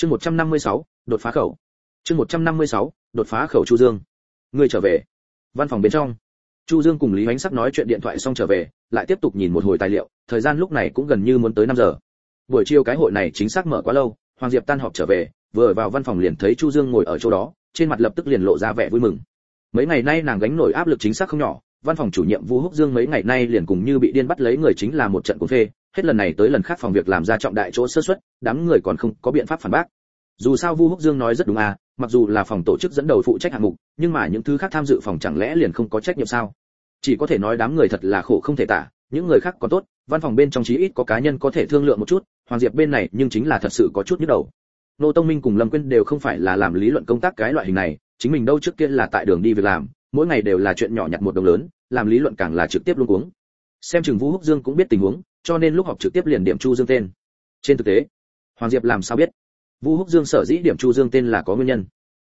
Chương 156, đột phá khẩu. Chương 156, đột phá khẩu Chu Dương. người trở về. Văn phòng bên trong. Chu Dương cùng Lý Hoánh Sắc nói chuyện điện thoại xong trở về, lại tiếp tục nhìn một hồi tài liệu, thời gian lúc này cũng gần như muốn tới 5 giờ. Buổi chiều cái hội này chính xác mở quá lâu, Hoàng Diệp tan họp trở về, vừa vào văn phòng liền thấy Chu Dương ngồi ở chỗ đó, trên mặt lập tức liền lộ ra vẻ vui mừng. Mấy ngày nay nàng gánh nổi áp lực chính xác không nhỏ, văn phòng chủ nhiệm Vu Húc Dương mấy ngày nay liền cùng như bị điên bắt lấy người chính là một trận cuồng phê, hết lần này tới lần khác phòng việc làm ra trọng đại chỗ sơ suất, đám người còn không có biện pháp phản bác. Dù sao Vu Húc Dương nói rất đúng à, mặc dù là phòng tổ chức dẫn đầu phụ trách hạng mục, nhưng mà những thứ khác tham dự phòng chẳng lẽ liền không có trách nhiệm sao? Chỉ có thể nói đám người thật là khổ không thể tả, những người khác còn tốt, văn phòng bên trong chí ít có cá nhân có thể thương lượng một chút, Hoàng Diệp bên này nhưng chính là thật sự có chút nhức đầu. Nô Tông Minh cùng Lâm Quyên đều không phải là làm lý luận công tác cái loại hình này, chính mình đâu trước kia là tại đường đi việc làm, mỗi ngày đều là chuyện nhỏ nhặt một đồng lớn, làm lý luận càng là trực tiếp luôn uống. Xem chừng Vũ Húc Dương cũng biết tình huống, cho nên lúc họp trực tiếp liền điểm Chu Dương tên. Trên thực tế, Hoàng Diệp làm sao biết? Vũ Húc Dương sở dĩ điểm Chu Dương tên là có nguyên nhân.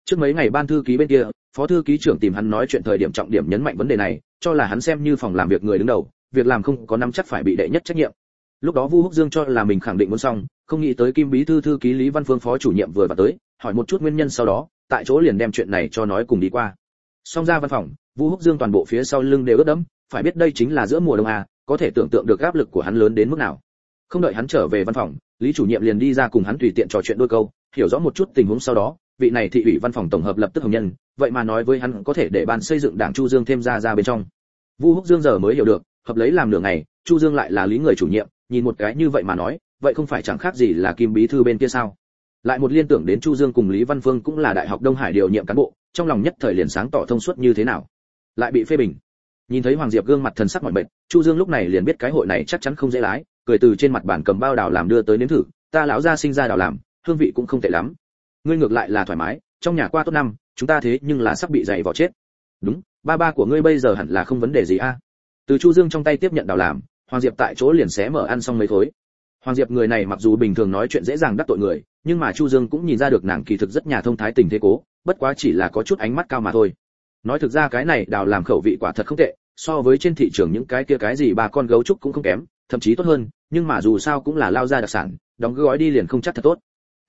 Trước mấy ngày ban thư ký bên kia, phó thư ký trưởng tìm hắn nói chuyện thời điểm trọng điểm nhấn mạnh vấn đề này, cho là hắn xem như phòng làm việc người đứng đầu, việc làm không có nắm chắc phải bị đệ nhất trách nhiệm. Lúc đó Vu Húc Dương cho là mình khẳng định muốn xong, không nghĩ tới Kim Bí thư thư ký Lý Văn Phương phó chủ nhiệm vừa vào tới, hỏi một chút nguyên nhân sau đó, tại chỗ liền đem chuyện này cho nói cùng đi qua. Xong ra văn phòng, Vu Húc Dương toàn bộ phía sau lưng đều ướt đẫm, phải biết đây chính là giữa mùa đông à, có thể tưởng tượng được áp lực của hắn lớn đến mức nào. Không đợi hắn trở về văn phòng, Lý chủ nhiệm liền đi ra cùng hắn tùy tiện trò chuyện đôi câu, hiểu rõ một chút tình huống sau đó, vị này thị ủy văn phòng tổng hợp lập tức hồng nhân, vậy mà nói với hắn có thể để ban xây dựng đảng Chu Dương thêm ra ra bên trong. Vu Húc Dương giờ mới hiểu được, hợp lấy làm nửa ngày, Chu Dương lại là lý người chủ nhiệm, nhìn một cái như vậy mà nói, vậy không phải chẳng khác gì là Kim bí thư bên kia sao? Lại một liên tưởng đến Chu Dương cùng Lý Văn Phương cũng là đại học Đông Hải điều nhiệm cán bộ, trong lòng nhất thời liền sáng tỏ thông suốt như thế nào. Lại bị phê bình. Nhìn thấy Hoàng Diệp gương mặt thần sắc mỏi mệt, Chu Dương lúc này liền biết cái hội này chắc chắn không dễ lái, cười từ trên mặt bàn cầm bao đào làm đưa tới nếm thử, ta lão gia sinh ra đào làm, hương vị cũng không tệ lắm. Ngươi ngược lại là thoải mái, trong nhà qua tốt năm, chúng ta thế nhưng là sắp bị dày vò chết. Đúng, ba ba của ngươi bây giờ hẳn là không vấn đề gì a. Từ Chu Dương trong tay tiếp nhận đào làm, Hoàng Diệp tại chỗ liền xé mở ăn xong mấy thối. Hoàng Diệp người này mặc dù bình thường nói chuyện dễ dàng đắc tội người, nhưng mà Chu Dương cũng nhìn ra được nàng kỳ thực rất nhà thông thái tình thế cố, bất quá chỉ là có chút ánh mắt cao mà thôi. Nói thực ra cái này đào làm khẩu vị quả thật không tệ, so với trên thị trường những cái kia cái gì bà con gấu trúc cũng không kém, thậm chí tốt hơn, nhưng mà dù sao cũng là lao ra đặc sản, đóng gói đi liền không chắc thật tốt.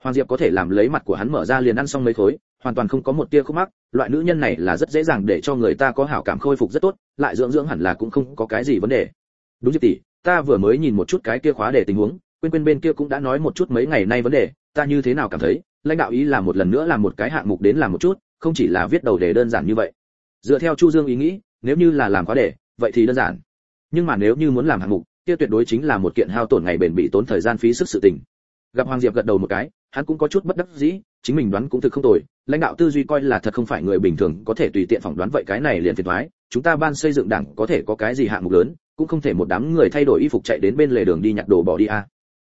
Hoàng Diệp có thể làm lấy mặt của hắn mở ra liền ăn xong mấy khối, hoàn toàn không có một tia khúc mắc, loại nữ nhân này là rất dễ dàng để cho người ta có hảo cảm khôi phục rất tốt, lại dưỡng dưỡng hẳn là cũng không có cái gì vấn đề. Đúng Diệp tỷ, ta vừa mới nhìn một chút cái kia khóa để tình huống, quên quên bên kia cũng đã nói một chút mấy ngày nay vấn đề, ta như thế nào cảm thấy, lãnh đạo ý là một lần nữa làm một cái hạng mục đến làm một chút, không chỉ là viết đầu đề đơn giản như vậy. Dựa theo Chu Dương ý nghĩ, nếu như là làm khóa đề, vậy thì đơn giản. Nhưng mà nếu như muốn làm hạng mục, kia tuyệt đối chính là một kiện hao tổn ngày bền bị tốn thời gian phí sức sự tình. Gặp Hoàng Diệp gật đầu một cái, hắn cũng có chút bất đắc dĩ, chính mình đoán cũng thực không tồi, lãnh đạo tư duy coi là thật không phải người bình thường có thể tùy tiện phỏng đoán vậy cái này liền phiền thoái chúng ta ban xây dựng đảng có thể có cái gì hạng mục lớn, cũng không thể một đám người thay đổi y phục chạy đến bên lề đường đi nhặt đồ bỏ đi a. À.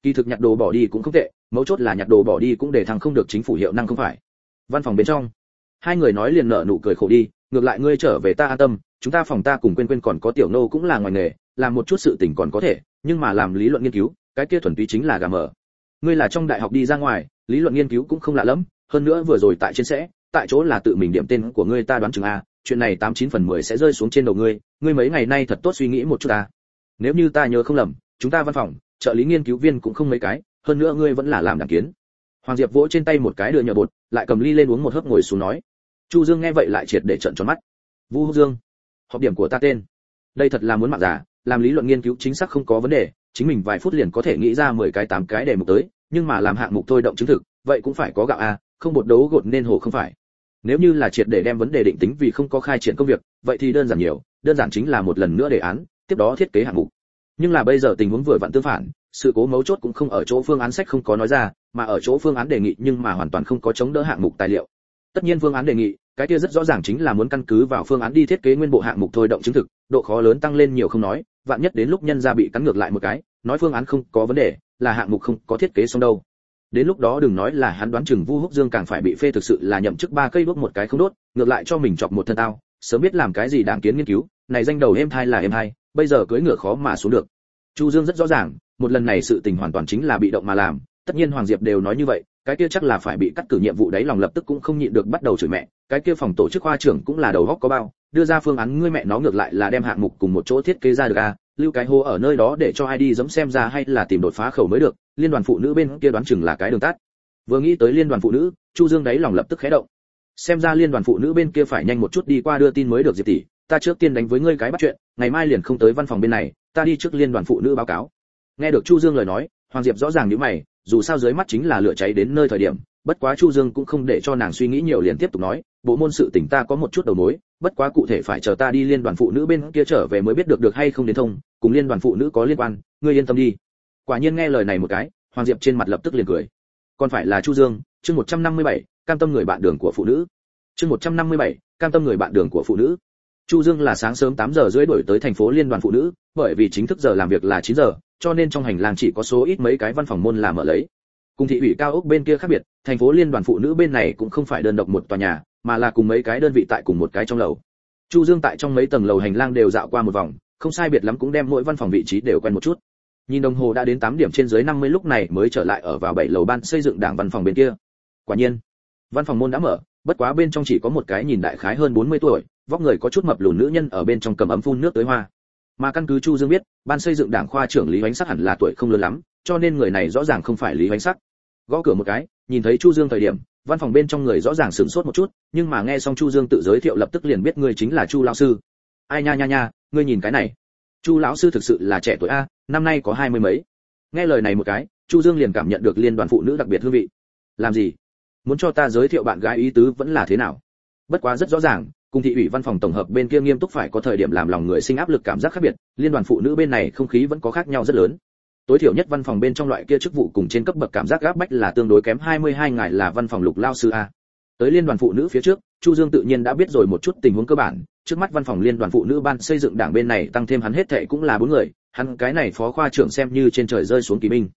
Kỳ thực nhặt đồ bỏ đi cũng không tệ, mấu chốt là nhặt đồ bỏ đi cũng để thằng không được chính phủ hiệu năng không phải. Văn phòng bên trong, hai người nói liền nở nụ cười khổ đi, ngược lại ngươi trở về ta an tâm, chúng ta phòng ta cùng quên quên còn có tiểu nô cũng là ngoài nghề, làm một chút sự tình còn có thể, nhưng mà làm lý luận nghiên cứu, cái kia thuần túy chính là gà mở. Ngươi là trong đại học đi ra ngoài, lý luận nghiên cứu cũng không lạ lắm, hơn nữa vừa rồi tại trên sẽ, tại chỗ là tự mình điểm tên của ngươi ta đoán chừng a, chuyện này tám chín phần mười sẽ rơi xuống trên đầu ngươi, ngươi mấy ngày nay thật tốt suy nghĩ một chút ta. Nếu như ta nhớ không lầm, chúng ta văn phòng, trợ lý nghiên cứu viên cũng không mấy cái, hơn nữa ngươi vẫn là làm đảng kiến. Hoàng Diệp vỗ trên tay một cái đưa nhờ bột, lại cầm ly lên uống một hớp ngồi xuống nói. Chu Dương nghe vậy lại triệt để trận tròn mắt. Vu Húc Dương, họp điểm của ta tên. Đây thật là muốn mạng giả, làm lý luận nghiên cứu chính xác không có vấn đề, chính mình vài phút liền có thể nghĩ ra 10 cái 8 cái đề mục tới, nhưng mà làm hạng mục thôi động chứng thực, vậy cũng phải có gạo a, không bột đấu gột nên hồ không phải. Nếu như là triệt để đem vấn đề định tính vì không có khai triển công việc, vậy thì đơn giản nhiều, đơn giản chính là một lần nữa đề án, tiếp đó thiết kế hạng mục. Nhưng là bây giờ tình huống vừa vặn tương phản, sự cố mấu chốt cũng không ở chỗ phương án sách không có nói ra, mà ở chỗ phương án đề nghị nhưng mà hoàn toàn không có chống đỡ hạng mục tài liệu. Tất nhiên phương án đề nghị, cái kia rất rõ ràng chính là muốn căn cứ vào phương án đi thiết kế nguyên bộ hạng mục thôi động chứng thực, độ khó lớn tăng lên nhiều không nói, vạn nhất đến lúc nhân ra bị cắn ngược lại một cái, nói phương án không có vấn đề, là hạng mục không có thiết kế xong đâu. Đến lúc đó đừng nói là hắn đoán chừng Vu Húc Dương càng phải bị phê thực sự là nhậm chức ba cây đuốc một cái không đốt, ngược lại cho mình chọc một thân tao, sớm biết làm cái gì đáng kiến nghiên cứu, này danh đầu em thai là em hai, bây giờ cưỡi ngựa khó mà xuống được. Chu Dương rất rõ ràng, một lần này sự tình hoàn toàn chính là bị động mà làm, tất nhiên Hoàng Diệp đều nói như vậy, cái kia chắc là phải bị cắt cử nhiệm vụ đấy lòng lập tức cũng không nhịn được bắt đầu chửi mẹ, cái kia phòng tổ chức khoa trưởng cũng là đầu góc có bao, đưa ra phương án ngươi mẹ nó ngược lại là đem hạng mục cùng một chỗ thiết kế ra được à? Lưu cái hô ở nơi đó để cho ai đi dẫm xem ra hay là tìm đột phá khẩu mới được, liên đoàn phụ nữ bên kia đoán chừng là cái đường tắt. vừa nghĩ tới liên đoàn phụ nữ chu dương đấy lòng lập tức khẽ động. Xem ra liên đoàn phụ nữ bên kia phải nhanh một chút đi qua đưa tin mới được diệp tỷ ta trước tiên đánh với ngươi cái bắt chuyện ngày mai liền không tới văn phòng bên này ta đi trước liên đoàn phụ nữ báo cáo. Nghe được chu dương lời nói hoàng diệp rõ ràng nhíu mày dù sao dưới mắt chính là lửa cháy đến nơi thời điểm bất quá chu dương cũng không để cho nàng suy nghĩ nhiều liền tiếp tục nói bộ môn sự tỉnh ta có một chút đầu mối bất quá cụ thể phải chờ ta đi liên đoàn phụ nữ bên kia trở về mới biết được được hay không đến thông cùng liên đoàn phụ nữ có liên quan ngươi yên tâm đi. Quả nhiên nghe lời này một cái hoàng diệp trên mặt lập tức liền cười. Còn phải là chu dương chương 157, cam tâm người bạn đường của phụ nữ. Chương 157, cam tâm người bạn đường của phụ nữ. Chu dương là sáng sớm 8 giờ rưỡi đổi tới thành phố liên đoàn phụ nữ bởi vì chính thức giờ làm việc là 9 giờ cho nên trong hành lang chỉ có số ít mấy cái văn phòng môn làm ở lấy. Cùng thị ủy cao ốc bên kia khác biệt, thành phố liên đoàn phụ nữ bên này cũng không phải đơn độc một tòa nhà, mà là cùng mấy cái đơn vị tại cùng một cái trong lầu. Chu dương tại trong mấy tầng lầu hành lang đều dạo qua một vòng, không sai biệt lắm cũng đem mỗi văn phòng vị trí đều quen một chút. Nhìn đồng hồ đã đến 8 điểm trên dưới 50 lúc này mới trở lại ở vào bảy lầu ban xây dựng đảng văn phòng bên kia. Quả nhiên, văn phòng môn đã mở, bất quá bên trong chỉ có một cái nhìn đại khái hơn 40 tuổi, vóc người có chút mập lùn nữ nhân ở bên trong cầm ấm phun nước tới hoa mà căn cứ chu dương biết, ban xây dựng đảng khoa trưởng lý hoánh sắc hẳn là tuổi không lớn lắm, cho nên người này rõ ràng không phải lý hoánh sắc. Gõ cửa một cái, nhìn thấy chu dương thời điểm, văn phòng bên trong người rõ ràng sửng sốt một chút, nhưng mà nghe xong chu dương tự giới thiệu lập tức liền biết người chính là chu lão sư. Ai nha nha nha, ngươi nhìn cái này. Chu lão sư thực sự là trẻ tuổi a, năm nay có hai mươi mấy. Nghe lời này một cái, chu dương liền cảm nhận được liên đoàn phụ nữ đặc biệt hương vị. Làm gì? Muốn cho ta giới thiệu bạn gái ý tứ vẫn là thế nào? Bất quá rất rõ ràng cùng thị ủy văn phòng tổng hợp bên kia nghiêm túc phải có thời điểm làm lòng người sinh áp lực cảm giác khác biệt, liên đoàn phụ nữ bên này không khí vẫn có khác nhau rất lớn. Tối thiểu nhất văn phòng bên trong loại kia chức vụ cùng trên cấp bậc cảm giác gáp bách là tương đối kém 22 ngày là văn phòng lục lao sư a. Tới liên đoàn phụ nữ phía trước, chu dương tự nhiên đã biết rồi một chút tình huống cơ bản, trước mắt văn phòng liên đoàn phụ nữ ban xây dựng đảng bên này tăng thêm hắn hết thệ cũng là bốn người, hắn cái này phó khoa trưởng xem như trên trời rơi xuống kỳ minh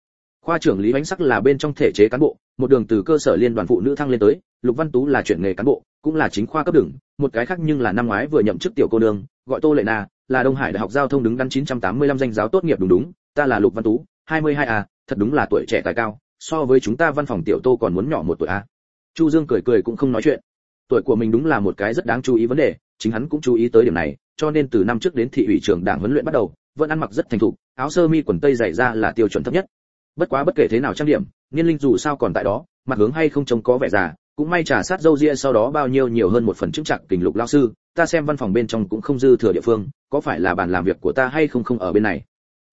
khoa trưởng lý bánh sắc là bên trong thể chế cán bộ, một đường từ cơ sở liên đoàn phụ nữ thăng lên tới, lục văn tú là chuyển nghề cán bộ cũng là chính khoa cấp đường một cái khác nhưng là năm ngoái vừa nhậm chức tiểu cô nương gọi tô lệ na là đông hải đại học giao thông đứng đắn 985 danh giáo tốt nghiệp đúng đúng ta là lục văn tú 22 à, thật đúng là tuổi trẻ tài cao so với chúng ta văn phòng tiểu tô còn muốn nhỏ một tuổi a chu dương cười cười cũng không nói chuyện. Tuổi của mình đúng là một cái rất đáng chú ý vấn đề chính hắn cũng chú ý tới điểm này cho nên từ năm trước đến thị ủy trưởng đảng huấn luyện bắt đầu vẫn ăn mặc rất thành thục áo sơ mi quần tây dày ra là tiêu chuẩn thấp nhất. Bất quá bất kể thế nào trang điểm niên linh dù sao còn tại đó mặt hướng hay không trông có vẻ già cũng may trà sát dâu ria sau đó bao nhiêu nhiều hơn một phần chứng chặt kình lục lao sư, ta xem văn phòng bên trong cũng không dư thừa địa phương, có phải là bàn làm việc của ta hay không không ở bên này?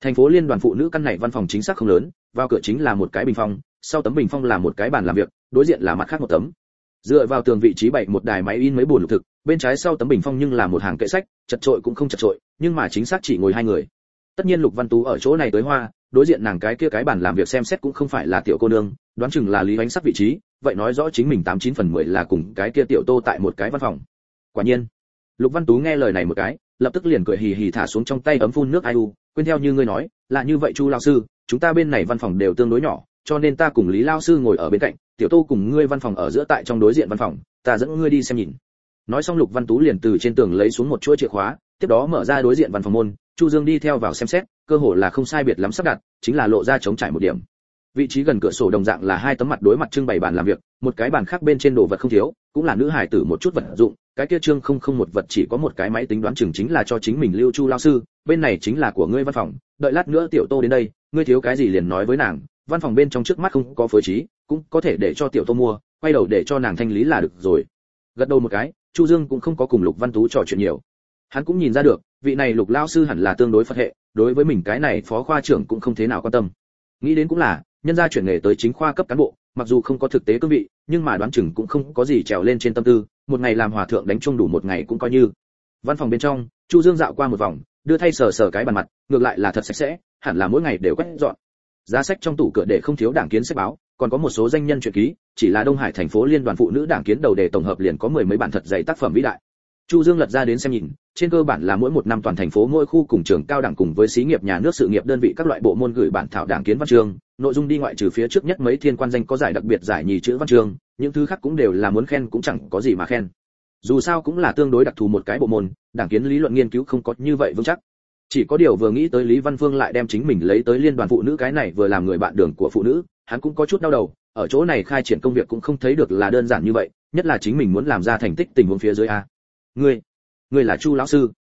Thành phố liên đoàn phụ nữ căn này văn phòng chính xác không lớn, vào cửa chính là một cái bình phong, sau tấm bình phong là một cái bàn làm việc, đối diện là mặt khác một tấm. Dựa vào tường vị trí bảy một đài máy in mấy buồn lục thực, bên trái sau tấm bình phong nhưng là một hàng kệ sách, chật trội cũng không chật trội nhưng mà chính xác chỉ ngồi hai người. Tất nhiên lục văn tú ở chỗ này tới hoa đối diện nàng cái kia cái bàn làm việc xem xét cũng không phải là tiểu cô nương, đoán chừng là lý ánh sắc vị trí, vậy nói rõ chính mình tám chín phần mười là cùng cái kia tiểu tô tại một cái văn phòng. Quả nhiên, lục văn tú nghe lời này một cái, lập tức liền cười hì hì thả xuống trong tay ấm phun nước ai u, quên theo như ngươi nói, là như vậy chu lao sư, chúng ta bên này văn phòng đều tương đối nhỏ, cho nên ta cùng lý lao sư ngồi ở bên cạnh, tiểu tô cùng ngươi văn phòng ở giữa tại trong đối diện văn phòng, ta dẫn ngươi đi xem nhìn. Nói xong lục văn tú liền từ trên tường lấy xuống một chuỗi chìa khóa, tiếp đó mở ra đối diện văn phòng môn chu dương đi theo vào xem xét, cơ hồ là không sai biệt lắm sắp đặt, chính là lộ ra chống trải một điểm. Vị trí gần cửa sổ đồng dạng là hai tấm mặt đối mặt trưng bày bàn làm việc, một cái bàn khác bên trên đồ vật không thiếu, cũng là nữ hải tử một chút vật dụng, cái kia trương không không một vật chỉ có một cái máy tính đoán chừng chính là cho chính mình lưu chu lao sư, bên này chính là của ngươi văn phòng, đợi lát nữa tiểu tô đến đây, ngươi thiếu cái gì liền nói với nàng, văn phòng bên trong trước mắt không có phối trí, cũng có thể để cho tiểu tô mua, quay đầu để cho nàng thanh lý là được rồi. Gật đầu một cái, chu dương cũng không có cùng lục văn tú trò chuyện nhiều. Hắn cũng nhìn ra được vị này lục lao sư hẳn là tương đối phật hệ, đối với mình cái này phó khoa trưởng cũng không thế nào quan tâm. Nghĩ đến cũng là, nhân gia chuyển nghề tới chính khoa cấp cán bộ, mặc dù không có thực tế cương vị, nhưng mà đoán chừng cũng không có gì trèo lên trên tâm tư, một ngày làm hòa thượng đánh chung đủ một ngày cũng coi như. Văn phòng bên trong, chu dương dạo qua một vòng, đưa thay sờ sờ cái bàn mặt, ngược lại là thật sạch sẽ, hẳn là mỗi ngày đều quét dọn. Giá sách trong tủ cửa để không thiếu đảng kiến sách báo, còn có một số danh nhân truyện ký, chỉ là đông hải thành phố liên đoàn phụ nữ đảng kiến đầu đề tổng hợp liền có mười mấy bản thật dày tác phẩm vĩ đại chu dương lật ra đến xem nhìn, trên cơ bản là mỗi một năm toàn thành phố mỗi khu cùng trường cao đẳng cùng với xí nghiệp nhà nước sự nghiệp đơn vị các loại bộ môn gửi bản thảo đảng kiến văn chương nội dung đi ngoại trừ phía trước nhất mấy thiên quan danh có giải đặc biệt giải nhì chữ văn chương những thứ khác cũng đều là muốn khen cũng chẳng có gì mà khen. Dù sao cũng là tương đối đặc thù một cái bộ môn, đảng kiến lý luận nghiên cứu không có như vậy vững chắc. Chỉ có điều vừa nghĩ tới lý văn phương lại đem chính mình lấy tới liên đoàn phụ nữ cái này vừa làm người bạn đường của phụ nữ, hắn cũng có chút đau đầu, ở chỗ này khai triển công việc cũng không thấy được là đơn giản như vậy, nhất là chính mình muốn làm ra thành tích tình huống phía dưới a ngươi ngươi là chu lão sư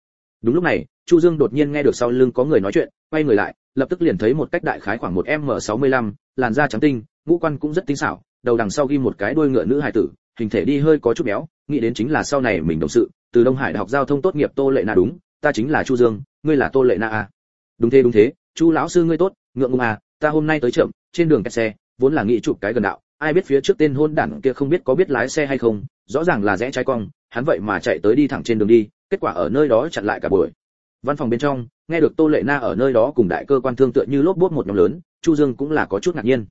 đúng lúc này, chu dương đột nhiên nghe được sau lưng có người nói chuyện, quay người lại, lập tức liền thấy một cách đại khái khoảng một m 65 làn da trắng tinh, ngũ quan cũng rất tinh xảo, đầu đằng sau ghi một cái đuôi ngựa nữ hài tử, hình thể đi hơi có chút béo, nghĩ đến chính là sau này mình đồng sự, từ đông hải đại học giao thông tốt nghiệp tô lệ na đúng, ta chính là chu dương, ngươi là tô lệ na à. đúng thế đúng thế, chu lão sư ngươi tốt ngượng ngùng à ta hôm nay tới chậm, trên đường kẹt xe, vốn là nghĩ chụp cái gần đạo ai biết phía trước tên hôn đản kia không biết có biết lái xe hay không, rõ ràng là rẽ trái cong, hắn vậy mà chạy tới đi thẳng trên đường đi, kết quả ở nơi đó chặn lại cả buổi. Văn phòng bên trong, nghe được tô lệ na ở nơi đó cùng đại cơ quan thương tựa như lốp bốt một nhóm lớn, chu dương cũng là có chút ngạc nhiên.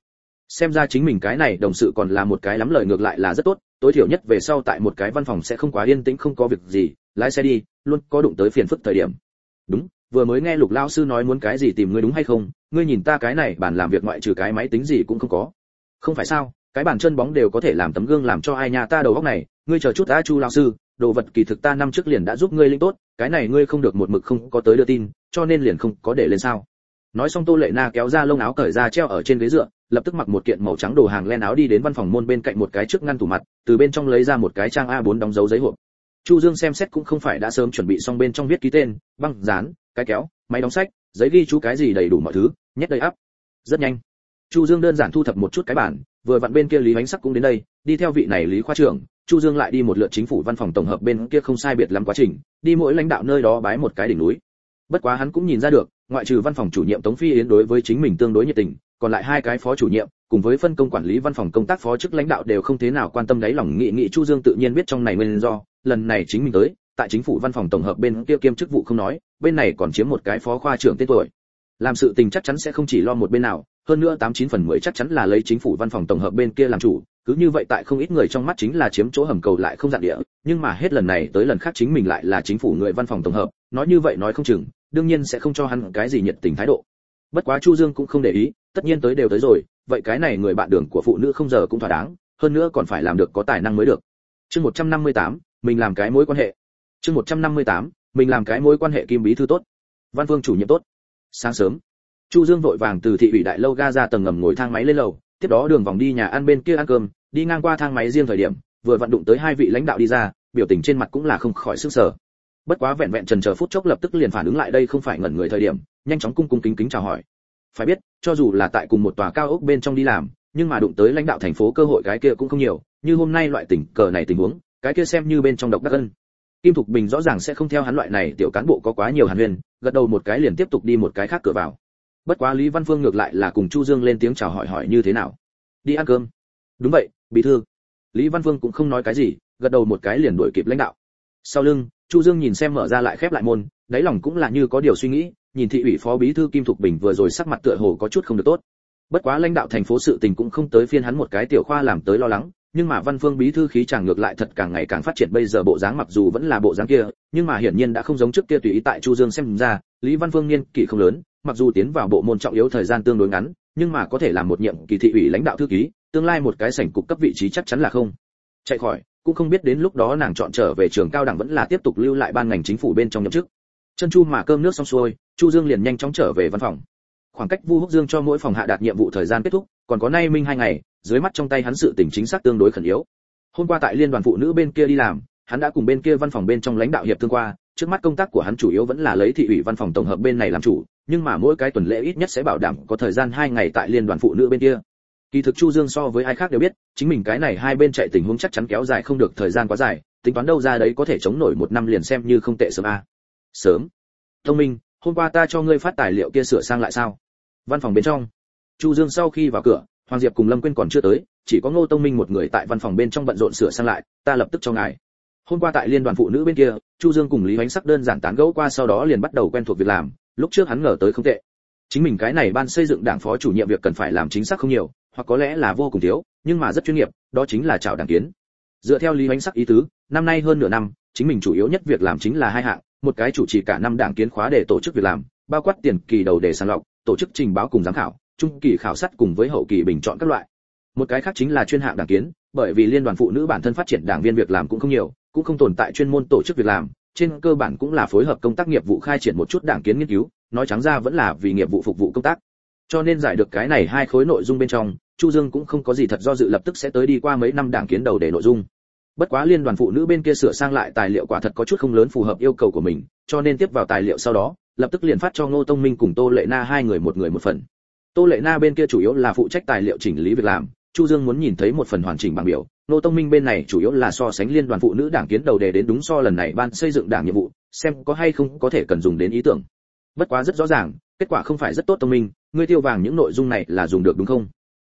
Xem ra chính mình cái này đồng sự còn là một cái lắm lời ngược lại là rất tốt, tối thiểu nhất về sau tại một cái văn phòng sẽ không quá yên tĩnh không có việc gì, lái xe đi, luôn có đụng tới phiền phức thời điểm. Đúng, vừa mới nghe lục lão sư nói muốn cái gì tìm ngươi đúng hay không, ngươi nhìn ta cái này bản làm việc ngoại trừ cái máy tính gì cũng không có. Không phải sao? Cái bàn chân bóng đều có thể làm tấm gương làm cho ai nhà ta đầu óc này, ngươi chờ chút ta, chu lao sư, đồ vật kỳ thực ta năm trước liền đã giúp ngươi linh tốt, cái này ngươi không được một mực không có tới đưa tin, cho nên liền không có để lên sao. Nói xong tô lệ na kéo ra lông áo cởi ra treo ở trên ghế dựa, lập tức mặc một kiện màu trắng đồ hàng len áo đi đến văn phòng môn bên cạnh một cái trước ngăn tủ mặt, từ bên trong lấy ra một cái trang a 4 đóng dấu giấy hộp. Chu dương xem xét cũng không phải đã sớm chuẩn bị xong bên trong viết ký tên, băng, dán, cái kéo, máy đóng sách, giấy ghi chú cái gì đầy đủ mọi thứ, nhét đầy ắp rất nhanh chu dương đơn giản thu thập một chút cái bản, vừa vặn bên kia lý ánh sắc cũng đến đây, đi theo vị này lý khoa trưởng, chu dương lại đi một lượt chính phủ văn phòng tổng hợp bên kia không sai biệt lắm quá trình, đi mỗi lãnh đạo nơi đó bái một cái đỉnh núi. Bất quá hắn cũng nhìn ra được, ngoại trừ văn phòng chủ nhiệm tống phi yến đối với chính mình tương đối nhiệt tình, còn lại hai cái phó chủ nhiệm, cùng với phân công quản lý văn phòng công tác phó chức lãnh đạo đều không thế nào quan tâm đáy lòng nghị nghị chu dương tự nhiên biết trong này nguyên do, lần này chính mình tới, tại chính phủ văn phòng tổng hợp bên kia kiêm chức vụ không nói, bên này còn chiếm một cái phó khoa trưởng tên tuổi làm sự tình chắc chắn sẽ không chỉ lo một bên nào hơn nữa tám chín phần mười chắc chắn là lấy chính phủ văn phòng tổng hợp bên kia làm chủ cứ như vậy tại không ít người trong mắt chính là chiếm chỗ hầm cầu lại không dạng địa nhưng mà hết lần này tới lần khác chính mình lại là chính phủ người văn phòng tổng hợp nói như vậy nói không chừng đương nhiên sẽ không cho hắn cái gì nhiệt tình thái độ. Bất quá chu dương cũng không để ý tất nhiên tới đều tới rồi vậy cái này người bạn đường của phụ nữ không giờ cũng thỏa đáng hơn nữa còn phải làm được có tài năng mới được. Chương 158, mình làm cái mối quan hệ. Chương 158, mình làm cái mối quan hệ kim bí thư tốt. Văn phương chủ nhiệm tốt sáng sớm. Chu dương vội vàng từ thị ủy đại lâu ga ra tầng ngầm ngồi thang máy lên lầu, tiếp đó đường vòng đi nhà ăn bên kia ăn cơm, đi ngang qua thang máy riêng thời điểm, vừa vận đụng tới hai vị lãnh đạo đi ra, biểu tình trên mặt cũng là không khỏi sức sở bất quá vẹn vẹn trần chờ phút chốc lập tức liền phản ứng lại đây không phải ngẩn người thời điểm, nhanh chóng cung cung kính kính chào hỏi. Phải biết, cho dù là tại cùng một tòa cao ốc bên trong đi làm, nhưng mà đụng tới lãnh đạo thành phố cơ hội cái kia cũng không nhiều, như hôm nay loại tình cờ này tình huống, cái kia xem như bên trong độc đắc ân. Kim thục bình rõ ràng sẽ không theo hắn loại này tiểu cán bộ có quá nhiều hàn huyền gật đầu một cái liền tiếp tục đi một cái khác cửa vào. Bất quá lý văn phương ngược lại là cùng chu dương lên tiếng chào hỏi hỏi như thế nào? Đi ăn cơm. Đúng vậy, bí thư. Lý văn phương cũng không nói cái gì, gật đầu một cái liền đuổi kịp lãnh đạo. Sau lưng, chu dương nhìn xem mở ra lại khép lại môn, đáy lòng cũng là như có điều suy nghĩ, nhìn thị ủy phó bí thư kim thục bình vừa rồi sắc mặt tựa hồ có chút không được tốt. Bất quá lãnh đạo thành phố sự tình cũng không tới phiên hắn một cái tiểu khoa làm tới lo lắng nhưng mà văn phương bí thư khí chàng ngược lại thật càng ngày càng phát triển. Bây giờ bộ dáng mặc dù vẫn là bộ dáng kia, nhưng mà hiển nhiên đã không giống trước kia tùy ý tại chu dương xem ra, lý văn phương niên kỷ không lớn, mặc dù tiến vào bộ môn trọng yếu thời gian tương đối ngắn, nhưng mà có thể làm một nhiệm kỳ thị ủy lãnh đạo thư ký, tương lai một cái sảnh cục cấp vị trí chắc chắn là không. Chạy khỏi, cũng không biết đến lúc đó nàng chọn trở về trường cao đẳng vẫn là tiếp tục lưu lại ban ngành chính phủ bên trong nhậm chức. Chân chu mà cơm nước xong xuôi, chu dương liền nhanh chóng trở về văn phòng khoảng cách vu húc dương cho mỗi phòng hạ đạt nhiệm vụ thời gian kết thúc, còn có nay minh hai ngày, dưới mắt trong tay hắn sự tình chính xác tương đối khẩn yếu. Hôm qua tại liên đoàn phụ nữ bên kia đi làm, hắn đã cùng bên kia văn phòng bên trong lãnh đạo hiệp thương qua, trước mắt công tác của hắn chủ yếu vẫn là lấy thị ủy văn phòng tổng hợp bên này làm chủ, nhưng mà mỗi cái tuần lễ ít nhất sẽ bảo đảm có thời gian hai ngày tại liên đoàn phụ nữ bên kia. Kỳ thực chu dương so với ai khác đều biết, chính mình cái này hai bên chạy tình huống chắc chắn kéo dài không được thời gian quá dài, tính toán đâu ra đấy có thể chống nổi một năm liền xem như không tệ sớm a. À. sớm. Thông minh hôm qua ta cho ngươi phát tài liệu kia sửa sang lại sao? Văn phòng bên trong. Chu dương sau khi vào cửa, hoàng diệp cùng lâm quyên còn chưa tới, chỉ có ngô tông minh một người tại văn phòng bên trong bận rộn sửa sang lại, ta lập tức cho ngài. Hôm qua tại liên đoàn phụ nữ bên kia, chu dương cùng lý ánh sắc đơn giản tán gẫu qua sau đó liền bắt đầu quen thuộc việc làm, lúc trước hắn ngờ tới không tệ. Chính mình cái này ban xây dựng đảng phó chủ nhiệm việc cần phải làm chính xác không nhiều, hoặc có lẽ là vô cùng thiếu, nhưng mà rất chuyên nghiệp, đó chính là chào đảng kiến. Dựa theo lý ánh sắc ý tứ, năm nay hơn nửa năm, chính mình chủ yếu nhất việc làm chính là hai hạng một cái chủ trì cả năm đảng kiến khóa để tổ chức việc làm, bao quát tiền kỳ đầu để sàng lọc, tổ chức trình báo cùng giám khảo, trung kỳ khảo sát cùng với hậu kỳ bình chọn các loại. Một cái khác chính là chuyên hạng đảng kiến, bởi vì liên đoàn phụ nữ bản thân phát triển đảng viên việc làm cũng không nhiều, cũng không tồn tại chuyên môn tổ chức việc làm, trên cơ bản cũng là phối hợp công tác nghiệp vụ khai triển một chút đảng kiến nghiên cứu, nói trắng ra vẫn là vì nghiệp vụ phục vụ công tác. Cho nên giải được cái này hai khối nội dung bên trong, chu dương cũng không có gì thật do dự lập tức sẽ tới đi qua mấy năm đảng kiến đầu để nội dung bất quá liên đoàn phụ nữ bên kia sửa sang lại tài liệu quả thật có chút không lớn phù hợp yêu cầu của mình, cho nên tiếp vào tài liệu sau đó, lập tức liền phát cho ngô tông minh cùng tô lệ na hai người một người một phần. Tô lệ na bên kia chủ yếu là phụ trách tài liệu chỉnh lý việc làm, chu dương muốn nhìn thấy một phần hoàn chỉnh bảng biểu. Ngô tông minh bên này chủ yếu là so sánh liên đoàn phụ nữ đảng kiến đầu đề đến đúng so lần này ban xây dựng đảng nhiệm vụ, xem có hay không có thể cần dùng đến ý tưởng. Bất quá rất rõ ràng, kết quả không phải rất tốt tông minh ngươi tiêu vàng những nội dung này là dùng được đúng không?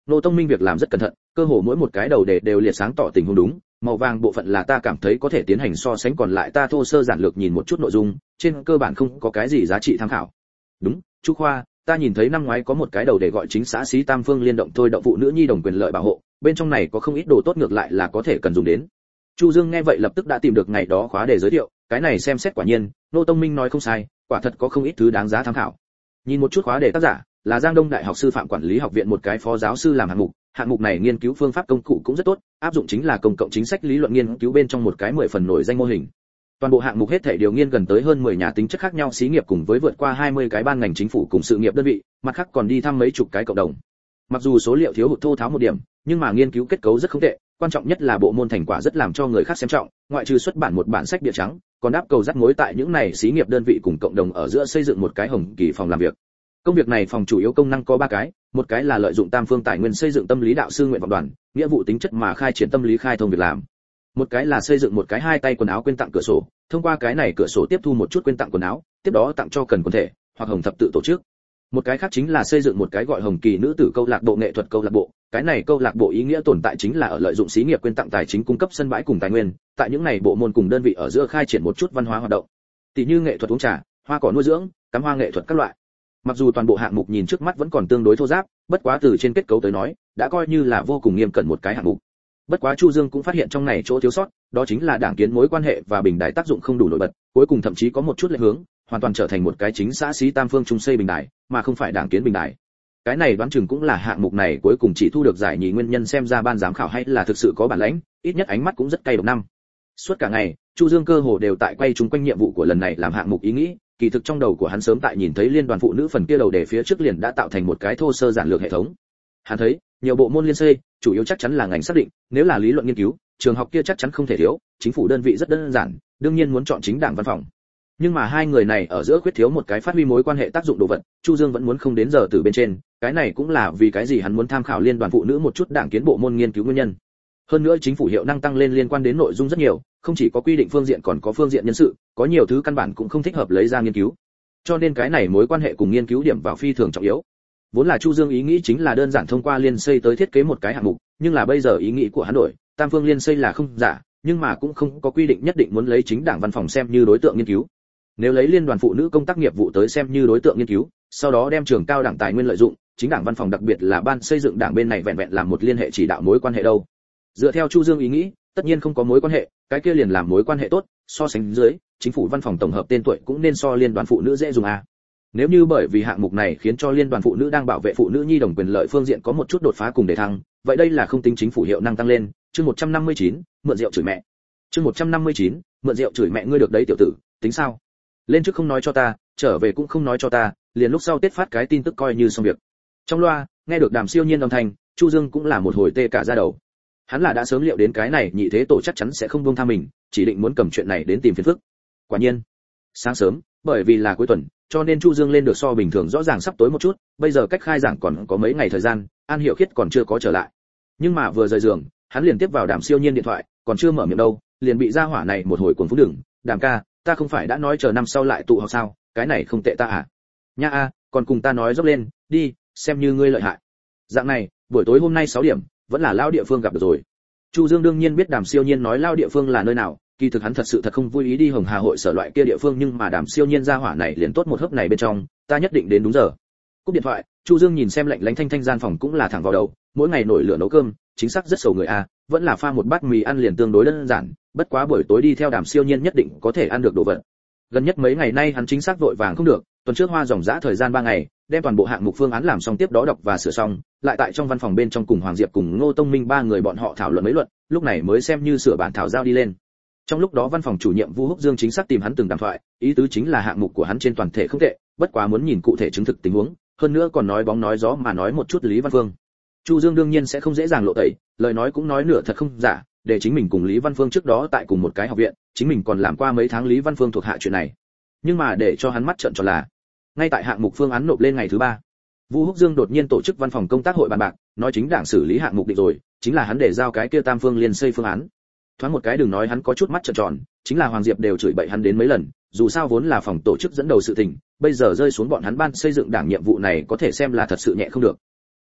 Nô tông minh việc làm rất cẩn thận, cơ hồ mỗi một cái đầu đề đều liệt sáng tỏ tình huống đúng, màu vàng bộ phận là ta cảm thấy có thể tiến hành so sánh còn lại ta thô sơ giản lược nhìn một chút nội dung, trên cơ bản không có cái gì giá trị tham khảo. Đúng, chu khoa, ta nhìn thấy năm ngoái có một cái đầu đề gọi chính xã xí tam phương liên động thôi động phụ nữ nhi đồng quyền lợi bảo hộ, bên trong này có không ít đồ tốt ngược lại là có thể cần dùng đến. Chu dương nghe vậy lập tức đã tìm được ngày đó khóa đề giới thiệu, cái này xem xét quả nhiên, nô tông minh nói không sai, quả thật có không ít thứ đáng giá tham khảo. Nhìn một chút khóa đề tác giả là giang đông đại học sư phạm quản lý học viện một cái phó giáo sư làm hạng mục. Hạng mục này nghiên cứu phương pháp công cụ cũng rất tốt, áp dụng chính là công cộng chính sách lý luận nghiên cứu bên trong một cái mười phần nổi danh mô hình. Toàn bộ hạng mục hết thể điều nghiên gần tới hơn 10 nhà tính chất khác nhau xí nghiệp cùng với vượt qua 20 cái ban ngành chính phủ cùng sự nghiệp đơn vị, mặt khác còn đi thăm mấy chục cái cộng đồng. Mặc dù số liệu thiếu hụt thô tháo một điểm, nhưng mà nghiên cứu kết cấu rất không tệ, quan trọng nhất là bộ môn thành quả rất làm cho người khác xem trọng, ngoại trừ xuất bản một bản sách địa trắng, còn đáp cầu dắt mối tại những này xí nghiệp đơn vị cùng cộng đồng ở giữa xây dựng một cái hồng kỳ phòng làm việc công việc này phòng chủ yếu công năng có ba cái, một cái là lợi dụng tam phương tài nguyên xây dựng tâm lý đạo sư nguyện vọng đoàn, nghĩa vụ tính chất mà khai triển tâm lý khai thông việc làm. Một cái là xây dựng một cái hai tay quần áo quyên tặng cửa sổ, thông qua cái này cửa sổ tiếp thu một chút quyên tặng quần áo, tiếp đó tặng cho cần quần thể, hoặc hồng thập tự tổ chức. Một cái khác chính là xây dựng một cái gọi hồng kỳ nữ tử câu lạc bộ nghệ thuật câu lạc bộ, cái này câu lạc bộ ý nghĩa tồn tại chính là ở lợi dụng xí nghiệp quyên tặng tài chính cung cấp sân bãi cùng tài nguyên, tại những này bộ môn cùng đơn vị ở giữa khai triển một chút văn hóa hoạt động. Tỷ như nghệ thuật uống trà, hoa cỏ nuôi dưỡng, cắm hoa nghệ thuật các loại mặc dù toàn bộ hạng mục nhìn trước mắt vẫn còn tương đối thô giáp, bất quá từ trên kết cấu tới nói, đã coi như là vô cùng nghiêm cẩn một cái hạng mục. Bất quá chu dương cũng phát hiện trong này chỗ thiếu sót, đó chính là đảng kiến mối quan hệ và bình đài tác dụng không đủ nổi bật, cuối cùng thậm chí có một chút lệch hướng, hoàn toàn trở thành một cái chính xã xí tam phương trung xây bình đài, mà không phải đảng kiến bình đài. Cái này đoán chừng cũng là hạng mục này cuối cùng chỉ thu được giải nhì nguyên nhân xem ra ban giám khảo hay là thực sự có bản lãnh, ít nhất ánh mắt cũng rất cay độc năm. Suốt cả ngày, chu dương cơ hồ đều tại quay chúng quanh nhiệm vụ của lần này làm hạng mục ý nghĩ kỳ thực trong đầu của hắn sớm tại nhìn thấy liên đoàn phụ nữ phần kia đầu đề phía trước liền đã tạo thành một cái thô sơ giản lược hệ thống. Hắn thấy, nhiều bộ môn liên xây chủ yếu chắc chắn là ngành xác định, nếu là lý luận nghiên cứu, trường học kia chắc chắn không thể thiếu, chính phủ đơn vị rất đơn giản, đương nhiên muốn chọn chính đảng văn phòng. Nhưng mà hai người này ở giữa khuyết thiếu một cái phát huy mối quan hệ tác dụng đồ vật, chu dương vẫn muốn không đến giờ từ bên trên, cái này cũng là vì cái gì hắn muốn tham khảo liên đoàn phụ nữ một chút đảng kiến bộ môn nghiên cứu nguyên nhân hơn nữa chính phủ hiệu năng tăng lên liên quan đến nội dung rất nhiều, không chỉ có quy định phương diện còn có phương diện nhân sự, có nhiều thứ căn bản cũng không thích hợp lấy ra nghiên cứu. Cho nên cái này mối quan hệ cùng nghiên cứu điểm vào phi thường trọng yếu. Vốn là chu dương ý nghĩ chính là đơn giản thông qua liên xây tới thiết kế một cái hạng mục, nhưng là bây giờ ý nghĩ của hắn đổi, tam phương liên xây là không giả, nhưng mà cũng không có quy định nhất định muốn lấy chính đảng văn phòng xem như đối tượng nghiên cứu. Nếu lấy liên đoàn phụ nữ công tác nghiệp vụ tới xem như đối tượng nghiên cứu, sau đó đem trường cao đảng tài nguyên lợi dụng, chính đảng văn phòng đặc biệt là ban xây dựng đảng bên này vẹn vẹn làm một liên hệ chỉ đạo mối quan hệ đâu dựa theo chu dương ý nghĩ tất nhiên không có mối quan hệ cái kia liền làm mối quan hệ tốt so sánh dưới chính phủ văn phòng tổng hợp tên tuổi cũng nên so liên đoàn phụ nữ dễ dùng à nếu như bởi vì hạng mục này khiến cho liên đoàn phụ nữ đang bảo vệ phụ nữ nhi đồng quyền lợi phương diện có một chút đột phá cùng để thăng vậy đây là không tính chính phủ hiệu năng tăng lên. Chương 159, mượn rượu chửi mẹ. Chương 159, mượn rượu chửi mẹ ngươi được đấy tiểu tử tính sao? Lên trước không nói cho ta trở về cũng không nói cho ta liền lúc sau tết phát cái tin tức coi như xong việc. Trong loa nghe được đàm siêu nhiên âm thanh chu dương cũng là một hồi tê cả ra đầu hắn là đã sớm liệu đến cái này nhị thế tổ chắc chắn sẽ không buông tha mình, chỉ định muốn cầm chuyện này đến tìm phiền phức. Quả nhiên, sáng sớm, bởi vì là cuối tuần, cho nên chu dương lên được so bình thường rõ ràng sắp tối một chút, bây giờ cách khai giảng còn có mấy ngày thời gian, an hiệu khiết còn chưa có trở lại. Nhưng mà vừa rời giường, hắn liền tiếp vào đàm siêu nhiên điện thoại, còn chưa mở miệng đâu, liền bị ra hỏa này một hồi cuồng phú đường. đàm ca, ta không phải đã nói chờ năm sau lại tụ họp sao? Cái này không tệ ta à? Nha a, còn cùng ta nói dốc lên, đi, xem như ngươi lợi hại. Dạng này, buổi tối hôm nay 6 điểm vẫn là lao địa phương gặp được rồi. Chu dương đương nhiên biết đàm siêu nhiên nói lao địa phương là nơi nào, kỳ thực hắn thật sự thật không vui ý đi hồng hà hội sở loại kia địa phương, nhưng mà đàm siêu nhiên ra hỏa này liền tốt một hớp này bên trong, ta nhất định đến đúng giờ. Cúp điện thoại, chu dương nhìn xem lệnh lánh thanh thanh gian phòng cũng là thẳng vào đầu, mỗi ngày nổi lửa nấu cơm, chính xác rất sầu người a, vẫn là pha một bát mì ăn liền tương đối đơn giản, bất quá buổi tối đi theo đàm siêu nhiên nhất định có thể ăn được đồ vật. Gần nhất mấy ngày nay hắn chính xác vội vàng không được tuần trước hoa dòng dã thời gian 3 ngày, đem toàn bộ hạng mục phương án làm xong tiếp đó đọc và sửa xong, lại tại trong văn phòng bên trong cùng hoàng diệp cùng ngô tông minh ba người bọn họ thảo luận mấy luận, lúc này mới xem như sửa bản thảo giao đi lên. Trong lúc đó văn phòng chủ nhiệm vu húc dương chính xác tìm hắn từng đàm thoại, ý tứ chính là hạng mục của hắn trên toàn thể không tệ, bất quá muốn nhìn cụ thể chứng thực tình huống, hơn nữa còn nói bóng nói gió mà nói một chút lý văn phương. Chu dương đương nhiên sẽ không dễ dàng lộ tẩy, lời nói cũng nói nửa thật không giả, để chính mình cùng lý văn phương trước đó tại cùng một cái học viện, chính mình còn làm qua mấy tháng lý văn phương thuộc hạ chuyện này nhưng mà để cho hắn mắt trợn tròn là ngay tại hạng mục phương án nộp lên ngày thứ ba Vu Húc Dương đột nhiên tổ chức văn phòng công tác hội bàn bạc, nói chính đảng xử lý hạng mục định rồi chính là hắn để giao cái kia tam phương liên xây phương án. Thoáng một cái đừng nói hắn có chút mắt trợn tròn chính là hoàng diệp đều chửi bậy hắn đến mấy lần dù sao vốn là phòng tổ chức dẫn đầu sự tình bây giờ rơi xuống bọn hắn ban xây dựng đảng nhiệm vụ này có thể xem là thật sự nhẹ không được.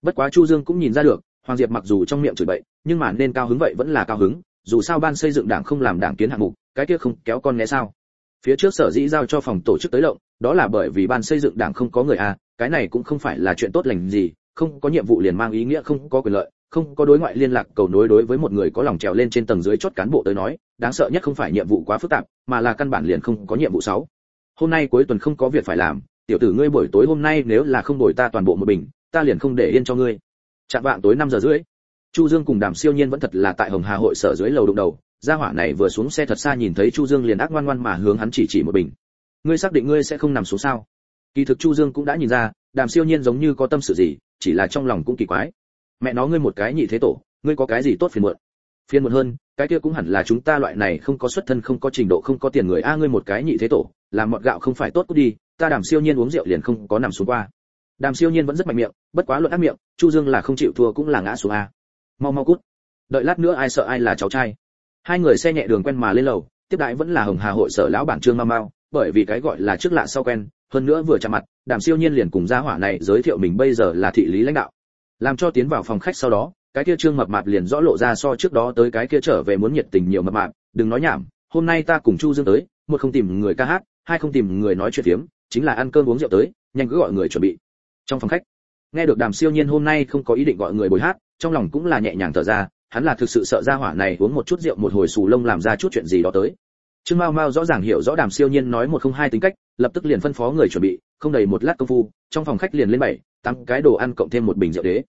Bất quá chu dương cũng nhìn ra được hoàng diệp mặc dù trong miệng chửi bậy nhưng mà nên cao hứng vậy vẫn là cao hứng dù sao ban xây dựng đảng không làm đảng kiến hạng mục cái kia không kéo con né sao? Phía trước sở dĩ giao cho phòng tổ chức tới lộng, đó là bởi vì ban xây dựng đảng không có người a cái này cũng không phải là chuyện tốt lành gì, không có nhiệm vụ liền mang ý nghĩa không có quyền lợi, không có đối ngoại liên lạc cầu nối đối với một người có lòng trèo lên trên tầng dưới chốt cán bộ tới nói, đáng sợ nhất không phải nhiệm vụ quá phức tạp, mà là căn bản liền không có nhiệm vụ sáu. Hôm nay cuối tuần không có việc phải làm, tiểu tử ngươi buổi tối hôm nay nếu là không đổi ta toàn bộ một bình, ta liền không để yên cho ngươi. Chạm vạng tối 5 giờ rưỡi, chu dương cùng đàm siêu nhiên vẫn thật là tại hồng hà hội sở dưới lầu đụng đầu gia hỏa này vừa xuống xe thật xa nhìn thấy chu dương liền ác ngoan ngoan mà hướng hắn chỉ chỉ một bình. Ngươi xác định ngươi sẽ không nằm xuống sao? Kỳ thực chu dương cũng đã nhìn ra, đàm siêu nhiên giống như có tâm sự gì, chỉ là trong lòng cũng kỳ quái. Mẹ nó ngươi một cái nhị thế tổ, ngươi có cái gì tốt phiền muộn? Phiền muộn hơn, cái kia cũng hẳn là chúng ta loại này không có xuất thân, không có trình độ, không có tiền người. A, ngươi một cái nhị thế tổ, làm mọt gạo không phải tốt cút đi, ta đàm siêu nhiên uống rượu liền không có nằm xuống qua. Đàm siêu nhiên vẫn rất mạnh miệng, bất quá luận ác miệng, chu dương là không chịu thua cũng là ngã xuống a. Mau mau cút. Đợi lát nữa ai sợ ai là cháu trai hai người xe nhẹ đường quen mà lên lầu, tiếp đãi vẫn là hồng hà hội sở lão bản trương mau mau, bởi vì cái gọi là trước lạ sau quen, hơn nữa vừa chạm mặt, đàm siêu nhiên liền cùng gia hỏa này giới thiệu mình bây giờ là thị lý lãnh đạo. Làm cho tiến vào phòng khách sau đó, cái kia trương mập mạp liền rõ lộ ra so trước đó tới cái kia trở về muốn nhiệt tình nhiều mập mạp, đừng nói nhảm, hôm nay ta cùng chu dương tới, một không tìm người ca hát, hai không tìm người nói chuyện phiếm, chính là ăn cơm uống rượu tới, nhanh cứ gọi người chuẩn bị. Trong phòng khách, nghe được đàm siêu nhiên hôm nay không có ý định gọi người bồi hát, trong lòng cũng là nhẹ nhàng thở ra hắn là thực sự sợ ra hỏa này uống một chút rượu một hồi sù lông làm ra chút chuyện gì đó tới. Trương mao mao rõ ràng hiểu rõ đàm siêu nhiên nói một không hai tính cách, lập tức liền phân phó người chuẩn bị, không đầy một lát công phu, trong phòng khách liền lên bảy tăng cái đồ ăn cộng thêm một bình rượu đế.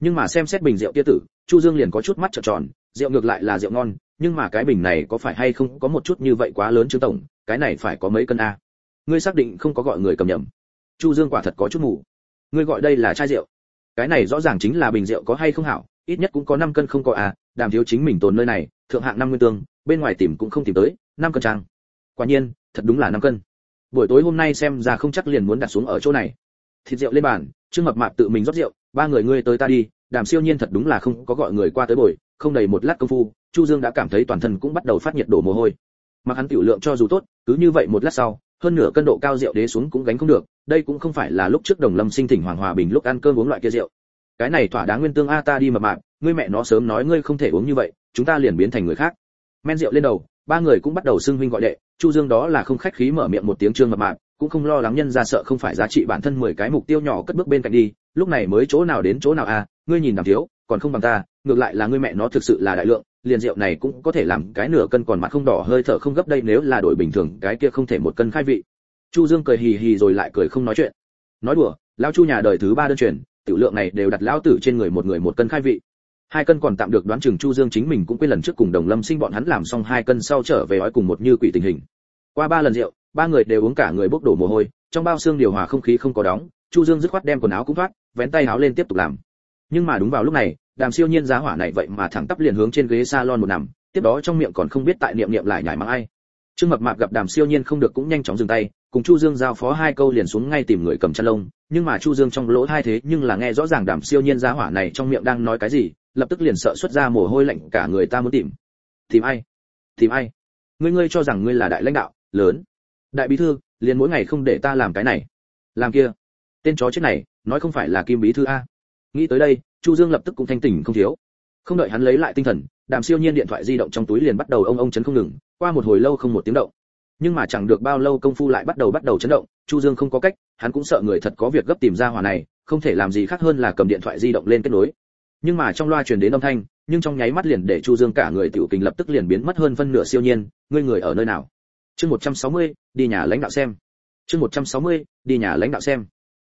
Nhưng mà xem xét bình rượu kia tử, chu dương liền có chút mắt trợn tròn, rượu ngược lại là rượu ngon, nhưng mà cái bình này có phải hay không có một chút như vậy quá lớn chứ tổng, cái này phải có mấy cân a? Ngươi xác định không có gọi người cầm nhầm. Chu dương quả thật có chút mù. Ngươi gọi đây là chai rượu. Cái này rõ ràng chính là bình rượu có hay không hảo ít nhất cũng có 5 cân không có à đàm thiếu chính mình tồn nơi này, thượng hạng năm nguyên tương, bên ngoài tìm cũng không tìm tới 5 cân trang. Quả nhiên, thật đúng là 5 cân. Buổi tối hôm nay xem ra không chắc liền muốn đặt xuống ở chỗ này. Thịt rượu lên bàn, trương mập mạp tự mình rót rượu, ba người ngươi tới ta đi, đàm siêu nhiên thật đúng là không có gọi người qua tới bồi, không đầy một lát công phu, chu dương đã cảm thấy toàn thân cũng bắt đầu phát nhiệt đổ mồ hôi. Mặc hắn tiểu lượng cho dù tốt, cứ như vậy một lát sau, hơn nửa cân độ cao rượu đế xuống cũng gánh không được, đây cũng không phải là lúc trước đồng lâm sinh thỉnh hoàng hòa bình lúc ăn cơm uống loại kia rượu cái này thỏa đáng nguyên tương a, ta đi mập mạp, ngươi mẹ nó sớm nói ngươi không thể uống như vậy, chúng ta liền biến thành người khác. Men rượu lên đầu, ba người cũng bắt đầu xưng huynh gọi đệ, chu dương đó là không khách khí mở miệng một tiếng trương mập mạp, cũng không lo lắng nhân ra sợ không phải giá trị bản thân 10 cái mục tiêu nhỏ cất bước bên cạnh đi, lúc này mới chỗ nào đến chỗ nào a ngươi nhìn làm thiếu, còn không bằng ta, ngược lại là ngươi mẹ nó thực sự là đại lượng, liền rượu này cũng có thể làm cái nửa cân còn mặt không đỏ hơi thở không gấp đây nếu là đổi bình thường, cái kia không thể một cân khai vị. Chu dương cười hì hì rồi lại cười không nói chuyện. Nói đùa, lão chu nhà đời thứ ba đơn truyền tiểu lượng này đều đặt lão tử trên người một người một cân khai vị. Hai cân còn tạm được đoán chừng chu dương chính mình cũng quên lần trước cùng đồng lâm sinh bọn hắn làm xong hai cân sau trở về ói cùng một như quỷ tình hình. Qua ba lần rượu, ba người đều uống cả người bốc đổ mồ hôi, trong bao xương điều hòa không khí không có đóng, chu dương dứt khoát đem quần áo cũng thoát, vén tay áo lên tiếp tục làm. Nhưng mà đúng vào lúc này, đàm siêu nhiên giá hỏa này vậy mà thẳng tắp liền hướng trên ghế salon một nằm, tiếp đó trong miệng còn không biết tại niệm niệm lại nhảy mắng ai trương mập mạp gặp đàm siêu nhiên không được cũng nhanh chóng dừng tay, cùng chu dương giao phó hai câu liền xuống ngay tìm người cầm chăn lông. Nhưng mà chu dương trong lỗ hai thế nhưng là nghe rõ ràng đàm siêu nhiên giá hỏa này trong miệng đang nói cái gì, lập tức liền sợ xuất ra mồ hôi lạnh, cả người ta muốn tìm. Tìm ai? Tìm ai? Ngươi ngươi cho rằng ngươi là đại lãnh đạo, lớn. Đại bí thư, liền mỗi ngày không để ta làm cái này. Làm kia. Tên chó chết này, nói không phải là kim bí thư a. Nghĩ tới đây, chu dương lập tức cũng thanh tỉnh không thiếu không đợi hắn lấy lại tinh thần đàm siêu nhiên điện thoại di động trong túi liền bắt đầu ông ông chấn không ngừng qua một hồi lâu không một tiếng động. Nhưng mà chẳng được bao lâu công phu lại bắt đầu bắt đầu chấn động chu dương không có cách hắn cũng sợ người thật có việc gấp tìm ra hỏa này không thể làm gì khác hơn là cầm điện thoại di động lên kết nối. Nhưng mà trong loa truyền đến âm thanh nhưng trong nháy mắt liền để chu dương cả người tiểu tình lập tức liền biến mất hơn phân nửa siêu nhiên ngươi người ở nơi nào? Chương 160, đi nhà lãnh đạo xem. Chương 160, đi nhà lãnh đạo xem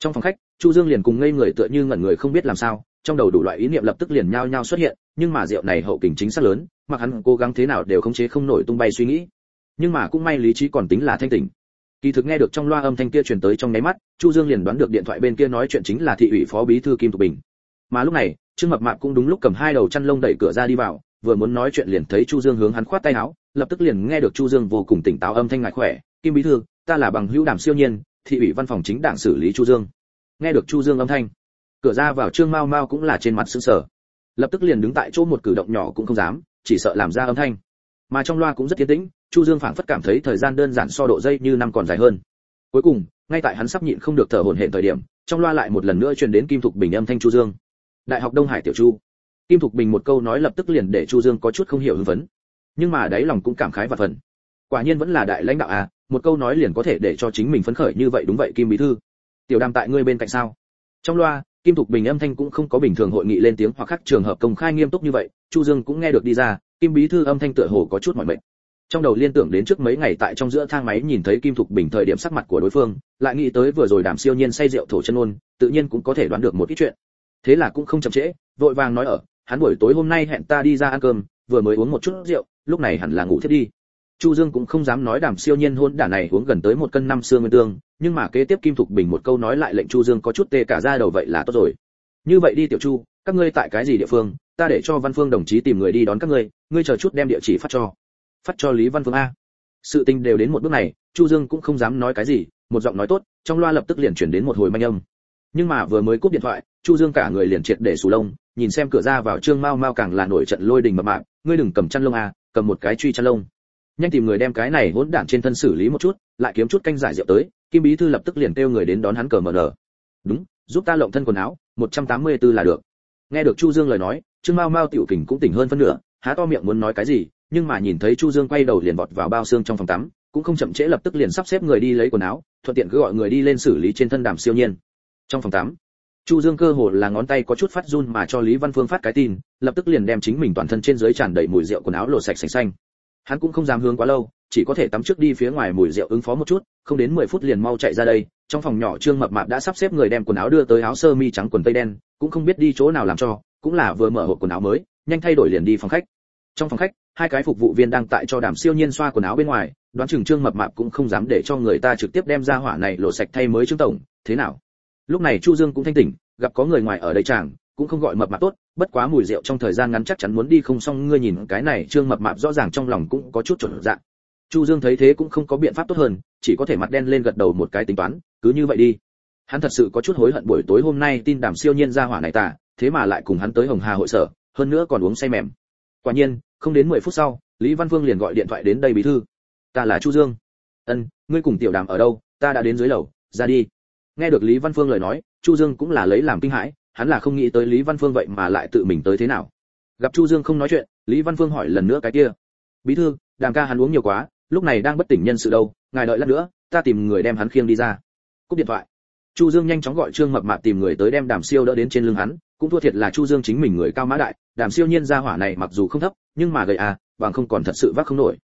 trong phòng khách, chu dương liền cùng ngây người tựa như ngẩn người không biết làm sao, trong đầu đủ loại ý niệm lập tức liền nhao nhao xuất hiện, nhưng mà rượu này hậu kình chính xác lớn, mặc hắn cố gắng thế nào đều khống chế không nổi tung bay suy nghĩ. Nhưng mà cũng may lý trí còn tính là thanh tỉnh. Kỳ thực nghe được trong loa âm thanh kia truyền tới trong nháy mắt, chu dương liền đoán được điện thoại bên kia nói chuyện chính là thị ủy phó bí thư kim thục bình. Mà lúc này, trương mập mạp cũng đúng lúc cầm hai đầu chăn lông đẩy cửa ra đi vào, vừa muốn nói chuyện liền thấy chu dương hướng hắn khoát tay áo, lập tức liền nghe được chu dương vô cùng tỉnh táo âm thanh ngại khỏe, kim bí thư, ta là bằng hữu đàm siêu nhiên thị ủy văn phòng chính đảng xử lý chu dương. Nghe được chu dương âm thanh, cửa ra vào trương mao mao cũng là trên mặt sững sờ. Lập tức liền đứng tại chỗ một cử động nhỏ cũng không dám, chỉ sợ làm ra âm thanh. Mà trong loa cũng rất tiến tĩnh, chu dương phảng phất cảm thấy thời gian đơn giản so độ dây như năm còn dài hơn. Cuối cùng, ngay tại hắn sắp nhịn không được thở hổn hển thời điểm, trong loa lại một lần nữa truyền đến kim thục bình âm thanh chu dương. Đại học đông hải tiểu chu. Kim thục bình một câu nói lập tức liền để chu dương có chút không hiểu hưng phấn. Nhưng mà đáy lòng cũng cảm khái và phần quả nhiên vẫn là đại lãnh đạo à một câu nói liền có thể để cho chính mình phấn khởi như vậy đúng vậy, kim bí thư. Tiểu đàm tại ngươi bên cạnh sao? Trong loa, kim thục bình âm thanh cũng không có bình thường hội nghị lên tiếng hoặc khác trường hợp công khai nghiêm túc như vậy, chu dương cũng nghe được đi ra, kim bí thư âm thanh tựa hồ có chút mỏi mệt. Trong đầu liên tưởng đến trước mấy ngày tại trong giữa thang máy nhìn thấy kim thục bình thời điểm sắc mặt của đối phương, lại nghĩ tới vừa rồi đàm siêu nhiên say rượu thổ chân ôn, tự nhiên cũng có thể đoán được một ít chuyện. Thế là cũng không chậm trễ, vội vàng nói ở, hắn buổi tối hôm nay hẹn ta đi ra ăn cơm, vừa mới uống một chút rượu, lúc này hẳn là ngủ thiết đi chu dương cũng không dám nói đàm siêu nhiên hôn đả này uống gần tới một cân năm xương nguyên tương, nhưng mà kế tiếp kim thục bình một câu nói lại lệnh chu dương có chút tê cả ra đầu vậy là tốt rồi. Như vậy đi tiểu chu, các ngươi tại cái gì địa phương, ta để cho văn phương đồng chí tìm người đi đón các ngươi ngươi chờ chút đem địa chỉ phát cho. Phát cho lý văn phương a. Sự tình đều đến một bước này, chu dương cũng không dám nói cái gì, một giọng nói tốt, trong loa lập tức liền chuyển đến một hồi manh âm. Nhưng mà vừa mới cúp điện thoại, chu dương cả người liền triệt để sù lông, nhìn xem cửa ra vào trương mau mau càng là nổi trận lôi đình mập mạp, ngươi đừng cầm chăn lông a, cầm một cái truy chăn lông nhanh tìm người đem cái này hỗn đản trên thân xử lý một chút, lại kiếm chút canh giải rượu tới, kim bí thư lập tức liền kêu người đến đón hắn cờ mờ nở. Đúng, giúp ta lộng thân quần áo 184 là được. Nghe được chu dương lời nói, trương mao mao tiểu kình cũng tỉnh hơn phân nửa, há to miệng muốn nói cái gì, nhưng mà nhìn thấy chu dương quay đầu liền vọt vào bao xương trong phòng tắm, cũng không chậm trễ lập tức liền sắp xếp người đi lấy quần áo, thuận tiện cứ gọi người đi lên xử lý trên thân đàm siêu nhiên. Trong phòng tắm, chu dương cơ hồ là ngón tay có chút phát run mà cho lý văn phương phát cái tin, lập tức liền đem chính mình toàn thân trên dưới tràn đầy mùi rượu quần áo lột sạch sành xanh hắn cũng không dám hướng quá lâu, chỉ có thể tắm trước đi phía ngoài mùi rượu ứng phó một chút, không đến 10 phút liền mau chạy ra đây. Trong phòng nhỏ trương mập mạp đã sắp xếp người đem quần áo đưa tới áo sơ mi trắng quần tây đen, cũng không biết đi chỗ nào làm cho, cũng là vừa mở hộp quần áo mới, nhanh thay đổi liền đi phòng khách. Trong phòng khách, hai cái phục vụ viên đang tại cho đàm siêu nhiên xoa quần áo bên ngoài, đoán chừng trương mập mạp cũng không dám để cho người ta trực tiếp đem ra hỏa này lộ sạch thay mới trương tổng. Thế nào? Lúc này chu dương cũng thanh tỉnh, gặp có người ngoài ở đây chàng cũng không gọi mập mạp tốt, bất quá mùi rượu trong thời gian ngắn chắc chắn muốn đi không xong, ngươi nhìn cái này trương mập mạp rõ ràng trong lòng cũng có chút chuẩn dạng chu dương thấy thế cũng không có biện pháp tốt hơn, chỉ có thể mặt đen lên gật đầu một cái tính toán, cứ như vậy đi. Hắn thật sự có chút hối hận buổi tối hôm nay tin đàm siêu nhiên ra hỏa này tả thế mà lại cùng hắn tới hồng hà hội sở, hơn nữa còn uống say mềm. Quả nhiên, không đến 10 phút sau, lý văn vương liền gọi điện thoại đến đây bí thư. Ta là chu dương. Ân, ngươi cùng tiểu đàm ở đâu? Ta đã đến dưới lầu, ra đi. Nghe được lý văn phương lời nói, chu dương cũng là lấy làm kinh hãi hắn là không nghĩ tới lý văn phương vậy mà lại tự mình tới thế nào. Gặp chu dương không nói chuyện, lý văn phương hỏi lần nữa cái kia. Bí thư, đàm ca hắn uống nhiều quá, lúc này đang bất tỉnh nhân sự đâu, ngài đợi lát nữa, ta tìm người đem hắn khiêng đi ra. Cúp điện thoại. Chu dương nhanh chóng gọi trương mập mạp tìm người tới đem đàm siêu đỡ đến trên lưng hắn, cũng thua thiệt là chu dương chính mình người cao mã đại, đàm siêu nhiên ra hỏa này mặc dù không thấp, nhưng mà gầy à bằng không còn thật sự vác không nổi.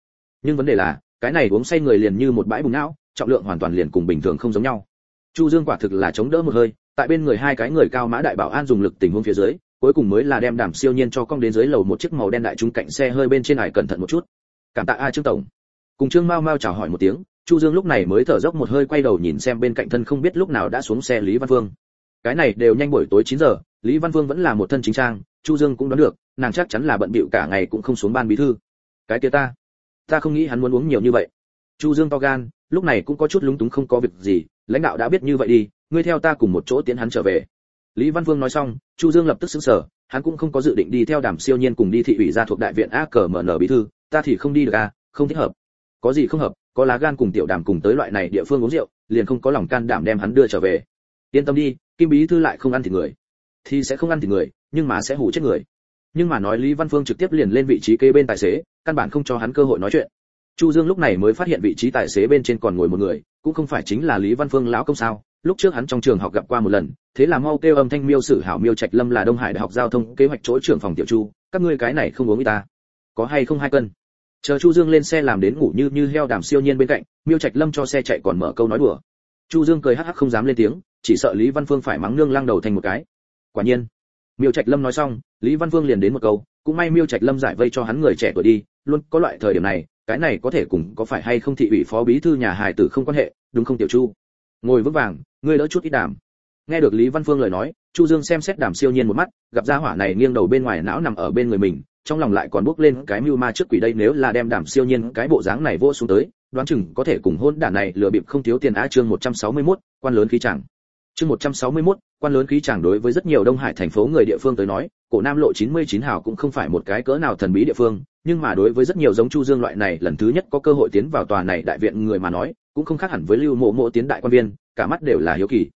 Nhưng vấn đề là, cái này uống say người liền như một bãi bùng não, trọng lượng hoàn toàn liền cùng bình thường không giống nhau. Chu dương quả thực là chống đỡ một hơi tại bên người hai cái người cao mã đại bảo an dùng lực tình huống phía dưới, cuối cùng mới là đem đàm siêu nhiên cho cong đến dưới lầu một chiếc màu đen đại trung cạnh xe hơi bên trên hải cẩn thận một chút. Cảm tạ a trương tổng. Cùng trương mao mao chào hỏi một tiếng, chu dương lúc này mới thở dốc một hơi quay đầu nhìn xem bên cạnh thân không biết lúc nào đã xuống xe lý văn vương. Cái này đều nhanh buổi tối 9 giờ, lý văn vương vẫn là một thân chính trang, chu dương cũng đoán được, nàng chắc chắn là bận bịu cả ngày cũng không xuống ban bí thư. Cái kia ta ta không nghĩ hắn muốn uống nhiều như vậy. Chu dương to gan, lúc này cũng có chút lúng túng không có việc gì, lãnh đạo đã biết như vậy đi ngươi theo ta cùng một chỗ tiến hắn trở về. Lý văn vương nói xong, chu dương lập tức sững sờ, hắn cũng không có dự định đi theo đàm siêu nhiên cùng đi thị ủy ra thuộc đại viện a cờ mở nở bí thư, ta thì không đi được a không thích hợp. Có gì không hợp, có lá gan cùng tiểu đàm cùng tới loại này địa phương uống rượu, liền không có lòng can đảm đem hắn đưa trở về. Yên tâm đi, kim bí thư lại không ăn thịt người. Thì sẽ không ăn thịt người, nhưng mà sẽ hủ chết người. Nhưng mà nói lý văn phương trực tiếp liền lên vị trí kế bên tài xế, căn bản không cho hắn cơ hội nói chuyện. Chu dương lúc này mới phát hiện vị trí tài xế bên trên còn ngồi một người, cũng không phải chính là lý văn phương lão công sao? Lúc trước hắn trong trường học gặp qua một lần, thế là mau kêu âm thanh miêu sử hảo miêu trạch lâm là đông hải đại học giao thông kế hoạch chỗ trưởng phòng tiểu chu, các ngươi cái này không uống ý ta. Có hay không hai cân? Chờ chu dương lên xe làm đến ngủ như như heo đàm siêu nhiên bên cạnh, miêu trạch lâm cho xe chạy còn mở câu nói đùa. Chu dương cười hắc hắc không dám lên tiếng, chỉ sợ lý văn phương phải mắng nương lăng đầu thành một cái. Quả nhiên, miêu trạch lâm nói xong, lý văn phương liền đến một câu, cũng may miêu trạch lâm giải vây cho hắn người trẻ tuổi đi, luôn có loại thời điểm này, cái này có thể cùng có phải hay không thị ủy phó bí thư nhà hài tử không quan hệ, đúng không tiểu chu? Ngồi vững vàng ngươi đỡ chút ít đàm. Nghe được lý văn phương lời nói chu dương xem xét đàm siêu nhiên một mắt gặp gia hỏa này nghiêng đầu bên ngoài não nằm ở bên người mình trong lòng lại còn bước lên cái mưu ma trước quỷ đây nếu là đem đàm siêu nhiên cái bộ dáng này vô xuống tới đoán chừng có thể cùng hôn đản này lừa bịp không thiếu tiền á chương 161, quan lớn khí chẳng chương 161, quan lớn khí chàng đối với rất nhiều đông hải thành phố người địa phương tới nói cổ nam lộ 99 hào cũng không phải một cái cỡ nào thần bí địa phương nhưng mà đối với rất nhiều giống chu dương loại này lần thứ nhất có cơ hội tiến vào tòa này đại viện người mà nói cũng không khác hẳn với lưu mộ mộ tiến đại quan viên cả mắt đều là hiếu kỳ.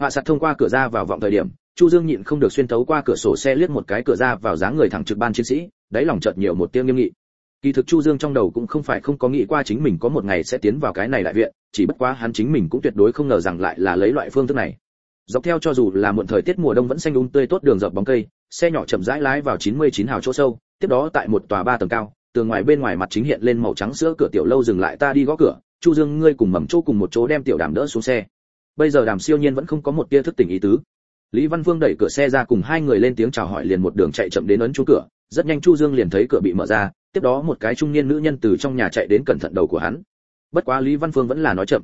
Vạ sạt thông qua cửa ra vào vọng thời điểm, chu dương nhịn không được xuyên thấu qua cửa sổ xe liếc một cái cửa ra vào dáng người thẳng trực ban chiến sĩ, đáy lòng chợt nhiều một tiêu nghiêm nghị. Kỳ thực chu dương trong đầu cũng không phải không có nghĩ qua chính mình có một ngày sẽ tiến vào cái này đại viện, chỉ bất quá hắn chính mình cũng tuyệt đối không ngờ rằng lại là lấy loại phương thức này. Dọc theo cho dù là muộn thời tiết mùa đông vẫn xanh um tươi tốt đường dọc bóng cây, xe nhỏ chậm rãi lái vào 99 hào chỗ sâu, tiếp đó tại một tòa ba tầng cao, tường ngoài bên ngoài mặt chính hiện lên màu trắng sữa cửa tiểu lâu dừng lại ta đi gõ cửa, chu dương ngươi cùng mầm chỗ cùng một chỗ đem tiểu đàm đỡ xuống xe bây giờ đàm siêu nhiên vẫn không có một tia thức tỉnh ý tứ. Lý văn vương đẩy cửa xe ra cùng hai người lên tiếng chào hỏi liền một đường chạy chậm đến ấn chuông cửa. Rất nhanh chu dương liền thấy cửa bị mở ra, tiếp đó một cái trung niên nữ nhân từ trong nhà chạy đến cẩn thận đầu của hắn. Bất quá lý văn phương vẫn là nói chậm.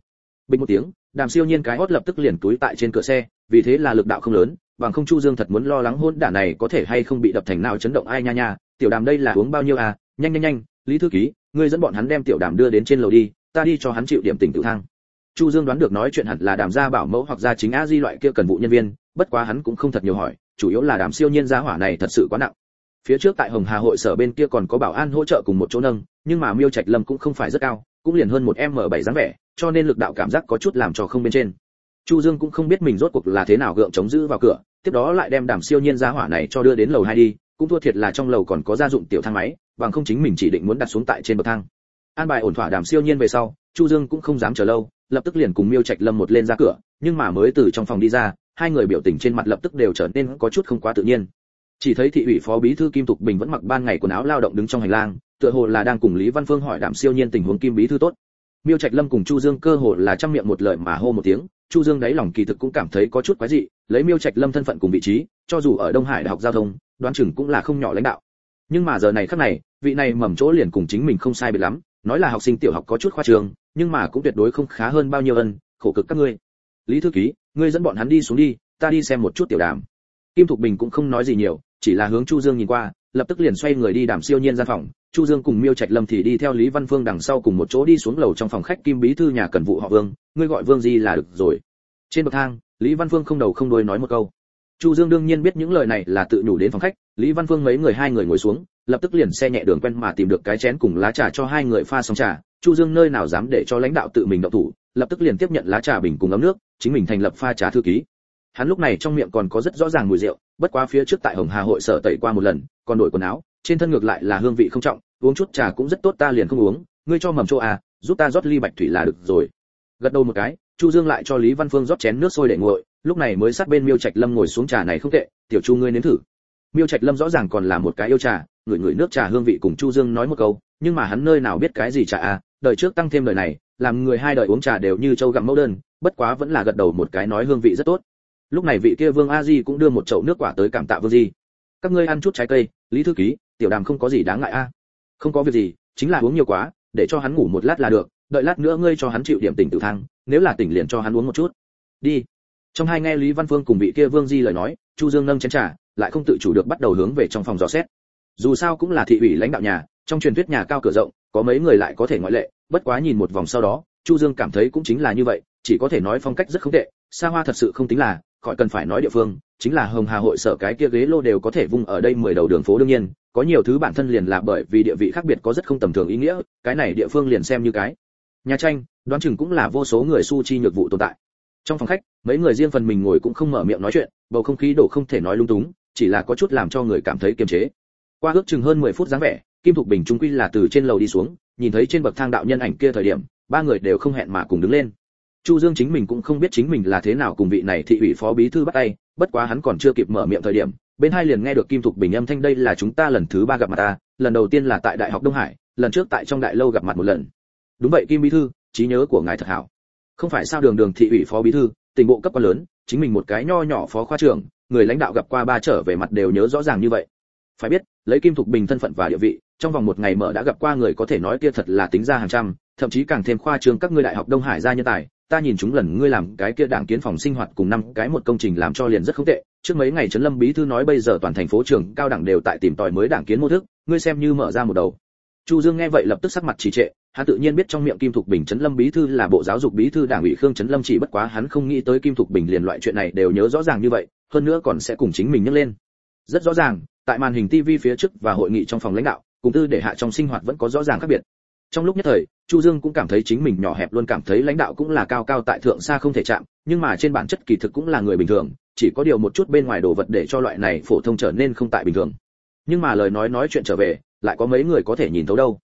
Bình một tiếng, đàm siêu nhiên cái hót lập tức liền túi tại trên cửa xe, vì thế là lực đạo không lớn, bằng không chu dương thật muốn lo lắng hôn đả này có thể hay không bị đập thành nào chấn động ai nha nha, tiểu đàm đây là uống bao nhiêu à nhanh nhanh nhanh, lý thư ký, ngươi dẫn bọn hắn đem tiểu đàm đưa đến trên lầu đi, ta đi cho hắn chịu điểm tình tự thang chu dương đoán được nói chuyện hẳn là đàm gia bảo mẫu hoặc gia chính a di loại kia cần vụ nhân viên, bất quá hắn cũng không thật nhiều hỏi, chủ yếu là đàm siêu nhiên gia hỏa này thật sự quá nặng. Phía trước tại hồng hà hội sở bên kia còn có bảo an hỗ trợ cùng một chỗ nâng, nhưng mà miêu trạch lâm cũng không phải rất cao, cũng liền hơn một m bảy dáng vẻ, cho nên lực đạo cảm giác có chút làm cho không bên trên. Chu dương cũng không biết mình rốt cuộc là thế nào gượng chống giữ vào cửa, tiếp đó lại đem đàm siêu nhiên gia hỏa này cho đưa đến lầu hai đi, cũng thua thiệt là trong lầu còn có gia dụng tiểu thang máy, bằng không chính mình chỉ định muốn đặt xuống tại trên bậc thang. An bài ổn thỏa đàm siêu nhiên về sau, chu dương cũng không dám chờ lâu lập tức liền cùng miêu trạch lâm một lên ra cửa, nhưng mà mới từ trong phòng đi ra, hai người biểu tình trên mặt lập tức đều trở nên có chút không quá tự nhiên. Chỉ thấy thị ủy phó bí thư kim tục bình vẫn mặc ban ngày quần áo lao động đứng trong hành lang, tựa hồ là đang cùng lý văn phương hỏi đảm siêu nhiên tình huống kim bí thư tốt. Miêu trạch lâm cùng chu dương cơ hồ là trong miệng một lời mà hô một tiếng, chu dương đáy lòng kỳ thực cũng cảm thấy có chút quái dị, lấy miêu trạch lâm thân phận cùng vị trí, cho dù ở đông hải đại học giao thông, đoán chừng cũng là không nhỏ lãnh đạo. Nhưng mà giờ này khắc này, vị này mầm chỗ liền cùng chính mình không sai biệt lắm, nói là học sinh tiểu học có chút khoa trường nhưng mà cũng tuyệt đối không khá hơn bao nhiêu ân, khổ cực các ngươi. Lý thư ký, ngươi dẫn bọn hắn đi xuống đi, ta đi xem một chút tiểu đàm. Kim thục bình cũng không nói gì nhiều, chỉ là hướng chu dương nhìn qua, lập tức liền xoay người đi đàm siêu nhiên gian phòng. Chu dương cùng miêu trạch lâm thì đi theo lý văn phương đằng sau cùng một chỗ đi xuống lầu trong phòng khách kim bí thư nhà cần vụ họ vương, ngươi gọi vương gì là được rồi. Trên bậc thang, lý văn phương không đầu không đuôi nói một câu. Chu dương đương nhiên biết những lời này là tự nhủ đến phòng khách, lý văn phương mấy người hai người ngồi xuống, lập tức liền xe nhẹ đường quen mà tìm được cái chén cùng lá trà cho hai người pha xong trà chu dương nơi nào dám để cho lãnh đạo tự mình động thủ, lập tức liền tiếp nhận lá trà bình cùng ấm nước, chính mình thành lập pha trà thư ký. Hắn lúc này trong miệng còn có rất rõ ràng mùi rượu, bất quá phía trước tại hồng hà hội sở tẩy qua một lần, còn đổi quần áo, trên thân ngược lại là hương vị không trọng, uống chút trà cũng rất tốt, ta liền không uống, ngươi cho mầm chỗ à giúp ta rót ly bạch thủy là được rồi. Gật đầu một cái, chu dương lại cho lý văn phương rót chén nước sôi để nguội, lúc này mới sát bên miêu trạch lâm ngồi xuống trà này không tệ, tiểu chu ngươi nếm thử. Miêu trạch lâm rõ ràng còn là một cái yêu trà, ngửi ngửi nước trà hương vị cùng chu dương nói một câu, nhưng mà hắn nơi nào biết cái gì trà à đời trước tăng thêm đời này, làm người hai đời uống trà đều như châu gặm mẫu đơn, bất quá vẫn là gật đầu một cái nói hương vị rất tốt. Lúc này vị kia vương a di cũng đưa một chậu nước quả tới cảm tạ vương di. Các ngươi ăn chút trái cây, lý thư ký, tiểu đàm không có gì đáng ngại a. Không có việc gì, chính là uống nhiều quá, để cho hắn ngủ một lát là được, đợi lát nữa ngươi cho hắn chịu điểm tỉnh tự thăng, nếu là tỉnh liền cho hắn uống một chút. Đi. Trong hai nghe lý văn phương cùng vị kia vương di lời nói, chu dương nâng chén trà, lại không tự chủ được bắt đầu hướng về trong phòng dò xét. Dù sao cũng là thị ủy lãnh đạo nhà, trong truyền thuyết nhà cao cửa rộng có mấy người lại có thể ngoại lệ, bất quá nhìn một vòng sau đó, chu dương cảm thấy cũng chính là như vậy, chỉ có thể nói phong cách rất không tệ, xa hoa thật sự không tính là, khỏi cần phải nói địa phương, chính là hồng hà hội sở cái kia ghế lô đều có thể vung ở đây mười đầu đường phố đương nhiên, có nhiều thứ bản thân liền là bởi vì địa vị khác biệt có rất không tầm thường ý nghĩa, cái này địa phương liền xem như cái. Nhà tranh, đoán chừng cũng là vô số người su chi nhược vụ tồn tại. Trong phòng khách, mấy người riêng phần mình ngồi cũng không mở miệng nói chuyện, bầu không khí đổ không thể nói lung túng, chỉ là có chút làm cho người cảm thấy kiềm chế. Qua ước chừng hơn 10 phút dáng vẻ kim thục bình trung quy là từ trên lầu đi xuống, nhìn thấy trên bậc thang đạo nhân ảnh kia thời điểm, ba người đều không hẹn mà cùng đứng lên. Chu dương chính mình cũng không biết chính mình là thế nào cùng vị này thị ủy phó bí thư bắt tay, bất quá hắn còn chưa kịp mở miệng thời điểm, bên hai liền nghe được kim thục bình âm thanh đây là chúng ta lần thứ ba gặp mặt ta, lần đầu tiên là tại đại học đông hải, lần trước tại trong đại lâu gặp mặt một lần. Đúng vậy, kim bí thư, trí nhớ của ngài thật hảo. Không phải sao đường đường thị ủy phó bí thư tỉnh bộ cấp quá lớn, chính mình một cái nho nhỏ phó khoa trưởng, người lãnh đạo gặp qua ba trở về mặt đều nhớ rõ ràng như vậy. Phải biết, lấy kim thục bình thân phận và địa vị trong vòng một ngày mở đã gặp qua người có thể nói kia thật là tính ra hàng trăm, thậm chí càng thêm khoa trương các ngươi đại học đông hải ra nhân tài. Ta nhìn chúng lần ngươi làm cái kia đảng kiến phòng sinh hoạt cùng năm cái một công trình làm cho liền rất không tệ. Trước mấy ngày trấn lâm bí thư nói bây giờ toàn thành phố trường cao đẳng đều tại tìm tòi mới đảng kiến mô thức, ngươi xem như mở ra một đầu. Chu dương nghe vậy lập tức sắc mặt trì trệ, hắn tự nhiên biết trong miệng kim thục bình trấn lâm bí thư là bộ giáo dục bí thư đảng ủy khương trấn lâm chỉ bất quá hắn không nghĩ tới kim thục bình liền loại chuyện này đều nhớ rõ ràng như vậy, hơn nữa còn sẽ cùng chính mình nhắc lên. Rất rõ ràng, tại màn hình tv phía trước và hội nghị trong phòng lãnh đạo cùng tư để hạ trong sinh hoạt vẫn có rõ ràng khác biệt. Trong lúc nhất thời, chu dương cũng cảm thấy chính mình nhỏ hẹp luôn cảm thấy lãnh đạo cũng là cao cao tại thượng xa không thể chạm, nhưng mà trên bản chất kỳ thực cũng là người bình thường, chỉ có điều một chút bên ngoài đồ vật để cho loại này phổ thông trở nên không tại bình thường. Nhưng mà lời nói nói chuyện trở về, lại có mấy người có thể nhìn thấu đâu.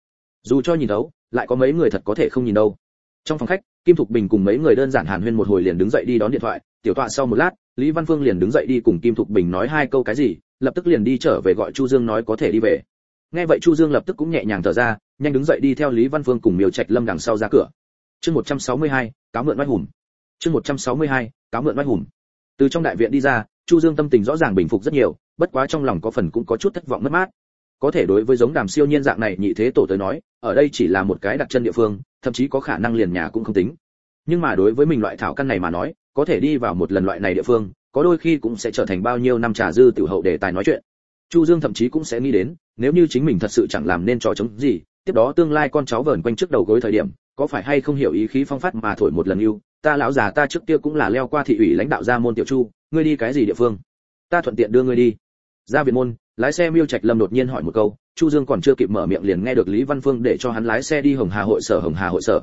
Dù cho nhìn thấu, lại có mấy người thật có thể không nhìn đâu. Trong phòng khách, kim thục bình cùng mấy người đơn giản hàn huyên một hồi liền đứng dậy đi đón điện thoại, tiểu tọa sau một lát, lý văn phương liền đứng dậy đi cùng kim thục bình nói hai câu cái gì, lập tức liền đi trở về gọi chu dương nói có thể đi về nghe vậy chu dương lập tức cũng nhẹ nhàng thở ra nhanh đứng dậy đi theo lý văn phương cùng miêu trạch lâm đằng sau ra cửa. Chương 162, cáo mượn oai hùng. Chương 162, cáo mượn oai hùng. Từ trong đại viện đi ra chu dương tâm tình rõ ràng bình phục rất nhiều bất quá trong lòng có phần cũng có chút thất vọng mất mát. Có thể đối với giống đàm siêu nhiên dạng này nhị thế tổ tới nói ở đây chỉ là một cái đặc chân địa phương thậm chí có khả năng liền nhà cũng không tính. Nhưng mà đối với mình loại thảo căn này mà nói có thể đi vào một lần loại này địa phương có đôi khi cũng sẽ trở thành bao nhiêu năm trà dư tiểu hậu để tài nói chuyện chu dương thậm chí cũng sẽ nghĩ đến, nếu như chính mình thật sự chẳng làm nên trò chống gì, tiếp đó tương lai con cháu vờn quanh trước đầu gối thời điểm, có phải hay không hiểu ý khí phong phát mà thổi một lần yêu? Ta lão già ta trước kia cũng là leo qua thị ủy lãnh đạo ra môn tiểu chu, ngươi đi cái gì địa phương? Ta thuận tiện đưa ngươi đi. Ra viện môn, lái xe miêu trạch lâm đột nhiên hỏi một câu, chu dương còn chưa kịp mở miệng liền nghe được lý văn phương để cho hắn lái xe đi hồng hà hội sở, hồng hà hội sở.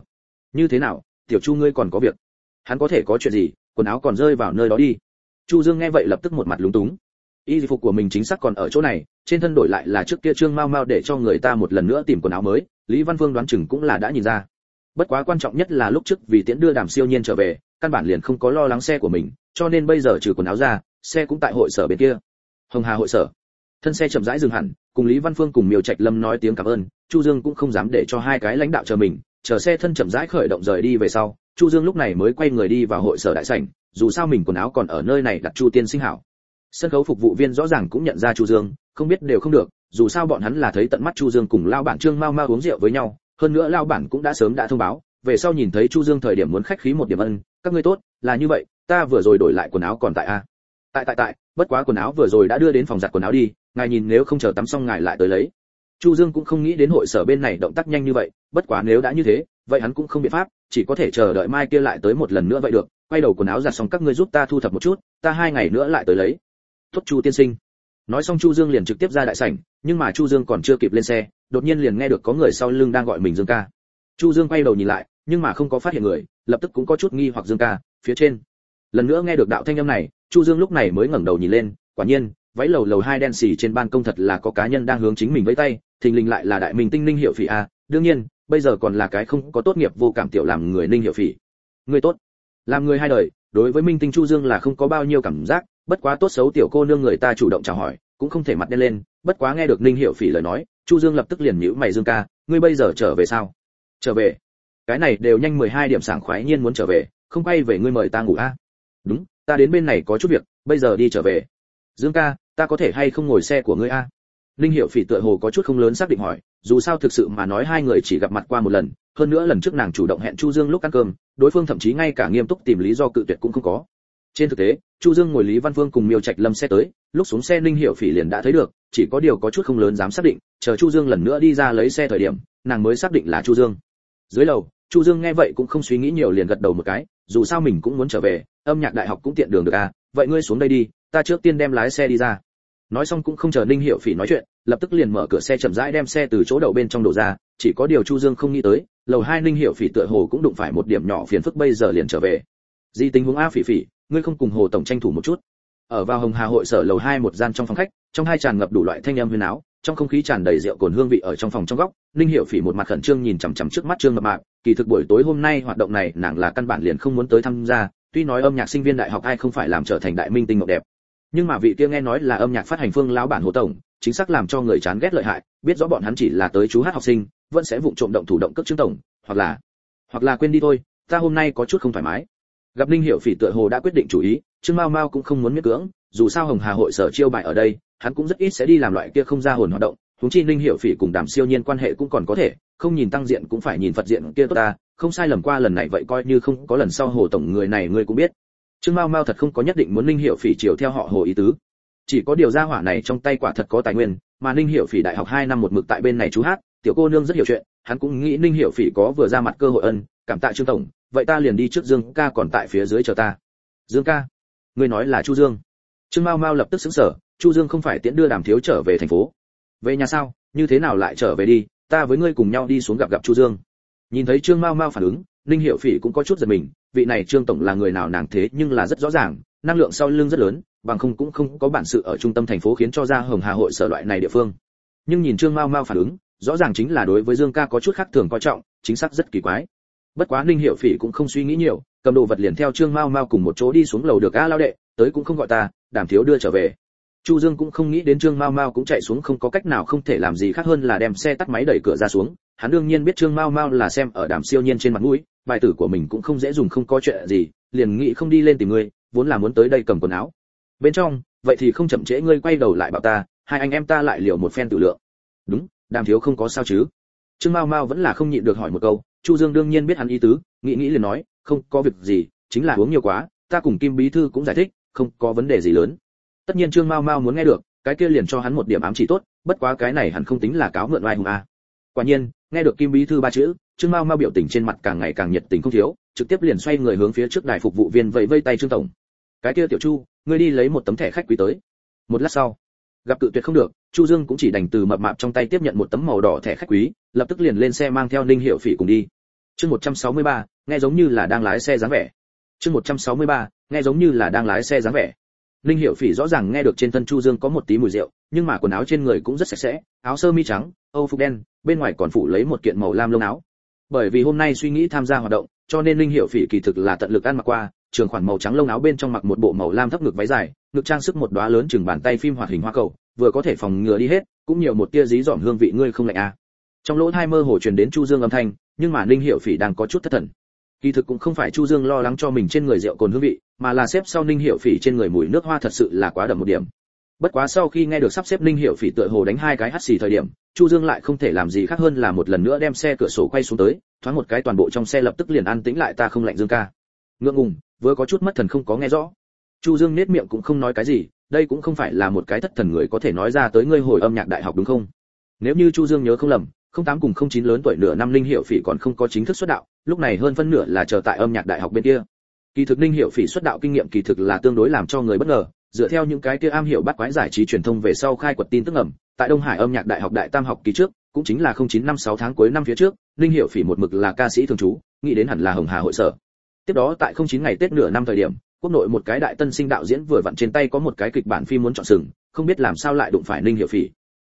Như thế nào, tiểu chu ngươi còn có việc? Hắn có thể có chuyện gì, quần áo còn rơi vào nơi đó đi. Chu dương nghe vậy lập tức một mặt lúng túng y phục của mình chính xác còn ở chỗ này, trên thân đổi lại là trước kia trương mau mau để cho người ta một lần nữa tìm quần áo mới, lý văn phương đoán chừng cũng là đã nhìn ra. Bất quá quan trọng nhất là lúc trước vì tiễn đưa đàm siêu nhiên trở về, căn bản liền không có lo lắng xe của mình, cho nên bây giờ trừ quần áo ra, xe cũng tại hội sở bên kia. Hồng hà hội sở. Thân xe chậm rãi dừng hẳn, cùng lý văn phương cùng miêu trạch lâm nói tiếng cảm ơn, chu dương cũng không dám để cho hai cái lãnh đạo chờ mình, chờ xe thân chậm rãi khởi động rời đi về sau, chu dương lúc này mới quay người đi vào hội sở đại sảnh, dù sao mình quần áo còn ở nơi này đặt chu tiên sinh hảo sân khấu phục vụ viên rõ ràng cũng nhận ra chu dương, không biết đều không được, dù sao bọn hắn là thấy tận mắt chu dương cùng lao bản trương mau mau uống rượu với nhau, hơn nữa lao bản cũng đã sớm đã thông báo, về sau nhìn thấy chu dương thời điểm muốn khách khí một điểm ân, các ngươi tốt, là như vậy, ta vừa rồi đổi lại quần áo còn tại a. Tại tại tại, bất quá quần áo vừa rồi đã đưa đến phòng giặt quần áo đi, ngài nhìn nếu không chờ tắm xong ngài lại tới lấy. Chu dương cũng không nghĩ đến hội sở bên này động tác nhanh như vậy, bất quá nếu đã như thế, vậy hắn cũng không biện pháp, chỉ có thể chờ đợi mai kia lại tới một lần nữa vậy được. Quay đầu quần áo giặt xong các ngươi giúp ta thu thập một chút, ta hai ngày nữa lại tới lấy tốt chu tiên sinh. Nói xong chu dương liền trực tiếp ra đại sảnh, nhưng mà chu dương còn chưa kịp lên xe, đột nhiên liền nghe được có người sau lưng đang gọi mình dương ca. Chu dương quay đầu nhìn lại, nhưng mà không có phát hiện người, lập tức cũng có chút nghi hoặc dương ca, phía trên. Lần nữa nghe được đạo thanh âm này, chu dương lúc này mới ngẩng đầu nhìn lên, quả nhiên, váy lầu lầu hai đen xì trên ban công thật là có cá nhân đang hướng chính mình với tay, thình lình lại là đại minh tinh ninh hiệu phỉ a. Đương nhiên, bây giờ còn là cái không có tốt nghiệp vô cảm tiểu làm người ninh hiệu phỉ. Người tốt. Làm người hai đời, đối với minh tinh chu dương là không có bao nhiêu cảm giác bất quá tốt xấu tiểu cô nương người ta chủ động chào hỏi, cũng không thể mặt đen lên, bất quá nghe được ninh hiệu phỉ lời nói, chu dương lập tức liền nhíu mày dương ca, ngươi bây giờ trở về sao? Trở về. Cái này đều nhanh 12 điểm sảng khoái nhiên muốn trở về, không quay về ngươi mời ta ngủ a? Đúng, ta đến bên này có chút việc, bây giờ đi trở về. Dương ca, ta có thể hay không ngồi xe của ngươi a? Linh hiệu phỉ tựa hồ có chút không lớn xác định hỏi, dù sao thực sự mà nói hai người chỉ gặp mặt qua một lần, hơn nữa lần trước nàng chủ động hẹn chu dương lúc ăn cơm, đối phương thậm chí ngay cả nghiêm túc tìm lý do cự tuyệt cũng không có trên thực tế, chu dương ngồi lý văn vương cùng miêu trạch lâm xe tới, lúc xuống xe ninh hiệu phỉ liền đã thấy được, chỉ có điều có chút không lớn dám xác định, chờ chu dương lần nữa đi ra lấy xe thời điểm, nàng mới xác định là chu dương. Dưới lầu, chu dương nghe vậy cũng không suy nghĩ nhiều liền gật đầu một cái, dù sao mình cũng muốn trở về, âm nhạc đại học cũng tiện đường được à vậy ngươi xuống đây đi, ta trước tiên đem lái xe đi ra. Nói xong cũng không chờ ninh hiệu phỉ nói chuyện, lập tức liền mở cửa xe chậm rãi đem xe từ chỗ đầu bên trong đổ ra, chỉ có điều chu dương không nghĩ tới, lầu hai ninh hiệu phỉ tựa hồ cũng đụng phải một điểm nhỏ phiền phức bây giờ liền trở về. Di tình huống a phỉ phỉ ngươi không cùng hồ tổng tranh thủ một chút. Ở vào hồng hà hội sở lầu hai một gian trong phòng khách, trong hai tràn ngập đủ loại thanh âm huyền áo, trong không khí tràn đầy rượu cồn hương vị ở trong phòng trong góc, ninh hiệu phỉ một mặt khẩn trương nhìn chằm chằm trước mắt trương mập mạp, kỳ thực buổi tối hôm nay hoạt động này, nàng là căn bản liền không muốn tới tham gia, tuy nói âm nhạc sinh viên đại học ai không phải làm trở thành đại minh tinh ngọc đẹp. Nhưng mà vị kia nghe nói là âm nhạc phát hành phương lão bản hồ tổng, chính xác làm cho người chán ghét lợi hại, biết rõ bọn hắn chỉ là tới chú hát học sinh, vẫn sẽ vụng trộm động thủ động cấp chứng tổng, hoặc là hoặc là quên đi thôi, ta hôm nay có chút không thoải mái gặp linh hiệu phỉ tựa hồ đã quyết định chủ ý, trương mao mao cũng không muốn miễn cưỡng, dù sao hồng hà hội sở chiêu bài ở đây, hắn cũng rất ít sẽ đi làm loại kia không ra hồn hoạt động chúng chi linh hiệu phỉ cùng đàm siêu nhiên quan hệ cũng còn có thể, không nhìn tăng diện cũng phải nhìn phật diện kia tốt ta, không sai lầm qua lần này vậy coi như không có lần sau hồ tổng người này ngươi cũng biết. Trương mao mao thật không có nhất định muốn linh hiệu phỉ chiều theo họ hồ ý tứ. Chỉ có điều gia hỏa này trong tay quả thật có tài nguyên, mà ninh hiệu phỉ đại học hai năm một mực tại bên này chú hát, tiểu cô nương rất hiểu chuyện, hắn cũng nghĩ ninh hiệu phỉ có vừa ra mặt cơ hội ân cảm tạ trương tổng, vậy ta liền đi trước dương ca còn tại phía dưới chờ ta. Dương ca, ngươi nói là chu dương. Trương mao mao lập tức xứng sở chu dương không phải tiễn đưa đàm thiếu trở về thành phố. Về nhà sao, như thế nào lại trở về đi, ta với ngươi cùng nhau đi xuống gặp gặp chu dương. Nhìn thấy trương mao mao phản ứng, ninh hiệu phỉ cũng có chút giật mình, vị này trương tổng là người nào nàng thế nhưng là rất rõ ràng, năng lượng sau lưng rất lớn, bằng không cũng không có bản sự ở trung tâm thành phố khiến cho ra hồng hà hội sở loại này địa phương. Nhưng nhìn trương mao mao phản ứng, rõ ràng chính là đối với dương ca có chút khác thường coi trọng, chính xác rất kỳ quái bất quá ninh hiệu phỉ cũng không suy nghĩ nhiều, cầm đồ vật liền theo trương mao mao cùng một chỗ đi xuống lầu được a lao đệ, tới cũng không gọi ta, đàm thiếu đưa trở về. Chu dương cũng không nghĩ đến trương mao mao cũng chạy xuống không có cách nào không thể làm gì khác hơn là đem xe tắt máy đẩy cửa ra xuống. Hắn đương nhiên biết trương mao mao là xem ở đàm siêu nhiên trên mặt mũi, bài tử của mình cũng không dễ dùng không có chuyện gì, liền nghĩ không đi lên tìm ngươi, vốn là muốn tới đây cầm quần áo. Bên trong, vậy thì không chậm trễ ngươi quay đầu lại bảo ta, hai anh em ta lại liều một phen tự lượng. Đúng, đàm thiếu không có sao chứ. Trương mao mao vẫn là không nhịn được hỏi một câu chu dương đương nhiên biết hắn ý tứ, nghĩ nghĩ liền nói, không có việc gì, chính là uống nhiều quá, ta cùng kim bí thư cũng giải thích, không có vấn đề gì lớn. Tất nhiên trương mao mao muốn nghe được, cái kia liền cho hắn một điểm ám chỉ tốt, bất quá cái này hẳn không tính là cáo mượn oai hùng a. Quả nhiên, nghe được kim bí thư ba chữ, trương mao mao biểu tình trên mặt càng ngày càng nhiệt tình không thiếu, trực tiếp liền xoay người hướng phía trước đài phục vụ viên vẫy vây tay trương tổng. Cái kia tiểu chu, ngươi đi lấy một tấm thẻ khách quý tới. Một lát sau, gặp cự tuyệt không được chu dương cũng chỉ đành từ mập mạp trong tay tiếp nhận một tấm màu đỏ thẻ khách quý lập tức liền lên xe mang theo ninh hiệu phỉ cùng đi. Chương 163, nghe giống như là đang lái xe dáng vẻ. Chương 163, nghe giống như là đang lái xe dáng vẻ. Ninh hiệu phỉ rõ ràng nghe được trên thân chu dương có một tí mùi rượu nhưng mà quần áo trên người cũng rất sạch sẽ áo sơ mi trắng âu phục đen bên ngoài còn phủ lấy một kiện màu lam lông áo. Bởi vì hôm nay suy nghĩ tham gia hoạt động cho nên ninh hiệu phỉ kỳ thực là tận lực ăn mặc qua trường khoản màu trắng lông áo bên trong mặc một bộ màu lam thấp ngực váy dài ngực trang sức một đóa lớn chừng bàn tay phim hoạt hình hoa cầu vừa có thể phòng ngừa đi hết, cũng nhiều một tia dí dỏm hương vị ngươi không lạnh à. trong lỗ hai mơ hồ truyền đến chu dương âm thanh, nhưng mà ninh hiệu phỉ đang có chút thất thần. Kỳ thực cũng không phải chu dương lo lắng cho mình trên người rượu cồn hương vị, mà là xếp sau ninh hiệu phỉ trên người mùi nước hoa thật sự là quá đậm một điểm. Bất quá sau khi nghe được sắp xếp ninh hiệu phỉ tựa hồ đánh hai cái hắt xì thời điểm, chu dương lại không thể làm gì khác hơn là một lần nữa đem xe cửa sổ quay xuống tới, thoáng một cái toàn bộ trong xe lập tức liền an tĩnh lại ta không lạnh dương ca. Ngượng ngùng, vừa có chút mất thần không có nghe rõ. Chu dương nết miệng cũng không nói cái gì đây cũng không phải là một cái thất thần người có thể nói ra tới ngươi hồi âm nhạc đại học đúng không? Nếu như chu dương nhớ không lầm, không tám cùng không chín lớn tuổi nửa năm linh hiệu phỉ còn không có chính thức xuất đạo, lúc này hơn phân nửa là chờ tại âm nhạc đại học bên kia. Kỳ thực linh hiệu phỉ xuất đạo kinh nghiệm kỳ thực là tương đối làm cho người bất ngờ, dựa theo những cái kia am hiểu bắt quái giải trí truyền thông về sau khai quật tin tức ẩm tại đông hải âm nhạc đại học đại tam học kỳ trước, cũng chính là 09 năm sáu tháng cuối năm phía trước linh hiệu phỉ một mực là ca sĩ thường trú, nghĩ đến hẳn là hồng hà hội sở. Tiếp đó tại 09 ngày tết nửa năm thời điểm quốc nội một cái đại tân sinh đạo diễn vừa vặn trên tay có một cái kịch bản phim muốn chọn sừng, không biết làm sao lại đụng phải ninh hiệu phỉ.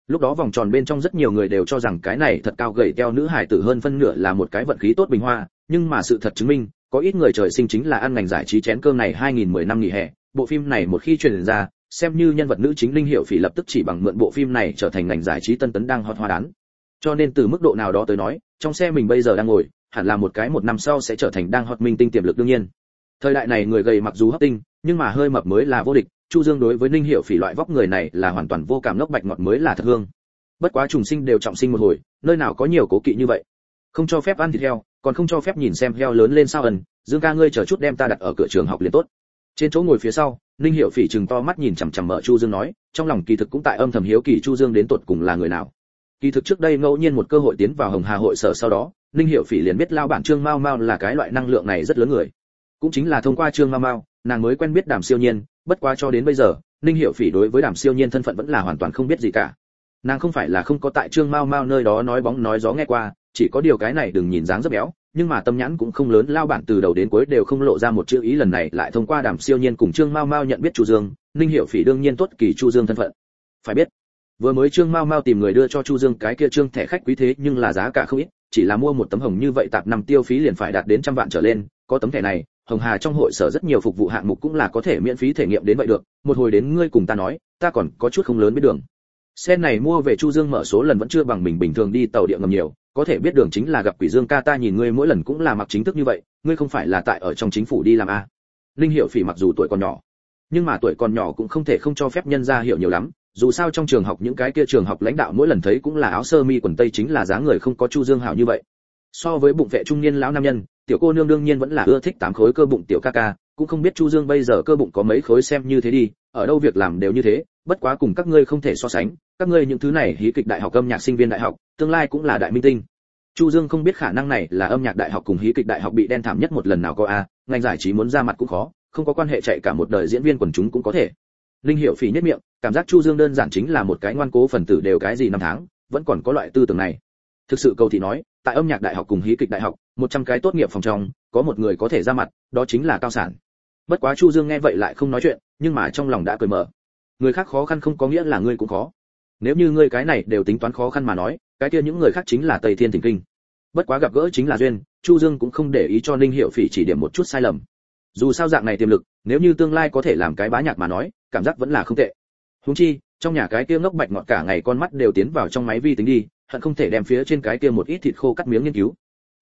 Lúc đó vòng tròn bên trong rất nhiều người đều cho rằng cái này thật cao gầy teo nữ hải tử hơn phân nửa là một cái vận khí tốt bình hoa, nhưng mà sự thật chứng minh, có ít người trời sinh chính là ăn ngành giải trí chén cơm này 2010 năm nghỉ hè, bộ phim này một khi truyền ra, xem như nhân vật nữ chính linh hiệu phỉ lập tức chỉ bằng mượn bộ phim này trở thành ngành giải trí tân tấn đang hot hoa đán. Cho nên từ mức độ nào đó tới nói, trong xe mình bây giờ đang ngồi, hẳn là một cái một năm sau sẽ trở thành đang hot minh tinh tiềm lực đương nhiên thời đại này người gầy mặc dù hấp tinh, nhưng mà hơi mập mới là vô địch, chu dương đối với ninh hiệu phỉ loại vóc người này là hoàn toàn vô cảm lốc bạch ngọt mới là thật hương. Bất quá trùng sinh đều trọng sinh một hồi, nơi nào có nhiều cố kỵ như vậy. Không cho phép ăn thịt heo, còn không cho phép nhìn xem heo lớn lên sao ẩn, dương ca ngươi chờ chút đem ta đặt ở cửa trường học liền tốt. Trên chỗ ngồi phía sau, ninh hiệu phỉ chừng to mắt nhìn chằm chằm mở chu dương nói, trong lòng kỳ thực cũng tại âm thầm hiếu kỳ chu dương đến tột cùng là người nào. Kỳ thực trước đây ngẫu nhiên một cơ hội tiến vào hồng hà hội sở sau đó, ninh hiệu phỉ liền biết lao bản trương mao mao là cái loại năng lượng này rất lớn người cũng chính là thông qua trương mao mao, nàng mới quen biết đàm siêu nhiên, bất quá cho đến bây giờ, ninh hiệu phỉ đối với đàm siêu nhiên thân phận vẫn là hoàn toàn không biết gì cả. Nàng không phải là không có tại trương mao mao nơi đó nói bóng, nói gió nghe qua, chỉ có điều cái này đừng nhìn dáng rất béo, nhưng mà tâm nhãn cũng không lớn, lao bản từ đầu đến cuối đều không lộ ra một chữ ý lần này, lại thông qua đàm siêu nhiên cùng trương mao mao nhận biết chu dương, ninh hiệu phỉ đương nhiên tốt kỳ chu dương thân phận. Phải biết, vừa mới trương mao mao tìm người đưa cho chu dương cái kia trương thẻ khách quý thế, nhưng là giá cả không ít, chỉ là mua một tấm hồng như vậy tạp năm tiêu phí liền phải đạt đến trăm vạn trở lên, có tấm thẻ này hồng hà trong hội sở rất nhiều phục vụ hạng mục cũng là có thể miễn phí thể nghiệm đến vậy được. Một hồi đến ngươi cùng ta nói, ta còn có chút không lớn biết đường. Xe này mua về chu dương mở số lần vẫn chưa bằng mình bình thường đi, tàu điện ngầm nhiều. Có thể biết đường chính là gặp quỷ dương ca ta nhìn ngươi mỗi lần cũng là mặc chính thức như vậy, ngươi không phải là tại ở trong chính phủ đi làm a? À. linh hiểu phỉ mặc dù tuổi còn nhỏ, nhưng mà tuổi còn nhỏ cũng không thể không cho phép nhân ra hiểu nhiều lắm. Dù sao trong trường học những cái kia trường học lãnh đạo mỗi lần thấy cũng là áo sơ mi quần tây chính là dáng người không có chu dương hảo như vậy so với bụng vệ trung niên lão nam nhân, tiểu cô nương đương nhiên vẫn là ưa thích tám khối cơ bụng tiểu ca ca, cũng không biết chu dương bây giờ cơ bụng có mấy khối xem như thế đi, ở đâu việc làm đều như thế, bất quá cùng các ngươi không thể so sánh, các ngươi những thứ này hí kịch đại học âm nhạc sinh viên đại học, tương lai cũng là đại minh tinh. Chu dương không biết khả năng này là âm nhạc đại học cùng hí kịch đại học bị đen thảm nhất một lần nào có a, ngành giải trí muốn ra mặt cũng khó, không có quan hệ chạy cả một đời diễn viên quần chúng cũng có thể. Linh hiệu phỉ nhất miệng, cảm giác chu dương đơn giản chính là một cái ngoan cố phần tử đều cái gì năm tháng, vẫn còn có loại tư tưởng này. Thực sự cầu thị nói tại âm nhạc đại học cùng hí kịch đại học, một trăm cái tốt nghiệp phòng trong, có một người có thể ra mặt, đó chính là cao sản. Bất quá chu dương nghe vậy lại không nói chuyện, nhưng mà trong lòng đã cười mở. Người khác khó khăn không có nghĩa là ngươi cũng khó. Nếu như ngươi cái này đều tính toán khó khăn mà nói, cái kia những người khác chính là tây thiên thỉnh kinh. Bất quá gặp gỡ chính là duyên, chu dương cũng không để ý cho ninh hiểu phỉ chỉ điểm một chút sai lầm. Dù sao dạng này tiềm lực, nếu như tương lai có thể làm cái bá nhạc mà nói, cảm giác vẫn là không tệ. Huống chi, trong nhà cái kia ngốc bạch ngọt cả ngày con mắt đều tiến vào trong máy vi tính đi hận không thể đem phía trên cái kia một ít thịt khô cắt miếng nghiên cứu.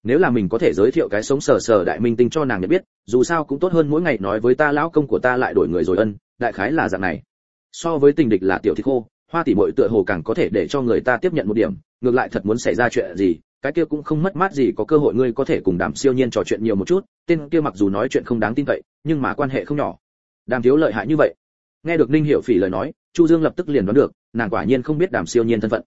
Nếu là mình có thể giới thiệu cái sống sờ sờ đại minh tinh cho nàng nhận biết, dù sao cũng tốt hơn mỗi ngày nói với ta lão công của ta lại đổi người rồi ân, đại khái là dạng này. So với tình địch là tiểu thịt khô, hoa tỷ muội tựa hồ càng có thể để cho người ta tiếp nhận một điểm, ngược lại thật muốn xảy ra chuyện gì, cái kia cũng không mất mát gì có cơ hội ngươi có thể cùng đàm siêu nhiên trò chuyện nhiều một chút, tên kia mặc dù nói chuyện không đáng tin cậy, nhưng mà quan hệ không nhỏ. Đàm thiếu lợi hại như vậy. Nghe được ninh hiểu phỉ lời nói, chu dương lập tức liền đoán được, nàng quả nhiên không biết đàm siêu nhiên thân phận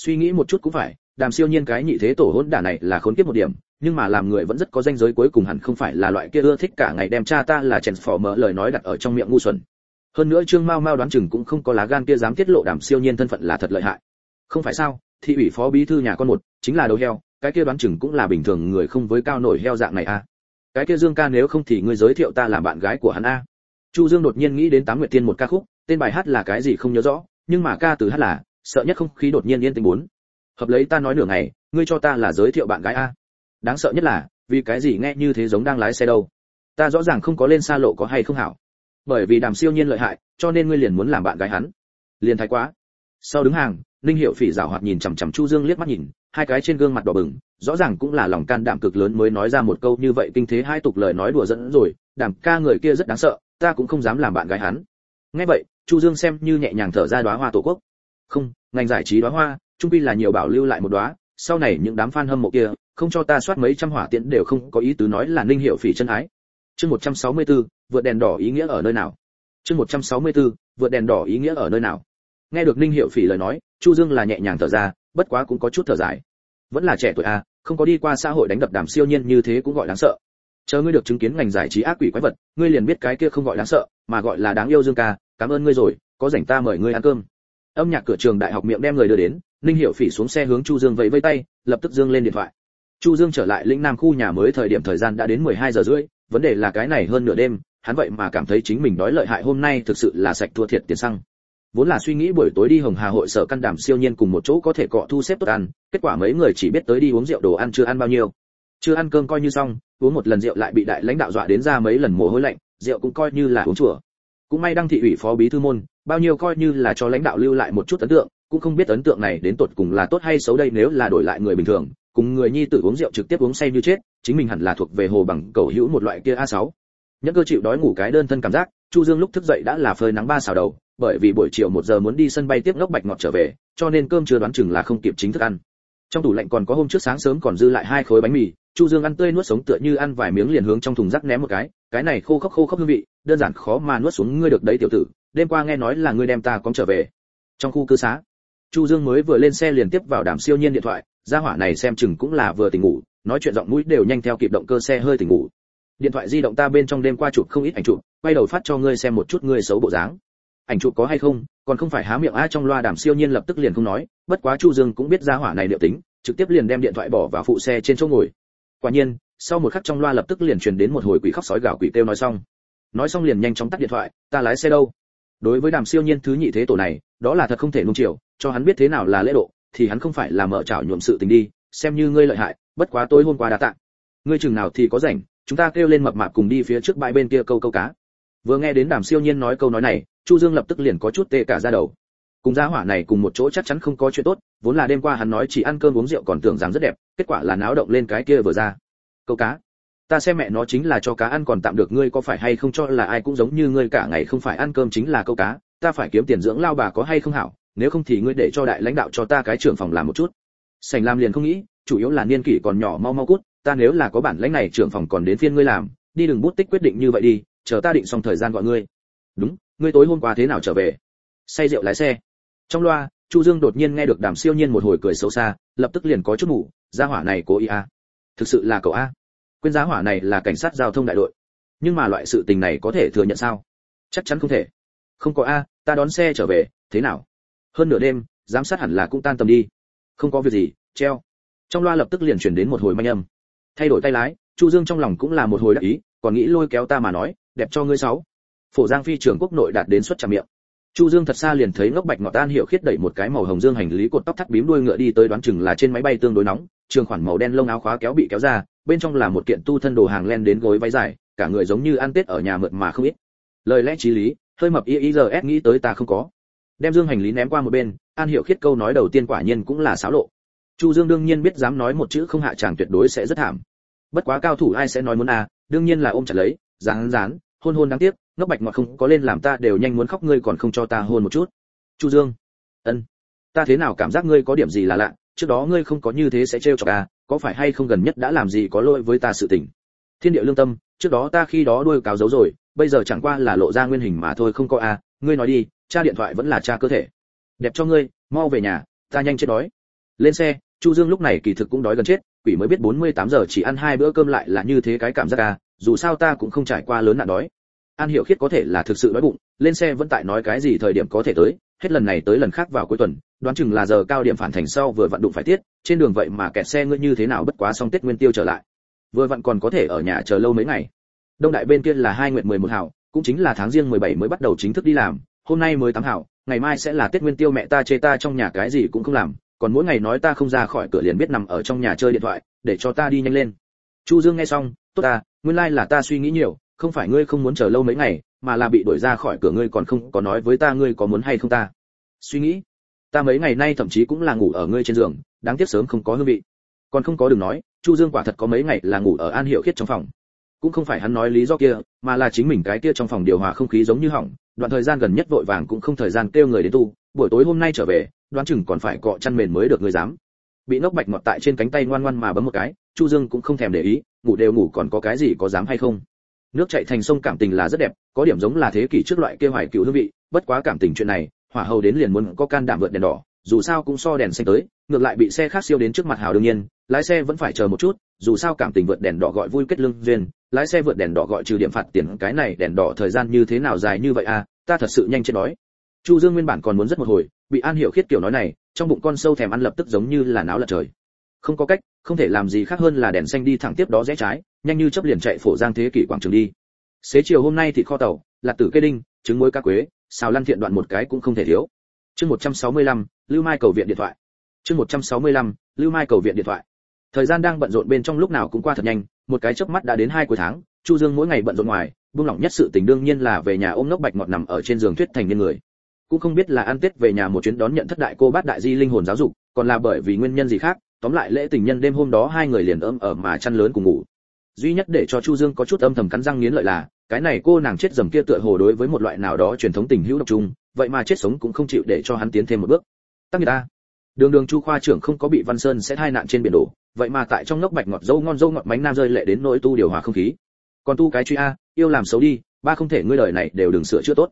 suy nghĩ một chút cũng phải, đàm siêu nhiên cái nhị thế tổ hỗn đả này là khốn kiếp một điểm, nhưng mà làm người vẫn rất có danh giới cuối cùng hẳn không phải là loại kia ưa thích cả ngày đem cha ta là chèn phỏ mở lời nói đặt ở trong miệng ngu xuẩn. Hơn nữa trương mao mao đoán chừng cũng không có lá gan kia dám tiết lộ đàm siêu nhiên thân phận là thật lợi hại. Không phải sao, thị ủy phó bí thư nhà con một, chính là đầu heo, cái kia đoán chừng cũng là bình thường người không với cao nổi heo dạng này a à. cái kia dương ca nếu không thì ngươi giới thiệu ta làm bạn gái của hắn a. Chu dương đột nhiên nghĩ đến tám nguyệt tiên một ca khúc, tên bài hát là cái gì không nhớ rõ, nhưng mà ca từ hát là sợ nhất không khí đột nhiên yên tĩnh bốn. Hợp lấy ta nói nửa ngày, ngươi cho ta là giới thiệu bạn gái a. Đáng sợ nhất là, vì cái gì nghe như thế giống đang lái xe đâu? Ta rõ ràng không có lên xa lộ có hay không hảo. Bởi vì đàm siêu nhiên lợi hại, cho nên ngươi liền muốn làm bạn gái hắn. Liền thái quá. Sau đứng hàng, ninh hiệu phỉ rảo hoạt nhìn chằm chằm chu dương liếc mắt nhìn, hai cái trên gương mặt đỏ bừng, rõ ràng cũng là lòng can đảm cực lớn mới nói ra một câu như vậy kinh thế hai tục lời nói đùa dẫn rồi, đàm ca người kia rất đáng sợ, ta cũng không dám làm bạn gái hắn. Nghe vậy, chu dương xem như nhẹ nhàng thở ra đóa hoa tổ quốc không ngành giải trí đóa hoa trung pi là nhiều bảo lưu lại một đóa sau này những đám fan hâm mộ kia không cho ta soát mấy trăm hỏa tiễn đều không có ý tứ nói là ninh hiệu phỉ chân ái. Chương 164, vượt đèn đỏ ý nghĩa ở nơi nào? Chương 164, vượt đèn đỏ ý nghĩa ở nơi nào? Nghe được ninh hiệu phỉ lời nói chu dương là nhẹ nhàng thở ra bất quá cũng có chút thở dài. Vẫn là trẻ tuổi a à, không có đi qua xã hội đánh đập đàm siêu nhiên như thế cũng gọi đáng sợ. Chờ ngươi được chứng kiến ngành giải trí ác quỷ quái vật ngươi liền biết cái kia không gọi đáng sợ mà gọi là đáng yêu dương ca cảm ơn ngươi rồi có rảnh ta mời ngươi ăn cơm âm nhạc cửa trường đại học miệng đem người đưa đến, ninh hiểu phỉ xuống xe hướng chu dương vẫy vây tay, lập tức dương lên điện thoại. Chu dương trở lại lĩnh nam khu nhà mới thời điểm thời gian đã đến 12 giờ rưỡi, vấn đề là cái này hơn nửa đêm, hắn vậy mà cảm thấy chính mình đói lợi hại hôm nay thực sự là sạch thua thiệt tiền xăng. Vốn là suy nghĩ buổi tối đi hồng hà hội sở căn đảm siêu nhiên cùng một chỗ có thể cọ thu xếp tốt ăn, kết quả mấy người chỉ biết tới đi uống rượu đồ ăn chưa ăn bao nhiêu. Chưa ăn cơm coi như xong, uống một lần rượu lại bị đại lãnh đạo dọa đến ra mấy lần mồ hôi lạnh, rượu cũng coi như là uống chùa. Cũng may đăng thị ủy phó bí thư môn bao nhiêu coi như là cho lãnh đạo lưu lại một chút ấn tượng, cũng không biết ấn tượng này đến tột cùng là tốt hay xấu đây nếu là đổi lại người bình thường, cùng người nhi tử uống rượu trực tiếp uống say như chết, chính mình hẳn là thuộc về hồ bằng, cầu hữu một loại kia a 6 những cơ chịu đói ngủ cái đơn thân cảm giác, chu dương lúc thức dậy đã là phơi nắng ba xào đầu, bởi vì buổi chiều một giờ muốn đi sân bay tiếp ngốc bạch ngọt trở về, cho nên cơm chưa đoán chừng là không kịp chính thức ăn. Trong tủ lạnh còn có hôm trước sáng sớm còn dư lại hai khối bánh mì, chu dương ăn tươi nuốt sống tựa như ăn vài miếng liền hướng trong thùng rác ném một cái cái này khô khốc khô khốc hương vị, đơn giản khó mà nuốt xuống ngươi được đấy tiểu tử đêm qua nghe nói là ngươi đem ta cóng trở về. Trong khu cư xá, chu dương mới vừa lên xe liền tiếp vào đàm siêu nhiên điện thoại, gia hỏa này xem chừng cũng là vừa tỉnh ngủ, nói chuyện giọng mũi đều nhanh theo kịp động cơ xe hơi tỉnh ngủ. Điện thoại di động ta bên trong đêm qua chụp không ít ảnh chụp, quay đầu phát cho ngươi xem một chút ngươi xấu bộ dáng. Ảnh chụp có hay không, còn không phải há miệng a trong loa đàm siêu nhiên lập tức liền không nói, bất quá chu dương cũng biết gia hỏa này liệu tính, trực tiếp liền đem điện thoại bỏ vào phụ xe trên chỗ ngồi. Quả nhiên, sau một khắc trong loa lập tức liền truyền đến một hồi quỷ khóc sói gào quỷ kêu nói xong. Nói xong liền nhanh chóng tắt điện thoại, ta lái xe đâu? Đối với đàm siêu nhiên thứ nhị thế tổ này, đó là thật không thể nung chiều, cho hắn biết thế nào là lễ độ, thì hắn không phải là mở chảo nhuộm sự tình đi, xem như ngươi lợi hại, bất quá tối hôm qua đã tạ. Ngươi chừng nào thì có rảnh, chúng ta kêu lên mập mạp cùng đi phía trước bãi bên kia câu câu cá. Vừa nghe đến đàm siêu nhiên nói câu nói này, chu dương lập tức liền có chút tê cả ra đầu. Cùng gia hỏa này cùng một chỗ chắc chắn không có chuyện tốt, vốn là đêm qua hắn nói chỉ ăn cơm uống rượu còn tưởng rằng rất đẹp, kết quả là náo động lên cái kia vừa ra. Câu cá ta xem mẹ nó chính là cho cá ăn còn tạm được ngươi có phải hay không cho là ai cũng giống như ngươi cả ngày không phải ăn cơm chính là câu cá, ta phải kiếm tiền dưỡng lao bà có hay không hảo, nếu không thì ngươi để cho đại lãnh đạo cho ta cái trưởng phòng làm một chút. Sành làm liền không nghĩ, chủ yếu là niên kỷ còn nhỏ mau mau cút, ta nếu là có bản lãnh này trưởng phòng còn đến phiên ngươi làm, đi đừng bút tích quyết định như vậy đi, chờ ta định xong thời gian gọi ngươi. Đúng, ngươi tối hôm qua thế nào trở về? Say rượu lái xe. Trong loa, chu dương đột nhiên nghe được đàm siêu nhiên một hồi cười xấu xa, lập tức liền có chút ngủ, gia hỏa này cố ý a thực sự là cậu a quên giá hỏa này là cảnh sát giao thông đại đội. Nhưng mà loại sự tình này có thể thừa nhận sao? Chắc chắn không thể. Không có a, ta đón xe trở về, thế nào? Hơn nửa đêm, giám sát hẳn là cũng tan tầm đi. Không có việc gì, treo. Trong loa lập tức liền chuyển đến một hồi manh âm. Thay đổi tay lái, chu dương trong lòng cũng là một hồi đắc ý, còn nghĩ lôi kéo ta mà nói, đẹp cho ngươi sáu. Phổ giang phi trưởng quốc nội đạt đến xuất trạm miệng. Chu dương thật xa liền thấy ngốc bạch ngọt tan hiểu khiết đẩy một cái màu hồng dương hành lý cột tóc thắt bím đuôi ngựa đi tới đoán chừng là trên máy bay tương đối nóng trường khoản màu đen lông áo khóa kéo bị kéo ra, bên trong là một kiện tu thân đồ hàng len đến gối váy dài, cả người giống như ăn tết ở nhà mượt mà không ít. Lời lẽ trí lý, hơi mập y y giờ s nghĩ tới ta không có. Đem dương hành lý ném qua một bên, an hiểu khiết câu nói đầu tiên quả nhiên cũng là xáo lộ. Chu dương đương nhiên biết dám nói một chữ không hạ chàng tuyệt đối sẽ rất thảm. Bất quá cao thủ ai sẽ nói muốn à đương nhiên là ôm chặt lấy, dán dán, hôn hôn đáng tiếc, ngốc bạch ngọt không có lên làm ta đều nhanh muốn khóc ngươi còn không cho ta hôn một chút. Chu dương, ân, ta thế nào cảm giác ngươi có điểm gì là lạ? Trước đó ngươi không có như thế sẽ trêu chọc à có phải hay không gần nhất đã làm gì có lỗi với ta sự tình? Thiên địa lương tâm, trước đó ta khi đó đuôi cáo giấu rồi, bây giờ chẳng qua là lộ ra nguyên hình mà thôi không có à ngươi nói đi, cha điện thoại vẫn là cha cơ thể. Đẹp cho ngươi, mau về nhà, ta nhanh chết đói. Lên xe, chu dương lúc này kỳ thực cũng đói gần chết, quỷ mới biết 48 giờ chỉ ăn hai bữa cơm lại là như thế cái cảm giác à dù sao ta cũng không trải qua lớn nạn đói. An hiểu khiết có thể là thực sự đói bụng, lên xe vẫn tại nói cái gì thời điểm có thể tới hết lần này tới lần khác vào cuối tuần, đoán chừng là giờ cao điểm phản thành sau vừa vận đụng phải tiết, trên đường vậy mà kẹt xe ngươi như thế nào bất quá xong tết nguyên tiêu trở lại. Vừa vặn còn có thể ở nhà chờ lâu mấy ngày. Đông đại bên kia là hai nguyện 11 hảo, cũng chính là tháng riêng 17 mới bắt đầu chính thức đi làm, hôm nay mới tám hảo, ngày mai sẽ là tết nguyên tiêu mẹ ta chê ta trong nhà cái gì cũng không làm, còn mỗi ngày nói ta không ra khỏi cửa liền biết nằm ở trong nhà chơi điện thoại, để cho ta đi nhanh lên. Chu dương nghe xong, tốt ta, nguyên lai like là ta suy nghĩ nhiều, không phải ngươi không muốn chờ lâu mấy ngày mà là bị đuổi ra khỏi cửa ngươi còn không có nói với ta ngươi có muốn hay không ta? Suy nghĩ. Ta mấy ngày nay thậm chí cũng là ngủ ở ngươi trên giường, đáng tiếc sớm không có hương vị. Còn không có đừng nói, chu dương quả thật có mấy ngày là ngủ ở an hiệu khiết trong phòng. Cũng không phải hắn nói lý do kia, mà là chính mình cái kia trong phòng điều hòa không khí giống như hỏng, đoạn thời gian gần nhất vội vàng cũng không thời gian kêu người đến tu, buổi tối hôm nay trở về, đoán chừng còn phải cọ chăn mền mới được người dám. Bị nốc bạch ngọt tại trên cánh tay ngoan ngoan mà bấm một cái, chu dương cũng không thèm để ý, ngủ đều ngủ còn có cái gì có dám hay không nước chảy thành sông cảm tình là rất đẹp, có điểm giống là thế kỷ trước loại kia hoài cựu hương vị. Bất quá cảm tình chuyện này, hỏa hầu đến liền muốn có can đảm vượt đèn đỏ, dù sao cũng so đèn xanh tới, ngược lại bị xe khác siêu đến trước mặt hào đương nhiên, lái xe vẫn phải chờ một chút, dù sao cảm tình vượt đèn đỏ gọi vui kết lương duyên, lái xe vượt đèn đỏ gọi trừ điểm phạt tiền, cái này đèn đỏ thời gian như thế nào dài như vậy à ta thật sự nhanh chết đói. Chu dương nguyên bản còn muốn rất một hồi, bị an hiểu khiết kiểu nói này, trong bụng con sâu thèm ăn lập tức giống như là náo lật trời không có cách không thể làm gì khác hơn là đèn xanh đi thẳng tiếp đó rẽ trái nhanh như chớp liền chạy phổ giang thế kỷ quảng trường đi. Xế chiều hôm nay thì kho tàu lạc tử cây đinh trứng muối cá quế xào lăn thiện đoạn một cái cũng không thể thiếu. Chương 165, lưu mai cầu viện điện thoại. Chương 165, lưu mai cầu viện điện thoại. Thời gian đang bận rộn bên trong lúc nào cũng qua thật nhanh một cái chớp mắt đã đến hai cuối tháng chu dương mỗi ngày bận rộn ngoài buông lỏng nhất sự tình đương nhiên là về nhà ôm nóc bạch ngọt nằm ở trên giường thuyết thành niên người. Cũng không biết là ăn tết về nhà một chuyến đón nhận thất đại cô bát đại di linh hồn giáo dục còn là bởi vì nguyên nhân gì khác tóm lại lễ tình nhân đêm hôm đó hai người liền ôm ở mà chăn lớn cùng ngủ. Duy nhất để cho chu dương có chút âm thầm cắn răng nghiến lợi là, cái này cô nàng chết dầm kia tựa hồ đối với một loại nào đó truyền thống tình hữu độc trung vậy mà chết sống cũng không chịu để cho hắn tiến thêm một bước. Tắc người ta đường đường chu khoa trưởng không có bị văn sơn sẽ hai nạn trên biển đổ, vậy mà tại trong nốc bạch ngọt dâu ngon dâu ngọt bánh nam rơi lệ đến nỗi tu điều hòa không khí. Còn tu cái truy a, yêu làm xấu đi, ba không thể ngươi đời này đều đừng sửa chữa tốt.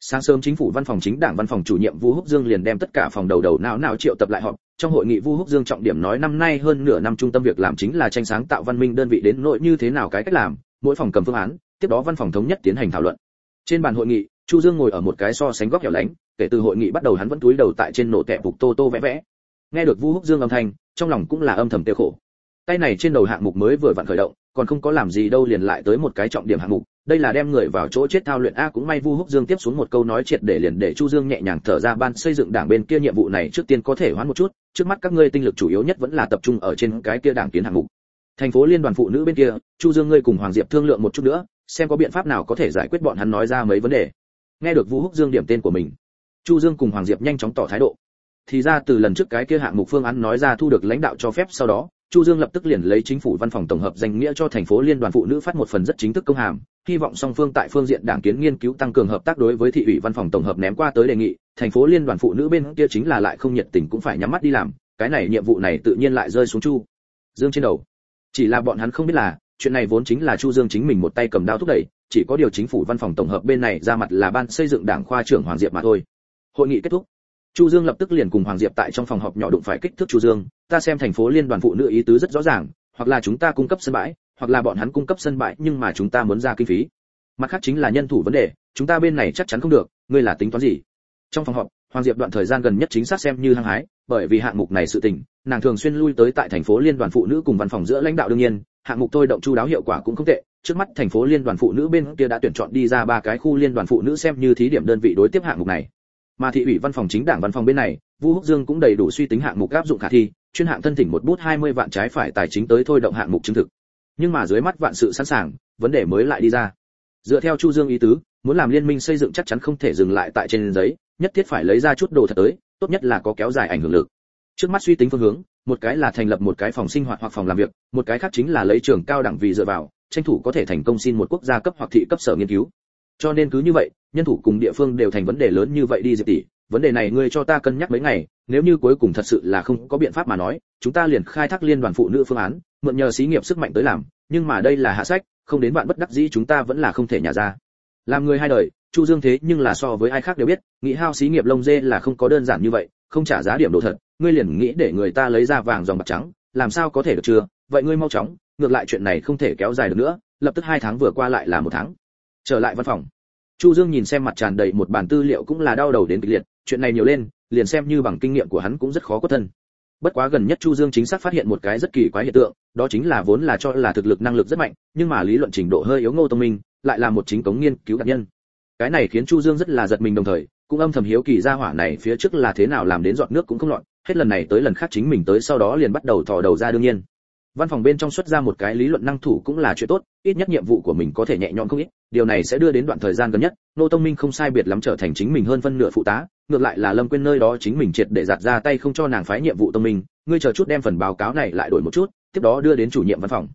Sáng sớm chính phủ văn phòng chính đảng văn phòng chủ nhiệm vũ Húc Dương liền đem tất cả phòng đầu đầu não não triệu tập lại họp trong hội nghị Vu Húc Dương trọng điểm nói năm nay hơn nửa năm trung tâm việc làm chính là tranh sáng tạo văn minh đơn vị đến nội như thế nào cái cách làm, mỗi phòng cầm phương án, tiếp đó văn phòng thống nhất tiến hành thảo luận. Trên bàn hội nghị, Chu Dương ngồi ở một cái so sánh góc hẻo lánh, kể từ hội nghị bắt đầu hắn vẫn túi đầu tại trên nổ tẹp phục tô tô vẽ vẽ. Nghe được Vu Húc Dương âm thanh, trong lòng cũng là âm thầm tiêu khổ. Tay này trên đầu hạng mục mới vừa vặn khởi động, còn không có làm gì đâu liền lại tới một cái trọng điểm hạng mục đây là đem người vào chỗ chết thao luyện a cũng may vu húc dương tiếp xuống một câu nói triệt để liền để chu dương nhẹ nhàng thở ra ban xây dựng đảng bên kia nhiệm vụ này trước tiên có thể hoãn một chút, trước mắt các ngươi tinh lực chủ yếu nhất vẫn là tập trung ở trên cái kia đảng kiến hạng mục. Thành phố liên đoàn phụ nữ bên kia, chu dương ngươi cùng hoàng diệp thương lượng một chút nữa, xem có biện pháp nào có thể giải quyết bọn hắn nói ra mấy vấn đề. Nghe được vu húc dương điểm tên của mình, chu dương cùng hoàng diệp nhanh chóng tỏ thái độ. Thì ra từ lần trước cái kia hạng mục phương án nói ra thu được lãnh đạo cho phép sau đó Chu Dương lập tức liền lấy chính phủ văn phòng tổng hợp danh nghĩa cho thành phố liên đoàn phụ nữ phát một phần rất chính thức công hàm, hy vọng song phương tại phương diện đảng kiến nghiên cứu tăng cường hợp tác đối với thị ủy văn phòng tổng hợp ném qua tới đề nghị, thành phố liên đoàn phụ nữ bên kia chính là lại không nhiệt tình cũng phải nhắm mắt đi làm, cái này nhiệm vụ này tự nhiên lại rơi xuống Chu Dương trên đầu. Chỉ là bọn hắn không biết là, chuyện này vốn chính là Chu Dương chính mình một tay cầm đao thúc đẩy, chỉ có điều chính phủ văn phòng tổng hợp bên này ra mặt là ban xây dựng đảng khoa trưởng Hoàng Diệp mà thôi. Hội nghị kết thúc. chu dương lập tức liền cùng hoàng diệp tại trong phòng họp nhỏ đụng phải kích thước chu dương ta xem thành phố liên đoàn phụ nữ ý tứ rất rõ ràng, hoặc là chúng ta cung cấp sân bãi, hoặc là bọn hắn cung cấp sân bãi, nhưng mà chúng ta muốn ra kinh phí. Mặt khác chính là nhân thủ vấn đề, chúng ta bên này chắc chắn không được, ngươi là tính toán gì? Trong phòng họp, hoàng diệp đoạn thời gian gần nhất chính xác xem như hăng hái, bởi vì hạng mục này sự tình, nàng thường xuyên lui tới tại thành phố liên đoàn phụ nữ cùng văn phòng giữa lãnh đạo đương nhiên, hạng mục tôi động chu đáo hiệu quả cũng không tệ, trước mắt thành phố liên đoàn phụ nữ bên kia đã tuyển chọn đi ra ba cái khu liên đoàn phụ nữ xem như thí điểm đơn vị đối tiếp hạng mục này mà thị ủy văn phòng chính đảng văn phòng bên này, vu húc dương cũng đầy đủ suy tính hạng mục áp dụng khả thi, chuyên hạng thân thỉnh một bút 20 vạn trái phải tài chính tới thôi động hạng mục chứng thực. Nhưng mà dưới mắt vạn sự sẵn sàng, vấn đề mới lại đi ra. Dựa theo chu dương ý tứ, muốn làm liên minh xây dựng chắc chắn không thể dừng lại tại trên giấy, nhất thiết phải lấy ra chút đồ thật tới, tốt nhất là có kéo dài ảnh hưởng lực. Trước mắt suy tính phương hướng, một cái là thành lập một cái phòng sinh hoạt hoặc phòng làm việc, một cái khác chính là lấy trường cao đẳng vì dựa vào, tranh thủ có thể thành công xin một quốc gia cấp hoặc thị cấp sở nghiên cứu. Cho nên cứ như vậy nhân thủ cùng địa phương đều thành vấn đề lớn như vậy đi, diệp tỷ, vấn đề này ngươi cho ta cân nhắc mấy ngày, nếu như cuối cùng thật sự là không có biện pháp mà nói, chúng ta liền khai thác liên đoàn phụ nữ phương án, mượn nhờ xí nghiệp sức mạnh tới làm, nhưng mà đây là hạ sách, không đến bạn bất đắc dĩ chúng ta vẫn là không thể nhả ra. Làm người hai đời, chu dương thế nhưng là so với ai khác đều biết, nghĩ hao xí nghiệp lông dê là không có đơn giản như vậy, không trả giá điểm đồ thật, ngươi liền nghĩ để người ta lấy ra vàng dòng bạc trắng, làm sao có thể được chưa? Vậy ngươi mau chóng, ngược lại chuyện này không thể kéo dài được nữa, lập tức hai tháng vừa qua lại là một tháng. Trở lại văn phòng chu dương nhìn xem mặt tràn đầy một bản tư liệu cũng là đau đầu đến kịch liệt, chuyện này nhiều lên, liền xem như bằng kinh nghiệm của hắn cũng rất khó có thân. Bất quá gần nhất chu dương chính xác phát hiện một cái rất kỳ quái hiện tượng, đó chính là vốn là cho là thực lực năng lực rất mạnh, nhưng mà lý luận trình độ hơi yếu ngô tông minh, lại là một chính cống nghiên cứu đặc nhân. Cái này khiến chu dương rất là giật mình đồng thời, cũng âm thầm hiếu kỳ ra hỏa này phía trước là thế nào làm đến giọt nước cũng không lọt, hết lần này tới lần khác chính mình tới sau đó liền bắt đầu thò đầu ra đương nhiên văn phòng bên trong xuất ra một cái lý luận năng thủ cũng là chuyện tốt, ít nhất nhiệm vụ của mình có thể nhẹ nhõm không ít, điều này sẽ đưa đến đoạn thời gian gần nhất nô tông minh không sai biệt lắm trở thành chính mình hơn phân nửa phụ tá, ngược lại là lâm quên nơi đó chính mình triệt để giặt ra tay không cho nàng phái nhiệm vụ tông minh, ngươi chờ chút đem phần báo cáo này lại đổi một chút, tiếp đó đưa đến chủ nhiệm văn phòng.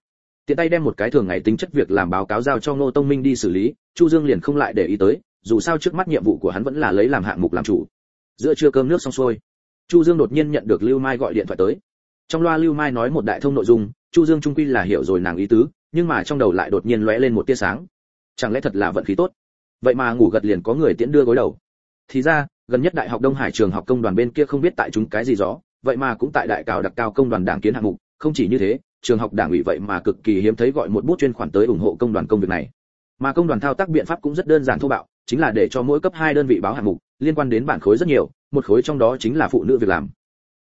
Tiện tay đem một cái thường ngày tính chất việc làm báo cáo giao cho ngô tông minh đi xử lý, chu dương liền không lại để ý tới, dù sao trước mắt nhiệm vụ của hắn vẫn là lấy làm hạng mục làm chủ. Giữa trưa cơm nước xong xuôi, chu dương đột nhiên nhận được lưu mai gọi điện thoại tới trong loa lưu mai nói một đại thông nội dung, chu dương trung quy là hiểu rồi nàng ý tứ, nhưng mà trong đầu lại đột nhiên lóe lên một tia sáng. Chẳng lẽ thật là vận khí tốt? Vậy mà ngủ gật liền có người tiễn đưa gối đầu. Thì ra, gần nhất đại học đông hải trường học công đoàn bên kia không biết tại chúng cái gì gió, vậy mà cũng tại đại cào đặc cao công đoàn đảng kiến hạng mục, không chỉ như thế, trường học đảng ủy vậy mà cực kỳ hiếm thấy gọi một bút chuyên khoản tới ủng hộ công đoàn công việc này. Mà công đoàn thao tác biện pháp cũng rất đơn giản thô bạo, chính là để cho mỗi cấp hai đơn vị báo hạng mục, liên quan đến bản khối rất nhiều, một khối trong đó chính là phụ nữ việc làm.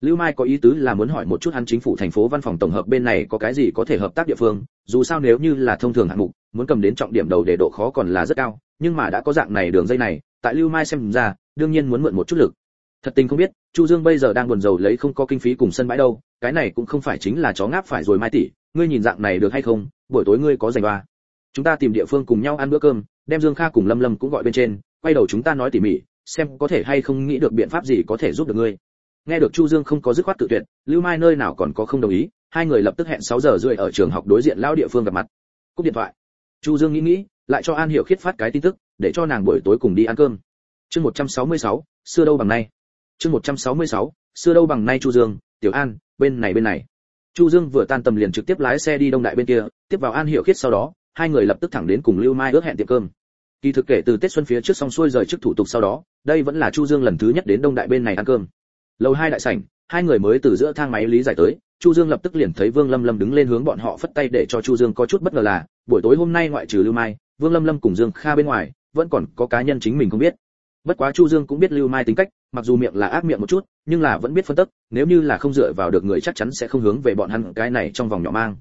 Lưu Mai có ý tứ là muốn hỏi một chút hắn chính phủ thành phố văn phòng tổng hợp bên này có cái gì có thể hợp tác địa phương, dù sao nếu như là thông thường hạng mục, muốn cầm đến trọng điểm đầu để độ khó còn là rất cao, nhưng mà đã có dạng này đường dây này, tại Lưu Mai xem ra, đương nhiên muốn mượn một chút lực. Thật tình không biết, Chu Dương bây giờ đang buồn rầu lấy không có kinh phí cùng sân bãi đâu, cái này cũng không phải chính là chó ngáp phải rồi Mai tỷ, ngươi nhìn dạng này được hay không, buổi tối ngươi có rảnh ba. Chúng ta tìm địa phương cùng nhau ăn bữa cơm, đem Dương Kha cùng Lâm Lâm cũng gọi bên trên, quay đầu chúng ta nói tỉ mỉ, xem có thể hay không nghĩ được biện pháp gì có thể giúp được ngươi nghe được chu dương không có dứt khoát tự tuyệt lưu mai nơi nào còn có không đồng ý hai người lập tức hẹn 6 giờ rưỡi ở trường học đối diện lao địa phương gặp mặt. Cúp điện thoại. Chu dương nghĩ nghĩ lại cho an hiểu khiết phát cái tin tức để cho nàng buổi tối cùng đi ăn cơm. Chương 166, xưa đâu bằng nay. Chương 166, xưa đâu bằng nay chu dương tiểu an bên này bên này. Chu dương vừa tan tầm liền trực tiếp lái xe đi đông đại bên kia tiếp vào an hiểu khiết sau đó hai người lập tức thẳng đến cùng lưu mai ước hẹn tiệm cơm. Kỳ thực kể từ tết xuân phía trước xong xuôi rời trước thủ tục sau đó đây vẫn là chu dương lần thứ nhất đến đông đại bên này ăn cơm lầu hai đại sảnh, hai người mới từ giữa thang máy lý giải tới, chu dương lập tức liền thấy vương lâm lâm đứng lên hướng bọn họ phất tay để cho chu dương có chút bất ngờ là, buổi tối hôm nay ngoại trừ lưu mai, vương lâm lâm cùng dương kha bên ngoài, vẫn còn có cá nhân chính mình không biết. Bất quá chu dương cũng biết lưu mai tính cách, mặc dù miệng là ác miệng một chút, nhưng là vẫn biết phân tích nếu như là không dựa vào được người chắc chắn sẽ không hướng về bọn hắn cái này trong vòng nhỏ mang.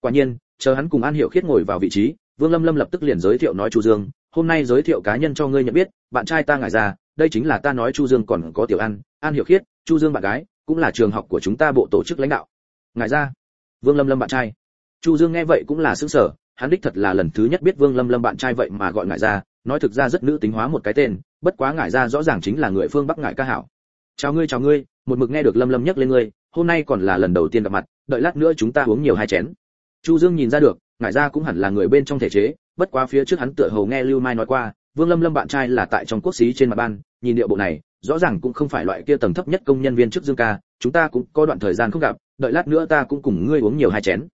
Quả nhiên, chờ hắn cùng an hiểu khiết ngồi vào vị trí, vương lâm lâm lập tức liền giới thiệu nói chu dương hôm nay giới thiệu cá nhân cho ngươi nhận biết, bạn trai ta ngại ra đây chính là ta nói chu dương còn có tiểu an an hiểu khiết, chu dương bạn gái, cũng là trường học của chúng ta bộ tổ chức lãnh đạo. Ngại ra vương lâm lâm bạn trai. Chu dương nghe vậy cũng là sững sờ, hắn đích thật là lần thứ nhất biết vương lâm lâm bạn trai vậy mà gọi ngại ra nói thực ra rất nữ tính hóa một cái tên, bất quá ngại ra rõ ràng chính là người phương bắc ngại ca hảo. Chào ngươi chào ngươi, một mực nghe được lâm lâm nhắc lên ngươi, hôm nay còn là lần đầu tiên gặp mặt, đợi lát nữa chúng ta uống nhiều hai chén. Chu dương nhìn ra được ngài ra cũng hẳn là người bên trong thể chế, bất quá phía trước hắn tựa hồ nghe lưu mai nói qua, vương lâm lâm bạn trai là tại trong quốc xí trên mặt ban, nhìn địa bộ này, rõ ràng cũng không phải loại kia tầng thấp nhất công nhân viên trước dương ca, chúng ta cũng có đoạn thời gian không gặp, đợi lát nữa ta cũng cùng ngươi uống nhiều hai chén.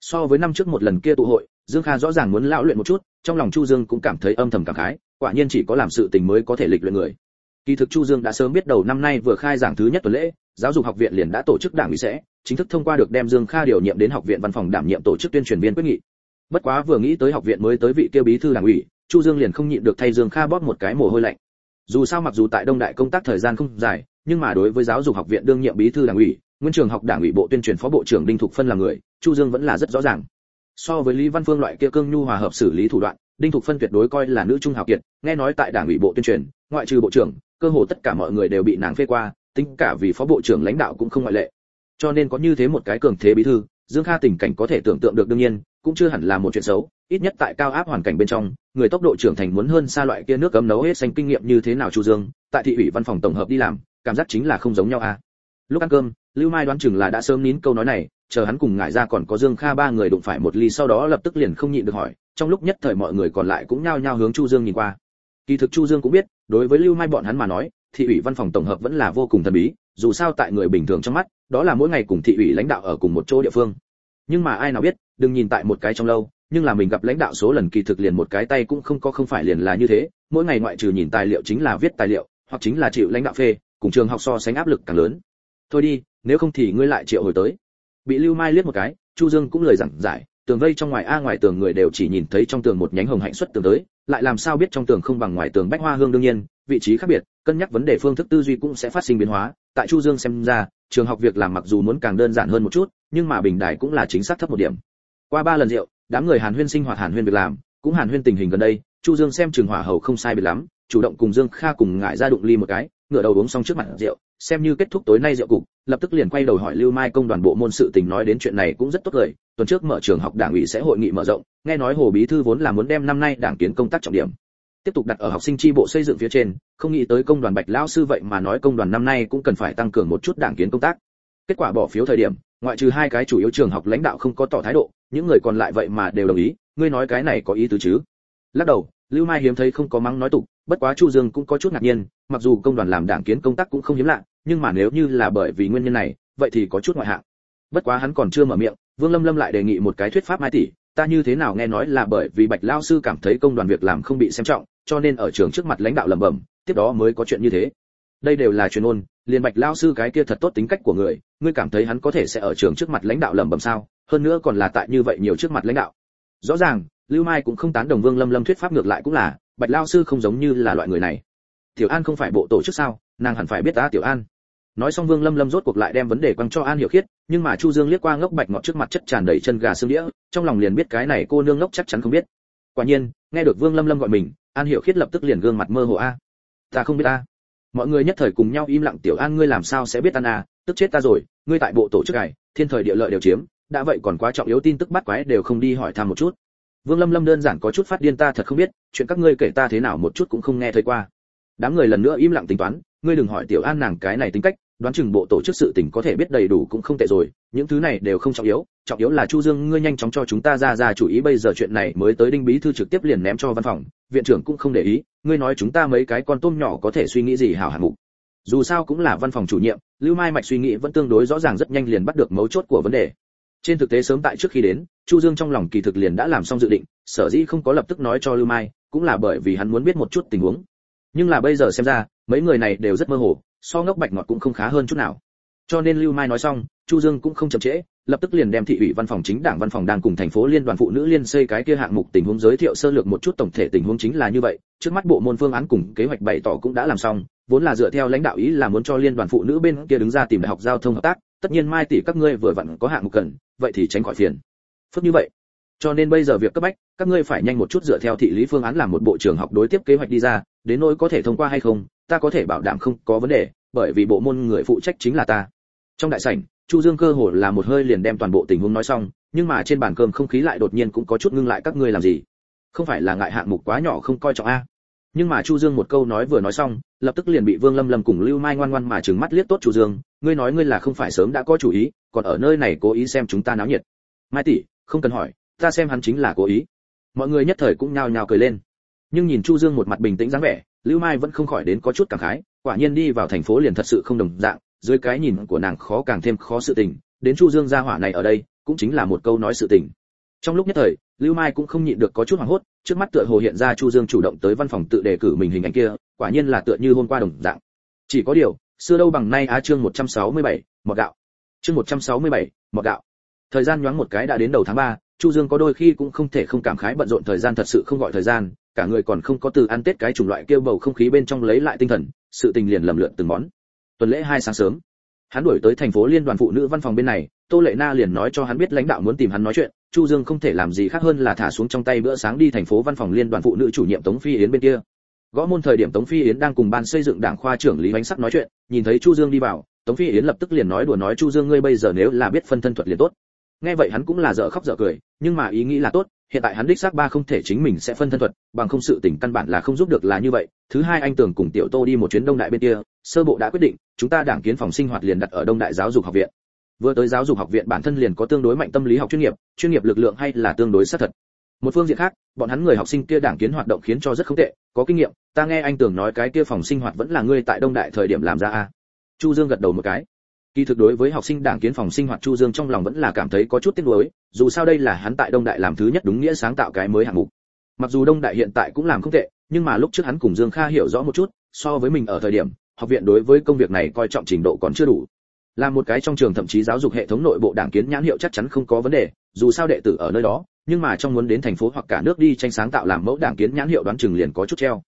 So với năm trước một lần kia tụ hội, dương kha rõ ràng muốn lão luyện một chút, trong lòng chu dương cũng cảm thấy âm thầm cảm khái, quả nhiên chỉ có làm sự tình mới có thể lịch luyện người. Kỳ thực chu dương đã sớm biết đầu năm nay vừa khai giảng thứ nhất tuần lễ, giáo dục học viện liền đã tổ chức đảng ủy sẽ chính thức thông qua được đem dương kha điều nhiệm đến học viện văn phòng đảm nhiệm tổ chức tuyên truyền viên quyết nghị. Bất quá vừa nghĩ tới học viện mới tới vị kia bí thư đảng ủy, chu dương liền không nhịn được thay dương kha bóp một cái mồ hôi lạnh. Dù sao mặc dù tại đông đại công tác thời gian không dài, nhưng mà đối với giáo dục học viện đương nhiệm bí thư đảng ủy, nguyên trường học đảng ủy bộ tuyên truyền phó bộ trưởng đinh thục phân là người, chu dương vẫn là rất rõ ràng. So với lý văn phương loại kia cương nhu hòa hợp xử lý thủ đoạn, đinh thục phân tuyệt đối coi là nữ trung học kiệt, nghe nói tại đảng ủy bộ tuyên truyền, ngoại trừ bộ trưởng, cơ hồ tất cả mọi người đều bị nàng phê qua, tính cả vì phó bộ trưởng lãnh đạo cũng không ngoại lệ cho nên có như thế một cái cường thế bí thư, dương kha tình cảnh có thể tưởng tượng được đương nhiên, cũng chưa hẳn là một chuyện xấu, ít nhất tại cao áp hoàn cảnh bên trong, người tốc độ trưởng thành muốn hơn xa loại kia nước cấm nấu hết xanh kinh nghiệm như thế nào chu dương, tại thị ủy văn phòng tổng hợp đi làm, cảm giác chính là không giống nhau à. lúc ăn cơm, lưu mai đoán chừng là đã sớm nín câu nói này, chờ hắn cùng ngại ra còn có dương kha ba người đụng phải một ly sau đó lập tức liền không nhịn được hỏi, trong lúc nhất thời mọi người còn lại cũng nhao nhao hướng chu dương nhìn qua kỳ thực chu dương cũng biết, đối với lưu mai bọn hắn mà nói, thị ủy văn phòng tổng hợp vẫn là vô cùng thần bí, dù sao tại người bình thường trong mắt đó là mỗi ngày cùng thị ủy lãnh đạo ở cùng một chỗ địa phương. Nhưng mà ai nào biết, đừng nhìn tại một cái trong lâu, nhưng là mình gặp lãnh đạo số lần kỳ thực liền một cái tay cũng không có, không phải liền là như thế. Mỗi ngày ngoại trừ nhìn tài liệu chính là viết tài liệu, hoặc chính là chịu lãnh đạo phê, cùng trường học so sánh áp lực càng lớn. Thôi đi, nếu không thì ngươi lại triệu hồi tới. Bị lưu mai liếc một cái, chu dương cũng lời giảng giải, tường vây trong ngoài a ngoài tường người đều chỉ nhìn thấy trong tường một nhánh hồng hạnh xuất tường tới, lại làm sao biết trong tường không bằng ngoài tường bách hoa hương đương nhiên, vị trí khác biệt, cân nhắc vấn đề phương thức tư duy cũng sẽ phát sinh biến hóa, tại chu dương xem ra trường học việc làm mặc dù muốn càng đơn giản hơn một chút, nhưng mà bình đài cũng là chính xác thấp một điểm. Qua ba lần rượu, đám người hàn huyên sinh hoạt hàn huyên việc làm, cũng hàn huyên tình hình gần đây, chu dương xem trường hỏa hầu không sai biệt lắm, chủ động cùng dương kha cùng ngại ra đụng ly một cái, ngửa đầu uống xong trước mặt rượu, xem như kết thúc tối nay rượu cục, lập tức liền quay đầu hỏi lưu mai công đoàn bộ môn sự tình nói đến chuyện này cũng rất tốt lời, tuần trước mở trường học đảng ủy sẽ hội nghị mở rộng, nghe nói hồ bí thư vốn là muốn đem năm nay đảng kiến công tác trọng điểm tiếp tục đặt ở học sinh tri bộ xây dựng phía trên, không nghĩ tới công đoàn bạch lão sư vậy mà nói công đoàn năm nay cũng cần phải tăng cường một chút đảng kiến công tác. Kết quả bỏ phiếu thời điểm, ngoại trừ hai cái chủ yếu trường học lãnh đạo không có tỏ thái độ, những người còn lại vậy mà đều đồng ý, ngươi nói cái này có ý tứ chứ? Lắc đầu, lưu mai hiếm thấy không có mắng nói tục, bất quá chu dương cũng có chút ngạc nhiên, mặc dù công đoàn làm đảng kiến công tác cũng không hiếm lạ, nhưng mà nếu như là bởi vì nguyên nhân này, vậy thì có chút ngoại hạng. Bất quá hắn còn chưa mở miệng, vương lâm lâm lại đề nghị một cái thuyết pháp mai tỷ ta như thế nào nghe nói là bởi vì bạch lao sư cảm thấy công đoàn việc làm không bị xem trọng, cho nên ở trường trước mặt lãnh đạo lẩm bẩm, tiếp đó mới có chuyện như thế. Đây đều là truyền ôn, liền bạch lao sư cái kia thật tốt tính cách của người, ngươi cảm thấy hắn có thể sẽ ở trường trước mặt lãnh đạo lẩm bẩm sao? Hơn nữa còn là tại như vậy nhiều trước mặt lãnh đạo. Rõ ràng, lưu mai cũng không tán đồng vương lâm lâm thuyết pháp ngược lại cũng là, bạch lao sư không giống như là loại người này. Tiểu an không phải bộ tổ chức sao? Nàng hẳn phải biết ta, tiểu an. Nói xong vương lâm lâm rốt cuộc lại đem vấn đề quăng cho an hiểu khiết nhưng mà chu dương liếc qua ngốc bạch ngọt trước mặt chất tràn đầy chân gà xương đĩa, trong lòng liền biết cái này cô nương ngốc chắc chắn không biết. Quả nhiên, nghe được vương lâm lâm gọi mình, an hiểu khiết lập tức liền gương mặt mơ hồ a. Ta không biết ta mọi người nhất thời cùng nhau im lặng, tiểu an, ngươi làm sao sẽ biết ta a tức chết ta rồi, ngươi tại bộ tổ chức này, thiên thời địa lợi đều chiếm, đã vậy còn quá trọng yếu tin tức bắt quái đều không đi hỏi thăm một chút. Vương lâm lâm đơn giản có chút phát điên, ta thật không biết, chuyện các ngươi kể ta thế nào một chút cũng không nghe thấy qua. Đám người lần nữa im lặng tính toán, ngươi đừng hỏi tiểu an nàng cái này tính cách đoán chừng bộ tổ chức sự tình có thể biết đầy đủ cũng không tệ rồi, những thứ này đều không trọng yếu trọng yếu là chu dương, ngươi nhanh chóng cho chúng ta ra ra chủ ý, bây giờ chuyện này mới tới đinh bí thư trực tiếp liền ném cho văn phòng, viện trưởng cũng không để ý, ngươi nói chúng ta mấy cái con tôm nhỏ có thể suy nghĩ gì hảo hạng mục. Dù sao cũng là văn phòng chủ nhiệm, lưu mai mạch suy nghĩ vẫn tương đối rõ ràng rất nhanh liền bắt được mấu chốt của vấn đề. Trên thực tế sớm tại trước khi đến, chu dương trong lòng kỳ thực liền đã làm xong dự định, sở dĩ không có lập tức nói cho lưu mai, cũng là bởi vì hắn muốn biết một chút tình huống nhưng là bây giờ xem ra, mấy người này đều rất mơ hồ, so ngốc bạch ngọt cũng không khá hơn chút nào. Cho nên lưu mai nói xong, chu dương cũng không chậm trễ, lập tức liền đem thị ủy văn phòng chính đảng văn phòng đang cùng thành phố liên đoàn phụ nữ liên xây cái kia hạng mục tình huống giới thiệu sơ lược một chút tổng thể tình huống chính là như vậy. Trước mắt bộ môn phương án cùng kế hoạch bày tỏ cũng đã làm xong, vốn là dựa theo lãnh đạo ý là muốn cho liên đoàn phụ nữ bên kia đứng ra tìm đại học giao thông hợp tác, tất nhiên mai tỷ các ngươi vừa vặn có hạng mục cần, vậy thì tránh khỏi phiền. Phức như vậy. Cho nên bây giờ việc cấp bách, các ngươi phải nhanh một chút dựa theo thị lý phương án làm một bộ trường học đối tiếp kế hoạch đi ra đến nỗi có thể thông qua hay không, ta có thể bảo đảm không có vấn đề, bởi vì bộ môn người phụ trách chính là ta. Trong đại sảnh, chu dương cơ hồ là một hơi liền đem toàn bộ tình huống nói xong, nhưng mà trên bàn cơm không khí lại đột nhiên cũng có chút ngưng lại các ngươi làm gì. Không phải là ngại hạng mục quá nhỏ không coi trọng a. Nhưng mà chu dương một câu nói vừa nói xong, lập tức liền bị vương lâm lâm cùng lưu mai ngoan ngoan mà trừng mắt liếc tốt chu dương, ngươi nói ngươi là không phải sớm đã có chủ ý, còn ở nơi này cố ý xem chúng ta náo nhiệt. Mai tỷ, không cần hỏi, ta xem hắn chính là cố ý. Mọi người nhất thời cũng nhao nhao cười lên nhưng nhìn chu dương một mặt bình tĩnh dáng vẻ lưu mai vẫn không khỏi đến có chút cảm khái quả nhiên đi vào thành phố liền thật sự không đồng dạng dưới cái nhìn của nàng khó càng thêm khó sự tình đến chu dương gia hỏa này ở đây cũng chính là một câu nói sự tình. Trong lúc nhất thời lưu mai cũng không nhịn được có chút hoảng hốt trước mắt tựa hồ hiện ra chu dương chủ động tới văn phòng tự đề cử mình hình ảnh kia quả nhiên là tựa như hôm qua đồng dạng. Chỉ có điều xưa đâu bằng nay á chương 167, mọt gạo chương 167, mọt gạo thời gian nhoáng một cái đã đến đầu tháng 3, chu dương có đôi khi cũng không thể không cảm khái bận rộn thời gian thật sự không gọi thời gian cả người còn không có từ ăn tết cái chủng loại kêu bầu không khí bên trong lấy lại tinh thần, sự tình liền lầm lượn từng món. Tuần lễ hai sáng sớm, hắn đuổi tới thành phố liên đoàn phụ nữ văn phòng bên này, tô lệ na liền nói cho hắn biết lãnh đạo muốn tìm hắn nói chuyện, chu dương không thể làm gì khác hơn là thả xuống trong tay bữa sáng đi thành phố văn phòng liên đoàn phụ nữ chủ nhiệm tống phi yến bên kia. Gõ môn thời điểm tống phi yến đang cùng ban xây dựng đảng khoa trưởng lý bánh sắc nói chuyện, nhìn thấy chu dương đi vào, tống phi yến lập tức liền nói đùa nói, chu dương ngươi bây giờ nếu là biết phân thân thuật liền tốt. Nghe vậy hắn cũng là dở khóc dở cười, nhưng mà ý nghĩ là tốt hiện tại hắn đích xác ba không thể chính mình sẽ phân thân thuật, bằng không sự tình căn bản là không giúp được là như vậy. Thứ hai anh tưởng cùng tiểu tô đi một chuyến đông đại bên kia, sơ bộ đã quyết định, chúng ta đảng kiến phòng sinh hoạt liền đặt ở đông đại giáo dục học viện. Vừa tới giáo dục học viện bản thân liền có tương đối mạnh tâm lý học chuyên nghiệp chuyên nghiệp lực lượng hay là tương đối sát thật. Một phương diện khác, bọn hắn người học sinh kia đảng kiến hoạt động khiến cho rất không tệ, có kinh nghiệm, ta nghe anh tưởng nói cái kia phòng sinh hoạt vẫn là ngươi tại đông đại thời điểm làm ra a. Chu dương gật đầu một cái kỳ thực đối với học sinh đảng kiến phòng sinh hoạt chu dương trong lòng vẫn là cảm thấy có chút tiếc nuối, dù sao đây là hắn tại đông đại làm thứ nhất đúng nghĩa sáng tạo cái mới hạng mục. Mặc dù đông đại hiện tại cũng làm không tệ, nhưng mà lúc trước hắn cùng dương kha hiểu rõ một chút, so với mình ở thời điểm, học viện đối với công việc này coi trọng trình độ còn chưa đủ. Là một cái trong trường thậm chí giáo dục hệ thống nội bộ đảng kiến nhãn hiệu chắc chắn không có vấn đề, dù sao đệ tử ở nơi đó, nhưng mà trong muốn đến thành phố hoặc cả nước đi tranh sáng tạo làm mẫu đảng kiến nhãn hiệu đoán chừng liền có chút treo.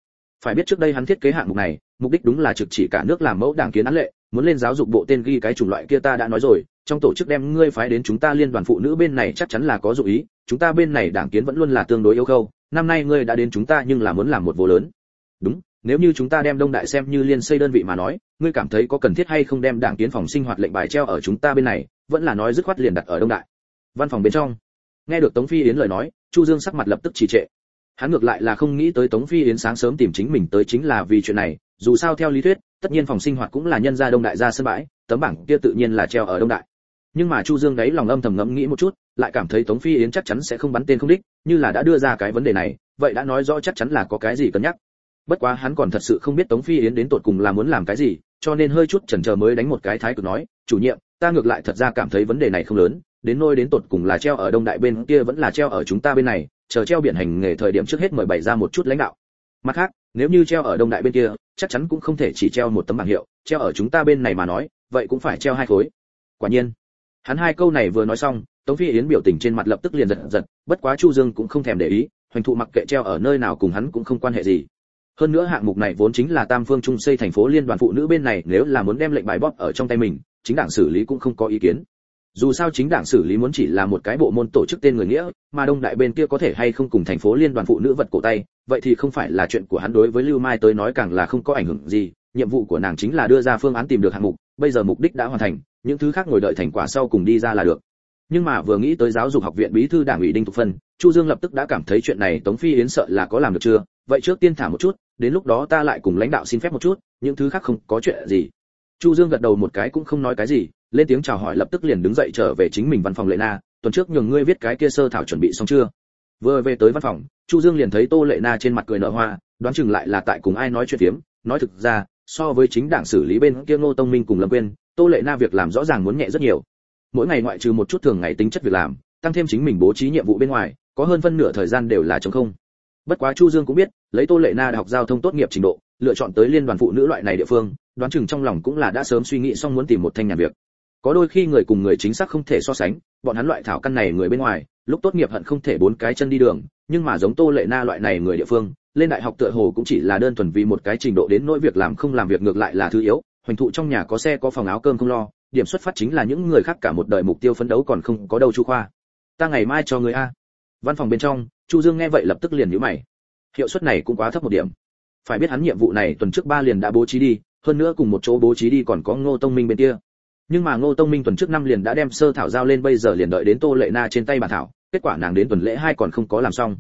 Phải biết trước đây hắn thiết kế hạng mục này, mục đích đúng là trực chỉ cả nước làm mẫu đảng kiến án lệ muốn lên giáo dục bộ tên ghi cái chủng loại kia ta đã nói rồi, trong tổ chức đem ngươi phái đến chúng ta liên đoàn phụ nữ bên này chắc chắn là có dụng ý, chúng ta bên này đảng kiến vẫn luôn là tương đối yêu khâu, năm nay ngươi đã đến chúng ta nhưng là muốn làm một vô lớn. Đúng, nếu như chúng ta đem đông đại xem như liên xây đơn vị mà nói, ngươi cảm thấy có cần thiết hay không đem đảng kiến phòng sinh hoạt lệnh bài treo ở chúng ta bên này, vẫn là nói dứt khoát liền đặt ở đông đại. Văn phòng bên trong, nghe được tống phi yến lời nói, chu dương sắc mặt lập tức trì trệ. Hắn ngược lại là không nghĩ tới tống phi yến sáng sớm tìm chính mình tới chính là vì chuyện này, dù sao theo lý thuyết tất nhiên phòng sinh hoạt cũng là nhân gia đông đại gia sân bãi, tấm bảng kia tự nhiên là treo ở đông đại. Nhưng mà chu dương đấy lòng âm thầm ngẫm nghĩ một chút, lại cảm thấy tống phi yến chắc chắn sẽ không bắn tên không đích, như là đã đưa ra cái vấn đề này, vậy đã nói rõ chắc chắn là có cái gì cân nhắc. Bất quá hắn còn thật sự không biết tống phi yến đến tột cùng là muốn làm cái gì, cho nên hơi chút chần chờ mới đánh một cái thái cực nói, chủ nhiệm, ta ngược lại thật ra cảm thấy vấn đề này không lớn, đến nôi đến tột cùng là treo ở đông đại bên kia vẫn là treo ở chúng ta bên này, chờ treo biển hành nghề thời điểm trước hết mời bày ra một chút lãnh đạo mặt khác, nếu như treo ở đông đại bên kia, chắc chắn cũng không thể chỉ treo một tấm bảng hiệu, treo ở chúng ta bên này mà nói, vậy cũng phải treo hai khối. Quả nhiên, hắn hai câu này vừa nói xong, tống phi yến biểu tình trên mặt lập tức liền giật giật, bất quá chu dương cũng không thèm để ý, hoành thụ mặc kệ treo ở nơi nào cùng hắn cũng không quan hệ gì. Hơn nữa hạng mục này vốn chính là tam phương trung xây thành phố liên đoàn phụ nữ bên này, nếu là muốn đem lệnh bài bóp ở trong tay mình, chính đảng xử lý cũng không có ý kiến dù sao chính đảng xử lý muốn chỉ là một cái bộ môn tổ chức tên người nghĩa, mà đông đại bên kia có thể hay không cùng thành phố liên đoàn phụ nữ vật cổ tay, vậy thì không phải là chuyện của hắn đối với lưu mai tới nói càng là không có ảnh hưởng gì, nhiệm vụ của nàng chính là đưa ra phương án tìm được hạng mục, bây giờ mục đích đã hoàn thành, những thứ khác ngồi đợi thành quả sau cùng đi ra là được. Nhưng mà vừa nghĩ tới giáo dục học viện bí thư đảng ủy đinh thục phân, chu dương lập tức đã cảm thấy chuyện này tống phi yến sợ là có làm được chưa, vậy trước tiên thả một chút, đến lúc đó ta lại cùng lãnh đạo xin phép một chút, những thứ khác không có chuyện gì. Chu dương gật đầu một cái cũng không nói cái gì lên tiếng chào hỏi lập tức liền đứng dậy trở về chính mình văn phòng lệ na. Tuần trước nhường ngươi viết cái kia sơ thảo chuẩn bị xong chưa? Vừa về tới văn phòng, chu dương liền thấy tô lệ na trên mặt cười nở hoa, đoán chừng lại là tại cùng ai nói chuyện phiếm. Nói thực ra, so với chính đảng xử lý bên kia ngô tông minh cùng lâm quyên, tô lệ na việc làm rõ ràng muốn nhẹ rất nhiều. Mỗi ngày ngoại trừ một chút thường ngày tính chất việc làm, tăng thêm chính mình bố trí nhiệm vụ bên ngoài, có hơn phân nửa thời gian đều là trống không. Bất quá chu dương cũng biết, lấy tô lệ na đại học giao thông tốt nghiệp trình độ, lựa chọn tới liên đoàn phụ nữ loại này địa phương, đoán chừng trong lòng cũng là đã sớm suy nghĩ xong muốn tìm một thanh nhàn việc có đôi khi người cùng người chính xác không thể so sánh, bọn hắn loại thảo căn này người bên ngoài, lúc tốt nghiệp hận không thể bốn cái chân đi đường, nhưng mà giống tô lệ na loại này người địa phương, lên đại học tựa hồ cũng chỉ là đơn thuần vì một cái trình độ đến nỗi việc làm không làm việc ngược lại là thứ yếu, hoành thụ trong nhà có xe có phòng áo cơm không lo, điểm xuất phát chính là những người khác cả một đời mục tiêu phấn đấu còn không có đâu chu khoa. Ta ngày mai cho người a. Văn phòng bên trong, chu dương nghe vậy lập tức liền nhíu mày. Hiệu suất này cũng quá thấp một điểm. Phải biết hắn nhiệm vụ này tuần trước ba liền đã bố trí đi, hơn nữa cùng một chỗ bố trí đi còn có ngô tông minh bên kia nhưng mà ngô tông minh tuần trước năm liền đã đem sơ thảo giao lên, bây giờ liền đợi đến tô lệ na trên tay bản thảo, kết quả nàng đến tuần lễ hai còn không có làm xong.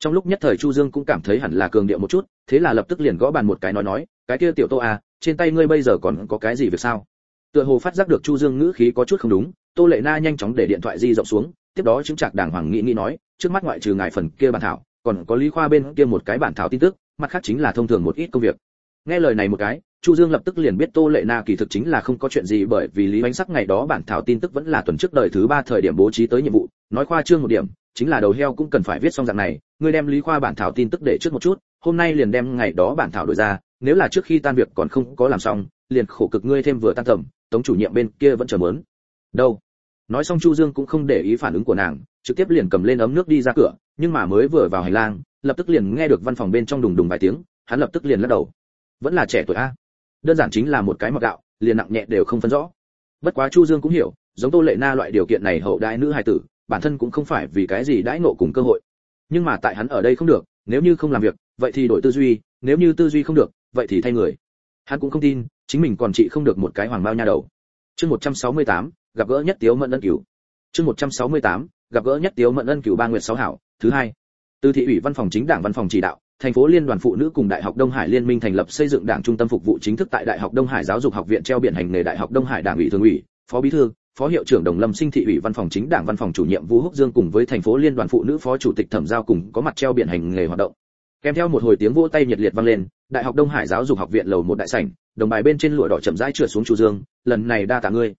Trong lúc nhất thời chu dương cũng cảm thấy hẳn là cường điệu một chút, thế là lập tức liền gõ bàn một cái nói nói, cái kia tiểu tô à trên tay ngươi bây giờ còn có cái gì việc sao? Tựa hồ phát giác được chu dương ngữ khí có chút không đúng, tô lệ na nhanh chóng để điện thoại di rộng xuống, tiếp đó chứng trạc đàng hoàng nghĩ nghĩ nói, trước mắt ngoại trừ ngài phần kia bản thảo, còn có lý khoa bên kia một cái bản thảo tin tức, mặt khác chính là thông thường một ít công việc. Nghe lời này một cái chu dương lập tức liền biết tô lệ na kỳ thực chính là không có chuyện gì bởi vì lý bánh sắc ngày đó bản thảo tin tức vẫn là tuần trước đời thứ ba thời điểm bố trí tới nhiệm vụ, nói khoa trương một điểm, chính là đầu heo cũng cần phải viết xong dạng này, ngươi đem lý khoa bản thảo tin tức để trước một chút, hôm nay liền đem ngày đó bản thảo đổi ra, nếu là trước khi tan việc còn không có làm xong, liền khổ cực ngươi thêm vừa tan tầm tống chủ nhiệm bên kia vẫn chờ muốn đâu? Nói xong chu dương cũng không để ý phản ứng của nàng, trực tiếp liền cầm lên ấm nước đi ra cửa, nhưng mà mới vừa vào hành lang, lập tức liền nghe được văn phòng bên trong đùng đùng vài tiếng, hắn lập tức liền lắc đầu. Vẫn là trẻ tuổi a đơn giản chính là một cái mặc gạo liền nặng nhẹ đều không phân rõ. Bất quá chu dương cũng hiểu giống tô lệ na loại điều kiện này hậu đại nữ hài tử bản thân cũng không phải vì cái gì đãi nộ cùng cơ hội. Nhưng mà tại hắn ở đây không được nếu như không làm việc vậy thì đổi tư duy nếu như tư duy không được vậy thì thay người. Hắn cũng không tin chính mình còn trị không được một cái hoàng bao nha đầu. Chương 168, gặp gỡ nhất tiếu mẫn ân cửu. Chương 168, gặp gỡ nhất tiếu mẫn ân cửu ba nguyệt sáu hảo thứ hai. Từ thị ủy văn phòng chính đảng văn phòng chỉ đạo thành phố liên đoàn phụ nữ cùng đại học đông hải liên minh thành lập xây dựng đảng trung tâm phục vụ chính thức tại đại học đông hải giáo dục học viện treo biển hành nghề đại học đông hải đảng ủy thường ủy, phó bí thư, phó hiệu trưởng đồng lâm sinh thị ủy văn phòng chính đảng văn phòng chủ nhiệm vũ húc dương cùng với thành phố liên đoàn phụ nữ phó chủ tịch thẩm giao cùng có mặt treo biển hành nghề hoạt động. Kèm theo một hồi tiếng vỗ tay nhiệt liệt vang lên, đại học đông hải giáo dục học viện lầu một đại sảnh, đồng bài bên trên lụa đỏ chậm rãi trượt xuống chu dương, lần này đa tạ ngươi.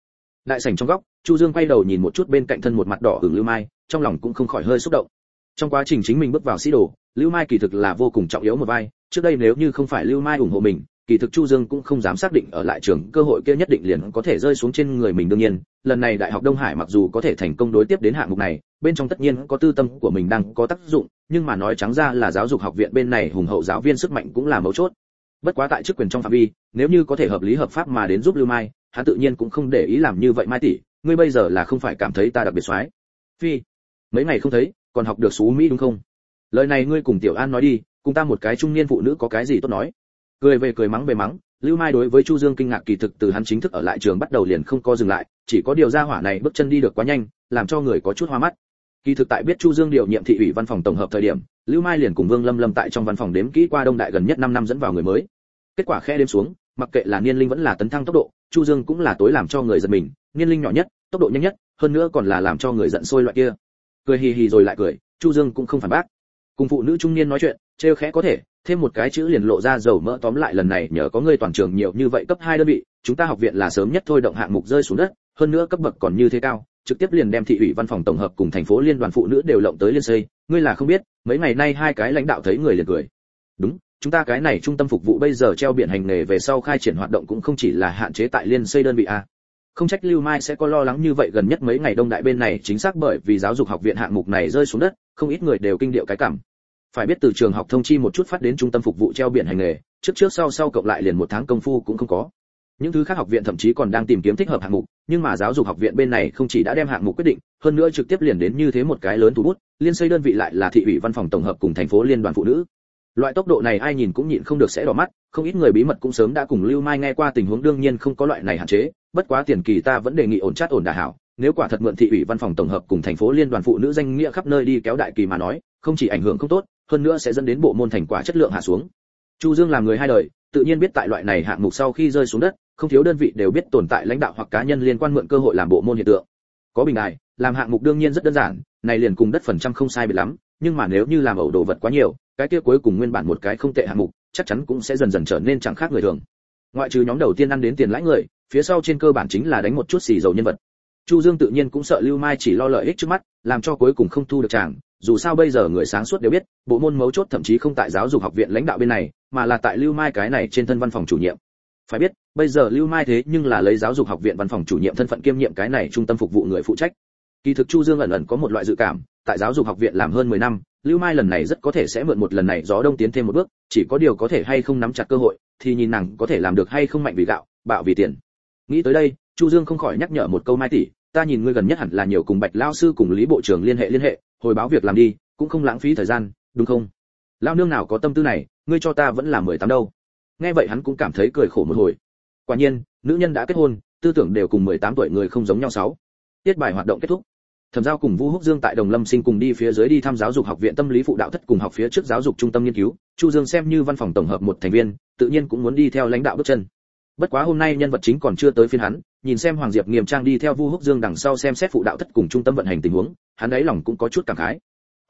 Đại sảnh trong góc, chu dương quay đầu nhìn một chút bên cạnh thân một mặt đỏ hưởng lưu mai, trong lòng cũng không khỏi hơi xúc động. Trong quá trình chính mình bước vào sĩ đồ lưu mai kỳ thực là vô cùng trọng yếu một vai, trước đây nếu như không phải lưu mai ủng hộ mình, kỳ thực chu dương cũng không dám xác định ở lại trường cơ hội kia nhất định liền có thể rơi xuống trên người mình đương nhiên. Lần này đại học đông hải mặc dù có thể thành công đối tiếp đến hạng mục này, bên trong tất nhiên có tư tâm của mình đang có tác dụng, nhưng mà nói trắng ra là giáo dục học viện bên này hùng hậu giáo viên sức mạnh cũng là mấu chốt. Bất quá tại chức quyền trong phạm vi, nếu như có thể hợp lý hợp pháp mà đến giúp lưu mai, hắn tự nhiên cũng không để ý làm như vậy mai tỷ, ngươi bây giờ là không phải cảm thấy ta đặc biệt soái phi, mấy ngày không thấy, còn học được xú mỹ đúng không? Lời này ngươi cùng tiểu an nói đi, cùng ta một cái trung niên phụ nữ có cái gì tốt nói? Cười về cười mắng về mắng, lưu mai đối với chu dương kinh ngạc kỳ thực từ hắn chính thức ở lại trường bắt đầu liền không có dừng lại, chỉ có điều ra hỏa này bước chân đi được quá nhanh, làm cho người có chút hoa mắt. Kỳ thực tại biết chu dương điều nhiệm thị ủy văn phòng tổng hợp thời điểm, lưu mai liền cùng vương lâm lâm tại trong văn phòng đếm kỹ qua đông đại gần nhất 5 năm dẫn vào người mới. Kết quả khe đêm xuống, mặc kệ là niên linh vẫn là tấn thăng tốc độ, chu dương cũng là tối làm cho người giật mình, niên linh nhỏ nhất, tốc độ nhanh nhất, hơn nữa còn là làm cho người giận sôi loại kia. Cười hì hì rồi lại cười, chu dương cũng không phản bác cùng phụ nữ trung niên nói chuyện, trêu khẽ có thể, thêm một cái chữ liền lộ ra dầu mỡ tóm lại lần này, nhờ có ngươi toàn trường nhiều như vậy cấp hai đơn vị, chúng ta học viện là sớm nhất thôi động hạng mục rơi xuống đất, hơn nữa cấp bậc còn như thế cao, trực tiếp liền đem thị ủy văn phòng tổng hợp cùng thành phố liên đoàn phụ nữ đều lộng tới liên xây, ngươi là không biết, mấy ngày nay hai cái lãnh đạo thấy người liền cười. Đúng, chúng ta cái này trung tâm phục vụ bây giờ treo biển hành nghề về sau khai triển hoạt động cũng không chỉ là hạn chế tại liên xây đơn vị a. Không trách lưu mai sẽ có lo lắng như vậy gần nhất mấy ngày đông đại bên này, chính xác bởi vì giáo dục học viện hạng mục này rơi xuống đất, không ít người đều kinh điệu cái cảm phải biết từ trường học thông chi một chút phát đến trung tâm phục vụ treo biển hành nghề, trước trước sau sau cộng lại liền một tháng công phu cũng không có. Những thứ khác học viện thậm chí còn đang tìm kiếm thích hợp hạng mục, nhưng mà giáo dục học viện bên này không chỉ đã đem hạng mục quyết định, hơn nữa trực tiếp liền đến như thế một cái lớn thu bút liên xây đơn vị lại là thị ủy văn phòng tổng hợp cùng thành phố liên đoàn phụ nữ. Loại tốc độ này ai nhìn cũng nhịn không được sẽ đỏ mắt, không ít người bí mật cũng sớm đã cùng lưu mai nghe qua tình huống đương nhiên không có loại này hạn chế, bất quá tiền kỳ ta vẫn đề nghị ổn chát ổn đà hảo, nếu quả thật mượn thị ủy văn phòng tổng hợp cùng thành phố liên đoàn phụ nữ danh nghĩa khắp nơi đi kéo đại kỳ mà nói, không chỉ ảnh hưởng không tốt hơn nữa sẽ dẫn đến bộ môn thành quả chất lượng hạ xuống. Chu dương làm người hai đời, tự nhiên biết tại loại này hạng mục sau khi rơi xuống đất, không thiếu đơn vị đều biết tồn tại lãnh đạo hoặc cá nhân liên quan mượn cơ hội làm bộ môn hiện tượng. Có bình đài làm hạng mục đương nhiên rất đơn giản, này liền cùng đất phần trăm không sai biệt lắm, nhưng mà nếu như làm ẩu đồ vật quá nhiều, cái kia cuối cùng nguyên bản một cái không tệ hạng mục, chắc chắn cũng sẽ dần dần trở nên chẳng khác người thường. Ngoại trừ nhóm đầu tiên ăn đến tiền lãi người, phía sau trên cơ bản chính là đánh một chút xì dầu nhân vật. Chu dương tự nhiên cũng sợ lưu mai chỉ lo lợi ích trước mắt, làm cho cuối cùng không thu được chàng dù sao bây giờ người sáng suốt đều biết, bộ môn mấu chốt thậm chí không tại giáo dục học viện lãnh đạo bên này, mà là tại lưu mai cái này trên thân văn phòng chủ nhiệm. Phải biết, bây giờ lưu mai thế nhưng là lấy giáo dục học viện văn phòng chủ nhiệm thân phận kiêm nhiệm cái này trung tâm phục vụ người phụ trách. Kỳ thực chu dương ẩn ẩn có một loại dự cảm, tại giáo dục học viện làm hơn 10 năm, lưu mai lần này rất có thể sẽ mượn một lần này gió đông tiến thêm một bước, chỉ có điều có thể hay không nắm chặt cơ hội, thì nhìn nàng có thể làm được hay không mạnh vì gạo, bạo vì tiền. Nghĩ tới đây, chu dương không khỏi nhắc nhở một câu mai tỷ, ta nhìn ngươi gần nhất hẳn là nhiều cùng bạch lao sư cùng lý bộ trưởng liên hệ liên hệ hồi báo việc làm đi, cũng không lãng phí thời gian, đúng không? Lao nương nào có tâm tư này, ngươi cho ta vẫn là mười tám đâu. Nghe vậy hắn cũng cảm thấy cười khổ một hồi. Quả nhiên, nữ nhân đã kết hôn, tư tưởng đều cùng mười tám tuổi người không giống nhau sáu. Tiết bài hoạt động kết thúc. Thẩm giao cùng vu húc dương tại đồng lâm sinh cùng đi phía dưới đi thăm giáo dục học viện tâm lý phụ đạo thất cùng học phía trước giáo dục trung tâm nghiên cứu. Chu dương xem như văn phòng tổng hợp một thành viên, tự nhiên cũng muốn đi theo lãnh đạo bước chân. Bất quá hôm nay nhân vật chính còn chưa tới phiên hắn nhìn xem hoàng diệp nghiêm trang đi theo vu húc dương đằng sau xem xét phụ đạo thất cùng trung tâm vận hành tình huống, hắn ấy lòng cũng có chút cảm khái.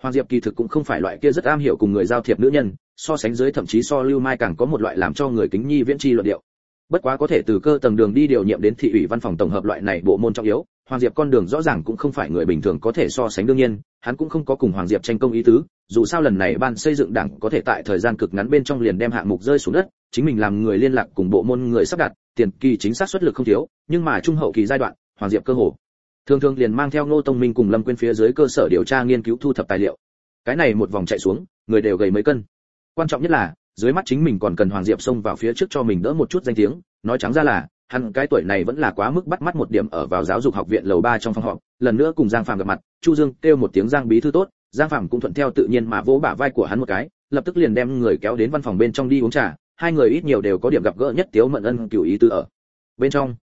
Hoàng diệp kỳ thực cũng không phải loại kia rất am hiểu cùng người giao thiệp nữ nhân, so sánh dưới thậm chí so lưu mai càng có một loại làm cho người kính nhi viễn chi luận điệu. Bất quá có thể từ cơ tầng đường đi điều nhiệm đến thị ủy văn phòng tổng hợp loại này bộ môn trọng yếu, hoàng diệp con đường rõ ràng cũng không phải người bình thường có thể so sánh đương nhiên, hắn cũng không có cùng hoàng diệp tranh công ý tứ, dù sao lần này ban xây dựng đảng có thể tại thời gian cực ngắn bên trong liền đem hạng mục rơi xuống đất, chính mình làm người liên lạc cùng bộ môn người sắp đặt tiền kỳ chính xác xuất lực không thiếu, nhưng mà trung hậu kỳ giai đoạn, hoàng diệp cơ hồ, thường thường liền mang theo ngô tông minh cùng lâm quyên phía dưới cơ sở điều tra nghiên cứu thu thập tài liệu. Cái này một vòng chạy xuống, người đều gầy mấy cân. Quan trọng nhất là, dưới mắt chính mình còn cần hoàng diệp xông vào phía trước cho mình đỡ một chút danh tiếng, nói trắng ra là, hắn cái tuổi này vẫn là quá mức bắt mắt một điểm ở vào giáo dục học viện lầu ba trong phòng họp, lần nữa cùng giang phàm gặp mặt, chu dương kêu một tiếng giang bí thư tốt, giang phàm cũng thuận theo tự nhiên mà vỗ bả vai của hắn một cái, lập tức liền đem người kéo đến văn phòng bên trong đi uống trà hai người ít nhiều đều có điểm gặp gỡ nhất tiếu mận ân cửu ý tư ở bên trong.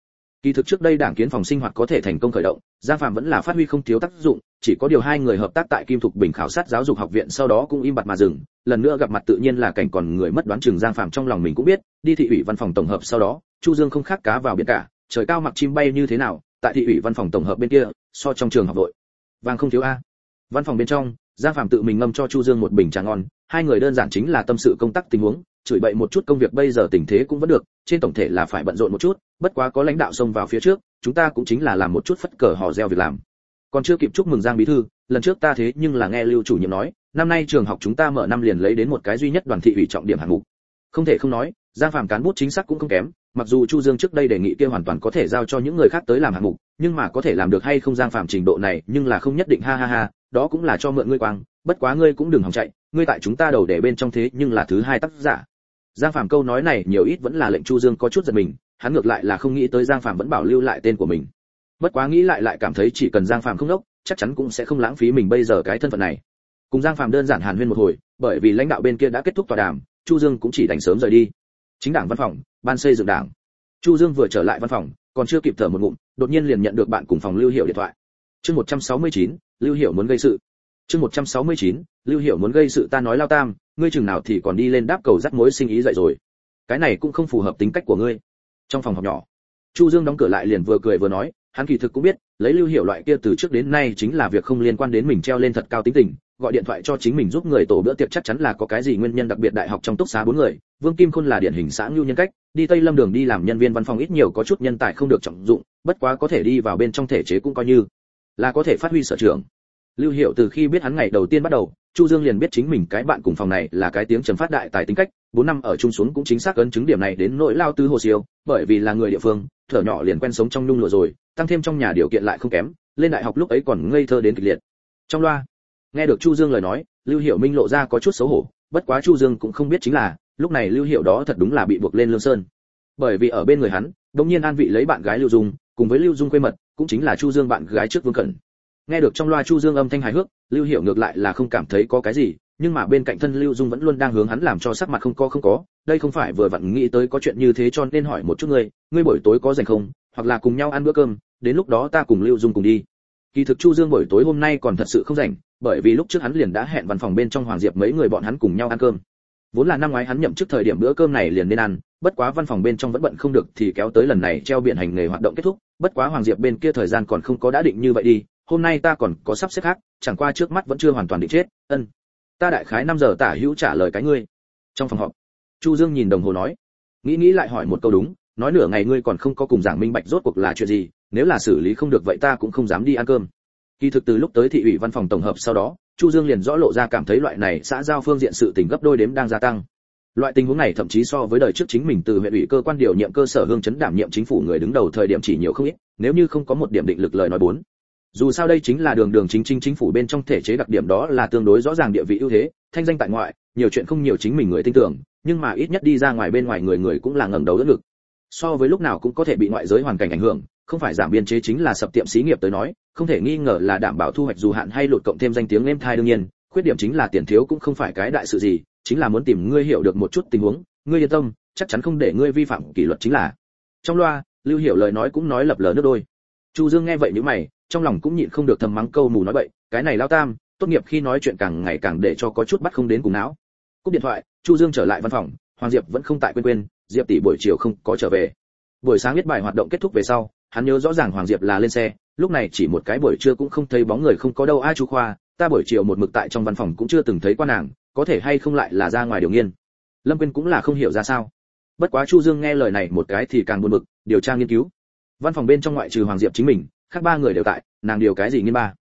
Kỳ thực trước đây đảng kiến phòng sinh hoạt có thể thành công khởi động, giang phạm vẫn là phát huy không thiếu tác dụng, chỉ có điều hai người hợp tác tại kim thục bình khảo sát giáo dục học viện sau đó cũng im bặt mà dừng, lần nữa gặp mặt tự nhiên là cảnh còn người mất đoán chừng giang phạm trong lòng mình cũng biết, đi thị ủy văn phòng tổng hợp sau đó, chu dương không khác cá vào biển cả, trời cao mặc chim bay như thế nào, tại thị ủy văn phòng tổng hợp bên kia, so trong trường học đội vàng không thiếu a. Văn phòng bên trong, giang phạm tự mình ngâm cho chu dương một bình trà ngon hai người đơn giản chính là tâm sự công tác tình huống, chửi bậy một chút công việc bây giờ tình thế cũng vẫn được, trên tổng thể là phải bận rộn một chút, bất quá có lãnh đạo xông vào phía trước, chúng ta cũng chính là làm một chút phất cờ hò reo việc làm. Còn chưa kịp chúc mừng giang bí thư, lần trước ta thế nhưng là nghe lưu chủ nhiệm nói, năm nay trường học chúng ta mở năm liền lấy đến một cái duy nhất đoàn thị ủy trọng điểm hạng mục. Không thể không nói, giang phàm cán bút chính xác cũng không kém, mặc dù chu dương trước đây đề nghị kia hoàn toàn có thể giao cho những người khác tới làm hạng mục, nhưng mà có thể làm được hay không giang phàm trình độ này nhưng là không nhất định, ha ha ha, đó cũng là cho mượn ngươi quang, bất quá ngươi cũng đừng hòng chạy ngươi tại chúng ta đầu để bên trong thế nhưng là thứ hai tác giả. Giang phàm câu nói này nhiều ít vẫn là lệnh chu dương có chút giật mình hắn ngược lại là không nghĩ tới giang phàm vẫn bảo lưu lại tên của mình. Bất quá nghĩ lại lại cảm thấy chỉ cần giang phàm không đốc chắc chắn cũng sẽ không lãng phí mình bây giờ cái thân phận này. Cùng giang phàm đơn giản hàn huyên một hồi bởi vì lãnh đạo bên kia đã kết thúc tòa đàm chu dương cũng chỉ đành sớm rời đi. Chính đảng văn phòng ban xây dựng đảng. Chu dương vừa trở lại văn phòng còn chưa kịp thở một ngụm đột nhiên liền nhận được bạn cùng phòng lưu hiệu điện thoại. Chương 169, lưu hiệu muốn gây sự. Chương 169, lưu Hiểu muốn gây sự ta nói lao tam, ngươi chừng nào thì còn đi lên đáp cầu dắt mối sinh ý dậy rồi. Cái này cũng không phù hợp tính cách của ngươi. Trong phòng học nhỏ, chu dương đóng cửa lại liền vừa cười vừa nói, hắn kỳ thực cũng biết, lấy lưu Hiểu loại kia từ trước đến nay chính là việc không liên quan đến mình treo lên thật cao tính tình, gọi điện thoại cho chính mình giúp người tổ bữa tiệc chắc chắn là có cái gì nguyên nhân đặc biệt đại học trong túc xá bốn người, vương kim khôn là điển hình xã ngưu nhân cách, đi tây lâm đường đi làm nhân viên văn phòng ít nhiều có chút nhân tài không được trọng dụng, bất quá có thể đi vào bên trong thể chế cũng coi như là có thể phát huy sở trường. Lưu hiệu từ khi biết hắn ngày đầu tiên bắt đầu chu dương liền biết chính mình cái bạn cùng phòng này là cái tiếng trầm phát đại tài tính cách, bốn năm ở chung xuống cũng chính xác ấn chứng điểm này đến nỗi lao tứ hồ siêu, bởi vì là người địa phương, thở nhỏ liền quen sống trong nhung lụa rồi, tăng thêm trong nhà điều kiện lại không kém, lên đại học lúc ấy còn ngây thơ đến kịch liệt. Trong loa, nghe được chu dương lời nói, lưu hiệu minh lộ ra có chút xấu hổ, bất quá chu dương cũng không biết chính là, lúc này lưu hiệu đó thật đúng là bị buộc lên lương sơn. Bởi vì ở bên người hắn đột nhiên an vị lấy bạn gái lưu dung, cùng với lưu dung quê mật, cũng chính là chu dương bạn gái trước vương cẩn nghe được trong loa chu dương âm thanh hài hước, lưu hiểu ngược lại là không cảm thấy có cái gì, nhưng mà bên cạnh thân lưu dung vẫn luôn đang hướng hắn làm cho sắc mặt không có không có, đây không phải vừa vặn nghĩ tới có chuyện như thế cho nên hỏi một chút ngươi ngươi buổi tối có rảnh không, hoặc là cùng nhau ăn bữa cơm, đến lúc đó ta cùng lưu dung cùng đi. Kỳ thực chu dương buổi tối hôm nay còn thật sự không rảnh, bởi vì lúc trước hắn liền đã hẹn văn phòng bên trong hoàng diệp mấy người bọn hắn cùng nhau ăn cơm. Vốn là năm ngoái hắn nhậm chức thời điểm bữa cơm này liền nên ăn, bất quá văn phòng bên trong vẫn bận không được thì kéo tới lần này treo biển hành nghề hoạt động kết thúc, bất quá hoàng diệp bên kia thời gian còn không có đã định như vậy đi hôm nay ta còn có sắp xếp khác, chẳng qua trước mắt vẫn chưa hoàn toàn định chết, ân. Ta đại khái 5 giờ tả hữu trả lời cái ngươi. Trong phòng họp, chu dương nhìn đồng hồ nói, nghĩ nghĩ lại hỏi một câu đúng, nói nửa ngày ngươi còn không có cùng giảng minh bạch rốt cuộc là chuyện gì, nếu là xử lý không được vậy ta cũng không dám đi ăn cơm. Kỳ thực từ lúc tới thị ủy văn phòng tổng hợp sau đó, chu dương liền rõ lộ ra cảm thấy loại này xã giao phương diện sự tình gấp đôi đếm đang gia tăng. Loại tình huống này thậm chí so với đời trước chính mình từ huyện ủy cơ quan điều nhiệm cơ sở hương chấn đảm nhiệm chính phủ người đứng đầu thời điểm chỉ nhiều không ít, nếu như không có một điểm định lực lời nói bốn dù sao đây chính là đường đường chính chính chính phủ bên trong thể chế đặc điểm đó là tương đối rõ ràng địa vị ưu thế, thanh danh tại ngoại, nhiều chuyện không nhiều chính mình người tin tưởng, nhưng mà ít nhất đi ra ngoài bên ngoài người người cũng là ngẩng đầu đỡ ngực. So với lúc nào cũng có thể bị ngoại giới hoàn cảnh ảnh hưởng, không phải giảm biên chế chính là sập tiệm xí nghiệp tới nói, không thể nghi ngờ là đảm bảo thu hoạch dù hạn hay lột cộng thêm danh tiếng êm thai đương nhiên, khuyết điểm chính là tiền thiếu cũng không phải cái đại sự gì, chính là muốn tìm ngươi hiểu được một chút tình huống, ngươi yên tâm, chắc chắn không để ngươi vi phạm kỷ luật chính là. Trong loa, lưu hiểu lời nói cũng nói lập lờ nước đôi. Chu dương nghe vậy nhíu mày trong lòng cũng nhịn không được thầm mắng câu mù nói bậy, cái này lao tam, tốt nghiệp khi nói chuyện càng ngày càng để cho có chút bắt không đến cùng não. Cúp điện thoại, chu dương trở lại văn phòng, hoàng diệp vẫn không tại quên quên, diệp tỷ buổi chiều không có trở về. Buổi sáng biết bài hoạt động kết thúc về sau, hắn nhớ rõ ràng hoàng diệp là lên xe, lúc này chỉ một cái buổi trưa cũng không thấy bóng người không có đâu. Ai chú khoa, ta buổi chiều một mực tại trong văn phòng cũng chưa từng thấy qua nàng, có thể hay không lại là ra ngoài điều nghiên? Lâm quyên cũng là không hiểu ra sao. Bất quá chu dương nghe lời này một cái thì càng buồn bực, điều tra nghiên cứu. Văn phòng bên trong ngoại trừ hoàng diệp chính mình khác ba người đều tại, nàng điều cái gì nghiên ba?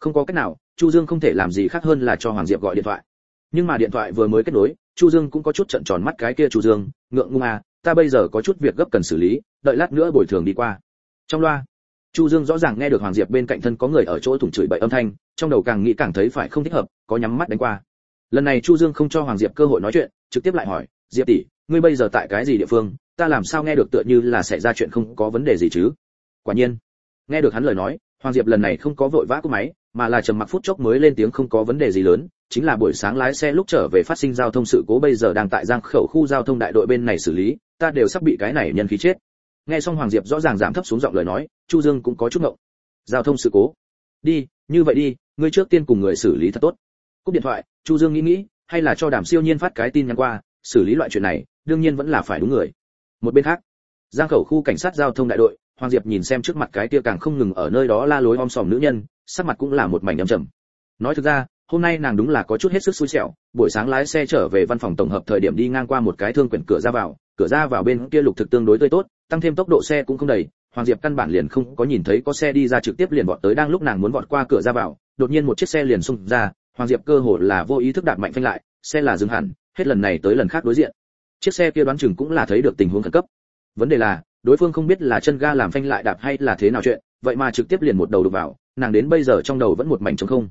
Không có cách nào, chu dương không thể làm gì khác hơn là cho hoàng diệp gọi điện thoại. Nhưng mà điện thoại vừa mới kết nối, chu dương cũng có chút trận tròn mắt cái kia chu dương, ngượng ngung à ta bây giờ có chút việc gấp cần xử lý, đợi lát nữa bồi thường đi qua. Trong loa, chu dương rõ ràng nghe được hoàng diệp bên cạnh thân có người ở chỗ thủng chửi bậy âm thanh, trong đầu càng nghĩ càng thấy phải không thích hợp, có nhắm mắt đánh qua. Lần này chu dương không cho hoàng diệp cơ hội nói chuyện, trực tiếp lại hỏi, diệp tỷ, ngươi bây giờ tại cái gì địa phương? Ta làm sao nghe được tựa như là xảy ra chuyện không có vấn đề gì chứ? Quả nhiên nghe được hắn lời nói, hoàng diệp lần này không có vội vã cúp máy, mà là trầm mặc phút chốc mới lên tiếng không có vấn đề gì lớn, chính là buổi sáng lái xe lúc trở về phát sinh giao thông sự cố bây giờ đang tại giang khẩu khu giao thông đại đội bên này xử lý, ta đều sắp bị cái này nhân khí chết. Nghe xong hoàng diệp rõ ràng giảm thấp xuống giọng lời nói, chu dương cũng có chút ngộng. Giao thông sự cố. Đi, như vậy đi, ngươi trước tiên cùng người xử lý thật tốt. Cúp điện thoại, chu dương nghĩ nghĩ, hay là cho đàm siêu nhiên phát cái tin nhắn qua, xử lý loại chuyện này, đương nhiên vẫn là phải đúng người. Một bên khác, giang khẩu khu cảnh sát giao thông đại đội hoàng diệp nhìn xem trước mặt cái kia càng không ngừng ở nơi đó la lối om sòm nữ nhân, sắc mặt cũng là một mảnh âm trầm. Nói thực ra, hôm nay nàng đúng là có chút hết sức xui xẻo, buổi sáng lái xe trở về văn phòng tổng hợp thời điểm đi ngang qua một cái thương quyển cửa ra vào, cửa ra vào bên kia lục thực tương đối tươi tốt, tăng thêm tốc độ xe cũng không đầy, hoàng diệp căn bản liền không có nhìn thấy có xe đi ra trực tiếp liền vọt tới đang lúc nàng muốn vọt qua cửa ra vào, đột nhiên một chiếc xe liền xung ra, hoàng diệp cơ hồ là vô ý thức đạp mạnh phanh lại, xe là dừng hẳn, hết lần này tới lần khác đối diện. Chiếc xe kia đoán chừng cũng là thấy được tình huống khẩn cấp. Vấn đề là đối phương không biết là chân ga làm phanh lại đạp hay là thế nào chuyện, vậy mà trực tiếp liền một đầu đục vào, nàng đến bây giờ trong đầu vẫn một mảnh trống không.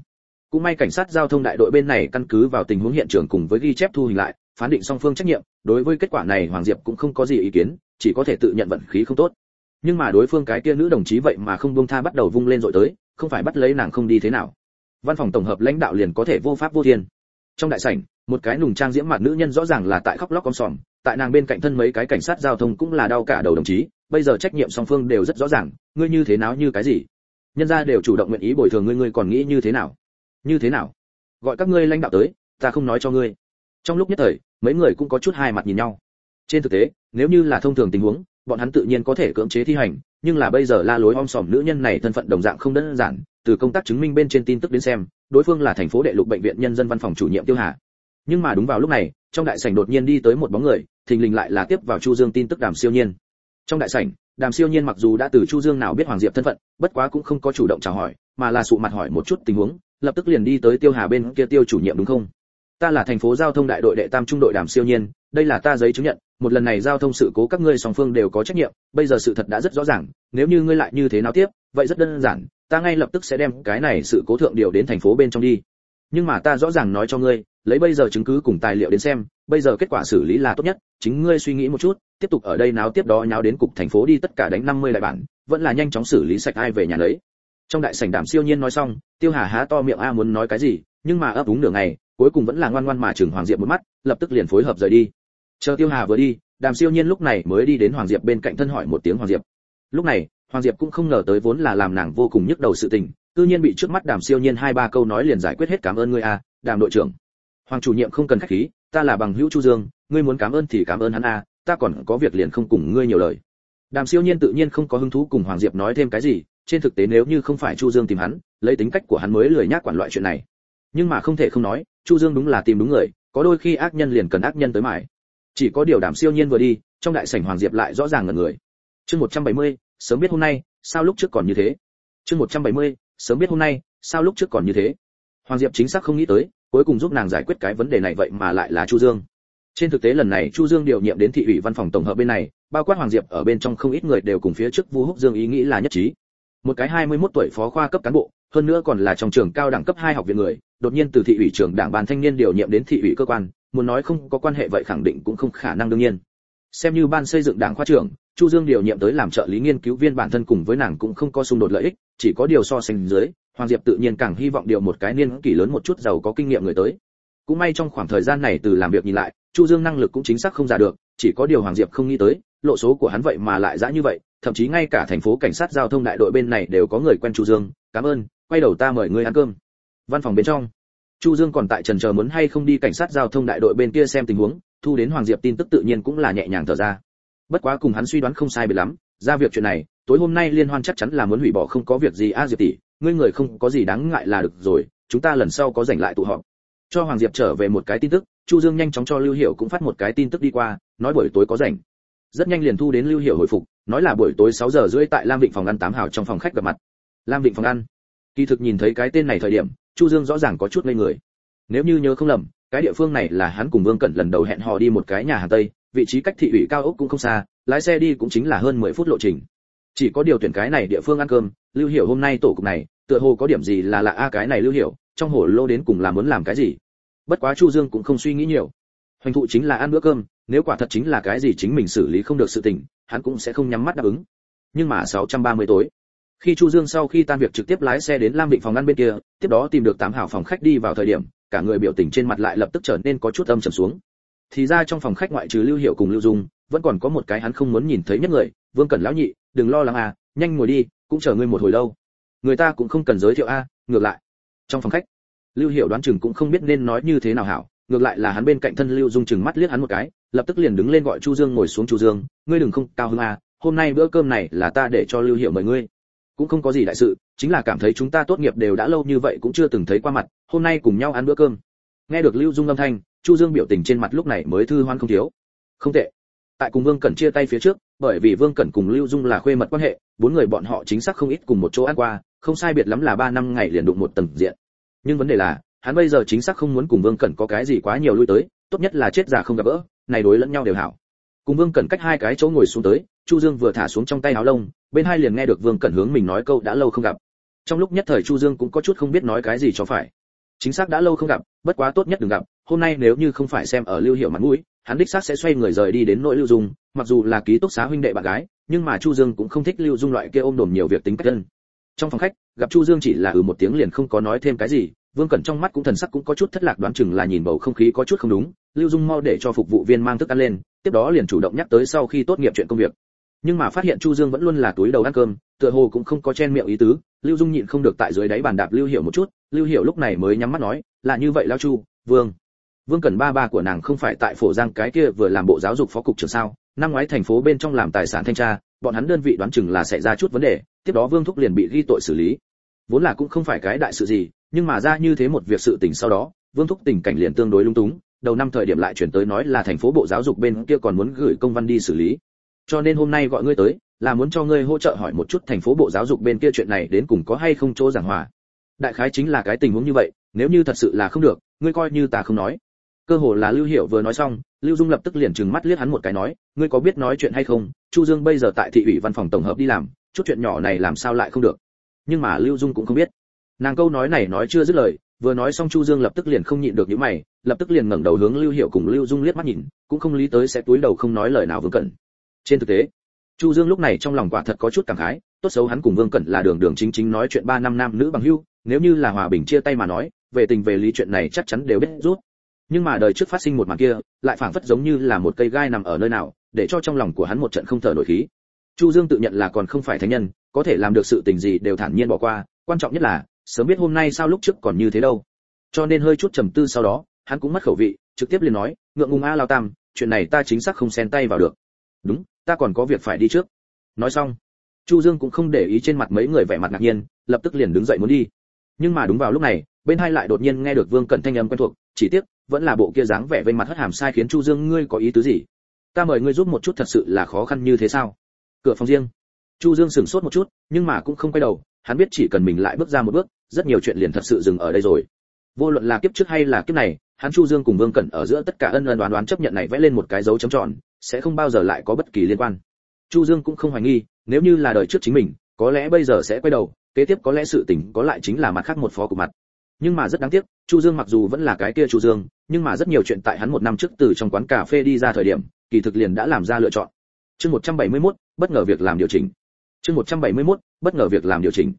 Cũng may cảnh sát giao thông đại đội bên này căn cứ vào tình huống hiện trường cùng với ghi chép thu hình lại, phán định song phương trách nhiệm, đối với kết quả này hoàng diệp cũng không có gì ý kiến, chỉ có thể tự nhận vận khí không tốt. Nhưng mà đối phương cái kia nữ đồng chí vậy mà không buông tha bắt đầu vung lên rồi tới, không phải bắt lấy nàng không đi thế nào. Văn phòng tổng hợp lãnh đạo liền có thể vô pháp vô thiên. Trong đại sảnh, một cái nùng trang diễm mặt nữ nhân rõ ràng là tại khóc lóc con sòm tại nàng bên cạnh thân mấy cái cảnh sát giao thông cũng là đau cả đầu đồng chí, bây giờ trách nhiệm song phương đều rất rõ ràng, ngươi như thế nào, như cái gì? Nhân gia đều chủ động nguyện ý bồi thường ngươi ngươi còn nghĩ như thế nào? Như thế nào? Gọi các ngươi lãnh đạo tới, ta không nói cho ngươi. Trong lúc nhất thời, mấy người cũng có chút hai mặt nhìn nhau. Trên thực tế, nếu như là thông thường tình huống, bọn hắn tự nhiên có thể cưỡng chế thi hành, nhưng là bây giờ la lối om sòm nữ nhân này thân phận đồng dạng không đơn giản, từ công tác chứng minh bên trên tin tức đến xem, đối phương là thành phố đệ lục bệnh viện nhân dân văn phòng chủ nhiệm tiêu hà. Nhưng mà đúng vào lúc này trong đại sảnh đột nhiên đi tới một bóng người, thình lình lại là tiếp vào chu dương tin tức đàm siêu nhiên. Trong đại sảnh, đàm siêu nhiên mặc dù đã từ chu dương nào biết hoàng diệp thân phận, bất quá cũng không có chủ động chào hỏi, mà là sụ mặt hỏi một chút tình huống, lập tức liền đi tới tiêu hà bên kia tiêu chủ nhiệm đúng không? Ta là thành phố giao thông đại đội đệ tam trung đội đàm siêu nhiên, đây là ta giấy chứng nhận, một lần này giao thông sự cố các ngươi song phương đều có trách nhiệm, bây giờ sự thật đã rất rõ ràng, nếu như ngươi lại như thế nào tiếp, vậy rất đơn giản, ta ngay lập tức sẽ đem cái này sự cố thượng điều đến thành phố bên trong đi. Nhưng mà ta rõ ràng nói cho ngươi lấy bây giờ chứng cứ cùng tài liệu đến xem, bây giờ kết quả xử lý là tốt nhất, chính ngươi suy nghĩ một chút, tiếp tục ở đây náo tiếp đó nháo đến cục thành phố đi tất cả đánh 50 đại bản, vẫn là nhanh chóng xử lý sạch ai về nhà lấy trong đại sảnh đàm siêu nhiên nói xong, tiêu hà há to miệng a muốn nói cái gì, nhưng mà ấp úng nửa ngày, cuối cùng vẫn là ngoan ngoan mà chừng hoàng diệp một mắt, lập tức liền phối hợp rời đi. Chờ tiêu hà vừa đi đàm siêu nhiên lúc này mới đi đến hoàng diệp bên cạnh thân hỏi một tiếng hoàng diệp. Lúc này, hoàng diệp cũng không ngờ tới vốn là làm nàng vô cùng nhức đầu sự tình tự nhiên bị trước mắt đàm siêu nhiên hai ba câu nói liền giải quyết hết cảm ơn ngươi a đàm đội trưởng hoàng chủ nhiệm không cần khách khí ta là bằng hữu chu dương ngươi muốn cảm ơn thì cảm ơn hắn a ta còn có việc liền không cùng ngươi nhiều lời. Đàm siêu nhiên tự nhiên không có hứng thú cùng hoàng diệp nói thêm cái gì trên thực tế nếu như không phải chu dương tìm hắn lấy tính cách của hắn mới lười nhác quản loại chuyện này. Nhưng mà không thể không nói chu dương đúng là tìm đúng người có đôi khi ác nhân liền cần ác nhân tới mải. Chỉ có điều đàm siêu nhiên vừa đi trong đại sảnh hoàng diệp lại rõ ràng ngẩn người. Chương 170, sớm biết hôm nay sao lúc trước còn như thế? Chương 170, sớm biết hôm nay sao lúc trước còn như thế? Hoàng diệp chính xác không nghĩ tới cuối cùng giúp nàng giải quyết cái vấn đề này vậy mà lại là chu dương. Trên thực tế lần này chu dương điều nhiệm đến thị ủy văn phòng tổng hợp bên này, bao quát hoàng diệp ở bên trong không ít người đều cùng phía trước vu húc dương ý nghĩ là nhất trí. Một cái 21 tuổi phó khoa cấp cán bộ, hơn nữa còn là trong trường cao đẳng cấp 2 học viện người, đột nhiên từ thị ủy trưởng đảng ban thanh niên điều nhiệm đến thị ủy cơ quan, muốn nói không có quan hệ vậy khẳng định cũng không khả năng đương nhiên. Xem như ban xây dựng đảng khoa trưởng, chu dương điều nhiệm tới làm trợ lý nghiên cứu viên bản thân cùng với nàng cũng không có xung đột lợi ích, chỉ có điều so sánh dưới hoàng diệp tự nhiên càng hy vọng điều một cái niên kỷ lớn một chút giàu có kinh nghiệm người tới. Cũng may trong khoảng thời gian này từ làm việc nhìn lại, chu dương năng lực cũng chính xác không giả được, chỉ có điều hoàng diệp không nghĩ tới, lộ số của hắn vậy mà lại dã như vậy, thậm chí ngay cả thành phố cảnh sát giao thông đại đội bên này đều có người quen chu dương, cảm ơn, quay đầu ta mời ngươi ăn cơm. Văn phòng bên trong, chu dương còn tại trần chờ muốn hay không đi cảnh sát giao thông đại đội bên kia xem tình huống, thu đến hoàng diệp tin tức tự nhiên cũng là nhẹ nhàng thở ra. Bất quá cùng hắn suy đoán không sai biệt lắm, ra việc chuyện này, tối hôm nay liên hoan chắc chắn là muốn hủy bỏ không có việc gì, a diệp tỷ ngươi người không có gì đáng ngại là được rồi, chúng ta lần sau có rảnh lại tụ họp. Cho hoàng diệp trở về một cái tin tức, chu dương nhanh chóng cho lưu Hiểu cũng phát một cái tin tức đi qua, nói buổi tối có rảnh. Rất nhanh liền thu đến lưu hiểu hồi phục, nói là buổi tối 6 giờ rưỡi tại lam vịnh phòng ăn tám hào trong phòng khách gặp mặt. Lam vịnh phòng ăn. Kỳ thực nhìn thấy cái tên này thời điểm, chu dương rõ ràng có chút ngây người. Nếu như nhớ không lầm, cái địa phương này là hắn cùng vương cẩn lần đầu hẹn hò đi một cái nhà hàng tây, vị trí cách thị ủy cao ốc cũng không xa, lái xe đi cũng chính là hơn 10 phút lộ trình chỉ có điều tuyển cái này địa phương ăn cơm, lưu hiểu hôm nay tổ cục này, tựa hồ có điểm gì là lạ a, cái này lưu hiểu, trong hồ lô đến cùng là muốn làm cái gì? Bất quá chu dương cũng không suy nghĩ nhiều. Hoành thụ chính là ăn bữa cơm, nếu quả thật chính là cái gì chính mình xử lý không được sự tình, hắn cũng sẽ không nhắm mắt đáp ứng. Nhưng mà 630 tối, khi chu dương sau khi tan việc trực tiếp lái xe đến lam định phòng ăn bên kia, tiếp đó tìm được tám hảo phòng khách đi vào thời điểm, cả người biểu tình trên mặt lại lập tức trở nên có chút âm trầm xuống. Thì ra trong phòng khách ngoại trừ lưu hiệu cùng lưu dung vẫn còn có một cái hắn không muốn nhìn thấy nhất người, vương cẩn lão nhị, đừng lo lắng à nhanh ngồi đi, cũng chờ ngươi một hồi lâu. Người ta cũng không cần giới thiệu a à, ngược lại. Trong phòng khách, lưu hiểu đoán chừng cũng không biết nên nói như thế nào hảo, ngược lại là hắn bên cạnh thân lưu dung chừng mắt liếc hắn một cái, lập tức liền đứng lên gọi chu dương ngồi xuống chu dương, ngươi đừng không cao hứng à hôm nay bữa cơm này là ta để cho lưu hiểu mời ngươi. Cũng không có gì đại sự, chính là cảm thấy chúng ta tốt nghiệp đều đã lâu như vậy cũng chưa từng thấy qua mặt, hôm nay cùng nhau ăn bữa cơm. Nghe được lưu dung âm thanh, chu dương biểu tình trên mặt lúc này mới thư hoan không thiếu. Không tệ tại cùng vương cẩn chia tay phía trước, bởi vì vương cẩn cùng lưu dung là khuê mật quan hệ, bốn người bọn họ chính xác không ít cùng một chỗ ăn qua, không sai biệt lắm là ba năm ngày liền đụng một tầng diện. Nhưng vấn đề là, hắn bây giờ chính xác không muốn cùng vương cẩn có cái gì quá nhiều lui tới, tốt nhất là chết già không gặp gỡ, này đối lẫn nhau đều hảo. Cùng vương cẩn cách hai cái chỗ ngồi xuống tới, chu dương vừa thả xuống trong tay áo lông, bên hai liền nghe được vương cẩn hướng mình nói câu đã lâu không gặp. Trong lúc nhất thời chu dương cũng có chút không biết nói cái gì cho phải. Chính xác đã lâu không gặp, bất quá tốt nhất đừng gặp, hôm nay nếu như không phải xem ở lưu hiệu mặt mũi hắn đích xác sẽ xoay người rời đi đến nỗi lưu dung, mặc dù là ký túc xá huynh đệ bạn gái, nhưng mà chu dương cũng không thích lưu dung loại kia ôm đồm nhiều việc tính cách thân trong phòng khách, gặp chu dương chỉ là ừ một tiếng liền không có nói thêm cái gì, vương cẩn trong mắt cũng thần sắc cũng có chút thất lạc đoán chừng là nhìn bầu không khí có chút không đúng, lưu dung mau để cho phục vụ viên mang thức ăn lên, tiếp đó liền chủ động nhắc tới sau khi tốt nghiệp chuyện công việc. Nhưng mà phát hiện chu dương vẫn luôn là túi đầu ăn cơm, tựa hồ cũng không có chen miệng ý tứ, lưu dung nhịn không được tại dưới đáy bàn đạp lưu hiểu một chút, lưu hiểu lúc này mới nhắm mắt nói, là như vậy lao chu, vương vương cẩn ba ba của nàng không phải tại phổ giang cái kia vừa làm bộ giáo dục phó cục trưởng sao? Năm ngoái thành phố bên trong làm tài sản thanh tra, bọn hắn đơn vị đoán chừng là xảy ra chút vấn đề, tiếp đó vương thúc liền bị ghi tội xử lý. Vốn là cũng không phải cái đại sự gì, nhưng mà ra như thế một việc sự tình sau đó, vương thúc tình cảnh liền tương đối lung túng, đầu năm thời điểm lại chuyển tới nói là thành phố bộ giáo dục bên kia còn muốn gửi công văn đi xử lý. Cho nên hôm nay gọi ngươi tới, là muốn cho ngươi hỗ trợ hỏi một chút thành phố bộ giáo dục bên kia chuyện này đến cùng có hay không chỗ giảng hòa. Đại khái chính là cái tình huống như vậy, nếu như thật sự là không được, ngươi coi như ta không nói cơ hồ là lưu hiểu vừa nói xong, lưu dung lập tức liền trừng mắt liếc hắn một cái nói, ngươi có biết nói chuyện hay không? Chu dương bây giờ tại thị ủy văn phòng tổng hợp đi làm, chút chuyện nhỏ này làm sao lại không được? Nhưng mà lưu dung cũng không biết. Nàng câu nói này nói chưa dứt lời, vừa nói xong chu dương lập tức liền không nhịn được những mày, lập tức liền ngẩng đầu hướng lưu hiểu cùng lưu dung liếc mắt nhìn, cũng không lý tới sẽ túi đầu không nói lời nào vương cẩn. Trên thực tế, chu dương lúc này trong lòng quả thật có chút cảm khái, tốt xấu hắn cùng vương cẩn là đường đường chính chính nói chuyện ba năm nam nữ bằng hưu, nếu như là hòa bình chia tay mà nói, về tình về lý chuyện này chắc chắn đều biết rút nhưng mà đời trước phát sinh một màn kia, lại phảng phất giống như là một cây gai nằm ở nơi nào, để cho trong lòng của hắn một trận không thở nổi khí. Chu dương tự nhận là còn không phải thánh nhân, có thể làm được sự tình gì đều thản nhiên bỏ qua, quan trọng nhất là, sớm biết hôm nay sao lúc trước còn như thế đâu. Cho nên hơi chút trầm tư sau đó, hắn cũng mất khẩu vị, trực tiếp liền nói, ngượng ngùng a lao tam, chuyện này ta chính xác không xen tay vào được. Đúng, ta còn có việc phải đi trước. Nói xong, chu dương cũng không để ý trên mặt mấy người vẻ mặt ngạc nhiên, lập tức liền đứng dậy muốn đi. Nhưng mà đúng vào lúc này, bên hai lại đột nhiên nghe được vương cẩn thanh âm quen thuộc, chỉ tiếc vẫn là bộ kia dáng vẻ vênh mặt hất hàm sai khiến chu dương, ngươi có ý tứ gì? Ta mời ngươi giúp một chút thật sự là khó khăn như thế sao? Cửa phòng riêng. Chu dương sửng sốt một chút, nhưng mà cũng không quay đầu, hắn biết chỉ cần mình lại bước ra một bước, rất nhiều chuyện liền thật sự dừng ở đây rồi. Vô luận là kiếp trước hay là kiếp này, hắn chu dương cùng vương cẩn ở giữa tất cả ân ân đoán đoán chấp nhận này vẽ lên một cái dấu chấm tròn, sẽ không bao giờ lại có bất kỳ liên quan. Chu dương cũng không hoài nghi, nếu như là đời trước chính mình, có lẽ bây giờ sẽ quay đầu, kế tiếp có lẽ sự tình có lại chính là mặt khác một phó của mặt nhưng mà rất đáng tiếc chu dương mặc dù vẫn là cái kia chu dương nhưng mà rất nhiều chuyện tại hắn một năm trước từ trong quán cà phê đi ra thời điểm kỳ thực liền đã làm ra lựa chọn. Chương 171, bất ngờ việc làm điều chỉnh. Chương 171, bất ngờ việc làm điều chỉnh.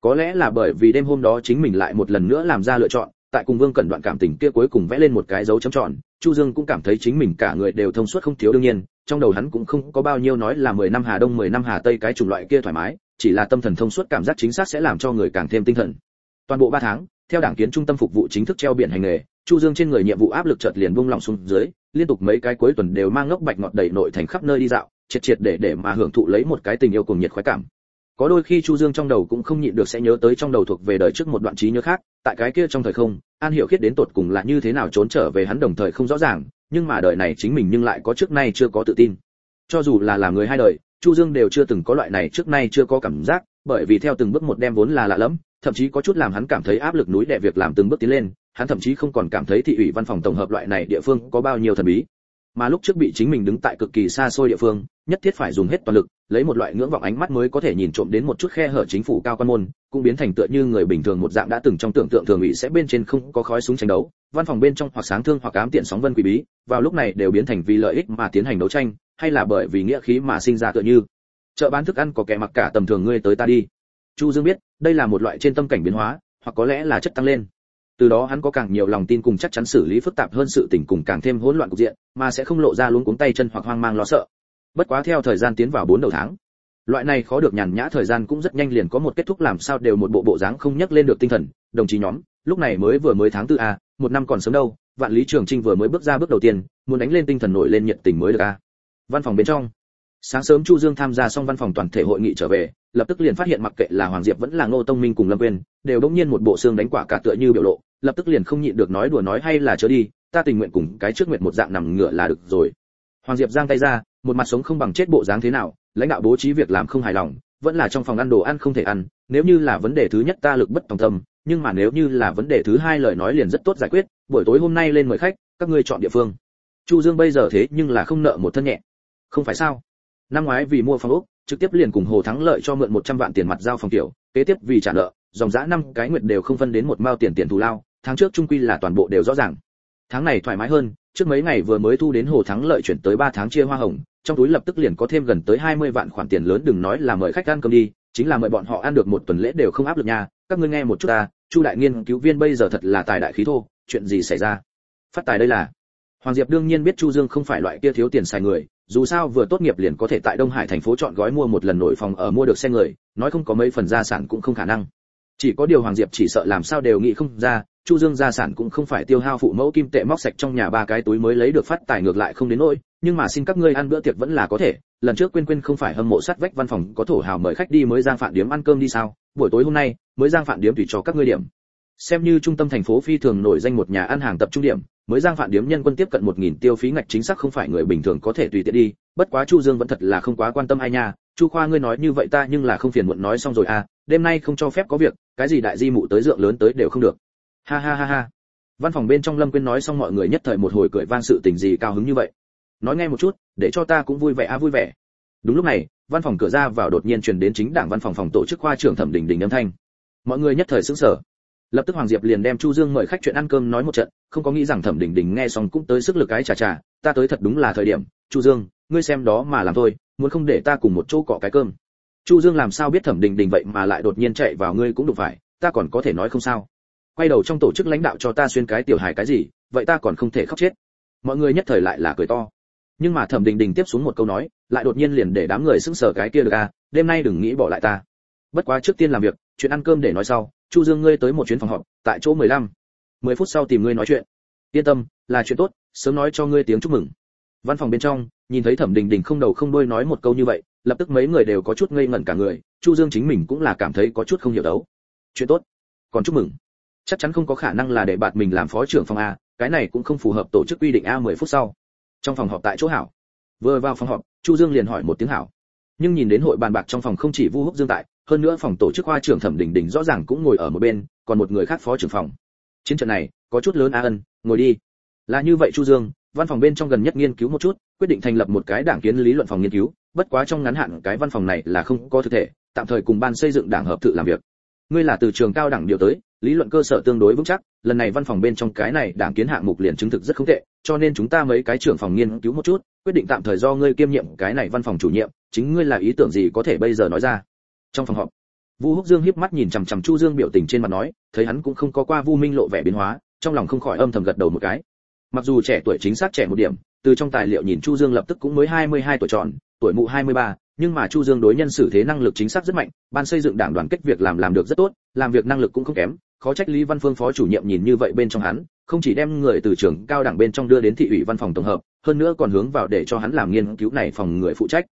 Có lẽ là bởi vì đêm hôm đó chính mình lại một lần nữa làm ra lựa chọn tại cùng vương cẩn đoạn cảm tình kia cuối cùng vẽ lên một cái dấu chấm tròn chu dương cũng cảm thấy chính mình cả người đều thông suốt không thiếu đương nhiên trong đầu hắn cũng không có bao nhiêu nói là 10 năm hà đông 10 năm hà tây cái chủng loại kia thoải mái chỉ là tâm thần thông suốt cảm giác chính xác sẽ làm cho người càng thêm tinh thần. Toàn bộ 3 tháng theo đảng kiến trung tâm phục vụ chính thức treo biển hành nghề, chu dương trên người nhiệm vụ áp lực chợt liền buông lỏng xuống dưới, liên tục mấy cái cuối tuần đều mang ngốc bạch ngọt đầy nội thành khắp nơi đi dạo, triệt triệt để để mà hưởng thụ lấy một cái tình yêu cùng nhiệt khoái cảm. Có đôi khi chu dương trong đầu cũng không nhịn được sẽ nhớ tới trong đầu thuộc về đời trước một đoạn trí nhớ khác, tại cái kia trong thời không, an hiểu khiết đến tột cùng là như thế nào trốn trở về hắn đồng thời không rõ ràng, nhưng mà đời này chính mình nhưng lại có trước nay chưa có tự tin. Cho dù là làm người hai đời, chu dương đều chưa từng có loại này trước nay chưa có cảm giác bởi vì theo từng bước một đem vốn là lạ lẫm, thậm chí có chút làm hắn cảm thấy áp lực núi đè việc làm từng bước tiến lên, hắn thậm chí không còn cảm thấy thị ủy văn phòng tổng hợp loại này địa phương có bao nhiêu thần bí. Mà lúc trước bị chính mình đứng tại cực kỳ xa xôi địa phương, nhất thiết phải dùng hết toàn lực, lấy một loại ngưỡng vọng ánh mắt mới có thể nhìn trộm đến một chút khe hở chính phủ cao quan môn, cũng biến thành tựa như người bình thường một dạng đã từng trong tưởng tượng thường ủy sẽ bên trên không có khói súng tranh đấu, văn phòng bên trong hoặc sáng thương hoặc ám tiện sóng vân quỷ bí, vào lúc này đều biến thành vì lợi ích mà tiến hành đấu tranh, hay là bởi vì nghĩa khí mà sinh ra tựa như chợ bán thức ăn có kẻ mặc cả tầm thường ngươi tới ta đi. Chu dương biết, đây là một loại trên tâm cảnh biến hóa, hoặc có lẽ là chất tăng lên. Từ đó hắn có càng nhiều lòng tin cùng chắc chắn xử lý phức tạp hơn sự tình cùng càng thêm hỗn loạn cục diện, mà sẽ không lộ ra luống cuống tay chân hoặc hoang mang lo sợ. Bất quá theo thời gian tiến vào bốn đầu tháng, loại này khó được nhàn nhã thời gian cũng rất nhanh liền có một kết thúc làm sao đều một bộ bộ dáng không nhắc lên được tinh thần, đồng chí nhóm, lúc này mới vừa mới tháng tư a, một năm còn sớm đâu, vạn lý trường trinh vừa mới bước ra bước đầu tiên, muốn đánh lên tinh thần nổi lên nhiệt tình mới được a. Văn phòng bên trong sáng sớm chu dương tham gia xong văn phòng toàn thể hội nghị trở về, lập tức liền phát hiện mặc kệ là hoàng diệp vẫn là ngô tông minh cùng lâm quyên, đều đống nhiên một bộ xương đánh quả cả tựa như biểu lộ, lập tức liền không nhịn được nói đùa nói hay là chớ đi, ta tình nguyện cùng cái trước nguyện một dạng nằm ngửa là được rồi. Hoàng diệp giang tay ra, một mặt sống không bằng chết bộ dáng thế nào, lãnh đạo bố trí việc làm không hài lòng, vẫn là trong phòng ăn đồ ăn không thể ăn, nếu như là vấn đề thứ nhất ta lực bất tòng tâm, nhưng mà nếu như là vấn đề thứ hai lời nói liền rất tốt giải quyết, buổi tối hôm nay lên mời khách, các ngươi chọn địa phương. Chu dương bây giờ thế nhưng là không nợ một thân nhẹ. Không phải sao? Năm ngoái vì mua phòng ốc, trực tiếp liền cùng hồ thắng lợi cho mượn 100 vạn tiền mặt giao phòng tiểu kế tiếp vì trả nợ, dòng dã năm cái nguyệt đều không phân đến một mao tiền tiền thù lao, tháng trước trung quy là toàn bộ đều rõ ràng. Tháng này thoải mái hơn, trước mấy ngày vừa mới thu đến hồ thắng lợi chuyển tới 3 tháng chia hoa hồng, trong túi lập tức liền có thêm gần tới 20 vạn khoản tiền lớn đừng nói là mời khách ăn cơm đi, chính là mời bọn họ ăn được một tuần lễ đều không áp lực nha, các ngươi nghe một chút ta, chu đại nghiên cứu viên bây giờ thật là tài đại khí thô, chuyện gì xảy ra? Phát tài đây là. Hoàng diệp đương nhiên biết chu dương không phải loại kia thiếu tiền xài người dù sao vừa tốt nghiệp liền có thể tại đông hải thành phố chọn gói mua một lần nổi phòng ở mua được xe người, nói không có mấy phần gia sản cũng không khả năng. Chỉ có điều hoàng diệp chỉ sợ làm sao đều nghĩ không ra, chu dương gia sản cũng không phải tiêu hao phụ mẫu kim tệ móc sạch trong nhà ba cái túi mới lấy được phát tài ngược lại không đến nỗi, nhưng mà xin các ngươi ăn bữa tiệc vẫn là có thể, lần trước quên quên không phải hâm mộ sát vách văn phòng có thổ hào mời khách đi mới giang phản điếm ăn cơm đi sao, buổi tối hôm nay mới giang phản điếm tùy cho các ngươi điểm xem như trung tâm thành phố phi thường nổi danh một nhà ăn hàng tập trung điểm, mới giang phản điếm nhân quân tiếp cận một nghìn tiêu phí ngạch chính xác không phải người bình thường có thể tùy tiện đi, bất quá chu dương vẫn thật là không quá quan tâm ai nha. Chu khoa ngươi nói như vậy ta nhưng là không phiền muộn nói xong rồi à đêm nay không cho phép có việc, cái gì đại di mụ tới dượng lớn tới đều không được. Ha ha ha ha. Văn phòng bên trong lâm quyên nói xong mọi người nhất thời một hồi cười van sự tình gì cao hứng như vậy. Nói nghe một chút, để cho ta cũng vui vẻ a à vui vẻ. Đúng lúc này, văn phòng cửa ra vào đột nhiên truyền đến chính đảng văn phòng phòng tổ chức khoa trưởng thẩm đình đình âm thanh. Mọi người nhất thời sững sờ lập tức hoàng diệp liền đem chu dương mời khách chuyện ăn cơm nói một trận, không có nghĩ rằng thẩm đình đình nghe xong cũng tới sức lực cái chà chà, ta tới thật đúng là thời điểm. Chu dương, ngươi xem đó mà làm thôi, muốn không để ta cùng một chỗ cọ cái cơm. Chu dương làm sao biết thẩm đình đình vậy mà lại đột nhiên chạy vào ngươi cũng đụng phải, ta còn có thể nói không sao. Quay đầu trong tổ chức lãnh đạo cho ta xuyên cái tiểu hài cái gì, vậy ta còn không thể khóc chết. Mọi người nhất thời lại là cười to. Nhưng mà thẩm đình đình tiếp xuống một câu nói, lại đột nhiên liền để đám người sững sờ cái kia được à đêm nay đừng nghĩ bỏ lại ta. Bất quá trước tiên làm việc, chuyện ăn cơm để nói sau chu dương, ngươi tới một chuyến phòng họp, tại chỗ 15. 10 phút sau tìm ngươi nói chuyện. Yên tâm, là chuyện tốt, sớm nói cho ngươi tiếng chúc mừng. Văn phòng bên trong, nhìn thấy thẩm đình đình không đầu không đuôi nói một câu như vậy, lập tức mấy người đều có chút ngây ngẩn cả người, chu dương chính mình cũng là cảm thấy có chút không hiểu đấu. Chuyện tốt, còn chúc mừng. Chắc chắn không có khả năng là để bạn mình làm phó trưởng phòng a, cái này cũng không phù hợp tổ chức quy định a 10 phút sau. Trong phòng họp tại chỗ hảo. Vừa vào phòng họp, chu dương liền hỏi một tiếng hảo. Nhưng nhìn đến hội bàn bạc trong phòng không chỉ vu húc dương tại hơn nữa phòng tổ chức khoa trưởng thẩm đình đình rõ ràng cũng ngồi ở một bên, còn một người khác phó trưởng phòng. Chiến trận này, có chút lớn a ân, ngồi đi. Là như vậy chu dương, văn phòng bên trong gần nhất nghiên cứu một chút, quyết định thành lập một cái đảng kiến lý luận phòng nghiên cứu, bất quá trong ngắn hạn cái văn phòng này là không có thực thể, tạm thời cùng ban xây dựng đảng hợp tự làm việc. Ngươi là từ trường cao đẳng điều tới, lý luận cơ sở tương đối vững chắc, lần này văn phòng bên trong cái này đảng kiến hạng mục liền chứng thực rất không tệ, cho nên chúng ta mấy cái trưởng phòng nghiên cứu một chút, quyết định tạm thời do ngươi kiêm nhiệm cái này văn phòng chủ nhiệm, chính ngươi là ý tưởng gì có thể bây giờ nói ra? Trong phòng họp. Vu húc dương hiếp mắt nhìn chằm chằm chu dương biểu tình trên mặt nói thấy hắn cũng không có qua vu minh lộ vẻ biến hóa trong lòng không khỏi âm thầm gật đầu một cái. Mặc dù trẻ tuổi chính xác trẻ một điểm từ trong tài liệu nhìn chu dương lập tức cũng mới 22 tuổi tròn tuổi mụ 23, nhưng mà chu dương đối nhân xử thế năng lực chính xác rất mạnh ban xây dựng đảng đoàn kết việc làm làm được rất tốt làm việc năng lực cũng không kém khó trách lý văn phương phó chủ nhiệm nhìn như vậy bên trong hắn không chỉ đem người từ trường cao đẳng bên trong đưa đến thị ủy văn phòng tổng hợp hơn nữa còn hướng vào để cho hắn làm nghiên cứu này phòng người phụ trách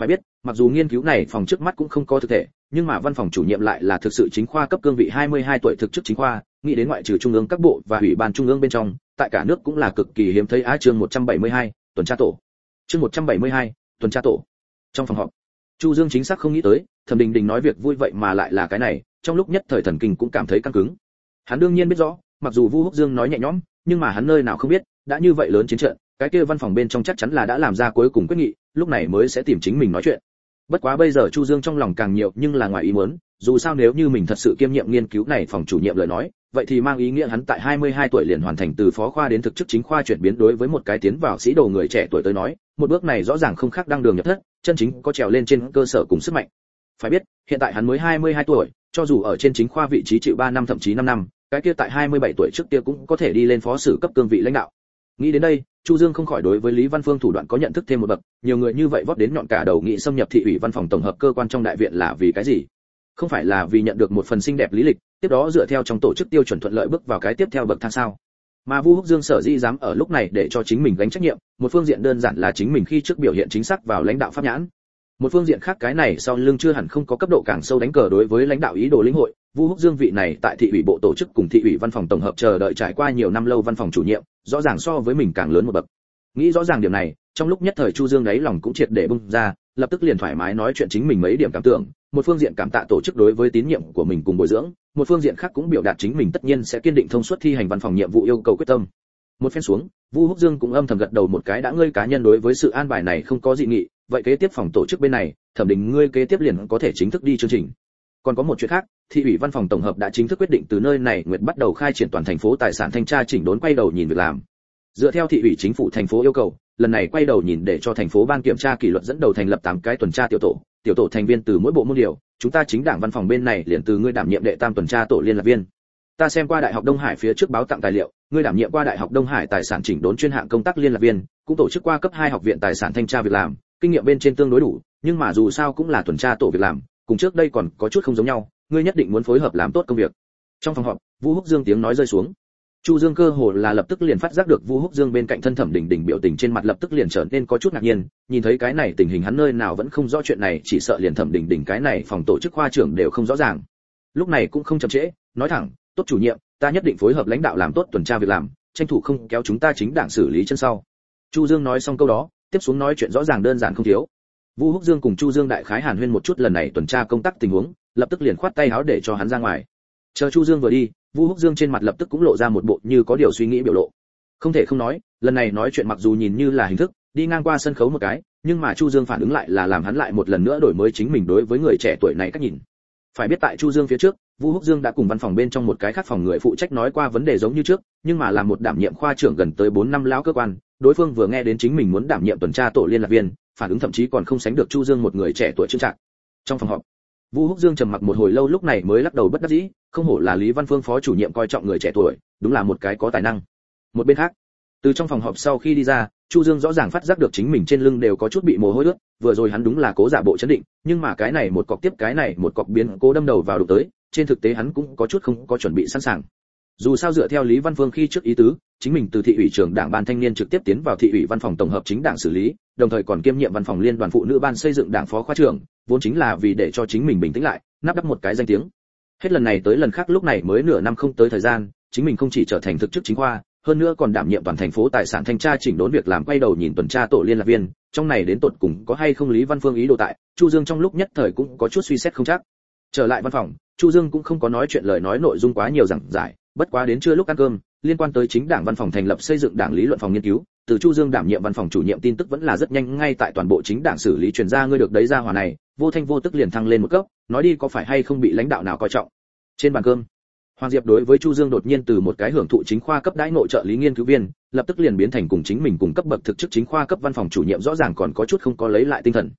phải biết mặc dù nghiên cứu này phòng trước mắt cũng không có thực thể nhưng mà văn phòng chủ nhiệm lại là thực sự chính khoa cấp cương vị 22 tuổi thực chức chính khoa nghĩ đến ngoại trừ trung ương các bộ và ủy ban trung ương bên trong tại cả nước cũng là cực kỳ hiếm thấy á chương 172, tuần tra tổ. Chương 172, tuần tra tổ. Trong phòng họp chu dương chính xác không nghĩ tới thẩm đình đình nói việc vui vậy mà lại là cái này trong lúc nhất thời thần kinh cũng cảm thấy căng cứng. Hắn đương nhiên biết rõ mặc dù vu húc dương nói nhẹ nhõm nhưng mà hắn nơi nào không biết đã như vậy lớn chiến trận cái kia văn phòng bên trong chắc chắn là đã làm ra cuối cùng quyết nghị, lúc này mới sẽ tìm chính mình nói chuyện. Bất quá bây giờ chu dương trong lòng càng nhiều, nhưng là ngoài ý muốn, dù sao nếu như mình thật sự kiêm nhiệm nghiên cứu này phòng chủ nhiệm lời nói, vậy thì mang ý nghĩa hắn tại 22 tuổi liền hoàn thành từ phó khoa đến thực chức chính khoa chuyển biến đối với một cái tiến vào sĩ đồ người trẻ tuổi tới nói, một bước này rõ ràng không khác đang đường nhập thất, chân chính có trèo lên trên cơ sở cùng sức mạnh. Phải biết, hiện tại hắn mới 22 tuổi, cho dù ở trên chính khoa vị trí chịu 3 năm thậm chí 5 năm, cái kia tại 27 tuổi trước kia cũng có thể đi lên phó sử cấp cương vị lãnh đạo nghĩ đến đây, chu dương không khỏi đối với lý văn phương thủ đoạn có nhận thức thêm một bậc, nhiều người như vậy vót đến nhọn cả đầu nghị xâm nhập thị ủy văn phòng tổng hợp cơ quan trong đại viện là vì cái gì? Không phải là vì nhận được một phần xinh đẹp lý lịch, tiếp đó dựa theo trong tổ chức tiêu chuẩn thuận lợi bước vào cái tiếp theo bậc thang sao? Mà vu húc dương sở dĩ dám ở lúc này để cho chính mình gánh trách nhiệm, một phương diện đơn giản là chính mình khi trước biểu hiện chính xác vào lãnh đạo pháp nhãn. Một phương diện khác cái này sau lưng chưa hẳn không có cấp độ càng sâu đánh cờ đối với lãnh đạo ý đồ lĩnh hội vu húc dương vị này tại thị ủy bộ tổ chức cùng thị ủy văn phòng tổng hợp chờ đợi trải qua nhiều năm lâu văn phòng chủ nhiệm, rõ ràng so với mình càng lớn một bậc. Nghĩ rõ ràng điểm này, trong lúc nhất thời chu dương đấy lòng cũng triệt để bung ra, lập tức liền thoải mái nói chuyện chính mình mấy điểm cảm tưởng, một phương diện cảm tạ tổ chức đối với tín nhiệm của mình cùng bồi dưỡng, một phương diện khác cũng biểu đạt chính mình tất nhiên sẽ kiên định thông suốt thi hành văn phòng nhiệm vụ yêu cầu quyết tâm. Một phen xuống, vu húc dương cũng âm thầm gật đầu một cái, đã ngươi cá nhân đối với sự an bài này không có dị nghị, vậy kế tiếp phòng tổ chức bên này, thẩm định ngươi kế tiếp liền có thể chính thức đi chương trình còn có một chuyện khác, thị ủy văn phòng tổng hợp đã chính thức quyết định từ nơi này nguyện bắt đầu khai triển toàn thành phố tài sản thanh tra chỉnh đốn quay đầu nhìn việc làm. Dựa theo thị ủy chính phủ thành phố yêu cầu, lần này quay đầu nhìn để cho thành phố ban kiểm tra kỷ luật dẫn đầu thành lập 8 cái tuần tra tiểu tổ tiểu tổ thành viên từ mỗi bộ môn điều, chúng ta chính đảng văn phòng bên này liền từ ngươi đảm nhiệm đệ tam tuần tra tổ liên lạc viên. Ta xem qua đại học đông hải phía trước báo tặng tài liệu, ngươi đảm nhiệm qua đại học đông hải tài sản chỉnh đốn chuyên hạng công tác liên lạc viên, cũng tổ chức qua cấp hai học viện tài sản thanh tra việc làm, kinh nghiệm bên trên tương đối đủ, nhưng mà dù sao cũng là tuần tra tổ việc làm cùng trước đây còn có chút không giống nhau, ngươi nhất định muốn phối hợp làm tốt công việc. Trong phòng họp vũ húc dương tiếng nói rơi xuống. Chu dương cơ hồ là lập tức liền phát giác được vũ húc dương bên cạnh thân thẩm đỉnh đỉnh biểu tình trên mặt lập tức liền trở nên có chút ngạc nhiên, nhìn thấy cái này tình hình hắn nơi nào vẫn không rõ chuyện này, chỉ sợ liền thẩm đỉnh đỉnh cái này phòng tổ chức khoa trưởng đều không rõ ràng. Lúc này cũng không chậm trễ, nói thẳng, tốt chủ nhiệm, ta nhất định phối hợp lãnh đạo làm tốt tuần tra việc làm, tranh thủ không kéo chúng ta chính đảng xử lý chân sau. Chu dương nói xong câu đó, tiếp xuống nói chuyện rõ ràng đơn giản không thiếu. Vu Húc Dương cùng Chu Dương đại khái hàn huyên một chút lần này tuần tra công tác tình huống, lập tức liền khoát tay áo để cho hắn ra ngoài. Chờ Chu Dương vừa đi, Vu Húc Dương trên mặt lập tức cũng lộ ra một bộ như có điều suy nghĩ biểu lộ. Không thể không nói, lần này nói chuyện mặc dù nhìn như là hình thức, đi ngang qua sân khấu một cái, nhưng mà Chu Dương phản ứng lại là làm hắn lại một lần nữa đổi mới chính mình đối với người trẻ tuổi này cách nhìn. Phải biết tại Chu Dương phía trước, Vu Húc Dương đã cùng văn phòng bên trong một cái khác phòng người phụ trách nói qua vấn đề giống như trước, nhưng mà làm một đảm nhiệm khoa trưởng gần tới 4 năm lão cơ quan, đối phương vừa nghe đến chính mình muốn đảm nhiệm tuần tra tổ liên lạc viên, phản ứng thậm chí còn không sánh được chu dương một người trẻ tuổi trưng trạng trong phòng họp vũ húc dương trầm mặc một hồi lâu lúc này mới lắc đầu bất đắc dĩ, không hổ là lý văn phương phó chủ nhiệm coi trọng người trẻ tuổi, đúng là một cái có tài năng. Một bên khác, từ trong phòng họp sau khi đi ra, chu dương rõ ràng phát giác được chính mình trên lưng đều có chút bị mồ hôi ướt, vừa rồi hắn đúng là cố giả bộ chấn định, nhưng mà cái này một cọc tiếp, cái này một cọc biến cố đâm đầu vào đụng tới, trên thực tế hắn cũng có chút không có chuẩn bị sẵn sàng dù sao dựa theo lý văn phương khi trước ý tứ, chính mình từ thị ủy trưởng đảng ban thanh niên trực tiếp tiến vào thị ủy văn phòng tổng hợp chính đảng xử lý, đồng thời còn kiêm nhiệm văn phòng liên đoàn phụ nữ ban xây dựng đảng phó khoa trưởng, vốn chính là vì để cho chính mình bình tĩnh lại, nắp đắp một cái danh tiếng. Hết lần này tới lần khác lúc này mới nửa năm không tới thời gian, chính mình không chỉ trở thành thực chức chính khoa, hơn nữa còn đảm nhiệm toàn thành phố tài sản thanh tra chỉnh đốn việc làm quay đầu nhìn tuần tra tổ liên lạc viên, trong này đến tột cùng có hay không lý văn phương ý đồ tại, chu dương trong lúc nhất thời cũng có chút suy xét không chắc. Trở lại văn phòng, chu dương cũng không có nói chuyện lời nói nội dung quá nhiều rằng giải bất quá đến trưa lúc ăn cơm, liên quan tới chính đảng văn phòng thành lập xây dựng đảng lý luận phòng nghiên cứu, từ chu dương đảm nhiệm văn phòng chủ nhiệm tin tức vẫn là rất nhanh, ngay tại toàn bộ chính đảng xử lý truyền ra ngươi được đấy ra hòa này, vô thanh vô tức liền thăng lên một cấp, nói đi có phải hay không bị lãnh đạo nào coi trọng. Trên bàn cơm, hoàng diệp đối với chu dương đột nhiên từ một cái hưởng thụ chính khoa cấp đãi nội trợ lý nghiên cứu viên, lập tức liền biến thành cùng chính mình cùng cấp bậc thực chức chính khoa cấp văn phòng chủ nhiệm rõ ràng còn có chút không có lấy lại tinh thần.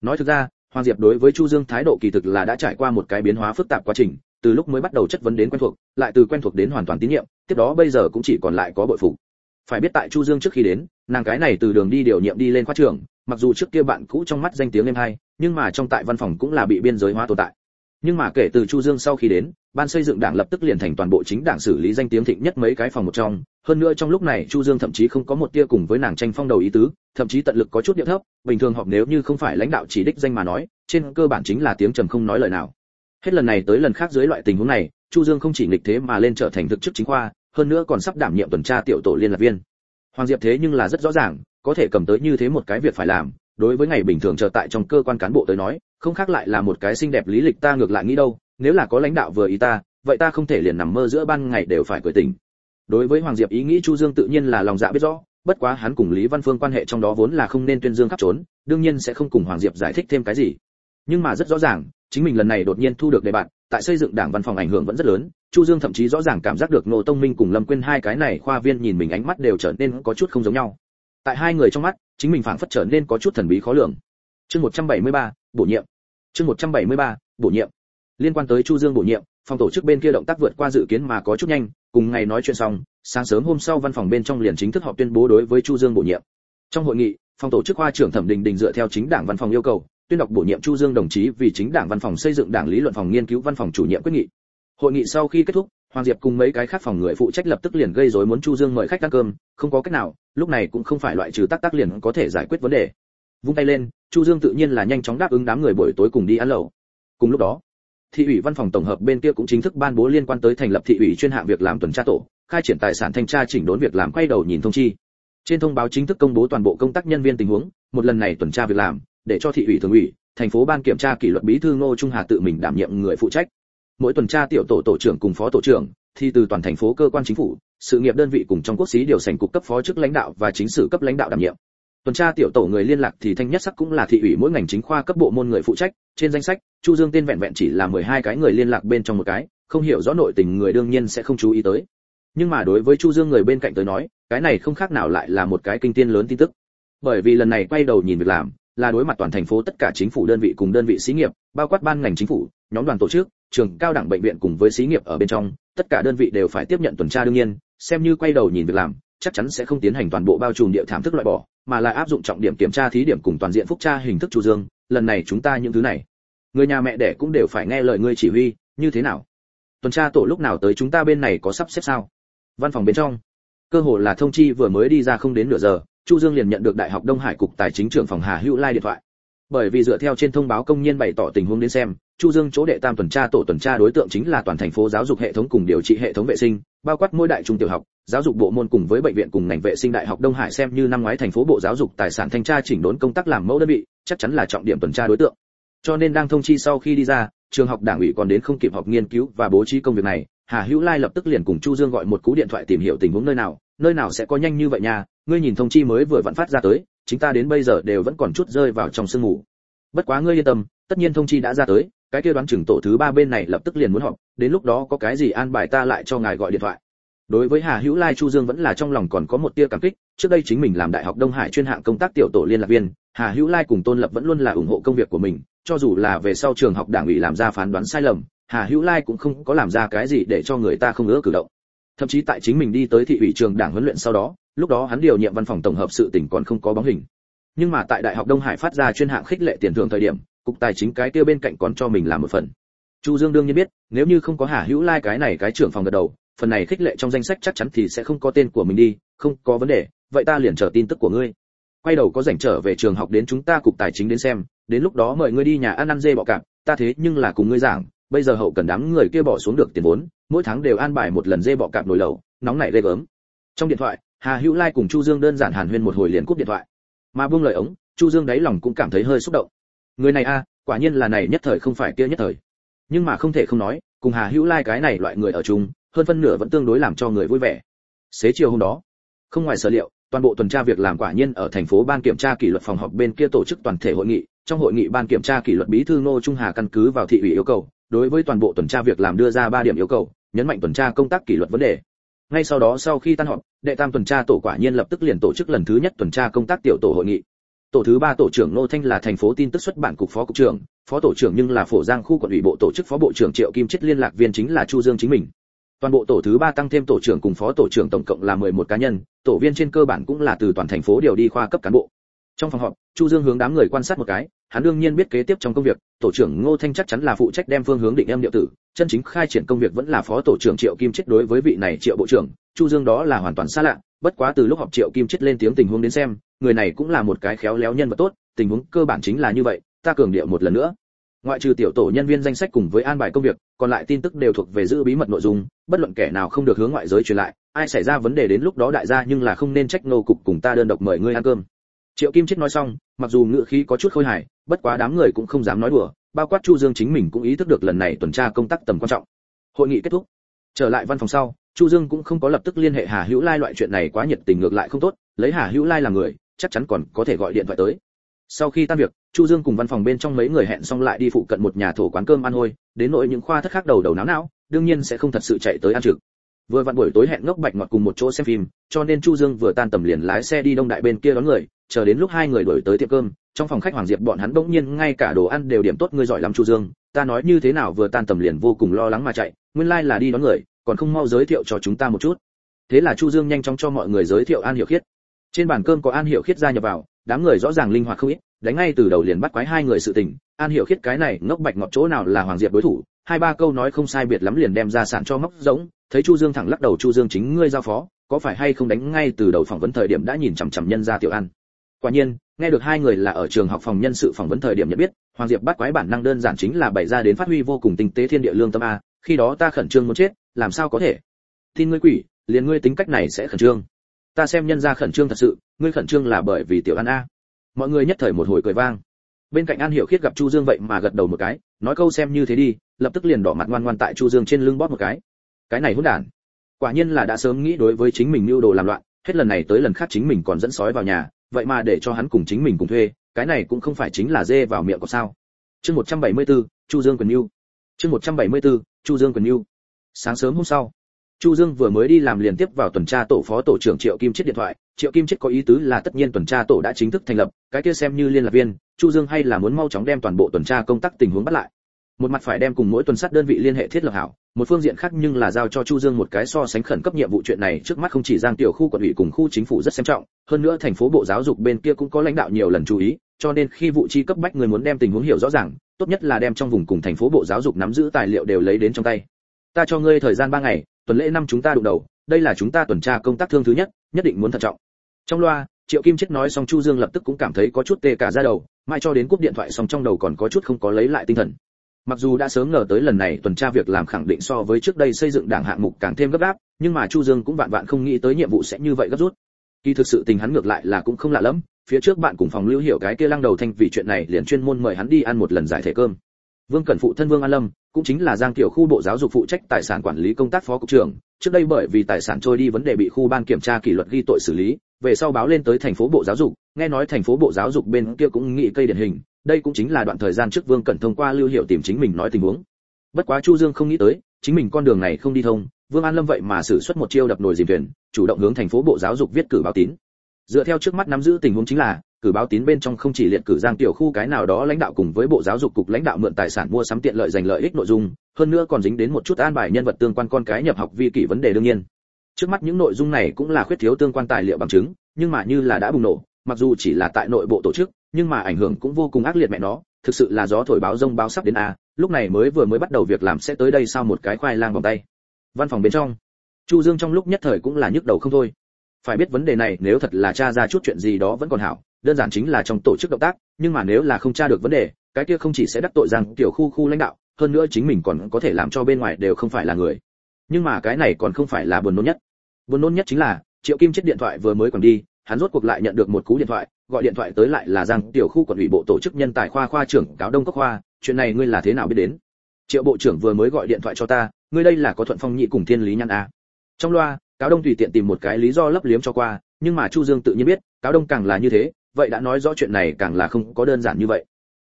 Nói thực ra, hoàng diệp đối với chu dương thái độ kỳ thực là đã trải qua một cái biến hóa phức tạp quá trình từ lúc mới bắt đầu chất vấn đến quen thuộc lại từ quen thuộc đến hoàn toàn tín nhiệm tiếp đó bây giờ cũng chỉ còn lại có bội phục. Phải biết tại chu dương trước khi đến nàng cái này từ đường đi điều nhiệm đi lên khoa trưởng, mặc dù trước kia bạn cũ trong mắt danh tiếng em hay nhưng mà trong tại văn phòng cũng là bị biên giới hóa tồn tại. Nhưng mà kể từ chu dương sau khi đến ban xây dựng đảng lập tức liền thành toàn bộ chính đảng xử lý danh tiếng thịnh nhất mấy cái phòng một trong. Hơn nữa trong lúc này chu dương thậm chí không có một tia cùng với nàng tranh phong đầu ý tứ thậm chí tận lực có chút địa thấp bình thường họp nếu như không phải lãnh đạo chỉ đích danh mà nói trên cơ bản chính là tiếng trầm không nói lời nào hết lần này tới lần khác dưới loại tình huống này, chu dương không chỉ nghịch thế mà lên trở thành thực chức chính khoa, hơn nữa còn sắp đảm nhiệm tuần tra tiểu tổ liên lạc viên. Hoàng diệp thế nhưng là rất rõ ràng, có thể cầm tới như thế một cái việc phải làm, đối với ngày bình thường chờ tại trong cơ quan cán bộ tới nói, không khác lại là một cái xinh đẹp lý lịch ta ngược lại nghĩ đâu, nếu là có lãnh đạo vừa ý ta, vậy ta không thể liền nằm mơ giữa ban ngày đều phải cười tỉnh. Đối với hoàng diệp ý nghĩ chu dương tự nhiên là lòng dạ biết rõ, bất quá hắn cùng lý văn phương quan hệ trong đó vốn là không nên tuyên dương khắp trốn, đương nhiên sẽ không cùng hoàng diệp giải thích thêm cái gì. Nhưng mà rất rõ ràng chính mình lần này đột nhiên thu được đề bạn tại xây dựng đảng văn phòng ảnh hưởng vẫn rất lớn. Chu dương thậm chí rõ ràng cảm giác được nô tông minh cùng lâm quyên hai cái này khoa viên nhìn mình ánh mắt đều trở nên có chút không giống nhau. Tại hai người trong mắt chính mình phảng phất trở nên có chút thần bí khó lường. Chương 173, bổ nhiệm. Chương 173, bổ nhiệm. Liên quan tới chu dương bổ nhiệm phòng tổ chức bên kia động tác vượt qua dự kiến mà có chút nhanh. Cùng ngày nói chuyện xong sáng sớm hôm sau văn phòng bên trong liền chính thức họp tuyên bố đối với chu dương bổ nhiệm. Trong hội nghị phòng tổ chức khoa trưởng thẩm đình đình dựa theo chính đảng văn phòng yêu cầu tuyên đọc bổ nhiệm chu dương đồng chí vì chính đảng văn phòng xây dựng đảng lý luận phòng nghiên cứu văn phòng chủ nhiệm quyết nghị. Hội nghị sau khi kết thúc, hoàng diệp cùng mấy cái khác phòng người phụ trách lập tức liền gây rối muốn chu dương mời khách ăn cơm, không có cách nào, lúc này cũng không phải loại trừ tác tác liền có thể giải quyết vấn đề. Vung tay lên, chu dương tự nhiên là nhanh chóng đáp ứng đám người buổi tối cùng đi ăn lẩu. Cùng lúc đó, thị ủy văn phòng tổng hợp bên kia cũng chính thức ban bố liên quan tới thành lập thị ủy chuyên hạng việc làm tuần tra tổ, khai triển tài sản thanh tra chỉnh đốn việc làm quay đầu nhìn thông chi. Trên thông báo chính thức công bố toàn bộ công tác nhân viên tình huống, một lần này tuần tra việc làm để cho thị ủy thường ủy, thành phố ban kiểm tra kỷ luật bí thư ngô trung hà tự mình đảm nhiệm người phụ trách. Mỗi tuần tra tiểu tổ tổ trưởng cùng phó tổ trưởng, thì từ toàn thành phố cơ quan chính phủ, sự nghiệp đơn vị cùng trong quốc xí điều sành cục cấp phó chức lãnh đạo và chính sử cấp lãnh đạo đảm nhiệm. Tuần tra tiểu tổ người liên lạc thì thanh nhất sắc cũng là thị ủy mỗi ngành chính khoa cấp bộ môn người phụ trách, trên danh sách, chu dương tên vẹn vẹn chỉ là 12 cái người liên lạc bên trong một cái, không hiểu rõ nội tình người đương nhiên sẽ không chú ý tới. Nhưng mà đối với chu dương người bên cạnh tới nói, cái này không khác nào lại là một cái kinh tiên lớn tin tức. Bởi vì lần này quay đầu nhìn việc làm là đối mặt toàn thành phố tất cả chính phủ đơn vị cùng đơn vị xí nghiệp, bao quát ban ngành chính phủ, nhóm đoàn tổ chức, trường cao đẳng bệnh viện cùng với xí nghiệp ở bên trong, tất cả đơn vị đều phải tiếp nhận tuần tra đương nhiên, xem như quay đầu nhìn việc làm, chắc chắn sẽ không tiến hành toàn bộ bao trùm địa thảm thức loại bỏ, mà là áp dụng trọng điểm kiểm tra thí điểm cùng toàn diện phúc tra hình thức chủ dương, lần này chúng ta những thứ này, người nhà mẹ đẻ cũng đều phải nghe lời ngươi chỉ huy, như thế nào? Tuần tra tổ lúc nào tới chúng ta bên này có sắp xếp sao? Văn phòng bên trong. Cơ hồ là thông chi vừa mới đi ra không đến nửa giờ chu dương liền nhận được đại học đông hải cục tài chính trưởng phòng hà hữu lai điện thoại. Bởi vì dựa theo trên thông báo công nhân bày tỏ tình huống đến xem, chu dương chỗ đệ tam tuần tra tổ tuần tra đối tượng chính là toàn thành phố giáo dục hệ thống cùng điều trị hệ thống vệ sinh, bao quát mỗi đại trung tiểu học, giáo dục bộ môn cùng với bệnh viện cùng ngành vệ sinh đại học đông hải xem như năm ngoái thành phố bộ giáo dục tài sản thanh tra chỉnh đốn công tác làm mẫu đơn vị, chắc chắn là trọng điểm tuần tra đối tượng. Cho nên đang thông chi sau khi đi ra, trường học đảng ủy còn đến không kịp họp nghiên cứu và bố trí công việc này, hà hữu lai lập tức liền cùng chu dương gọi một cú điện thoại tìm hiểu tình huống nơi nào nơi nào sẽ có nhanh như vậy nha, ngươi nhìn thông chi mới vừa vặn phát ra tới chúng ta đến bây giờ đều vẫn còn chút rơi vào trong sương mù. Bất quá ngươi yên tâm, tất nhiên thông chi đã ra tới, cái kia đoán chừng tổ thứ ba bên này lập tức liền muốn họp, đến lúc đó có cái gì an bài ta lại cho ngài gọi điện thoại. Đối với hà hữu lai, chu dương vẫn là trong lòng còn có một tia cảm kích, trước đây chính mình làm đại học đông hải chuyên hạng công tác tiểu tổ liên lạc viên, hà hữu lai cùng tôn lập vẫn luôn là ủng hộ công việc của mình, cho dù là về sau trường học đảng ủy làm ra phán đoán sai lầm, hà hữu lai cũng không có làm ra cái gì để cho người ta không ngỡ cử động thậm chí tại chính mình đi tới thị ủy trường đảng huấn luyện sau đó, lúc đó hắn điều nhiệm văn phòng tổng hợp sự tỉnh còn không có bóng hình. Nhưng mà tại đại học đông hải phát ra chuyên hạng khích lệ tiền thưởng thời điểm, cục tài chính cái kia bên cạnh còn cho mình làm một phần. Chu dương đương nhiên biết, nếu như không có hà hữu lai cái này cái trưởng phòng gật đầu, phần này khích lệ trong danh sách chắc chắn thì sẽ không có tên của mình đi, không có vấn đề, vậy ta liền chờ tin tức của ngươi. Quay đầu có rảnh trở về trường học đến chúng ta cục tài chính đến xem, đến lúc đó mời ngươi đi nhà ăn ăn dê bọ cạp, ta thế nhưng là cùng ngươi giảng bây giờ hậu cần đám người kia bỏ xuống được tiền vốn, mỗi tháng đều an bài một lần dê bọ cạp nồi lẩu, nóng nảy ghê gớm. Trong điện thoại, hà hữu lai cùng chu dương đơn giản hàn huyên một hồi liền cúp điện thoại. Mà buông lời ống, chu dương đáy lòng cũng cảm thấy hơi xúc động. Người này a, quả nhiên là này nhất thời không phải kia nhất thời. Nhưng mà không thể không nói, cùng hà hữu lai cái này loại người ở chung, hơn phân nửa vẫn tương đối làm cho người vui vẻ. Xế chiều hôm đó, không ngoài sở liệu, toàn bộ tuần tra việc làm quả nhiên ở thành phố ban kiểm tra kỷ luật phòng họp bên kia tổ chức toàn thể hội nghị. Trong hội nghị ban kiểm tra kỷ luật bí thư ngô trung hà căn cứ vào thị ủy yêu cầu đối với toàn bộ tuần tra việc làm đưa ra ba điểm yêu cầu, nhấn mạnh tuần tra công tác kỷ luật vấn đề. Ngay sau đó sau khi tan họp, đệ tam tuần tra tổ quả nhiên lập tức liền tổ chức lần thứ nhất tuần tra công tác tiểu tổ hội nghị. Tổ thứ ba tổ trưởng nô thanh là thành phố tin tức xuất bản cục phó cục trưởng, phó tổ trưởng nhưng là phổ giang khu quản ủy bộ tổ chức phó bộ trưởng triệu kim chết liên lạc viên chính là chu dương chính mình. Toàn bộ tổ thứ ba tăng thêm tổ trưởng cùng phó tổ trưởng tổng cộng là 11 cá nhân, tổ viên trên cơ bản cũng là từ toàn thành phố điều đi khoa cấp cán bộ trong phòng họp, chu dương hướng đám người quan sát một cái, hắn đương nhiên biết kế tiếp trong công việc, tổ trưởng ngô thanh chắc chắn là phụ trách đem phương hướng định em điệu tử, chân chính khai triển công việc vẫn là phó tổ trưởng triệu kim chết đối với vị này triệu bộ trưởng, chu dương đó là hoàn toàn xa lạ, bất quá từ lúc họp triệu kim chết lên tiếng tình huống đến xem, người này cũng là một cái khéo léo nhân vật tốt, tình huống cơ bản chính là như vậy, ta cường điệu một lần nữa. Ngoại trừ tiểu tổ nhân viên danh sách cùng với an bài công việc, còn lại tin tức đều thuộc về giữ bí mật nội dung, bất luận kẻ nào không được hướng ngoại giới truyền lại, ai xảy ra vấn đề đến lúc đó đại gia nhưng là không nên trách nô cục cùng ta đơn độc mời ngươi ăn cơm triệu kim chết nói xong, mặc dù ngựa khí có chút khôi hài, bất quá đám người cũng không dám nói đùa, bao quát chu dương chính mình cũng ý thức được lần này tuần tra công tác tầm quan trọng. Hội nghị kết thúc. Trở lại văn phòng sau, chu dương cũng không có lập tức liên hệ hà hữu lai loại chuyện này quá nhiệt tình ngược lại không tốt, lấy hà hữu lai làm người, chắc chắn còn có thể gọi điện thoại tới. Sau khi tan việc, chu dương cùng văn phòng bên trong mấy người hẹn xong lại đi phụ cận một nhà thổ quán cơm ăn hôi, đến nội những khoa thất khác đầu đầu náo não đương nhiên sẽ không thật sự chạy tới ăn trực vừa vặn buổi tối hẹn ngốc bạch ngọt cùng một chỗ xem phim, cho nên chu dương vừa tan tầm liền lái xe đi đông đại bên kia đón người, chờ đến lúc hai người đổi tới tiệm cơm, trong phòng khách hoàng diệp bọn hắn bỗng nhiên ngay cả đồ ăn đều điểm tốt ngươi giỏi lắm chu dương, ta nói như thế nào vừa tan tầm liền vô cùng lo lắng mà chạy, nguyên lai like là đi đón người, còn không mau giới thiệu cho chúng ta một chút. Thế là chu dương nhanh chóng cho mọi người giới thiệu an hiểu khiết. Trên bàn cơm có an hiểu khiết gia nhập vào, đám người rõ ràng linh hoạt không ít, đánh ngay từ đầu liền bắt quái hai người sự tình, an hiểu khiết cái này ngốc bạch ngọt chỗ nào là hoàng diệp đối thủ, hai ba câu nói không sai biệt lắm liền đem ra sản cho móc giống thấy chu dương thẳng lắc đầu, chu dương chính ngươi giao phó, có phải hay không đánh ngay từ đầu phỏng vấn thời điểm đã nhìn chằm chằm nhân ra tiểu an? Quả nhiên, nghe được hai người là ở trường học phòng nhân sự phỏng vấn thời điểm nhận biết, hoàng diệp bắt quái bản năng đơn giản chính là bày ra đến phát huy vô cùng tinh tế thiên địa lương tâm a, khi đó ta khẩn trương muốn chết, làm sao có thể? Tin ngươi quỷ, liền ngươi tính cách này sẽ khẩn trương. Ta xem nhân ra khẩn trương thật sự, ngươi khẩn trương là bởi vì tiểu an a. Mọi người nhất thời một hồi cười vang. Bên cạnh an hiểu khiết gặp chu dương vậy mà gật đầu một cái, nói câu xem như thế đi, lập tức liền đỏ mặt ngoan ngoan tại chu dương trên lưng bóp một cái cái này hỗn đản. Quả nhiên là đã sớm nghĩ đối với chính mình mưu đồ làm loạn hết lần này tới lần khác chính mình còn dẫn sói vào nhà vậy mà để cho hắn cùng chính mình cùng thuê cái này cũng không phải chính là dê vào miệng có sao. Chương 174, chu dương quyền mưu. Chương 174, chu dương quyền mưu. Sáng sớm hôm sau chu dương vừa mới đi làm liền tiếp vào tuần tra tổ phó tổ trưởng triệu kim chết điện thoại. Triệu kim chết có ý tứ là tất nhiên tuần tra tổ đã chính thức thành lập cái kia xem như liên lạc viên chu dương hay là muốn mau chóng đem toàn bộ tuần tra công tác tình huống bắt lại một mặt phải đem cùng mỗi tuần sát đơn vị liên hệ thiết lập hảo, một phương diện khác nhưng là giao cho chu dương một cái so sánh khẩn cấp nhiệm vụ chuyện này trước mắt không chỉ giang tiểu khu quận ủy cùng khu chính phủ rất xem trọng, hơn nữa thành phố bộ giáo dục bên kia cũng có lãnh đạo nhiều lần chú ý, cho nên khi vụ chi cấp bách người muốn đem tình huống hiểu rõ ràng, tốt nhất là đem trong vùng cùng thành phố bộ giáo dục nắm giữ tài liệu đều lấy đến trong tay. Ta cho ngươi thời gian ba ngày, tuần lễ năm chúng ta đụng đầu, đây là chúng ta tuần tra công tác thương thứ nhất nhất định muốn thận trọng. Trong loa, triệu kim chết nói xong chu dương lập tức cũng cảm thấy có chút tê cả da đầu mai cho đến cúp điện thoại xong trong đầu còn có chút không có lấy lại tinh thần mặc dù đã sớm ngờ tới lần này tuần tra việc làm khẳng định so với trước đây xây dựng đảng hạng mục càng thêm gấp gáp, nhưng mà chu dương cũng vạn vạn không nghĩ tới nhiệm vụ sẽ như vậy gấp rút. Kỳ thực sự tình hắn ngược lại là cũng không lạ lắm, phía trước bạn cùng phòng lưu hiểu cái kia lăng đầu thanh vì chuyện này liền chuyên môn mời hắn đi ăn một lần giải thể cơm. Vương cẩn phụ thân vương an lâm, cũng chính là giang tiểu khu bộ giáo dục phụ trách tài sản quản lý công tác phó cục trưởng, trước đây bởi vì tài sản trôi đi vấn đề bị khu ban kiểm tra kỷ luật ghi tội xử lý, về sau báo lên tới thành phố bộ giáo dục, nghe nói thành phố bộ giáo dục bên kia cũng nghĩ cây điển hình đây cũng chính là đoạn thời gian trước vương cẩn thông qua lưu hiệu tìm chính mình nói tình huống. Bất quá chu dương không nghĩ tới, chính mình con đường này không đi thông, vương an lâm vậy mà xử xuất một chiêu đập nồi dìm thuyền, chủ động hướng thành phố bộ giáo dục viết cử báo tín. Dựa theo trước mắt nắm giữ tình huống chính là, cử báo tín bên trong không chỉ liệt cử giang tiểu khu cái nào đó lãnh đạo cùng với bộ giáo dục cục lãnh đạo mượn tài sản mua sắm tiện lợi giành lợi ích nội dung, hơn nữa còn dính đến một chút an bài nhân vật tương quan con cái nhập học vi kỷ vấn đề đương nhiên. Trước mắt những nội dung này cũng là khuyết thiếu tương quan tài liệu bằng chứng, nhưng mà như là đã bùng nổ, mặc dù chỉ là tại nội bộ tổ chức nhưng mà ảnh hưởng cũng vô cùng ác liệt mẹ nó, thực sự là gió thổi báo rông báo sắp đến a lúc này mới vừa mới bắt đầu việc làm sẽ tới đây sau một cái khoai lang vòng tay. Văn phòng bên trong, chu dương trong lúc nhất thời cũng là nhức đầu không thôi. Phải biết vấn đề này nếu thật là tra ra chút chuyện gì đó vẫn còn hảo, đơn giản chính là trong tổ chức động tác, nhưng mà nếu là không tra được vấn đề, cái kia không chỉ sẽ đắc tội rằng tiểu khu khu lãnh đạo, hơn nữa chính mình còn có thể làm cho bên ngoài đều không phải là người. Nhưng mà cái này còn không phải là buồn nôn nhất. Buồn nôn nhất chính là, triệu kim chết điện thoại vừa mới còn đi, hắn rốt cuộc lại nhận được một cú điện thoại gọi điện thoại tới lại là rằng tiểu khu quận ủy bộ tổ chức nhân tài khoa khoa trưởng cáo đông cấp khoa, chuyện này ngươi là thế nào biết đến? Triệu bộ trưởng vừa mới gọi điện thoại cho ta, ngươi đây là có thuận phong nhị cùng thiên lý nhăn à. trong loa, cáo đông tùy tiện tìm một cái lý do lấp liếm cho qua, nhưng mà chu dương tự nhiên biết, cáo đông càng là như thế, vậy đã nói rõ chuyện này càng là không có đơn giản như vậy.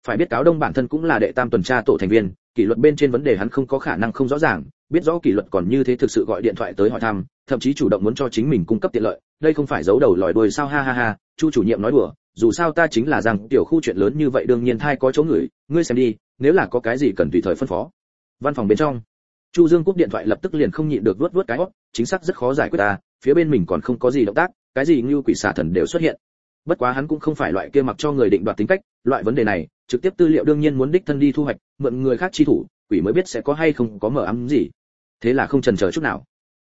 Phải biết cáo đông bản thân cũng là đệ tam tuần tra tổ thành viên, kỷ luật bên trên vấn đề hắn không có khả năng không rõ ràng, biết rõ kỷ luật còn như thế thực sự gọi điện thoại tới hỏi thăm, thậm chí chủ động muốn cho chính mình cung cấp tiện lợi, đây không phải giấu đầu lòi đuôi sao, ha ha ha chu chủ nhiệm nói đùa, dù sao ta chính là rằng tiểu khu chuyện lớn như vậy đương nhiên thai có chỗ người, ngươi xem đi, nếu là có cái gì cần tùy thời phân phó. Văn phòng bên trong, chu dương cúp điện thoại lập tức liền không nhịn được vuốt vuốt cái óc, chính xác rất khó giải quyết ta, phía bên mình còn không có gì động tác, cái gì như quỷ xà thần đều xuất hiện. Bất quá hắn cũng không phải loại kia mặc cho người định đoạt tính cách, loại vấn đề này, trực tiếp tư liệu đương nhiên muốn đích thân đi thu hoạch, mượn người khác chi thủ, quỷ mới biết sẽ có hay không có mở ấm gì. Thế là không chần chờ chút nào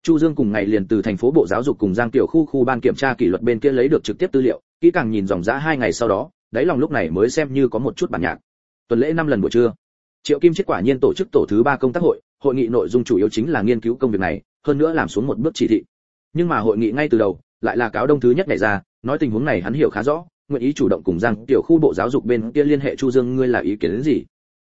chu dương cùng ngày liền từ thành phố bộ giáo dục cùng giang tiểu khu khu ban kiểm tra kỷ luật bên kia lấy được trực tiếp tư liệu, kỹ càng nhìn dòng dã hai ngày sau đó, đáy lòng lúc này mới xem như có một chút bản nhạc. Tuần lễ năm lần buổi trưa, triệu kim chết quả nhiên tổ chức tổ thứ ba công tác hội hội nghị nội dung chủ yếu chính là nghiên cứu công việc này, hơn nữa làm xuống một bước chỉ thị. Nhưng mà hội nghị ngay từ đầu, lại là cáo đông thứ nhất này ra, nói tình huống này hắn hiểu khá rõ, nguyện ý chủ động cùng giang tiểu khu bộ giáo dục bên kia liên hệ chu dương, ngươi là ý kiến gì?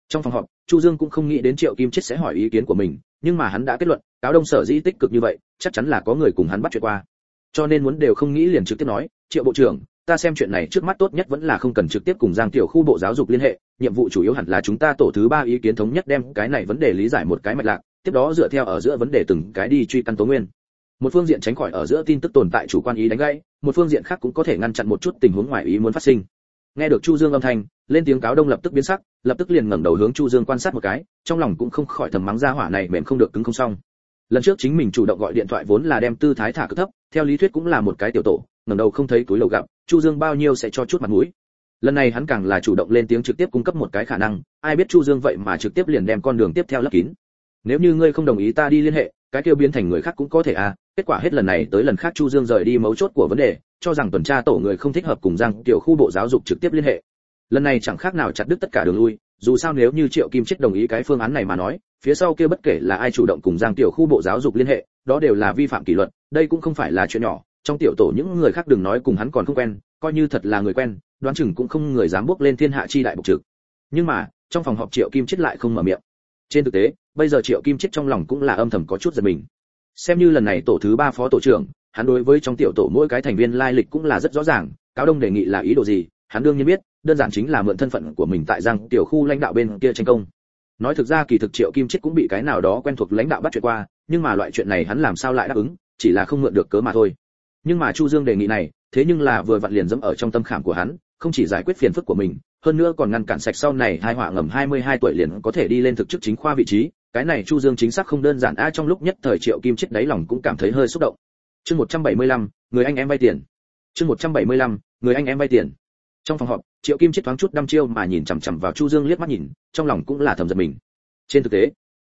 Trong phòng họp chu dương cũng không nghĩ đến triệu kim chết sẽ hỏi ý kiến của mình, nhưng mà hắn đã kết luận, cáo đông sở dĩ tích cực như vậy, chắc chắn là có người cùng hắn bắt chuyện qua. Cho nên muốn đều không nghĩ liền trực tiếp nói, triệu bộ trưởng, ta xem chuyện này trước mắt tốt nhất vẫn là không cần trực tiếp cùng giang tiểu khu bộ giáo dục liên hệ, nhiệm vụ chủ yếu hẳn là chúng ta tổ thứ ba ý kiến thống nhất đem cái này vấn đề lý giải một cái mạch lạc, tiếp đó dựa theo ở giữa vấn đề từng cái đi truy căn tố nguyên. Một phương diện tránh khỏi ở giữa tin tức tồn tại chủ quan ý đánh gãy, một phương diện khác cũng có thể ngăn chặn một chút tình huống ngoài ý muốn phát sinh. Nghe được chu dương âm thanh lên tiếng cáo đông lập tức biến sắc, lập tức liền ngẩng đầu hướng chu dương quan sát một cái, trong lòng cũng không khỏi thầm mắng ra hỏa này mềm không được cứng không xong. Lần trước chính mình chủ động gọi điện thoại vốn là đem tư thái thả cực thấp, theo lý thuyết cũng là một cái tiểu tổ, ngẩng đầu không thấy túi lầu gặp, chu dương bao nhiêu sẽ cho chút mặt mũi. Lần này hắn càng là chủ động lên tiếng trực tiếp cung cấp một cái khả năng, ai biết chu dương vậy mà trực tiếp liền đem con đường tiếp theo lấp kín. Nếu như ngươi không đồng ý ta đi liên hệ, cái kêu biến thành người khác cũng có thể à kết quả hết lần này tới lần khác chu dương rời đi mấu chốt của vấn đề, cho rằng tuần tra tổ người không thích hợp cùng giang tiểu khu bộ giáo dục trực tiếp liên hệ lần này chẳng khác nào chặt đứt tất cả đường lui, dù sao nếu như triệu kim chết đồng ý cái phương án này mà nói, phía sau kia bất kể là ai chủ động cùng giang tiểu khu bộ giáo dục liên hệ, đó đều là vi phạm kỷ luật, đây cũng không phải là chuyện nhỏ, trong tiểu tổ những người khác đừng nói cùng hắn còn không quen, coi như thật là người quen, đoán chừng cũng không người dám bước lên thiên hạ chi đại bục trực. Nhưng mà, trong phòng họp triệu kim chết lại không mở miệng. Trên thực tế, bây giờ triệu kim chết trong lòng cũng là âm thầm có chút giật mình. Xem như lần này tổ thứ ba phó tổ trưởng, hắn đối với trong tiểu tổ mỗi cái thành viên lai lịch cũng là rất rõ ràng, cáo đông đề nghị là ý đồ gì, hắn đương nhiên biết đơn giản chính là mượn thân phận của mình tại giang tiểu khu lãnh đạo bên kia tranh công. Nói thực ra kỳ thực triệu kim chết cũng bị cái nào đó quen thuộc lãnh đạo bắt chuyện qua nhưng mà loại chuyện này hắn làm sao lại đáp ứng chỉ là không mượn được cớ mà thôi. Nhưng mà chu dương đề nghị này thế nhưng là vừa vặn liền dẫm ở trong tâm khảm của hắn không chỉ giải quyết phiền phức của mình hơn nữa còn ngăn cản sạch sau này hai họa ngầm 22 tuổi liền có thể đi lên thực chức chính khoa vị trí. Cái này chu dương chính xác không đơn giản a trong lúc nhất thời triệu kim chết đáy lòng cũng cảm thấy hơi xúc động. Chương 175, người anh em vay tiền. Chương 175, người anh em vay tiền. Trong phòng họp triệu kim chết thoáng chút đăm chiêu mà nhìn chằm chằm vào chu dương liếc mắt nhìn, trong lòng cũng là thầm giật mình. Trên thực tế,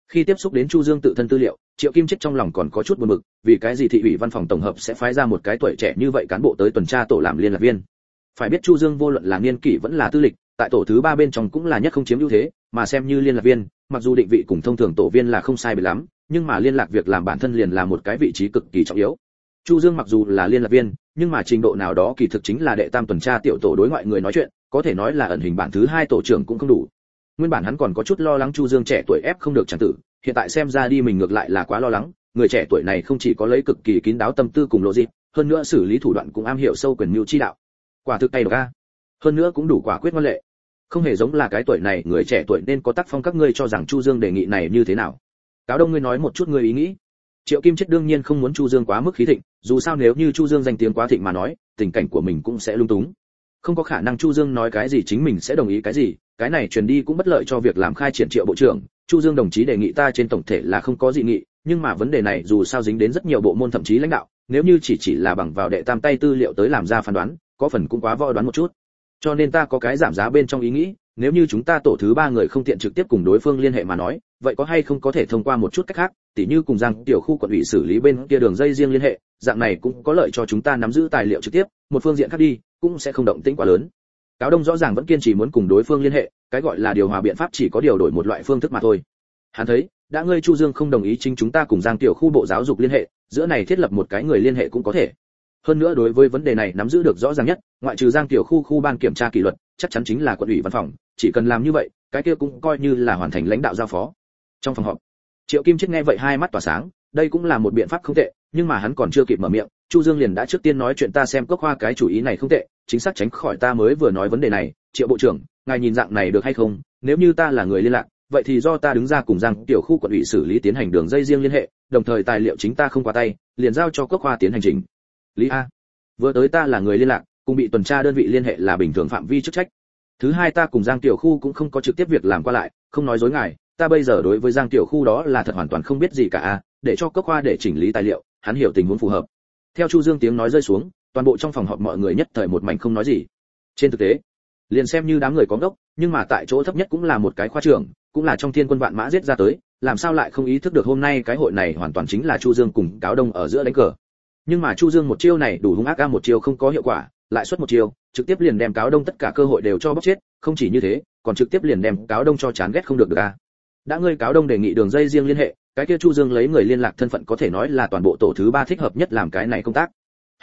khi tiếp xúc đến chu dương tự thân tư liệu, triệu kim chết trong lòng còn có chút buồn bực, vì cái gì thị ủy văn phòng tổng hợp sẽ phái ra một cái tuổi trẻ như vậy cán bộ tới tuần tra tổ làm liên lạc viên? Phải biết chu dương vô luận là niên kỷ vẫn là tư lịch, tại tổ thứ ba bên trong cũng là nhất không chiếm ưu thế, mà xem như liên lạc viên, mặc dù định vị cùng thông thường tổ viên là không sai biệt lắm, nhưng mà liên lạc việc làm bản thân liền là một cái vị trí cực kỳ trọng yếu. Chu dương mặc dù là liên lạc viên nhưng mà trình độ nào đó kỳ thực chính là đệ tam tuần tra tiểu tổ đối ngoại người nói chuyện, có thể nói là ẩn hình bản thứ hai tổ trưởng cũng không đủ. Nguyên bản hắn còn có chút lo lắng chu dương trẻ tuổi ép không được chẳng tử, hiện tại xem ra đi mình ngược lại là quá lo lắng, người trẻ tuổi này không chỉ có lấy cực kỳ kín đáo tâm tư cùng lộ dịp hơn nữa xử lý thủ đoạn cũng am hiểu sâu quyền mưu chi đạo. Quả thực tay độc a. Hơn nữa cũng đủ quả quyết ngoan lệ. Không hề giống là cái tuổi này, người trẻ tuổi nên có tác phong các ngươi cho rằng chu dương đề nghị này như thế nào. Cáo đông ngươi nói một chút ngươi ý nghĩ triệu kim chết đương nhiên không muốn chu dương quá mức khí thịnh, dù sao nếu như chu dương danh tiếng quá thịnh mà nói, tình cảnh của mình cũng sẽ lung túng. Không có khả năng chu dương nói cái gì chính mình sẽ đồng ý cái gì, cái này truyền đi cũng bất lợi cho việc làm khai triển triệu bộ trưởng. Chu dương đồng chí đề nghị ta trên tổng thể là không có dị nghị, nhưng mà vấn đề này dù sao dính đến rất nhiều bộ môn thậm chí lãnh đạo, nếu như chỉ chỉ là bằng vào đệ tam tay tư liệu tới làm ra phán đoán, có phần cũng quá võ đoán một chút. Cho nên ta có cái giảm giá bên trong ý nghĩ nếu như chúng ta tổ thứ ba người không tiện trực tiếp cùng đối phương liên hệ mà nói, vậy có hay không có thể thông qua một chút cách khác, tỉ như cùng giang tiểu khu quận ủy xử lý bên kia đường dây riêng liên hệ, dạng này cũng có lợi cho chúng ta nắm giữ tài liệu trực tiếp, một phương diện khác đi, cũng sẽ không động tĩnh quá lớn. Cáo đông rõ ràng vẫn kiên trì muốn cùng đối phương liên hệ, cái gọi là điều hòa biện pháp chỉ có điều đổi một loại phương thức mà thôi. Hắn thấy, đã ngươi chu dương không đồng ý chính chúng ta cùng giang tiểu khu bộ giáo dục liên hệ, giữa này thiết lập một cái người liên hệ cũng có thể. Hơn nữa đối với vấn đề này nắm giữ được rõ ràng nhất, ngoại trừ giang tiểu khu khu ban kiểm tra kỷ luật chắc chắn chính là quận ủy văn phòng, chỉ cần làm như vậy, cái kia cũng coi như là hoàn thành lãnh đạo giao phó. Trong phòng họp, triệu kim chết nghe vậy hai mắt tỏa sáng, đây cũng là một biện pháp không tệ, nhưng mà hắn còn chưa kịp mở miệng, chu dương liền đã trước tiên nói chuyện ta xem cốc hoa cái chủ ý này không tệ, chính xác tránh khỏi ta mới vừa nói vấn đề này. Triệu bộ trưởng, ngài nhìn dạng này được hay không? Nếu như ta là người liên lạc, vậy thì do ta đứng ra cùng giang tiểu khu quận ủy xử lý tiến hành đường dây riêng liên hệ, đồng thời tài liệu chính ta không qua tay, liền giao cho cốc hoa tiến hành trình. Lý a, vừa tới ta là người liên lạc cùng bị tuần tra đơn vị liên hệ là bình thường phạm vi chức trách. Thứ hai ta cùng giang tiểu khu cũng không có trực tiếp việc làm qua lại, không nói dối ngài, ta bây giờ đối với giang tiểu khu đó là thật hoàn toàn không biết gì cả a để cho cấp khoa để chỉnh lý tài liệu, hắn hiểu tình huống phù hợp. Theo chu dương tiếng nói rơi xuống, toàn bộ trong phòng họp mọi người nhất thời một mảnh không nói gì. Trên thực tế, liền xem như đám người có ngốc, nhưng mà tại chỗ thấp nhất cũng là một cái khoa trưởng, cũng là trong thiên quân vạn mã giết ra tới, làm sao lại không ý thức được hôm nay cái hội này hoàn toàn chính là chu dương cùng cáo đông ở giữa đánh cờ. Nhưng mà chu dương một chiêu này đủ hung ác ca một chiêu không có hiệu quả lại xuất một chiêu, trực tiếp liền đem cáo đông tất cả cơ hội đều cho bóc chết, không chỉ như thế, còn trực tiếp liền đem cáo đông cho chán ghét không được được a. Đã ngươi cáo đông đề nghị đường dây riêng liên hệ, cái kia chu dương lấy người liên lạc thân phận có thể nói là toàn bộ tổ thứ ba thích hợp nhất làm cái này công tác.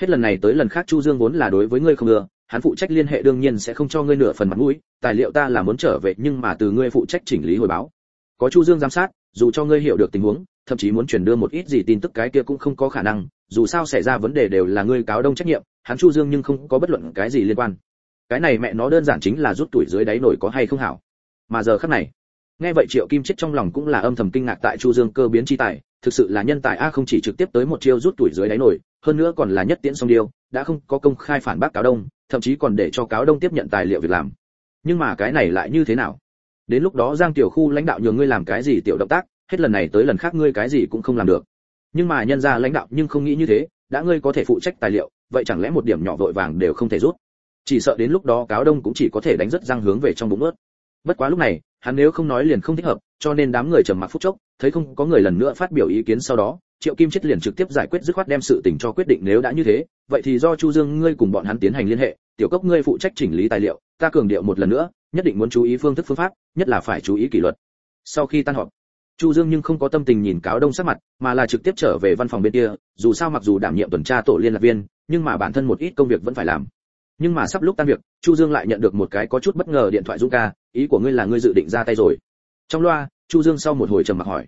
Hết lần này tới lần khác chu dương vốn là đối với ngươi không ưa, hắn phụ trách liên hệ đương nhiên sẽ không cho ngươi nửa phần mặt mũi, tài liệu ta là muốn trở về nhưng mà từ ngươi phụ trách chỉnh lý hồi báo. Có chu dương giám sát, dù cho ngươi hiểu được tình huống thậm chí muốn truyền đưa một ít gì tin tức cái kia cũng không có khả năng, dù sao xảy ra vấn đề đều là ngươi cáo đông trách nhiệm, hắn chu dương nhưng không có bất luận cái gì liên quan. Cái này mẹ nó đơn giản chính là rút tuổi dưới đáy nổi có hay không hảo. Mà giờ khắc này, nghe vậy triệu kim chết trong lòng cũng là âm thầm kinh ngạc tại chu dương cơ biến chi tài, thực sự là nhân tài a không chỉ trực tiếp tới một chiêu rút tuổi dưới đáy nổi, hơn nữa còn là nhất tiễn song điêu, đã không có công khai phản bác cáo đông, thậm chí còn để cho cáo đông tiếp nhận tài liệu việc làm. Nhưng mà cái này lại như thế nào? Đến lúc đó giang tiểu khu lãnh đạo nhường ngươi làm cái gì tiểu động tác? Hết lần này tới lần khác ngươi cái gì cũng không làm được. Nhưng mà nhân gia lãnh đạo nhưng không nghĩ như thế, đã ngươi có thể phụ trách tài liệu, vậy chẳng lẽ một điểm nhỏ vội vàng đều không thể rút? Chỉ sợ đến lúc đó cáo đông cũng chỉ có thể đánh rất răng hướng về trong bụng ướt. Bất quá lúc này, hắn nếu không nói liền không thích hợp, cho nên đám người trầm mặc phút chốc, thấy không có người lần nữa phát biểu ý kiến sau đó, triệu kim chết liền trực tiếp giải quyết dứt khoát đem sự tình cho quyết định nếu đã như thế, vậy thì do chu dương ngươi cùng bọn hắn tiến hành liên hệ, tiểu cốc ngươi phụ trách chỉnh lý tài liệu, ta cường điệu một lần nữa, nhất định muốn chú ý phương thức phương pháp, nhất là phải chú ý kỷ luật. Sau khi tan họp chu dương nhưng không có tâm tình nhìn cáo đông sắc mặt, mà là trực tiếp trở về văn phòng bên kia, dù sao mặc dù đảm nhiệm tuần tra tổ liên lạc viên, nhưng mà bản thân một ít công việc vẫn phải làm. Nhưng mà sắp lúc tan việc, chu dương lại nhận được một cái có chút bất ngờ điện thoại dũng ca, ý của ngươi là ngươi dự định ra tay rồi? Trong loa, chu dương sau một hồi trầm mặc hỏi,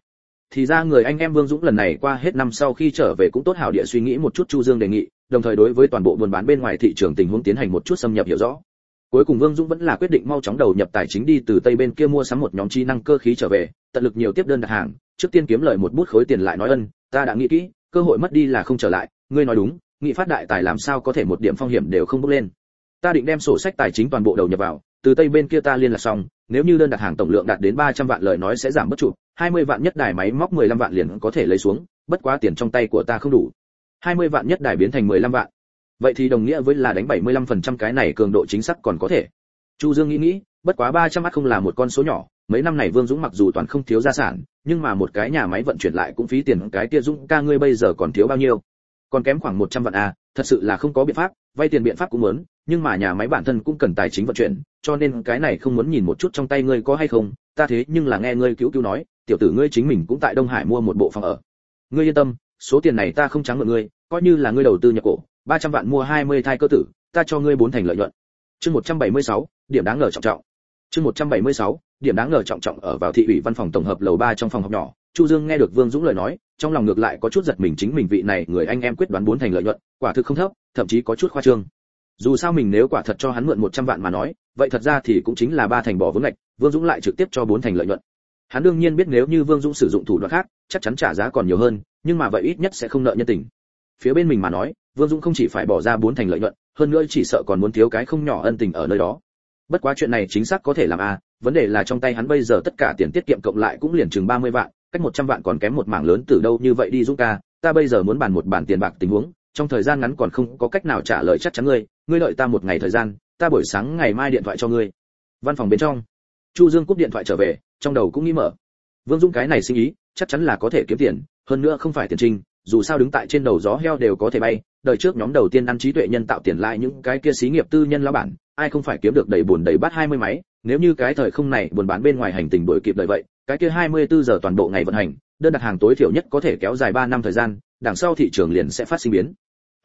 thì ra người anh em vương dũng lần này qua hết năm sau khi trở về cũng tốt hảo địa suy nghĩ một chút, chu dương đề nghị, đồng thời đối với toàn bộ buôn bán bên ngoài thị trường tình huống tiến hành một chút xâm nhập hiểu rõ. Cuối cùng vương dũng vẫn là quyết định mau chóng đầu nhập tài chính đi từ tây bên kia mua sắm một nhóm chi năng cơ khí trở về tận lực nhiều tiếp đơn đặt hàng, trước tiên kiếm lời một bút khối tiền lại nói ân, ta đã nghĩ kỹ, cơ hội mất đi là không trở lại, ngươi nói đúng, nghị phát đại tài làm sao có thể một điểm phong hiểm đều không bốc lên. Ta định đem sổ sách tài chính toàn bộ đầu nhập vào, từ tây bên kia ta liên lạc xong, nếu như đơn đặt hàng tổng lượng đạt đến 300 vạn lời nói sẽ giảm bất trụ 20 vạn nhất đài máy móc 15 vạn liền có thể lấy xuống, bất quá tiền trong tay của ta không đủ. 20 vạn nhất đài biến thành 15 vạn. Vậy thì đồng nghĩa với là đánh 75% cái này cường độ chính xác còn có thể. Chu dương nghĩ nghĩ, bất quá 300 mắt không là một con số nhỏ mấy năm này vương dũng mặc dù toàn không thiếu gia sản nhưng mà một cái nhà máy vận chuyển lại cũng phí tiền cái kia dũng ca ngươi bây giờ còn thiếu bao nhiêu? Còn kém khoảng 100 vạn à thật sự là không có biện pháp vay tiền biện pháp cũng muốn nhưng mà nhà máy bản thân cũng cần tài chính vận chuyển cho nên cái này không muốn nhìn một chút trong tay ngươi có hay không ta thế nhưng là nghe ngươi cứu cứu nói tiểu tử ngươi chính mình cũng tại đông hải mua một bộ phòng ở. Ngươi yên tâm số tiền này ta không trắng mượn ngươi coi như là ngươi đầu tư nhập cổ 300 vạn mua 20 thai cơ tử ta cho ngươi bốn thành lợi nhuận. Chương 176, điểm đáng ngờ trọng trọng. Chương 176, điểm đáng ngờ trọng trọng ở vào thị ủy văn phòng tổng hợp lầu 3 trong phòng học nhỏ. Chu dương nghe được vương dũng lời nói, trong lòng ngược lại có chút giật mình chính mình vị này người anh em quyết đoán bốn thành lợi nhuận, quả thực không thấp, thậm chí có chút khoa trương. Dù sao mình nếu quả thật cho hắn mượn 100 vạn mà nói, vậy thật ra thì cũng chính là ba thành bỏ vốn lệch vương dũng lại trực tiếp cho bốn thành lợi nhuận. Hắn đương nhiên biết nếu như vương dũng sử dụng thủ đoạn khác, chắc chắn trả giá còn nhiều hơn, nhưng mà vậy ít nhất sẽ không nợ nhân tình. Phía bên mình mà nói, vương dũng không chỉ phải bỏ ra bốn thành lợi nhuận, hơn nữa chỉ sợ còn muốn thiếu cái không nhỏ ân tình ở nơi đó bất quá chuyện này chính xác có thể làm a vấn đề là trong tay hắn bây giờ tất cả tiền tiết kiệm cộng lại cũng liền chừng 30 vạn, cách 100 vạn còn kém một mảng lớn từ đâu như vậy đi dũng ca, ta bây giờ muốn bàn một bản tiền bạc tình huống, trong thời gian ngắn còn không có cách nào trả lời chắc chắn ngươi ngươi đợi ta một ngày thời gian, ta buổi sáng ngày mai điện thoại cho ngươi. Văn phòng bên trong, chu dương cúp điện thoại trở về, trong đầu cũng nghĩ mở. Vương dũng cái này suy nghĩ chắc chắn là có thể kiếm tiền, hơn nữa không phải tiền trinh dù sao đứng tại trên đầu gió heo đều có thể bay đời trước nhóm đầu tiên ăn trí tuệ nhân tạo tiền lại những cái kia xí nghiệp tư nhân lão bản ai không phải kiếm được đầy buồn đầy bát 20 máy nếu như cái thời không này buồn bán bên ngoài hành tình đổi kịp đời vậy cái kia 24 giờ toàn bộ ngày vận hành đơn đặt hàng tối thiểu nhất có thể kéo dài 3 năm thời gian đằng sau thị trường liền sẽ phát sinh biến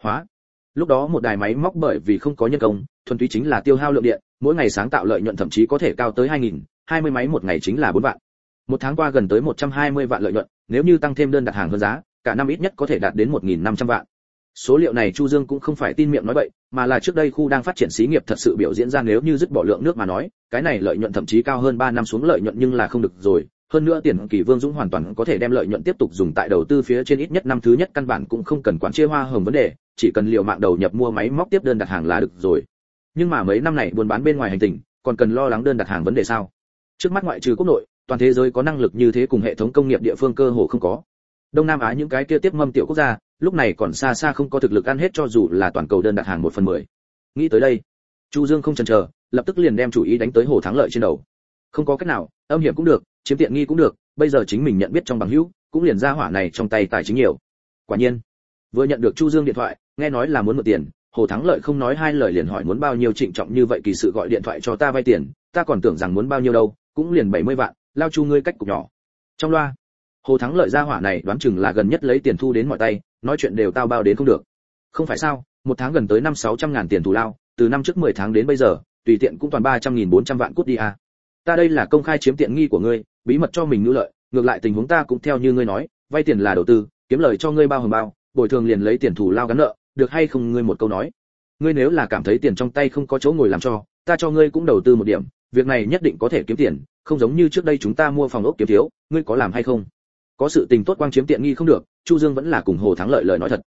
hóa. Lúc đó một đài máy móc bởi vì không có nhân công thuần túy chính là tiêu hao lượng điện mỗi ngày sáng tạo lợi nhuận thậm chí có thể cao tới 2.000, 20 máy một ngày chính là 4 vạn. Một tháng qua gần tới 120 vạn lợi nhuận nếu như tăng thêm đơn đặt hàng hơn giá cả năm ít nhất có thể đạt đến 1.500 vạn. Số liệu này chu dương cũng không phải tin miệng nói bậy, mà là trước đây khu đang phát triển xí nghiệp thật sự biểu diễn ra nếu như dứt bỏ lượng nước mà nói, cái này lợi nhuận thậm chí cao hơn 3 năm xuống lợi nhuận nhưng là không được rồi. Hơn nữa tiền kỳ vương dũng hoàn toàn có thể đem lợi nhuận tiếp tục dùng tại đầu tư phía trên ít nhất năm thứ nhất căn bản cũng không cần quản chia hoa hồng vấn đề, chỉ cần liều mạng đầu nhập mua máy móc tiếp đơn đặt hàng là được rồi. Nhưng mà mấy năm này buôn bán bên ngoài hành tinh còn cần lo lắng đơn đặt hàng vấn đề sao? Trước mắt ngoại trừ quốc nội, toàn thế giới có năng lực như thế cùng hệ thống công nghiệp địa phương cơ hồ không có đông nam á những cái kia tiếp mâm tiểu quốc gia, lúc này còn xa xa không có thực lực ăn hết cho dù là toàn cầu đơn đặt hàng một phần mười. Nghĩ tới đây, chu dương không chần chờ, lập tức liền đem chủ ý đánh tới hồ thắng lợi trên đầu. Không có cách nào, âm hiểm cũng được, chiếm tiện nghi cũng được, bây giờ chính mình nhận biết trong bằng hữu, cũng liền ra hỏa này trong tay tài chính nhiều. Quả nhiên, vừa nhận được chu dương điện thoại, nghe nói là muốn mượn tiền, hồ thắng lợi không nói hai lời liền hỏi muốn bao nhiêu trịnh trọng như vậy kỳ sự gọi điện thoại cho ta vay tiền, ta còn tưởng rằng muốn bao nhiêu đâu, cũng liền 70 vạn, lao chu ngươi cách cục nhỏ. Trong loa hồ thắng lợi ra hỏa này đoán chừng là gần nhất lấy tiền thu đến mọi tay, nói chuyện đều tao bao đến không được. Không phải sao, một tháng gần tới năm sáu trăm ngàn tiền thù lao, từ năm trước 10 tháng đến bây giờ, tùy tiện cũng toàn 300.000 400 vạn cút đi à. ta đây là công khai chiếm tiện nghi của ngươi, bí mật cho mình nhu lợi, ngược lại tình huống ta cũng theo như ngươi nói, vay tiền là đầu tư, kiếm lời cho ngươi bao hầm bao, bồi thường liền lấy tiền thù lao gắn nợ, được hay không ngươi một câu nói. Ngươi nếu là cảm thấy tiền trong tay không có chỗ ngồi làm cho, ta cho ngươi cũng đầu tư một điểm, việc này nhất định có thể kiếm tiền, không giống như trước đây chúng ta mua phòng ốc kiếm thiếu, ngươi có làm hay không? Có sự tình tốt quang chiếm tiện nghi không được, chu dương vẫn là cùng hồ thắng lợi lời nói thật.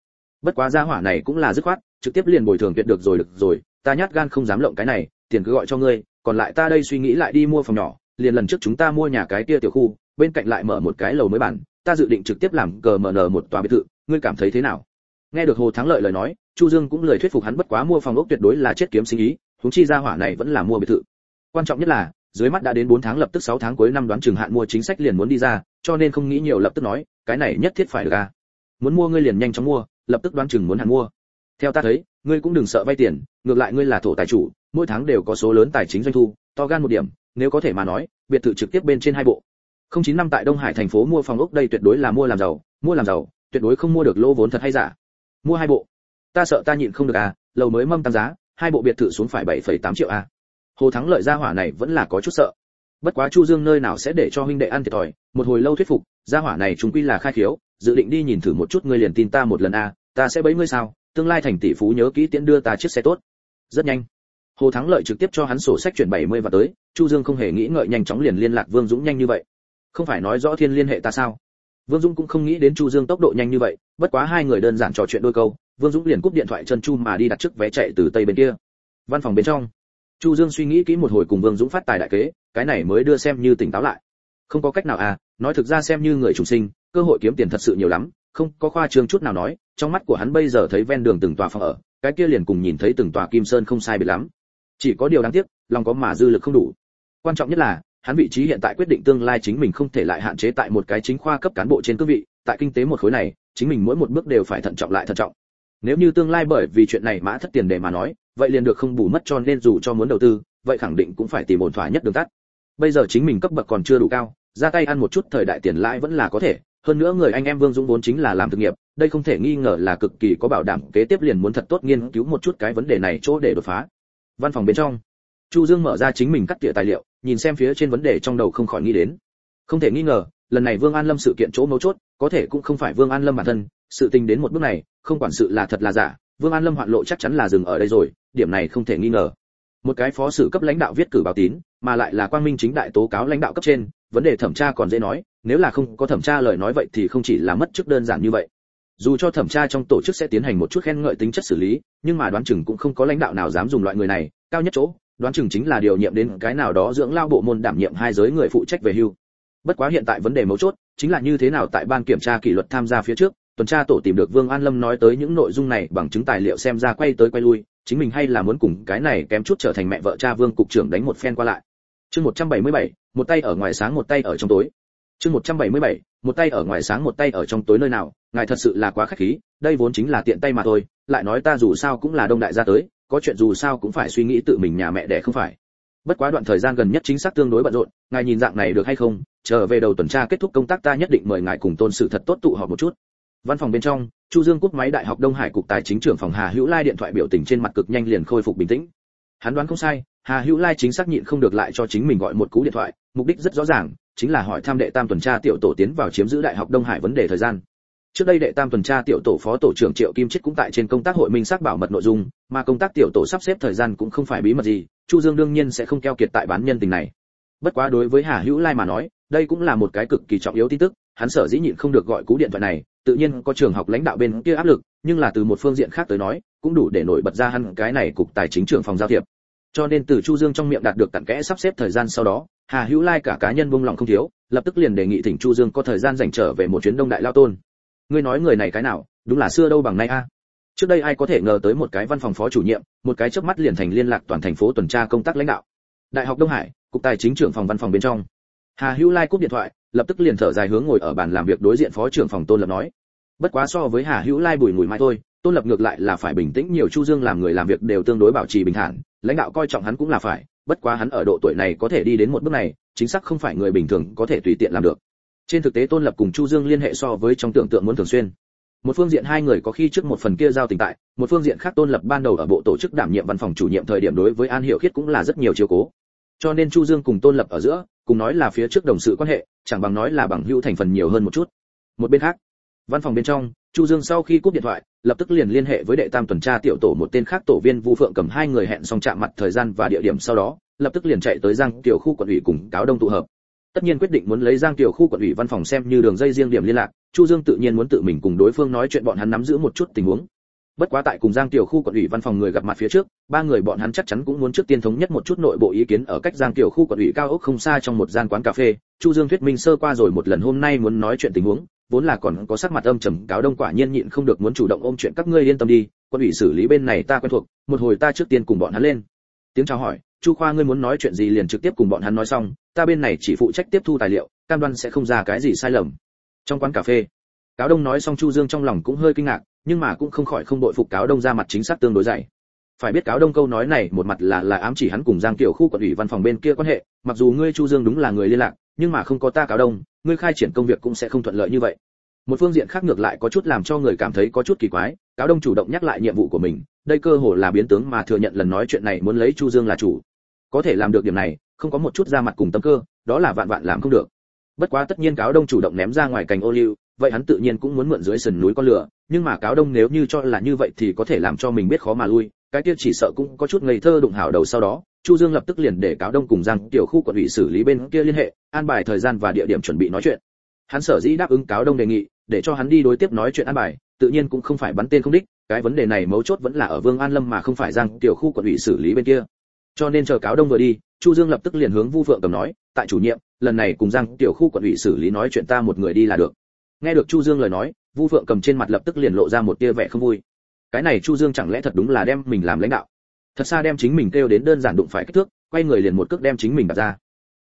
Bất quá gia hỏa này cũng là dứt khoát, trực tiếp liền bồi thường tuyệt được rồi được rồi, ta nhát gan không dám lộng cái này, tiền cứ gọi cho ngươi, còn lại ta đây suy nghĩ lại đi mua phòng nhỏ, liền lần trước chúng ta mua nhà cái kia tiểu khu, bên cạnh lại mở một cái lầu mới bản, ta dự định trực tiếp làm cờ mở nở một tòa biệt thự, ngươi cảm thấy thế nào? Nghe được hồ thắng lợi lời nói, chu dương cũng lời thuyết phục hắn bất quá mua phòng ốc tuyệt đối là chết kiếm sinh ý, huống chi gia hỏa này vẫn là mua biệt thự. Quan trọng nhất là dưới mắt đã đến 4 tháng lập tức 6 tháng cuối năm đoán chừng hạn mua chính sách liền muốn đi ra cho nên không nghĩ nhiều lập tức nói cái này nhất thiết phải được a. muốn mua ngươi liền nhanh chóng mua lập tức đoán chừng muốn hạn mua. Theo ta thấy ngươi cũng đừng sợ vay tiền ngược lại ngươi là thổ tài chủ mỗi tháng đều có số lớn tài chính doanh thu to gan một điểm nếu có thể mà nói biệt thự trực tiếp bên trên hai bộ. Không chín năm tại đông hải thành phố mua phòng ốc đây tuyệt đối là mua làm giàu mua làm giàu tuyệt đối không mua được lô vốn thật hay giả. Mua hai bộ. Ta sợ ta nhịn không được à lầu mới mâm tăng giá hai bộ biệt thự xuống phải 7,8 triệu à hồ thắng lợi gia hỏa này vẫn là có chút sợ. Bất quá chu dương nơi nào sẽ để cho huynh đệ ăn thiệt thòi một hồi lâu thuyết phục gia hỏa này chúng quy là khai khiếu dự định đi nhìn thử một chút ngươi liền tin ta một lần a à, ta sẽ bấy ngươi sao tương lai thành tỷ phú nhớ kỹ tiễn đưa ta chiếc xe tốt. Rất nhanh hồ thắng lợi trực tiếp cho hắn sổ sách chuyển 70 và tới chu dương không hề nghĩ ngợi nhanh chóng liền liên lạc vương dũng nhanh như vậy. Không phải nói rõ thiên liên hệ ta sao? Vương dũng cũng không nghĩ đến chu dương tốc độ nhanh như vậy bất quá hai người đơn giản trò chuyện đôi câu vương dũng liền cúp điện thoại chân chu mà đi đặt trước vé chạy từ tây bên kia. Văn phòng bên trong chu dương suy nghĩ kỹ một hồi cùng vương dũng phát tài đại kế, cái này mới đưa xem như tỉnh táo lại. Không có cách nào à nói thực ra xem như người trùng sinh, cơ hội kiếm tiền thật sự nhiều lắm, không có khoa trương chút nào nói, trong mắt của hắn bây giờ thấy ven đường từng tòa phòng ở, cái kia liền cùng nhìn thấy từng tòa kim sơn không sai biệt lắm. Chỉ có điều đáng tiếc, lòng có mà dư lực không đủ. Quan trọng nhất là, hắn vị trí hiện tại quyết định tương lai chính mình không thể lại hạn chế tại một cái chính khoa cấp cán bộ trên cương vị, tại kinh tế một khối này, chính mình mỗi một bước đều phải thận trọng lại thận trọng nếu như tương lai bởi vì chuyện này mã thất tiền để mà nói, vậy liền được không bù mất cho nên dù cho muốn đầu tư, vậy khẳng định cũng phải tìm ổn thỏa nhất đường tắt. Bây giờ chính mình cấp bậc còn chưa đủ cao, ra tay ăn một chút thời đại tiền lãi vẫn là có thể. Hơn nữa người anh em vương dũng vốn chính là làm thực nghiệp, đây không thể nghi ngờ là cực kỳ có bảo đảm, kế tiếp liền muốn thật tốt nghiên cứu một chút cái vấn đề này chỗ để đột phá. Văn phòng bên trong, chu dương mở ra chính mình cắt tỉa tài liệu, nhìn xem phía trên vấn đề trong đầu không khỏi nghĩ đến. Không thể nghi ngờ, lần này vương an lâm sự kiện chỗ mấu chốt có thể cũng không phải vương an lâm bản thân, sự tình đến một bước này, không quản sự là thật là giả, vương an lâm hoạn lộ chắc chắn là dừng ở đây rồi, điểm này không thể nghi ngờ. Một cái phó sử cấp lãnh đạo viết cử báo tín, mà lại là quang minh chính đại tố cáo lãnh đạo cấp trên, vấn đề thẩm tra còn dễ nói, nếu là không có thẩm tra lời nói vậy thì không chỉ là mất chức đơn giản như vậy. Dù cho thẩm tra trong tổ chức sẽ tiến hành một chút khen ngợi tính chất xử lý, nhưng mà đoán chừng cũng không có lãnh đạo nào dám dùng loại người này, cao nhất chỗ, đoán chừng chính là điều nhiệm đến cái nào đó dưỡng lao bộ môn đảm nhiệm hai giới người phụ trách về hưu bất quá hiện tại vấn đề mấu chốt chính là như thế nào tại ban kiểm tra kỷ luật tham gia phía trước tuần tra tổ tìm được vương an lâm nói tới những nội dung này bằng chứng tài liệu xem ra quay tới quay lui chính mình hay là muốn cùng cái này kém chút trở thành mẹ vợ cha vương cục trưởng đánh một phen qua lại. Chương 177, một tay ở ngoài sáng một tay ở trong tối. Chương 177, một tay ở ngoài sáng một tay ở trong tối nơi nào ngài thật sự là quá khách khí đây vốn chính là tiện tay mà thôi lại nói ta dù sao cũng là đông đại gia tới có chuyện dù sao cũng phải suy nghĩ tự mình nhà mẹ đẻ không phải bất quá đoạn thời gian gần nhất chính xác tương đối bận rộn, ngài nhìn dạng này được hay không? Trở về đầu tuần tra kết thúc công tác ta nhất định mời ngài cùng tôn sự thật tốt tụ họp một chút. Văn phòng bên trong, chu dương cúp máy đại học đông hải cục tài chính trưởng phòng hà hữu lai điện thoại biểu tình trên mặt cực nhanh liền khôi phục bình tĩnh. Hắn đoán không sai, hà hữu lai chính xác nhịn không được lại cho chính mình gọi một cú điện thoại, mục đích rất rõ ràng, chính là hỏi tham đệ tam tuần tra tiểu tổ tiến vào chiếm giữ đại học đông hải vấn đề thời gian. Trước đây đệ tam tuần tra tiểu tổ phó tổ trưởng triệu kim chết cũng tại trên công tác hội minh xác bảo mật nội dung mà công tác tiểu tổ sắp xếp thời gian cũng không phải bí mật gì, chu dương đương nhiên sẽ không keo kiệt tại bán nhân tình này. Bất quá đối với hà hữu lai mà nói, đây cũng là một cái cực kỳ trọng yếu tin tức, hắn sở dĩ nhịn không được gọi cú điện thoại này, tự nhiên có trường học lãnh đạo bên kia áp lực, nhưng là từ một phương diện khác tới nói, cũng đủ để nổi bật ra hắn cái này cục tài chính trưởng phòng giao thiệp. Cho nên từ chu dương trong miệng đạt được tận kẽ sắp xếp thời gian sau đó, hà hữu lai cả cá nhân buông lòng không thiếu, lập tức liền đề nghị thỉnh chu dương có thời gian dành trở về một chuyến đông đại lao tôn. Ngươi nói người này cái nào, đúng là xưa đâu bằng nay a trước đây ai có thể ngờ tới một cái văn phòng phó chủ nhiệm, một cái chớp mắt liền thành liên lạc toàn thành phố tuần tra công tác lãnh đạo. Đại học đông hải, cục tài chính trưởng phòng văn phòng bên trong. Hà hữu lai cúp điện thoại, lập tức liền thở dài hướng ngồi ở bàn làm việc đối diện phó trưởng phòng tôn lập nói. Bất quá so với hà hữu lai bùi mùi mai thôi, tôn lập ngược lại là phải bình tĩnh, nhiều chu dương làm người làm việc đều tương đối bảo trì bình thản, lãnh đạo coi trọng hắn cũng là phải, bất quá hắn ở độ tuổi này có thể đi đến một bước này, chính xác không phải người bình thường có thể tùy tiện làm được. Trên thực tế tôn lập cùng chu dương liên hệ so với trong tưởng tượng muốn thường xuyên một phương diện hai người có khi trước một phần kia giao tình tại, một phương diện khác tôn lập ban đầu ở bộ tổ chức đảm nhiệm văn phòng chủ nhiệm thời điểm đối với an hiểu khiết cũng là rất nhiều chiều cố. Cho nên chu dương cùng tôn lập ở giữa, cùng nói là phía trước đồng sự quan hệ, chẳng bằng nói là bằng hữu thành phần nhiều hơn một chút. Một bên khác, văn phòng bên trong, chu dương sau khi cúp điện thoại, lập tức liền liên hệ với đệ tam tuần tra tiểu tổ một tên khác tổ viên vu phượng cầm hai người hẹn xong chạm mặt thời gian và địa điểm sau đó, lập tức liền chạy tới giang tiểu khu quận ủy cùng cáo đông tụ hợp tất nhiên quyết định muốn lấy giang tiểu khu quận ủy văn phòng xem như đường dây riêng điểm liên lạc, chu dương tự nhiên muốn tự mình cùng đối phương nói chuyện bọn hắn nắm giữ một chút tình huống. Bất quá tại cùng giang tiểu khu quận ủy văn phòng người gặp mặt phía trước, ba người bọn hắn chắc chắn cũng muốn trước tiên thống nhất một chút nội bộ ý kiến ở cách giang tiểu khu quận ủy cao ốc không xa trong một gian quán cà phê. Chu dương thuyết minh sơ qua rồi một lần hôm nay muốn nói chuyện tình huống, vốn là còn có sắc mặt âm trầm, cáo đông quả nhiên nhịn không được muốn chủ động ôm chuyện các ngươi yên tâm đi quân ủy xử lý bên này ta quen thuộc, một hồi ta trước tiên cùng bọn hắn lên. Tiếng chào hỏi chu khoa, ngươi muốn nói chuyện gì liền trực tiếp cùng bọn hắn nói xong, ta bên này chỉ phụ trách tiếp thu tài liệu, cam đoan sẽ không ra cái gì sai lầm. Trong quán cà phê, cáo đông nói xong chu dương trong lòng cũng hơi kinh ngạc, nhưng mà cũng không khỏi không đội phục cáo đông ra mặt chính xác tương đối dày. Phải biết cáo đông câu nói này một mặt là là ám chỉ hắn cùng giang tiểu khu quận ủy văn phòng bên kia quan hệ, mặc dù ngươi chu dương đúng là người liên lạc, nhưng mà không có ta cáo đông, ngươi khai triển công việc cũng sẽ không thuận lợi như vậy. Một phương diện khác ngược lại có chút làm cho người cảm thấy có chút kỳ quái, cáo đông chủ động nhắc lại nhiệm vụ của mình, đây cơ hồ là biến tướng mà thừa nhận lần nói chuyện này muốn lấy chu dương là chủ có thể làm được điểm này, không có một chút ra mặt cùng tâm cơ, đó là vạn vạn làm không được. Bất quá tất nhiên cáo đông chủ động ném ra ngoài cành ô liu, vậy hắn tự nhiên cũng muốn mượn dưới sườn núi con lửa, nhưng mà cáo đông nếu như cho là như vậy thì có thể làm cho mình biết khó mà lui, cái kia chỉ sợ cũng có chút ngây thơ đụng hảo đầu sau đó, chu dương lập tức liền để cáo đông cùng giang tiểu khu quận ủy xử lý bên kia liên hệ, an bài thời gian và địa điểm chuẩn bị nói chuyện. Hắn sở dĩ đáp ứng cáo đông đề nghị, để cho hắn đi đối tiếp nói chuyện an bài, tự nhiên cũng không phải bắn tên không đích, cái vấn đề này mấu chốt vẫn là ở vương an lâm mà không phải giang tiểu khu quận ủy xử lý bên kia cho nên chờ cáo đông vừa đi, chu dương lập tức liền hướng vu phượng cầm nói, tại chủ nhiệm, lần này cùng giang tiểu khu quận ủy xử lý nói chuyện ta một người đi là được. Nghe được chu dương lời nói, vu phượng cầm trên mặt lập tức liền lộ ra một tia vẻ không vui. Cái này chu dương chẳng lẽ thật đúng là đem mình làm lãnh đạo? Thật xa đem chính mình kêu đến đơn giản đụng phải kích thước, quay người liền một cước đem chính mình đặt ra.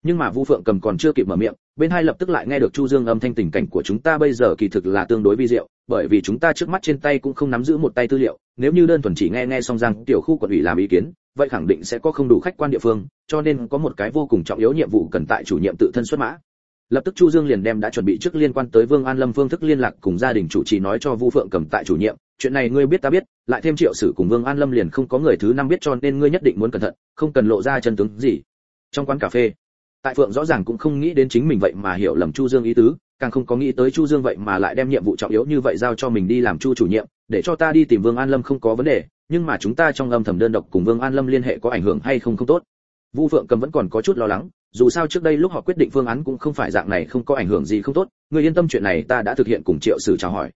Nhưng mà vu phượng cầm còn chưa kịp mở miệng, bên hai lập tức lại nghe được chu dương âm thanh tình cảnh của chúng ta bây giờ kỳ thực là tương đối vi diệu, bởi vì chúng ta trước mắt trên tay cũng không nắm giữ một tay tư liệu, nếu như đơn thuần chỉ nghe nghe xong rằng tiểu khu quận ủy làm ý kiến vậy khẳng định sẽ có không đủ khách quan địa phương, cho nên có một cái vô cùng trọng yếu nhiệm vụ cần tại chủ nhiệm tự thân xuất mã. Lập tức chu dương liền đem đã chuẩn bị trước liên quan tới vương an lâm phương thức liên lạc cùng gia đình chủ trì nói cho vu phượng cầm tại chủ nhiệm, chuyện này ngươi biết ta biết, lại thêm triệu sử cùng vương an lâm liền không có người thứ năm biết cho nên ngươi nhất định muốn cẩn thận, không cần lộ ra chân tướng gì. Trong quán cà phê, tại phượng rõ ràng cũng không nghĩ đến chính mình vậy mà hiểu lầm chu dương ý tứ, càng không có nghĩ tới chu dương vậy mà lại đem nhiệm vụ trọng yếu như vậy giao cho mình đi làm chu chủ nhiệm, để cho ta đi tìm vương an lâm không có vấn đề nhưng mà chúng ta trong âm thầm đơn độc cùng vương an lâm liên hệ có ảnh hưởng hay không không tốt. Vu phượng cầm vẫn còn có chút lo lắng, dù sao trước đây lúc họ quyết định phương án cũng không phải dạng này không có ảnh hưởng gì không tốt, người yên tâm chuyện này ta đã thực hiện cùng triệu sử chào hỏi.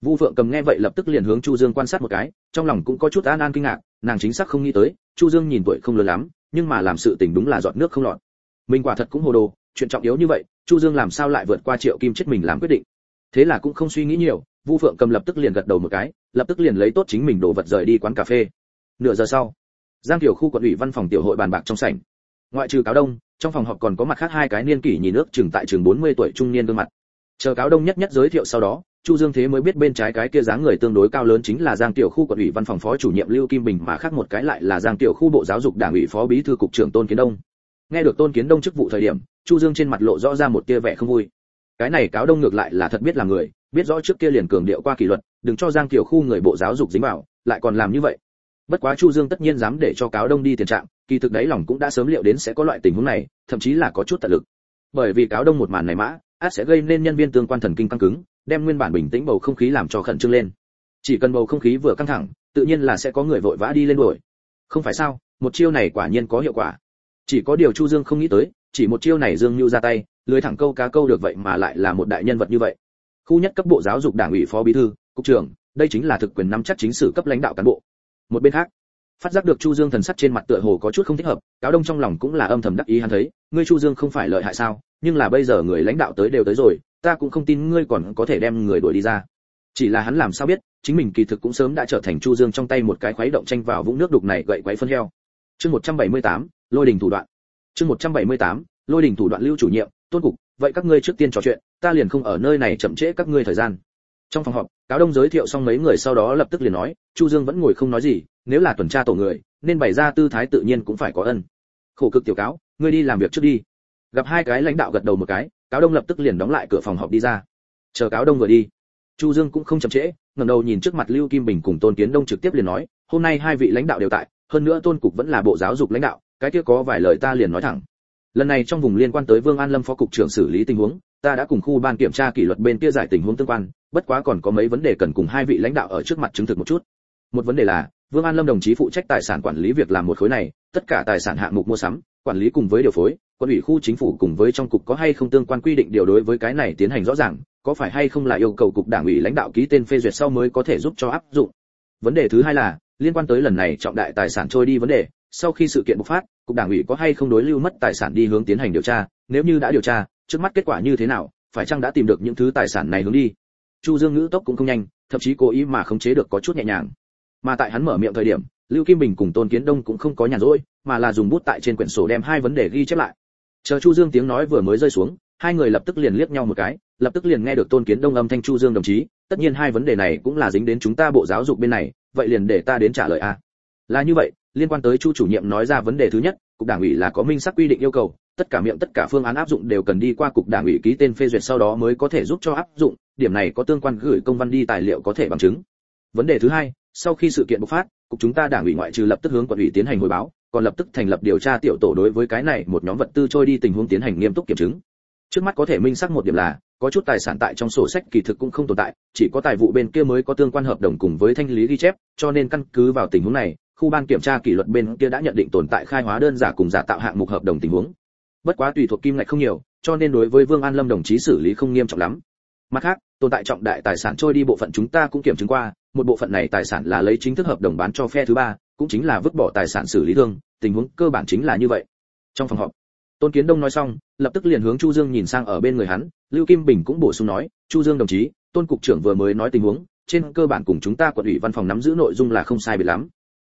Vu phượng cầm nghe vậy lập tức liền hướng chu dương quan sát một cái, trong lòng cũng có chút an an kinh ngạc, nàng chính xác không nghĩ tới, chu dương nhìn tuổi không lớn lắm, nhưng mà làm sự tình đúng là giọt nước không lọt. Mình quả thật cũng hồ đồ, chuyện trọng yếu như vậy, chu dương làm sao lại vượt qua triệu kim chết mình làm quyết định? Thế là cũng không suy nghĩ nhiều vu phượng cầm lập tức liền gật đầu một cái, lập tức liền lấy tốt chính mình đồ vật rời đi quán cà phê. Nửa giờ sau, giang tiểu khu quận ủy văn phòng tiểu hội bàn bạc trong sảnh. Ngoại trừ cáo đông, trong phòng họp còn có mặt khác hai cái niên kỷ nhìn nước chừng tại trường 40 tuổi trung niên gương mặt. Chờ cáo đông nhất nhất giới thiệu sau đó, chu dương thế mới biết bên trái cái kia dáng người tương đối cao lớn chính là giang tiểu khu quận ủy văn phòng phó chủ nhiệm lưu kim bình mà khác một cái lại là giang tiểu khu bộ giáo dục đảng ủy phó bí thư cục trưởng tôn kiến đông. Nghe được tôn kiến đông chức vụ thời điểm, chu dương trên mặt lộ rõ ra một tia vẻ không vui. Cái này cáo đông ngược lại là thật biết là người biết rõ trước kia liền cường điệu qua kỷ luật, đừng cho giang tiểu khu người bộ giáo dục dính vào, lại còn làm như vậy. Bất quá chu dương tất nhiên dám để cho cáo đông đi tiền trạng, kỳ thực đấy lòng cũng đã sớm liệu đến sẽ có loại tình huống này, thậm chí là có chút tận lực. Bởi vì cáo đông một màn này mã, át sẽ gây nên nhân viên tương quan thần kinh căng cứng, đem nguyên bản bình tĩnh bầu không khí làm cho khẩn trương lên. Chỉ cần bầu không khí vừa căng thẳng, tự nhiên là sẽ có người vội vã đi lên đuổi. Không phải sao, một chiêu này quả nhiên có hiệu quả. Chỉ có điều chu dương không nghĩ tới, chỉ một chiêu này dương nhu ra tay, lưới thẳng câu cá câu được vậy mà lại là một đại nhân vật như vậy khu nhất cấp bộ giáo dục đảng ủy phó bí thư cục trưởng đây chính là thực quyền nắm chắc chính sử cấp lãnh đạo cán bộ. Một bên khác phát giác được chu dương thần sắc trên mặt tựa hồ có chút không thích hợp cáo đông trong lòng cũng là âm thầm đắc ý hắn thấy ngươi chu dương không phải lợi hại sao nhưng là bây giờ người lãnh đạo tới đều tới rồi ta cũng không tin ngươi còn có thể đem người đuổi đi ra. Chỉ là hắn làm sao biết chính mình kỳ thực cũng sớm đã trở thành chu dương trong tay một cái khuấy động tranh vào vũng nước đục này gậy quấy phân heo. Chương 178, lôi đình thủ đoạn. Chương 178, lôi đình thủ đoạn lưu chủ nhiệm tôn cục vậy các ngươi trước tiên trò chuyện, ta liền không ở nơi này chậm trễ các ngươi thời gian. Trong phòng họp, cáo đông giới thiệu xong mấy người sau đó lập tức liền nói, chu dương vẫn ngồi không nói gì, nếu là tuần tra tổ người, nên bày ra tư thái tự nhiên cũng phải có ân. Khổ cực tiểu cáo, ngươi đi làm việc trước đi. Gặp hai cái lãnh đạo gật đầu một cái, cáo đông lập tức liền đóng lại cửa phòng họp đi ra. Chờ cáo đông vừa đi, chu dương cũng không chậm trễ, ngẩng đầu nhìn trước mặt lưu kim bình cùng tôn kiến đông trực tiếp liền nói, hôm nay hai vị lãnh đạo đều tại, hơn nữa tôn cục vẫn là bộ giáo dục lãnh đạo, cái kia có vài lời ta liền nói thẳng lần này trong vùng liên quan tới vương an lâm phó cục trưởng xử lý tình huống, ta đã cùng khu ban kiểm tra kỷ luật bên kia giải tình huống tương quan, bất quá còn có mấy vấn đề cần cùng hai vị lãnh đạo ở trước mặt chứng thực một chút. Một vấn đề là, vương an lâm đồng chí phụ trách tài sản quản lý việc làm một khối này, tất cả tài sản hạng mục mua sắm, quản lý cùng với điều phối, quân ủy khu chính phủ cùng với trong cục có hay không tương quan quy định điều đối với cái này tiến hành rõ ràng, có phải hay không là yêu cầu cục đảng ủy lãnh đạo ký tên phê duyệt sau mới có thể giúp cho áp dụng. Vấn đề thứ hai là, liên quan tới lần này trọng đại tài sản trôi đi vấn đề, sau khi sự kiện bộc phát cục đảng ủy có hay không đối lưu mất tài sản đi hướng tiến hành điều tra, nếu như đã điều tra, trước mắt kết quả như thế nào, phải chăng đã tìm được những thứ tài sản này hướng đi? Chu dương ngữ tốc cũng không nhanh, thậm chí cố ý mà khống chế được có chút nhẹ nhàng. Mà tại hắn mở miệng thời điểm, lưu kim bình cùng tôn kiến đông cũng không có nhàn rỗi, mà là dùng bút tại trên quyển sổ đem hai vấn đề ghi chép lại. Chờ chu dương tiếng nói vừa mới rơi xuống, hai người lập tức liền liếc nhau một cái, lập tức liền nghe được tôn kiến đông âm thanh chu dương đồng chí, tất nhiên hai vấn đề này cũng là dính đến chúng ta bộ giáo dục bên này, vậy liền để ta đến trả lời a. Là như vậy liên quan tới chu chủ nhiệm nói ra vấn đề thứ nhất, cục đảng ủy là có minh xác quy định yêu cầu, tất cả miệng, tất cả phương án áp dụng đều cần đi qua cục đảng ủy ký tên phê duyệt sau đó mới có thể giúp cho áp dụng, điểm này có tương quan gửi công văn đi tài liệu có thể bằng chứng. Vấn đề thứ hai, sau khi sự kiện bộc phát, cục chúng ta đảng ủy ngoại trừ lập tức hướng quận ủy tiến hành hồi báo, còn lập tức thành lập điều tra tiểu tổ đối với cái này một nhóm vật tư trôi đi tình huống tiến hành nghiêm túc kiểm chứng. Trước mắt có thể minh xác một điểm là, có chút tài sản tại trong sổ sách kỳ thực cũng không tồn tại, chỉ có tài vụ bên kia mới có tương quan hợp đồng cùng với thanh lý ghi chép, cho nên căn cứ vào tình huống này khu ban kiểm tra kỷ luật bên kia đã nhận định tồn tại khai hóa đơn giả cùng giả tạo hạng mục hợp đồng tình huống. Bất quá tùy thuộc kim ngạch không nhiều, cho nên đối với vương an lâm đồng chí xử lý không nghiêm trọng lắm. Mặt khác, tồn tại trọng đại tài sản trôi đi bộ phận chúng ta cũng kiểm chứng qua, một bộ phận này tài sản là lấy chính thức hợp đồng bán cho phe thứ ba, cũng chính là vứt bỏ tài sản xử lý thương, tình huống cơ bản chính là như vậy. Trong phòng họp, tôn kiến đông nói xong, lập tức liền hướng chu dương nhìn sang ở bên người hắn, lưu kim bình cũng bổ sung nói, chu dương đồng chí, tôn cục trưởng vừa mới nói tình huống, trên cơ bản cùng chúng ta quận ủy văn phòng nắm giữ nội dung là không sai biệt lắm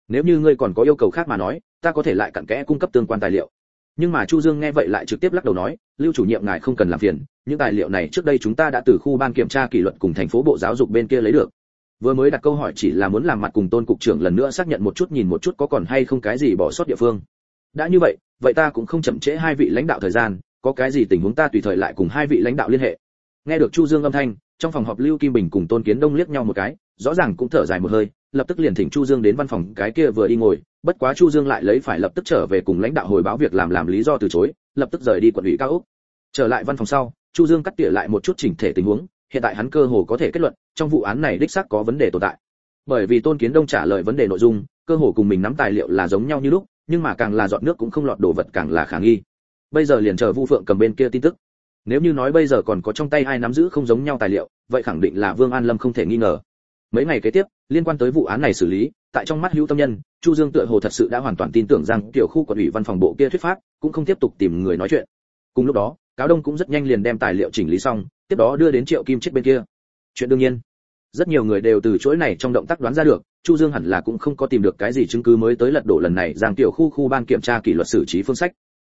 nếu như ngươi còn có yêu cầu khác mà nói, ta có thể lại cặn kẽ cung cấp tương quan tài liệu. Nhưng mà chu dương nghe vậy lại trực tiếp lắc đầu nói, lưu chủ nhiệm ngài không cần làm phiền, những tài liệu này trước đây chúng ta đã từ khu ban kiểm tra kỷ luật cùng thành phố bộ giáo dục bên kia lấy được. Vừa mới đặt câu hỏi chỉ là muốn làm mặt cùng tôn cục trưởng lần nữa xác nhận một chút nhìn một chút có còn hay không cái gì bỏ sót địa phương. Đã như vậy vậy ta cũng không chậm trễ hai vị lãnh đạo thời gian, có cái gì tình huống ta tùy thời lại cùng hai vị lãnh đạo liên hệ. Nghe được chu dương âm thanh, trong phòng họp lưu kim bình cùng tôn kiến đông liếc nhau một cái, rõ ràng cũng thở dài một hơi lập tức liền thỉnh chu dương đến văn phòng cái kia vừa đi ngồi, bất quá chu dương lại lấy phải lập tức trở về cùng lãnh đạo hồi báo việc làm làm lý do từ chối, lập tức rời đi quận ủy cao ốc. Trở lại văn phòng sau, chu dương cắt tỉa lại một chút chỉnh thể tình huống, hiện tại hắn cơ hồ có thể kết luận, trong vụ án này đích xác có vấn đề tồn tại. Bởi vì tôn kiến đông trả lời vấn đề nội dung, cơ hồ cùng mình nắm tài liệu là giống nhau như lúc, nhưng mà càng là dọn nước cũng không lọt đồ vật càng là khả nghi. Bây giờ liền chờ vu phượng cầm bên kia tin tức. Nếu như nói bây giờ còn có trong tay ai nắm giữ không giống nhau tài liệu, vậy khẳng định là vương an lâm không thể nghi ngờ. Mấy ngày kế tiếp liên quan tới vụ án này xử lý, tại trong mắt hữu tâm nhân, chu dương tựa hồ thật sự đã hoàn toàn tin tưởng rằng tiểu khu quận ủy văn phòng bộ kia thuyết pháp cũng không tiếp tục tìm người nói chuyện. Cùng lúc đó, cáo đông cũng rất nhanh liền đem tài liệu chỉnh lý xong, tiếp đó đưa đến triệu kim chết bên kia. Chuyện đương nhiên, rất nhiều người đều từ chuỗi này trong động tác đoán ra được, chu dương hẳn là cũng không có tìm được cái gì chứng cứ mới tới lật đổ lần này giang tiểu khu khu ban kiểm tra kỷ luật xử trí phương sách.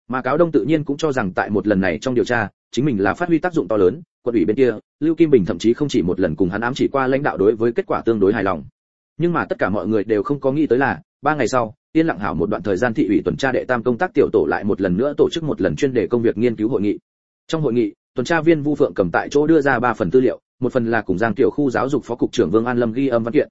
Mà cáo đông tự nhiên cũng cho rằng tại một lần này trong điều tra, chính mình là phát huy tác dụng to lớn quận ủy bên kia, lưu kim bình thậm chí không chỉ một lần cùng hắn ám chỉ qua lãnh đạo đối với kết quả tương đối hài lòng. Nhưng mà tất cả mọi người đều không có nghĩ tới là, ba ngày sau, yên lặng hảo một đoạn thời gian thị ủy tuần tra đệ tam công tác tiểu tổ lại một lần nữa tổ chức một lần chuyên đề công việc nghiên cứu hội nghị. Trong hội nghị, tuần tra viên vu phượng cầm tại chỗ đưa ra ba phần tư liệu, một phần là cùng giang tiểu khu giáo dục phó cục trưởng vương an lâm ghi âm văn kiện,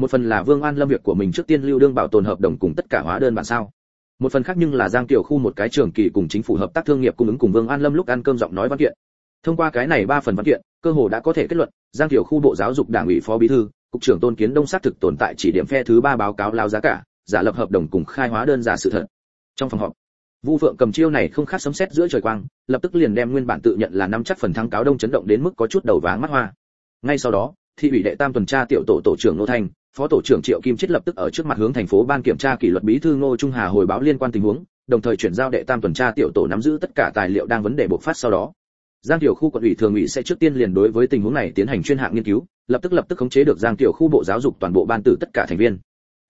một phần là vương an lâm việc của mình trước tiên lưu đương bảo tồn hợp đồng cùng tất cả hóa đơn bản sao. Một phần khác nhưng là giang tiểu khu một cái trường kỳ cùng chính phủ hợp tác thương nghiệp cung ứng cùng vương an lâm lúc ăn cơm giọng nói văn kiện thông qua cái này ba phần văn kiện cơ hồ đã có thể kết luận giang tiểu khu bộ giáo dục đảng ủy phó bí thư cục trưởng tôn kiến đông xác thực tồn tại chỉ điểm phe thứ ba báo cáo lao giá cả giả lập hợp đồng cùng khai hóa đơn giả sự thật. Trong phòng họp vu phượng cầm chiêu này không khác sấm sét giữa trời quang lập tức liền đem nguyên bản tự nhận là năm chắc phần thắng cáo đông chấn động đến mức có chút đầu váng mắt hoa. Ngay sau đó thị ủy đệ tam tuần tra tiểu tổ tổ trưởng nô Thành, phó tổ trưởng triệu kim chết lập tức ở trước mặt hướng thành phố ban kiểm tra kỷ luật bí thư ngô trung hà hồi báo liên quan tình huống đồng thời chuyển giao đệ tam tuần tra tiểu tổ nắm giữ tất cả tài liệu đang vấn đề bộc phát sau đó giang tiểu khu quận ủy thường ủy sẽ trước tiên liền đối với tình huống này tiến hành chuyên hạng nghiên cứu, lập tức lập tức khống chế được giang tiểu khu bộ giáo dục toàn bộ ban tử tất cả thành viên.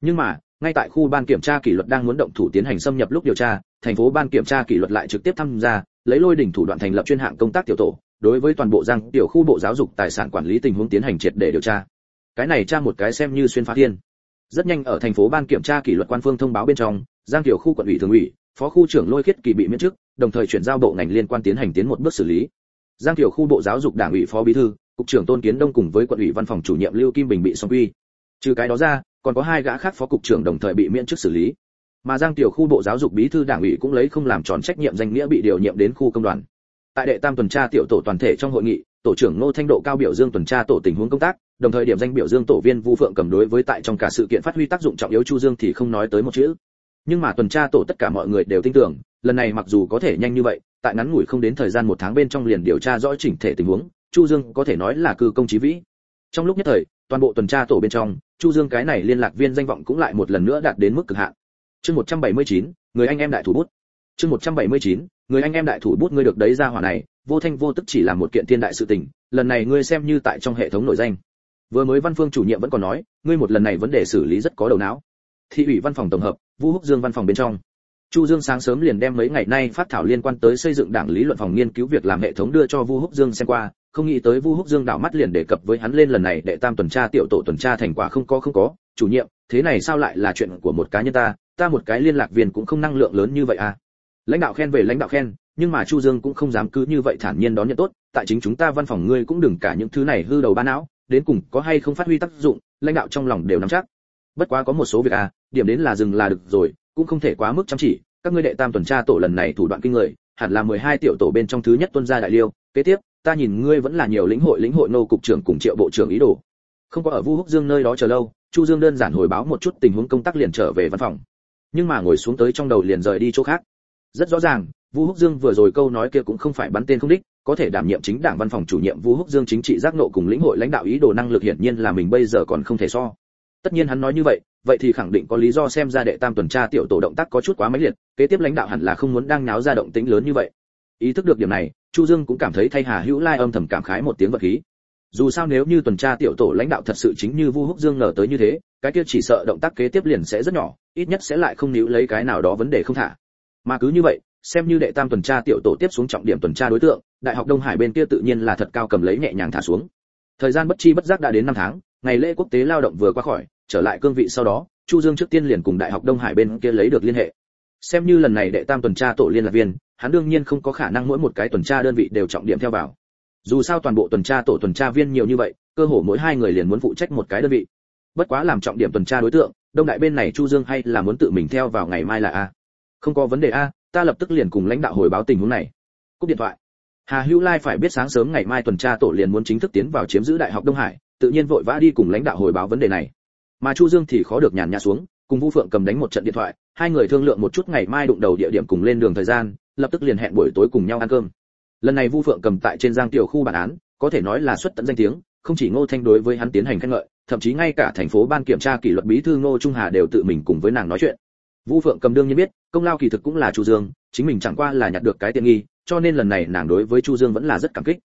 Nhưng mà, ngay tại khu ban kiểm tra kỷ luật đang muốn động thủ tiến hành xâm nhập lúc điều tra, thành phố ban kiểm tra kỷ luật lại trực tiếp tham gia, lấy lôi đỉnh thủ đoạn thành lập chuyên hạng công tác tiểu tổ, đối với toàn bộ giang tiểu khu bộ giáo dục tài sản quản lý tình huống tiến hành triệt để điều tra. Cái này tra một cái xem như xuyên phá thiên. Rất nhanh ở thành phố ban kiểm tra kỷ luật quan phương thông báo bên trong, giang tiểu khu quận ủy thường ủy, phó khu trưởng lôi khiết kỳ bị miễn chức, đồng thời chuyển giao bộ ngành liên quan tiến hành tiến một bước xử lý giang tiểu khu bộ giáo dục đảng ủy phó bí thư, cục trưởng tôn kiến đông cùng với quận ủy văn phòng chủ nhiệm lưu kim bình bị song quy. Trừ cái đó ra, còn có hai gã khác phó cục trưởng đồng thời bị miễn chức xử lý. Mà giang tiểu khu bộ giáo dục bí thư đảng ủy cũng lấy không làm tròn trách nhiệm danh nghĩa bị điều nhiệm đến khu công đoàn. Tại đệ tam tuần tra tiểu tổ toàn thể trong hội nghị, tổ trưởng ngô thanh độ cao biểu dương tuần tra tổ tình huống công tác, đồng thời điểm danh biểu dương tổ viên vu phượng cầm đối với tại trong cả sự kiện phát huy tác dụng trọng yếu chu dương thì không nói tới một chữ. Nhưng mà tuần tra tổ tất cả mọi người đều tin tưởng, lần này mặc dù có thể nhanh như vậy tại ngắn ngủi không đến thời gian một tháng bên trong liền điều tra rõ chỉnh thể tình huống chu dương có thể nói là cư công chí vĩ. Trong lúc nhất thời toàn bộ tuần tra tổ bên trong chu dương cái này liên lạc viên danh vọng cũng lại một lần nữa đạt đến mức cực hạn. Chương 179, người anh em đại thủ bút. Chương 179, người anh em đại thủ bút ngươi được đấy ra hỏa này vô thanh vô tức chỉ là một kiện thiên đại sự tình lần này ngươi xem như tại trong hệ thống nội danh. Vừa mới văn phương chủ nhiệm vẫn còn nói ngươi một lần này vấn đề xử lý rất có đầu não. Thị ủy văn phòng tổng hợp vu húc dương văn phòng bên trong chu dương sáng sớm liền đem mấy ngày nay phát thảo liên quan tới xây dựng đảng lý luận phòng nghiên cứu việc làm hệ thống đưa cho vu húc dương xem qua, không nghĩ tới vu húc dương đảo mắt liền đề cập với hắn lên lần này đệ tam tuần tra, tiểu tổ tuần tra thành quả không có không có. Chủ nhiệm, thế này sao lại là chuyện của một cá nhân ta? Ta một cái liên lạc viên cũng không năng lượng lớn như vậy à? Lãnh đạo khen về lãnh đạo khen, nhưng mà chu dương cũng không dám cứ như vậy thản nhiên đón nhận tốt. Tại chính chúng ta văn phòng ngươi cũng đừng cả những thứ này hư đầu ba não, đến cùng có hay không phát huy tác dụng, lãnh đạo trong lòng đều nắm chắc. Bất quá có một số việc à điểm đến là dừng là được rồi cũng không thể quá mức chăm chỉ. Các ngươi đệ tam tuần tra tổ lần này thủ đoạn kinh người, hẳn là 12 tiểu tổ bên trong thứ nhất tuân gia đại liêu. Kế tiếp, ta nhìn ngươi vẫn là nhiều lĩnh hội lĩnh hội nô cục trưởng cùng triệu bộ trưởng ý đồ. Không có ở vu húc dương nơi đó chờ lâu, chu dương đơn giản hồi báo một chút tình huống công tác liền trở về văn phòng. Nhưng mà ngồi xuống tới trong đầu liền rời đi chỗ khác. Rất rõ ràng, vu húc dương vừa rồi câu nói kia cũng không phải bắn tên không đích, có thể đảm nhiệm chính đảng văn phòng chủ nhiệm vu húc dương chính trị giác nộ cùng lĩnh hội lãnh đạo ý đồ năng lực hiển nhiên là mình bây giờ còn không thể so tất nhiên hắn nói như vậy vậy thì khẳng định có lý do xem ra đệ tam tuần tra tiểu tổ động tác có chút quá mãnh liệt, kế tiếp lãnh đạo hẳn là không muốn đang náo ra động tĩnh lớn như vậy. Ý thức được điểm này, chu dương cũng cảm thấy thay hà hữu lai âm thầm cảm khái một tiếng vật khí. Dù sao nếu như tuần tra tiểu tổ lãnh đạo thật sự chính như vu húc dương ngờ tới như thế, cái kia chỉ sợ động tác kế tiếp liền sẽ rất nhỏ, ít nhất sẽ lại không níu lấy cái nào đó vấn đề không thả. Mà cứ như vậy, xem như đệ tam tuần tra tiểu tổ tiếp xuống trọng điểm tuần tra đối tượng, đại học đông hải bên kia tự nhiên là thật cao cầm lấy nhẹ nhàng thả xuống. Thời gian bất chi bất giác đã đến năm tháng ngày lễ quốc tế lao động vừa qua khỏi, trở lại cương vị sau đó, chu dương trước tiên liền cùng đại học đông hải bên kia lấy được liên hệ. Xem như lần này đệ tam tuần tra tổ liên lạc viên, hắn đương nhiên không có khả năng mỗi một cái tuần tra đơn vị đều trọng điểm theo vào. Dù sao toàn bộ tuần tra tổ tuần tra viên nhiều như vậy, cơ hồ mỗi hai người liền muốn phụ trách một cái đơn vị. Bất quá làm trọng điểm tuần tra đối tượng, đông đại bên này chu dương hay là muốn tự mình theo vào ngày mai là a. Không có vấn đề a, ta lập tức liền cùng lãnh đạo hồi báo tình huống này. Cúp điện thoại. Hà hữu lai phải biết sáng sớm ngày mai tuần tra tổ liền muốn chính thức tiến vào chiếm giữ đại học đông hải tự nhiên vội vã đi cùng lãnh đạo hồi báo vấn đề này. Mà chu dương thì khó được nhàn nhã xuống, cùng vu phượng cầm đánh một trận điện thoại, hai người thương lượng một chút ngày mai đụng đầu địa điểm cùng lên đường thời gian, lập tức liền hẹn buổi tối cùng nhau ăn cơm. Lần này vu phượng cầm tại trên giang tiểu khu bản án, có thể nói là xuất tận danh tiếng, không chỉ ngô thanh đối với hắn tiến hành khen ngợi, thậm chí ngay cả thành phố ban kiểm tra kỷ luật bí thư ngô trung hà đều tự mình cùng với nàng nói chuyện. Vu phượng cầm đương nhiên biết, công lao kỳ thực cũng là chu dương, chính mình chẳng qua là nhặt được cái tiện nghi, cho nên lần này nàng đối với chu dương vẫn là rất cảm kích.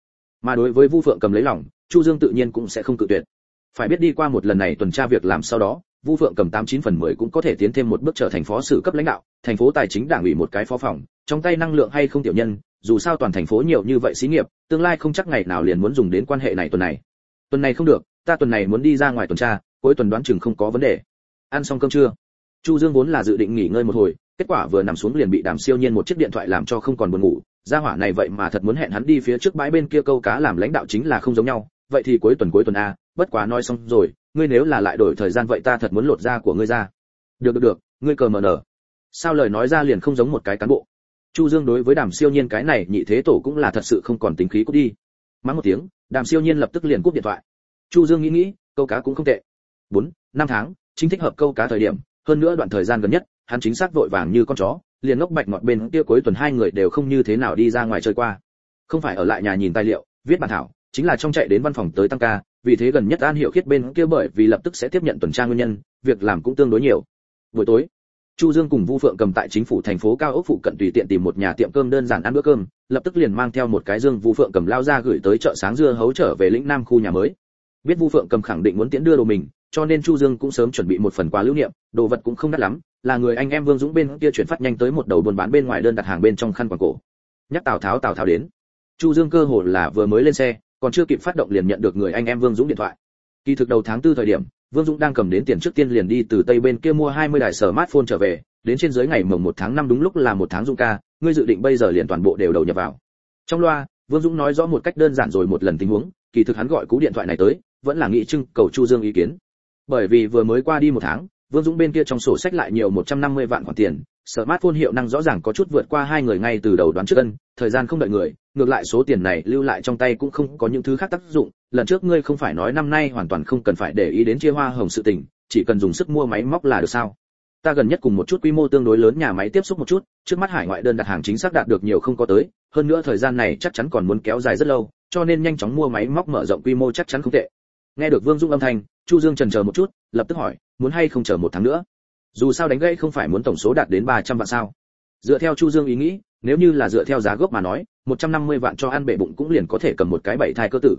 Mà đối với vu phượng cầm lấy lòng chu dương tự nhiên cũng sẽ không cự tuyệt. Phải biết đi qua một lần này tuần tra việc làm sau đó, vu phượng cầm tám chín phần mười cũng có thể tiến thêm một bước trở thành phó sử cấp lãnh đạo, thành phố tài chính đảng ủy một cái phó phòng, trong tay năng lượng hay không tiểu nhân, dù sao toàn thành phố nhiều như vậy xí nghiệp, tương lai không chắc ngày nào liền muốn dùng đến quan hệ này tuần này. Tuần này không được, ta tuần này muốn đi ra ngoài tuần tra, cuối tuần đoán chừng không có vấn đề. Ăn xong cơm trưa chu dương vốn là dự định nghỉ ngơi một hồi, kết quả vừa nằm xuống liền bị đàm siêu nhiên một chiếc điện thoại làm cho không còn buồn ngủ. Gia hỏa này vậy mà thật muốn hẹn hắn đi phía trước bãi bên kia câu cá làm lãnh đạo chính là không giống nhau vậy thì cuối tuần cuối tuần a, bất quá nói xong rồi, ngươi nếu là lại đổi thời gian vậy ta thật muốn lột da của ngươi ra. Được được được, ngươi cờ mờ nở. Sao lời nói ra liền không giống một cái cán bộ? Chu dương đối với đàm siêu nhiên cái này nhị thế tổ cũng là thật sự không còn tính khí cút đi. Mắng một tiếng, đàm siêu nhiên lập tức liền cúp điện thoại. Chu dương nghĩ nghĩ, câu cá cũng không tệ. Bốn, năm tháng, chính thích hợp câu cá thời điểm, hơn nữa đoạn thời gian gần nhất, hắn chính xác vội vàng như con chó, liền ngốc bạch ngọt bên kia cuối tuần hai người đều không như thế nào đi ra ngoài chơi qua. Không phải ở lại nhà nhìn tài liệu, viết bản thảo chính là trong chạy đến văn phòng tới tăng ca, vì thế gần nhất an hiệu khiết bên kia bởi vì lập tức sẽ tiếp nhận tuần tra nguyên nhân, việc làm cũng tương đối nhiều. Buổi tối, chu dương cùng vu phượng cầm tại chính phủ thành phố cao ốc phụ cận tùy tiện tìm một nhà tiệm cơm đơn giản ăn bữa cơm, lập tức liền mang theo một cái dương vu phượng cầm lao ra gửi tới chợ sáng dưa hấu trở về lĩnh nam khu nhà mới. Biết vu phượng cầm khẳng định muốn tiễn đưa đồ mình, cho nên chu dương cũng sớm chuẩn bị một phần quà lưu niệm, đồ vật cũng không đắt lắm, là người anh em vương dũng bên kia chuyển phát nhanh tới một đầu buôn bán bên ngoài đơn đặt hàng bên trong khăn quàng cổ. Nhắc tào tháo tào tháo đến. Chu dương cơ hồ là vừa mới lên xe còn chưa kịp phát động liền nhận được người anh em vương dũng điện thoại. Kỳ thực đầu tháng tư thời điểm, vương dũng đang cầm đến tiền trước tiên liền đi từ tây bên kia mua 20 đài smartphone trở về, đến trên dưới ngày mồng 1 tháng 5 đúng lúc là một tháng dung ca, ngươi dự định bây giờ liền toàn bộ đều đầu nhập vào. Trong loa, vương dũng nói rõ một cách đơn giản rồi một lần tình huống, kỳ thực hắn gọi cú điện thoại này tới, vẫn là nghị trưng cầu chu dương ý kiến. Bởi vì vừa mới qua đi một tháng vương dũng bên kia trong sổ sách lại nhiều 150 vạn khoản tiền, smartphone hiệu năng rõ ràng có chút vượt qua hai người ngay từ đầu đoán trước ân, thời gian không đợi người, ngược lại số tiền này lưu lại trong tay cũng không có những thứ khác tác dụng, lần trước ngươi không phải nói năm nay hoàn toàn không cần phải để ý đến chia hoa hồng sự tình, chỉ cần dùng sức mua máy móc là được sao? Ta gần nhất cùng một chút quy mô tương đối lớn nhà máy tiếp xúc một chút, trước mắt hải ngoại đơn đặt hàng chính xác đạt được nhiều không có tới, hơn nữa thời gian này chắc chắn còn muốn kéo dài rất lâu, cho nên nhanh chóng mua máy móc mở rộng quy mô chắc chắn không tệ nghe được vương dung âm thanh, chu dương trần chờ một chút, lập tức hỏi, muốn hay không chờ một tháng nữa? Dù sao đánh gãy không phải muốn tổng số đạt đến 300 vạn sao? Dựa theo chu dương ý nghĩ, nếu như là dựa theo giá gốc mà nói 150 vạn cho ăn bể bụng cũng liền có thể cầm một cái bảy thai cơ tử.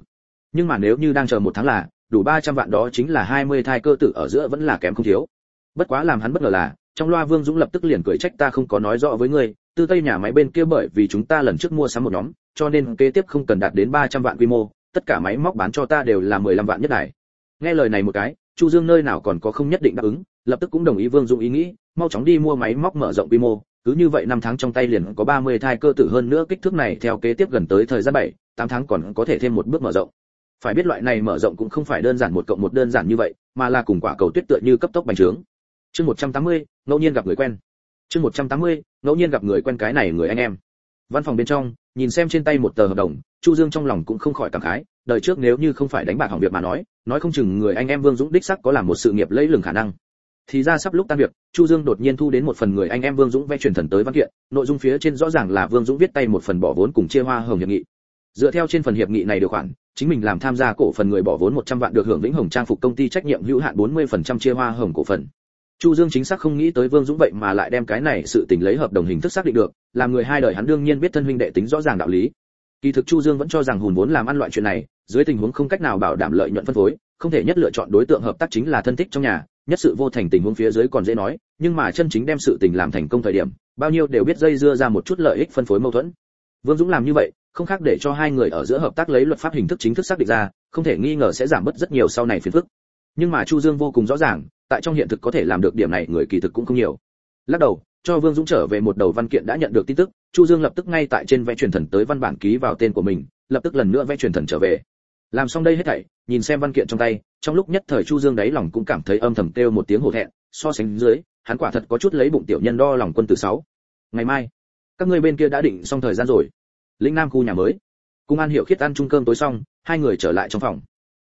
Nhưng mà nếu như đang chờ một tháng là, đủ 300 vạn đó chính là 20 thai cơ tử ở giữa vẫn là kém không thiếu. Bất quá làm hắn bất ngờ là, trong loa vương dũng lập tức liền cười trách ta không có nói rõ với ngươi tư tây nhà máy bên kia bởi vì chúng ta lần trước mua sắm một nhóm, cho nên kế tiếp không cần đạt đến 300 vạn quy mô tất cả máy móc bán cho ta đều là 15 vạn nhất đài. Nghe lời này một cái chu dương nơi nào còn có không nhất định đáp ứng lập tức cũng đồng ý vương Dung ý nghĩ mau chóng đi mua máy móc mở rộng quy mô cứ như vậy năm tháng trong tay liền có 30 thai cơ tử hơn nữa kích thước này theo kế tiếp gần tới thời gian 7, 8 tháng còn có thể thêm một bước mở rộng. Phải biết loại này mở rộng cũng không phải đơn giản một cộng một đơn giản như vậy mà là cùng quả cầu tuyết tựa như cấp tốc bành trướng. Chương 180, ngẫu nhiên gặp người quen. Chương 180, ngẫu nhiên gặp người quen cái này người anh em văn phòng bên trong, nhìn xem trên tay một tờ hợp đồng, chu dương trong lòng cũng không khỏi cảm khái, đời trước nếu như không phải đánh bạc hỏng việc mà nói nói không chừng người anh em vương dũng đích sắc có làm một sự nghiệp lấy lừng khả năng. Thì ra sắp lúc tan việc, chu dương đột nhiên thu đến một phần người anh em vương dũng vẽ truyền thần tới văn kiện, nội dung phía trên rõ ràng là vương dũng viết tay một phần bỏ vốn cùng chia hoa hồng hiệp nghị. Dựa theo trên phần hiệp nghị này điều khoản, chính mình làm tham gia cổ phần người bỏ vốn 100 vạn được hưởng vĩnh hồng trang phục công ty trách nhiệm hữu hạn 40% chia hoa hồng cổ phần. Chu Dương chính xác không nghĩ tới Vương Dũng vậy mà lại đem cái này sự tình lấy hợp đồng hình thức xác định được, làm người hai đời hắn đương nhiên biết thân huynh đệ tính rõ ràng đạo lý. Kỳ thực Chu Dương vẫn cho rằng hùn vốn làm ăn loại chuyện này, dưới tình huống không cách nào bảo đảm lợi nhuận phân phối, không thể nhất lựa chọn đối tượng hợp tác chính là thân thích trong nhà, nhất sự vô thành tình huống phía dưới còn dễ nói, nhưng mà chân chính đem sự tình làm thành công thời điểm, bao nhiêu đều biết dây dưa ra một chút lợi ích phân phối mâu thuẫn. Vương Dũng làm như vậy, không khác để cho hai người ở giữa hợp tác lấy luật pháp hình thức chính thức xác định ra, không thể nghi ngờ sẽ giảm bớt rất nhiều sau này phiền phức. Nhưng mà Chu Dương vô cùng rõ ràng, tại trong hiện thực có thể làm được điểm này người kỳ thực cũng không nhiều. Lắc đầu, cho vương dũng trở về một đầu văn kiện đã nhận được tin tức, chu dương lập tức ngay tại trên vẽ truyền thần tới văn bản ký vào tên của mình, lập tức lần nữa vẽ truyền thần trở về. Làm xong đây hết thảy, nhìn xem văn kiện trong tay, trong lúc nhất thời chu dương đáy lòng cũng cảm thấy âm thầm kêu một tiếng hổ thẹn, so sánh dưới, hắn quả thật có chút lấy bụng tiểu nhân đo lòng quân tử sáu. Ngày mai, các ngươi bên kia đã định xong thời gian rồi. Lĩnh nam khu nhà mới. Cung an hiệu khiết ăn chung cơm tối xong, hai người trở lại trong phòng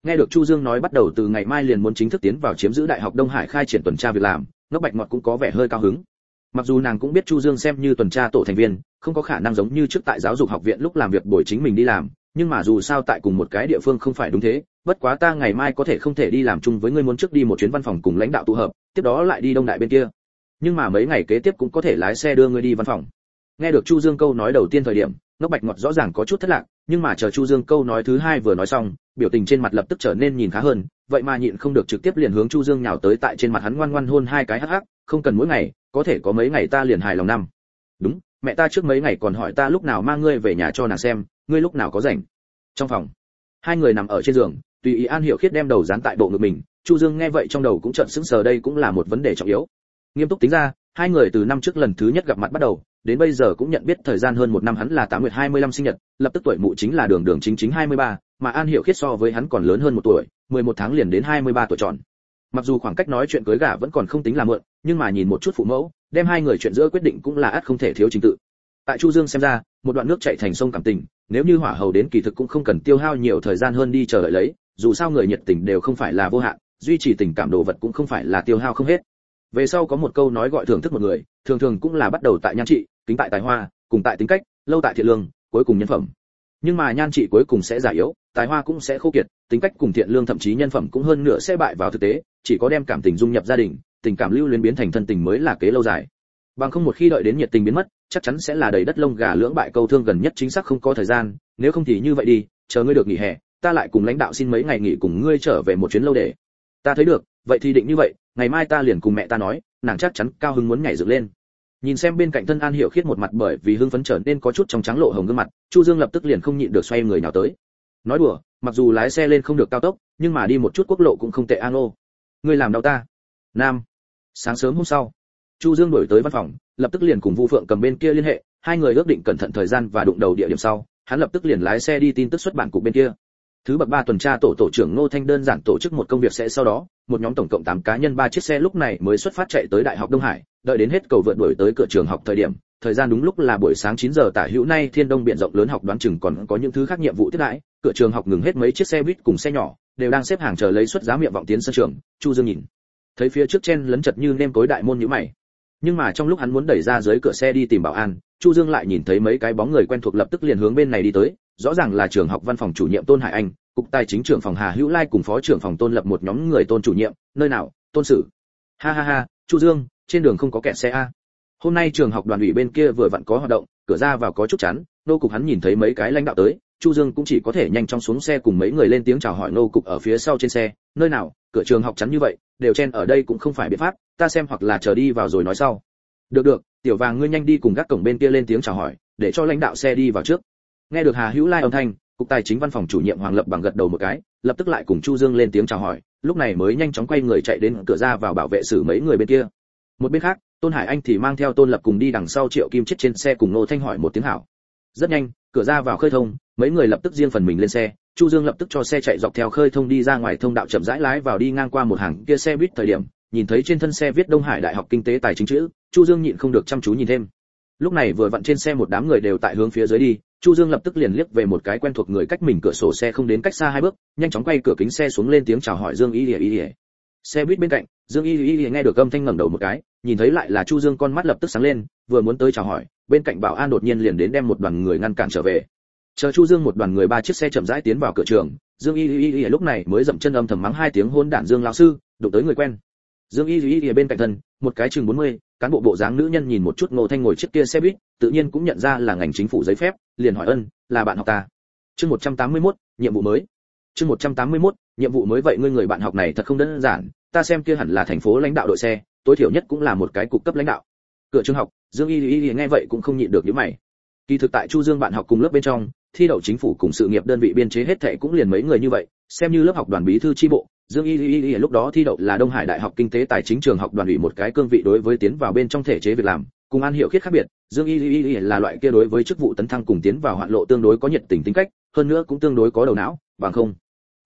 nghe được chu dương nói bắt đầu từ ngày mai liền muốn chính thức tiến vào chiếm giữ đại học đông hải khai triển tuần tra việc làm, ngốc bạch ngọt cũng có vẻ hơi cao hứng. Mặc dù nàng cũng biết chu dương xem như tuần tra tổ thành viên, không có khả năng giống như trước tại giáo dục học viện lúc làm việc buổi chính mình đi làm, nhưng mà dù sao tại cùng một cái địa phương không phải đúng thế, bất quá ta ngày mai có thể không thể đi làm chung với ngươi muốn trước đi một chuyến văn phòng cùng lãnh đạo tụ hợp, tiếp đó lại đi đông đại bên kia. Nhưng mà mấy ngày kế tiếp cũng có thể lái xe đưa ngươi đi văn phòng nghe được chu dương câu nói đầu tiên thời điểm, ngốc bạch ngọt rõ ràng có chút thất lạc, nhưng mà chờ chu dương câu nói thứ hai vừa nói xong, biểu tình trên mặt lập tức trở nên nhìn khá hơn, vậy mà nhịn không được trực tiếp liền hướng chu dương nhào tới tại trên mặt hắn ngoan ngoan hôn hai cái hắc hắc, không cần mỗi ngày, có thể có mấy ngày ta liền hài lòng năm. Đúng, mẹ ta trước mấy ngày còn hỏi ta lúc nào mang ngươi về nhà cho nàng xem, ngươi lúc nào có rảnh. Trong phòng, hai người nằm ở trên giường, tùy ý an hiểu khiết đem đầu dán tại bộ ngực mình, chu dương nghe vậy trong đầu cũng chợt sững sờ, đây cũng là một vấn đề trọng yếu. Nghiêm túc tính ra hai người từ năm trước lần thứ nhất gặp mặt bắt đầu đến bây giờ cũng nhận biết thời gian hơn một năm hắn là tám nguyệt 25 sinh nhật, lập tức tuổi mụ chính là đường đường chính chính 23, mà An Hiểu Khiết so với hắn còn lớn hơn một tuổi, 11 tháng liền đến 23 tuổi tròn. Mặc dù khoảng cách nói chuyện cưới gả vẫn còn không tính là muộn, nhưng mà nhìn một chút phụ mẫu, đem hai người chuyện giữa quyết định cũng là ắt không thể thiếu trình tự. Tại Chu Dương xem ra, một đoạn nước chảy thành sông cảm tình, nếu như hỏa hầu đến kỳ thực cũng không cần tiêu hao nhiều thời gian hơn đi chờ đợi lấy, dù sao người nhiệt tình đều không phải là vô hạn, duy trì tình cảm đồ vật cũng không phải là tiêu hao không hết. Về sau có một câu nói gọi thưởng thức một người, thường thường cũng là bắt đầu tại nhan trị, kính tại tài hoa, cùng tại tính cách, lâu tại thiện lương, cuối cùng nhân phẩm. Nhưng mà nhan trị cuối cùng sẽ giả yếu, tài hoa cũng sẽ khô kiệt, tính cách cùng thiện lương thậm chí nhân phẩm cũng hơn nửa sẽ bại vào thực tế, chỉ có đem cảm tình dung nhập gia đình, tình cảm lưu luyến biến thành thân tình mới là kế lâu dài. Bằng không một khi đợi đến nhiệt tình biến mất, chắc chắn sẽ là đầy đất lông gà lưỡng bại câu thương gần nhất chính xác không có thời gian, nếu không thì như vậy đi, chờ ngươi được nghỉ hè, ta lại cùng lãnh đạo xin mấy ngày nghỉ cùng ngươi trở về một chuyến lâu để. Ta thấy được, vậy thì định như vậy, ngày mai ta liền cùng mẹ ta nói, nàng chắc chắn cao hứng muốn nhảy dựng lên. Nhìn xem bên cạnh thân an hiểu khiết một mặt bởi vì hưng phấn trở nên có chút trong trắng lộ hồng gương mặt chu dương lập tức liền không nhịn được xoay người nào tới. Nói đùa mặc dù lái xe lên không được cao tốc nhưng mà đi một chút quốc lộ cũng không tệ an ô. Ngươi làm đau ta. Nam. Sáng sớm hôm sau chu dương đổi tới văn phòng lập tức liền cùng vu phượng cầm bên kia liên hệ hai người ước định cẩn thận thời gian và đụng đầu địa điểm sau hắn lập tức liền lái xe đi tin tức xuất bản cục bên kia thứ bậc ba tuần tra tổ tổ trưởng ngô thanh đơn giản tổ chức một công việc sẽ sau đó, một nhóm tổng cộng 8 cá nhân ba chiếc xe lúc này mới xuất phát chạy tới đại học đông hải, đợi đến hết cầu vượt đuổi tới cửa trường học thời điểm, thời gian đúng lúc là buổi sáng 9 giờ tả hữu nay thiên đông biển rộng lớn học đoán chừng còn có những thứ khác nhiệm vụ tiếp đãi, cửa trường học ngừng hết mấy chiếc xe buýt cùng xe nhỏ, đều đang xếp hàng chờ lấy suất giá miệng vọng tiến sân trường, chu dương nhìn. Thấy phía trước chen lấn chật như nêm tối đại môn như mày. Nhưng mà trong lúc hắn muốn đẩy ra dưới cửa xe đi tìm bảo an, chu dương lại nhìn thấy mấy cái bóng người quen thuộc lập tức liền hướng bên này đi tới rõ ràng là trường học văn phòng chủ nhiệm tôn hải anh, cục tài chính trưởng phòng hà hữu lai cùng phó trưởng phòng tôn lập một nhóm người tôn chủ nhiệm. Nơi nào? Tôn sử. Ha ha ha, chu dương, trên đường không có kẹt xe a. Hôm nay trường học đoàn ủy bên kia vừa vặn có hoạt động, cửa ra vào có chút chắn nô cục hắn nhìn thấy mấy cái lãnh đạo tới, chu dương cũng chỉ có thể nhanh chóng xuống xe cùng mấy người lên tiếng chào hỏi nô cục ở phía sau trên xe. Nơi nào? Cửa trường học chắn như vậy, đều chen ở đây cũng không phải biện pháp, ta xem hoặc là chờ đi vào rồi nói sau. Được được, tiểu vàng ngươi nhanh đi cùng các cổng bên kia lên tiếng chào hỏi, để cho lãnh đạo xe đi vào trước nghe được hà hữu lai âm thanh, cục tài chính văn phòng chủ nhiệm hoàng lập bằng gật đầu một cái, lập tức lại cùng chu dương lên tiếng chào hỏi, lúc này mới nhanh chóng quay người chạy đến cửa ra vào bảo vệ xử mấy người bên kia. Một bên khác, tôn hải anh thì mang theo tôn lập cùng đi đằng sau triệu kim chết trên xe cùng nô thanh hỏi một tiếng hảo. Rất nhanh, cửa ra vào khơi thông, mấy người lập tức riêng phần mình lên xe, chu dương lập tức cho xe chạy dọc theo khơi thông đi ra ngoài thông đạo chậm rãi lái vào đi ngang qua một hàng kia xe buýt thời điểm, nhìn thấy trên thân xe viết đông hải đại học kinh tế tài chính chữ, chu dương nhịn không được chăm chú nhìn thêm. Lúc này vừa vặn trên xe một đám người đều tại hướng phía dưới đi chu dương lập tức liền liếc về một cái quen thuộc người cách mình cửa sổ xe không đến cách xa hai bước nhanh chóng quay cửa kính xe xuống lên tiếng chào hỏi dương y Lìa y Lìa. xe buýt bên cạnh dương y y nghe được âm thanh ngẩng đầu một cái nhìn thấy lại là chu dương con mắt lập tức sáng lên vừa muốn tới chào hỏi bên cạnh bảo an đột nhiên liền đến đem một đoàn người ngăn cản trở về chờ chu dương một đoàn người ba chiếc xe chậm rãi tiến vào cửa trường dương y y y lúc này mới dậm chân âm thầm mắng hai tiếng hôn đản dương lão sư đụng tới người quen dương y y y bên cạnh thân một cái chừng 40, cán bộ bộ dáng nữ nhân nhìn một chút ngô thanh ngồi chiếc kia xe buýt tự nhiên cũng nhận ra là ngành chính phủ giấy phép liền hỏi ân là bạn học ta? Chương 181, nhiệm vụ mới. Chương 181, nhiệm vụ mới vậy ngươi người bạn học này thật không đơn giản ta xem kia hẳn là thành phố lãnh đạo đội xe tối thiểu nhất cũng là một cái cục cấp lãnh đạo. Cửa trường học dương y y nghe vậy cũng không nhịn được những mày. Kỳ thực tại chu dương bạn học cùng lớp bên trong thi đậu chính phủ cùng sự nghiệp đơn vị biên chế hết thệ cũng liền mấy người như vậy xem như lớp học đoàn bí thư chi bộ dương y y y lúc đó thi đậu là đông hải đại học kinh tế tài chính trường học đoàn ủy một cái cương vị đối với tiến vào bên trong thể chế việc làm, cùng an hiểu khiết khác biệt, dương y y y là loại kia đối với chức vụ tấn thăng cùng tiến vào hoạn lộ tương đối có nhiệt tình tính cách, hơn nữa cũng tương đối có đầu não, bằng không,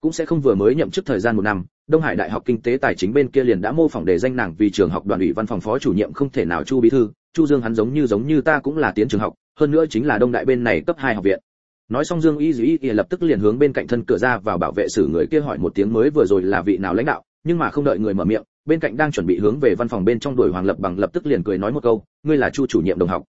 cũng sẽ không vừa mới nhậm chức thời gian một năm, đông hải đại học kinh tế tài chính bên kia liền đã mô phỏng để danh nàng vì trường học đoàn ủy văn phòng phó chủ nhiệm không thể nào chu bí thư, chu dương hắn giống như giống như ta cũng là tiến trường học, hơn nữa chính là đông đại bên này cấp hai học viện nói xong dương y dĩ y lập tức liền hướng bên cạnh thân cửa ra vào bảo vệ xử người kia hỏi một tiếng mới vừa rồi là vị nào lãnh đạo, nhưng mà không đợi người mở miệng, bên cạnh đang chuẩn bị hướng về văn phòng bên trong đuổi hoàng lập bằng lập tức liền cười nói một câu, ngươi là chu chủ nhiệm đồng học.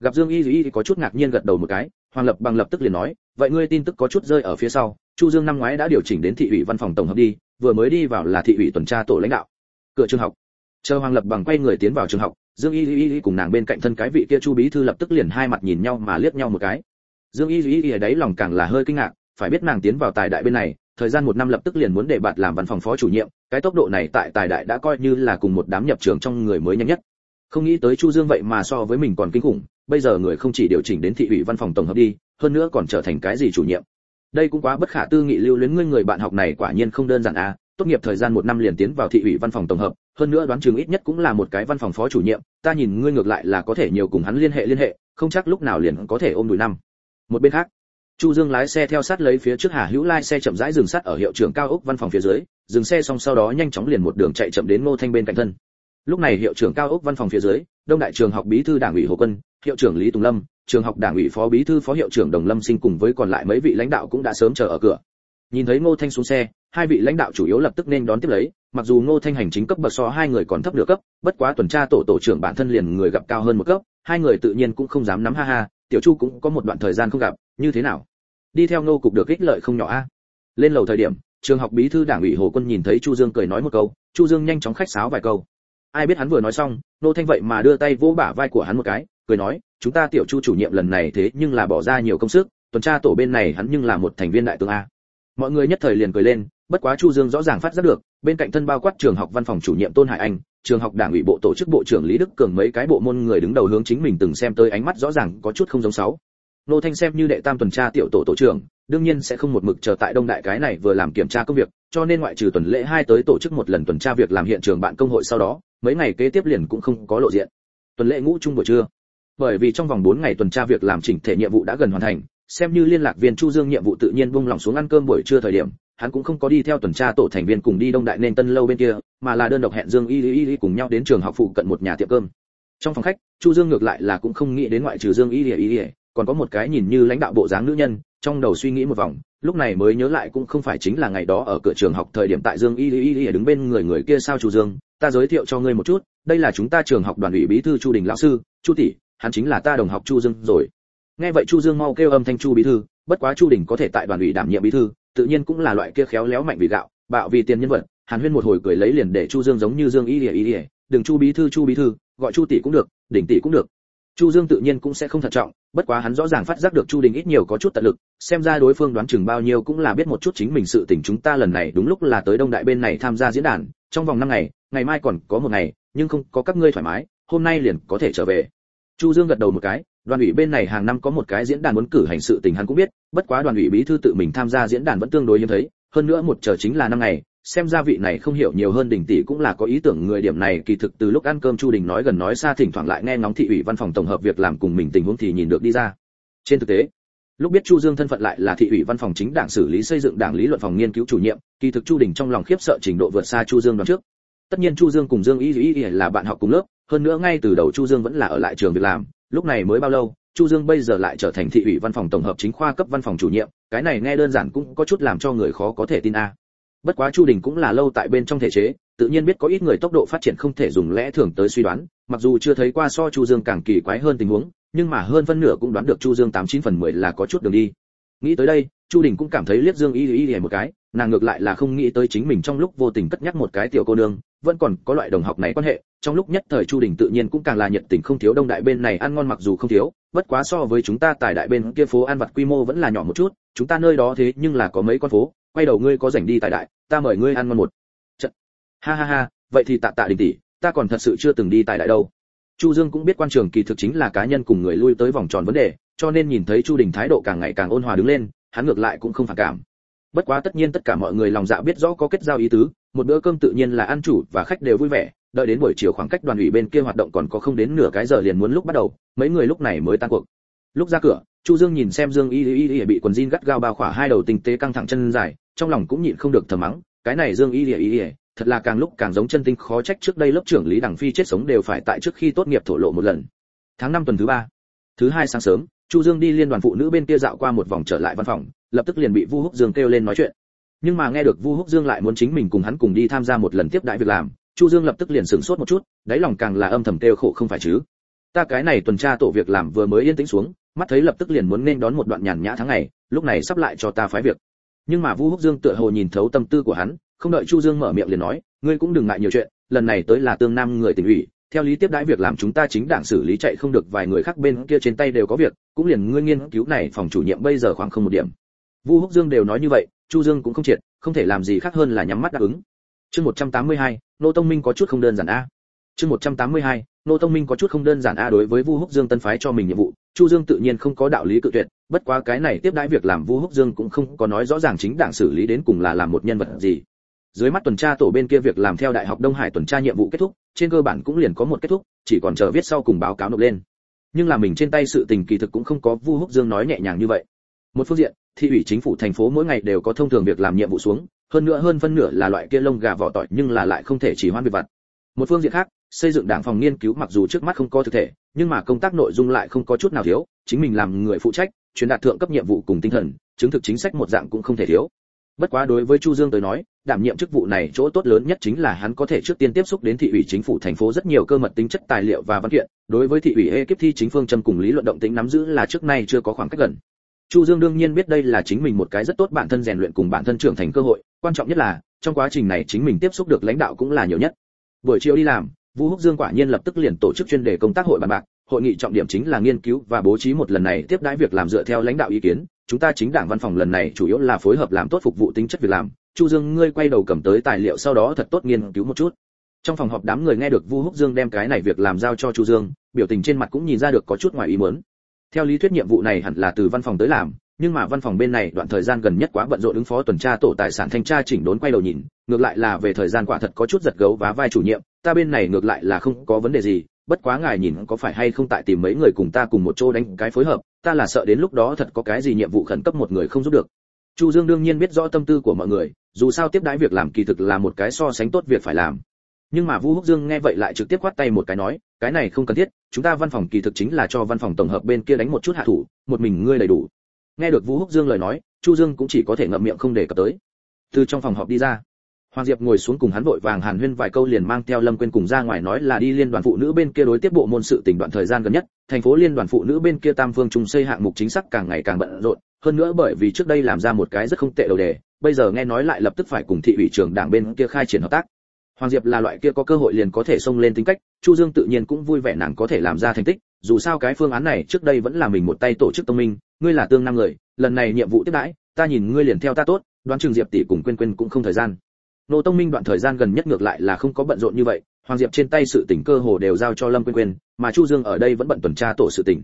Gặp dương y dĩ y có chút ngạc nhiên gật đầu một cái, hoàng lập bằng lập tức liền nói, vậy ngươi tin tức có chút rơi ở phía sau, chu dương năm ngoái đã điều chỉnh đến thị ủy văn phòng tổng hợp đi, vừa mới đi vào là thị ủy tuần tra tổ lãnh đạo. Cửa trường học. Chờ hoàng lập bằng quay người tiến vào trường học, dương y y y cùng nàng bên cạnh thân cái vị kia chu bí thư lập tức liền hai mặt nhìn nhau mà liếc nhau một cái dương y duy ở đấy lòng càng là hơi kinh ngạc, phải biết nàng tiến vào tài đại bên này, thời gian một năm lập tức liền muốn để bạt làm văn phòng phó chủ nhiệm, cái tốc độ này tại tài đại đã coi như là cùng một đám nhập trường trong người mới nhanh nhất. Không nghĩ tới chu dương vậy mà so với mình còn kinh khủng, bây giờ người không chỉ điều chỉnh đến thị ủy văn phòng tổng hợp đi, hơn nữa còn trở thành cái gì chủ nhiệm. Đây cũng quá bất khả tư nghị lưu luyến ngươi người bạn học này quả nhiên không đơn giản à tốt nghiệp thời gian một năm liền tiến vào thị ủy văn phòng tổng hợp, hơn nữa đoán chừng ít nhất cũng là một cái văn phòng phó chủ nhiệm, ta nhìn ngươi ngược lại là có thể nhiều cùng hắn liên hệ liên hệ, không chắc lúc nào liền có thể ôm đùi năm một bên khác, chu dương lái xe theo sát lấy phía trước hà hữu lai xe chậm rãi dừng sát ở hiệu trưởng cao ốc văn phòng phía dưới, dừng xe xong sau đó nhanh chóng liền một đường chạy chậm đến ngô thanh bên cạnh thân. Lúc này hiệu trưởng cao ốc văn phòng phía dưới, đông đại trường học bí thư đảng ủy hồ quân, hiệu trưởng lý tùng lâm, trường học đảng ủy phó bí thư phó hiệu trưởng đồng lâm sinh cùng với còn lại mấy vị lãnh đạo cũng đã sớm chờ ở cửa. Nhìn thấy ngô thanh xuống xe, hai vị lãnh đạo chủ yếu lập tức nên đón tiếp lấy, mặc dù ngô thanh hành chính cấp bậc so hai người còn thấp được cấp, bất quá tuần tra tổ tổ trưởng bản thân liền người gặp cao hơn một cấp, hai người tự nhiên cũng không dám nắm ha ha tiểu chu cũng có một đoạn thời gian không gặp, như thế nào? Đi theo ngô cục được ích lợi không nhỏ a. Lên lầu thời điểm, trường học bí thư đảng ủy hồ quân nhìn thấy chu dương cười nói một câu, chu dương nhanh chóng khách sáo vài câu. Ai biết hắn vừa nói xong nô thanh vậy mà đưa tay vỗ bả vai của hắn một cái, cười nói, chúng ta tiểu chu chủ nhiệm lần này thế nhưng là bỏ ra nhiều công sức, tuần tra tổ bên này hắn nhưng là một thành viên đại tướng a. Mọi người nhất thời liền cười lên, bất quá chu dương rõ ràng phát giác được, bên cạnh thân bao quát trường học văn phòng chủ nhiệm tôn hải anh trường học đảng ủy bộ tổ chức bộ trưởng lý đức cường mấy cái bộ môn người đứng đầu hướng chính mình từng xem tới ánh mắt rõ ràng có chút không giống sáu. Nô thanh xem như đệ tam tuần tra tiểu tổ tổ trưởng, đương nhiên sẽ không một mực chờ tại đông đại cái này vừa làm kiểm tra công việc, cho nên ngoại trừ tuần lễ hai tới tổ chức một lần tuần tra việc làm hiện trường bạn công hội sau đó, mấy ngày kế tiếp liền cũng không có lộ diện. Tuần lễ ngũ trung buổi trưa. Bởi vì trong vòng 4 ngày tuần tra việc làm chỉnh thể nhiệm vụ đã gần hoàn thành, xem như liên lạc viên chu dương nhiệm vụ tự nhiên buông lỏng xuống ăn cơm buổi trưa thời điểm hắn cũng không có đi theo tuần tra tổ thành viên cùng đi đông đại nên tân lâu bên kia, mà là đơn độc hẹn dương y y y cùng nhau đến trường học phụ cận một nhà tiệm cơm. Trong phòng khách, chu dương ngược lại là cũng không nghĩ đến ngoại trừ dương y y y còn có một cái nhìn như lãnh đạo bộ dáng nữ nhân, trong đầu suy nghĩ một vòng, lúc này mới nhớ lại cũng không phải chính là ngày đó ở cửa trường học thời điểm tại dương y y y đứng bên người người kia sao chu dương, ta giới thiệu cho ngươi một chút, đây là chúng ta trường học đoàn ủy bí thư chu đình lão sư, chu tỷ, hắn chính là ta đồng học chu dương rồi. Nghe vậy chu dương mau kêu âm thanh chu bí thư, bất quá chu đình có thể tại đoàn ủy đảm nhiệm bí thư tự nhiên cũng là loại kia khéo léo mạnh vì gạo, bạo vì tiền nhân vật, hàn huyên một hồi cười lấy liền để chu dương giống như dương y ỉa y ỉa đừng chu bí thư, chu bí thư, gọi chu tỷ cũng được, đỉnh tỷ cũng được. Chu dương tự nhiên cũng sẽ không thận trọng, bất quá hắn rõ ràng phát giác được chu đình ít nhiều có chút tận lực, xem ra đối phương đoán chừng bao nhiêu cũng là biết một chút chính mình sự tình chúng ta lần này đúng lúc là tới đông đại bên này tham gia diễn đàn, trong vòng năm ngày ngày mai còn có một ngày, nhưng không có các ngươi thoải mái, hôm nay liền có thể trở về chu dương gật đầu một cái, đoàn ủy bên này hàng năm có một cái diễn đàn muốn cử hành sự tình hắn cũng biết, bất quá đoàn ủy bí thư tự mình tham gia diễn đàn vẫn tương đối hiếm thấy, hơn nữa một chờ chính là năm ngày, xem ra vị này không hiểu nhiều hơn đình tỷ cũng là có ý tưởng người điểm này, kỳ thực từ lúc ăn cơm chu đình nói gần nói xa thỉnh thoảng lại nghe ngóng thị ủy văn phòng tổng hợp việc làm cùng mình tình huống thì nhìn được đi ra. Trên thực tế, lúc biết chu dương thân phận lại là thị ủy văn phòng chính đảng xử lý xây dựng đảng lý luận phòng nghiên cứu chủ nhiệm, kỳ thực chu đình trong lòng khiếp sợ trình độ vượt xa chu dương đoạn trước. Tất nhiên chu dương cùng dương ý ý là bạn học cùng lớp hơn nữa ngay từ đầu chu dương vẫn là ở lại trường việc làm, lúc này mới bao lâu, chu dương bây giờ lại trở thành thị ủy văn phòng tổng hợp chính khoa cấp văn phòng chủ nhiệm, cái này nghe đơn giản cũng có chút làm cho người khó có thể tin a. Bất quá chu đình cũng là lâu tại bên trong thể chế, tự nhiên biết có ít người tốc độ phát triển không thể dùng lẽ thường tới suy đoán, mặc dù chưa thấy qua so chu dương càng kỳ quái hơn tình huống, nhưng mà hơn phân nửa cũng đoán được chu dương tám chín phần mười là có chút đường đi. Nghĩ tới đây chu đình cũng cảm thấy liếc dương y y y một cái, nàng ngược lại là không nghĩ tới chính mình trong lúc vô tình cất nhắc một cái tiểu cô nương, vẫn còn có loại đồng học này quan hệ, trong lúc nhất thời chu đình tự nhiên cũng càng là nhiệt tình không thiếu đông đại bên này ăn ngon mặc dù không thiếu, bất quá so với chúng ta tại đại bên kia phố ăn vặt quy mô vẫn là nhỏ một chút, chúng ta nơi đó thế nhưng là có mấy con phố, quay đầu ngươi có rảnh đi tại đại, ta mời ngươi ăn ngon một trận. Ha ha ha, vậy thì tạ tạ đình tỷ, ta còn thật sự chưa từng đi tại đại đâu. Chu dương cũng biết quan trường kỳ thực chính là cá nhân cùng người lui tới vòng tròn vấn đề, cho nên nhìn thấy chu đình thái độ càng ngày càng ôn hòa đứng lên hắn ngược lại cũng không phản cảm. Bất quá tất nhiên tất cả mọi người lòng dạ biết rõ có kết giao ý tứ, một bữa cơm tự nhiên là ăn chủ và khách đều vui vẻ, đợi đến buổi chiều khoảng cách đoàn ủy bên kia hoạt động còn có không đến nửa cái giờ liền muốn lúc bắt đầu, mấy người lúc này mới tan cuộc. Lúc ra cửa, chu dương nhìn xem dương y y y bị quần jean gắt gao bao khỏa hai đầu tinh tế căng thẳng chân dài, trong lòng cũng nhịn không được thầm mắng, cái này dương y y y, thật là càng lúc càng giống chân tinh, khó trách trước đây lớp trưởng lý đằng phi chết sống đều phải tại trước khi tốt nghiệp thổ lộ một lần. Tháng năm tuần thứ ba, thứ hai sáng sớm chu dương đi liên đoàn phụ nữ bên kia dạo qua một vòng trở lại văn phòng, lập tức liền bị vu húc dương kêu lên nói chuyện. Nhưng mà nghe được vu húc dương lại muốn chính mình cùng hắn cùng đi tham gia một lần tiếp đại việc làm, chu dương lập tức liền sửng sốt một chút, đáy lòng càng là âm thầm kêu khổ không phải chứ. Ta cái này tuần tra tổ việc làm vừa mới yên tĩnh xuống, mắt thấy lập tức liền muốn nên đón một đoạn nhàn nhã tháng ngày, lúc này sắp lại cho ta phái việc. Nhưng mà vu húc dương tựa hồ nhìn thấu tâm tư của hắn, không đợi chu dương mở miệng liền nói, ngươi cũng đừng ngại nhiều chuyện, lần này tới là tương nam người tỉnh ủy theo lý tiếp đãi việc làm chúng ta chính đảng xử lý chạy không được vài người khác bên kia trên tay đều có việc cũng liền ngươi nghiên cứu này phòng chủ nhiệm bây giờ khoảng không một điểm. Vu húc dương đều nói như vậy chu dương cũng không triệt không thể làm gì khác hơn là nhắm mắt đáp ứng. Chương 182, nô tông minh có chút không đơn giản a. Chương 182, nô tông minh có chút không đơn giản a đối với vu húc dương tân phái cho mình nhiệm vụ chu dương tự nhiên không có đạo lý cự tuyệt bất quá cái này tiếp đãi việc làm vu húc dương cũng không có nói rõ ràng chính đảng xử lý đến cùng là làm một nhân vật gì dưới mắt tuần tra tổ bên kia việc làm theo đại học đông hải tuần tra nhiệm vụ kết thúc, trên cơ bản cũng liền có một kết thúc, chỉ còn chờ viết sau cùng báo cáo nộp lên. Nhưng là mình trên tay sự tình kỳ thực cũng không có vu húc dương nói nhẹ nhàng như vậy. Một phương diện, thị ủy chính phủ thành phố mỗi ngày đều có thông thường việc làm nhiệm vụ xuống, hơn nữa hơn phân nửa là loại kia lông gà vỏ tỏi nhưng là lại không thể chỉ hoan việc vặt. Một phương diện khác, xây dựng đảng phòng nghiên cứu mặc dù trước mắt không có thực thể, nhưng mà công tác nội dung lại không có chút nào thiếu, chính mình làm người phụ trách, truyền đạt thượng cấp nhiệm vụ cùng tinh thần, chứng thực chính sách một dạng cũng không thể thiếu. Bất quá đối với chu dương tới nói đảm nhiệm chức vụ này chỗ tốt lớn nhất chính là hắn có thể trước tiên tiếp xúc đến thị ủy chính phủ thành phố rất nhiều cơ mật tính chất tài liệu và văn kiện. Đối với thị ủy ekip thi chính phương châm cùng lý luận động tính nắm giữ là trước nay chưa có khoảng cách gần. Chu dương đương nhiên biết đây là chính mình một cái rất tốt bản thân rèn luyện cùng bản thân trưởng thành cơ hội. Quan trọng nhất là trong quá trình này chính mình tiếp xúc được lãnh đạo cũng là nhiều nhất. Buổi chiều đi làm Vũ Húc Dương quả nhiên lập tức liền tổ chức chuyên đề công tác hội bàn bạc, hội nghị trọng điểm chính là nghiên cứu và bố trí một lần này tiếp đãi việc làm dựa theo lãnh đạo ý kiến, chúng ta chính đảng văn phòng lần này chủ yếu là phối hợp làm tốt phục vụ tính chất việc làm. Chu Dương ngươi quay đầu cầm tới tài liệu sau đó thật tốt nghiên cứu một chút. Trong phòng họp đám người nghe được Vu Húc Dương đem cái này việc làm giao cho Chu Dương, biểu tình trên mặt cũng nhìn ra được có chút ngoài ý muốn. Theo lý thuyết nhiệm vụ này hẳn là từ văn phòng tới làm, nhưng mà văn phòng bên này đoạn thời gian gần nhất quá bận rộn ứng phó tuần tra tổ tài sản thanh tra chỉnh đốn quay đầu nhìn, ngược lại là về thời gian quả thật có chút giật gấu và vai chủ nhiệm, ta bên này ngược lại là không có vấn đề gì, bất quá ngài nhìn có phải hay không tại tìm mấy người cùng ta cùng một chỗ đánh cái phối hợp, ta là sợ đến lúc đó thật có cái gì nhiệm vụ khẩn cấp một người không giúp được. Chu dương đương nhiên biết rõ tâm tư của mọi người dù sao tiếp đãi việc làm kỳ thực là một cái so sánh tốt việc phải làm. Nhưng mà vu húc dương nghe vậy lại trực tiếp quát tay một cái nói cái này không cần thiết chúng ta văn phòng kỳ thực chính là cho văn phòng tổng hợp bên kia đánh một chút hạ thủ một mình ngươi đầy đủ. Nghe được vu húc dương lời nói chu dương cũng chỉ có thể ngậm miệng không để cập tới. Từ trong phòng họp đi ra Hoàng Diệp ngồi xuống cùng hắn vội vàng hàn huyên vài câu liền mang theo Lâm Quyên cùng ra ngoài nói là đi liên đoàn phụ nữ bên kia đối tiếp bộ môn sự tình đoạn thời gian gần nhất, thành phố liên đoàn phụ nữ bên kia Tam Phương Trung xây hạng mục chính xác càng ngày càng bận rộn, hơn nữa bởi vì trước đây làm ra một cái rất không tệ đầu đề, bây giờ nghe nói lại lập tức phải cùng thị ủy trưởng đảng bên kia khai triển hợp tác. Hoàng Diệp là loại kia có cơ hội liền có thể xông lên tính cách, Chu Dương tự nhiên cũng vui vẻ nàng có thể làm ra thành tích, dù sao cái phương án này trước đây vẫn là mình một tay tổ chức tông minh, ngươi là tương năm người, lần này nhiệm vụ tiếp đãi, ta nhìn ngươi liền theo ta tốt, đoán chừng Diệp tỷ cùng quên quên cũng không thời gian nô tông minh đoạn thời gian gần nhất ngược lại là không có bận rộn như vậy, hoàng diệp trên tay sự tỉnh cơ hồ đều giao cho lâm quyên quyên, mà chu dương ở đây vẫn bận tuần tra tổ sự tỉnh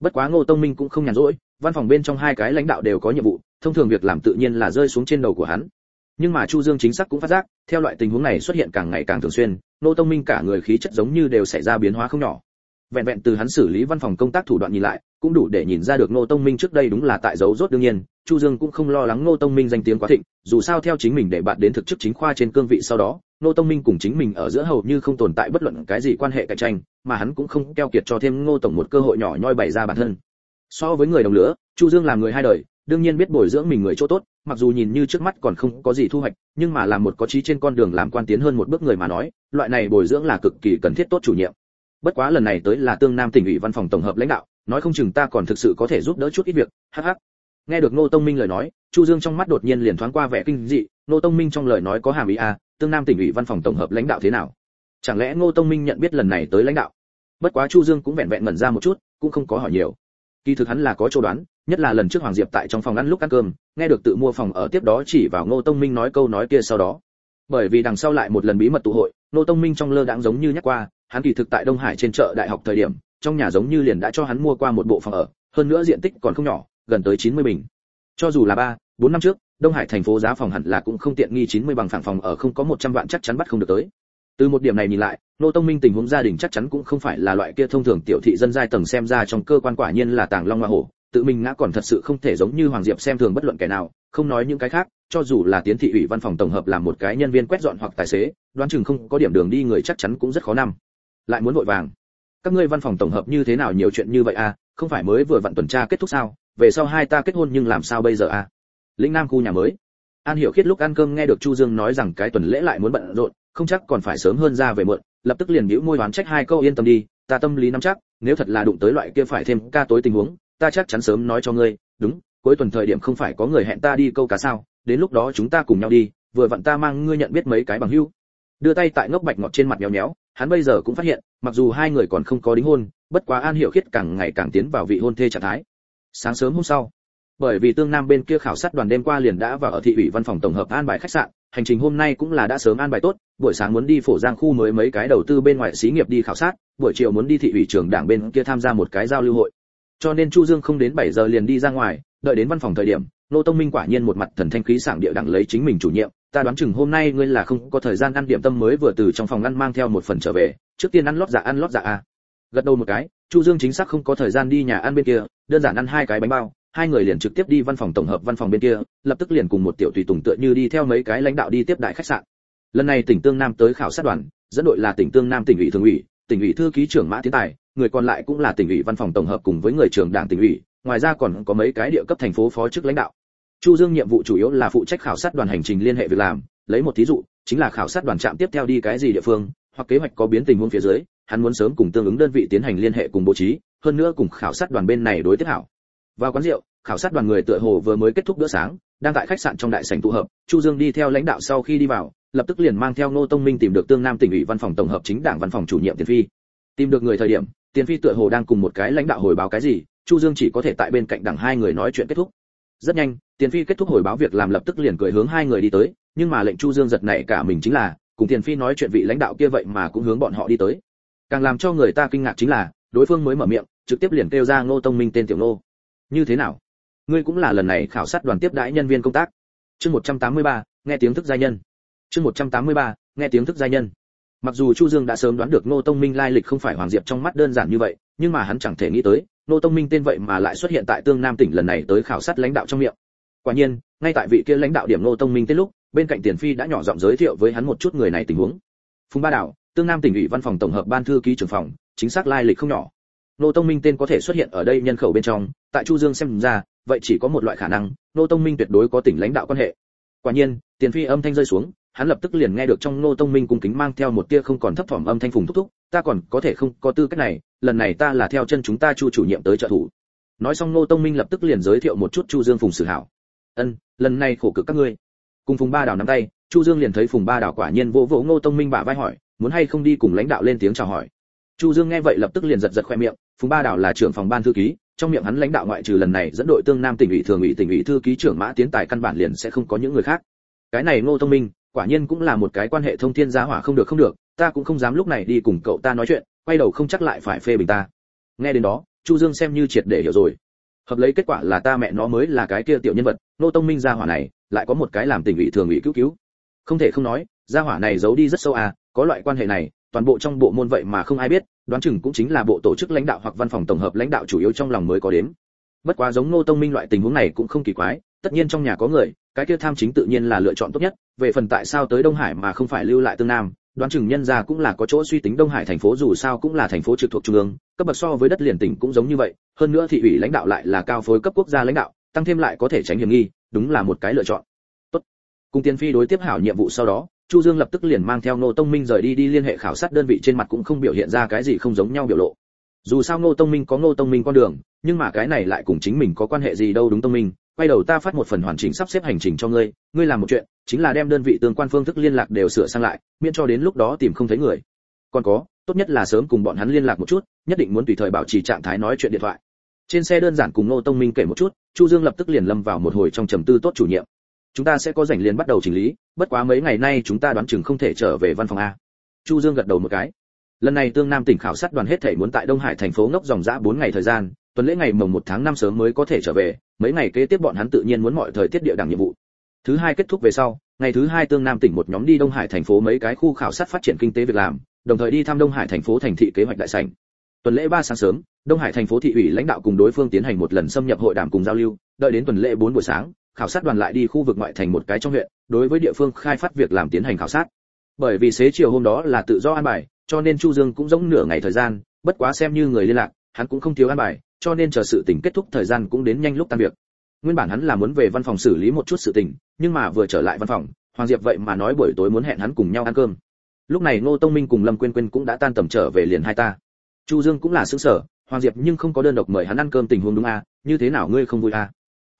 bất quá ngô tông minh cũng không nhàn rỗi, văn phòng bên trong hai cái lãnh đạo đều có nhiệm vụ, thông thường việc làm tự nhiên là rơi xuống trên đầu của hắn. Nhưng mà chu dương chính xác cũng phát giác, theo loại tình huống này xuất hiện càng ngày càng thường xuyên, nô tông minh cả người khí chất giống như đều xảy ra biến hóa không nhỏ. Vẹn vẹn từ hắn xử lý văn phòng công tác thủ đoạn nhìn lại cũng đủ để nhìn ra được nô tông minh trước đây đúng là tại dấu rốt đương nhiên, chu dương cũng không lo lắng nô tông minh danh tiếng quá thịnh, dù sao theo chính mình để bạn đến thực chức chính khoa trên cương vị sau đó nô tông minh cùng chính mình ở giữa hầu như không tồn tại bất luận cái gì quan hệ cạnh tranh, mà hắn cũng không keo kiệt cho thêm ngô tổng một cơ hội nhỏ nhoi bày ra bản thân. So với người đồng lứa chu dương làm người hai đời, đương nhiên biết bồi dưỡng mình người chỗ tốt, mặc dù nhìn như trước mắt còn không có gì thu hoạch, nhưng mà làm một có chí trên con đường làm quan tiến hơn một bước người mà nói, loại này bồi dưỡng là cực kỳ cần thiết tốt chủ nhiệm. Bất quá lần này tới là tương nam tỉnh ủy văn phòng tổng hợp lãnh đạo nói không chừng ta còn thực sự có thể giúp đỡ chút ít việc, hắc hắc. Nghe được ngô tông minh lời nói, chu dương trong mắt đột nhiên liền thoáng qua vẻ kinh dị, ngô tông minh trong lời nói có hàm ý à tương nam tỉnh ủy văn phòng tổng hợp lãnh đạo thế nào? Chẳng lẽ ngô tông minh nhận biết lần này tới lãnh đạo? Bất quá chu dương cũng vẹn vẹn mẩn ra một chút, cũng không có hỏi nhiều. Kỳ thực hắn là có chỗ đoán, nhất là lần trước hoàng diệp tại trong phòng ăn lúc ăn cơm, nghe được tự mua phòng ở tiếp đó chỉ vào ngô tông minh nói câu nói kia sau đó. Bởi vì đằng sau lại một lần bí mật tụ hội, ngô tông minh trong lơ đãng giống như nhắc qua, hắn kỳ thực tại đông hải trên chợ đại học thời điểm trong nhà giống như liền đã cho hắn mua qua một bộ phòng ở, hơn nữa diện tích còn không nhỏ, gần tới 90 bình. Cho dù là ba, bốn năm trước, đông hải thành phố giá phòng hẳn là cũng không tiện nghi 90 bằng phẳng phòng ở không có 100 vạn chắc chắn bắt không được tới. Từ một điểm này nhìn lại, nô tông minh tình huống gia đình chắc chắn cũng không phải là loại kia thông thường tiểu thị dân giai tầng xem ra trong cơ quan quả nhiên là tàng long hoa hổ, tự mình ngã còn thật sự không thể giống như hoàng diệp xem thường bất luận kẻ nào, không nói những cái khác, cho dù là tiến thị ủy văn phòng tổng hợp làm một cái nhân viên quét dọn hoặc tài xế, đoán chừng không có điểm đường đi người chắc chắn cũng rất khó nằm. Lại muốn vội vàng các ngươi văn phòng tổng hợp như thế nào nhiều chuyện như vậy à? Không phải mới vừa vặn tuần tra kết thúc sao? Về sau hai ta kết hôn nhưng làm sao bây giờ à? Lĩnh nam khu nhà mới. An hiểu khiết lúc ăn cơm nghe được chu dương nói rằng cái tuần lễ lại muốn bận rộn, không chắc còn phải sớm hơn ra về muộn, lập tức liền nhíu môi đoán trách hai câu yên tâm đi, ta tâm lý nắm chắc, nếu thật là đụng tới loại kia phải thêm ca tối tình huống, ta chắc chắn sớm nói cho ngươi, đúng, cuối tuần thời điểm không phải có người hẹn ta đi câu cá sao, đến lúc đó chúng ta cùng nhau đi, vừa vặn ta mang ngươi nhận biết mấy cái bằng hữu đưa tay tại ngốc bạch ngọt trên mặt nhéo nhéo hắn bây giờ cũng phát hiện, mặc dù hai người còn không có đính hôn, bất quá an hiểu khiết càng ngày càng tiến vào vị hôn thê trạng thái. Sáng sớm hôm sau, bởi vì tương nam bên kia khảo sát đoàn đêm qua liền đã vào ở thị ủy văn phòng tổng hợp an bài khách sạn, hành trình hôm nay cũng là đã sớm an bài tốt, buổi sáng muốn đi phổ giang khu mới mấy cái đầu tư bên ngoài xí nghiệp đi khảo sát, buổi chiều muốn đi thị ủy trưởng đảng bên kia tham gia một cái giao lưu hội. Cho nên chu dương không đến 7 giờ liền đi ra ngoài, đợi đến văn phòng thời điểm, nô tông minh quả nhiên một mặt thần thanh khí sảng địa đẳng lấy chính mình chủ nhiệm ta đoán chừng hôm nay ngươi là không có thời gian ăn điểm tâm mới vừa từ trong phòng ăn mang theo một phần trở về, trước tiên ăn lót dạ ăn lót dạ à. Gật đầu một cái, chu dương chính xác không có thời gian đi nhà ăn bên kia, đơn giản ăn hai cái bánh bao, hai người liền trực tiếp đi văn phòng tổng hợp văn phòng bên kia, lập tức liền cùng một tiểu tùy tùng tựa như đi theo mấy cái lãnh đạo đi tiếp đại khách sạn. Lần này tỉnh tương nam tới khảo sát đoàn, dẫn đội là tỉnh tương nam tỉnh ủy thường ủy, tỉnh ủy thư ký trưởng mã tiến tài, người còn lại cũng là tỉnh ủy văn phòng tổng hợp cùng với người trưởng đảng tỉnh ủy, ngoài ra còn có mấy cái địa cấp thành phố phó chức lãnh đạo chu dương nhiệm vụ chủ yếu là phụ trách khảo sát đoàn hành trình liên hệ việc làm, lấy một thí dụ, chính là khảo sát đoàn trạm tiếp theo đi cái gì địa phương, hoặc kế hoạch có biến tình huống phía dưới, hắn muốn sớm cùng tương ứng đơn vị tiến hành liên hệ cùng bố trí, hơn nữa cùng khảo sát đoàn bên này đối tiếp hảo. Vào quán rượu, khảo sát đoàn người tựa hồ vừa mới kết thúc bữa sáng, đang tại khách sạn trong đại sảnh tụ hợp, chu dương đi theo lãnh đạo sau khi đi vào, lập tức liền mang theo ngô tông minh tìm được tương nam tỉnh ủy văn phòng tổng hợp chính đảng văn phòng chủ nhiệm tiền phi. Tìm được người thời điểm, tiền phi tựa hồ đang cùng một cái lãnh đạo hồi báo cái gì, chu dương chỉ có thể tại bên cạnh đảng hai người nói chuyện kết thúc. Rất nhanh tiền phi kết thúc hồi báo việc làm lập tức liền cười hướng hai người đi tới nhưng mà lệnh chu dương giật nảy cả mình chính là cùng tiền phi nói chuyện vị lãnh đạo kia vậy mà cũng hướng bọn họ đi tới. Càng làm cho người ta kinh ngạc chính là đối phương mới mở miệng trực tiếp liền kêu ra ngô tông minh tên tiểu ngô. Như thế nào? Ngươi cũng là lần này khảo sát đoàn tiếp đãi nhân viên công tác. Chương 183, nghe tiếng thức gia nhân. Chương 183, nghe tiếng thức gia nhân. Mặc dù chu dương đã sớm đoán được ngô tông minh lai lịch không phải hoàng diệp trong mắt đơn giản như vậy nhưng mà hắn chẳng thể nghĩ tới Ngô tông minh tên vậy mà lại xuất hiện tại tương nam tỉnh lần này tới khảo sát lãnh đạo trong miệng quả nhiên, ngay tại vị kia lãnh đạo điểm nô tông minh tết lúc, bên cạnh tiền phi đã nhỏ giọng giới thiệu với hắn một chút người này tình huống. Phùng ba đảo, tương nam tỉnh ủy văn phòng tổng hợp ban thư ký trưởng phòng, chính xác lai lịch không nhỏ. Nô tông minh tên có thể xuất hiện ở đây nhân khẩu bên trong, tại chu dương xem ra, vậy chỉ có một loại khả năng nô tông minh tuyệt đối có tỉnh lãnh đạo quan hệ. Quả nhiên, tiền phi âm thanh rơi xuống, hắn lập tức liền nghe được trong nô tông minh cung kính mang theo một tia không còn thấp thỏm âm thanh phùng thúc thúc, ta còn có thể không có tư cách này, lần này ta là theo chân chúng ta chu chủ nhiệm tới trợ thủ. Nói xong nô tông minh lập tức liền giới thiệu một chút chu dương phùng sử hảo ân, lần này khổ cực các ngươi. Cùng phùng ba đảo nắm tay, chu dương liền thấy phùng ba đảo quả nhiên vỗ vỗ ngô tông minh bả vai hỏi, muốn hay không đi cùng lãnh đạo lên tiếng chào hỏi. Chu dương nghe vậy lập tức liền giật giật khoe miệng, phùng ba đảo là trưởng phòng ban thư ký, trong miệng hắn lãnh đạo ngoại trừ lần này dẫn đội tương nam tỉnh ủy thường ủy tỉnh ủy thư ký trưởng mã tiến tài căn bản liền sẽ không có những người khác. Cái này ngô tông minh, quả nhiên cũng là một cái quan hệ thông thiên gia hỏa không được không được, ta cũng không dám lúc này đi cùng cậu ta nói chuyện, quay đầu không chắc lại phải phê bình ta. Nghe đến đó, chu dương xem như triệt để hiểu rồi hợp lấy kết quả là ta mẹ nó mới là cái kia tiểu nhân vật nô tông minh gia hỏa này, lại có một cái làm tình ủy thường ủy cứu cứu. Không thể không nói, gia hỏa này giấu đi rất sâu à có loại quan hệ này, toàn bộ trong bộ môn vậy mà không ai biết, đoán chừng cũng chính là bộ tổ chức lãnh đạo hoặc văn phòng tổng hợp lãnh đạo chủ yếu trong lòng mới có đến bất quá giống nô tông minh loại tình huống này cũng không kỳ quái, tất nhiên trong nhà có người, cái kia tham chính tự nhiên là lựa chọn tốt nhất, về phần tại sao tới đông hải mà không phải lưu lại tương nam đoán chừng nhân gia cũng là có chỗ suy tính đông hải thành phố dù sao cũng là thành phố trực thuộc trung ương, cấp bậc so với đất liền tỉnh cũng giống như vậy, hơn nữa thị ủy lãnh đạo lại là cao phối cấp quốc gia lãnh đạo, tăng thêm lại có thể tránh hiểm nghi, đúng là một cái lựa chọn. Tốt. Cùng tiên phi đối tiếp hảo nhiệm vụ sau đó, chu dương lập tức liền mang theo ngô tông minh rời đi đi liên hệ khảo sát đơn vị trên mặt cũng không biểu hiện ra cái gì không giống nhau biểu lộ. Dù sao ngô tông minh có ngô tông minh con đường, nhưng mà cái này lại cùng chính mình có quan hệ gì đâu đúng tông minh quay đầu ta phát một phần hoàn chỉnh sắp xếp hành trình cho ngươi ngươi làm một chuyện, chính là đem đơn vị tương quan phương thức liên lạc đều sửa sang lại, miễn cho đến lúc đó tìm không thấy người. Còn có, tốt nhất là sớm cùng bọn hắn liên lạc một chút, nhất định muốn tùy thời bảo trì trạng thái nói chuyện điện thoại. Trên xe đơn giản cùng ngô tông minh kể một chút, chu dương lập tức liền lâm vào một hồi trong trầm tư tốt chủ nhiệm. Chúng ta sẽ có rảnh liền bắt đầu chỉnh lý, bất quá mấy ngày nay chúng ta đoán chừng không thể trở về văn phòng a. Chu dương gật đầu một cái. Lần này tương nam tỉnh khảo sát đoàn hết thể muốn tại đông hải thành phố ngốc dòng dã 4 ngày thời gian tuần lễ ngày mồng 1 tháng 5 sớm mới có thể trở về, mấy ngày kế tiếp bọn hắn tự nhiên muốn mọi thời tiết địa đẳng nhiệm vụ. Thứ hai kết thúc về sau, ngày thứ hai tương nam tỉnh một nhóm đi đông hải thành phố mấy cái khu khảo sát phát triển kinh tế việc làm, đồng thời đi thăm đông hải thành phố thành thị kế hoạch đại sảnh. Tuần lễ ba sáng sớm, đông hải thành phố thị ủy lãnh đạo cùng đối phương tiến hành một lần xâm nhập hội đàm cùng giao lưu, đợi đến tuần lễ 4 buổi sáng, khảo sát đoàn lại đi khu vực ngoại thành một cái trong huyện, đối với địa phương khai phát việc làm tiến hành khảo sát. Bởi vì xế chiều hôm đó là tự do an bài, cho nên chu dương cũng giống nửa ngày thời gian, bất quá xem như người liên lạc, hắn cũng không thiếu an bài cho nên chờ sự tình kết thúc thời gian cũng đến nhanh lúc tan việc. Nguyên bản hắn là muốn về văn phòng xử lý một chút sự tình, nhưng mà vừa trở lại văn phòng, hoàng diệp vậy mà nói buổi tối muốn hẹn hắn cùng nhau ăn cơm. Lúc này ngô tông minh cùng lâm quyên quyên cũng đã tan tầm trở về liền hai ta. Chu dương cũng là xứng sở, hoàng diệp nhưng không có đơn độc mời hắn ăn cơm tình huống đúng à như thế nào ngươi không vui à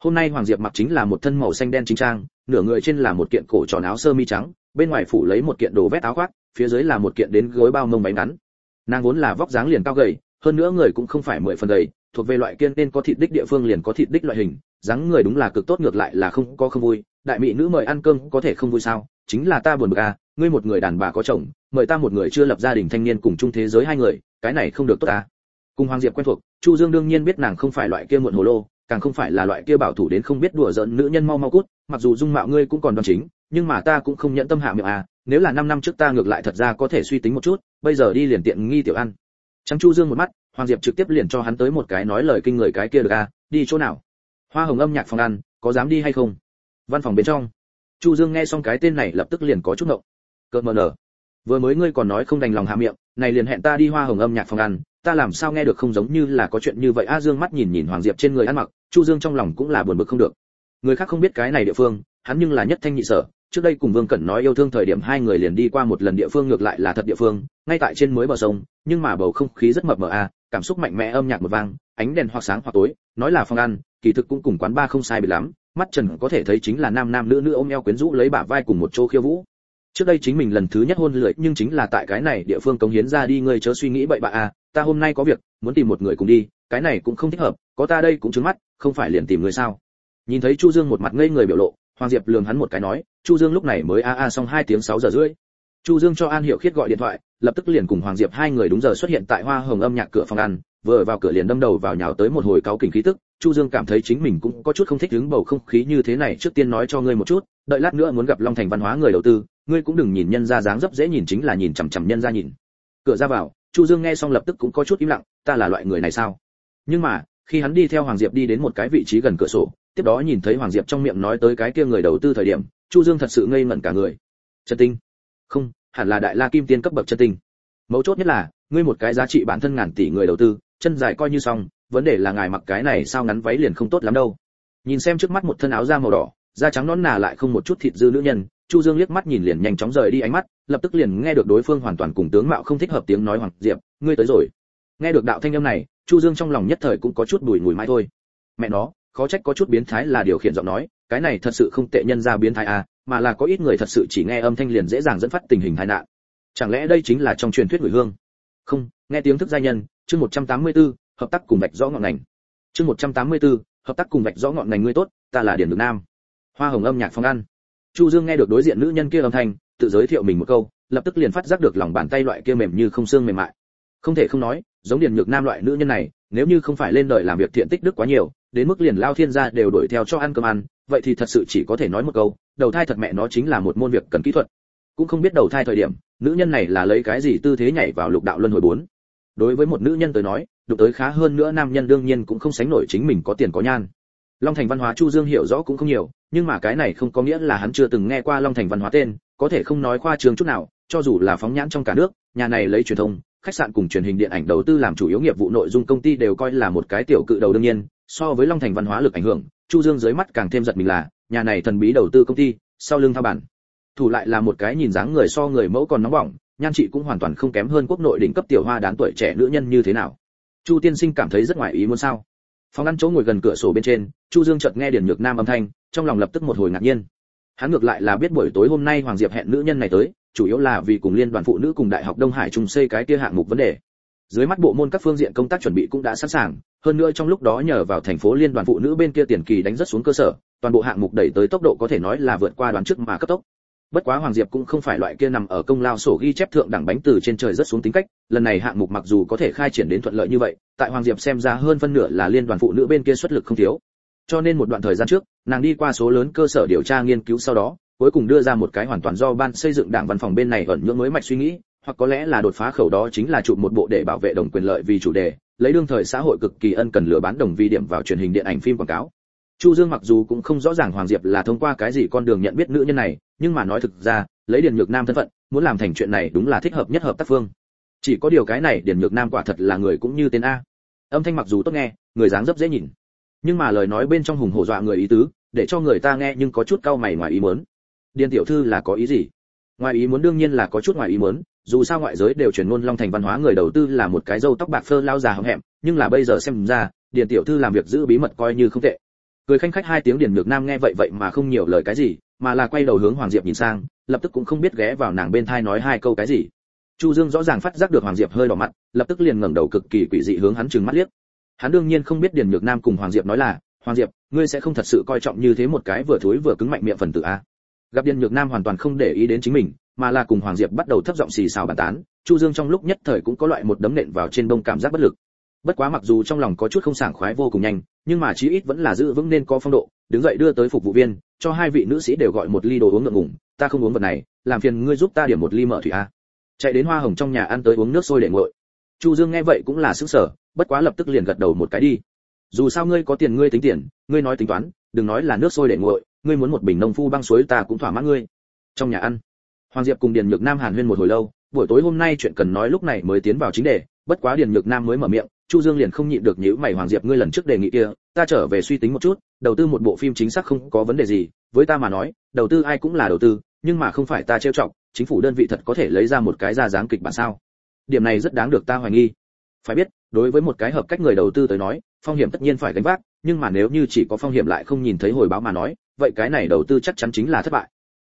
hôm nay hoàng diệp mặc chính là một thân màu xanh đen chính trang, nửa người trên là một kiện cổ tròn áo sơ mi trắng, bên ngoài phủ lấy một kiện đồ vét áo khoác, phía dưới là một kiện đến gối bao mông váy ngắn. Nàng vốn là vóc dáng liền cao gầy, hơn nữa người cũng không phải mười phần gầy thuộc về loại kiên nên có thịt đích địa phương liền có thịt đích loại hình, dáng người đúng là cực tốt, ngược lại là không có không vui. Đại mỹ nữ mời ăn cơm có thể không vui sao? Chính là ta buồn bực à ngươi một người đàn bà có chồng, mời ta một người chưa lập gia đình thanh niên cùng chung thế giới hai người, cái này không được tốt à? cùng hoàng diệp quen thuộc, chu dương đương nhiên biết nàng không phải loại kia muộn hồ lô, càng không phải là loại kia bảo thủ đến không biết đùa giỡn nữ nhân mau mau cút, mặc dù dung mạo ngươi cũng còn đoan chính, nhưng mà ta cũng không nhẫn tâm hạ miệng à nếu là 5 năm trước ta ngược lại thật ra có thể suy tính một chút, bây giờ đi liền tiện nghi tiểu ăn. Trắng chu dương một mắt hoàng diệp trực tiếp liền cho hắn tới một cái nói lời kinh người cái kia được à đi chỗ nào? Hoa hồng âm nhạc phòng ăn, có dám đi hay không? Văn phòng bên trong. Chu dương nghe xong cái tên này lập tức liền có chút ngộng. Cợt mờ nở. Vừa mới ngươi còn nói không đành lòng hạ miệng, này liền hẹn ta đi hoa hồng âm nhạc phòng ăn, ta làm sao nghe được không giống như là có chuyện như vậy? A dương mắt nhìn nhìn hoàng diệp trên người ăn mặc, chu dương trong lòng cũng là buồn bực không được. Người khác không biết cái này địa phương, hắn nhưng là nhất thanh nhị sở. Trước đây cùng vương cẩn nói yêu thương thời điểm hai người liền đi qua một lần địa phương ngược lại là thật địa phương, ngay tại trên mới bờ sông, nhưng mà bầu không khí rất mập mờ a cảm xúc mạnh mẽ âm nhạc một vang, ánh đèn hoặc sáng hoặc tối, nói là phòng ăn, kỳ thực cũng cùng quán ba không sai biệt lắm, mắt trần có thể thấy chính là nam nam nữ nữ ôm eo quyến rũ lấy bả vai cùng một chỗ khiêu vũ. Trước đây chính mình lần thứ nhất hôn lưỡi, nhưng chính là tại cái này địa phương cống hiến ra đi, ngươi chớ suy nghĩ bậy bạ à ta hôm nay có việc, muốn tìm một người cùng đi, cái này cũng không thích hợp, có ta đây cũng trứng mắt, không phải liền tìm người sao? Nhìn thấy chu dương một mặt ngây người biểu lộ, hoàng diệp lườm hắn một cái nói, chu dương lúc này mới a a xong hai tiếng sáu giờ rưỡi chu dương cho an hiệu khiết gọi điện thoại, lập tức liền cùng hoàng diệp hai người đúng giờ xuất hiện tại hoa hồng âm nhạc cửa phòng ăn, vừa vào cửa liền đâm đầu vào nhào tới một hồi cáo kỉnh khí tức, chu dương cảm thấy chính mình cũng có chút không thích đứng bầu không khí như thế này, trước tiên nói cho ngươi một chút, đợi lát nữa muốn gặp long thành văn hóa người đầu tư, ngươi cũng đừng nhìn nhân ra dáng dấp dễ nhìn chính là nhìn chằm chằm nhân ra nhìn. Cửa ra vào, chu dương nghe xong lập tức cũng có chút im lặng, ta là loại người này sao? Nhưng mà, khi hắn đi theo hoàng diệp đi đến một cái vị trí gần cửa sổ, tiếp đó nhìn thấy hoàng diệp trong miệng nói tới cái kia người đầu tư thời điểm, chu dương thật sự ngây ngẩn cả người. Chân tinh không, hẳn là đại la kim tiên cấp bậc chân tinh. Mấu chốt nhất là, ngươi một cái giá trị bản thân ngàn tỷ người đầu tư, chân dài coi như xong, vấn đề là ngài mặc cái này sao ngắn váy liền không tốt lắm đâu. Nhìn xem trước mắt một thân áo da màu đỏ, da trắng nõn nà lại không một chút thịt dư nữ nhân, chu dương liếc mắt nhìn liền nhanh chóng rời đi ánh mắt, lập tức liền nghe được đối phương hoàn toàn cùng tướng mạo không thích hợp tiếng nói hoàng diệp, ngươi tới rồi. Nghe được đạo thanh âm này, chu dương trong lòng nhất thời cũng có chút bùi ngùi mai thôi. Mẹ nó, khó trách có chút biến thái là điều khiển giọng nói cái này thật sự không tệ nhân ra biến thái à mà là có ít người thật sự chỉ nghe âm thanh liền dễ dàng dẫn phát tình hình tai nạn. Chẳng lẽ đây chính là trong truyền thuyết người hương? Không nghe tiếng thức gia nhân chương 184, hợp tác cùng vạch rõ ngọn ngành. Chương 184, hợp tác cùng vạch rõ ngọn ngành ngươi tốt ta là điền được nam. Hoa hồng âm nhạc phong ăn. Chu dương nghe được đối diện nữ nhân kia âm thanh tự giới thiệu mình một câu lập tức liền phát giác được lòng bàn tay loại kia mềm như không xương mềm mại. Không thể không nói giống điền nhược nam loại nữ nhân này nếu như không phải lên đời làm việc thiện tích đức quá nhiều đến mức liền lao thiên gia đều đuổi theo cho ăn cơm ăn vậy thì thật sự chỉ có thể nói một câu, đầu thai thật mẹ nó chính là một môn việc cần kỹ thuật. Cũng không biết đầu thai thời điểm, nữ nhân này là lấy cái gì tư thế nhảy vào lục đạo luân hồi bốn. Đối với một nữ nhân tới nói, đụng tới khá hơn nữa nam nhân đương nhiên cũng không sánh nổi chính mình có tiền có nhan. Long thành văn hóa chu dương hiểu rõ cũng không nhiều, nhưng mà cái này không có nghĩa là hắn chưa từng nghe qua long thành văn hóa tên, có thể không nói khoa trương chút nào, cho dù là phóng nhãn trong cả nước, nhà này lấy truyền thông, khách sạn cùng truyền hình điện ảnh đầu tư làm chủ yếu nghiệp vụ nội dung công ty đều coi là một cái tiểu cự đầu đương nhiên, so với long thành văn hóa lực ảnh hưởng chu dương dưới mắt càng thêm giật mình là, nhà này thần bí đầu tư công ty, sau lưng thao bản. Thủ lại là một cái nhìn dáng người so người mẫu còn nóng bỏng, nhan chị cũng hoàn toàn không kém hơn quốc nội đỉnh cấp tiểu hoa đáng tuổi trẻ nữ nhân như thế nào. Chu tiên sinh cảm thấy rất ngoài ý muốn sao? Phòng ăn chỗ ngồi gần cửa sổ bên trên, chu dương chợt nghe điển nhược nam âm thanh, trong lòng lập tức một hồi ngạc nhiên. Hắn ngược lại là biết buổi tối hôm nay hoàng diệp hẹn nữ nhân này tới, chủ yếu là vì cùng liên đoàn phụ nữ cùng đại học đông hải trùng xây cái kia hạng mục vấn đề dưới mắt bộ môn các phương diện công tác chuẩn bị cũng đã sẵn sàng, hơn nữa trong lúc đó nhờ vào thành phố liên đoàn phụ nữ bên kia tiền kỳ đánh rất xuống cơ sở, toàn bộ hạng mục đẩy tới tốc độ có thể nói là vượt qua đoán trước mà cấp tốc. Bất quá hoàng diệp cũng không phải loại kia nằm ở công lao sổ ghi chép thượng đẳng bánh từ trên trời rất xuống tính cách, lần này hạng mục mặc dù có thể khai triển đến thuận lợi như vậy, tại hoàng diệp xem ra hơn phân nửa là liên đoàn phụ nữ bên kia xuất lực không thiếu. Cho nên một đoạn thời gian trước, nàng đi qua số lớn cơ sở điều tra nghiên cứu sau đó, cuối cùng đưa ra một cái hoàn toàn do ban xây dựng đảng văn phòng bên này ẩn nhưỡng mới mạch suy nghĩ hoặc có lẽ là đột phá khẩu đó chính là chụp một bộ để bảo vệ đồng quyền lợi vì chủ đề, lấy đương thời xã hội cực kỳ ân cần lừa bán đồng vi điểm vào truyền hình điện ảnh phim quảng cáo. Chu dương mặc dù cũng không rõ ràng hoàng diệp là thông qua cái gì con đường nhận biết nữ nhân này, nhưng mà nói thực ra, lấy điền nhược nam thân phận, muốn làm thành chuyện này đúng là thích hợp nhất hợp tác phương. Chỉ có điều cái này điền nhược nam quả thật là người cũng như tên a. Âm thanh mặc dù tốt nghe, người dáng dấp dễ nhìn. Nhưng mà lời nói bên trong hùng hổ dọa người ý tứ, để cho người ta nghe nhưng có chút cau mày ngoài ý muốn. Điền tiểu thư là có ý gì? Ngoài ý muốn đương nhiên là có chút ngoài ý muốn, dù sao ngoại giới đều truyền ngôn long thành văn hóa người đầu tư là một cái râu tóc bạc phơ lao già hậm hẹm, nhưng là bây giờ xem ra, điền tiểu thư làm việc giữ bí mật coi như không tệ. Cười khanh khách hai tiếng điền nhược nam nghe vậy vậy mà không nhiều lời cái gì, mà là quay đầu hướng hoàng diệp nhìn sang, lập tức cũng không biết ghé vào nàng bên thai nói hai câu cái gì. Chu dương rõ ràng phát giác được hoàng diệp hơi đỏ mặt, lập tức liền ngẩng đầu cực kỳ quỷ dị hướng hắn trừng mắt liếc. Hắn đương nhiên không biết điền nhược nam cùng hoàng diệp nói là, hoàng diệp, ngươi sẽ không thật sự coi trọng như thế một cái vừa thối vừa cứng mạnh miệng phần tử a? Gặp điền nhược nam hoàn toàn không để ý đến chính mình, mà là cùng hoàng diệp bắt đầu thấp giọng xì xào bàn tán, chu dương trong lúc nhất thời cũng có loại một đấm nện vào trên đông cảm giác bất lực. Bất quá mặc dù trong lòng có chút không sảng khoái vô cùng nhanh, nhưng mà chí ít vẫn là giữ vững nên có phong độ, đứng dậy đưa tới phục vụ viên, cho hai vị nữ sĩ đều gọi một ly đồ uống ngượng ngùng, ta không uống vật này, làm phiền ngươi giúp ta điểm một ly mở thủy a. Chạy đến hoa hồng trong nhà ăn tới uống nước sôi để nguội. Chu dương nghe vậy cũng là sững sờ, bất quá lập tức liền gật đầu một cái đi. Dù sao ngươi có tiền ngươi tính tiền, ngươi nói tính toán, đừng nói là nước sôi để nguội ngươi muốn một bình nông phu băng suối ta cũng thỏa mãn ngươi. Trong nhà ăn hoàng diệp cùng điền nhược nam hàn huyên một hồi lâu buổi tối hôm nay chuyện cần nói lúc này mới tiến vào chính đề bất quá điền nhược nam mới mở miệng chu dương liền không nhịn được nhíu mày hoàng diệp ngươi lần trước đề nghị kia ta trở về suy tính một chút đầu tư một bộ phim chính xác không có vấn đề gì với ta mà nói đầu tư ai cũng là đầu tư nhưng mà không phải ta trêu chọc, chính phủ đơn vị thật có thể lấy ra một cái ra dáng kịch bản sao? Điểm này rất đáng được ta hoài nghi. Phải biết đối với một cái hợp cách người đầu tư tới nói phong hiểm tất nhiên phải gánh vác nhưng mà nếu như chỉ có phong hiểm lại không nhìn thấy hồi báo mà nói, vậy cái này đầu tư chắc chắn chính là thất bại.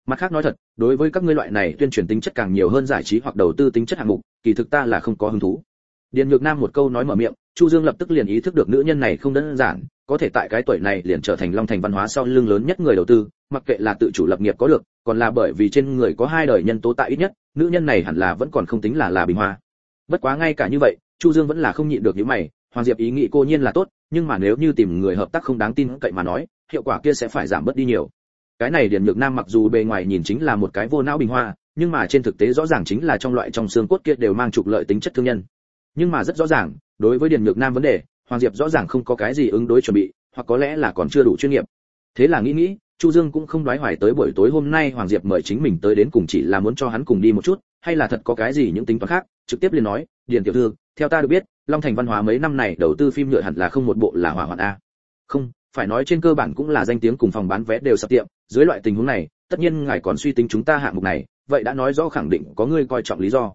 Mặt khác nói thật, đối với các ngươi loại này tuyên truyền tính chất càng nhiều hơn giải trí hoặc đầu tư tính chất hạng mục, kỳ thực ta là không có hứng thú. Điền nhược nam một câu nói mở miệng, chu dương lập tức liền ý thức được nữ nhân này không đơn giản, có thể tại cái tuổi này liền trở thành long thành văn hóa sau lưng lớn nhất người đầu tư, mặc kệ là tự chủ lập nghiệp có được, còn là bởi vì trên người có hai đời nhân tố tại ít nhất, nữ nhân này hẳn là vẫn còn không tính là là bình hoa. Bất quá ngay cả như vậy, chu dương vẫn là không nhịn được những mày hoàng diệp ý nghĩ cô nhiên là tốt, nhưng mà nếu như tìm người hợp tác không đáng tin cậy mà nói, hiệu quả kia sẽ phải giảm bớt đi nhiều. Cái này điền nhược nam mặc dù bề ngoài nhìn chính là một cái vô não bình hoa, nhưng mà trên thực tế rõ ràng chính là trong loại trong xương cốt kia đều mang trục lợi tính chất thương nhân. Nhưng mà rất rõ ràng, đối với điền nhược nam vấn đề, hoàng diệp rõ ràng không có cái gì ứng đối chuẩn bị, hoặc có lẽ là còn chưa đủ chuyên nghiệp. Thế là nghĩ nghĩ, chu dương cũng không đoái hoài tới buổi tối hôm nay hoàng diệp mời chính mình tới đến cùng chỉ là muốn cho hắn cùng đi một chút, hay là thật có cái gì những tính toán khác, trực tiếp liền nói, điền tiểu thư, theo ta được biết long thành văn hóa mấy năm này đầu tư phim nhựa hẳn là không một bộ là hỏa hoạn a. Không, phải nói trên cơ bản cũng là danh tiếng cùng phòng bán vé đều sập tiệm. Dưới loại tình huống này, tất nhiên ngài còn suy tính chúng ta hạng mục này, vậy đã nói rõ khẳng định có người coi trọng lý do.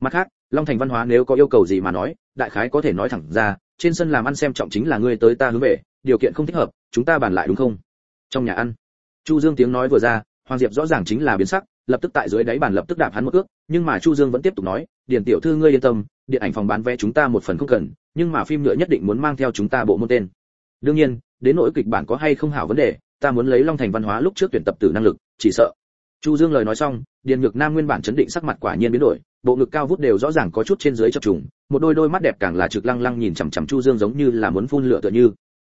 Mặt khác, long thành văn hóa nếu có yêu cầu gì mà nói, đại khái có thể nói thẳng ra, trên sân làm ăn xem trọng chính là ngươi tới ta hướng về, điều kiện không thích hợp, chúng ta bàn lại đúng không? Trong nhà ăn, chu dương tiếng nói vừa ra, hoàng diệp rõ ràng chính là biến sắc, lập tức tại dưới đáy bàn lập tức đạp hắn một ước, nhưng mà chu dương vẫn tiếp tục nói, điền tiểu thư ngươi yên tâm điện ảnh phòng bán vé chúng ta một phần không cần, nhưng mà phim nhựa nhất định muốn mang theo chúng ta bộ môn tên. Đương nhiên, đến nỗi kịch bản có hay không hảo vấn đề, ta muốn lấy long thành văn hóa lúc trước tuyển tập tử năng lực, chỉ sợ. Chu dương lời nói xong điền nhược nam nguyên bản chấn định sắc mặt quả nhiên biến đổi, bộ ngực cao vút đều rõ ràng có chút trên dưới chập trùng, một đôi đôi mắt đẹp càng là trực lăng lăng nhìn chằm chằm chu dương giống như là muốn phun lửa tựa như.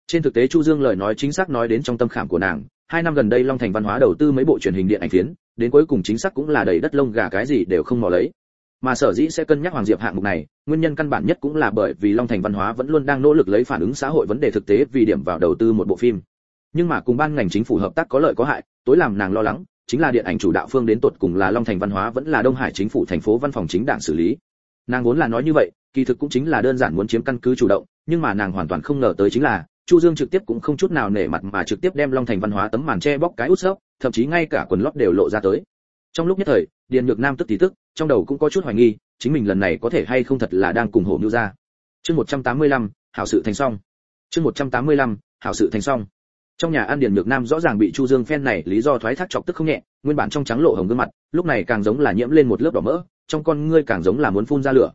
Trên thực tế chu dương lời nói chính xác nói đến trong tâm khảm của nàng, hai năm gần đây long thành văn hóa đầu tư mấy bộ truyền hình điện ảnh phiến, đến cuối cùng chính xác cũng là đầy đất lông gà cái gì đều không mò lấy mà sở dĩ sẽ cân nhắc hoàng diệp hạng mục này, nguyên nhân căn bản nhất cũng là bởi vì long thành văn hóa vẫn luôn đang nỗ lực lấy phản ứng xã hội vấn đề thực tế vì điểm vào đầu tư một bộ phim. Nhưng mà cùng ban ngành chính phủ hợp tác có lợi có hại, tối làm nàng lo lắng, chính là điện ảnh chủ đạo phương đến tột cùng là long thành văn hóa vẫn là đông hải chính phủ thành phố văn phòng chính đảng xử lý. Nàng vốn là nói như vậy, kỳ thực cũng chính là đơn giản muốn chiếm căn cứ chủ động, nhưng mà nàng hoàn toàn không ngờ tới chính là, chu dương trực tiếp cũng không chút nào nể mặt mà trực tiếp đem long thành văn hóa tấm màn che bóc cái út sấp thậm chí ngay cả quần lót đều lộ ra tới. Trong lúc nhất thời điền nhược nam tức tí tức trong đầu cũng có chút hoài nghi chính mình lần này có thể hay không thật là đang cùng hổ nhu ra. Chương 185, hảo sự thành xong. Chương 185, hảo sự thành xong. Trong nhà ăn điền nhược nam rõ ràng bị chu dương phen này lý do thoái thác chọc tức không nhẹ nguyên bản trong trắng lộ hồng gương mặt lúc này càng giống là nhiễm lên một lớp đỏ mỡ trong con ngươi càng giống là muốn phun ra lửa.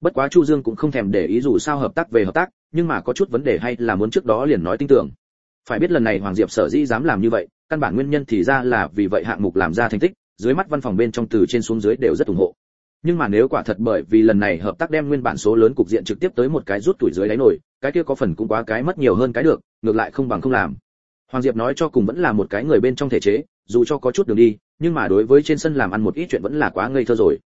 Bất quá chu dương cũng không thèm để ý dù sao hợp tác về hợp tác nhưng mà có chút vấn đề hay là muốn trước đó liền nói tin tưởng. Phải biết lần này hoàng diệp sở dĩ dám làm như vậy căn bản nguyên nhân thì ra là vì vậy hạng mục làm ra thành tích dưới mắt văn phòng bên trong từ trên xuống dưới đều rất ủng hộ. Nhưng mà nếu quả thật bởi vì lần này hợp tác đem nguyên bản số lớn cục diện trực tiếp tới một cái rút tuổi dưới đáy nổi, cái kia có phần cũng quá cái mất nhiều hơn cái được, ngược lại không bằng không làm. Hoàng diệp nói cho cùng vẫn là một cái người bên trong thể chế, dù cho có chút đường đi, nhưng mà đối với trên sân làm ăn một ít chuyện vẫn là quá ngây thơ rồi.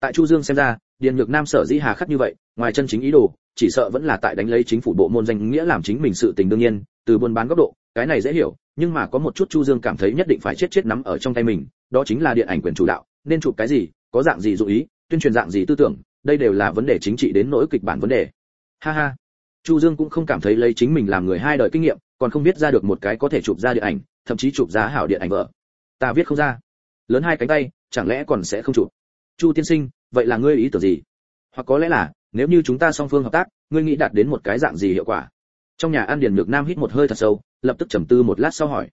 Tại chu dương xem ra, điền nhược nam sở dĩ hà khắc như vậy, ngoài chân chính ý đồ, chỉ sợ vẫn là tại đánh lấy chính phủ bộ môn danh nghĩa làm chính mình sự tình đương nhiên, từ buôn bán góc độ cái này dễ hiểu, nhưng mà có một chút chu dương cảm thấy nhất định phải chết chết nắm ở trong tay mình, đó chính là điện ảnh quyền chủ đạo, nên chụp cái gì, có dạng gì dụ ý, tuyên truyền dạng gì tư tưởng, đây đều là vấn đề chính trị đến nỗi kịch bản vấn đề. Ha ha. Chu dương cũng không cảm thấy lấy chính mình làm người hai đời kinh nghiệm, còn không biết ra được một cái có thể chụp ra điện ảnh, thậm chí chụp ra hảo điện ảnh vợ. Ta viết không ra. Lớn hai cánh tay, chẳng lẽ còn sẽ không chụp? Chu tiên sinh, vậy là ngươi ý tưởng gì? Hoặc có lẽ là, nếu như chúng ta song phương hợp tác, ngươi nghĩ đạt đến một cái dạng gì hiệu quả? Trong nhà an điền nhược nam hít một hơi thật sâu lập tức trầm tư một lát sau hỏi.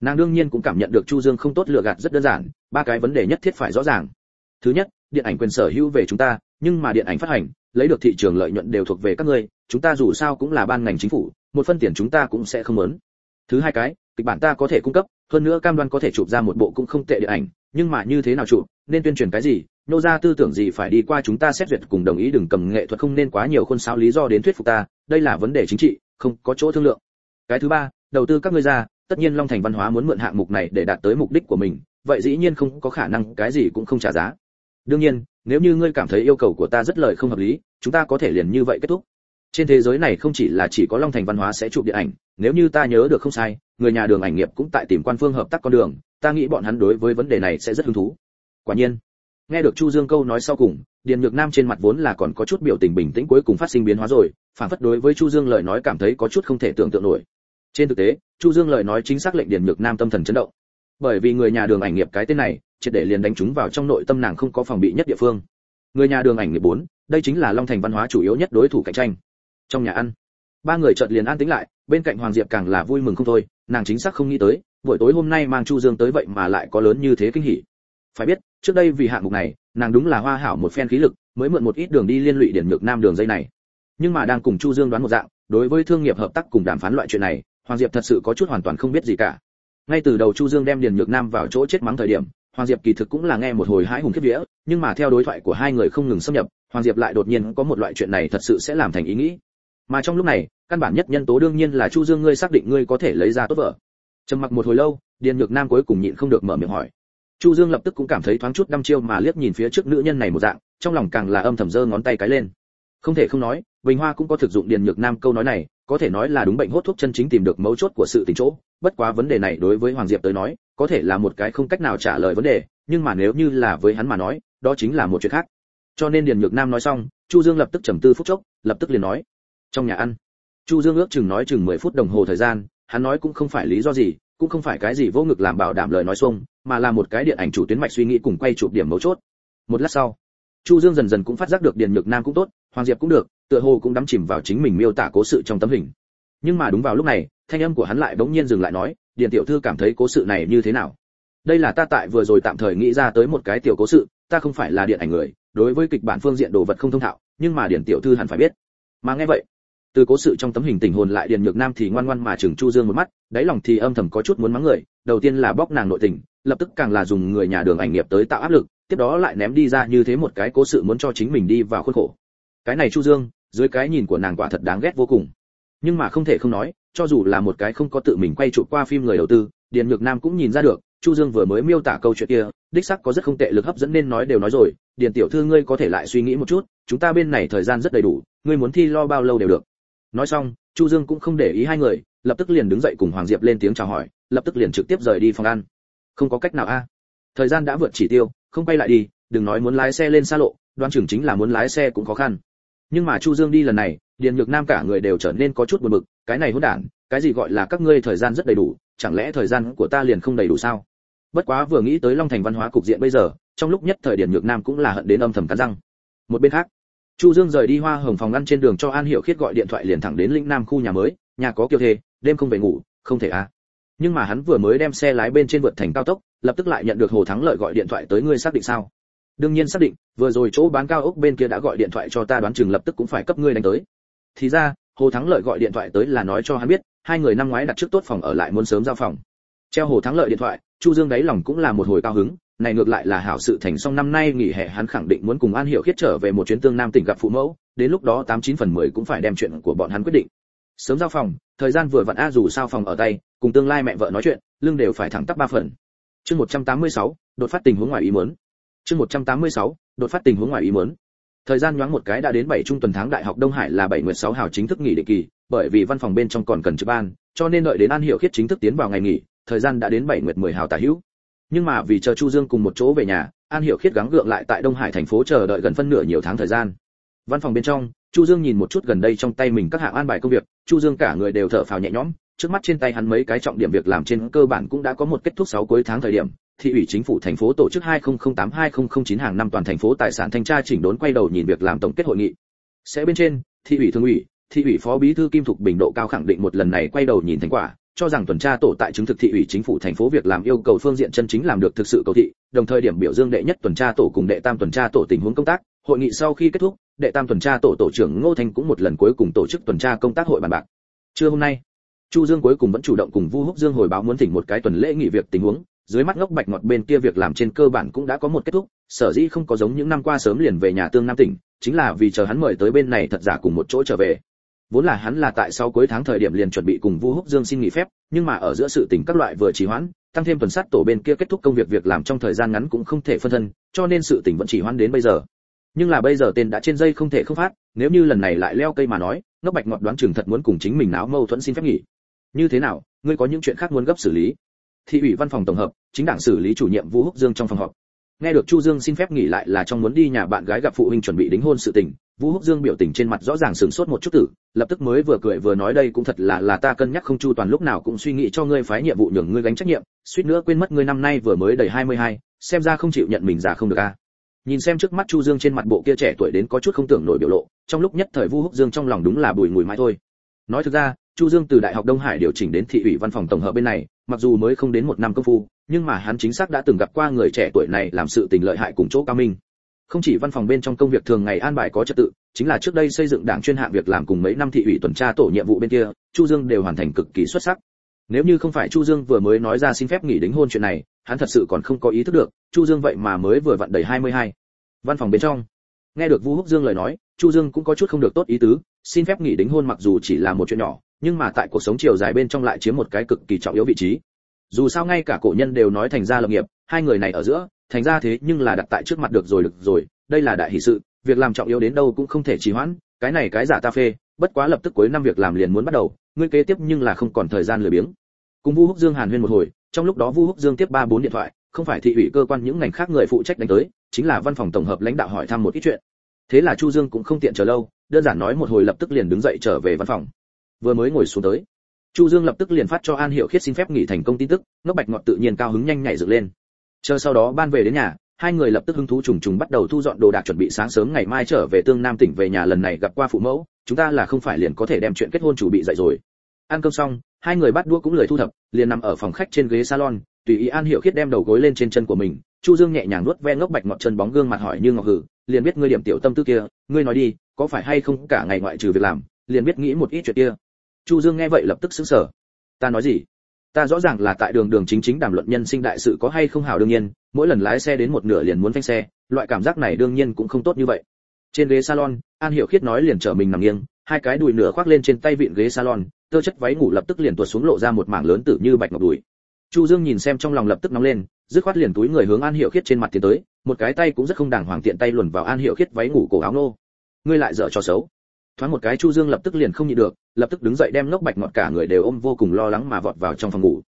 Nàng đương nhiên cũng cảm nhận được chu dương không tốt lựa gạt rất đơn giản, ba cái vấn đề nhất thiết phải rõ ràng. Thứ nhất, điện ảnh quyền sở hữu về chúng ta, nhưng mà điện ảnh phát hành, lấy được thị trường lợi nhuận đều thuộc về các ngươi, chúng ta dù sao cũng là ban ngành chính phủ, một phân tiền chúng ta cũng sẽ không lớn thứ hai cái, kịch bản ta có thể cung cấp, hơn nữa cam đoan có thể chụp ra một bộ cũng không tệ điện ảnh, nhưng mà như thế nào chụp, nên tuyên truyền cái gì, nô ra tư tưởng gì phải đi qua chúng ta xét duyệt cùng đồng ý đừng cầm nghệ thuật không nên quá nhiều khuôn sáo lý do đến thuyết phục ta, đây là vấn đề chính trị, không có chỗ thương lượng. Cái thứ ba đầu tư các ngươi ra, tất nhiên long thành văn hóa muốn mượn hạng mục này để đạt tới mục đích của mình, vậy dĩ nhiên không có khả năng, cái gì cũng không trả giá. Đương nhiên, nếu như ngươi cảm thấy yêu cầu của ta rất lời không hợp lý, chúng ta có thể liền như vậy kết thúc. Trên thế giới này không chỉ là chỉ có long thành văn hóa sẽ chụp điện ảnh, nếu như ta nhớ được không sai, người nhà đường ảnh nghiệp cũng tại tìm quan phương hợp tác con đường, ta nghĩ bọn hắn đối với vấn đề này sẽ rất hứng thú. Quả nhiên, nghe được chu dương câu nói sau cùng, điền nhược nam trên mặt vốn là còn có chút biểu tình bình tĩnh cuối cùng phát sinh biến hóa rồi, phản phất đối với chu dương lời nói cảm thấy có chút không thể tưởng tượng nổi trên thực tế, chu dương lời nói chính xác lệnh điền nhược nam tâm thần chấn động. Bởi vì người nhà đường ảnh nghiệp cái tên này, triệt để liền đánh chúng vào trong nội tâm nàng không có phòng bị nhất địa phương. Người nhà đường ảnh nghiệp bốn, đây chính là long thành văn hóa chủ yếu nhất đối thủ cạnh tranh. Trong nhà ăn, ba người chợt liền an tĩnh lại, bên cạnh hoàng diệp càng là vui mừng không thôi, nàng chính xác không nghĩ tới, buổi tối hôm nay mang chu dương tới vậy mà lại có lớn như thế kinh hỉ. Phải biết, trước đây vì hạng mục này, nàng đúng là hoa hảo một phen khí lực, mới mượn một ít đường đi liên lụy điển ngược nam đường dây này. Nhưng mà đang cùng chu dương đoán một dạng, đối với thương nghiệp hợp tác cùng đàm phán loại chuyện này hoàng diệp thật sự có chút hoàn toàn không biết gì cả. Ngay từ đầu chu dương đem điền nhược nam vào chỗ chết mắng thời điểm, hoàng diệp kỳ thực cũng là nghe một hồi hãi hùng khiếp vía, nhưng mà theo đối thoại của hai người không ngừng xâm nhập, hoàng diệp lại đột nhiên có một loại chuyện này thật sự sẽ làm thành ý nghĩ. Mà trong lúc này, căn bản nhất nhân tố đương nhiên là chu dương, ngươi xác định ngươi có thể lấy ra tốt vợ. Trầm mặc một hồi lâu, điền nhược nam cuối cùng nhịn không được mở miệng hỏi. Chu dương lập tức cũng cảm thấy thoáng chút đăm chiêu mà liếc nhìn phía trước nữ nhân này một dạng, trong lòng càng là âm thầm giơ ngón tay cái lên. Không thể không nói, bình hoa cũng có thực dụng điền nhược nam câu nói này có thể nói là đúng bệnh hốt thuốc chân chính tìm được mấu chốt của sự tình chỗ. Bất quá vấn đề này đối với hoàng diệp tới nói, có thể là một cái không cách nào trả lời vấn đề, nhưng mà nếu như là với hắn mà nói, đó chính là một chuyện khác. Cho nên điền nhược nam nói xong, chu dương lập tức trầm tư phút chốc, lập tức liền nói, trong nhà ăn. Chu dương ước chừng nói chừng 10 phút đồng hồ thời gian, hắn nói cũng không phải lý do gì, cũng không phải cái gì vô ngực làm bảo đảm lời nói xuông, mà là một cái điện ảnh chủ tuyến mạch suy nghĩ cùng quay chụp điểm mấu chốt. Một lát sau, chu dương dần dần cũng phát giác được điền nhược nam cũng tốt, hoàng diệp cũng được tựa hồ cũng đắm chìm vào chính mình miêu tả cố sự trong tấm hình. Nhưng mà đúng vào lúc này, thanh âm của hắn lại bỗng nhiên dừng lại nói, điền tiểu thư cảm thấy cố sự này như thế nào? Đây là ta tại vừa rồi tạm thời nghĩ ra tới một cái tiểu cố sự, ta không phải là điện ảnh người, đối với kịch bản phương diện đồ vật không thông thạo, nhưng mà điền tiểu thư hẳn phải biết. Mà nghe vậy, từ cố sự trong tấm hình tình hồn lại điền nhược nam thì ngoan ngoan mà chừng chu dương một mắt, đáy lòng thì âm thầm có chút muốn mắng người, đầu tiên là bóc nàng nội tình, lập tức càng là dùng người nhà đường ảnh nghiệp tới tạo áp lực, tiếp đó lại ném đi ra như thế một cái cố sự muốn cho chính mình đi vào khuôn khổ. Cái này chu dương dưới cái nhìn của nàng quả thật đáng ghét vô cùng. Nhưng mà không thể không nói, cho dù là một cái không có tự mình quay chụp qua phim người đầu tư, điền nhược nam cũng nhìn ra được, chu dương vừa mới miêu tả câu chuyện kia, đích xác có rất không tệ lực hấp dẫn nên nói đều nói rồi. Điền tiểu thư ngươi có thể lại suy nghĩ một chút, chúng ta bên này thời gian rất đầy đủ, ngươi muốn thi lo bao lâu đều được. Nói xong, chu dương cũng không để ý hai người, lập tức liền đứng dậy cùng hoàng diệp lên tiếng chào hỏi, lập tức liền trực tiếp rời đi phòng ăn. Không có cách nào a. Thời gian đã vượt chỉ tiêu, không quay lại đi, đừng nói muốn lái xe lên xa lộ, đoan chừng chính là muốn lái xe cũng khó khăn nhưng mà chu dương đi lần này, điền nhược nam cả người đều trở nên có chút buồn bực, cái này hỗn đản, cái gì gọi là các ngươi thời gian rất đầy đủ, chẳng lẽ thời gian của ta liền không đầy đủ sao? Bất quá vừa nghĩ tới long thành văn hóa cục diện bây giờ, trong lúc nhất thời điền nhược nam cũng là hận đến âm thầm cắn răng. Một bên khác, chu dương rời đi hoa hồng phòng ngăn trên đường cho an hiểu khiết gọi điện thoại liền thẳng đến lĩnh nam khu nhà mới, nhà có kiều thê, đêm không về ngủ, không thể à. Nhưng mà hắn vừa mới đem xe lái bên trên vượt thành cao tốc, lập tức lại nhận được hồ thắng lợi gọi điện thoại tới ngươi xác định sao? Đương nhiên xác định vừa rồi chỗ bán cao ốc bên kia đã gọi điện thoại cho ta đoán chừng lập tức cũng phải cấp ngươi đánh tới. Thì ra hồ thắng lợi gọi điện thoại tới là nói cho hắn biết hai người năm ngoái đặt trước tốt phòng ở lại muốn sớm giao phòng. Treo hồ thắng lợi điện thoại chu dương đáy lòng cũng là một hồi cao hứng này ngược lại là hảo sự thành xong năm nay nghỉ hè hắn khẳng định muốn cùng an hiểu khiết trở về một chuyến tương nam tỉnh gặp phụ mẫu đến lúc đó tám chín phần mười cũng phải đem chuyện của bọn hắn quyết định. Sớm giao phòng thời gian vừa vặn a dù sao phòng ở tay cùng tương lai mẹ vợ nói chuyện lưng đều phải thẳng tắp ba phần. Chương 186, đột phát tình huống ngoài ý muốn chương 186, đột phát tình huống ngoài ý muốn. Thời gian nhoáng một cái đã đến bảy trung tuần tháng đại học đông hải là bảy nguyệt sáu hào chính thức nghỉ định kỳ bởi vì văn phòng bên trong còn cần trực ban cho nên đợi đến an hiểu khiết chính thức tiến vào ngày nghỉ thời gian đã đến bảy nguyệt mười hào tả hữu. Nhưng mà vì chờ chu dương cùng một chỗ về nhà an hiểu khiết gắng gượng lại tại đông hải thành phố chờ đợi gần phân nửa nhiều tháng thời gian. Văn phòng bên trong chu dương nhìn một chút gần đây trong tay mình các hạng an bài công việc chu dương cả người đều thở phào nhẹ nhõm trước mắt trên tay hắn mấy cái trọng điểm việc làm trên cơ bản cũng đã có một kết thúc 6 cuối tháng thời điểm thị ủy chính phủ thành phố tổ chức 2008-2009 hàng năm toàn thành phố tài sản thanh tra chỉnh đốn quay đầu nhìn việc làm tổng kết hội nghị. Sẽ bên trên, thị ủy thường ủy, thị ủy phó bí thư kim thục bình độ cao khẳng định một lần này quay đầu nhìn thành quả, cho rằng tuần tra tổ tại chứng thực thị ủy chính phủ thành phố việc làm yêu cầu phương diện chân chính làm được thực sự cầu thị, đồng thời điểm biểu dương đệ nhất tuần tra tổ cùng đệ tam tuần tra tổ tình huống công tác. Hội nghị sau khi kết thúc, đệ tam tuần tra tổ tổ trưởng ngô thanh cũng một lần cuối cùng tổ chức tuần tra công tác hội bàn bạc. Trưa hôm nay, chu dương cuối cùng vẫn chủ động cùng vu húc dương hồi báo muốn thỉnh một cái tuần lễ nghỉ việc tình huống dưới mắt ngốc bạch ngọt bên kia việc làm trên cơ bản cũng đã có một kết thúc, sở dĩ không có giống những năm qua sớm liền về nhà tương nam tỉnh, chính là vì chờ hắn mời tới bên này thật giả cùng một chỗ trở về. Vốn là hắn là tại sau cuối tháng thời điểm liền chuẩn bị cùng vu húc dương xin nghỉ phép, nhưng mà ở giữa sự tình các loại vừa trì hoãn, tăng thêm tuần sát tổ bên kia kết thúc công việc việc làm trong thời gian ngắn cũng không thể phân thân, cho nên sự tình vẫn chỉ hoãn đến bây giờ. Nhưng là bây giờ tên đã trên dây không thể không phát, nếu như lần này lại leo cây mà nói, ngốc bạch ngọt đoán chừng thật muốn cùng chính mình náo mâu thuẫn xin phép nghỉ. Như thế nào, ngươi có những chuyện khác muốn gấp xử lý? Thị ủy văn phòng tổng hợp chính đảng xử lý chủ nhiệm vũ húc dương trong phòng họp. Nghe được chu dương xin phép nghỉ lại là trong muốn đi nhà bạn gái gặp phụ huynh chuẩn bị đính hôn sự tình vũ húc dương biểu tình trên mặt rõ ràng sửng sốt một chút tử lập tức mới vừa cười vừa nói đây cũng thật là là ta cân nhắc không chu toàn lúc nào cũng suy nghĩ cho ngươi phái nhiệm vụ nhường ngươi gánh trách nhiệm suýt nữa quên mất ngươi năm nay vừa mới đầy 22, xem ra không chịu nhận mình già không được a. Nhìn xem trước mắt chu dương trên mặt bộ kia trẻ tuổi đến có chút không tưởng nổi biểu lộ trong lúc nhất thời Vũ húc dương trong lòng đúng là bùi ngùi mãi thôi. Nói thực ra chu dương từ đại học đông hải điều chỉnh đến thị ủy văn phòng tổng hợp bên này mặc dù mới không đến một năm công phu, nhưng mà hắn chính xác đã từng gặp qua người trẻ tuổi này làm sự tình lợi hại cùng chỗ cao minh. Không chỉ văn phòng bên trong công việc thường ngày an bài có trật tự, chính là trước đây xây dựng đảng chuyên hạng việc làm cùng mấy năm thị ủy tuần tra tổ nhiệm vụ bên kia, chu dương đều hoàn thành cực kỳ xuất sắc. Nếu như không phải chu dương vừa mới nói ra xin phép nghỉ đính hôn chuyện này, hắn thật sự còn không có ý thức được, chu dương vậy mà mới vừa vặn đầy 22. văn phòng bên trong. Nghe được vu húc dương lời nói, chu dương cũng có chút không được tốt ý tứ, xin phép nghỉ đính hôn mặc dù chỉ là một chuyện nhỏ nhưng mà tại cuộc sống chiều dài bên trong lại chiếm một cái cực kỳ trọng yếu vị trí. Dù sao ngay cả cổ nhân đều nói thành ra lập nghiệp, hai người này ở giữa, thành ra thế nhưng là đặt tại trước mặt được rồi được rồi, đây là đại hỷ sự, việc làm trọng yếu đến đâu cũng không thể trì hoãn, cái này cái giả ta phê, bất quá lập tức cuối năm việc làm liền muốn bắt đầu, ngươi kế tiếp nhưng là không còn thời gian lười biếng. Cùng vu húc dương hàn huyên một hồi, trong lúc đó vu húc dương tiếp ba bốn điện thoại, không phải thị ủy cơ quan những ngành khác người phụ trách đánh tới, chính là văn phòng tổng hợp lãnh đạo hỏi thăm một ít chuyện. Thế là chu dương cũng không tiện chờ lâu, đơn giản nói một hồi lập tức liền đứng dậy trở về văn phòng vừa mới ngồi xuống tới. Chu dương lập tức liền phát cho an hiệu khiết xin phép nghỉ thành công tin tức, ngốc bạch ngọt tự nhiên cao hứng nhanh nhảy dựng lên. Chờ sau đó ban về đến nhà, hai người lập tức hứng thú trùng trùng bắt đầu thu dọn đồ đạc chuẩn bị sáng sớm ngày mai trở về tương nam tỉnh về nhà lần này gặp qua phụ mẫu, chúng ta là không phải liền có thể đem chuyện kết hôn chủ bị dậy rồi. Ăn cơm xong, hai người bắt đũa cũng lười thu thập, liền nằm ở phòng khách trên ghế salon, tùy ý an hiệu khiết đem đầu gối lên trên chân của mình, chu dương nhẹ nhàng nuốt ve ngốc bạch ngọt chân bóng gương mặt hỏi như ngọc hử, liền biết ngươi điểm tiểu tâm tư kia, ngươi nói đi, có phải hay không cả ngày ngoại trừ việc làm, liền biết nghĩ một ít chuyện kia chu dương nghe vậy lập tức sững sờ. Ta nói gì? Ta rõ ràng là tại đường đường chính chính đàm luận nhân sinh đại sự có hay không hảo đương nhiên, mỗi lần lái xe đến một nửa liền muốn phanh xe, loại cảm giác này đương nhiên cũng không tốt như vậy. Trên ghế salon, an hiểu khiết nói liền trở mình nằm nghiêng, hai cái đùi nửa khoác lên trên tay vịn ghế salon, tơ chất váy ngủ lập tức liền tuột xuống lộ ra một mảng lớn tử như bạch ngọc đùi. Chu dương nhìn xem trong lòng lập tức nóng lên, dứt khoát liền túi người hướng an Hiểu khiết trên mặt tiến tới, một cái tay cũng rất không đàng hoàng tiện tay luồn vào an Hiểu khiết váy ngủ cổ áo nô. Ngươi lại dở cho xấu thoáng một cái chu dương lập tức liền không nhịn được, lập tức đứng dậy đem ngốc bạch ngọt cả người đều ôm vô cùng lo lắng mà vọt vào trong phòng ngủ.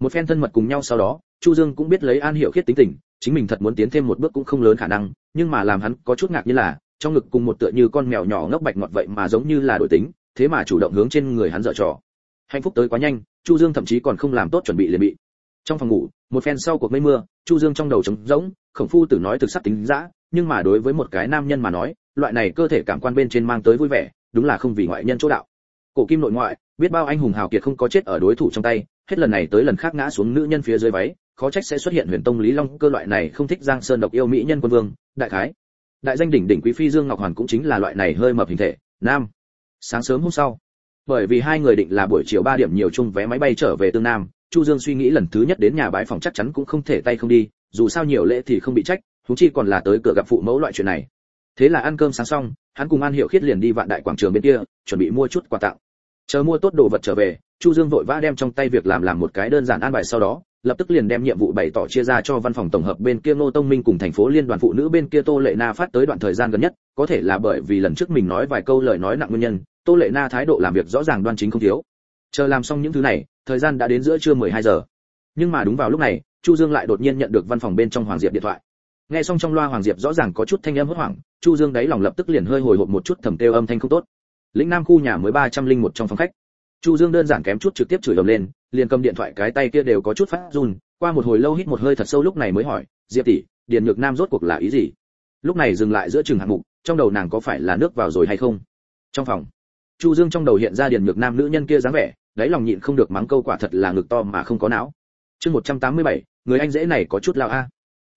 Một phen thân mật cùng nhau sau đó, chu dương cũng biết lấy an hiệu khiết tính tình, chính mình thật muốn tiến thêm một bước cũng không lớn khả năng, nhưng mà làm hắn có chút ngạc như là, trong ngực cùng một tựa như con mèo nhỏ ngốc bạch ngọt vậy mà giống như là đổi tính, thế mà chủ động hướng trên người hắn dở trò. Hạnh phúc tới quá nhanh, chu dương thậm chí còn không làm tốt chuẩn bị liền bị. Trong phòng ngủ, một phen sau cuộc mây mưa, chu dương trong đầu trống rỗng, khổng phu tử nói thực sắc tính dã, nhưng mà đối với một cái nam nhân mà nói, loại này cơ thể cảm quan bên trên mang tới vui vẻ đúng là không vì ngoại nhân chỗ đạo. Cổ kim nội ngoại, biết bao anh hùng hào kiệt không có chết ở đối thủ trong tay, hết lần này tới lần khác ngã xuống nữ nhân phía dưới váy, khó trách sẽ xuất hiện huyền tông lý long, cơ loại này không thích giang sơn độc yêu mỹ nhân quân vương, đại khái. Đại danh đỉnh đỉnh quý phi dương ngọc hoàn cũng chính là loại này hơi mập hình thể, nam. Sáng sớm hôm sau, bởi vì hai người định là buổi chiều 3 điểm nhiều chung vé máy bay trở về tương nam, chu dương suy nghĩ lần thứ nhất đến nhà bái phòng chắc chắn cũng không thể tay không đi, dù sao nhiều lễ thì không bị trách chúng chi còn là tới cửa gặp phụ mẫu loại chuyện này. Thế là ăn cơm sáng xong hắn cùng an hiệu khiết liền đi vạn đại quảng trường bên kia chuẩn bị mua chút quà tặng chờ mua tốt đồ vật trở về chu dương vội vã đem trong tay việc làm làm một cái đơn giản an bài sau đó lập tức liền đem nhiệm vụ bày tỏ chia ra cho văn phòng tổng hợp bên kia Ngô Tông Minh cùng thành phố liên đoàn phụ nữ bên kia Tô Lệ Na phát tới đoạn thời gian gần nhất, có thể là bởi vì lần trước mình nói vài câu lời nói nặng nguyên nhân, Tô Lệ Na thái độ làm việc rõ ràng đoan chính không thiếu. Chờ làm xong những thứ này, thời gian đã đến giữa trưa 12 giờ. Nhưng mà đúng vào lúc này, Chu Dương lại đột nhiên nhận được văn phòng bên trong Hoàng Diệp điện thoại. Nghe xong trong loa Hoàng Diệp rõ ràng có chút thanh âm hốt hoảng, Chu Dương đáy lòng lập tức liền hơi hồi hộp một chút thầm kêu âm thanh không tốt. Lĩnh Nam khu nhà mới 301 trong phòng khách. Chu Dương đơn giản kém chút trực tiếp chửi ầm lên, liền cầm điện thoại cái tay kia đều có chút phát run, qua một hồi lâu hít một hơi thật sâu lúc này mới hỏi, "Diệp tỷ, Điền Nhược Nam rốt cuộc là ý gì?" Lúc này dừng lại giữa trường hạng mục, trong đầu nàng có phải là nước vào rồi hay không? Trong phòng, Chu Dương trong đầu hiện ra Điền Nhược Nam nữ nhân kia dáng vẻ, đáy lòng nhịn không được mắng câu quả thật là ngực to mà không có não. Chương 187, người anh dễ này có chút lao a.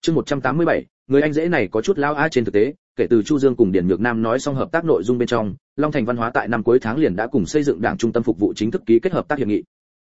Chương 187, người anh dễ này có chút lao a trên thực tế, kể từ Chu Dương cùng Điền Nhược Nam nói xong hợp tác nội dung bên trong, Long Thành Văn hóa tại năm cuối tháng liền đã cùng xây dựng Đảng Trung tâm phục vụ chính thức ký kết hợp tác hiệp nghị.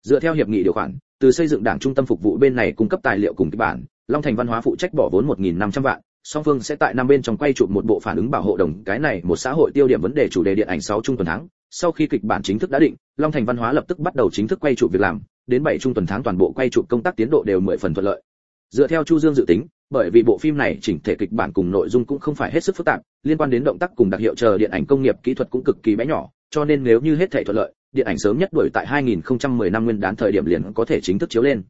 Dựa theo hiệp nghị điều khoản, từ xây dựng Đảng Trung tâm phục vụ bên này cung cấp tài liệu cùng kịch bản, Long Thành Văn hóa phụ trách bỏ vốn 1500 vạn, song phương sẽ tại năm bên trong quay chụp một bộ phản ứng bảo hộ đồng, cái này một xã hội tiêu điểm vấn đề chủ đề điện ảnh 6 trung tuần tháng. Sau khi kịch bản chính thức đã định, Long Thành Văn hóa lập tức bắt đầu chính thức quay chụp việc làm, đến 7 trung tuần tháng toàn bộ quay chụp công tác tiến độ đều 10 phần thuận lợi. Dựa theo Chu Dương dự tính, bởi vì bộ phim này chỉnh thể kịch bản cùng nội dung cũng không phải hết sức phức tạp, liên quan đến động tác cùng đặc hiệu chờ điện ảnh công nghiệp kỹ thuật cũng cực kỳ bé nhỏ, cho nên nếu như hết thảy thuận lợi, điện ảnh sớm nhất đuổi tại 2010 năm nguyên đán thời điểm liền có thể chính thức chiếu lên.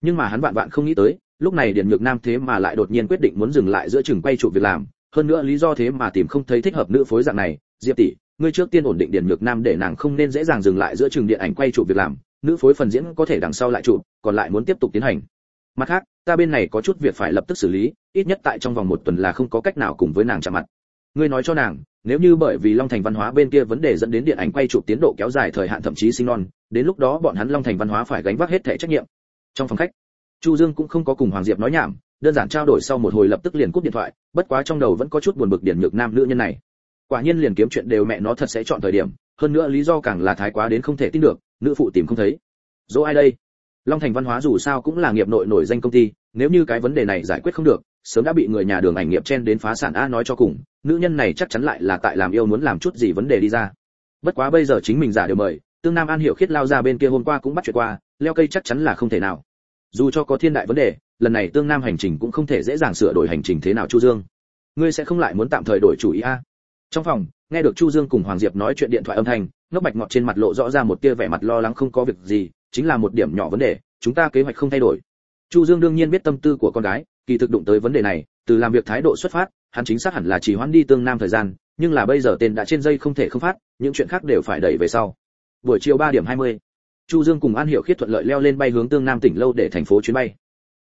Nhưng mà hắn vạn vạn không nghĩ tới, lúc này Điền Nhược Nam thế mà lại đột nhiên quyết định muốn dừng lại giữa chừng quay trụ việc làm, hơn nữa lý do thế mà tìm không thấy thích hợp nữ phối dạng này, Diệp tỷ, ngươi trước tiên ổn định Điền Nhược Nam để nàng không nên dễ dàng dừng lại giữa chừng điện ảnh quay trụ việc làm, nữ phối phần diễn có thể đằng sau lại trụ, còn lại muốn tiếp tục tiến hành. Mặt khác, ta bên này có chút việc phải lập tức xử lý, ít nhất tại trong vòng một tuần là không có cách nào cùng với nàng chạm mặt. Ngươi nói cho nàng, nếu như bởi vì Long Thành văn hóa bên kia vấn đề dẫn đến điện ảnh quay chụp tiến độ kéo dài thời hạn thậm chí sinh non, đến lúc đó bọn hắn Long Thành văn hóa phải gánh vác hết thẻ trách nhiệm. Trong phòng khách, Chu Dương cũng không có cùng Hoàng Diệp nói nhảm, đơn giản trao đổi sau một hồi lập tức liền cúp điện thoại, bất quá trong đầu vẫn có chút buồn bực điển nhược nam nữ nhân này. Quả nhiên liền kiếm chuyện đều mẹ nó thật sẽ chọn thời điểm, hơn nữa lý do càng là thái quá đến không thể tin được, nữ phụ tìm không thấy. Dỗ ai đây? Long Thành Văn hóa dù sao cũng là nghiệp nội nổi danh công ty, nếu như cái vấn đề này giải quyết không được, sớm đã bị người nhà đường ảnh nghiệp chen đến phá sản a nói cho cùng, nữ nhân này chắc chắn lại là tại làm yêu muốn làm chút gì vấn đề đi ra. Bất quá bây giờ chính mình giả đều mời, Tương Nam An Hiểu Khiết lao ra bên kia hôm qua cũng bắt chuyện qua, leo cây chắc chắn là không thể nào. Dù cho có thiên đại vấn đề, lần này Tương Nam hành trình cũng không thể dễ dàng sửa đổi hành trình thế nào Chu Dương. Ngươi sẽ không lại muốn tạm thời đổi chủ ý a? Trong phòng, nghe được chu dương cùng hoàng diệp nói chuyện điện thoại âm thanh ngốc bạch ngọt trên mặt lộ rõ ra một tia vẻ mặt lo lắng không có việc gì chính là một điểm nhỏ vấn đề chúng ta kế hoạch không thay đổi. Chu dương đương nhiên biết tâm tư của con gái kỳ thực đụng tới vấn đề này từ làm việc thái độ xuất phát hắn chính xác hẳn là chỉ hoãn đi tương nam thời gian nhưng là bây giờ tên đã trên dây không thể không phát những chuyện khác đều phải đẩy về sau. Buổi chiều 3 điểm 20, chu dương cùng an hiểu khiết thuận lợi leo lên bay hướng tương nam tỉnh lâu để thành phố chuyến bay.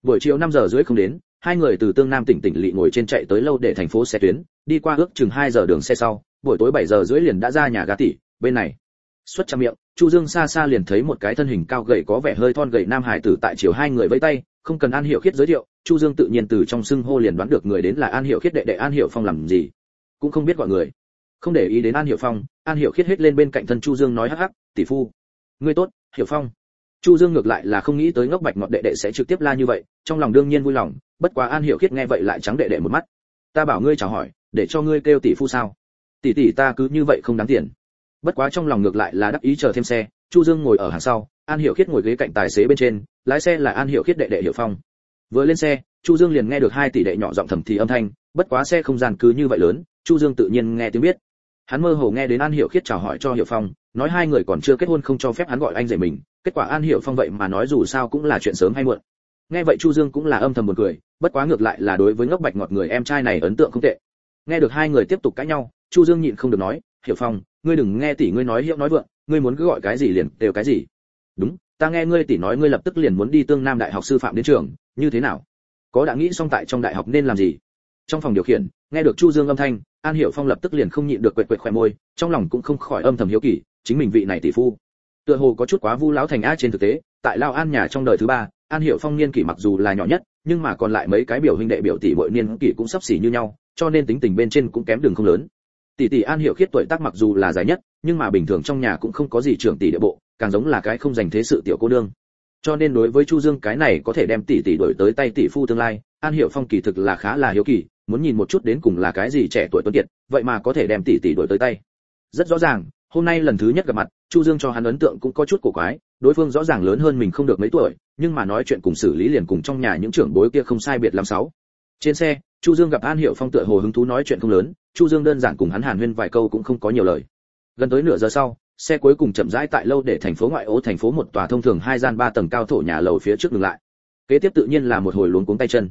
Buổi chiều 5 giờ rưỡi không đến hai người từ tương nam tỉnh tỉnh lỵ ngồi trên chạy tới lâu để thành phố xe tuyến đi qua ước chừng 2 giờ đường xe sau buổi tối 7 giờ rưỡi liền đã ra nhà gà tỷ bên này xuất trăm miệng, chu dương xa xa liền thấy một cái thân hình cao gầy có vẻ hơi thon gầy nam hải tử tại chiều hai người vẫy tay, không cần an hiểu khiết giới thiệu, chu dương tự nhiên từ trong xưng hô liền đoán được người đến là an hiểu khiết đệ đệ an hiểu phong làm gì. Cũng không biết gọi người. Không để ý đến an hiểu phong, an hiểu khiết hết lên bên cạnh thân chu dương nói hắc hắc, tỷ phu, ngươi tốt, hiểu phong. Chu dương ngược lại là không nghĩ tới ngốc bạch ngọt đệ đệ sẽ trực tiếp la như vậy, trong lòng đương nhiên vui lòng, bất quá an hiểu khiết nghe vậy lại trắng đệ đệ một mắt. Ta bảo ngươi chào hỏi, để cho ngươi kêu tỷ phu sao? Tỷ tỷ ta cứ như vậy không đáng tiền bất quá trong lòng ngược lại là đắc ý chờ thêm xe, chu dương ngồi ở hàng sau, an hiểu khiết ngồi ghế cạnh tài xế bên trên, lái xe là an hiểu khiết đệ đệ hiểu phong. Vừa lên xe, chu dương liền nghe được hai tỷ đệ nhỏ giọng thầm thì âm thanh, bất quá xe không gian cứ như vậy lớn, chu dương tự nhiên nghe tiếng biết. Hắn mơ hồ nghe đến an hiểu khiết chào hỏi cho hiểu phong, nói hai người còn chưa kết hôn không cho phép hắn gọi anh rể mình, kết quả an hiểu phong vậy mà nói dù sao cũng là chuyện sớm hay muộn. Nghe vậy chu dương cũng là âm thầm buồn cười, bất quá ngược lại là đối với ngốc bạch ngọt người em trai này ấn tượng không tệ. Nghe được hai người tiếp tục cãi nhau, chu dương nhịn không được nói, hiểu phong ngươi đừng nghe tỷ ngươi nói hiệu nói vượng, ngươi muốn cứ gọi cái gì liền đều cái gì. Đúng, ta nghe ngươi tỷ nói ngươi lập tức liền muốn đi tương nam đại học sư phạm đến trường, như thế nào? Có đã nghĩ xong tại trong đại học nên làm gì? Trong phòng điều khiển, nghe được chu dương âm thanh, an hiểu phong lập tức liền không nhịn được quệt quệt khỏe môi, trong lòng cũng không khỏi âm thầm hiếu kỳ, chính mình vị này tỷ phu. Tựa hồ có chút quá vu lão thành a trên thực tế, tại lao an nhà trong đời thứ ba, an hiểu phong niên kỷ mặc dù là nhỏ nhất, nhưng mà còn lại mấy cái biểu huynh đệ biểu tỷ bội niên kỷ cũng sắp xỉ như nhau, cho nên tính tình bên trên cũng kém đường không lớn tỷ tỷ an hiểu khiết tuổi tác mặc dù là dài nhất, nhưng mà bình thường trong nhà cũng không có gì trưởng tỷ địa bộ, càng giống là cái không dành thế sự tiểu cô nương. Cho nên đối với chu dương cái này có thể đem tỷ tỷ đổi tới tay tỷ phu tương lai, an hiểu phong kỳ thực là khá là hiếu kỳ, muốn nhìn một chút đến cùng là cái gì trẻ tuổi tuấn kiệt, vậy mà có thể đem tỷ tỷ đổi tới tay. Rất rõ ràng, hôm nay lần thứ nhất gặp mặt, chu dương cho hắn ấn tượng cũng có chút cổ quái, đối phương rõ ràng lớn hơn mình không được mấy tuổi, nhưng mà nói chuyện cùng xử lý liền cùng trong nhà những trưởng bối kia không sai biệt lắm sáu. Trên xe, chu dương gặp an hiểu phong tựa hồ hứng thú nói chuyện không lớn chu dương đơn giản cùng hắn hàn huyên vài câu cũng không có nhiều lời. Gần tới nửa giờ sau, xe cuối cùng chậm rãi tại lâu để thành phố ngoại ô thành phố một tòa thông thường hai gian ba tầng cao thổ nhà lầu phía trước ngừng lại. Kế tiếp tự nhiên là một hồi luống cuống tay chân.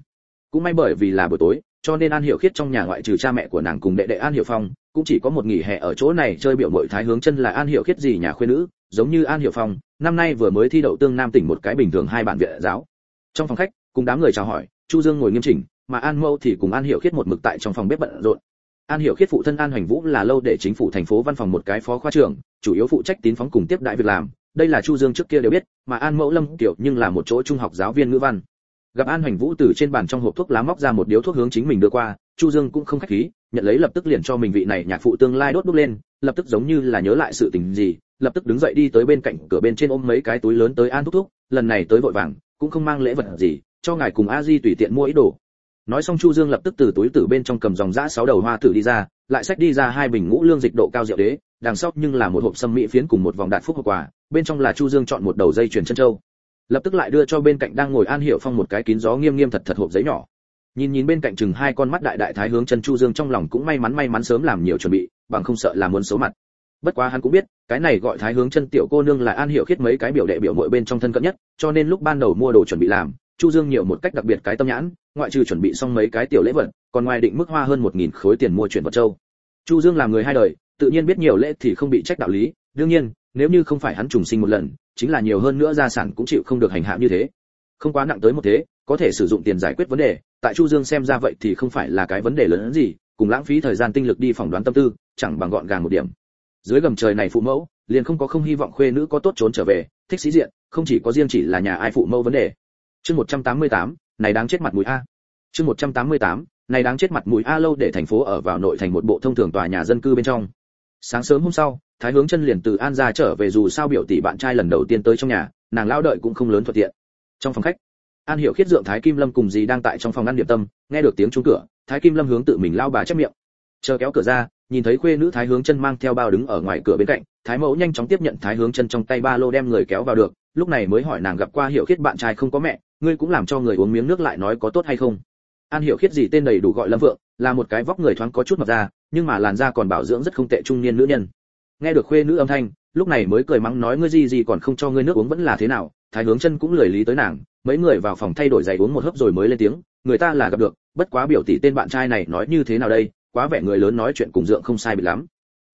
Cũng may bởi vì là buổi tối, cho nên an hiểu khiết trong nhà ngoại trừ cha mẹ của nàng cùng đệ đệ an hiểu phong, cũng chỉ có một nghỉ hè ở chỗ này chơi biểu mội thái hướng chân là an hiểu khiết gì nhà khuyên nữ, giống như an hiểu phong, năm nay vừa mới thi đậu tương nam tỉnh một cái bình thường hai bạn viện giáo. Trong phòng khách, cùng đám người chào hỏi, chu dương ngồi nghiêm chỉnh, mà an mâu thì cùng an hiểu khiết một mực tại trong phòng bếp bận rộn an hiểu khiết phụ thân an hoành vũ là lâu để chính phủ thành phố văn phòng một cái phó khoa trưởng, chủ yếu phụ trách tín phóng cùng tiếp đại việc làm. Đây là chu dương trước kia đều biết, mà an mẫu lâm tiểu nhưng là một chỗ trung học giáo viên ngữ văn. Gặp an hoành vũ từ trên bàn trong hộp thuốc lá móc ra một điếu thuốc hướng chính mình đưa qua, chu dương cũng không khách khí, nhận lấy lập tức liền cho mình vị này nhạc phụ tương lai đốt đốt lên, lập tức giống như là nhớ lại sự tình gì, lập tức đứng dậy đi tới bên cạnh cửa bên trên ôm mấy cái túi lớn tới an thúc thúc, lần này tới vội vàng, cũng không mang lễ vật gì, cho ngài cùng a di tùy tiện mua ít đồ nói xong chu dương lập tức từ túi tử bên trong cầm dòng giã sáu đầu hoa tử đi ra, lại xách đi ra hai bình ngũ lương dịch độ cao rượu đế, đằng sau nhưng là một hộp sâm mỹ phiến cùng một vòng đạt phúc hộp quà, bên trong là chu dương chọn một đầu dây chuyền chân châu. Lập tức lại đưa cho bên cạnh đang ngồi an hiểu phong một cái kín gió nghiêm nghiêm thật thật hộp giấy nhỏ. Nhìn nhìn bên cạnh chừng hai con mắt đại đại thái hướng chân chu dương trong lòng cũng may mắn may mắn sớm làm nhiều chuẩn bị, bằng không sợ là muốn xấu mặt. Bất quá hắn cũng biết, cái này gọi thái hướng chân tiểu cô nương là an hiểu khiết mấy cái biểu đệ biểu muội bên trong thân cận nhất, cho nên lúc ban đầu mua đồ chuẩn bị làm chu dương nhiều một cách đặc biệt cái tâm nhãn, ngoại trừ chuẩn bị xong mấy cái tiểu lễ vật, còn ngoài định mức hoa hơn một nghìn khối tiền mua chuyển vật châu. Chu dương là người hai đời, tự nhiên biết nhiều lễ thì không bị trách đạo lý, đương nhiên, nếu như không phải hắn trùng sinh một lần, chính là nhiều hơn nữa gia sản cũng chịu không được hành hạ như thế. Không quá nặng tới một thế, có thể sử dụng tiền giải quyết vấn đề, tại chu dương xem ra vậy thì không phải là cái vấn đề lớn hơn gì, cùng lãng phí thời gian tinh lực đi phỏng đoán tâm tư, chẳng bằng gọn gàng một điểm. Dưới gầm trời này phụ mẫu, liền không có không hy vọng khuê nữ có tốt trốn trở về, thích sĩ diện, không chỉ có riêng chỉ là nhà ai phụ mẫu vấn đề chương 188, này đáng chết mặt mũi a. Chương 188, này đáng chết mặt mũi a lâu để thành phố ở vào nội thành một bộ thông thường tòa nhà dân cư bên trong. Sáng sớm hôm sau thái hướng chân liền từ an ra trở về dù sao biểu tỷ bạn trai lần đầu tiên tới trong nhà nàng lao đợi cũng không lớn thuận tiện. Trong phòng khách an hiểu khiết dượng thái kim lâm cùng dì đang tại trong phòng ăn điểm tâm nghe được tiếng chuông cửa thái kim lâm hướng tự mình lao bà chép miệng. Chờ kéo cửa ra nhìn thấy khuê nữ thái hướng chân mang theo bao đứng ở ngoài cửa bên cạnh thái mẫu nhanh chóng tiếp nhận thái hướng chân trong tay ba lô đem người kéo vào được lúc này mới hỏi nàng gặp qua hiểu khiết bạn trai không có mẹ ngươi cũng làm cho người uống miếng nước lại nói có tốt hay không? An hiểu khiết gì tên đầy đủ gọi lâm vượng, là một cái vóc người thoáng có chút mập ra, nhưng mà làn da còn bảo dưỡng rất không tệ trung niên nữ nhân. Nghe được khuê nữ âm thanh, lúc này mới cười mắng nói ngươi gì gì còn không cho ngươi nước uống vẫn là thế nào, thái hướng chân cũng lười lý tới nàng, mấy người vào phòng thay đổi giày uống một hớp rồi mới lên tiếng, người ta là gặp được, bất quá biểu tỷ tên bạn trai này nói như thế nào đây, quá vẻ người lớn nói chuyện cùng dượng không sai bị lắm.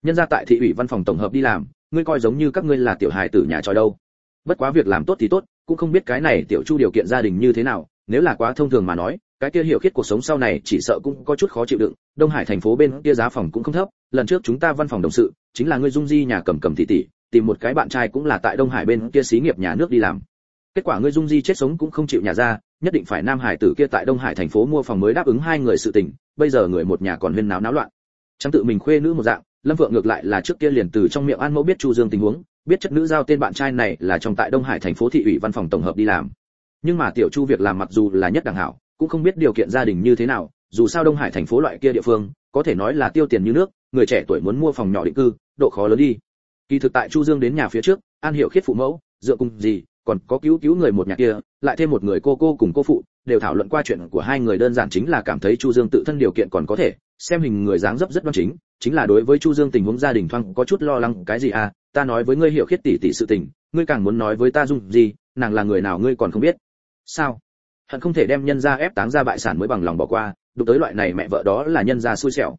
Nhân ra tại thị ủy văn phòng tổng hợp đi làm, ngươi coi giống như các ngươi là tiểu hài tử nhà tròi đâu. Bất quá việc làm tốt thì tốt cũng không biết cái này tiểu chu điều kiện gia đình như thế nào, nếu là quá thông thường mà nói, cái kia hiểu khiết cuộc sống sau này chỉ sợ cũng có chút khó chịu đựng, đông hải thành phố bên kia giá phòng cũng không thấp, lần trước chúng ta văn phòng đồng sự, chính là người dung di nhà cầm cầm tỷ tỷ, tìm một cái bạn trai cũng là tại đông hải bên kia xí nghiệp nhà nước đi làm. Kết quả người dung di chết sống cũng không chịu nhà ra, nhất định phải nam hải tử kia tại đông hải thành phố mua phòng mới đáp ứng hai người sự tình, bây giờ người một nhà còn huyên náo náo loạn. Chẳng tự mình khuê nữ một dạng, lâm vượng ngược lại là trước kia liền từ trong miệng an mẫu biết chu dương tình huống biết chất nữ giao tên bạn trai này là trong tại đông hải thành phố thị ủy văn phòng tổng hợp đi làm. Nhưng mà tiểu chu việc làm mặc dù là nhất đẳng hảo, cũng không biết điều kiện gia đình như thế nào, dù sao đông hải thành phố loại kia địa phương, có thể nói là tiêu tiền như nước, người trẻ tuổi muốn mua phòng nhỏ định cư, độ khó lớn đi. Kỳ thực tại chu dương đến nhà phía trước, an hiểu khiết phụ mẫu, dựa cùng gì, còn có cứu cứu người một nhà kia, lại thêm một người cô cô cùng cô phụ, đều thảo luận qua chuyện của hai người đơn giản chính là cảm thấy chu dương tự thân điều kiện còn có thể xem hình người dáng dấp rất đoan chính chính là đối với chu dương tình huống gia đình thoang có chút lo lắng, cái gì à ta nói với ngươi hiểu khiết tỷ tỷ sự tình, ngươi càng muốn nói với ta dung gì, nàng là người nào ngươi còn không biết. Sao? Hận không thể đem nhân gia ép táng ra bại sản mới bằng lòng bỏ qua, đụng tới loại này mẹ vợ đó là nhân gia xui xẻo.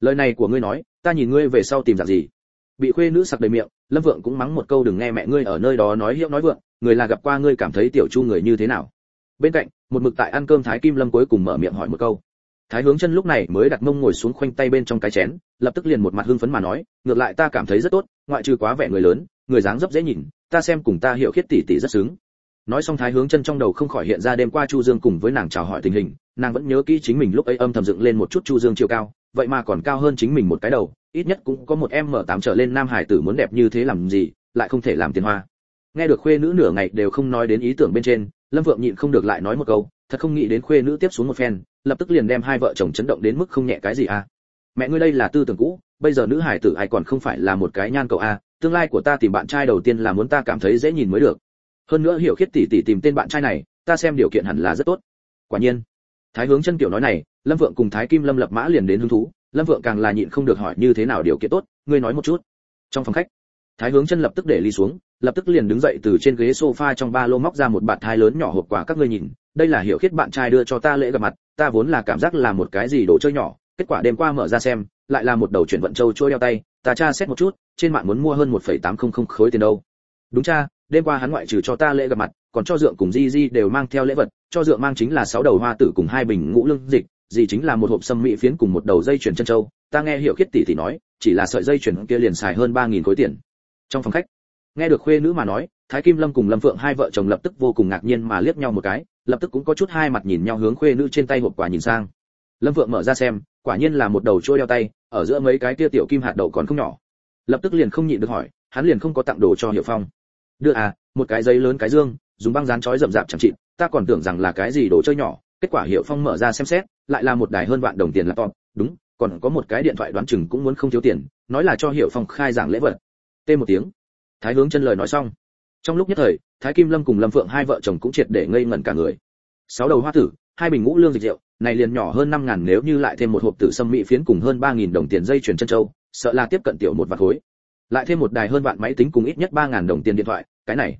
Lời này của ngươi nói, ta nhìn ngươi về sau tìm dạng gì? Bị khuê nữ sặc đầy miệng, lâm vượng cũng mắng một câu đừng nghe mẹ ngươi ở nơi đó nói hiệu nói vượng, người là gặp qua ngươi cảm thấy tiểu chu người như thế nào? Bên cạnh, một mực tại ăn cơm thái kim lâm cuối cùng mở miệng hỏi một câu thái hướng chân lúc này mới đặt mông ngồi xuống khoanh tay bên trong cái chén, lập tức liền một mặt hưng phấn mà nói, ngược lại ta cảm thấy rất tốt, ngoại trừ quá vẻ người lớn, người dáng dấp dễ nhìn, ta xem cùng ta hiểu khiết tỷ tỷ rất sướng. nói xong thái hướng chân trong đầu không khỏi hiện ra đêm qua chu dương cùng với nàng chào hỏi tình hình, nàng vẫn nhớ kỹ chính mình lúc ấy âm thầm dựng lên một chút chu dương chiều cao, vậy mà còn cao hơn chính mình một cái đầu, ít nhất cũng có một em mở tám trở lên nam hải tử muốn đẹp như thế làm gì, lại không thể làm tiền hoa nghe được khuê nữ nửa ngày đều không nói đến ý tưởng bên trên, lâm vượng nhịn không được lại nói một câu thật không nghĩ đến khuê nữ tiếp xuống một phen, lập tức liền đem hai vợ chồng chấn động đến mức không nhẹ cái gì à? Mẹ ngươi đây là tư tưởng cũ, bây giờ nữ hải tử ai còn không phải là một cái nhan cậu a à. tương lai của ta tìm bạn trai đầu tiên là muốn ta cảm thấy dễ nhìn mới được. Hơn nữa hiểu khiết tỷ tỷ tìm tên bạn trai này, ta xem điều kiện hẳn là rất tốt. Quả nhiên, thái hướng chân tiểu nói này, lâm vượng cùng thái kim lâm lập mã liền đến hứng thú. Lâm vượng càng là nhịn không được hỏi như thế nào điều kiện tốt, ngươi nói một chút. Trong phòng khách thái hướng chân lập tức để ly xuống lập tức liền đứng dậy từ trên ghế sofa trong ba lô móc ra một bạt thai lớn nhỏ hộp quà các ngươi nhìn đây là hiểu khiết bạn trai đưa cho ta lễ gặp mặt ta vốn là cảm giác là một cái gì đồ chơi nhỏ kết quả đêm qua mở ra xem lại là một đầu chuyển vận châu trôi đeo tay ta tra xét một chút trên mạng muốn mua hơn 1,800 khối tiền đâu. Đúng cha đêm qua hắn ngoại trừ cho ta lễ gặp mặt còn cho dượng cùng di di đều mang theo lễ vật cho dượng mang chính là sáu đầu hoa tử cùng hai bình ngũ lương dịch gì chính là một hộp sâm mỹ phiến cùng một đầu dây chuyền chân châu ta nghe hiểu khiết tỷ tỷ nói chỉ là sợi dây chuyền kia liền xài hơn ba nghìn khối tiền trong phòng khách. Nghe được khuê nữ mà nói, thái kim lâm cùng lâm phượng hai vợ chồng lập tức vô cùng ngạc nhiên mà liếc nhau một cái, lập tức cũng có chút hai mặt nhìn nhau hướng khuê nữ trên tay hộp quà nhìn sang. Lâm phượng mở ra xem, quả nhiên là một đầu trôi đeo tay, ở giữa mấy cái kia tiểu kim hạt đậu còn không nhỏ. Lập tức liền không nhịn được hỏi, hắn liền không có tặng đồ cho hiệu phong. Đưa à một cái giấy lớn cái dương, dùng băng dán chói rậm rạp chẳng chịt, ta còn tưởng rằng là cái gì đồ chơi nhỏ. Kết quả hiệu phong mở ra xem xét, lại là một đài hơn vạn đồng tiền laptop. Đúng, còn có một cái điện thoại đoán chừng cũng muốn không thiếu tiền, nói là cho hiệu phong khai giảng lễ vật tê một tiếng. Thái hướng chân lời nói xong. Trong lúc nhất thời, thái kim lâm cùng lâm phượng hai vợ chồng cũng triệt để ngây ngẩn cả người. Sáu đầu hoa tử, hai bình ngũ lương dịch rượu, này liền nhỏ hơn năm ngàn nếu như lại thêm một hộp tử sâm mỹ phiến cùng hơn ba nghìn đồng tiền dây chuyền chân châu, sợ là tiếp cận tiểu một vạt khối. Lại thêm một đài hơn vạn máy tính cùng ít nhất ba ngàn đồng tiền điện thoại, cái này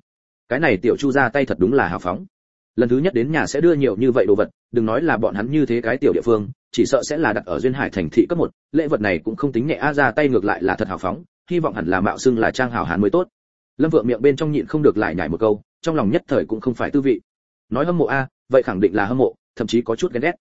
cái này tiểu chu ra tay thật đúng là hào phóng. Lần thứ nhất đến nhà sẽ đưa nhiều như vậy đồ vật, đừng nói là bọn hắn như thế cái tiểu địa phương, chỉ sợ sẽ là đặt ở duyên hải thành thị cấp một, lễ vật này cũng không tính nhẹ, a, ra tay ngược lại là thật hào phóng hy vọng hẳn là mạo xưng là trang hào hán mới tốt. Lâm vượng miệng bên trong nhịn không được lại nhảy một câu, trong lòng nhất thời cũng không phải tư vị. Nói hâm mộ a, vậy khẳng định là hâm mộ, thậm chí có chút ghen ghét.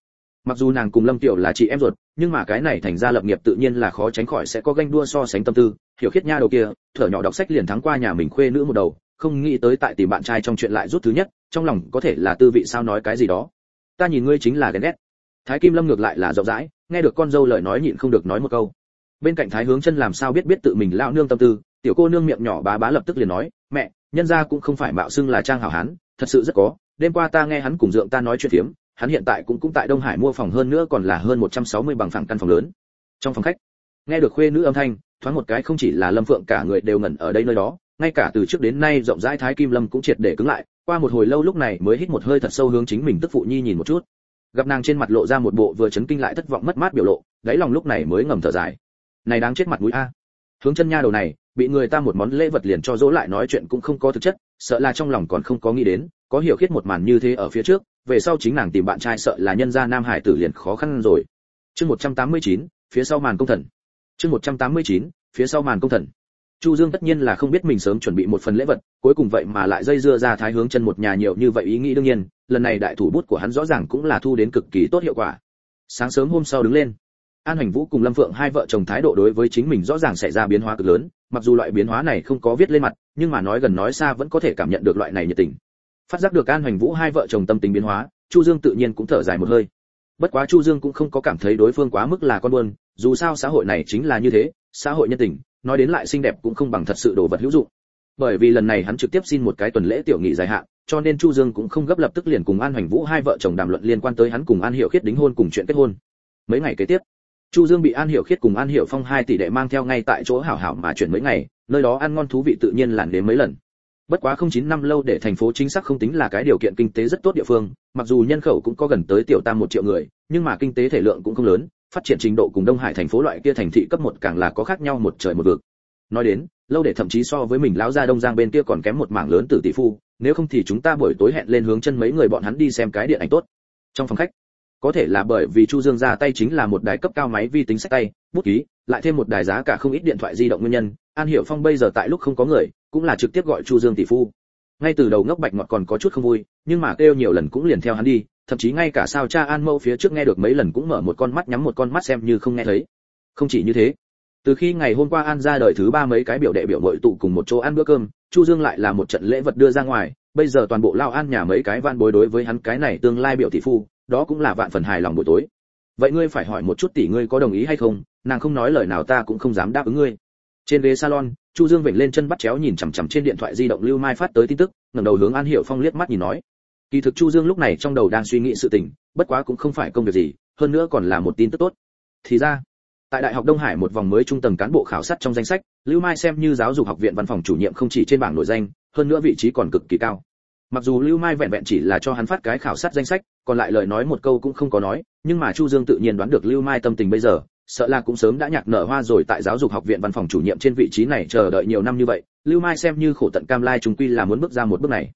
Mặc dù nàng cùng lâm tiểu là chị em ruột, nhưng mà cái này thành ra lập nghiệp tự nhiên là khó tránh khỏi sẽ có ganh đua so sánh tâm tư. Hiểu khiết nha đầu kia, thở nhỏ đọc sách liền thắng qua nhà mình khuê nữ một đầu, không nghĩ tới tại tìm bạn trai trong chuyện lại rút thứ nhất, trong lòng có thể là tư vị sao nói cái gì đó. Ta nhìn ngươi chính là ghen ghét. Thái kim lâm ngược lại là rộng rãi, nghe được con dâu lời nói nhịn không được nói một câu bên cạnh thái hướng chân làm sao biết biết tự mình lao nương tâm tư, tiểu cô nương miệng nhỏ bá bá lập tức liền nói, mẹ, nhân gia cũng không phải mạo xưng là trang hảo hán, thật sự rất có, đêm qua ta nghe hắn cùng dượng ta nói chuyện phiếm, hắn hiện tại cũng cũng tại đông hải mua phòng hơn nữa còn là hơn 160 bằng phẳng căn phòng lớn. Trong phòng khách, nghe được khuê nữ âm thanh, thoáng một cái không chỉ là lâm phượng cả người đều ngẩn ở đây nơi đó, ngay cả từ trước đến nay rộng rãi thái kim lâm cũng triệt để cứng lại, qua một hồi lâu lúc này mới hít một hơi thật sâu hướng chính mình tức phụ nhi nhìn một chút. Gặp nàng trên mặt lộ ra một bộ vừa chấn kinh lại thất vọng mất mát biểu lộ, đáy lòng lúc này mới ngầm thở dài này đáng chết mặt mũi a. Hướng chân nha đầu này bị người ta một món lễ vật liền cho dỗ lại nói chuyện cũng không có thực chất sợ là trong lòng còn không có nghĩ đến có hiểu khiết một màn như thế ở phía trước về sau chính nàng tìm bạn trai sợ là nhân gia nam hải tử liền khó khăn rồi. Chương 189, phía sau màn công thần. Chương 189, phía sau màn công thần. Chu dương tất nhiên là không biết mình sớm chuẩn bị một phần lễ vật cuối cùng vậy mà lại dây dưa ra thái hướng chân một nhà nhiều như vậy ý nghĩ đương nhiên lần này đại thủ bút của hắn rõ ràng cũng là thu đến cực kỳ tốt hiệu quả. Sáng sớm hôm sau đứng lên an hành vũ cùng lâm phượng hai vợ chồng thái độ đối với chính mình rõ ràng xảy ra biến hóa cực lớn, mặc dù loại biến hóa này không có viết lên mặt, nhưng mà nói gần nói xa vẫn có thể cảm nhận được loại này nhiệt tình. Phát giác được an hành vũ hai vợ chồng tâm tình biến hóa, chu dương tự nhiên cũng thở dài một hơi. Bất quá chu dương cũng không có cảm thấy đối phương quá mức là con buôn dù sao xã hội này chính là như thế, xã hội nhân tình, nói đến lại xinh đẹp cũng không bằng thật sự đồ vật hữu dụng. Bởi vì lần này hắn trực tiếp xin một cái tuần lễ tiểu nghị dài hạn, cho nên chu dương cũng không gấp lập tức liền cùng an hoành vũ hai vợ chồng đàm luận liên quan tới hắn cùng an hiệu khiết đính hôn cùng chuyện kết hôn. Mấy ngày kế tiếp chu dương bị an Hiểu khiết cùng an Hiểu phong hai tỷ đệ mang theo ngay tại chỗ hảo hảo mà chuyển mấy ngày, nơi đó ăn ngon thú vị tự nhiên làn đến mấy lần. Bất quá không chín năm lâu để thành phố chính xác không tính là cái điều kiện kinh tế rất tốt địa phương, mặc dù nhân khẩu cũng có gần tới tiểu tam một triệu người, nhưng mà kinh tế thể lượng cũng không lớn, phát triển trình độ cùng đông hải thành phố loại kia thành thị cấp một càng là có khác nhau một trời một vực. Nói đến, lâu để thậm chí so với mình lão gia đông giang bên kia còn kém một mảng lớn từ tỷ phu, nếu không thì chúng ta buổi tối hẹn lên hướng chân mấy người bọn hắn đi xem cái điện ảnh tốt. Trong phòng khách có thể là bởi vì chu dương ra tay chính là một đài cấp cao máy vi tính sách tay, bút ký, lại thêm một đài giá cả không ít điện thoại di động nguyên nhân. An hiểu phong bây giờ tại lúc không có người, cũng là trực tiếp gọi chu dương tỷ phu. Ngay từ đầu ngốc bạch ngọt còn có chút không vui, nhưng mà kêu nhiều lần cũng liền theo hắn đi, thậm chí ngay cả sao cha an mâu phía trước nghe được mấy lần cũng mở một con mắt nhắm một con mắt xem như không nghe thấy. Không chỉ như thế, từ khi ngày hôm qua an ra đời thứ ba mấy cái biểu đệ biểu nội tụ cùng một chỗ ăn bữa cơm, chu dương lại là một trận lễ vật đưa ra ngoài. Bây giờ toàn bộ lao an nhà mấy cái van bối đối với hắn cái này tương lai biểu tỷ phu đó cũng là vạn phần hài lòng buổi tối. Vậy ngươi phải hỏi một chút tỷ ngươi có đồng ý hay không, nàng không nói lời nào ta cũng không dám đáp ứng ngươi. Trên ghế salon, chu dương vểnh lên chân bắt chéo nhìn chằm chằm trên điện thoại di động lưu mai phát tới tin tức, ngẩng đầu hướng an hiệu phong liếc mắt nhìn nói. Kỳ thực chu dương lúc này trong đầu đang suy nghĩ sự tình, bất quá cũng không phải công việc gì, hơn nữa còn là một tin tức tốt. Thì ra, tại đại học đông hải một vòng mới trung tầng cán bộ khảo sát trong danh sách, lưu mai xem như giáo dục học viện văn phòng chủ nhiệm không chỉ trên bảng nổi danh, hơn nữa vị trí còn cực kỳ cao mặc dù lưu mai vẹn vẹn chỉ là cho hắn phát cái khảo sát danh sách, còn lại lời nói một câu cũng không có nói, nhưng mà chu dương tự nhiên đoán được lưu mai tâm tình bây giờ, sợ là cũng sớm đã nhạc nở hoa rồi tại giáo dục học viện văn phòng chủ nhiệm trên vị trí này chờ đợi nhiều năm như vậy, lưu mai xem như khổ tận cam lai chúng quy là muốn bước ra một bước này.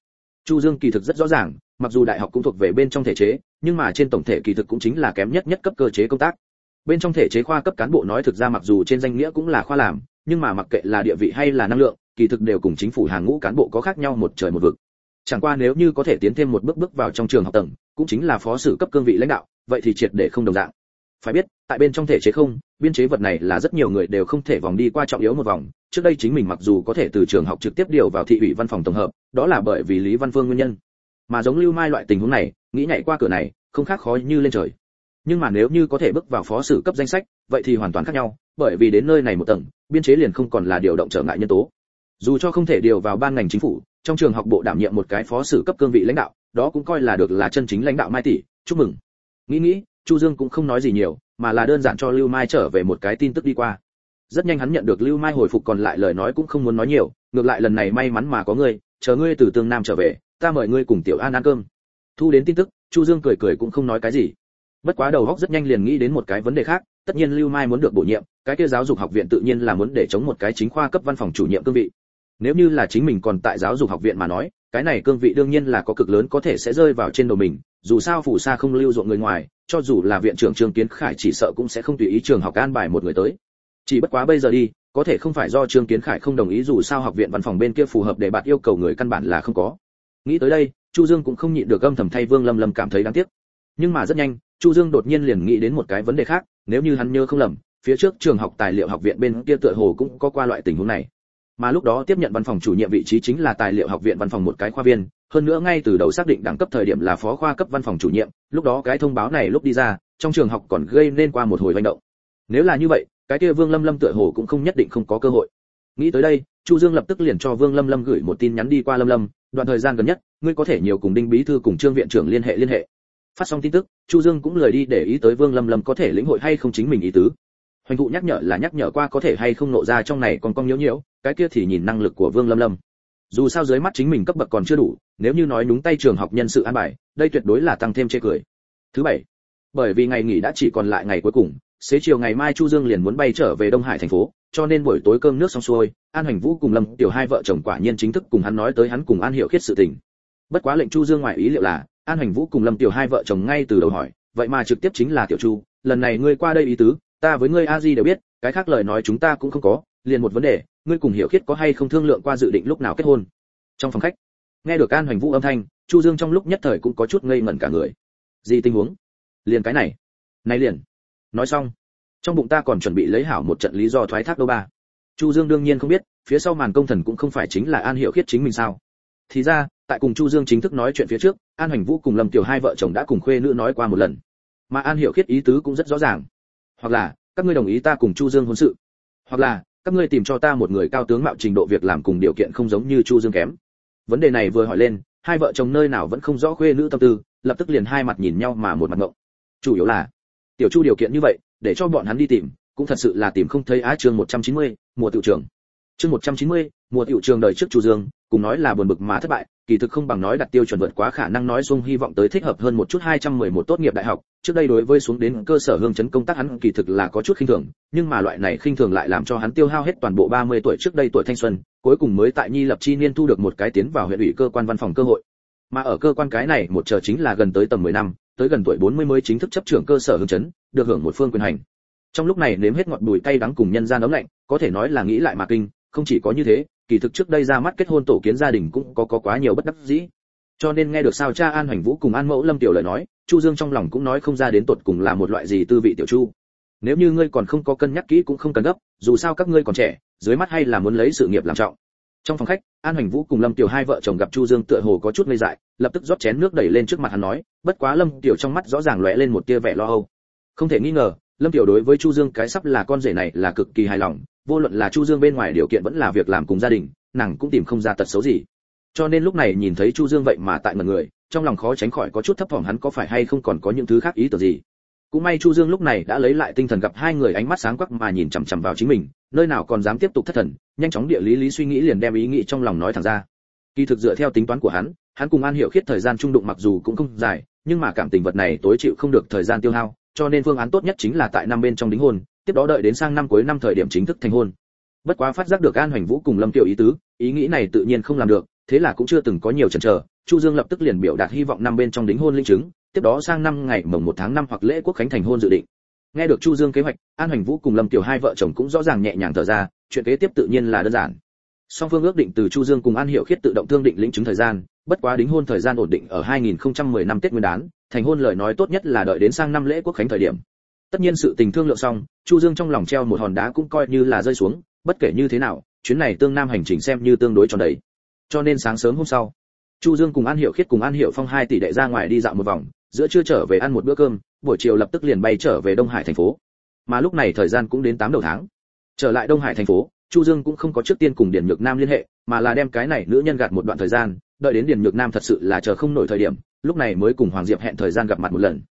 Chu dương kỳ thực rất rõ ràng, mặc dù đại học cũng thuộc về bên trong thể chế, nhưng mà trên tổng thể kỳ thực cũng chính là kém nhất nhất cấp cơ chế công tác. Bên trong thể chế khoa cấp cán bộ nói thực ra mặc dù trên danh nghĩa cũng là khoa làm, nhưng mà mặc kệ là địa vị hay là năng lượng, kỳ thực đều cùng chính phủ hàng ngũ cán bộ có khác nhau một trời một vực chẳng qua nếu như có thể tiến thêm một bước bước vào trong trường học tầng, cũng chính là phó sử cấp cương vị lãnh đạo, vậy thì triệt để không đồng dạng. Phải biết, tại bên trong thể chế không, biên chế vật này là rất nhiều người đều không thể vòng đi qua trọng yếu một vòng. Trước đây chính mình mặc dù có thể từ trường học trực tiếp điều vào thị ủy văn phòng tổng hợp, đó là bởi vì lý văn phương nguyên nhân. Mà giống lưu mai loại tình huống này, nghĩ nhảy qua cửa này, không khác khó như lên trời. Nhưng mà nếu như có thể bước vào phó sử cấp danh sách, vậy thì hoàn toàn khác nhau, bởi vì đến nơi này một tầng, biên chế liền không còn là điều động trở ngại nhân tố. Dù cho không thể điều vào ban ngành chính phủ trong trường học bộ đảm nhiệm một cái phó sử cấp cương vị lãnh đạo, đó cũng coi là được là chân chính lãnh đạo mai tỷ, chúc mừng. Nghĩ nghĩ, chu dương cũng không nói gì nhiều, mà là đơn giản cho lưu mai trở về một cái tin tức đi qua. Rất nhanh hắn nhận được lưu mai hồi phục còn lại lời nói cũng không muốn nói nhiều, ngược lại lần này may mắn mà có ngươi, chờ ngươi từ tương nam trở về, ta mời ngươi cùng tiểu an ăn cơm. Thu đến tin tức, chu dương cười cười cũng không nói cái gì. Bất quá đầu óc rất nhanh liền nghĩ đến một cái vấn đề khác, tất nhiên lưu mai muốn được bổ nhiệm, cái kia giáo dục học viện tự nhiên là muốn để chống một cái chính khoa cấp văn phòng chủ nhiệm cương vị nếu như là chính mình còn tại giáo dục học viện mà nói, cái này cương vị đương nhiên là có cực lớn có thể sẽ rơi vào trên đầu mình, dù sao phủ xa không lưu ruộng người ngoài, cho dù là viện trưởng trương kiến khải chỉ sợ cũng sẽ không tùy ý trường học an bài một người tới. Chỉ bất quá bây giờ đi, có thể không phải do trương kiến khải không đồng ý dù sao học viện văn phòng bên kia phù hợp để bạn yêu cầu người căn bản là không có. Nghĩ tới đây, chu dương cũng không nhịn được âm thầm thay vương lâm lâm cảm thấy đáng tiếc. Nhưng mà rất nhanh, chu dương đột nhiên liền nghĩ đến một cái vấn đề khác, nếu như hắn nhớ không lầm, phía trước trường học tài liệu học viện bên kia tựa hồ cũng có qua loại tình huống này mà lúc đó tiếp nhận văn phòng chủ nhiệm vị trí chính là tài liệu học viện văn phòng một cái khoa viên, hơn nữa ngay từ đầu xác định đẳng cấp thời điểm là phó khoa cấp văn phòng chủ nhiệm, lúc đó cái thông báo này lúc đi ra, trong trường học còn gây nên qua một hồi manh động. Nếu là như vậy, cái kia vương lâm lâm tựa hồ cũng không nhất định không có cơ hội. Nghĩ tới đây, chu dương lập tức liền cho vương lâm lâm gửi một tin nhắn đi qua lâm lâm, đoạn thời gian gần nhất, ngươi có thể nhiều cùng đinh bí thư cùng trương viện trưởng liên hệ liên hệ. Phát xong tin tức, chu dương cũng lời đi để ý tới vương lâm lâm có thể lĩnh hội hay không chính mình ý tứ hoành thụ nhắc nhở là nhắc nhở qua có thể hay không nộ ra trong này còn cong nhiễu nhiễu, cái kia thì nhìn năng lực của vương lâm lâm. Dù sao dưới mắt chính mình cấp bậc còn chưa đủ, nếu như nói đúng tay trường học nhân sự an bài, đây tuyệt đối là tăng thêm chê cười. Thứ bảy, bởi vì ngày nghỉ đã chỉ còn lại ngày cuối cùng, xế chiều ngày mai chu dương liền muốn bay trở về đông hải thành phố, cho nên buổi tối cơm nước xong xuôi, an hoành vũ cùng lâm tiểu hai vợ chồng quả nhiên chính thức cùng hắn nói tới hắn cùng an hiệu khiết sự tình. Bất quá lệnh chu dương ngoài ý liệu là, an hoành vũ cùng lâm tiểu hai vợ chồng ngay từ đầu hỏi, vậy mà trực tiếp chính là tiểu chu, lần này ngươi qua đây ý tứ ta với ngươi a di đều biết, cái khác lời nói chúng ta cũng không có, liền một vấn đề, ngươi cùng hiểu khiết có hay không thương lượng qua dự định lúc nào kết hôn? Trong phòng khách, nghe được an hoành vũ âm thanh, chu dương trong lúc nhất thời cũng có chút ngây ngẩn cả người. Gì tình huống? Liền cái này. Này liền. Nói xong, trong bụng ta còn chuẩn bị lấy hảo một trận lý do thoái thác đâu ba. Chu dương đương nhiên không biết, phía sau màn công thần cũng không phải chính là an Hiểu khiết chính mình sao? Thì ra, tại cùng chu dương chính thức nói chuyện phía trước, an hoành vũ cùng lâm tiểu hai vợ chồng đã cùng khuê nữ nói qua một lần. Mà an Hiểu khiết ý tứ cũng rất rõ ràng hoặc là các ngươi đồng ý ta cùng chu dương hôn sự. Hoặc là các ngươi tìm cho ta một người cao tướng mạo trình độ việc làm cùng điều kiện không giống như chu dương kém. Vấn đề này vừa hỏi lên hai vợ chồng nơi nào vẫn không rõ khuê nữ tâm tư lập tức liền hai mặt nhìn nhau mà một mặt ngộng. Chủ yếu là tiểu chu điều kiện như vậy để cho bọn hắn đi tìm cũng thật sự là tìm không thấy á chương 190, mùa tiểu trường. Chương 190, mùa tiểu trường đời trước chu dương cùng nói là buồn bực mà thất bại kỳ thực không bằng nói đặt tiêu chuẩn vượt quá khả năng nói xuống hy vọng tới thích hợp hơn một chút 211 tốt nghiệp đại học. Trước đây đối với xuống đến cơ sở hương chấn công tác hắn kỳ thực là có chút khinh thường, nhưng mà loại này khinh thường lại làm cho hắn tiêu hao hết toàn bộ 30 tuổi trước đây tuổi thanh xuân, cuối cùng mới tại nhi lập chi niên thu được một cái tiến vào huyện ủy cơ quan văn phòng cơ hội. Mà ở cơ quan cái này, một chờ chính là gần tới tầm 10 năm, tới gần tuổi 40 mới chính thức chấp trưởng cơ sở hương chấn, được hưởng một phương quyền hành. Trong lúc này nếm hết ngọt bùi cay đắng cùng nhân gian ấm lạnh, có thể nói là nghĩ lại mà kinh, không chỉ có như thế kỳ thực trước đây ra mắt kết hôn tổ kiến gia đình cũng có có quá nhiều bất đắc dĩ. Cho nên nghe được sao cha an hoành vũ cùng an mẫu lâm tiểu lời nói, chu dương trong lòng cũng nói không ra đến tột cùng là một loại gì tư vị tiểu chu. Nếu như ngươi còn không có cân nhắc kỹ cũng không cần gấp, dù sao các ngươi còn trẻ, dưới mắt hay là muốn lấy sự nghiệp làm trọng. Trong phòng khách, an hoành vũ cùng lâm tiểu hai vợ chồng gặp chu dương tựa hồ có chút ngây dại, lập tức rót chén nước đẩy lên trước mặt hắn nói, bất quá lâm tiểu trong mắt rõ ràng lóe lên một tia vẻ lo âu. Không thể nghi ngờ, lâm tiểu đối với chu dương cái sắp là con rể này là cực kỳ hài lòng vô luận là chu dương bên ngoài điều kiện vẫn là việc làm cùng gia đình, nàng cũng tìm không ra tật xấu gì. Cho nên lúc này nhìn thấy chu dương vậy mà tại ngần người, trong lòng khó tránh khỏi có chút thấp thỏm hắn có phải hay không còn có những thứ khác ý tưởng gì. Cũng may chu dương lúc này đã lấy lại tinh thần gặp hai người ánh mắt sáng quắc mà nhìn chằm chằm vào chính mình, nơi nào còn dám tiếp tục thất thần, nhanh chóng địa lý lý suy nghĩ liền đem ý nghĩ trong lòng nói thẳng ra. Kỳ thực dựa theo tính toán của hắn hắn cùng an hiểu khiết thời gian trung đụng mặc dù cũng không dài, nhưng mà cảm tình vật này tối chịu không được thời gian tiêu hao, cho nên phương án tốt nhất chính là tại năm bên trong đính hôn tiếp đó đợi đến sang năm cuối năm thời điểm chính thức thành hôn. Bất quá phát giác được an hoành vũ cùng lâm tiểu ý tứ, ý nghĩ này tự nhiên không làm được, thế là cũng chưa từng có nhiều chần chờ, chu dương lập tức liền biểu đạt hy vọng năm bên trong đính hôn linh chứng, tiếp đó sang năm ngày mồng một tháng năm hoặc lễ quốc khánh thành hôn dự định. Nghe được chu dương kế hoạch, an hoành vũ cùng lâm tiểu hai vợ chồng cũng rõ ràng nhẹ nhàng thở ra, chuyện kế tiếp tự nhiên là đơn giản. Song phương ước định từ chu dương cùng an hiệu khiết tự động thương định lĩnh chứng thời gian, bất quá đính hôn thời gian ổn định ở 2010 năm tết nguyên đán, thành hôn lời nói tốt nhất là đợi đến sang năm lễ quốc khánh thời điểm tất nhiên sự tình thương lượng xong, chu dương trong lòng treo một hòn đá cũng coi như là rơi xuống, bất kể như thế nào, chuyến này tương nam hành trình xem như tương đối tròn đầy. Cho nên sáng sớm hôm sau, chu dương cùng an hiệu khiết cùng an hiệu phong hai tỷ đệ ra ngoài đi dạo một vòng, giữa trưa trở về ăn một bữa cơm, buổi chiều lập tức liền bay trở về đông hải thành phố. Mà lúc này thời gian cũng đến 8 đầu tháng. Trở lại đông hải thành phố, chu dương cũng không có trước tiên cùng điền nhược nam liên hệ, mà là đem cái này nữ nhân gạt một đoạn thời gian, đợi đến điền nhược nam thật sự là chờ không nổi thời điểm, lúc này mới cùng hoàng diệp hẹn thời gian gặp mặt một lần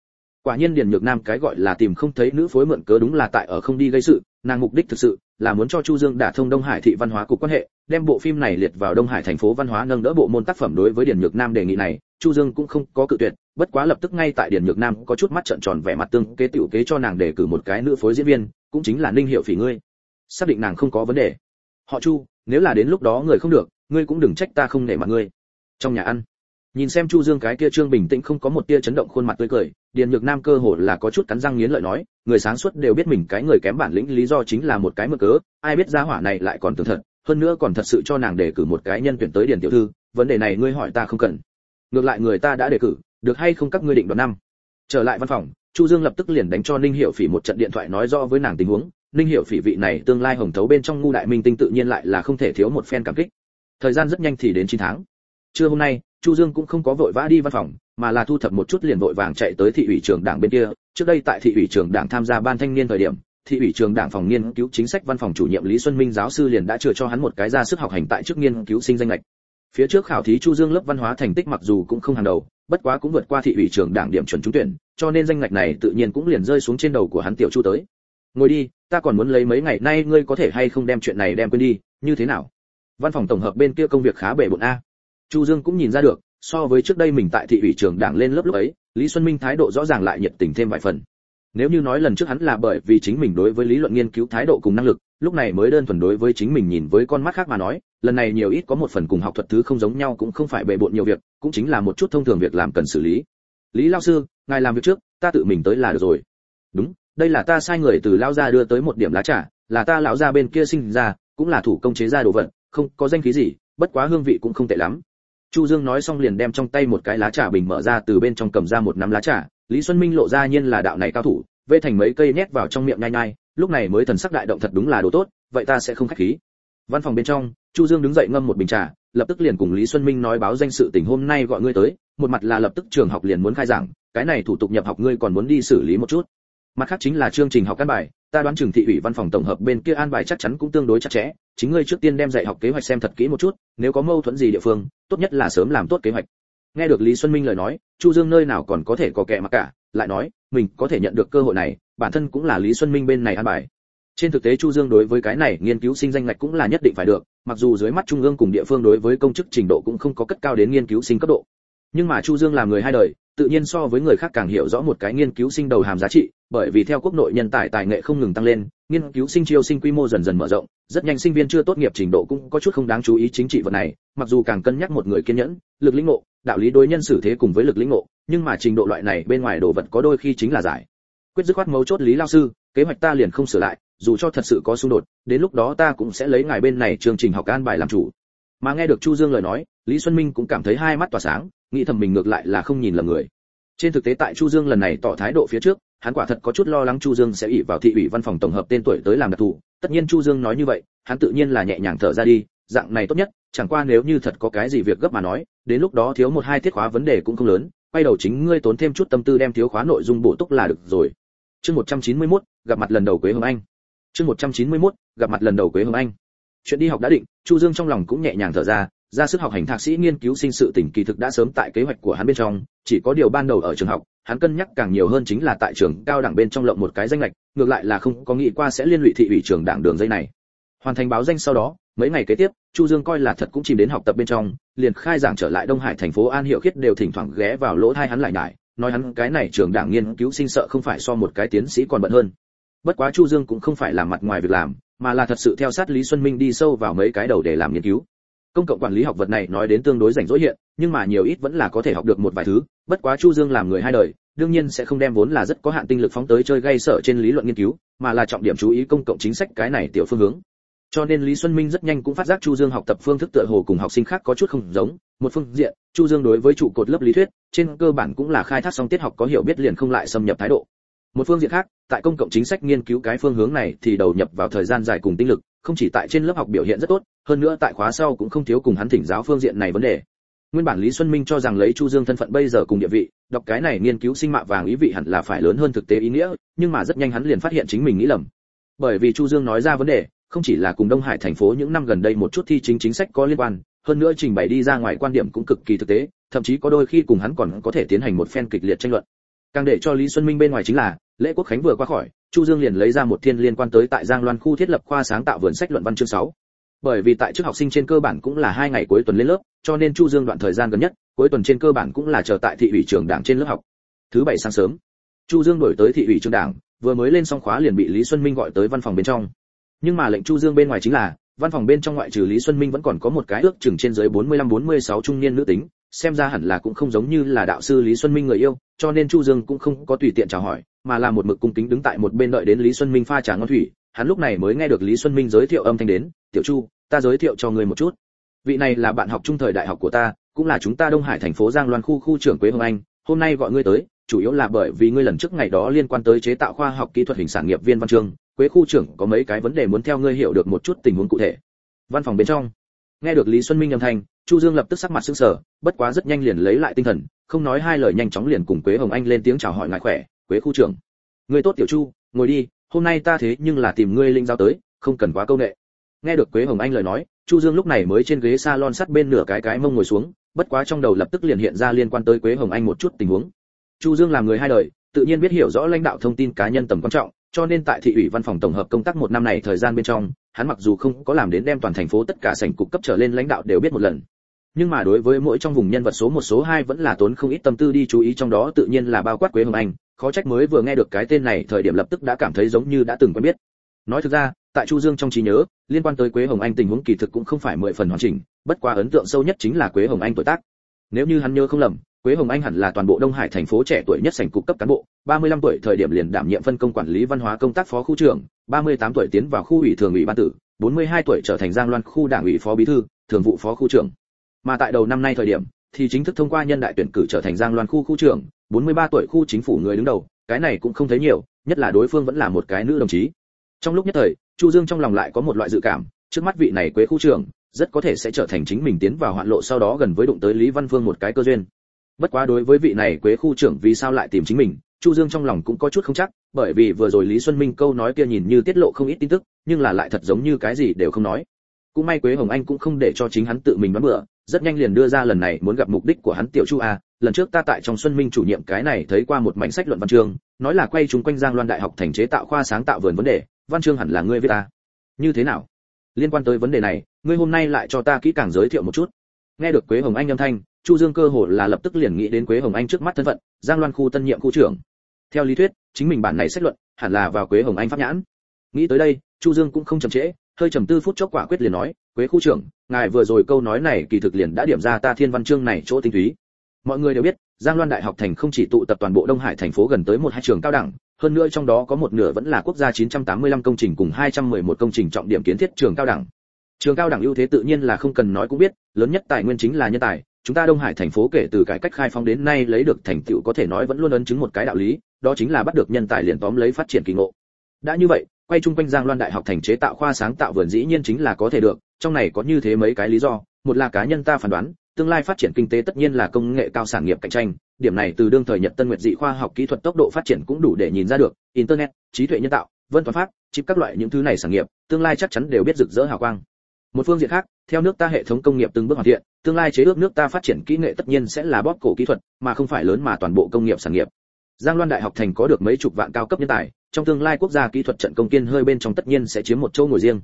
quả nhiên điền nhược nam cái gọi là tìm không thấy nữ phối mượn cớ đúng là tại ở không đi gây sự, nàng mục đích thực sự là muốn cho chu dương đả thông đông hải thị văn hóa cục quan hệ, đem bộ phim này liệt vào đông hải thành phố văn hóa nâng đỡ bộ môn tác phẩm đối với điền nhược nam đề nghị này, chu dương cũng không có cự tuyệt, bất quá lập tức ngay tại điền nhược nam có chút mắt trợn tròn vẻ mặt tương kế tiểu kế cho nàng để cử một cái nữ phối diễn viên, cũng chính là ninh hiệu phỉ ngươi. Xác định nàng không có vấn đề. Họ chu, nếu là đến lúc đó người không được, ngươi cũng đừng trách ta không nể mặt ngươi. Trong nhà ăn nhìn xem chu dương cái kia trương bình tĩnh không có một tia chấn động khuôn mặt tươi cười, điền nhược nam cơ hồ là có chút cắn răng nghiến lợi nói, người sáng suốt đều biết mình cái người kém bản lĩnh lý do chính là một cái mơ cớ, ai biết gia hỏa này lại còn tưởng thật, hơn nữa còn thật sự cho nàng đề cử một cái nhân tuyển tới điền tiểu thư, vấn đề này ngươi hỏi ta không cần. Ngược lại người ta đã đề cử, được hay không các ngươi định đoạt năm? Trở lại văn phòng, chu dương lập tức liền đánh cho ninh hiệu phỉ một trận điện thoại nói rõ với nàng tình huống, ninh hiệu phỉ vị này tương lai hồng thấu bên trong ngu đại minh tinh tự nhiên lại là không thể thiếu một phen cảm kích. Thời gian rất nhanh thì đến 9 tháng. Trưa hôm nay chu dương cũng không có vội vã đi văn phòng, mà là thu thập một chút liền vội vàng chạy tới thị ủy trường đảng bên kia. Trước đây tại thị ủy trường đảng tham gia ban thanh niên thời điểm, thị ủy trường đảng phòng nghiên cứu chính sách văn phòng chủ nhiệm lý xuân minh giáo sư liền đã chừa cho hắn một cái ra sức học hành tại trước nghiên cứu sinh danh lệch. Phía trước khảo thí chu dương lớp văn hóa thành tích mặc dù cũng không hàng đầu, bất quá cũng vượt qua thị ủy trường đảng điểm chuẩn trúng tuyển, cho nên danh ngạch này tự nhiên cũng liền rơi xuống trên đầu của hắn tiểu chu tới. Ngồi đi, ta còn muốn lấy mấy ngày nay ngươi có thể hay không đem chuyện này đem quên đi, như thế nào? Văn phòng tổng hợp bên kia công việc khá bể bộn a chu dương cũng nhìn ra được, so với trước đây mình tại thị ủy trường đảng lên lớp lúc ấy, lý xuân minh thái độ rõ ràng lại nhiệt tình thêm vài phần. Nếu như nói lần trước hắn là bởi vì chính mình đối với lý luận nghiên cứu thái độ cùng năng lực, lúc này mới đơn thuần đối với chính mình nhìn với con mắt khác mà nói, lần này nhiều ít có một phần cùng học thuật thứ không giống nhau cũng không phải bề bộn nhiều việc, cũng chính là một chút thông thường việc làm cần xử lý. Lý lao sư, ngài làm việc trước, ta tự mình tới là được rồi. Đúng, đây là ta sai người từ lao ra đưa tới một điểm lá trà, là ta lão ra bên kia sinh ra, cũng là thủ công chế ra đồ vật, không có danh khí gì, bất quá hương vị cũng không tệ lắm chu dương nói xong liền đem trong tay một cái lá trà bình mở ra, từ bên trong cầm ra một nắm lá trà. Lý xuân minh lộ ra nhiên là đạo này cao thủ vê thành mấy cây nhét vào trong miệng nhai nhai. Lúc này mới thần sắc đại động thật đúng là đồ tốt, vậy ta sẽ không khách khí. Văn phòng bên trong, chu dương đứng dậy ngâm một bình trà, lập tức liền cùng lý xuân minh nói báo danh sự tình hôm nay gọi ngươi tới. Một mặt là lập tức trường học liền muốn khai giảng, cái này thủ tục nhập học ngươi còn muốn đi xử lý một chút mặt khác chính là chương trình học căn bài, ta đoán trường thị ủy văn phòng tổng hợp bên kia an bài chắc chắn cũng tương đối chặt chẽ, chính ngươi trước tiên đem dạy học kế hoạch xem thật kỹ một chút, nếu có mâu thuẫn gì địa phương, tốt nhất là sớm làm tốt kế hoạch. Nghe được lý xuân minh lời nói, chu dương nơi nào còn có thể có kẻ mặc cả, lại nói, mình có thể nhận được cơ hội này, bản thân cũng là lý xuân minh bên này an bài. Trên thực tế chu dương đối với cái này nghiên cứu sinh danh ngạch cũng là nhất định phải được, mặc dù dưới mắt trung ương cùng địa phương đối với công chức trình độ cũng không có cất cao đến nghiên cứu sinh cấp độ. Nhưng mà chu dương là người hai đời tự nhiên so với người khác càng hiểu rõ một cái nghiên cứu sinh đầu hàm giá trị, bởi vì theo quốc nội nhân tài tài nghệ không ngừng tăng lên, nghiên cứu sinh chiêu sinh quy mô dần dần mở rộng, rất nhanh sinh viên chưa tốt nghiệp trình độ cũng có chút không đáng chú ý chính trị vật này, mặc dù càng cân nhắc một người kiên nhẫn, lực lĩnh ngộ, đạo lý đối nhân xử thế cùng với lực lĩnh ngộ, nhưng mà trình độ loại này bên ngoài đồ vật có đôi khi chính là giải. Quyết dứt khoát mấu chốt lý lao sư, kế hoạch ta liền không sửa lại, dù cho thật sự có xung đột, đến lúc đó ta cũng sẽ lấy ngài bên này chương trình học an bài làm chủ. Mà nghe được chu dương lời nói, lý xuân minh cũng cảm thấy hai mắt tỏa sáng nghĩ thầm mình ngược lại là không nhìn lầm người. Trên thực tế tại chu dương lần này tỏ thái độ phía trước hắn quả thật có chút lo lắng chu dương sẽ ủy vào thị ủy văn phòng tổng hợp tên tuổi tới làm đặc thù. Tất nhiên chu dương nói như vậy hắn tự nhiên là nhẹ nhàng thở ra đi dạng này tốt nhất chẳng qua nếu như thật có cái gì việc gấp mà nói đến lúc đó thiếu một hai tiết khóa vấn đề cũng không lớn quay đầu chính ngươi tốn thêm chút tâm tư đem thiếu khóa nội dung bổ túc là được rồi. Chương 191, gặp mặt lần đầu quế hồng anh. Chương 191, gặp mặt lần đầu quế hồng anh. Chuyện đi học đã định chu dương trong lòng cũng nhẹ nhàng thở ra ra sức học hành thạc sĩ nghiên cứu sinh sự tỉnh kỳ thực đã sớm tại kế hoạch của hắn bên trong, chỉ có điều ban đầu ở trường học, hắn cân nhắc càng nhiều hơn chính là tại trường cao đẳng bên trong lộng một cái danh lệch, ngược lại là không có nghĩ qua sẽ liên lụy thị ủy trường đảng đường dây này. Hoàn thành báo danh sau đó, mấy ngày kế tiếp, chu dương coi là thật cũng chìm đến học tập bên trong, liền khai giảng trở lại đông hải thành phố an hiệu khiết đều thỉnh thoảng ghé vào lỗ thai hắn lại nhải, nói hắn cái này trường đảng nghiên cứu sinh sợ không phải so một cái tiến sĩ còn bận hơn. Bất quá chu dương cũng không phải làm mặt ngoài việc làm, mà là thật sự theo sát lý xuân minh đi sâu vào mấy cái đầu để làm nghiên cứu công cộng quản lý học vật này nói đến tương đối rảnh rỗi hiện, nhưng mà nhiều ít vẫn là có thể học được một vài thứ, bất quá chu dương làm người hai đời, đương nhiên sẽ không đem vốn là rất có hạn tinh lực phóng tới chơi gây sợ trên lý luận nghiên cứu, mà là trọng điểm chú ý công cộng chính sách cái này tiểu phương hướng. Cho nên lý xuân minh rất nhanh cũng phát giác chu dương học tập phương thức tựa hồ cùng học sinh khác có chút không giống, một phương diện, chu dương đối với trụ cột lớp lý thuyết, trên cơ bản cũng là khai thác xong tiết học có hiểu biết liền không lại xâm nhập thái độ. Một phương diện khác, tại công cộng chính sách nghiên cứu cái phương hướng này thì đầu nhập vào thời gian dài cùng tinh lực không chỉ tại trên lớp học biểu hiện rất tốt, hơn nữa tại khóa sau cũng không thiếu cùng hắn thỉnh giáo phương diện này vấn đề. Nguyên bản lý xuân minh cho rằng lấy chu dương thân phận bây giờ cùng địa vị, đọc cái này nghiên cứu sinh mạ vàng ý vị hẳn là phải lớn hơn thực tế ý nghĩa, nhưng mà rất nhanh hắn liền phát hiện chính mình nghĩ lầm. Bởi vì chu dương nói ra vấn đề, không chỉ là cùng đông hải thành phố những năm gần đây một chút thi chính chính sách có liên quan, hơn nữa trình bày đi ra ngoài quan điểm cũng cực kỳ thực tế, thậm chí có đôi khi cùng hắn còn có thể tiến hành một phen kịch liệt tranh luận. Càng để cho lý xuân minh bên ngoài chính là, lễ quốc khánh vừa qua khỏi chu dương liền lấy ra một thiên liên quan tới tại giang loan khu thiết lập khoa sáng tạo vườn sách luận văn chương 6. bởi vì tại trước học sinh trên cơ bản cũng là hai ngày cuối tuần lên lớp, cho nên chu dương đoạn thời gian gần nhất, cuối tuần trên cơ bản cũng là chờ tại thị ủy trường đảng trên lớp học. Thứ bảy sáng sớm, chu dương đổi tới thị ủy trường đảng, vừa mới lên xong khóa liền bị lý xuân minh gọi tới văn phòng bên trong. Nhưng mà lệnh chu dương bên ngoài chính là, văn phòng bên trong ngoại trừ lý xuân minh vẫn còn có một cái ước chừng trên dưới 45-46 trung niên nữ tính xem ra hẳn là cũng không giống như là đạo sư lý xuân minh người yêu, cho nên chu dương cũng không có tùy tiện chào hỏi, mà là một mực cung kính đứng tại một bên đợi đến lý xuân minh pha trà ngon thủy, hắn lúc này mới nghe được lý xuân minh giới thiệu âm thanh đến, tiểu chu, ta giới thiệu cho ngươi một chút. Vị này là bạn học trung thời đại học của ta, cũng là chúng ta đông hải thành phố giang loan khu khu trưởng quế hồng anh, hôm nay gọi ngươi tới, chủ yếu là bởi vì ngươi lần trước ngày đó liên quan tới chế tạo khoa học kỹ thuật hình sản nghiệp viên văn chương, quế khu trưởng có mấy cái vấn đề muốn theo ngươi hiểu được một chút tình huống cụ thể. Văn phòng bên trong nghe được lý xuân minh âm thanh, chu dương lập tức sắc mặt sững sờ, bất quá rất nhanh liền lấy lại tinh thần, không nói hai lời nhanh chóng liền cùng quế hồng anh lên tiếng chào hỏi ngài khỏe, quế khu trưởng. Người tốt tiểu chu, ngồi đi, hôm nay ta thế nhưng là tìm ngươi linh giao tới, không cần quá câu nệ. Nghe được quế hồng anh lời nói, chu dương lúc này mới trên ghế salon sắt bên nửa cái cái mông ngồi xuống, bất quá trong đầu lập tức liền hiện ra liên quan tới quế hồng anh một chút tình huống. Chu dương làm người hai đời, tự nhiên biết hiểu rõ lãnh đạo thông tin cá nhân tầm quan trọng, cho nên tại thị ủy văn phòng tổng hợp công tác một năm này thời gian bên trong hắn mặc dù không có làm đến đem toàn thành phố tất cả sảnh cục cấp trở lên lãnh đạo đều biết một lần. Nhưng mà đối với mỗi trong vùng nhân vật số một số hai vẫn là tốn không ít tâm tư đi chú ý trong đó tự nhiên là bao quát quế hồng anh. Khó trách mới vừa nghe được cái tên này, thời điểm lập tức đã cảm thấy giống như đã từng quen biết. Nói thực ra, tại chu dương trong trí nhớ, liên quan tới quế hồng anh tình huống kỳ thực cũng không phải mười phần hoàn chỉnh, bất quá ấn tượng sâu nhất chính là quế hồng anh tuổi tác. Nếu như hắn nhớ không lầm quế hồng anh hẳn là toàn bộ đông hải thành phố trẻ tuổi nhất sảnh cục cấp cán bộ 35 tuổi thời điểm liền đảm nhiệm phân công quản lý văn hóa công tác phó khu trưởng 38 tuổi tiến vào khu ủy thường ủy ban tử 42 tuổi trở thành giang loan khu đảng ủy phó bí thư, thường vụ phó khu trưởng. Mà tại đầu năm nay thời điểm, thì chính thức thông qua nhân đại tuyển cử trở thành giang loan khu khu trưởng 43 tuổi khu chính phủ người đứng đầu, cái này cũng không thấy nhiều, nhất là đối phương vẫn là một cái nữ đồng chí. Trong lúc nhất thời, chu dương trong lòng lại có một loại dự cảm, trước mắt vị này quế khu trưởng, rất có thể sẽ trở thành chính mình tiến vào hoạn lộ sau đó gần với đụng tới lý văn Vương một cái cơ duyên bất quá đối với vị này quế khu trưởng vì sao lại tìm chính mình, chu dương trong lòng cũng có chút không chắc, bởi vì vừa rồi lý xuân minh câu nói kia nhìn như tiết lộ không ít tin tức, nhưng là lại thật giống như cái gì đều không nói. Cũng may quế hồng anh cũng không để cho chính hắn tự mình đoán bựa rất nhanh liền đưa ra lần này muốn gặp mục đích của hắn tiểu chu a. Lần trước ta tại trong xuân minh chủ nhiệm cái này thấy qua một mảnh sách luận văn chương, nói là quay chúng quanh giang loan đại học thành chế tạo khoa sáng tạo vườn vấn đề, văn chương hẳn là ngươi viết ta. Như thế nào? Liên quan tới vấn đề này, ngươi hôm nay lại cho ta kỹ càng giới thiệu một chút. Nghe được quế hồng anh âm thanh chu dương cơ hồ là lập tức liền nghĩ đến quế hồng anh trước mắt thân phận, giang loan khu tân nhiệm khu trưởng. Theo lý thuyết, chính mình bản này xét luận, hẳn là vào quế hồng anh pháp nhãn. Nghĩ tới đây, chu dương cũng không chậm trễ, hơi trầm tư phút chốc quả quyết liền nói, quế khu trưởng, ngài vừa rồi câu nói này kỳ thực liền đã điểm ra ta thiên văn chương này chỗ tinh túy. Mọi người đều biết, giang loan đại học thành không chỉ tụ tập toàn bộ đông hải thành phố gần tới một hai trường cao đẳng, hơn nữa trong đó có một nửa vẫn là quốc gia 985 công trình cùng 211 công trình trọng điểm kiến thiết trường cao đẳng. Trường cao đẳng ưu thế tự nhiên là không cần nói cũng biết, lớn nhất tài nguyên chính là nhân tài chúng ta đông hải thành phố kể từ cải cách khai phóng đến nay lấy được thành tựu có thể nói vẫn luôn ấn chứng một cái đạo lý, đó chính là bắt được nhân tài liền tóm lấy phát triển kỳ ngộ. Đã như vậy, quay chung quanh giang loan đại học thành chế tạo khoa sáng tạo vườn dĩ nhiên chính là có thể được, trong này có như thế mấy cái lý do, một là cá nhân ta phán đoán, tương lai phát triển kinh tế tất nhiên là công nghệ cao sản nghiệp cạnh tranh, điểm này từ đương thời nhật tân nguyệt dị khoa học kỹ thuật tốc độ phát triển cũng đủ để nhìn ra được, internet, trí tuệ nhân tạo, vân toán pháp, chip các loại những thứ này sản nghiệp, tương lai chắc chắn đều biết rực rỡ hào quang một phương diện khác, theo nước ta hệ thống công nghiệp từng bước hoàn thiện, tương lai chế ước nước ta phát triển kỹ nghệ tất nhiên sẽ là bóp cổ kỹ thuật, mà không phải lớn mà toàn bộ công nghiệp sản nghiệp. Giang loan đại học thành có được mấy chục vạn cao cấp nhân tài, trong tương lai quốc gia kỹ thuật trận công kiên hơi bên trong tất nhiên sẽ chiếm một chỗ ngồi riêng.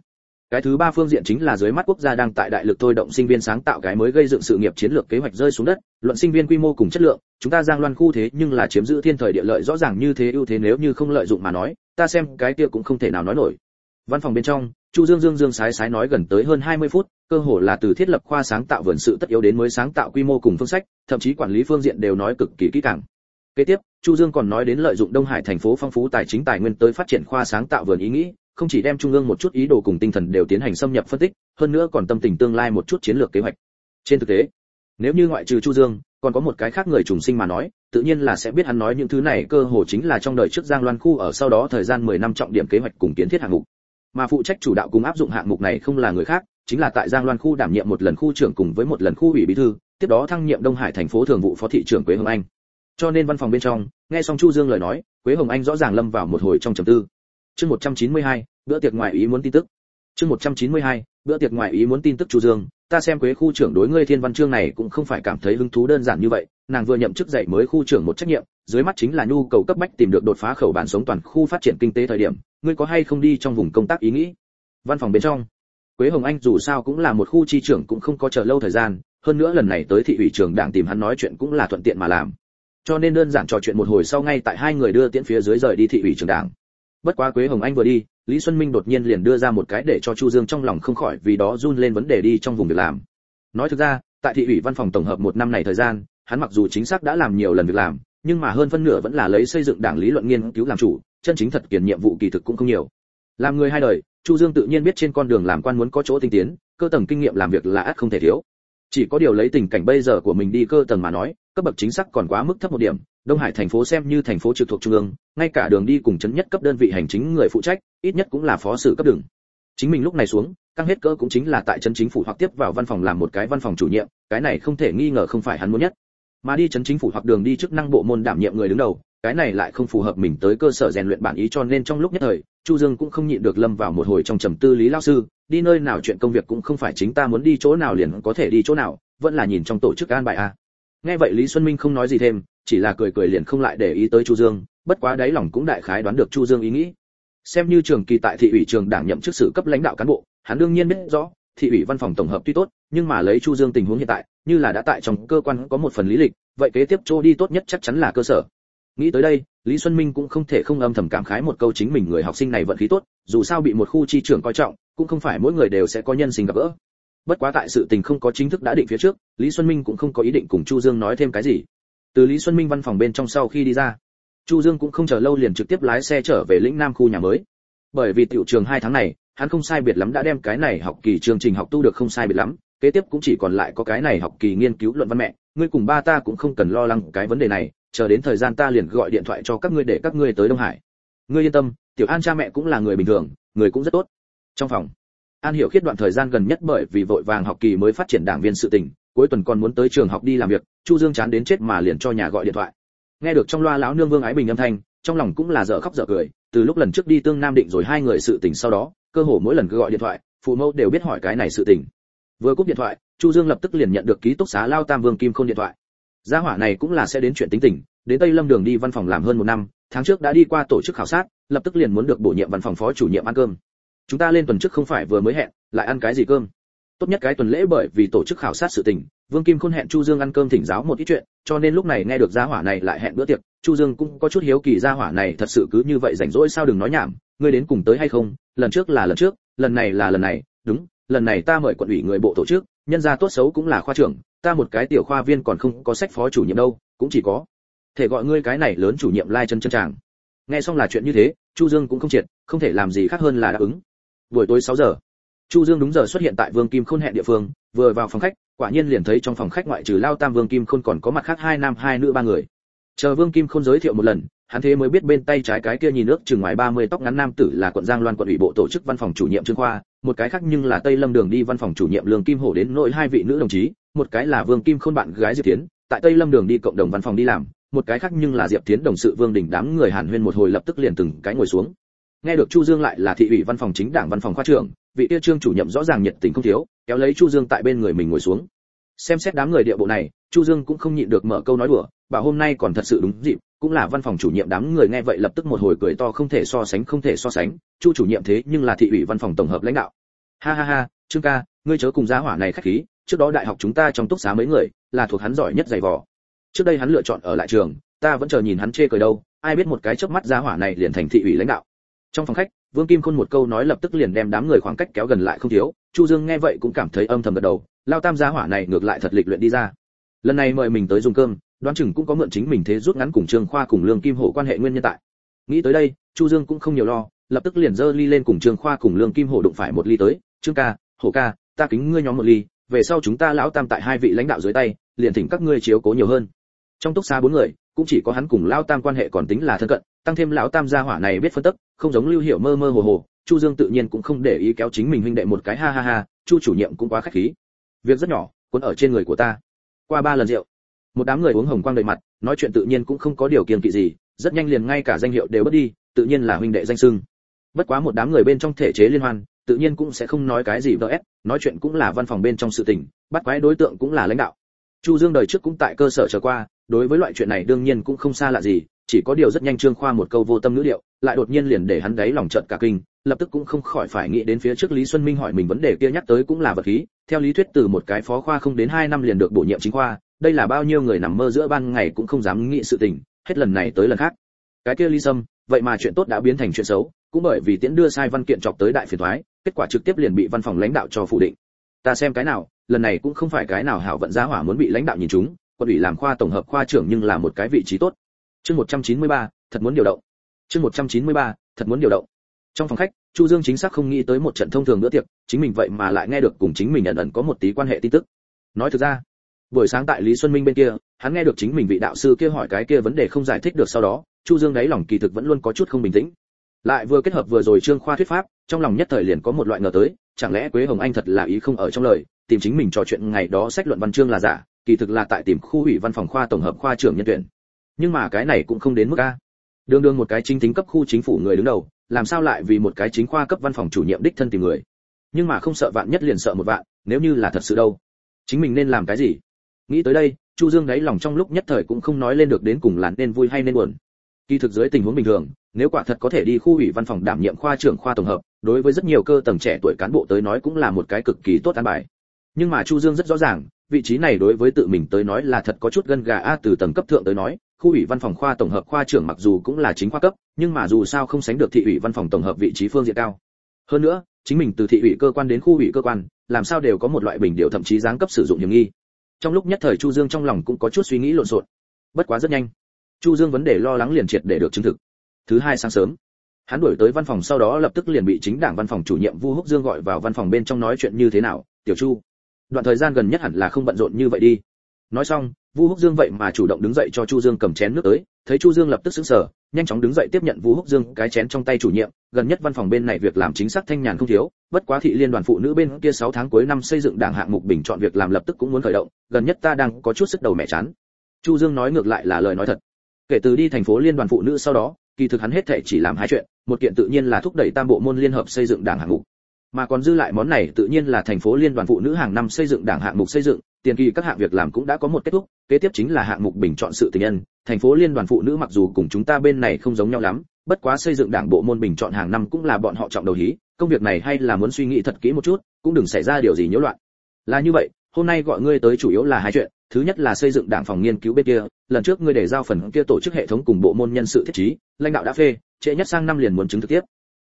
Cái thứ ba phương diện chính là dưới mắt quốc gia đang tại đại lực thôi động sinh viên sáng tạo cái mới gây dựng sự nghiệp chiến lược kế hoạch rơi xuống đất, luận sinh viên quy mô cùng chất lượng, chúng ta giang loan khu thế nhưng là chiếm giữ thiên thời địa lợi rõ ràng như thế ưu thế nếu như không lợi dụng mà nói, ta xem cái kia cũng không thể nào nói nổi. Văn phòng bên trong chu dương dương dương sái sái nói gần tới hơn 20 phút, cơ hồ là từ thiết lập khoa sáng tạo vườn sự tất yếu đến mới sáng tạo quy mô cùng phương sách, thậm chí quản lý phương diện đều nói cực kỳ kỹ càng. Kế tiếp, chu dương còn nói đến lợi dụng đông hải thành phố phong phú tài chính tài nguyên tới phát triển khoa sáng tạo vườn ý nghĩ, không chỉ đem trung ương một chút ý đồ cùng tinh thần đều tiến hành xâm nhập phân tích, hơn nữa còn tâm tình tương lai một chút chiến lược kế hoạch. Trên thực tế, nếu như ngoại trừ chu dương, còn có một cái khác người trùng sinh mà nói, tự nhiên là sẽ biết hắn nói những thứ này cơ hồ chính là trong đời trước giang loan khu ở sau đó thời gian 10 năm trọng điểm kế hoạch cùng kiến thiết hạng mục mà phụ trách chủ đạo cùng áp dụng hạng mục này không là người khác chính là tại giang loan khu đảm nhiệm một lần khu trưởng cùng với một lần khu ủy bí thư tiếp đó thăng nhiệm đông hải thành phố thường vụ phó thị trưởng quế hồng anh. Cho nên văn phòng bên trong nghe xong chu dương lời nói quế hồng anh rõ ràng lâm vào một hồi trong trầm tư. Chương 192, bữa tiệc ngoài ý muốn tin tức. Chương 192, bữa tiệc ngoài ý muốn tin tức chu dương ta xem quế khu trưởng đối ngươi thiên văn chương này cũng không phải cảm thấy hứng thú đơn giản như vậy, nàng vừa nhậm chức dạy mới khu trưởng một trách nhiệm, dưới mắt chính là nhu cầu cấp bách tìm được đột phá khẩu bản sống toàn khu phát triển kinh tế thời điểm, ngươi có hay không đi trong vùng công tác ý nghĩ? Văn phòng bên trong, quế hồng anh dù sao cũng là một khu chi trưởng cũng không có chờ lâu thời gian, hơn nữa lần này tới thị ủy trưởng đảng tìm hắn nói chuyện cũng là thuận tiện mà làm. Cho nên đơn giản trò chuyện một hồi sau ngay tại hai người đưa tiễn phía dưới rời đi thị ủy trưởng đảng. Bất quá quế hồng anh vừa đi lý xuân minh đột nhiên liền đưa ra một cái để cho chu dương trong lòng không khỏi vì đó run lên vấn đề đi trong vùng việc làm. Nói thực ra, tại thị ủy văn phòng tổng hợp một năm này thời gian, hắn mặc dù chính xác đã làm nhiều lần việc làm, nhưng mà hơn phân nửa vẫn là lấy xây dựng đảng lý luận nghiên cứu làm chủ, chân chính thật kiền nhiệm vụ kỳ thực cũng không nhiều. Làm người hai đời, chu dương tự nhiên biết trên con đường làm quan muốn có chỗ tinh tiến, cơ tầng kinh nghiệm làm việc là ắt không thể thiếu chỉ có điều lấy tình cảnh bây giờ của mình đi cơ tầng mà nói, cấp bậc chính xác còn quá mức thấp một điểm, đông hải thành phố xem như thành phố trực thuộc trung ương, ngay cả đường đi cùng chấn nhất cấp đơn vị hành chính người phụ trách, ít nhất cũng là phó sự cấp đường. Chính mình lúc này xuống, căng hết cỡ cũng chính là tại chấn chính phủ hoặc tiếp vào văn phòng làm một cái văn phòng chủ nhiệm, cái này không thể nghi ngờ không phải hắn muốn nhất. Mà đi chấn chính phủ hoặc đường đi chức năng bộ môn đảm nhiệm người đứng đầu, cái này lại không phù hợp mình tới cơ sở rèn luyện bản ý cho nên trong lúc nhất thời chu dương cũng không nhịn được lâm vào một hồi trong trầm tư lý lao sư, đi nơi nào chuyện công việc cũng không phải chính ta muốn đi chỗ nào liền có thể đi chỗ nào, vẫn là nhìn trong tổ chức an bài a nghe vậy lý xuân minh không nói gì thêm, chỉ là cười cười liền không lại để ý tới chu dương, bất quá đáy lòng cũng đại khái đoán được chu dương ý nghĩ. Xem như trường kỳ tại thị ủy trường đảng nhậm chức sự cấp lãnh đạo cán bộ, hắn đương nhiên biết rõ, thị ủy văn phòng tổng hợp tuy tốt, nhưng mà lấy chu dương tình huống hiện tại, như là đã tại trong cơ quan có một phần lý lịch, vậy kế tiếp chỗ đi tốt nhất chắc chắn là cơ sở nghĩ tới đây, lý xuân minh cũng không thể không âm thầm cảm khái một câu chính mình người học sinh này vận khí tốt, dù sao bị một khu chi trưởng coi trọng, cũng không phải mỗi người đều sẽ có nhân sinh gặp gỡ. Bất quá tại sự tình không có chính thức đã định phía trước, lý xuân minh cũng không có ý định cùng chu dương nói thêm cái gì. Từ lý xuân minh văn phòng bên trong sau khi đi ra, chu dương cũng không chờ lâu liền trực tiếp lái xe trở về lĩnh nam khu nhà mới. Bởi vì tiểu trường hai tháng này, hắn không sai biệt lắm đã đem cái này học kỳ chương trình học tu được không sai biệt lắm, kế tiếp cũng chỉ còn lại có cái này học kỳ nghiên cứu luận văn mẹ. Ngươi cùng ba ta cũng không cần lo lắng cái vấn đề này chờ đến thời gian ta liền gọi điện thoại cho các ngươi để các ngươi tới đông hải. Ngươi yên tâm, tiểu an cha mẹ cũng là người bình thường, người cũng rất tốt. Trong phòng, an hiểu khiết đoạn thời gian gần nhất bởi vì vội vàng học kỳ mới phát triển đảng viên sự tình, cuối tuần còn muốn tới trường học đi làm việc, chu dương chán đến chết mà liền cho nhà gọi điện thoại. Nghe được trong loa lão nương vương ái bình âm thanh, trong lòng cũng là dở khóc dở cười, từ lúc lần trước đi tương nam định rồi hai người sự tình sau đó, cơ hồ mỗi lần cứ gọi điện thoại, phụ mẫu đều biết hỏi cái này sự tình. Vừa cúp điện thoại, chu dương lập tức liền nhận được ký túc xá lao tam vương kim khôn điện thoại gia hỏa này cũng là sẽ đến chuyện tính tình, đến tây lâm đường đi văn phòng làm hơn một năm, tháng trước đã đi qua tổ chức khảo sát, lập tức liền muốn được bổ nhiệm văn phòng phó chủ nhiệm ăn cơm. Chúng ta lên tuần trước không phải vừa mới hẹn, lại ăn cái gì cơm? Tốt nhất cái tuần lễ bởi vì tổ chức khảo sát sự tình, vương kim khôn hẹn chu dương ăn cơm thỉnh giáo một ít chuyện, cho nên lúc này nghe được gia hỏa này lại hẹn bữa tiệc, chu dương cũng có chút hiếu kỳ gia hỏa này thật sự cứ như vậy rảnh rỗi sao đừng nói nhảm, ngươi đến cùng tới hay không, lần trước là lần trước, lần này là lần này, đúng, lần này ta mời quận ủy người bộ tổ chức, nhân gia tốt xấu cũng là khoa trưởng ta một cái tiểu khoa viên còn không có sách phó chủ nhiệm đâu, cũng chỉ có thể gọi ngươi cái này lớn chủ nhiệm lai chân chân chàng nghe xong là chuyện như thế, chu dương cũng không triệt, không thể làm gì khác hơn là đáp ứng. Buổi tối 6 giờ, chu dương đúng giờ xuất hiện tại vương kim khôn hẹn địa phương, vừa vào phòng khách, quả nhiên liền thấy trong phòng khách ngoại trừ lao tam vương kim khôn còn có mặt khác hai nam, hai nữ, ba người. Chờ vương kim khôn giới thiệu một lần, hắn thế mới biết bên tay trái cái kia nhìn nước chừng ngoài 30 tóc ngắn nam tử là quận giang loan quận ủy bộ tổ chức văn phòng chủ nhiệm trương khoa, một cái khác nhưng là tây lâm đường đi văn phòng chủ nhiệm lương kim hổ đến nội hai vị nữ đồng chí một cái là vương kim khôn bạn gái diệp tiến tại tây lâm đường đi cộng đồng văn phòng đi làm, một cái khác nhưng là diệp tiến đồng sự vương đình đám người hàn huyên một hồi lập tức liền từng cái ngồi xuống. Nghe được chu dương lại là thị ủy văn phòng chính đảng văn phòng khoa trưởng, vị tiêu trương chủ nhiệm rõ ràng nhiệt tình không thiếu, kéo lấy chu dương tại bên người mình ngồi xuống. Xem xét đám người địa bộ này, chu dương cũng không nhịn được mở câu nói đùa bảo hôm nay còn thật sự đúng dịp, cũng là văn phòng chủ nhiệm đám người nghe vậy lập tức một hồi cười to không thể so sánh, không thể so sánh, chu chủ nhiệm thế nhưng là thị ủy văn phòng tổng hợp lãnh đạo. Ha ha ha, trương ca, ngươi chớ cùng gia hỏa này khách khí trước đó đại học chúng ta trong túc xá mấy người, là thuộc hắn giỏi nhất giày vò. Trước đây hắn lựa chọn ở lại trường, ta vẫn chờ nhìn hắn chê cười đâu, ai biết một cái chớp mắt gia hỏa này liền thành thị ủy lãnh đạo. Trong phòng khách, vương kim khôn một câu nói lập tức liền đem đám người khoảng cách kéo gần lại không thiếu, chu dương nghe vậy cũng cảm thấy âm thầm gật đầu, lao tam gia hỏa này ngược lại thật lịch luyện đi ra. Lần này mời mình tới dùng cơm, đoán chừng cũng có mượn chính mình thế rút ngắn cùng trương khoa cùng lương kim hổ quan hệ nguyên nhân tại. Nghĩ tới đây, chu dương cũng không nhiều lo, lập tức liền dơ ly lên cùng trương khoa cùng lương kim hổ đụng phải một ly tới, trương ca, hổ ca, ta kính ngươi nhóm một ly về sau chúng ta lão tam tại hai vị lãnh đạo dưới tay, liền thỉnh các ngươi chiếu cố nhiều hơn. Trong túc xá bốn người, cũng chỉ có hắn cùng lão tam quan hệ còn tính là thân cận, tăng thêm lão tam gia hỏa này biết phân tích không giống lưu hiểu mơ mơ hồ hồ, chu dương tự nhiên cũng không để ý kéo chính mình huynh đệ một cái ha ha ha, chu chủ nhiệm cũng quá khách khí. Việc rất nhỏ, cuốn ở trên người của ta. Qua ba lần rượu, một đám người uống hồng quang đầy mặt, nói chuyện tự nhiên cũng không có điều kiện kỵ gì, rất nhanh liền ngay cả danh hiệu đều mất đi, tự nhiên là huynh đệ danh sưng bất quá một đám người bên trong thể chế liên hoan tự nhiên cũng sẽ không nói cái gì vs nói chuyện cũng là văn phòng bên trong sự tình, bắt quái đối tượng cũng là lãnh đạo. Chu dương đời trước cũng tại cơ sở trở qua, đối với loại chuyện này đương nhiên cũng không xa lạ gì, chỉ có điều rất nhanh trương khoa một câu vô tâm ngữ điệu, lại đột nhiên liền để hắn đáy lòng trợn cả kinh, lập tức cũng không khỏi phải nghĩ đến phía trước lý xuân minh hỏi mình vấn đề kia nhắc tới cũng là vật khí, theo lý thuyết từ một cái phó khoa không đến hai năm liền được bổ nhiệm chính khoa, đây là bao nhiêu người nằm mơ giữa ban ngày cũng không dám nghĩ sự tình, hết lần này tới lần khác. Cái kia lý sâm, vậy mà chuyện tốt đã biến thành chuyện xấu, cũng bởi vì tiễn đưa sai văn kiện chọc tới đại phiền thoái kết quả trực tiếp liền bị văn phòng lãnh đạo cho phủ định. Ta xem cái nào lần này cũng không phải cái nào hảo vận giá hỏa muốn bị lãnh đạo nhìn chúng quân ủy làm khoa tổng hợp khoa trưởng nhưng là một cái vị trí tốt. Chương 193, thật muốn điều động. Chương 193, thật muốn điều động. Trong phòng khách chu dương chính xác không nghĩ tới một trận thông thường nữa tiệc chính mình vậy mà lại nghe được cùng chính mình ẩn ẩn có một tí quan hệ tin tức. Nói thực ra buổi sáng tại lý xuân minh bên kia hắn nghe được chính mình vị đạo sư kia hỏi cái kia vấn đề không giải thích được sau đó chu dương đáy lòng kỳ thực vẫn luôn có chút không bình tĩnh. Lại vừa kết hợp vừa rồi trương khoa thuyết pháp trong lòng nhất thời liền có một loại ngờ tới, chẳng lẽ quế hồng anh thật là ý không ở trong lời, tìm chính mình trò chuyện ngày đó sách luận văn chương là giả, kỳ thực là tại tìm khu ủy văn phòng khoa tổng hợp khoa trưởng nhân tuyển. Nhưng mà cái này cũng không đến mức a. Đương đương một cái chính tính cấp khu chính phủ người đứng đầu, làm sao lại vì một cái chính khoa cấp văn phòng chủ nhiệm đích thân tìm người? Nhưng mà không sợ vạn nhất liền sợ một vạn, nếu như là thật sự đâu? Chính mình nên làm cái gì? Nghĩ tới đây, chu dương đáy lòng trong lúc nhất thời cũng không nói lên được đến cùng là nên vui hay nên buồn. Kỳ thực dưới tình huống bình thường, nếu quả thật có thể đi khu ủy văn phòng đảm nhiệm khoa trưởng khoa tổng hợp đối với rất nhiều cơ tầng trẻ tuổi cán bộ tới nói cũng là một cái cực kỳ tốt an bài. Nhưng mà chu dương rất rõ ràng, vị trí này đối với tự mình tới nói là thật có chút gân gà a, từ tầng cấp thượng tới nói, khu ủy văn phòng khoa tổng hợp khoa trưởng mặc dù cũng là chính khoa cấp, nhưng mà dù sao không sánh được thị ủy văn phòng tổng hợp vị trí phương diện cao. Hơn nữa, chính mình từ thị ủy cơ quan đến khu ủy cơ quan, làm sao đều có một loại bình điều thậm chí giáng cấp sử dụng hiểm nghi. Trong lúc nhất thời chu dương trong lòng cũng có chút suy nghĩ lộn xộn. Bất quá rất nhanh, chu dương vấn đề lo lắng liền triệt để được chứng thực. Thứ hai sáng sớm hắn đuổi tới văn phòng sau đó lập tức liền bị chính đảng văn phòng chủ nhiệm vu húc dương gọi vào văn phòng bên trong nói chuyện như thế nào, tiểu chu, đoạn thời gian gần nhất hẳn là không bận rộn như vậy đi. Nói xong, vu húc dương vậy mà chủ động đứng dậy cho chu dương cầm chén nước tới, thấy chu dương lập tức sững sờ, nhanh chóng đứng dậy tiếp nhận vu húc dương cái chén trong tay chủ nhiệm, gần nhất văn phòng bên này việc làm chính xác thanh nhàn không thiếu, bất quá thị liên đoàn phụ nữ bên kia 6 tháng cuối năm xây dựng đảng hạng mục bình chọn việc làm lập tức cũng muốn khởi động, gần nhất ta đang có chút sức đầu mẹ chán. Chu dương nói ngược lại là lời nói thật. Kể từ đi thành phố liên đoàn phụ nữ sau đó kỳ thực hắn hết thể chỉ làm hai chuyện, một kiện tự nhiên là thúc đẩy tam bộ môn liên hợp xây dựng đảng hạng mục, mà còn dư lại món này tự nhiên là thành phố liên đoàn phụ nữ hàng năm xây dựng đảng hạng mục xây dựng, tiền kỳ các hạng việc làm cũng đã có một kết thúc, kế tiếp chính là hạng mục bình chọn sự tình nhân. Thành phố liên đoàn phụ nữ mặc dù cùng chúng ta bên này không giống nhau lắm, bất quá xây dựng đảng bộ môn bình chọn hàng năm cũng là bọn họ trọng đầu hí, công việc này hay là muốn suy nghĩ thật kỹ một chút, cũng đừng xảy ra điều gì nhiễu loạn. Là như vậy, hôm nay gọi ngươi tới chủ yếu là hai chuyện thứ nhất là xây dựng đảng phòng nghiên cứu bên kia, lần trước ngươi để giao phần kia tổ chức hệ thống cùng bộ môn nhân sự thiết trí, lãnh đạo đã phê, trễ nhất sang năm liền muốn chứng thực tiếp.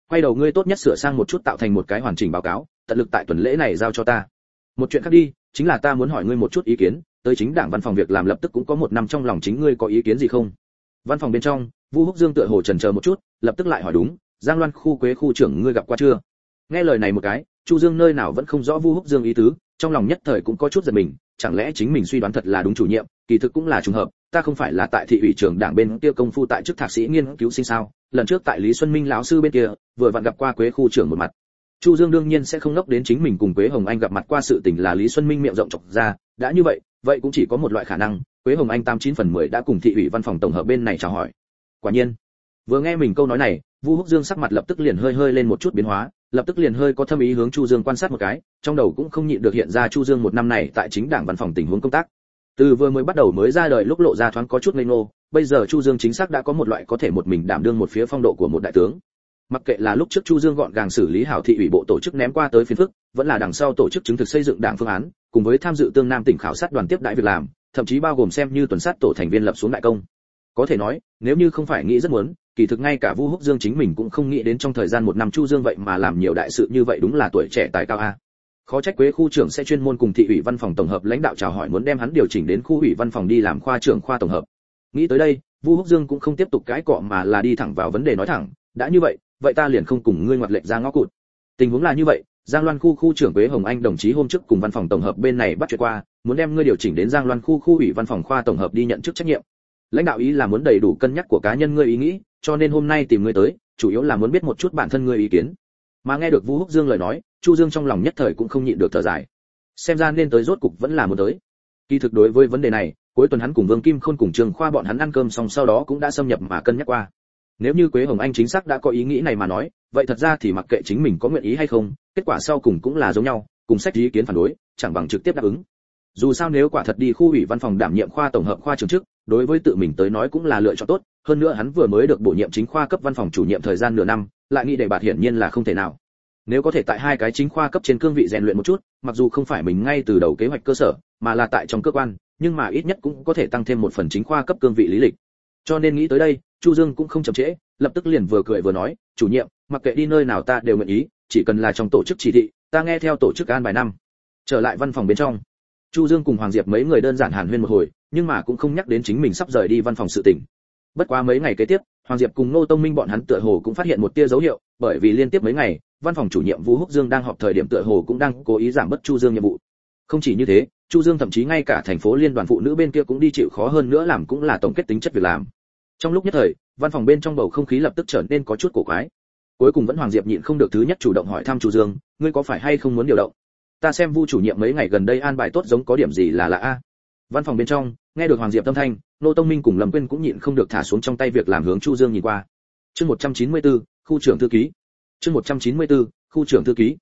Quay đầu ngươi tốt nhất sửa sang một chút tạo thành một cái hoàn chỉnh báo cáo, tận lực tại tuần lễ này giao cho ta. Một chuyện khác đi, chính là ta muốn hỏi ngươi một chút ý kiến, tới chính đảng văn phòng việc làm lập tức cũng có một năm trong lòng chính ngươi có ý kiến gì không? Văn phòng bên trong, vu húc dương tựa hồ trần chờ một chút, lập tức lại hỏi đúng, giang loan khu quế khu trưởng ngươi gặp qua chưa? Nghe lời này một cái, chu dương nơi nào vẫn không rõ vu húc dương ý tứ, trong lòng nhất thời cũng có chút giật mình chẳng lẽ chính mình suy đoán thật là đúng chủ nhiệm, kỳ thực cũng là trùng hợp, ta không phải là tại thị ủy trưởng đảng bên kia công phu tại chức thạc sĩ nghiên cứu sinh sao? Lần trước tại lý xuân minh lão sư bên kia, vừa vặn gặp qua quế khu trưởng một mặt. Chu dương đương nhiên sẽ không ngốc đến chính mình cùng quế hồng anh gặp mặt qua sự tình là lý xuân minh miệng rộng chọc ra, đã như vậy vậy cũng chỉ có một loại khả năng, quế hồng anh tám chín phần mười đã cùng thị ủy văn phòng tổng hợp bên này chào hỏi. Quả nhiên, vừa nghe mình câu nói này, vu húc dương sắc mặt lập tức liền hơi hơi lên một chút biến hóa lập tức liền hơi có thâm ý hướng chu dương quan sát một cái, trong đầu cũng không nhịn được hiện ra chu dương một năm này tại chính đảng văn phòng tình huống công tác. Từ vừa mới bắt đầu mới ra đời lúc lộ ra thoáng có chút ngây ngô, bây giờ chu dương chính xác đã có một loại có thể một mình đảm đương một phía phong độ của một đại tướng. Mặc kệ là lúc trước chu dương gọn gàng xử lý hảo thị ủy bộ tổ chức ném qua tới phiên phức, vẫn là đằng sau tổ chức chứng thực xây dựng đảng phương án, cùng với tham dự tương nam tỉnh khảo sát đoàn tiếp đại việc làm, thậm chí bao gồm xem như tuần sát tổ thành viên lập xuống đại công. Có thể nói, nếu như không phải nghĩ rất muốn kỳ thực ngay cả vu húc dương chính mình cũng không nghĩ đến trong thời gian một năm chu dương vậy mà làm nhiều đại sự như vậy đúng là tuổi trẻ tài cao a. Khó trách quế khu trưởng sẽ chuyên môn cùng thị ủy văn phòng tổng hợp lãnh đạo chào hỏi muốn đem hắn điều chỉnh đến khu ủy văn phòng đi làm khoa trưởng khoa tổng hợp. Nghĩ tới đây, vu húc dương cũng không tiếp tục cãi cọ mà là đi thẳng vào vấn đề nói thẳng, đã như vậy vậy ta liền không cùng ngươi ngoặt lệnh ra ngõ cụt. Tình huống là như vậy, giang loan khu khu trưởng quế hồng anh đồng chí hôm trước cùng văn phòng tổng hợp bên này bắt chuyện qua, muốn đem ngươi điều chỉnh đến giang loan khu khu ủy văn phòng khoa tổng hợp đi nhận chức trách nhiệm. Lãnh đạo ý là muốn đầy đủ cân nhắc của cá nhân ngươi ý nghĩ cho nên hôm nay tìm ngươi tới, chủ yếu là muốn biết một chút bản thân ngươi ý kiến. Mà nghe được Vu húc dương lời nói, chu dương trong lòng nhất thời cũng không nhịn được thở dài. Xem ra nên tới rốt cục vẫn là muốn tới. Kỳ thực đối với vấn đề này, cuối tuần hắn cùng vương kim khôn cùng trường khoa bọn hắn ăn cơm xong sau đó cũng đã xâm nhập mà cân nhắc qua. Nếu như quế hồng anh chính xác đã có ý nghĩ này mà nói, vậy thật ra thì mặc kệ chính mình có nguyện ý hay không, kết quả sau cùng cũng là giống nhau, cùng sách ý kiến phản đối, chẳng bằng trực tiếp đáp ứng. Dù sao nếu quả thật đi khu ủy văn phòng đảm nhiệm khoa tổng hợp khoa trường chức, đối với tự mình tới nói cũng là lựa chọn tốt hơn nữa hắn vừa mới được bổ nhiệm chính khoa cấp văn phòng chủ nhiệm thời gian nửa năm, lại nghĩ đề bạt hiển nhiên là không thể nào. Nếu có thể tại hai cái chính khoa cấp trên cương vị rèn luyện một chút, mặc dù không phải mình ngay từ đầu kế hoạch cơ sở, mà là tại trong cơ quan, nhưng mà ít nhất cũng có thể tăng thêm một phần chính khoa cấp cương vị lý lịch. Cho nên nghĩ tới đây, chu dương cũng không chậm trễ, lập tức liền vừa cười vừa nói, chủ nhiệm, mặc kệ đi nơi nào ta đều nguyện ý, chỉ cần là trong tổ chức chỉ thị, ta nghe theo tổ chức an bài năm. Trở lại văn phòng bên trong, chu dương cùng hoàng diệp mấy người đơn giản hàn huyên một hồi, nhưng mà cũng không nhắc đến chính mình sắp rời đi văn phòng sự tình bất quá mấy ngày kế tiếp, hoàng diệp cùng nô tông minh bọn hắn tựa hồ cũng phát hiện một tia dấu hiệu, bởi vì liên tiếp mấy ngày, văn phòng chủ nhiệm vũ húc dương đang họp thời điểm tựa hồ cũng đang cố ý giảm bớt chu dương nhiệm vụ. Không chỉ như thế, chu dương thậm chí ngay cả thành phố liên đoàn phụ nữ bên kia cũng đi chịu khó hơn nữa làm cũng là tổng kết tính chất việc làm. Trong lúc nhất thời, văn phòng bên trong bầu không khí lập tức trở nên có chút cổ quái. Cuối cùng vẫn hoàng diệp nhịn không được thứ nhất chủ động hỏi thăm chu dương, ngươi có phải hay không muốn điều động? Ta xem vu chủ nhiệm mấy ngày gần đây an bài tốt giống có điểm gì là lạ a. Văn phòng bên trong nghe được hoàng diệp tâm thanh nô tông minh cùng lâm quyên cũng nhịn không được thả xuống trong tay việc làm hướng chu dương nhìn qua. Chương 194, khu trưởng thư ký. Chương 194, khu trưởng thư ký.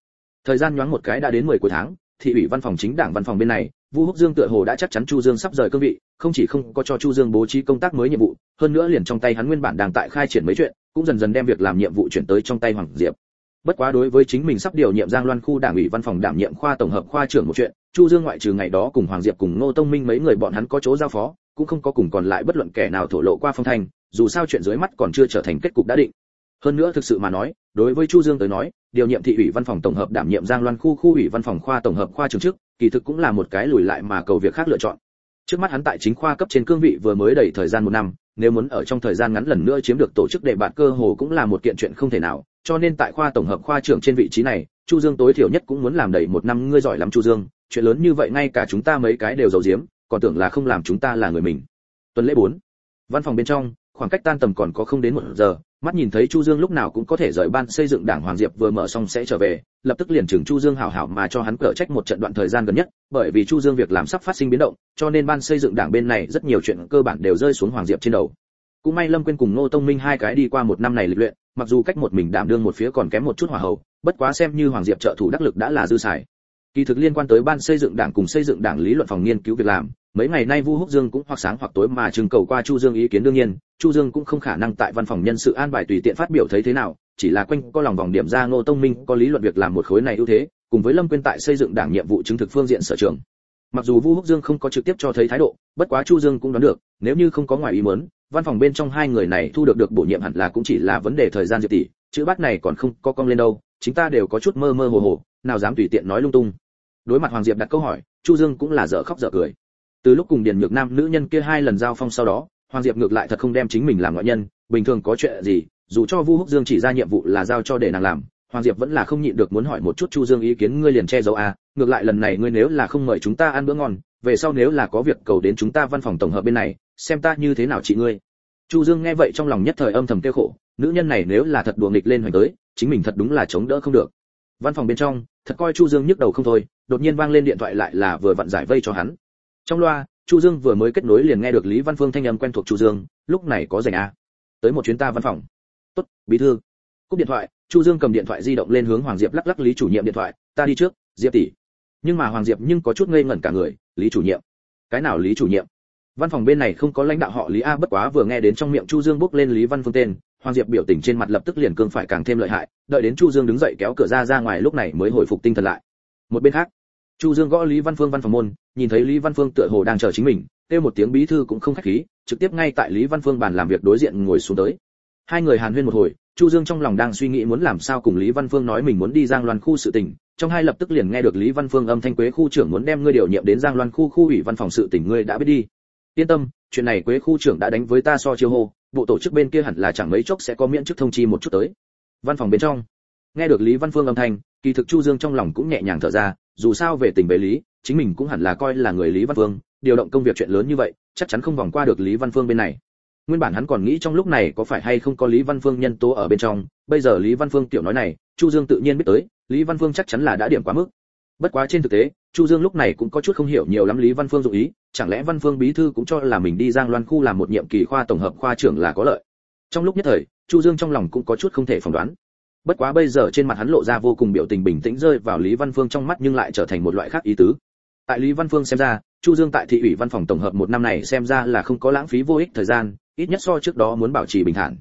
Thời gian nhoáng một cái đã đến 10 cuối tháng thị ủy văn phòng chính đảng văn phòng bên này vu húc dương tựa hồ đã chắc chắn chu dương sắp rời cương vị không chỉ không có cho chu dương bố trí công tác mới nhiệm vụ hơn nữa liền trong tay hắn nguyên bản đang tại khai triển mấy chuyện cũng dần dần đem việc làm nhiệm vụ chuyển tới trong tay hoàng diệp bất quá đối với chính mình sắp điều nhiệm giang loan khu đảng ủy văn phòng đảm nhiệm khoa tổng hợp khoa trưởng một chuyện, chu dương ngoại trừ ngày đó cùng hoàng diệp cùng ngô tông minh mấy người bọn hắn có chỗ giao phó, cũng không có cùng còn lại bất luận kẻ nào thổ lộ qua phong thanh, dù sao chuyện dưới mắt còn chưa trở thành kết cục đã định. Hơn nữa thực sự mà nói, đối với chu dương tới nói, điều nhiệm thị ủy văn phòng tổng hợp đảm nhiệm giang loan khu khu ủy văn phòng khoa tổng hợp khoa trường trước kỳ thực cũng là một cái lùi lại mà cầu việc khác lựa chọn. Trước mắt hắn tại chính khoa cấp trên cương vị vừa mới đầy thời gian một năm nếu muốn ở trong thời gian ngắn lần nữa chiếm được tổ chức đề bạt cơ hồ cũng là một kiện chuyện không thể nào, cho nên tại khoa tổng hợp khoa trưởng trên vị trí này, chu dương tối thiểu nhất cũng muốn làm đầy một năm ngươi giỏi lắm chu dương, chuyện lớn như vậy ngay cả chúng ta mấy cái đều giấu giếm, còn tưởng là không làm chúng ta là người mình tuần lễ 4. văn phòng bên trong, khoảng cách tan tầm còn có không đến một giờ mắt nhìn thấy chu dương lúc nào cũng có thể rời ban xây dựng đảng hoàng diệp vừa mở xong sẽ trở về, lập tức liền chừng chu dương hảo hảo mà cho hắn cở trách một trận đoạn thời gian gần nhất, bởi vì chu dương việc làm sắp phát sinh biến động, cho nên ban xây dựng đảng bên này rất nhiều chuyện cơ bản đều rơi xuống hoàng diệp trên đầu. Cũng may lâm quyên cùng ngô tông minh hai cái đi qua một năm này lịch luyện, mặc dù cách một mình đảm đương một phía còn kém một chút hỏa hậu, bất quá xem như hoàng diệp trợ thủ đắc lực đã là dư xài. Kỳ thực liên quan tới ban xây dựng đảng cùng xây dựng đảng lý luận phòng nghiên cứu việc làm mấy ngày nay vu húc dương cũng hoặc sáng hoặc tối mà trưng cầu qua chu dương ý kiến đương nhiên, chu dương cũng không khả năng tại văn phòng nhân sự an bài tùy tiện phát biểu thấy thế nào, chỉ là quanh có lòng vòng điểm ra ngô tông minh có lý luận việc làm một khối này ưu thế, cùng với lâm quyên tại xây dựng đảng nhiệm vụ chứng thực phương diện sở trường. Mặc dù vu húc dương không có trực tiếp cho thấy thái độ, bất quá chu dương cũng đoán được, nếu như không có ngoài ý muốn, văn phòng bên trong hai người này thu được được bổ nhiệm hẳn là cũng chỉ là vấn đề thời gian diệp tỷ chữ bát này còn không có cong lên đâu chúng ta đều có chút mơ mơ hồ hồ, nào dám tùy tiện nói lung tung. Đối mặt hoàng diệp đặt câu hỏi, chu dương cũng là dở khóc dở cười từ lúc cùng điền nhược nam nữ nhân kia hai lần giao phong sau đó, hoàng diệp ngược lại thật không đem chính mình làm ngoại nhân, bình thường có chuyện gì, dù cho vu húc dương chỉ ra nhiệm vụ là giao cho để nàng làm, hoàng diệp vẫn là không nhịn được muốn hỏi một chút chu dương ý kiến, ngươi liền che giấu à ngược lại lần này ngươi nếu là không mời chúng ta ăn bữa ngon, về sau nếu là có việc cầu đến chúng ta văn phòng tổng hợp bên này, xem ta như thế nào chị ngươi. Chu dương nghe vậy trong lòng nhất thời âm thầm tiêu khổ, nữ nhân này nếu là thật đùa nghịch lên hoành tới, chính mình thật đúng là chống đỡ không được. Văn phòng bên trong, thật coi chu dương nhức đầu không thôi, đột nhiên vang lên điện thoại lại là vừa vặn giải vây cho hắn trong loa, chu dương vừa mới kết nối liền nghe được lý văn phương thanh âm quen thuộc chu dương, lúc này có rảnh à? Tới một chuyến ta văn phòng. Tốt, bí thư. Cúp điện thoại, chu dương cầm điện thoại di động lên hướng hoàng diệp lắc lắc lý chủ nhiệm điện thoại, ta đi trước, diệp tỷ. Nhưng mà hoàng diệp nhưng có chút ngây ngẩn cả người, lý chủ nhiệm. Cái nào lý chủ nhiệm? Văn phòng bên này không có lãnh đạo họ lý a, bất quá vừa nghe đến trong miệng chu dương bước lên lý văn phương tên, hoàng diệp biểu tình trên mặt lập tức liền cương phải càng thêm lợi hại, đợi đến chu dương đứng dậy kéo cửa ra ra ngoài lúc này mới hồi phục tinh thần lại. Một bên khác chu dương gõ lý văn phương văn phòng môn, nhìn thấy lý văn phương tựa hồ đang chờ chính mình, kêu một tiếng bí thư cũng không khách khí, trực tiếp ngay tại lý văn phương bàn làm việc đối diện ngồi xuống tới. Hai người hàn huyên một hồi, chu dương trong lòng đang suy nghĩ muốn làm sao cùng lý văn phương nói mình muốn đi giang loan khu sự tình, trong hai lập tức liền nghe được lý văn phương âm thanh quế khu trưởng muốn đem ngươi điều nhiệm đến giang loan khu khu ủy văn phòng sự tỉnh ngươi đã biết đi. Yên tâm, chuyện này quế khu trưởng đã đánh với ta so chiêu hô, bộ tổ chức bên kia hẳn là chẳng mấy chốc sẽ có miễn chức thông chi một chút tới. Văn phòng bên trong, nghe được lý văn phương âm thanh kỳ thực chu dương trong lòng cũng nhẹ nhàng thở ra, dù sao về tình về lý, chính mình cũng hẳn là coi là người lý văn phương, điều động công việc chuyện lớn như vậy, chắc chắn không vòng qua được lý văn phương bên này. Nguyên bản hắn còn nghĩ trong lúc này có phải hay không có lý văn phương nhân tố ở bên trong, bây giờ lý văn phương tiểu nói này, chu dương tự nhiên biết tới, lý văn phương chắc chắn là đã điểm quá mức. Bất quá trên thực tế, chu dương lúc này cũng có chút không hiểu nhiều lắm lý văn phương dụng ý, chẳng lẽ văn phương bí thư cũng cho là mình đi giang loan khu làm một nhiệm kỳ khoa tổng hợp khoa trưởng là có lợi? Trong lúc nhất thời, chu dương trong lòng cũng có chút không thể phỏng đoán bất quá bây giờ trên mặt hắn lộ ra vô cùng biểu tình bình tĩnh rơi vào lý văn phương trong mắt nhưng lại trở thành một loại khác ý tứ. Tại lý văn phương xem ra, chu dương tại thị ủy văn phòng tổng hợp một năm này xem ra là không có lãng phí vô ích thời gian, ít nhất so trước đó muốn bảo trì bình thản.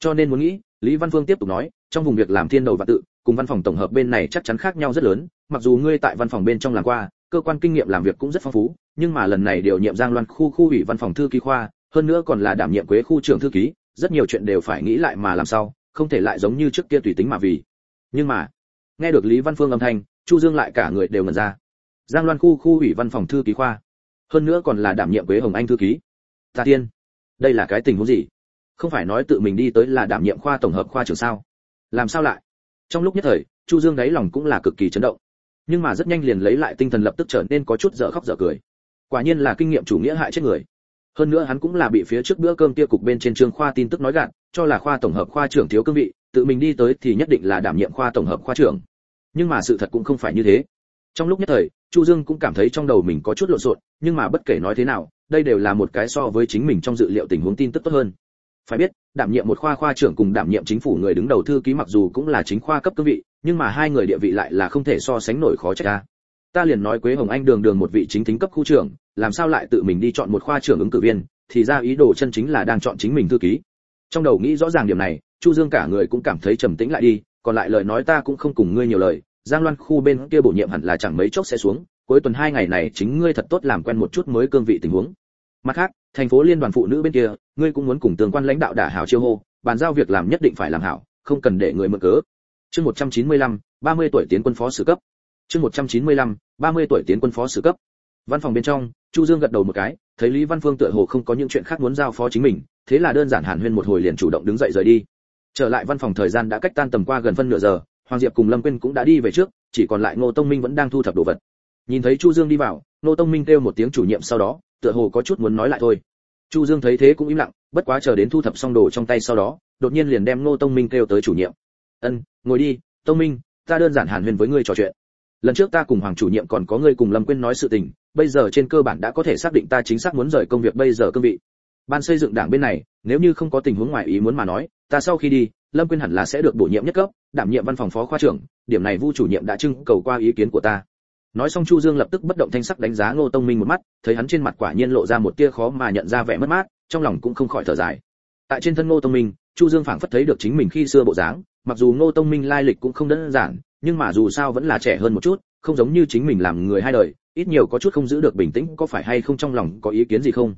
Cho nên muốn nghĩ, lý văn phương tiếp tục nói, trong vùng việc làm thiên đầu và tự, cùng văn phòng tổng hợp bên này chắc chắn khác nhau rất lớn, mặc dù ngươi tại văn phòng bên trong làm qua, cơ quan kinh nghiệm làm việc cũng rất phong phú, nhưng mà lần này điều nhiệm giang loan khu khu ủy văn phòng thư ký khoa, hơn nữa còn là đảm nhiệm quế khu trưởng thư ký, rất nhiều chuyện đều phải nghĩ lại mà làm sao không thể lại giống như trước kia tùy tính mà vì. Nhưng mà, nghe được lý văn phương âm thanh, chu dương lại cả người đều ngẩn ra. Giang loan khu khu ủy văn phòng thư ký khoa. Hơn nữa còn là đảm nhiệm quế hồng anh thư ký. Ta tiên, đây là cái tình huống gì? Không phải nói tự mình đi tới là đảm nhiệm khoa tổng hợp khoa trưởng sao? Làm sao lại? Trong lúc nhất thời, chu dương đáy lòng cũng là cực kỳ chấn động. Nhưng mà rất nhanh liền lấy lại tinh thần lập tức trở nên có chút dở khóc dở cười. Quả nhiên là kinh nghiệm chủ nghĩa hại chết người hơn nữa hắn cũng là bị phía trước bữa cơm kia cục bên trên trường khoa tin tức nói gạt, cho là khoa tổng hợp khoa trưởng thiếu cương vị, tự mình đi tới thì nhất định là đảm nhiệm khoa tổng hợp khoa trưởng. Nhưng mà sự thật cũng không phải như thế. Trong lúc nhất thời, chu dương cũng cảm thấy trong đầu mình có chút lộn xộn, nhưng mà bất kể nói thế nào, đây đều là một cái so với chính mình trong dự liệu tình huống tin tức tốt hơn. Phải biết, đảm nhiệm một khoa khoa trưởng cùng đảm nhiệm chính phủ người đứng đầu thư ký mặc dù cũng là chính khoa cấp cương vị, nhưng mà hai người địa vị lại là không thể so sánh nổi khó trách ta ta liền nói quế hồng anh đường đường một vị chính thính cấp khu trưởng làm sao lại tự mình đi chọn một khoa trưởng ứng cử viên thì ra ý đồ chân chính là đang chọn chính mình thư ký. Trong đầu nghĩ rõ ràng điểm này chu dương cả người cũng cảm thấy trầm tĩnh lại đi còn lại lời nói ta cũng không cùng ngươi nhiều lời giang loan khu bên kia bổ nhiệm hẳn là chẳng mấy chốc sẽ xuống cuối tuần hai ngày này chính ngươi thật tốt làm quen một chút mới cương vị tình huống. Mặt khác thành phố liên đoàn phụ nữ bên kia ngươi cũng muốn cùng tương quan lãnh đạo đả hảo chiêu hô bàn giao việc làm nhất định phải làm hảo không cần để người mượn cớ. Chương 195, 30 tuổi tiến quân phó sự cấp chương 195, 30 tuổi tiến quân phó sử cấp. Văn phòng bên trong chu dương gật đầu một cái thấy lý văn phương tựa hồ không có những chuyện khác muốn giao phó chính mình thế là đơn giản hàn huyên một hồi liền chủ động đứng dậy rời đi. Trở lại văn phòng thời gian đã cách tan tầm qua gần phân nửa giờ hoàng diệp cùng lâm quyên cũng đã đi về trước chỉ còn lại ngô tông minh vẫn đang thu thập đồ vật. Nhìn thấy chu dương đi vào ngô tông minh kêu một tiếng chủ nhiệm sau đó tựa hồ có chút muốn nói lại thôi. Chu dương thấy thế cũng im lặng bất quá chờ đến thu thập xong đồ trong tay sau đó đột nhiên liền đem ngô tông minh kêu tới chủ nhiệm. Ân ngồi đi tông minh ta đơn giản hàn huyên với ngươi trò chuyện lần trước ta cùng hoàng chủ nhiệm còn có ngươi cùng lâm quyên nói sự tình, bây giờ trên cơ bản đã có thể xác định ta chính xác muốn rời công việc bây giờ cương vị. Ban xây dựng đảng bên này, nếu như không có tình huống ngoài ý muốn mà nói, ta sau khi đi, lâm quyên hẳn là sẽ được bổ nhiệm nhất cấp, đảm nhiệm văn phòng phó khoa trưởng, điểm này vu chủ nhiệm đã trưng cầu qua ý kiến của ta. Nói xong chu dương lập tức bất động thanh sắc đánh giá ngô tông minh một mắt, thấy hắn trên mặt quả nhiên lộ ra một tia khó mà nhận ra vẻ mất mát, trong lòng cũng không khỏi thở dài. Tại trên thân ngô tông minh, chu dương phảng phất thấy được chính mình khi xưa bộ dáng, mặc dù ngô tông minh lai lịch cũng không đơn giản nhưng mà dù sao vẫn là trẻ hơn một chút, không giống như chính mình làm người hai đời, ít nhiều có chút không giữ được bình tĩnh, có phải hay không trong lòng có ý kiến gì không?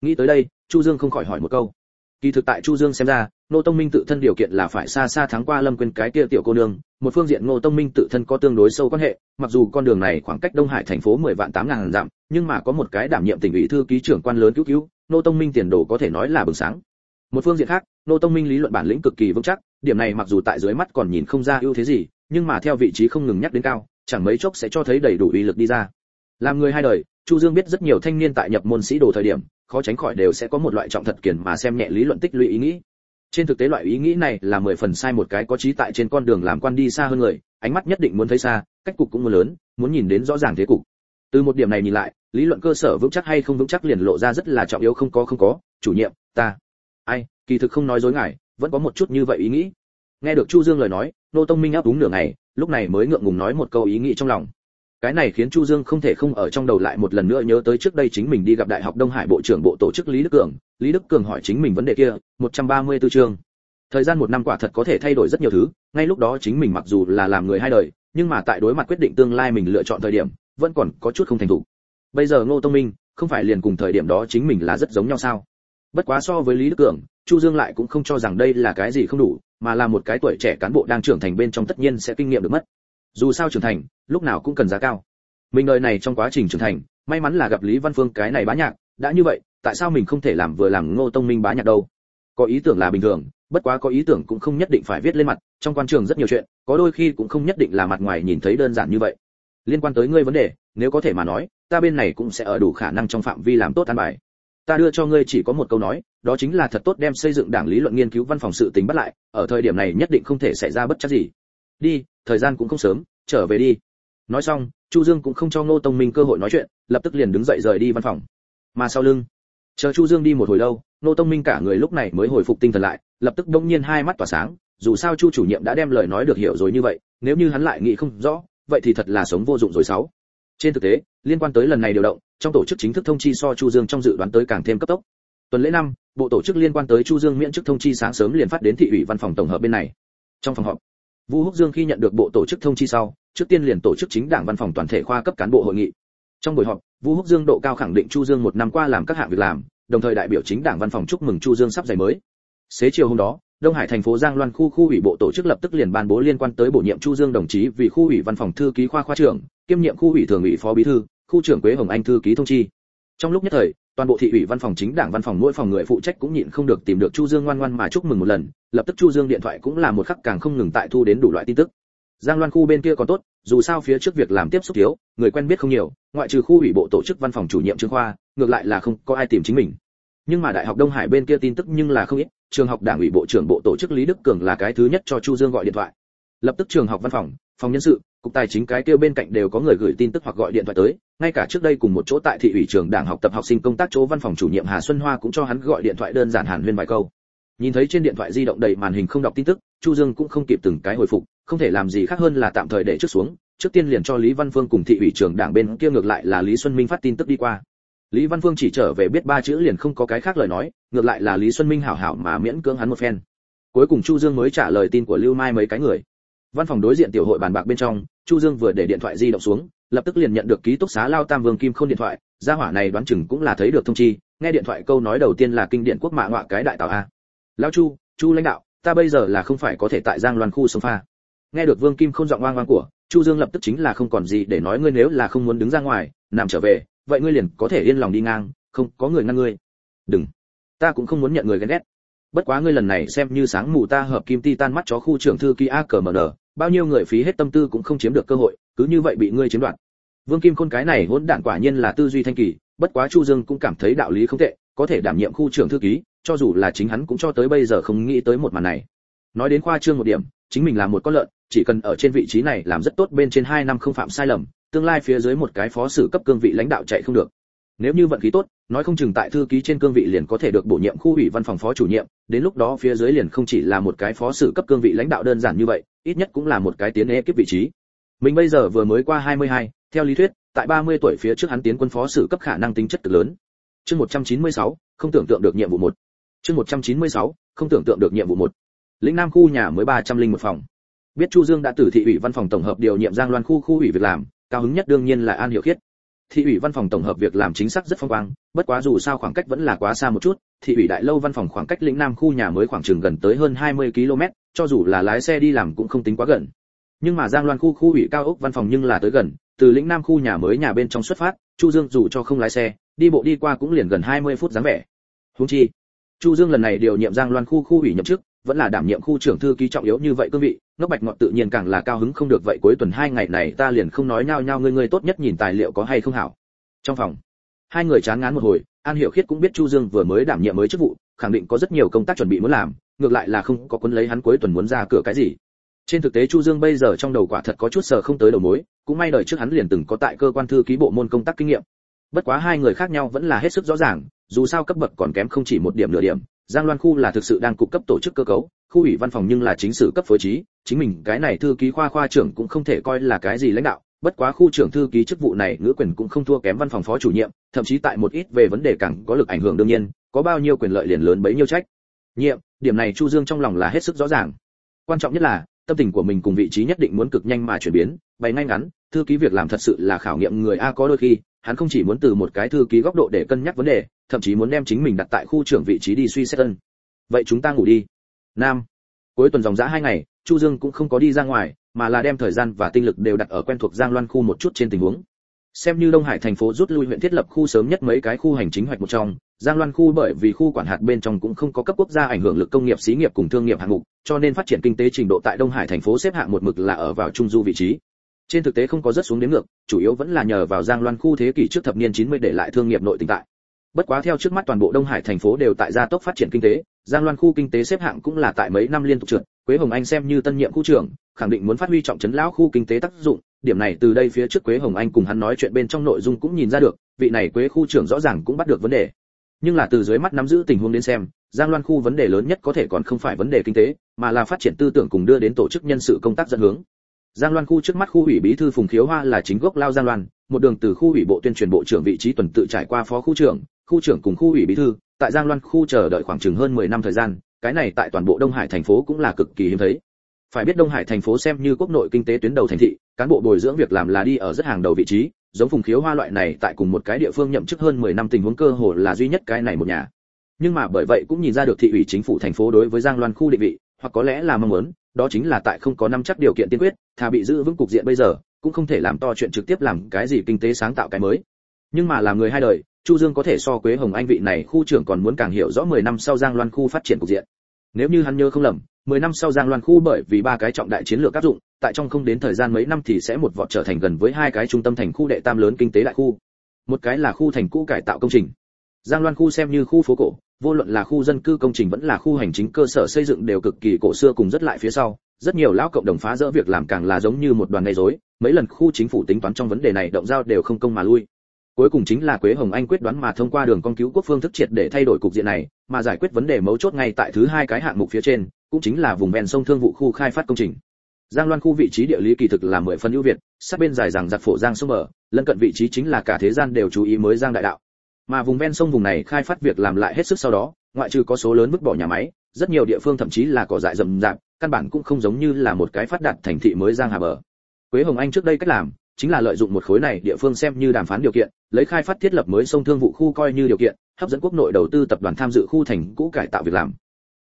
Nghĩ tới đây, chu dương không khỏi hỏi một câu. Kỳ thực tại chu dương xem ra, ngô tông minh tự thân điều kiện là phải xa xa thắng qua lâm Quyên cái kia tiểu cô nương, một phương diện ngô tông minh tự thân có tương đối sâu quan hệ, mặc dù con đường này khoảng cách đông hải thành phố 10 vạn tám ngàn dặm, nhưng mà có một cái đảm nhiệm tỉnh ủy thư ký trưởng quan lớn cứu cứu, ngô tông minh tiền đồ có thể nói là bừng sáng. Một phương diện khác, ngô tông minh lý luận bản lĩnh cực kỳ vững chắc, điểm này mặc dù tại dưới mắt còn nhìn không ra ưu thế gì nhưng mà theo vị trí không ngừng nhắc đến cao, chẳng mấy chốc sẽ cho thấy đầy đủ uy lực đi ra. Làm người hai đời, chu dương biết rất nhiều thanh niên tại nhập môn sĩ đồ thời điểm, khó tránh khỏi đều sẽ có một loại trọng thật kiền mà xem nhẹ lý luận tích lũy ý nghĩ. Trên thực tế loại ý nghĩ này là mười phần sai một cái có trí tại trên con đường làm quan đi xa hơn người, ánh mắt nhất định muốn thấy xa, cách cục cũng muốn lớn, muốn nhìn đến rõ ràng thế cục. Từ một điểm này nhìn lại, lý luận cơ sở vững chắc hay không vững chắc liền lộ ra rất là trọng yếu không có không có, chủ nhiệm, ta. Ai, kỳ thực không nói dối ngài, vẫn có một chút như vậy ý nghĩ. Nghe được chu dương lời nói nô tông minh áp đúng nửa ngày, lúc này mới ngượng ngùng nói một câu ý nghĩ trong lòng. Cái này khiến chu dương không thể không ở trong đầu lại một lần nữa nhớ tới trước đây chính mình đi gặp đại học đông hải bộ trưởng bộ tổ chức lý đức cường. Lý đức cường hỏi chính mình vấn đề kia 134 chương. Thời gian một năm quả thật có thể thay đổi rất nhiều thứ, ngay lúc đó chính mình mặc dù là làm người hai đời, nhưng mà tại đối mặt quyết định tương lai mình lựa chọn thời điểm, vẫn còn có chút không thành thủ bây giờ ngô tông minh, không phải liền cùng thời điểm đó chính mình là rất giống nhau sao? Bất quá so với lý đức cường, chu dương lại cũng không cho rằng đây là cái gì không đủ mà là một cái tuổi trẻ cán bộ đang trưởng thành bên trong tất nhiên sẽ kinh nghiệm được mất. Dù sao trưởng thành, lúc nào cũng cần giá cao. Mình đời này trong quá trình trưởng thành, may mắn là gặp lý văn phương cái này bá nhạc, đã như vậy, tại sao mình không thể làm vừa làm ngô tông minh bá nhạc đâu? Có ý tưởng là bình thường, bất quá có ý tưởng cũng không nhất định phải viết lên mặt, trong quan trường rất nhiều chuyện, có đôi khi cũng không nhất định là mặt ngoài nhìn thấy đơn giản như vậy. Liên quan tới ngươi vấn đề, nếu có thể mà nói, ta bên này cũng sẽ ở đủ khả năng trong phạm vi làm tốt an bài. Ta đưa cho ngươi chỉ có một câu nói đó chính là thật tốt đem xây dựng đảng lý luận nghiên cứu văn phòng sự tính bắt lại, ở thời điểm này nhất định không thể xảy ra bất chắc gì. Đi, thời gian cũng không sớm, trở về đi. Nói xong, chu dương cũng không cho ngô tông minh cơ hội nói chuyện, lập tức liền đứng dậy rời đi văn phòng. Mà sau lưng, chờ chu dương đi một hồi lâu, ngô tông minh cả người lúc này mới hồi phục tinh thần lại, lập tức đông nhiên hai mắt tỏa sáng, dù sao chu chủ nhiệm đã đem lời nói được hiểu rồi như vậy, nếu như hắn lại nghĩ không rõ, vậy thì thật là sống vô dụng rồi sáu. Trên thực tế, liên quan tới lần này điều động, trong tổ chức chính thức thông chi so chu dương trong dự đoán tới càng thêm cấp tốc. Tuần lễ năm bộ tổ chức liên quan tới chu dương miễn chức thông chi sáng sớm liền phát đến thị ủy văn phòng tổng hợp bên này trong phòng họp Vũ Húc Dương khi nhận được bộ tổ chức thông chi sau, trước tiên liền tổ chức chính đảng văn phòng toàn thể khoa cấp cán bộ hội nghị. Trong buổi họp, Vũ Húc Dương độ cao khẳng định Chu Dương một năm qua làm các hạng việc làm, đồng thời đại biểu chính đảng văn phòng chúc mừng Chu Dương sắp giày mới. Xế chiều hôm đó, Đông Hải thành phố Giang Loan khu khu ủy bộ tổ chức lập tức liền ban bố liên quan tới bổ nhiệm Chu Dương đồng chí vì khu ủy văn phòng thư ký khoa khoa trưởng, kiêm nhiệm khu ủy thường ủy phó bí thư, khu trưởng Quế Hồng Anh thư ký thông chi. Trong lúc nhất thời, toàn bộ thị ủy văn phòng chính đảng văn phòng mỗi phòng người phụ trách cũng nhịn không được tìm được Chu Dương ngoan ngoan mà chúc mừng một lần, lập tức Chu Dương điện thoại cũng là một khắc càng không ngừng tại thu đến đủ loại tin tức. Giang Loan khu bên kia còn tốt, dù sao phía trước việc làm tiếp xúc thiếu, người quen biết không nhiều, ngoại trừ khu ủy bộ tổ chức văn phòng chủ nhiệm Trương Khoa, ngược lại là không có ai tìm chính mình. Nhưng mà Đại học Đông Hải bên kia tin tức nhưng là không ít, trường học đảng ủy bộ trưởng bộ tổ chức Lý Đức Cường là cái thứ nhất cho Chu Dương gọi điện thoại. Lập tức trường học văn phòng, phòng nhân sự, cục tài chính cái kia bên cạnh đều có người gửi tin tức hoặc gọi điện thoại tới, ngay cả trước đây cùng một chỗ tại thị ủy trường đảng học tập học sinh công tác chỗ văn phòng chủ nhiệm Hà Xuân Hoa cũng cho hắn gọi điện thoại đơn giản hàn huyên vài câu. Nhìn thấy trên điện thoại di động đầy màn hình không đọc tin tức, Chu Dương cũng không kịp từng cái hồi phục, không thể làm gì khác hơn là tạm thời để trước xuống, trước tiên liền cho Lý Văn Phương cùng thị ủy trường đảng bên kia ngược lại là Lý Xuân Minh phát tin tức đi qua. Lý Văn Phương chỉ trở về biết ba chữ liền không có cái khác lời nói, ngược lại là Lý Xuân Minh hảo hảo mà miễn cưỡng hắn một phen. Cuối cùng Chu Dương mới trả lời tin của Lưu Mai mấy cái người văn phòng đối diện tiểu hội bàn bạc bên trong, chu dương vừa để điện thoại di động xuống, lập tức liền nhận được ký túc xá lao tam vương kim Không điện thoại, gia hỏa này đoán chừng cũng là thấy được thông chi, nghe điện thoại câu nói đầu tiên là kinh điện quốc mạ ngọa cái đại tào a. Lao chu chu lãnh đạo, ta bây giờ là không phải có thể tại giang loan khu sống pha. Nghe được vương kim Không giọng oang oang của, chu dương lập tức chính là không còn gì để nói ngươi nếu là không muốn đứng ra ngoài, nằm trở về, vậy ngươi liền có thể yên lòng đi ngang, không có người ngăn ngươi. Đừng. Ta cũng không muốn nhận người ghen ghét bất quá ngươi lần này xem như sáng mù ta hợp kim titan mắt chó khu trưởng thư ký AKMN, bao nhiêu người phí hết tâm tư cũng không chiếm được cơ hội cứ như vậy bị ngươi chiếm đoạt. Vương kim khôn cái này hỗn đản quả nhiên là tư duy thanh kỳ bất quá chu dương cũng cảm thấy đạo lý không tệ có thể đảm nhiệm khu trưởng thư ký cho dù là chính hắn cũng cho tới bây giờ không nghĩ tới một màn này. Nói đến khoa trương một điểm chính mình là một con lợn chỉ cần ở trên vị trí này làm rất tốt bên trên hai năm không phạm sai lầm tương lai phía dưới một cái phó sử cấp cương vị lãnh đạo chạy không được nếu như vận khí tốt nói không chừng tại thư ký trên cương vị liền có thể được bổ nhiệm khu ủy văn phòng phó chủ nhiệm đến lúc đó phía dưới liền không chỉ là một cái phó sử cấp cương vị lãnh đạo đơn giản như vậy ít nhất cũng là một cái tiến ê kiếp vị trí. Mình bây giờ vừa mới qua 22, theo lý thuyết tại 30 tuổi phía trước hắn tiến quân phó sử cấp khả năng tính chất cực lớn. Chương 196, không tưởng tượng được nhiệm vụ một. Chương 196, không tưởng tượng được nhiệm vụ một. Lĩnh nam khu nhà mới 301 phòng. Biết chu dương đã từ thị ủy văn phòng tổng hợp điều nhiệm giang loan khu khu ủy việc làm cao hứng nhất đương nhiên là an hiểu khiết thị ủy văn phòng tổng hợp việc làm chính xác rất phong quang, bất quá dù sao khoảng cách vẫn là quá xa một chút, thị ủy đại lâu văn phòng khoảng cách lĩnh nam khu nhà mới khoảng chừng gần tới hơn 20 km, cho dù là lái xe đi làm cũng không tính quá gần. Nhưng mà giang loan khu khu ủy cao ốc văn phòng nhưng là tới gần, từ lĩnh nam khu nhà mới nhà bên trong xuất phát, chu dương dù cho không lái xe, đi bộ đi qua cũng liền gần 20 phút dáng vẻ. Huống chi, chu dương lần này điều nhiệm giang loan khu khu ủy nhậm chức vẫn là đảm nhiệm khu trưởng thư ký trọng yếu như vậy cương vị, ngốc bạch ngọt tự nhiên càng là cao hứng không được vậy cuối tuần hai ngày này ta liền không nói nhau nhau ngươi ngươi tốt nhất nhìn tài liệu có hay không hảo. Trong phòng, hai người chán ngán một hồi, an hiểu khiết cũng biết chu dương vừa mới đảm nhiệm mới chức vụ, khẳng định có rất nhiều công tác chuẩn bị muốn làm, ngược lại là không có quân lấy hắn cuối tuần muốn ra cửa cái gì. Trên thực tế chu dương bây giờ trong đầu quả thật có chút sờ không tới đầu mối, cũng may đời trước hắn liền từng có tại cơ quan thư ký bộ môn công tác kinh nghiệm. Bất quá hai người khác nhau vẫn là hết sức rõ ràng, dù sao cấp bậc còn kém không chỉ một điểm nửa điểm giang loan khu là thực sự đang cục cấp tổ chức cơ cấu, khu ủy văn phòng nhưng là chính sử cấp phối trí, chính mình, cái này thư ký khoa khoa trưởng cũng không thể coi là cái gì lãnh đạo, bất quá khu trưởng thư ký chức vụ này ngữ quyền cũng không thua kém văn phòng phó chủ nhiệm, thậm chí tại một ít về vấn đề càng có lực ảnh hưởng đương nhiên, có bao nhiêu quyền lợi liền lớn bấy nhiêu trách. Nhiệm, điểm này chu dương trong lòng là hết sức rõ ràng. Quan trọng nhất là, tâm tình của mình cùng vị trí nhất định muốn cực nhanh mà chuyển biến, bày ngay ngắn, thư ký việc làm thật sự là khảo nghiệm người a có đôi khi hắn không chỉ muốn từ một cái thư ký góc độ để cân nhắc vấn đề, thậm chí muốn đem chính mình đặt tại khu trưởng vị trí đi suy xét ân vậy chúng ta ngủ đi. Nam. Cuối tuần dòng dã hai ngày, chu dương cũng không có đi ra ngoài, mà là đem thời gian và tinh lực đều đặt ở quen thuộc giang loan khu một chút trên tình huống. Xem như đông hải thành phố rút lui huyện thiết lập khu sớm nhất mấy cái khu hành chính hoạch một trong, giang loan khu bởi vì khu quản hạt bên trong cũng không có cấp quốc gia ảnh hưởng lực công nghiệp, xí nghiệp cùng thương nghiệp hạng mục, cho nên phát triển kinh tế trình độ tại đông hải thành phố xếp hạng một mực là ở vào trung du vị trí trên thực tế không có rất xuống đến ngược, chủ yếu vẫn là nhờ vào giang loan khu thế kỷ trước thập niên 90 để lại thương nghiệp nội tình tại. Bất quá theo trước mắt toàn bộ đông hải thành phố đều tại gia tốc phát triển kinh tế, giang loan khu kinh tế xếp hạng cũng là tại mấy năm liên tục trượt, quế hồng anh xem như tân nhiệm khu trưởng, khẳng định muốn phát huy trọng trấn lão khu kinh tế tác dụng. Điểm này từ đây phía trước quế hồng anh cùng hắn nói chuyện bên trong nội dung cũng nhìn ra được, vị này quế khu trưởng rõ ràng cũng bắt được vấn đề. Nhưng là từ dưới mắt nắm giữ tình huống đến xem, giang loan khu vấn đề lớn nhất có thể còn không phải vấn đề kinh tế, mà là phát triển tư tưởng cùng đưa đến tổ chức nhân sự công tác dẫn hướng giang loan khu trước mắt khu ủy bí thư phùng khiếu hoa là chính gốc lao giang loan, một đường từ khu ủy bộ tuyên truyền bộ trưởng vị trí tuần tự trải qua phó khu trưởng khu trưởng cùng khu ủy bí thư. Tại giang loan khu chờ đợi khoảng chừng hơn 10 năm thời gian, cái này tại toàn bộ đông hải thành phố cũng là cực kỳ hiếm thấy. Phải biết đông hải thành phố xem như quốc nội kinh tế tuyến đầu thành thị, cán bộ bồi dưỡng việc làm là đi ở rất hàng đầu vị trí, giống phùng khiếu hoa loại này tại cùng một cái địa phương nhậm chức hơn 10 năm tình huống cơ hồ là duy nhất cái này một nhà. Nhưng mà bởi vậy cũng nhìn ra được thị ủy chính phủ thành phố đối với giang loan khu định vị, hoặc có lẽ là mong muốn đó chính là tại không có năm chắc điều kiện tiên quyết, thà bị giữ vững cục diện bây giờ, cũng không thể làm to chuyện trực tiếp làm cái gì kinh tế sáng tạo cái mới. Nhưng mà làm người hai đời, chu dương có thể so quế hồng anh vị này khu trưởng còn muốn càng hiểu rõ 10 năm sau giang loan khu phát triển cục diện. Nếu như hắn nhớ không lầm 10 năm sau giang loan khu bởi vì ba cái trọng đại chiến lược áp dụng, tại trong không đến thời gian mấy năm thì sẽ một vọt trở thành gần với hai cái trung tâm thành khu đệ tam lớn kinh tế đại khu. Một cái là khu thành cũ cải tạo công trình. Giang loan khu xem như khu phố cổ vô luận là khu dân cư công trình vẫn là khu hành chính cơ sở xây dựng đều cực kỳ cổ xưa cùng rất lại phía sau. Rất nhiều lão cộng đồng phá rỡ việc làm càng là giống như một đoàn gây rối, mấy lần khu chính phủ tính toán trong vấn đề này động giao đều không công mà lui. Cuối cùng chính là quế hồng anh quyết đoán mà thông qua đường con cứu quốc phương thức triệt để thay đổi cục diện này, mà giải quyết vấn đề mấu chốt ngay tại thứ hai cái hạng mục phía trên, cũng chính là vùng ven sông thương vụ khu khai phát công trình. Giang loan khu vị trí địa lý kỳ thực là mười phần ưu việt, sát bên dài rằng giặc phổ giang sông mở lân cận vị trí chính là cả thế gian đều chú ý mới giang đại đạo mà vùng ven sông vùng này khai phát việc làm lại hết sức sau đó, ngoại trừ có số lớn vứt bỏ nhà máy, rất nhiều địa phương thậm chí là cỏ dại rậm rạp, căn bản cũng không giống như là một cái phát đạt thành thị mới giang hà bờ. Quế hồng anh trước đây cách làm, chính là lợi dụng một khối này địa phương xem như đàm phán điều kiện, lấy khai phát thiết lập mới sông thương vụ khu coi như điều kiện, hấp dẫn quốc nội đầu tư tập đoàn tham dự khu thành cũ cải tạo việc làm.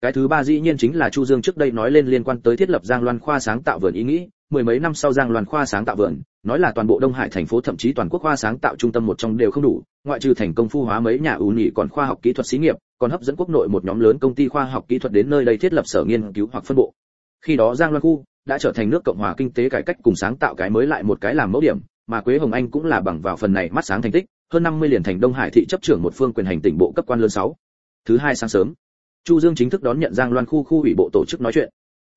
Cái thứ ba dĩ nhiên chính là chu dương trước đây nói lên liên quan tới thiết lập giang loan khoa sáng tạo vườn ý nghĩ, mười mấy năm sau giang loan khoa sáng tạo vườn nói là toàn bộ đông hải thành phố thậm chí toàn quốc khoa sáng tạo trung tâm một trong đều không đủ, ngoại trừ thành công phu hóa mấy nhà ưu nhị còn khoa học kỹ thuật xí nghiệp, còn hấp dẫn quốc nội một nhóm lớn công ty khoa học kỹ thuật đến nơi đây thiết lập sở nghiên cứu hoặc phân bộ khi đó giang loan khu đã trở thành nước cộng hòa kinh tế cải cách cùng sáng tạo cái mới lại một cái làm mẫu điểm, mà quế hồng anh cũng là bằng vào phần này mắt sáng thành tích, hơn 50 liền thành đông hải thị chấp trưởng một phương quyền hành tỉnh bộ cấp quan lớn 6. thứ hai sáng sớm, chu dương chính thức đón nhận giang loan khu khu ủy bộ tổ chức nói chuyện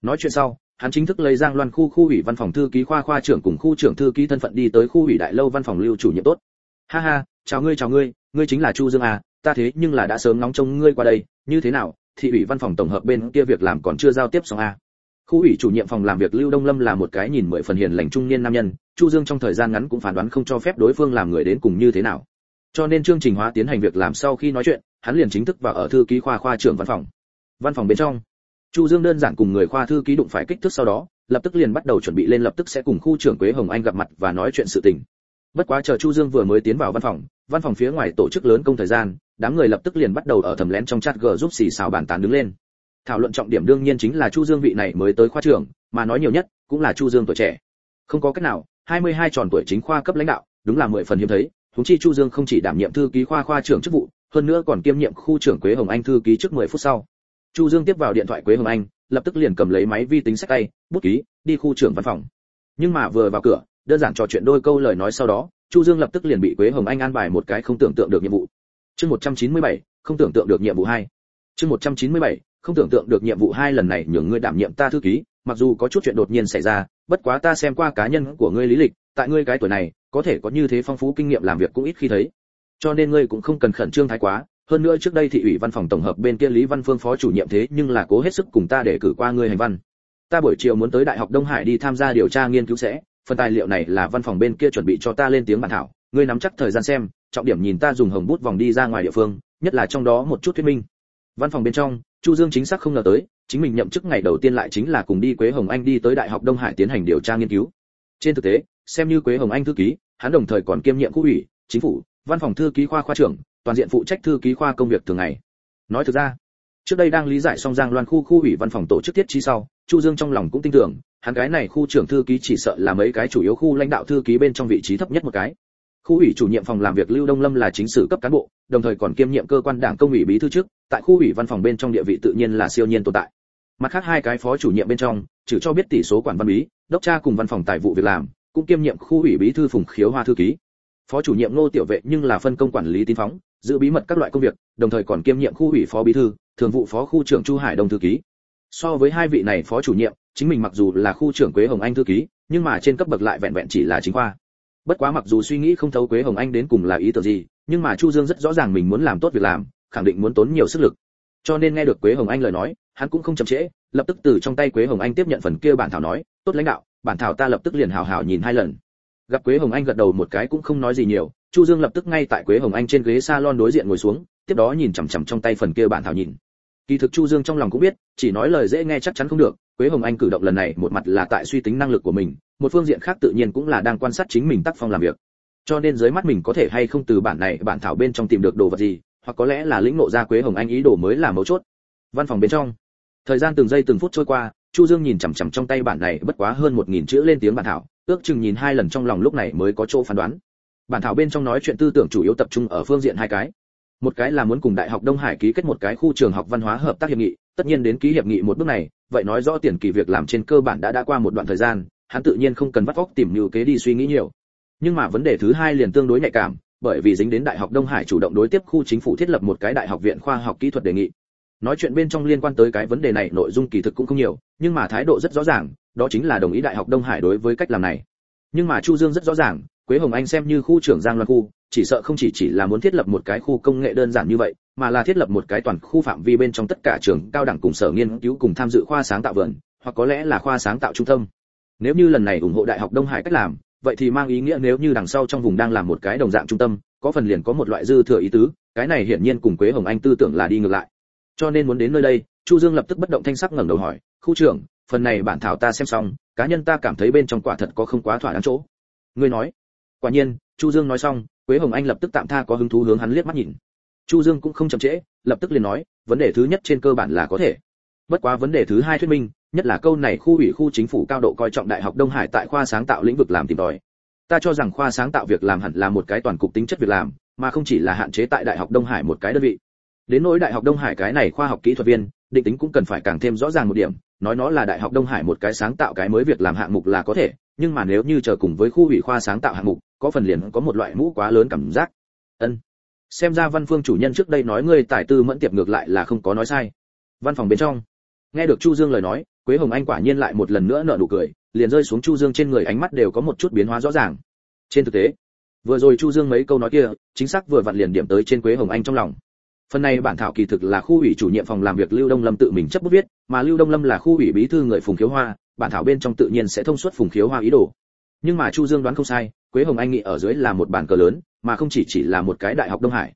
nói chuyện sau hắn chính thức lấy giang loan khu khu ủy văn phòng thư ký khoa khoa trưởng cùng khu trưởng thư ký thân phận đi tới khu ủy đại lâu văn phòng lưu chủ nhiệm tốt. Ha ha, chào ngươi chào ngươi ngươi chính là chu dương à ta thế nhưng là đã sớm ngóng trông ngươi qua đây, như thế nào, thị ủy văn phòng tổng hợp bên kia việc làm còn chưa giao tiếp xong à. Khu ủy chủ nhiệm phòng làm việc lưu đông lâm là một cái nhìn mười phần hiền lành trung niên nam nhân, chu dương trong thời gian ngắn cũng phán đoán không cho phép đối phương làm người đến cùng như thế nào. Cho nên chương trình hóa tiến hành việc làm sau khi nói chuyện, hắn liền chính thức vào ở thư ký khoa khoa trưởng văn phòng. Văn phòng bên trong chu dương đơn giản cùng người khoa thư ký đụng phải kích thước sau đó, lập tức liền bắt đầu chuẩn bị lên lập tức sẽ cùng khu trưởng quế hồng anh gặp mặt và nói chuyện sự tình. Bất quá chờ chu dương vừa mới tiến vào văn phòng văn phòng phía ngoài tổ chức lớn công thời gian, đám người lập tức liền bắt đầu ở thầm lén trong chat g giúp xì xào bàn tán đứng lên. Thảo luận trọng điểm đương nhiên chính là chu dương vị này mới tới khoa trưởng, mà nói nhiều nhất cũng là chu dương tuổi trẻ. Không có cách nào 22 tròn tuổi chính khoa cấp lãnh đạo, đúng là mười phần hiếm thấy, huống chi chu dương không chỉ đảm nhiệm thư ký khoa khoa trưởng chức vụ, hơn nữa còn kiêm nhiệm khu trưởng quế hồng anh thư ký trước 10 phút sau chu dương tiếp vào điện thoại quế hồng anh lập tức liền cầm lấy máy vi tính sách tay bút ký đi khu trưởng văn phòng. Nhưng mà vừa vào cửa đơn giản trò chuyện đôi câu lời nói sau đó chu dương lập tức liền bị quế hồng anh an bài một cái không tưởng tượng được nhiệm vụ. Chương 197, không tưởng tượng được nhiệm vụ hai. Chương 197, không tưởng tượng được nhiệm vụ hai lần này nhường ngươi đảm nhiệm ta thư ký mặc dù có chút chuyện đột nhiên xảy ra bất quá ta xem qua cá nhân của ngươi lý lịch tại ngươi cái tuổi này có thể có như thế phong phú kinh nghiệm làm việc cũng ít khi thấy. Cho nên ngươi cũng không cần khẩn trương thái quá hơn nữa trước đây thị ủy văn phòng tổng hợp bên kia lý văn phương phó chủ nhiệm thế nhưng là cố hết sức cùng ta để cử qua ngươi hành văn. Ta buổi chiều muốn tới đại học đông hải đi tham gia điều tra nghiên cứu sẽ. Phần tài liệu này là văn phòng bên kia chuẩn bị cho ta lên tiếng bản thảo. Ngươi nắm chắc thời gian xem, trọng điểm nhìn ta dùng hồng bút vòng đi ra ngoài địa phương, nhất là trong đó một chút thuyết minh. Văn phòng bên trong, chu dương chính xác không ngờ tới, chính mình nhậm chức ngày đầu tiên lại chính là cùng đi quế hồng anh đi tới đại học đông hải tiến hành điều tra nghiên cứu. Trên thực tế, xem như quế hồng anh thư ký, hắn đồng thời còn kiêm nhiệm khu ủy, chính phủ, văn phòng thư ký khoa khoa trưởng toàn diện phụ trách thư ký khoa công việc thường ngày. Nói thực ra, trước đây đang lý giải xong giang loan khu khu ủy văn phòng tổ chức tiết trí sau, chu dương trong lòng cũng tin tưởng, hắn cái này khu trưởng thư ký chỉ sợ là mấy cái chủ yếu khu lãnh đạo thư ký bên trong vị trí thấp nhất một cái. Khu ủy chủ nhiệm phòng làm việc lưu đông lâm là chính sử cấp cán bộ, đồng thời còn kiêm nhiệm cơ quan đảng công ủy bí thư trước, tại khu ủy văn phòng bên trong địa vị tự nhiên là siêu nhiên tồn tại. Mặt khác hai cái phó chủ nhiệm bên trong, trừ cho biết tỷ số quản văn bí, đốc tra cùng văn phòng tài vụ việc làm, cũng kiêm nhiệm khu ủy bí thư phùng khiếu hoa thư ký phó chủ nhiệm ngô tiểu vệ nhưng là phân công quản lý tín phóng, giữ bí mật các loại công việc, đồng thời còn kiêm nhiệm khu ủy phó bí thư, thường vụ phó khu trưởng chu hải đông thư ký. So với hai vị này phó chủ nhiệm, chính mình mặc dù là khu trưởng quế hồng anh thư ký, nhưng mà trên cấp bậc lại vẹn vẹn chỉ là chính khoa. Bất quá mặc dù suy nghĩ không thấu quế hồng anh đến cùng là ý tưởng gì, nhưng mà chu dương rất rõ ràng mình muốn làm tốt việc làm, khẳng định muốn tốn nhiều sức lực. Cho nên nghe được quế hồng anh lời nói, hắn cũng không chậm trễ, lập tức từ trong tay quế hồng anh tiếp nhận phần kia bản thảo nói, tốt lãnh đạo, bản thảo ta lập tức liền hào hào nhìn hai lần gặp quế hồng anh gật đầu một cái cũng không nói gì nhiều, chu dương lập tức ngay tại quế hồng anh trên ghế salon đối diện ngồi xuống, tiếp đó nhìn chằm chằm trong tay phần kia bản thảo nhìn. Kỳ thực chu dương trong lòng cũng biết, chỉ nói lời dễ nghe chắc chắn không được, quế hồng anh cử động lần này một mặt là tại suy tính năng lực của mình, một phương diện khác tự nhiên cũng là đang quan sát chính mình tác phong làm việc. Cho nên dưới mắt mình có thể hay không từ bản này, bản thảo bên trong tìm được đồ vật gì, hoặc có lẽ là lĩnh ngộ ra quế hồng anh ý đồ mới là mấu chốt. Văn phòng bên trong. Thời gian từng giây từng phút trôi qua chu dương nhìn chằm chằm trong tay bản này bất quá hơn một nghìn chữ lên tiếng bản thảo, ước chừng nhìn hai lần trong lòng lúc này mới có chỗ phán đoán. Bản thảo bên trong nói chuyện tư tưởng chủ yếu tập trung ở phương diện hai cái. Một cái là muốn cùng đại học đông hải ký kết một cái khu trường học văn hóa hợp tác hiệp nghị, tất nhiên đến ký hiệp nghị một bước này, vậy nói rõ tiền kỳ việc làm trên cơ bản đã đã qua một đoạn thời gian, hắn tự nhiên không cần vắt óc tìm nhiều kế đi suy nghĩ nhiều. Nhưng mà vấn đề thứ hai liền tương đối nhạy cảm, bởi vì dính đến đại học đông hải chủ động đối tiếp khu chính phủ thiết lập một cái đại học viện khoa học kỹ thuật đề nghị nói chuyện bên trong liên quan tới cái vấn đề này, nội dung kỳ thực cũng không nhiều, nhưng mà thái độ rất rõ ràng, đó chính là đồng ý đại học đông hải đối với cách làm này. Nhưng mà chu dương rất rõ ràng, quế hồng anh xem như khu trưởng giang loan khu, chỉ sợ không chỉ chỉ là muốn thiết lập một cái khu công nghệ đơn giản như vậy, mà là thiết lập một cái toàn khu phạm vi bên trong tất cả trường cao đẳng cùng sở nghiên cứu cùng tham dự khoa sáng tạo vườn, hoặc có lẽ là khoa sáng tạo trung tâm. Nếu như lần này ủng hộ đại học đông hải cách làm, vậy thì mang ý nghĩa nếu như đằng sau trong vùng đang làm một cái đồng dạng trung tâm, có phần liền có một loại dư thừa ý tứ, cái này hiển nhiên cùng quế hồng anh tư tưởng là đi ngược lại cho nên muốn đến nơi đây, chu dương lập tức bất động thanh sắc ngẩng đầu hỏi, khu trưởng, phần này bản thảo ta xem xong, cá nhân ta cảm thấy bên trong quả thật có không quá thỏa đáng chỗ. Ngươi nói. Quả nhiên, chu dương nói xong, quế hồng anh lập tức tạm tha có hứng thú hướng hắn liếc mắt nhìn. Chu dương cũng không chậm trễ, lập tức liền nói, vấn đề thứ nhất trên cơ bản là có thể. Bất quá vấn đề thứ hai thuyết minh, nhất là câu này khu ủy khu chính phủ cao độ coi trọng đại học đông hải tại khoa sáng tạo lĩnh vực làm tìm tòi. Ta cho rằng khoa sáng tạo việc làm hẳn là một cái toàn cục tính chất việc làm, mà không chỉ là hạn chế tại đại học đông hải một cái đơn vị đến nỗi đại học đông hải cái này khoa học kỹ thuật viên, định tính cũng cần phải càng thêm rõ ràng một điểm, nói nó là đại học đông hải một cái sáng tạo cái mới việc làm hạng mục là có thể, nhưng mà nếu như chờ cùng với khu ủy khoa sáng tạo hạng mục, có phần liền có một loại mũ quá lớn cảm giác. Ân. Xem ra văn phương chủ nhân trước đây nói ngươi tài tư mẫn tiệp ngược lại là không có nói sai. Văn phòng bên trong. Nghe được chu dương lời nói, quế hồng anh quả nhiên lại một lần nữa nở nụ cười, liền rơi xuống chu dương trên người ánh mắt đều có một chút biến hóa rõ ràng. Trên thực tế, vừa rồi chu dương mấy câu nói kia, chính xác vừa vặn liền điểm tới trên quế hồng anh trong lòng phần này bản thảo kỳ thực là khu ủy chủ nhiệm phòng làm việc lưu đông lâm tự mình chấp bút viết, mà lưu đông lâm là khu ủy bí thư người phùng khiếu hoa, bản thảo bên trong tự nhiên sẽ thông suốt phùng khiếu hoa ý đồ. Nhưng mà chu dương đoán không sai, quế hồng anh nghĩ ở dưới là một bản cờ lớn, mà không chỉ chỉ là một cái đại học đông hải.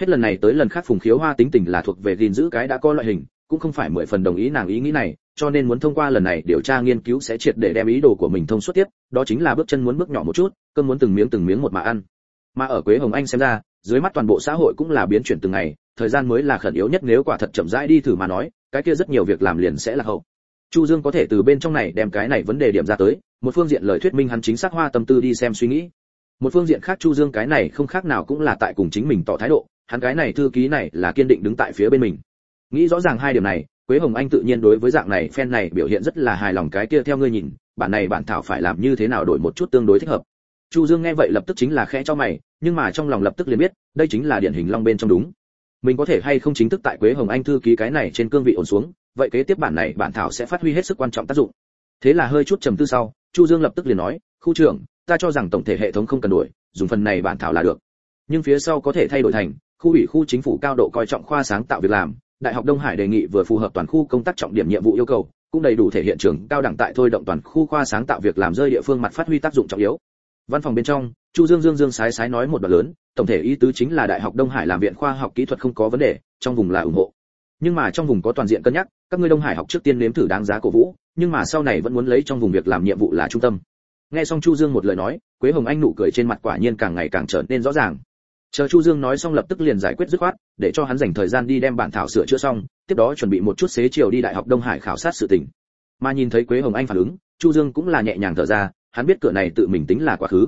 Hết lần này tới lần khác phùng khiếu hoa tính tình là thuộc về gìn giữ cái đã có loại hình, cũng không phải mười phần đồng ý nàng ý nghĩ này, cho nên muốn thông qua lần này điều tra nghiên cứu sẽ triệt để đem ý đồ của mình thông suốt tiếp, đó chính là bước chân muốn bước nhỏ một chút cơn muốn từng miếng từng miếng một mà ăn. Mà ở quế hồng anh xem ra, dưới mắt toàn bộ xã hội cũng là biến chuyển từng ngày thời gian mới là khẩn yếu nhất, nếu quả thật chậm rãi đi thử mà nói, cái kia rất nhiều việc làm liền sẽ là hậu. Chu dương có thể từ bên trong này đem cái này vấn đề điểm ra tới, một phương diện lời thuyết minh hắn chính xác hoa tâm tư đi xem suy nghĩ. Một phương diện khác chu dương cái này không khác nào cũng là tại cùng chính mình tỏ thái độ, hắn cái này thư ký này là kiên định đứng tại phía bên mình. Nghĩ rõ ràng hai điểm này, quế hồng anh tự nhiên đối với dạng này fan này biểu hiện rất là hài lòng cái kia theo ngươi nhìn, bản này bản thảo phải làm như thế nào đổi một chút tương đối thích hợp. Chu dương nghe vậy lập tức chính là khẽ cho mày, nhưng mà trong lòng lập tức liền biết, đây chính là điển hình long bên trong đúng mình có thể hay không chính thức tại quế hồng anh thư ký cái này trên cương vị ổn xuống, vậy kế tiếp bản này bản thảo sẽ phát huy hết sức quan trọng tác dụng. Thế là hơi chút trầm tư sau, chu dương lập tức liền nói, khu trưởng, ta cho rằng tổng thể hệ thống không cần đổi, dùng phần này bản thảo là được. Nhưng phía sau có thể thay đổi thành, khu ủy khu chính phủ cao độ coi trọng khoa sáng tạo việc làm, đại học đông hải đề nghị vừa phù hợp toàn khu công tác trọng điểm nhiệm vụ yêu cầu, cũng đầy đủ thể hiện trường cao đẳng tại thôi động toàn khu khoa sáng tạo việc làm rơi địa phương mặt phát huy tác dụng trọng yếu văn phòng bên trong, chu dương dương dương sái sái nói một đoạn lớn, tổng thể ý tứ chính là đại học đông hải làm viện khoa học kỹ thuật không có vấn đề, trong vùng là ủng hộ. Nhưng mà trong vùng có toàn diện cân nhắc, các ngươi đông hải học trước tiên nếm thử đáng giá cổ vũ, nhưng mà sau này vẫn muốn lấy trong vùng việc làm nhiệm vụ là trung tâm. Nghe xong chu dương một lời nói, quế hồng anh nụ cười trên mặt quả nhiên càng ngày càng trở nên rõ ràng. Chờ chu dương nói xong lập tức liền giải quyết dứt khoát, để cho hắn dành thời gian đi đem bản thảo sửa chữa xong, tiếp đó chuẩn bị một chút xế chiều đi đại học đông hải khảo sát sự tình. Mà nhìn thấy quế hồng anh phản ứng, chu dương cũng là nhẹ nhàng thở ra hắn biết cửa này tự mình tính là quá khứ.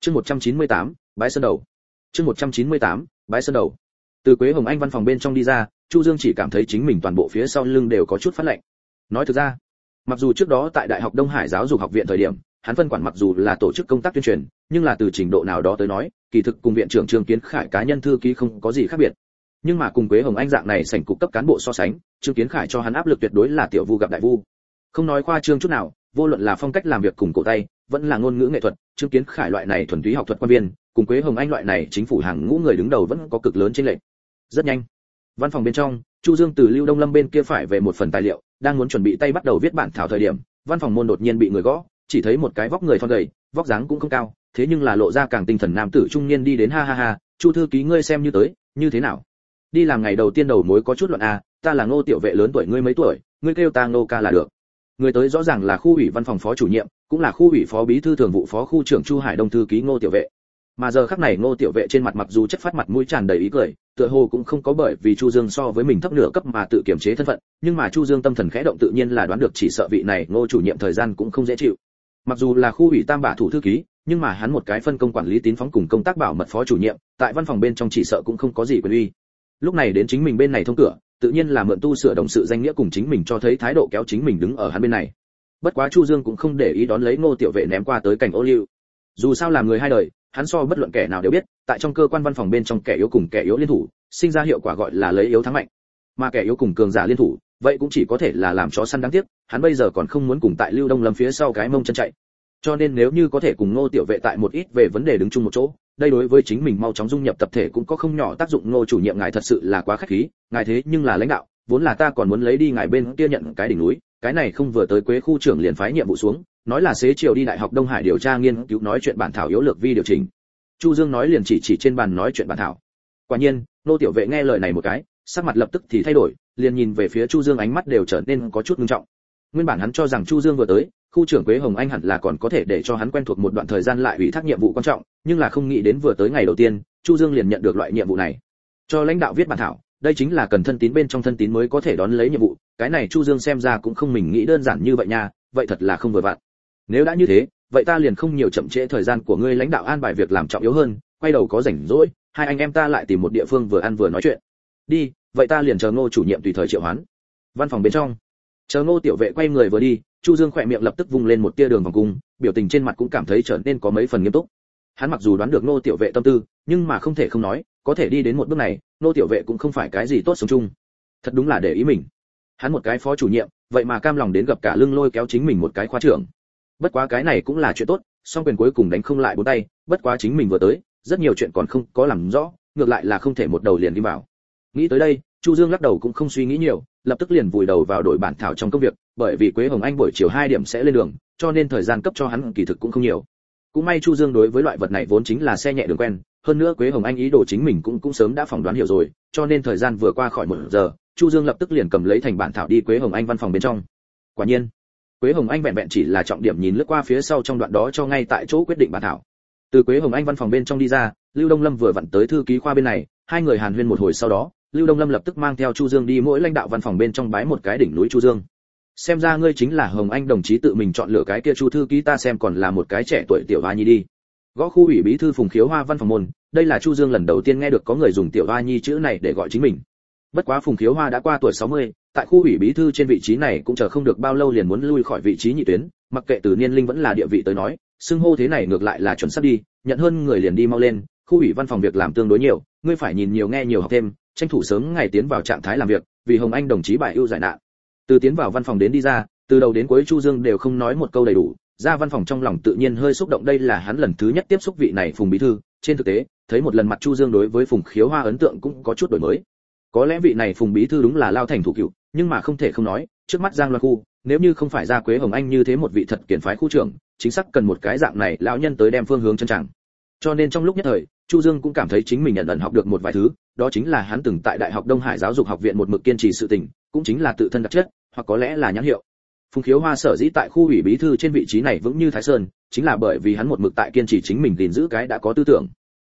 Chương 198, bãi sơn đầu. Chương 198, bãi sơn đầu. Từ quế hồng anh văn phòng bên trong đi ra chu dương chỉ cảm thấy chính mình toàn bộ phía sau lưng đều có chút phát lạnh. Nói thực ra mặc dù trước đó tại đại học đông hải giáo dục học viện thời điểm hắn phân quản mặc dù là tổ chức công tác tuyên truyền nhưng là từ trình độ nào đó tới nói kỳ thực cùng viện trưởng trương kiến khải cá nhân thư ký không có gì khác biệt. Nhưng mà cùng quế hồng anh dạng này sảnh cục cấp cán bộ so sánh trương kiến khải cho hắn áp lực tuyệt đối là tiểu vu gặp đại vu. Không nói khoa trương chút nào vô luận là phong cách làm việc cùng cổ tay vẫn là ngôn ngữ nghệ thuật trương kiến khải loại này thuần túy học thuật quan viên cùng quế hồng anh loại này chính phủ hàng ngũ người đứng đầu vẫn có cực lớn trên lệnh rất nhanh văn phòng bên trong chu dương từ lưu đông lâm bên kia phải về một phần tài liệu đang muốn chuẩn bị tay bắt đầu viết bản thảo thời điểm văn phòng môn đột nhiên bị người gõ chỉ thấy một cái vóc người thon gầy vóc dáng cũng không cao thế nhưng là lộ ra càng tinh thần nam tử trung niên đi đến ha ha ha chu thư ký ngươi xem như tới như thế nào? Đi làm ngày đầu tiên đầu mối có chút loạn a à, ta là ngô tiểu vệ lớn tuổi ngươi mấy tuổi ngươi kêu ta ngô ca là được. Người tới rõ ràng là khu ủy văn phòng phó chủ nhiệm cũng là khu ủy phó bí thư thường vụ phó khu trưởng chu hải đông thư ký ngô tiểu vệ. Mà giờ khắc này ngô tiểu vệ trên mặt mặc dù chất phát mặt mũi tràn đầy ý cười, tựa hồ cũng không có bởi vì chu dương so với mình thấp nửa cấp mà tự kiềm chế thân phận, nhưng mà chu dương tâm thần khẽ động tự nhiên là đoán được chỉ sợ vị này ngô chủ nhiệm thời gian cũng không dễ chịu. Mặc dù là khu ủy tam bả thủ thư ký, nhưng mà hắn một cái phân công quản lý tín phóng cùng công tác bảo mật phó chủ nhiệm, tại văn phòng bên trong chỉ sợ cũng không có gì quyền uy. Lúc này đến chính mình bên này thông cửa, tự nhiên là mượn tu sửa đồng sự danh nghĩa cùng chính mình cho thấy thái độ kéo chính mình đứng ở hắn bên này bất quá chu dương cũng không để ý đón lấy ngô tiểu vệ ném qua tới cảnh ô liu. Dù sao làm người hai đời, hắn so bất luận kẻ nào đều biết, tại trong cơ quan văn phòng bên trong kẻ yếu cùng kẻ yếu liên thủ, sinh ra hiệu quả gọi là lấy yếu thắng mạnh. Mà kẻ yếu cùng cường giả liên thủ, vậy cũng chỉ có thể là làm chó săn đáng tiếc, hắn bây giờ còn không muốn cùng tại lưu đông lâm phía sau cái mông chân chạy. Cho nên nếu như có thể cùng ngô tiểu vệ tại một ít về vấn đề đứng chung một chỗ, đây đối với chính mình mau chóng dung nhập tập thể cũng có không nhỏ tác dụng, ngô chủ nhiệm ngài thật sự là quá khách khí, ngài thế nhưng là lãnh đạo, vốn là ta còn muốn lấy đi ngài bên kia nhận cái đỉnh núi cái này không vừa tới quế khu trưởng liền phái nhiệm vụ xuống, nói là xế chiều đi đại học đông hải điều tra nghiên cứu nói chuyện bản thảo yếu lược vi điều chỉnh. Chu dương nói liền chỉ chỉ trên bàn nói chuyện bản thảo. Quả nhiên, nô tiểu vệ nghe lời này một cái, sắc mặt lập tức thì thay đổi, liền nhìn về phía chu dương ánh mắt đều trở nên có chút nghiêm trọng. Nguyên bản hắn cho rằng chu dương vừa tới, khu trưởng quế hồng anh hẳn là còn có thể để cho hắn quen thuộc một đoạn thời gian lại ủy thác nhiệm vụ quan trọng, nhưng là không nghĩ đến vừa tới ngày đầu tiên, chu dương liền nhận được loại nhiệm vụ này. Cho lãnh đạo viết bản thảo đây chính là cần thân tín bên trong thân tín mới có thể đón lấy nhiệm vụ, cái này chu dương xem ra cũng không mình nghĩ đơn giản như vậy nha, vậy thật là không vừa vặn. Nếu đã như thế, vậy ta liền không nhiều chậm trễ thời gian của ngươi lãnh đạo an bài việc làm trọng yếu hơn, quay đầu có rảnh rỗi, hai anh em ta lại tìm một địa phương vừa ăn vừa nói chuyện. Đi, vậy ta liền chờ ngô chủ nhiệm tùy thời triệu hoán. Văn phòng bên trong. Chờ ngô tiểu vệ quay người vừa đi, chu dương khỏe miệng lập tức vung lên một tia đường vòng cung, biểu tình trên mặt cũng cảm thấy trở nên có mấy phần nghiêm túc. Hắn mặc dù đoán được ngô tiểu vệ tâm tư, nhưng mà không thể không nói, có thể đi đến một bước này nô tiểu vệ cũng không phải cái gì tốt sống chung. Thật đúng là để ý mình. Hắn một cái phó chủ nhiệm, vậy mà cam lòng đến gặp cả lưng lôi kéo chính mình một cái khoa trưởng. Bất quá cái này cũng là chuyện tốt, song quyền cuối cùng đánh không lại bốn tay, bất quá chính mình vừa tới, rất nhiều chuyện còn không có làm rõ, ngược lại là không thể một đầu liền đi vào. Nghĩ tới đây, chu dương lắc đầu cũng không suy nghĩ nhiều, lập tức liền vùi đầu vào đội bản thảo trong công việc, bởi vì quế hồng anh buổi chiều hai điểm sẽ lên đường, cho nên thời gian cấp cho hắn kỳ thực cũng không nhiều. Cũng may chu dương đối với loại vật này vốn chính là xe nhẹ đường quen hơn nữa quế hồng anh ý đồ chính mình cũng cũng sớm đã phỏng đoán hiểu rồi, cho nên thời gian vừa qua khỏi một giờ, chu dương lập tức liền cầm lấy thành bản thảo đi quế hồng anh văn phòng bên trong. Quả nhiên, quế hồng anh vẹn vẹn chỉ là trọng điểm nhìn lướt qua phía sau trong đoạn đó cho ngay tại chỗ quyết định bản thảo. Từ quế hồng anh văn phòng bên trong đi ra, lưu đông lâm vừa vặn tới thư ký khoa bên này, hai người hàn huyên một hồi sau đó, lưu đông lâm lập tức mang theo chu dương đi mỗi lãnh đạo văn phòng bên trong bái một cái đỉnh núi chu dương. Xem ra ngươi chính là hồng anh đồng chí tự mình chọn lựa cái kia chu thư ký ta xem còn là một cái trẻ tuổi tiểu hoa nhi đi gõ khu ủy bí thư phùng khiếu hoa văn phòng môn đây là chu dương lần đầu tiên nghe được có người dùng tiểu hoa nhi chữ này để gọi chính mình. Bất quá phùng khiếu hoa đã qua tuổi 60, tại khu ủy bí thư trên vị trí này cũng chờ không được bao lâu liền muốn lui khỏi vị trí nhị tuyến mặc kệ từ niên linh vẫn là địa vị tới nói xưng hô thế này ngược lại là chuẩn xác đi nhận hơn người liền đi mau lên khu ủy văn phòng việc làm tương đối nhiều ngươi phải nhìn nhiều nghe nhiều học thêm tranh thủ sớm ngày tiến vào trạng thái làm việc vì hồng anh đồng chí bại ưu giải nạn. Từ tiến vào văn phòng đến đi ra từ đầu đến cuối chu dương đều không nói một câu đầy đủ ra văn phòng trong lòng tự nhiên hơi xúc động, đây là hắn lần thứ nhất tiếp xúc vị này phùng bí thư. Trên thực tế, thấy một lần mặt chu dương đối với phùng khiếu hoa ấn tượng cũng có chút đổi mới. Có lẽ vị này phùng bí thư đúng là lao thành thủ cựu, nhưng mà không thể không nói, trước mắt giang loan khu, nếu như không phải ra quế hồng anh như thế một vị thật kiển phái khu trưởng, chính xác cần một cái dạng này lão nhân tới đem phương hướng chân chẳng cho nên trong lúc nhất thời, chu dương cũng cảm thấy chính mình nhận ẩn học được một vài thứ, đó chính là hắn từng tại đại học đông hải giáo dục học viện một mực kiên trì sự tình, cũng chính là tự thân đặc chất, hoặc có lẽ là nhãn hiệu phùng khiếu hoa sở dĩ tại khu ủy bí thư trên vị trí này vững như thái sơn, chính là bởi vì hắn một mực tại kiên trì chính mình gìn giữ cái đã có tư tưởng.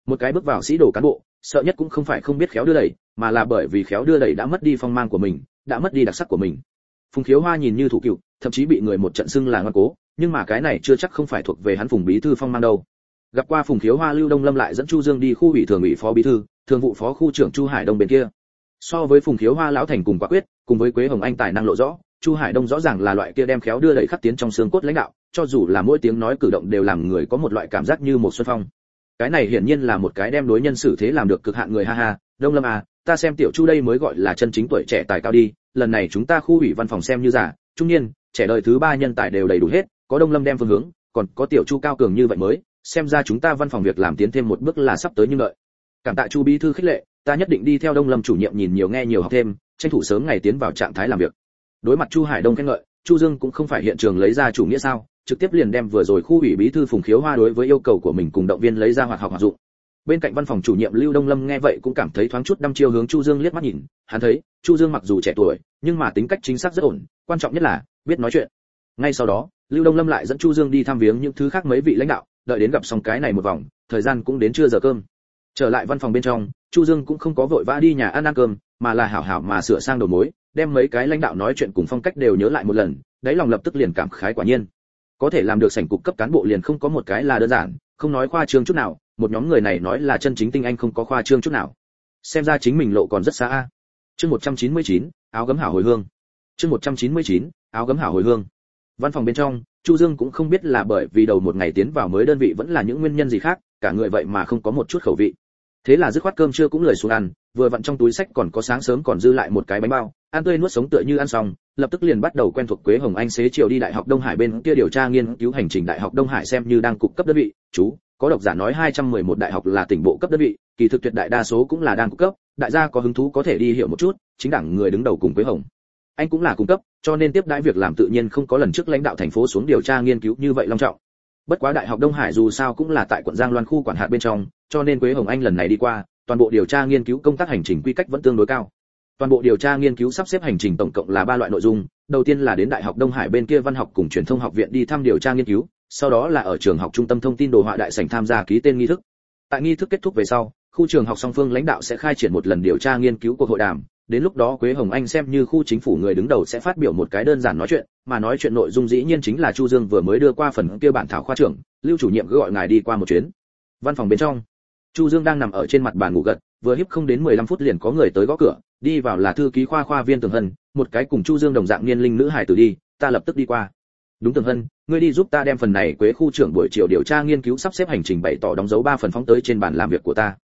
Một cái bước vào sĩ đồ cán bộ, sợ nhất cũng không phải không biết khéo đưa đẩy, mà là bởi vì khéo đưa đẩy đã mất đi phong mang của mình, đã mất đi đặc sắc của mình. Phùng khiếu hoa nhìn như thủ cựu, thậm chí bị người một trận xưng là ngoan cố, nhưng mà cái này chưa chắc không phải thuộc về hắn phùng bí thư phong mang đâu. Gặp qua phùng khiếu hoa, lưu đông lâm lại dẫn chu dương đi khu ủy thường ủy phó bí thư, thường vụ phó khu trưởng chu hải đông bên kia. So với phùng khiếu hoa, lão thành cùng quả quyết, cùng với quế hồng anh tài năng lộ rõ chu hải đông rõ ràng là loại kia đem khéo đưa đẩy khắc tiến trong xương cốt lãnh đạo, cho dù là mỗi tiếng nói cử động đều làm người có một loại cảm giác như một xuân phong cái này hiển nhiên là một cái đem đối nhân xử thế làm được cực hạn người ha ha, đông lâm à ta xem tiểu chu đây mới gọi là chân chính tuổi trẻ tài cao đi, lần này chúng ta khu ủy văn phòng xem như giả, trung niên, trẻ đời thứ ba nhân tài đều đầy đủ hết, có đông lâm đem phương hướng, còn có tiểu chu cao cường như vậy mới, xem ra chúng ta văn phòng việc làm tiến thêm một bước là sắp tới như lợi. cảm tạ chu bí thư khích lệ, ta nhất định đi theo đông lâm chủ nhiệm nhìn nhiều nghe nhiều học thêm, tranh thủ sớm ngày tiến vào trạng thái làm việc đối mặt chu hải đông khen ngợi, chu dương cũng không phải hiện trường lấy ra chủ nghĩa sao, trực tiếp liền đem vừa rồi khu ủy bí thư phùng khiếu hoa đối với yêu cầu của mình cùng động viên lấy ra hoạt học hoạt dụng. Bên cạnh văn phòng chủ nhiệm lưu đông lâm nghe vậy cũng cảm thấy thoáng chút đăm chiêu hướng chu dương liếc mắt nhìn, hắn thấy, chu dương mặc dù trẻ tuổi, nhưng mà tính cách chính xác rất ổn, quan trọng nhất là, biết nói chuyện. Ngay sau đó, lưu đông lâm lại dẫn chu dương đi thăm viếng những thứ khác mấy vị lãnh đạo, đợi đến gặp xong cái này một vòng, thời gian cũng đến trưa giờ cơm. Trở lại văn phòng bên trong, chu dương cũng không có vội vã đi nhà ăn ăn cơm, mà là hảo hảo mà sửa sang đầu mối đem mấy cái lãnh đạo nói chuyện cùng phong cách đều nhớ lại một lần đáy lòng lập tức liền cảm khái quả nhiên. Có thể làm được sảnh cục cấp cán bộ liền không có một cái là đơn giản không nói khoa trương chút nào một nhóm người này nói là chân chính tinh anh không có khoa trương chút nào. Xem ra chính mình lộ còn rất xa a. Chương 199, áo gấm hảo hồi hương. Chương 199, áo gấm hảo hồi hương. Văn phòng bên trong chu dương cũng không biết là bởi vì đầu một ngày tiến vào mới đơn vị vẫn là những nguyên nhân gì khác cả người vậy mà không có một chút khẩu vị thế là dứt khoát cơm trưa cũng lười xuống ăn, vừa vặn trong túi sách còn có sáng sớm còn dư lại một cái bánh bao, ăn tươi nuốt sống tựa như ăn xong, lập tức liền bắt đầu quen thuộc quế hồng anh xế chiều đi đại học đông hải bên kia điều tra nghiên cứu hành trình đại học đông hải xem như đang cục cấp đơn vị. Chú, có độc giả nói 211 đại học là tỉnh bộ cấp đơn vị, kỳ thực tuyệt đại đa số cũng là đang cục cấp, đại gia có hứng thú có thể đi hiểu một chút, chính đảng người đứng đầu cùng quế hồng. Anh cũng là cung cấp, cho nên tiếp đãi việc làm tự nhiên không có lần trước lãnh đạo thành phố xuống điều tra nghiên cứu như vậy long trọng bất quá đại học đông hải dù sao cũng là tại quận giang loan khu quản hạt bên trong, cho nên quế hồng anh lần này đi qua, toàn bộ điều tra nghiên cứu công tác hành trình quy cách vẫn tương đối cao. Toàn bộ điều tra nghiên cứu sắp xếp hành trình tổng cộng là ba loại nội dung, đầu tiên là đến đại học đông hải bên kia văn học cùng truyền thông học viện đi thăm điều tra nghiên cứu, sau đó là ở trường học trung tâm thông tin đồ họa đại sảnh tham gia ký tên nghi thức. Tại nghi thức kết thúc về sau, khu trường học song phương lãnh đạo sẽ khai triển một lần điều tra nghiên cứu cuộc hội đàm đến lúc đó quế hồng anh xem như khu chính phủ người đứng đầu sẽ phát biểu một cái đơn giản nói chuyện, mà nói chuyện nội dung dĩ nhiên chính là chu dương vừa mới đưa qua phần kia bản thảo khoa trưởng, lưu chủ nhiệm cứ gọi ngài đi qua một chuyến. Văn phòng bên trong, chu dương đang nằm ở trên mặt bàn ngủ gật, vừa hiếp không đến 15 phút liền có người tới gõ cửa, đi vào là thư ký khoa khoa viên tường hân, một cái cùng chu dương đồng dạng niên linh nữ hải tử đi, ta lập tức đi qua. Đúng tường hân, ngươi đi giúp ta đem phần này quế khu trưởng buổi chiều điều tra nghiên cứu sắp xếp hành trình bày tỏ đóng dấu ba phần phóng tới trên bàn làm việc của ta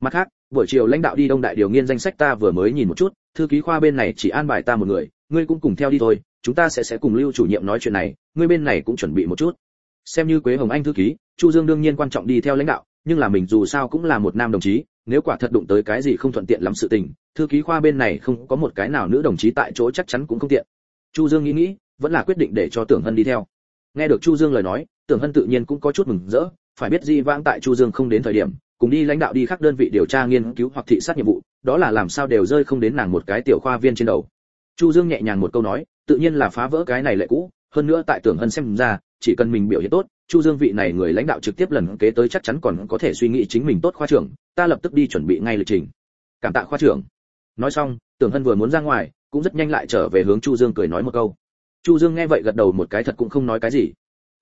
mặt khác, buổi chiều lãnh đạo đi đông đại điều nghiên danh sách ta vừa mới nhìn một chút, thư ký khoa bên này chỉ an bài ta một người, ngươi cũng cùng theo đi thôi, chúng ta sẽ sẽ cùng lưu chủ nhiệm nói chuyện này, ngươi bên này cũng chuẩn bị một chút. Xem như quế hồng anh thư ký, chu dương đương nhiên quan trọng đi theo lãnh đạo, nhưng là mình dù sao cũng là một nam đồng chí, nếu quả thật đụng tới cái gì không thuận tiện lắm sự tình, thư ký khoa bên này không có một cái nào nữ đồng chí tại chỗ chắc chắn cũng không tiện. Chu dương nghĩ nghĩ, vẫn là quyết định để cho tưởng hân đi theo. Nghe được chu dương lời nói, tưởng hân tự nhiên cũng có chút mừng rỡ, phải biết di vãng tại chu dương không đến thời điểm cùng đi lãnh đạo đi khác đơn vị điều tra nghiên cứu hoặc thị sát nhiệm vụ, đó là làm sao đều rơi không đến nàng một cái tiểu khoa viên trên đầu. Chu dương nhẹ nhàng một câu nói, tự nhiên là phá vỡ cái này lệ cũ, hơn nữa tại tưởng hân xem ra, chỉ cần mình biểu hiện tốt, chu dương vị này người lãnh đạo trực tiếp lần kế tới chắc chắn còn có thể suy nghĩ chính mình tốt khoa trưởng, ta lập tức đi chuẩn bị ngay lịch trình. Cảm tạ khoa trưởng. Nói xong, tưởng hân vừa muốn ra ngoài, cũng rất nhanh lại trở về hướng chu dương cười nói một câu. Chu dương nghe vậy gật đầu một cái thật cũng không nói cái gì.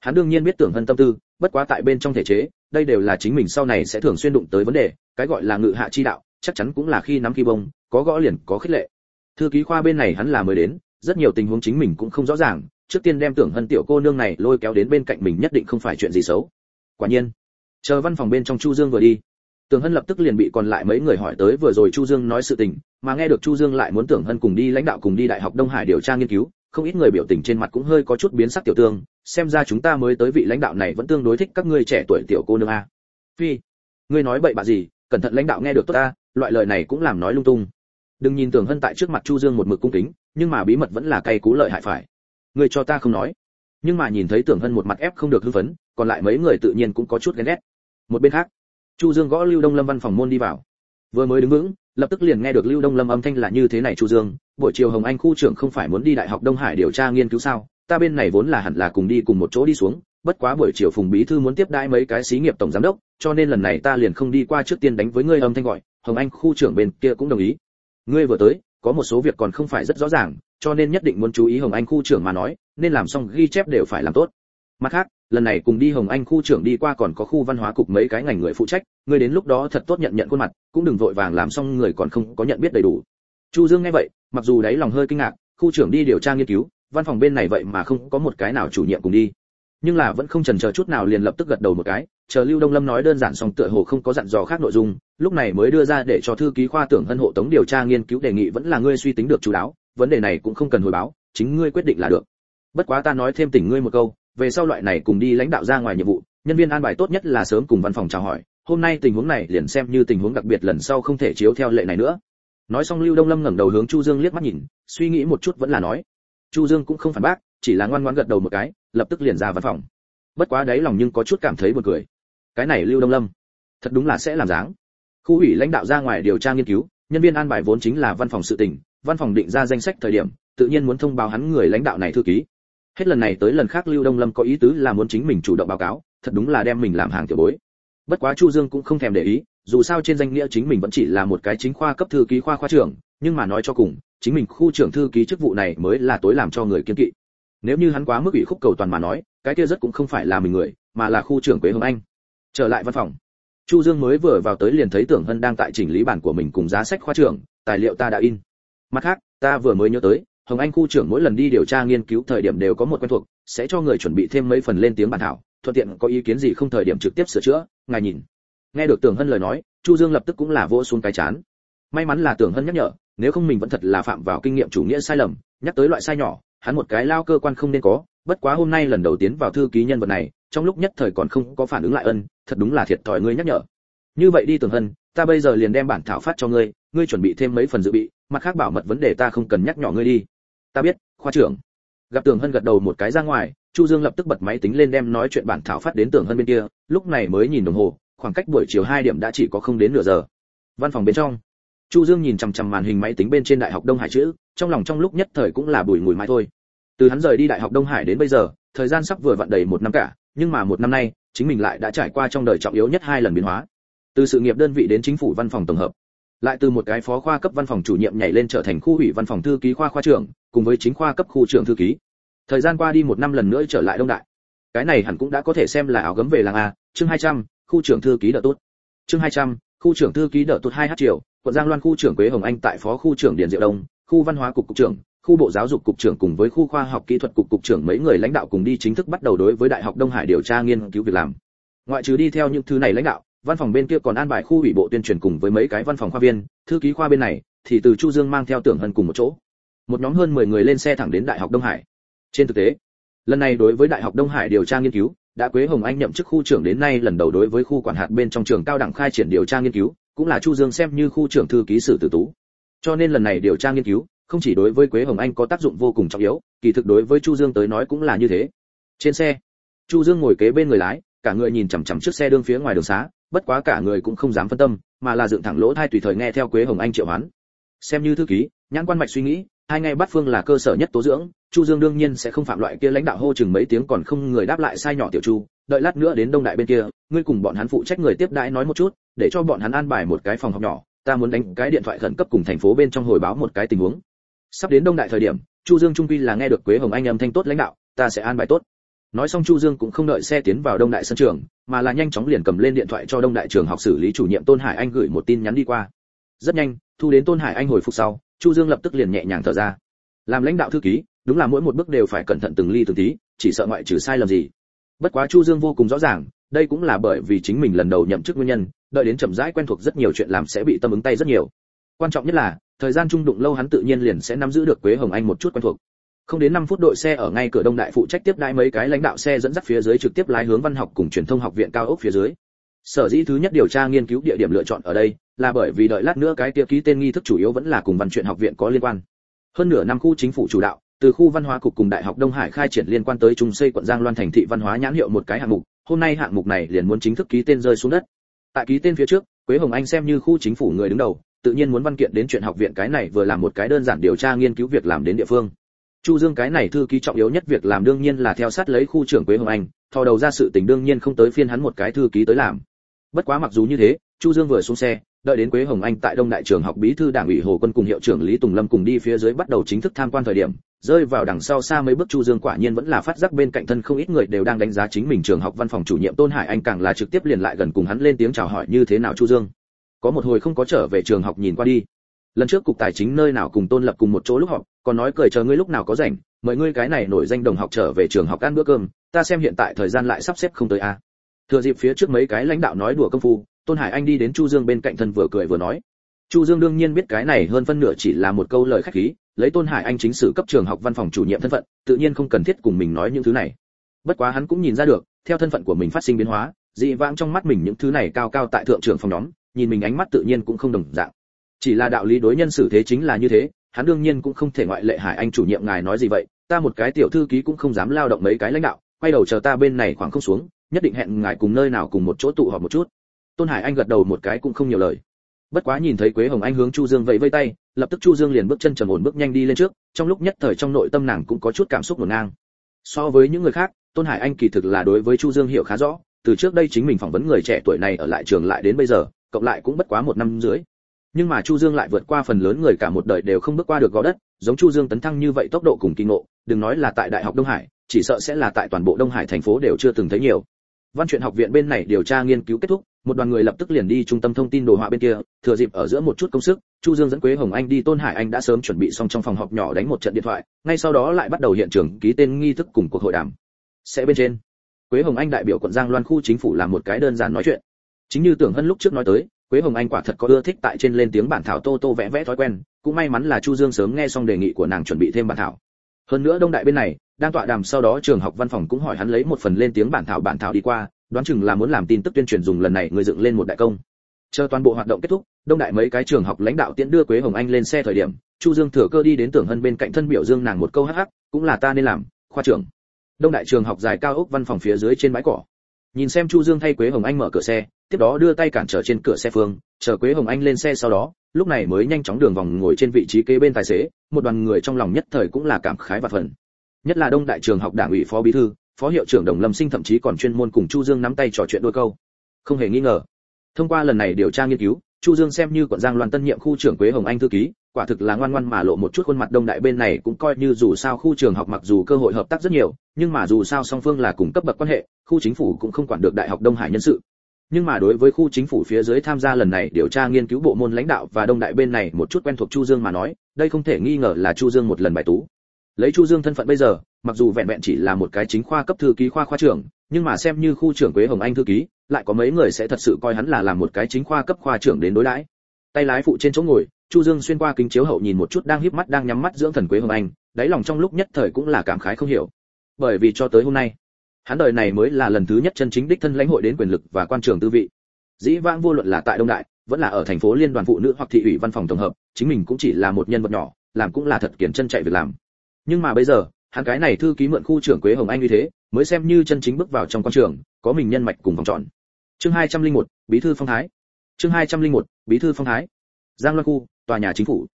Hắn đương nhiên biết tưởng hân tâm tư bất quá tại bên trong thể chế, đây đều là chính mình sau này sẽ thường xuyên đụng tới vấn đề, cái gọi là ngự hạ chi đạo, chắc chắn cũng là khi nắm khi bông, có gõ liền có khích lệ. Thư ký khoa bên này hắn là mới đến, rất nhiều tình huống chính mình cũng không rõ ràng, trước tiên đem tưởng hân tiểu cô nương này lôi kéo đến bên cạnh mình nhất định không phải chuyện gì xấu. Quả nhiên, chờ văn phòng bên trong chu dương vừa đi, tưởng hân lập tức liền bị còn lại mấy người hỏi tới vừa rồi chu dương nói sự tình, mà nghe được chu dương lại muốn tưởng hân cùng đi lãnh đạo cùng đi đại học đông hải điều tra nghiên cứu không ít người biểu tình trên mặt cũng hơi có chút biến sắc tiểu tương, xem ra chúng ta mới tới vị lãnh đạo này vẫn tương đối thích các ngươi trẻ tuổi tiểu cô nương a. Phi, ngươi nói bậy bạ gì, cẩn thận lãnh đạo nghe được tốt ta, loại lời này cũng làm nói lung tung. Đừng nhìn tưởng hân tại trước mặt chu dương một mực cung kính, nhưng mà bí mật vẫn là cay cú lợi hại phải. Ngươi cho ta không nói. Nhưng mà nhìn thấy tưởng hân một mặt ép không được hưng phấn, còn lại mấy người tự nhiên cũng có chút ghen ghét. Một bên khác, chu dương gõ lưu đông lâm văn phòng môn đi vào. Vừa mới đứng vững lập tức liền nghe được lưu đông lâm âm thanh là như thế này, chu dương, buổi chiều hồng anh khu trưởng không phải muốn đi đại học đông hải điều tra nghiên cứu sao? Ta bên này vốn là hẳn là cùng đi cùng một chỗ đi xuống, bất quá buổi chiều phùng bí thư muốn tiếp đãi mấy cái xí nghiệp tổng giám đốc, cho nên lần này ta liền không đi qua trước tiên đánh với ngươi âm thanh gọi. Hồng anh khu trưởng bên kia cũng đồng ý. Ngươi vừa tới, có một số việc còn không phải rất rõ ràng, cho nên nhất định muốn chú ý hồng anh khu trưởng mà nói, nên làm xong ghi chép đều phải làm tốt mặt khác, lần này cùng đi hồng anh khu trưởng đi qua còn có khu văn hóa cục mấy cái ngành người phụ trách người đến lúc đó thật tốt nhận nhận khuôn mặt, cũng đừng vội vàng làm xong người còn không có nhận biết đầy đủ. Chu dương nghe vậy, mặc dù đáy lòng hơi kinh ngạc, khu trưởng đi điều tra nghiên cứu, văn phòng bên này vậy mà không có một cái nào chủ nhiệm cùng đi. Nhưng là vẫn không chần chờ chút nào liền lập tức gật đầu một cái, chờ lưu đông lâm nói đơn giản xong tựa hồ không có dặn dò khác nội dung, lúc này mới đưa ra để cho thư ký khoa tưởng hân hộ tống điều tra nghiên cứu đề nghị vẫn là ngươi suy tính được chú đáo, vấn đề này cũng không cần hồi báo, chính ngươi quyết định là được. Bất quá ta nói thêm tỉnh ngươi một câu về sau loại này cùng đi lãnh đạo ra ngoài nhiệm vụ, nhân viên an bài tốt nhất là sớm cùng văn phòng chào hỏi, hôm nay tình huống này liền xem như tình huống đặc biệt lần sau không thể chiếu theo lệ này nữa. Nói xong lưu đông lâm ngẩng đầu hướng chu dương liếc mắt nhìn, suy nghĩ một chút vẫn là nói, chu dương cũng không phản bác, chỉ là ngoan ngoãn gật đầu một cái, lập tức liền ra văn phòng. Bất quá đấy lòng nhưng có chút cảm thấy buồn cười. Cái này lưu đông lâm, thật đúng là sẽ làm dáng. Khu ủy lãnh đạo ra ngoài điều tra nghiên cứu, nhân viên an bài vốn chính là văn phòng sự tình, văn phòng định ra danh sách thời điểm, tự nhiên muốn thông báo hắn người lãnh đạo này thư ký hết lần này tới lần khác lưu đông lâm có ý tứ là muốn chính mình chủ động báo cáo, thật đúng là đem mình làm hàng tiểu bối. Bất quá chu dương cũng không thèm để ý, dù sao trên danh nghĩa chính mình vẫn chỉ là một cái chính khoa cấp thư ký khoa khoa trưởng, nhưng mà nói cho cùng, chính mình khu trưởng thư ký chức vụ này mới là tối làm cho người kiên kỵ. Nếu như hắn quá mức ủy khúc cầu toàn mà nói, cái kia rất cũng không phải là mình người, mà là khu trưởng quế hồng anh. Trở lại văn phòng, chu dương mới vừa vào tới liền thấy tưởng hân đang tại chỉnh lý bản của mình cùng giá sách khoa trưởng, tài liệu ta đã in. Mặt khác, ta vừa mới nhớ tới hồng anh khu trưởng mỗi lần đi điều tra nghiên cứu thời điểm đều có một quen thuộc, sẽ cho người chuẩn bị thêm mấy phần lên tiếng bản thảo, thuận tiện có ý kiến gì không thời điểm trực tiếp sửa chữa, ngài nhìn. Nghe được tưởng hân lời nói, chu dương lập tức cũng là vỗ xuống cái chán. May mắn là tưởng hân nhắc nhở, nếu không mình vẫn thật là phạm vào kinh nghiệm chủ nghĩa sai lầm, nhắc tới loại sai nhỏ, hắn một cái lao cơ quan không nên có, bất quá hôm nay lần đầu tiến vào thư ký nhân vật này, trong lúc nhất thời còn không có phản ứng lại ân, thật đúng là thiệt thòi ngươi nhắc nhở. Như vậy đi tưởng hân, ta bây giờ liền đem bản thảo phát cho ngươi ngươi chuẩn bị thêm mấy phần dự bị, mặt khác bảo mật vấn đề ta không cần nhắc nhỏ ngươi đi ta biết, khoa trưởng. Gặp tường hân gật đầu một cái ra ngoài, chu dương lập tức bật máy tính lên đem nói chuyện bản thảo phát đến tường hân bên kia, lúc này mới nhìn đồng hồ, khoảng cách buổi chiều 2 điểm đã chỉ có không đến nửa giờ. Văn phòng bên trong, chu dương nhìn chằm chằm màn hình máy tính bên trên đại học đông hải chữ, trong lòng trong lúc nhất thời cũng là bùi ngùi mãi thôi. Từ hắn rời đi đại học đông hải đến bây giờ, thời gian sắp vừa vặn đầy một năm cả, nhưng mà một năm nay, chính mình lại đã trải qua trong đời trọng yếu nhất hai lần biến hóa. Từ sự nghiệp đơn vị đến chính phủ văn phòng tổng hợp lại từ một cái phó khoa cấp văn phòng chủ nhiệm nhảy lên trở thành khu ủy văn phòng thư ký khoa khoa trưởng cùng với chính khoa cấp khu trưởng thư ký. Thời gian qua đi một năm lần nữa trở lại đông đại. Cái này hẳn cũng đã có thể xem là áo gấm về làng a chương 200, khu trưởng thư ký đỡ tốt. Chương 200, khu trưởng thư ký đỡ tốt hai h triệu quận giang loan khu trưởng quế hồng anh tại phó khu trưởng điền diệu đông khu văn hóa cục cục trưởng khu bộ giáo dục cục trưởng cùng với khu khoa học kỹ thuật cục cục trưởng mấy người lãnh đạo cùng đi chính thức bắt đầu đối với đại học đông hải điều tra nghiên cứu việc làm. Ngoại trừ đi theo những thứ này lãnh đạo văn phòng bên kia còn an bài khu ủy bộ tuyên truyền cùng với mấy cái văn phòng khoa viên, thư ký khoa bên này thì từ chu dương mang theo tưởng hân cùng một chỗ. Một nhóm hơn 10 người lên xe thẳng đến đại học đông hải. Trên thực tế, lần này đối với đại học đông hải điều tra nghiên cứu, đã quế hồng anh nhậm chức khu trưởng đến nay lần đầu đối với khu quản hạt bên trong trường cao đẳng khai triển điều tra nghiên cứu, cũng là chu dương xem như khu trưởng thư ký sử tử tú. Cho nên lần này điều tra nghiên cứu, không chỉ đối với quế hồng anh có tác dụng vô cùng trọng yếu, kỳ thực đối với chu dương tới nói cũng là như thế. Trên xe, chu dương ngồi kế bên người lái, cả người nhìn chằm chằm trước xe đương phía ngoài đường xá bất quá cả người cũng không dám phân tâm, mà là dựng thẳng lỗ thai tùy thời nghe theo quế hồng anh triệu hoán. Xem như thư ký, nhãn quan mạch suy nghĩ, hai ngày bắt phương là cơ sở nhất tố dưỡng, chu dương đương nhiên sẽ không phạm loại kia lãnh đạo hô chừng mấy tiếng còn không người đáp lại sai nhỏ tiểu chu, đợi lát nữa đến đông đại bên kia, ngươi cùng bọn hắn phụ trách người tiếp đãi nói một chút, để cho bọn hắn an bài một cái phòng học nhỏ, ta muốn đánh cái điện thoại khẩn cấp cùng thành phố bên trong hồi báo một cái tình huống. Sắp đến đông đại thời điểm, chu dương trung quy là nghe được quế hồng anh âm thanh tốt lãnh đạo, ta sẽ an bài tốt nói xong chu dương cũng không đợi xe tiến vào đông đại sân trường, mà là nhanh chóng liền cầm lên điện thoại cho đông đại trường học xử lý chủ nhiệm tôn hải anh gửi một tin nhắn đi qua. Rất nhanh, thu đến tôn hải anh hồi phục sau, chu dương lập tức liền nhẹ nhàng thở ra. Làm lãnh đạo thư ký, đúng là mỗi một bước đều phải cẩn thận từng ly từng tí, chỉ sợ ngoại trừ sai lầm gì. Bất quá chu dương vô cùng rõ ràng, đây cũng là bởi vì chính mình lần đầu nhậm chức nguyên nhân, đợi đến chậm rãi quen thuộc rất nhiều chuyện làm sẽ bị tâm ứng tay rất nhiều. Quan trọng nhất là, thời gian trung đụng lâu hắn tự nhiên liền sẽ nắm giữ được quế hồng anh một chút quen thuộc không đến 5 phút đội xe ở ngay cửa đông đại phụ trách tiếp đãi mấy cái lãnh đạo xe dẫn dắt phía dưới trực tiếp lái hướng văn học cùng truyền thông học viện cao ốc phía dưới. Sở dĩ thứ nhất điều tra nghiên cứu địa điểm lựa chọn ở đây là bởi vì đợi lát nữa cái tiêu ký tên nghi thức chủ yếu vẫn là cùng văn chuyện học viện có liên quan. Hơn nửa năm khu chính phủ chủ đạo, từ khu văn hóa cục cùng đại học đông hải khai triển liên quan tới trung xây quận giang loan thành thị văn hóa nhãn hiệu một cái hạng mục, hôm nay hạng mục này liền muốn chính thức ký tên rơi xuống đất. Tại ký tên phía trước, quế hồng anh xem như khu chính phủ người đứng đầu, tự nhiên muốn văn kiện đến chuyện học viện cái này vừa làm một cái đơn giản điều tra nghiên cứu việc làm đến địa phương chu dương cái này thư ký trọng yếu nhất việc làm đương nhiên là theo sát lấy khu trưởng quế hồng anh, thò đầu ra sự tình đương nhiên không tới phiên hắn một cái thư ký tới làm. Bất quá mặc dù như thế, chu dương vừa xuống xe, đợi đến quế hồng anh tại đông đại trường học bí thư đảng ủy hồ quân cùng hiệu trưởng lý tùng lâm cùng đi phía dưới bắt đầu chính thức tham quan thời điểm, rơi vào đằng sau xa mấy bước chu dương quả nhiên vẫn là phát giác bên cạnh thân không ít người đều đang đánh giá chính mình trường học văn phòng chủ nhiệm tôn hải anh càng là trực tiếp liền lại gần cùng hắn lên tiếng chào hỏi như thế nào chu dương. Có một hồi không có trở về trường học nhìn qua đi lần trước cục tài chính nơi nào cùng tôn lập cùng một chỗ lúc họp, còn nói cười chờ ngươi lúc nào có rảnh, mời ngươi cái này nổi danh đồng học trở về trường học ăn bữa cơm, ta xem hiện tại thời gian lại sắp xếp không tới a thừa dịp phía trước mấy cái lãnh đạo nói đùa công phu, tôn hải anh đi đến chu dương bên cạnh thân vừa cười vừa nói. Chu dương đương nhiên biết cái này hơn phân nửa chỉ là một câu lời khách khí, lấy tôn hải anh chính sử cấp trường học văn phòng chủ nhiệm thân phận, tự nhiên không cần thiết cùng mình nói những thứ này. Bất quá hắn cũng nhìn ra được, theo thân phận của mình phát sinh biến hóa, dị vãng trong mắt mình những thứ này cao cao tại thượng trưởng phòng nhóm, nhìn mình ánh mắt tự nhiên cũng không đồng dạng chỉ là đạo lý đối nhân xử thế chính là như thế, hắn đương nhiên cũng không thể ngoại lệ hải anh chủ nhiệm ngài nói gì vậy, ta một cái tiểu thư ký cũng không dám lao động mấy cái lãnh đạo, quay đầu chờ ta bên này khoảng không xuống, nhất định hẹn ngài cùng nơi nào cùng một chỗ tụ họp một chút. Tôn hải anh gật đầu một cái cũng không nhiều lời. Bất quá nhìn thấy quế hồng anh hướng chu dương vẫy vây tay, lập tức chu dương liền bước chân trầm ổn bước nhanh đi lên trước, trong lúc nhất thời trong nội tâm nàng cũng có chút cảm xúc ngổn ngang. So với những người khác, tôn hải anh kỳ thực là đối với chu dương hiểu khá rõ, từ trước đây chính mình phỏng vấn người trẻ tuổi này ở lại trường lại đến bây giờ, cộng lại cũng bất quá một năm dưới nhưng mà chu dương lại vượt qua phần lớn người cả một đời đều không bước qua được gò đất, giống chu dương tấn thăng như vậy tốc độ cùng kinh ngộ, đừng nói là tại đại học đông hải, chỉ sợ sẽ là tại toàn bộ đông hải thành phố đều chưa từng thấy nhiều. Văn chuyện học viện bên này điều tra nghiên cứu kết thúc, một đoàn người lập tức liền đi trung tâm thông tin đồ họa bên kia, thừa dịp ở giữa một chút công sức, chu dương dẫn quế hồng anh đi tôn hải anh đã sớm chuẩn bị xong trong phòng họp nhỏ đánh một trận điện thoại, ngay sau đó lại bắt đầu hiện trường ký tên nghi thức cùng cuộc hội đàm. Sẽ bên trên, quế hồng anh đại biểu quận giang loan khu chính phủ làm một cái đơn giản nói chuyện. Chính như tưởng hân lúc trước nói tới quế hồng anh quả thật có ưa thích tại trên lên tiếng bản thảo tô tô vẽ vẽ thói quen, cũng may mắn là chu dương sớm nghe xong đề nghị của nàng chuẩn bị thêm bản thảo. Hơn nữa đông đại bên này, đang tọa đàm sau đó trường học văn phòng cũng hỏi hắn lấy một phần lên tiếng bản thảo bản thảo đi qua, đoán chừng là muốn làm tin tức tuyên truyền dùng lần này người dựng lên một đại công. Chờ toàn bộ hoạt động kết thúc, đông đại mấy cái trường học lãnh đạo tiễn đưa quế hồng anh lên xe thời điểm, chu dương thừa cơ đi đến tưởng hân bên cạnh thân biểu dương nàng một câu hắc hắc, cũng là ta nên làm, khoa trưởng. Đông đại trường học dài cao ốc văn phòng phía dưới trên bãi cỏ. Nhìn xem chu dương thay quế hồng anh mở cửa xe tiếp đó đưa tay cản trở trên cửa xe phương, chờ quế hồng anh lên xe sau đó, lúc này mới nhanh chóng đường vòng ngồi trên vị trí kế bên tài xế, một đoàn người trong lòng nhất thời cũng là cảm khái và phần nhất là đông đại trường học đảng ủy phó bí thư, phó hiệu trưởng đồng lâm sinh thậm chí còn chuyên môn cùng chu dương nắm tay trò chuyện đôi câu. Không hề nghi ngờ, thông qua lần này điều tra nghiên cứu, chu dương xem như quận giang loan tân nhiệm khu trưởng quế hồng anh thư ký, quả thực là ngoan ngoan mà lộ một chút khuôn mặt đông đại bên này cũng coi như dù sao khu trường học mặc dù cơ hội hợp tác rất nhiều, nhưng mà dù sao song phương là cùng cấp bậc quan hệ, khu chính phủ cũng không quản được đại học đông hải nhân sự nhưng mà đối với khu chính phủ phía dưới tham gia lần này điều tra nghiên cứu bộ môn lãnh đạo và đông đại bên này một chút quen thuộc chu dương mà nói, đây không thể nghi ngờ là chu dương một lần bài tú. Lấy chu dương thân phận bây giờ, mặc dù vẹn vẹn chỉ là một cái chính khoa cấp thư ký khoa khoa trưởng, nhưng mà xem như khu trưởng quế hồng anh thư ký, lại có mấy người sẽ thật sự coi hắn là làm một cái chính khoa cấp khoa trưởng đến đối đãi. Tay lái phụ trên chỗ ngồi, chu dương xuyên qua kính chiếu hậu nhìn một chút đang híp mắt đang nhắm mắt dưỡng thần quế hồng anh, đáy lòng trong lúc nhất thời cũng là cảm khái không hiểu. Bởi vì cho tới hôm nay hắn đời này mới là lần thứ nhất chân chính đích thân lãnh hội đến quyền lực và quan trường tư vị. Dĩ vãng vô luận là tại đông đại vẫn là ở thành phố liên đoàn phụ nữ hoặc thị ủy văn phòng tổng hợp chính mình cũng chỉ là một nhân vật nhỏ làm cũng là thật kiển chân chạy việc làm. Nhưng mà bây giờ hắn cái này thư ký mượn khu trưởng quế hồng anh như thế mới xem như chân chính bước vào trong quan trường có mình nhân mạch cùng vòng tròn. Chương 201, bí thư phong thái. Chương 201, bí thư phong thái. Giang loan khu tòa nhà chính phủ.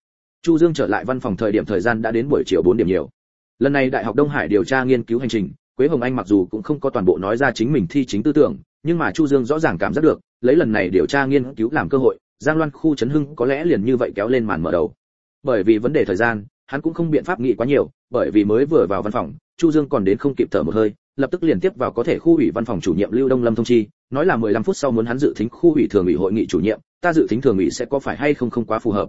Chu dương trở lại văn phòng thời điểm thời gian đã đến buổi chiều 4 điểm nhiều. Lần này đại học đông hải điều tra nghiên cứu hành trình quế hồng anh mặc dù cũng không có toàn bộ nói ra chính mình thi chính tư tưởng, nhưng mà chu dương rõ ràng cảm giác được, lấy lần này điều tra nghiên cứu làm cơ hội, giang loan khu trấn hưng có lẽ liền như vậy kéo lên màn mở đầu. Bởi vì vấn đề thời gian, hắn cũng không biện pháp nghĩ quá nhiều, bởi vì mới vừa vào văn phòng, chu dương còn đến không kịp thở một hơi, lập tức liền tiếp vào có thể khu ủy văn phòng chủ nhiệm lưu đông lâm thông chi, nói là 15 phút sau muốn hắn dự thính khu ủy thường ủy hội nghị chủ nhiệm, ta dự thính thường ủy sẽ có phải hay không không quá phù hợp.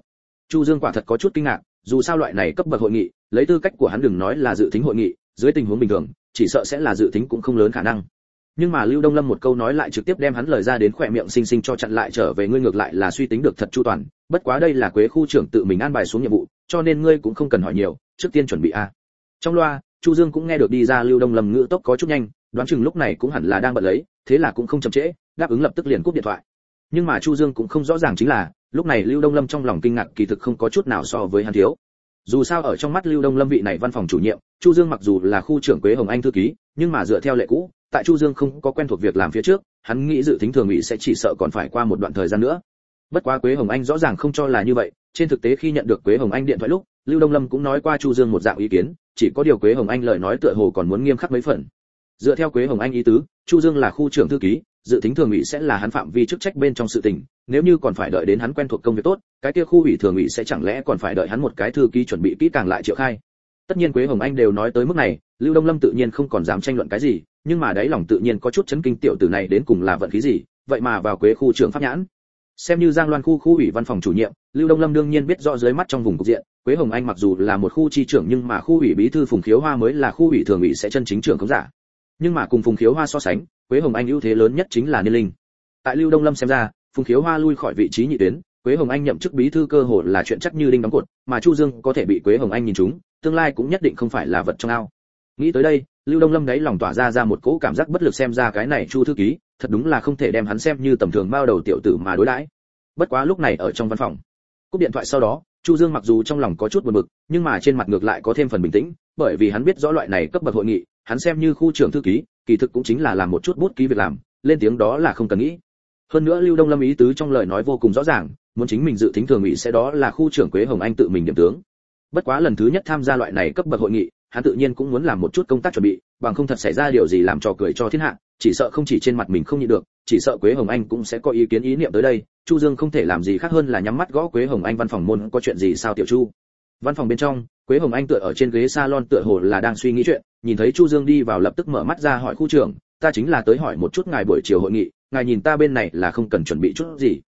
Chu dương quả thật có chút kinh ngạc, dù sao loại này cấp bậc hội nghị, lấy tư cách của hắn đừng nói là dự thính hội nghị, dưới tình huống bình thường chỉ sợ sẽ là dự tính cũng không lớn khả năng. Nhưng mà lưu đông lâm một câu nói lại trực tiếp đem hắn lời ra đến khỏe miệng xinh xinh cho chặn lại trở về ngươi ngược lại là suy tính được thật chu toàn, bất quá đây là quế khu trưởng tự mình an bài xuống nhiệm vụ, cho nên ngươi cũng không cần hỏi nhiều, trước tiên chuẩn bị a. Trong loa, chu dương cũng nghe được đi ra lưu đông lâm ngữ tốc có chút nhanh, đoán chừng lúc này cũng hẳn là đang bận lấy, thế là cũng không chậm trễ, đáp ứng lập tức liền cúp điện thoại. Nhưng mà chu dương cũng không rõ ràng chính là, lúc này lưu đông lâm trong lòng kinh ngạc kỳ thực không có chút nào so với hắn thiếu dù sao ở trong mắt lưu đông lâm vị này văn phòng chủ nhiệm, chu dương mặc dù là khu trưởng quế hồng anh thư ký, nhưng mà dựa theo lệ cũ, tại chu dương không có quen thuộc việc làm phía trước, hắn nghĩ dự tính thường ủy sẽ chỉ sợ còn phải qua một đoạn thời gian nữa. Bất quá quế hồng anh rõ ràng không cho là như vậy, trên thực tế khi nhận được quế hồng anh điện thoại lúc, lưu đông lâm cũng nói qua chu dương một dạng ý kiến, chỉ có điều quế hồng anh lời nói tựa hồ còn muốn nghiêm khắc mấy phần dựa theo quế hồng anh ý tứ, chu dương là khu trưởng thư ký, dự tính thường ủy sẽ là hắn phạm vi chức trách bên trong sự tình, nếu như còn phải đợi đến hắn quen thuộc công việc tốt, cái kia khu ủy thường ủy sẽ chẳng lẽ còn phải đợi hắn một cái thư ký chuẩn bị kỹ càng lại triệu khai. Tất nhiên quế hồng anh đều nói tới mức này, lưu đông lâm tự nhiên không còn dám tranh luận cái gì, nhưng mà đáy lòng tự nhiên có chút chấn kinh tiểu tử này đến cùng là vận khí gì, vậy mà vào quế khu trưởng pháp nhãn. Xem như giang loan khu khu ủy văn phòng chủ nhiệm, lưu đông lâm đương nhiên biết rõ dưới mắt trong vùng cục diện, quế hồng anh mặc dù là một khu chi trưởng nhưng mà khu ủy bí thư phùng khiếu hoa mới là khu ủy thường ủy sẽ chân chính trưởng không giả nhưng mà cùng phùng khiếu hoa so sánh, quế hồng anh ưu thế lớn nhất chính là niên linh. Tại lưu đông lâm xem ra, phùng khiếu hoa lui khỏi vị trí nhị tuyến, quế hồng anh nhậm chức bí thư cơ hồ là chuyện chắc như đinh đóng cột, mà chu dương có thể bị quế hồng anh nhìn trúng, tương lai cũng nhất định không phải là vật trong ao. Nghĩ tới đây, lưu đông lâm đấy lòng tỏa ra ra một cỗ cảm giác bất lực xem ra cái này chu thư ký, thật đúng là không thể đem hắn xem như tầm thường bao đầu tiểu tử mà đối đãi. Bất quá lúc này ở trong văn phòng, cúp điện thoại sau đó, chu dương mặc dù trong lòng có chút buồn bực, nhưng mà trên mặt ngược lại có thêm phần bình tĩnh, bởi vì hắn biết rõ loại này cấp bậc hội nghị hắn xem như khu trưởng thư ký, kỳ thực cũng chính là làm một chút bút ký việc làm, lên tiếng đó là không cần nghĩ. Hơn nữa lưu đông lâm ý tứ trong lời nói vô cùng rõ ràng, muốn chính mình dự tính thường ủy sẽ đó là khu trưởng quế hồng anh tự mình điểm tướng. Bất quá lần thứ nhất tham gia loại này cấp bậc hội nghị, hắn tự nhiên cũng muốn làm một chút công tác chuẩn bị, bằng không thật xảy ra điều gì làm trò cười cho thiên hạ, chỉ sợ không chỉ trên mặt mình không nhịn được, chỉ sợ quế hồng anh cũng sẽ có ý kiến ý niệm tới đây. Chu dương không thể làm gì khác hơn là nhắm mắt gõ quế hồng anh văn phòng môn, có chuyện gì sao tiểu chu? Văn phòng bên trong quế hồng anh tựa ở trên ghế salon tựa hồ là đang suy nghĩ chuyện, nhìn thấy chu dương đi vào lập tức mở mắt ra hỏi khu trưởng, ta chính là tới hỏi một chút ngài buổi chiều hội nghị, ngài nhìn ta bên này là không cần chuẩn bị chút gì.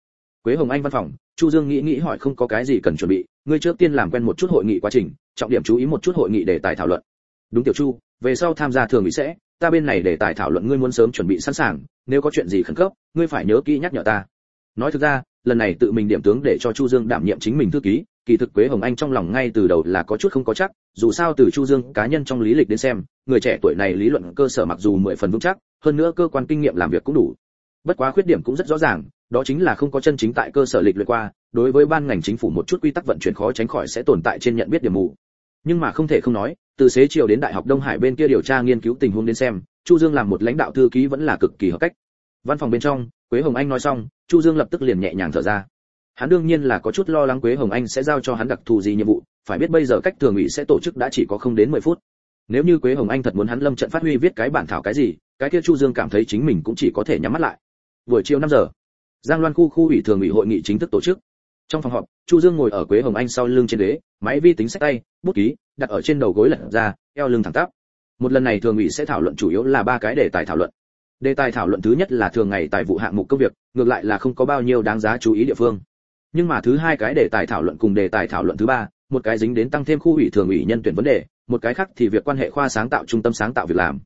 Quế hồng anh văn phòng, chu dương nghĩ nghĩ hỏi không có cái gì cần chuẩn bị, ngươi trước tiên làm quen một chút hội nghị quá trình, trọng điểm chú ý một chút hội nghị để tài thảo luận. Đúng tiểu chu, về sau tham gia thường ủy sẽ, ta bên này để tài thảo luận ngươi muốn sớm chuẩn bị sẵn sàng, nếu có chuyện gì khẩn cấp, ngươi phải nhớ kỹ nhắc nhở ta. Nói thực ra, lần này tự mình điểm tướng để cho chu dương đảm nhiệm chính mình thư ký kỳ thực quế hồng anh trong lòng ngay từ đầu là có chút không có chắc, dù sao từ chu dương cá nhân trong lý lịch đến xem, người trẻ tuổi này lý luận cơ sở mặc dù mười phần vững chắc, hơn nữa cơ quan kinh nghiệm làm việc cũng đủ. Bất quá khuyết điểm cũng rất rõ ràng, đó chính là không có chân chính tại cơ sở lịch luyện qua, đối với ban ngành chính phủ một chút quy tắc vận chuyển khó tránh khỏi sẽ tồn tại trên nhận biết điểm mù. Nhưng mà không thể không nói, từ xế chiều đến đại học đông hải bên kia điều tra nghiên cứu tình huống đến xem, chu dương làm một lãnh đạo thư ký vẫn là cực kỳ hợp cách. Văn phòng bên trong, quế hồng anh nói xong, chu dương lập tức liền nhẹ nhàng thở ra hắn đương nhiên là có chút lo lắng quế hồng anh sẽ giao cho hắn đặc thù gì nhiệm vụ, phải biết bây giờ cách thường ủy sẽ tổ chức đã chỉ có không đến 10 phút. Nếu như quế hồng anh thật muốn hắn lâm trận phát huy viết cái bản thảo cái gì, cái kia chu dương cảm thấy chính mình cũng chỉ có thể nhắm mắt lại. Buổi chiều 5 giờ, giang loan khu khu ủy thường ủy hội nghị chính thức tổ chức. Trong phòng họp, chu dương ngồi ở quế hồng anh sau lưng trên ghế, máy vi tính sách tay, bút ký, đặt ở trên đầu gối lật ra, eo lưng thẳng tắp. Một lần này thường ủy sẽ thảo luận chủ yếu là ba cái đề tài thảo luận. Đề tài thảo luận thứ nhất là thường ngày tài vụ hạng mục công việc, ngược lại là không có bao nhiêu đáng giá chú ý địa phương nhưng mà thứ hai cái đề tài thảo luận cùng đề tài thảo luận thứ ba, một cái dính đến tăng thêm khu ủy thường ủy nhân tuyển vấn đề, một cái khác thì việc quan hệ khoa sáng tạo, trung tâm sáng tạo việc làm.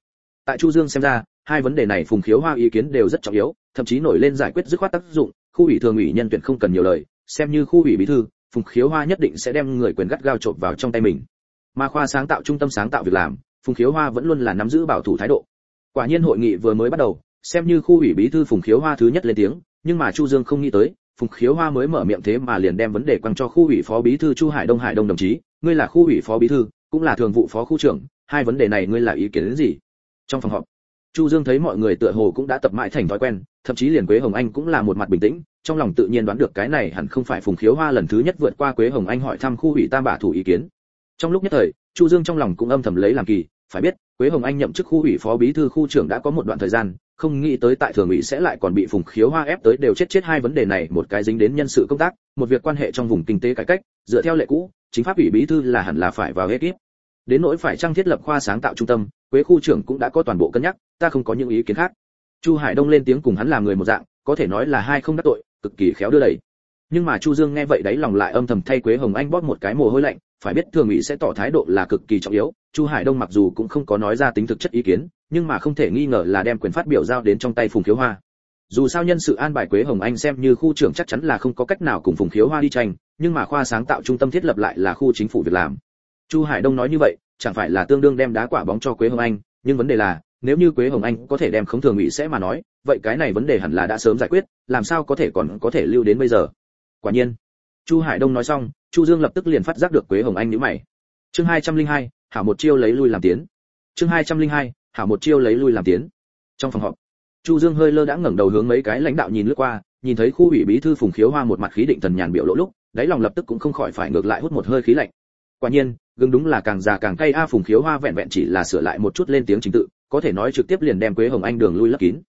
Tại chu dương xem ra, hai vấn đề này phùng khiếu hoa ý kiến đều rất trọng yếu, thậm chí nổi lên giải quyết dứt khoát tác dụng, khu ủy thường ủy nhân tuyển không cần nhiều lời, xem như khu ủy bí thư, phùng khiếu hoa nhất định sẽ đem người quyền gắt gao trộn vào trong tay mình. Mà khoa sáng tạo, trung tâm sáng tạo việc làm, phùng khiếu hoa vẫn luôn là nắm giữ bảo thủ thái độ. Quả nhiên hội nghị vừa mới bắt đầu, xem như khu ủy bí thư phùng khiếu hoa thứ nhất lên tiếng, nhưng mà chu dương không nghĩ tới phùng khiếu hoa mới mở miệng thế mà liền đem vấn đề quăng cho khu ủy phó bí thư chu hải đông. Hải đông đồng chí, ngươi là khu ủy phó bí thư, cũng là thường vụ phó khu trưởng, hai vấn đề này ngươi là ý kiến đến gì? Trong phòng họp, chu dương thấy mọi người tựa hồ cũng đã tập mãi thành thói quen, thậm chí liền quế hồng anh cũng là một mặt bình tĩnh, trong lòng tự nhiên đoán được cái này hẳn không phải phùng khiếu hoa lần thứ nhất vượt qua quế hồng anh hỏi thăm khu ủy tam bả thủ ý kiến. Trong lúc nhất thời, chu dương trong lòng cũng âm thầm lấy làm kỳ, phải biết quế hồng anh nhậm chức khu ủy phó bí thư khu trưởng đã có một đoạn thời gian, không nghĩ tới tại thường ủy sẽ lại còn bị phùng khiếu hoa ép tới đều chết chết hai vấn đề này, một cái dính đến nhân sự công tác, một việc quan hệ trong vùng kinh tế cải cách, dựa theo lệ cũ, chính pháp ủy bí thư là hẳn là phải vào ekip đến nỗi phải trang thiết lập khoa sáng tạo trung tâm, quế khu trưởng cũng đã có toàn bộ cân nhắc, ta không có những ý kiến khác. Chu hải đông lên tiếng cùng hắn làm người một dạng, có thể nói là hai không đắc tội, cực kỳ khéo đưa đẩy. Nhưng mà chu dương nghe vậy đấy lòng lại âm thầm thay quế hồng anh bóp một cái mồ hôi lạnh, phải biết thường ủy sẽ tỏ thái độ là cực kỳ trọng yếu chu hải đông mặc dù cũng không có nói ra tính thực chất ý kiến nhưng mà không thể nghi ngờ là đem quyền phát biểu giao đến trong tay phùng khiếu hoa. Dù sao nhân sự an bài quế hồng anh xem như khu trưởng chắc chắn là không có cách nào cùng phùng khiếu hoa đi tranh nhưng mà khoa sáng tạo trung tâm thiết lập lại là khu chính phủ việc làm. Chu hải đông nói như vậy chẳng phải là tương đương đem đá quả bóng cho quế hồng anh nhưng vấn đề là nếu như quế hồng anh có thể đem không thường ủy sẽ mà nói vậy cái này vấn đề hẳn là đã sớm giải quyết làm sao có thể còn có thể lưu đến bây giờ? Quả nhiên chu hải đông nói xong chu dương lập tức liền phát giác được quế hồng anh nhíu mày. Chương 202, hảo một chiêu lấy lui làm tiến. Chương 202, hảo một chiêu lấy lui làm tiến. Trong phòng họp chu dương hơi lơ đã ngẩng đầu hướng mấy cái lãnh đạo nhìn lướt qua nhìn thấy khu ủy bí thư phùng khiếu hoa một mặt khí định thần nhàn biểu lộ lúc đáy lòng lập tức cũng không khỏi phải ngược lại hút một hơi khí lạnh. Quả nhiên gương đúng là càng già càng cay a phùng khiếu hoa vẹn vẹn chỉ là sửa lại một chút lên tiếng chính tự có thể nói trực tiếp liền đem quế hồng anh đường lui lấp kín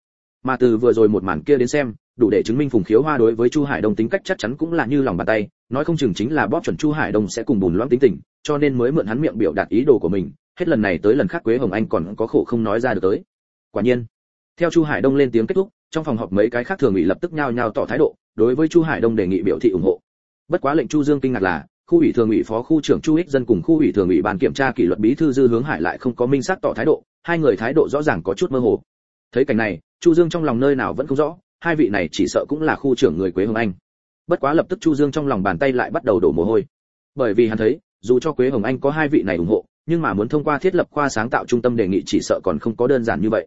mà từ vừa rồi một màn kia đến xem, đủ để chứng minh phùng khiếu hoa đối với chu hải đông tính cách chắc chắn cũng là như lòng bàn tay, nói không chừng chính là bóp chuẩn chu hải đông sẽ cùng bùn loãng tính tình, cho nên mới mượn hắn miệng biểu đạt ý đồ của mình, hết lần này tới lần khác quế hồng anh còn có khổ không nói ra được tới. Quả nhiên, theo chu hải đông lên tiếng kết thúc, trong phòng họp mấy cái khác thường ủy lập tức nhao nhao tỏ thái độ, đối với chu hải đông đề nghị biểu thị ủng hộ. Bất quá lệnh chu dương kinh ngạc là, khu ủy thường ủy phó khu trưởng chu ích dân cùng khu ủy thường ủy ban kiểm tra kỷ luật bí thư dư hướng hải lại không có minh xác tỏ thái độ, hai người thái độ rõ ràng có chút mơ hồ thấy cảnh này, chu dương trong lòng nơi nào vẫn không rõ, hai vị này chỉ sợ cũng là khu trưởng người quế hồng anh. Bất quá lập tức chu dương trong lòng bàn tay lại bắt đầu đổ mồ hôi. Bởi vì hắn thấy, dù cho quế hồng anh có hai vị này ủng hộ, nhưng mà muốn thông qua thiết lập khoa sáng tạo trung tâm đề nghị chỉ sợ còn không có đơn giản như vậy.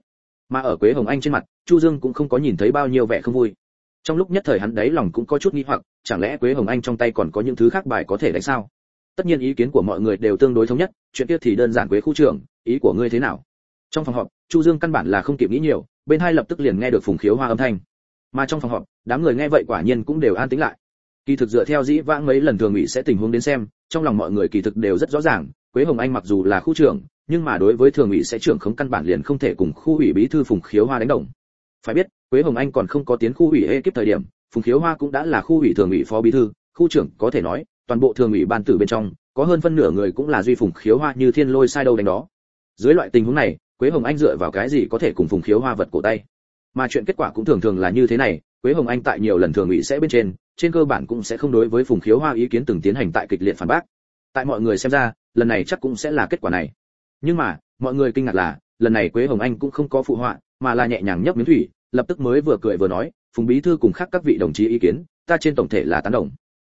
Mà ở quế hồng anh trên mặt, chu dương cũng không có nhìn thấy bao nhiêu vẻ không vui. Trong lúc nhất thời hắn đấy lòng cũng có chút nghi hoặc, chẳng lẽ quế hồng anh trong tay còn có những thứ khác bài có thể đánh sao? Tất nhiên ý kiến của mọi người đều tương đối thống nhất, chuyện kia thì đơn giản quế khu trưởng, ý của ngươi thế nào? Trong phòng họp chu dương căn bản là không kịp nghĩ nhiều, bên hai lập tức liền nghe được phùng khiếu hoa âm thanh. Mà trong phòng họp, đám người nghe vậy quả nhiên cũng đều an tĩnh lại. Kỳ thực dựa theo dĩ vãng mấy lần thường ủy sẽ tình huống đến xem, trong lòng mọi người kỳ thực đều rất rõ ràng, quế hồng anh mặc dù là khu trưởng, nhưng mà đối với thường ủy sẽ trưởng không căn bản liền không thể cùng khu ủy bí thư phùng khiếu hoa đánh đồng. Phải biết, quế hồng anh còn không có tiến khu ủy ekip thời điểm, phùng khiếu hoa cũng đã là khu ủy thường ủy phó bí thư, khu trưởng có thể nói, toàn bộ thường ủy ban tử bên trong, có hơn phân nửa người cũng là duy phùng khiếu hoa như thiên lôi sai đâu đánh đó. Dưới loại tình huống này quế hồng anh dựa vào cái gì có thể cùng phùng khiếu hoa vật cổ tay? Mà chuyện kết quả cũng thường thường là như thế này, quế hồng anh tại nhiều lần thường ủy sẽ bên trên trên cơ bản cũng sẽ không đối với phùng khiếu hoa ý kiến từng tiến hành tại kịch liệt phản bác. Tại mọi người xem ra, lần này chắc cũng sẽ là kết quả này. Nhưng mà, mọi người kinh ngạc là, lần này quế hồng anh cũng không có phụ họa, mà là nhẹ nhàng nhấp miếng thủy, lập tức mới vừa cười vừa nói, phùng bí thư cùng khác các vị đồng chí ý kiến, ta trên tổng thể là tán đồng.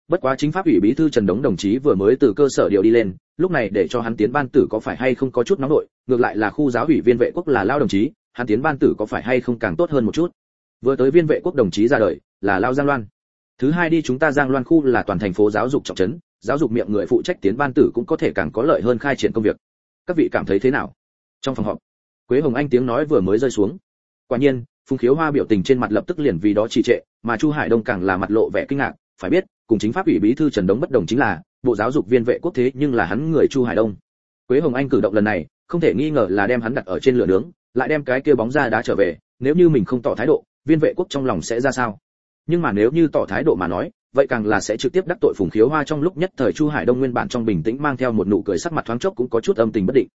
Bất quá chính pháp ủy bí thư trần đống đồng chí vừa mới từ cơ sở điều đi lên lúc này để cho hắn tiến ban tử có phải hay không có chút nóng nội, ngược lại là khu giáo ủy viên vệ quốc là lao đồng chí, hắn tiến ban tử có phải hay không càng tốt hơn một chút. Vừa tới viên vệ quốc đồng chí ra đời, là lao giang loan. Thứ hai đi chúng ta giang loan khu là toàn thành phố giáo dục trọng trấn, giáo dục miệng người phụ trách tiến ban tử cũng có thể càng có lợi hơn khai triển công việc. Các vị cảm thấy thế nào? Trong phòng họp, quế hồng anh tiếng nói vừa mới rơi xuống. Quả nhiên, phùng khiếu hoa biểu tình trên mặt lập tức liền vì đó trì trệ, mà chu hải đông càng là mặt lộ vẻ kinh ngạc, phải biết, cùng chính pháp ủy bí thư trần đống bất đồng chính là bộ giáo dục viên vệ quốc thế nhưng là hắn người chu hải đông. Quế hồng anh cử động lần này, không thể nghi ngờ là đem hắn đặt ở trên lửa nướng, lại đem cái kia bóng ra đá trở về, nếu như mình không tỏ thái độ, viên vệ quốc trong lòng sẽ ra sao? Nhưng mà nếu như tỏ thái độ mà nói, vậy càng là sẽ trực tiếp đắc tội phùng khiếu hoa trong lúc nhất thời chu hải đông nguyên bản trong bình tĩnh mang theo một nụ cười sắc mặt thoáng chốc cũng có chút âm tình bất định.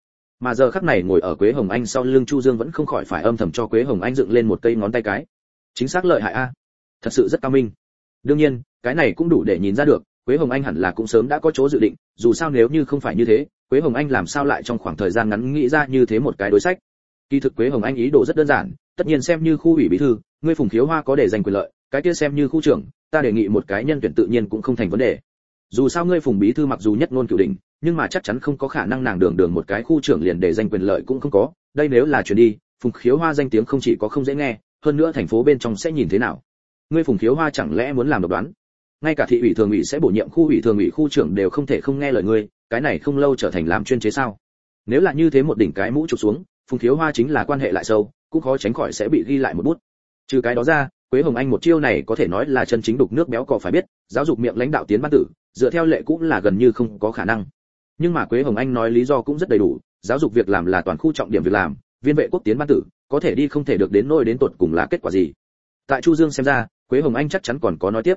Mà giờ khắc này ngồi ở quế hồng anh sau lưng chu dương vẫn không khỏi phải âm thầm cho quế hồng anh dựng lên một cây ngón tay cái. Chính xác lợi hại a. Thật sự rất cao minh. Đương nhiên, cái này cũng đủ để nhìn ra được quế hồng anh hẳn là cũng sớm đã có chỗ dự định, dù sao nếu như không phải như thế, quế hồng anh làm sao lại trong khoảng thời gian ngắn nghĩ ra như thế một cái đối sách? Kỳ thực quế hồng anh ý đồ rất đơn giản, tất nhiên xem như khu ủy bí thư, ngươi phùng khiếu hoa có để giành quyền lợi, cái kia xem như khu trưởng, ta đề nghị một cái nhân tuyển tự nhiên cũng không thành vấn đề. Dù sao ngươi phùng bí thư mặc dù nhất ngôn cửu đỉnh, nhưng mà chắc chắn không có khả năng nàng đường đường một cái khu trưởng liền để giành quyền lợi cũng không có. Đây nếu là chuyển đi, phùng khiếu hoa danh tiếng không chỉ có không dễ nghe, hơn nữa thành phố bên trong sẽ nhìn thế nào? Ngươi phùng khiếu hoa chẳng lẽ muốn làm độc đoán? Ngay cả thị ủy thường ủy sẽ bổ nhiệm khu ủy thường ủy khu trưởng đều không thể không nghe lời ngươi, cái này không lâu trở thành làm chuyên chế sao? Nếu là như thế một đỉnh cái mũ chụp xuống, phùng thiếu hoa chính là quan hệ lại sâu, cũng khó tránh khỏi sẽ bị ghi lại một bút. Trừ cái đó ra, quế hồng anh một chiêu này có thể nói là chân chính đục nước béo cò phải biết, giáo dục miệng lãnh đạo tiến ban tử, dựa theo lệ cũng là gần như không có khả năng. Nhưng mà quế hồng anh nói lý do cũng rất đầy đủ, giáo dục việc làm là toàn khu trọng điểm việc làm, viên vệ quốc tiến ban tử, có thể đi không thể được đến nôi đến tột cùng là kết quả gì? Tại chu dương xem ra, quế hồng anh chắc chắn còn có nói tiếp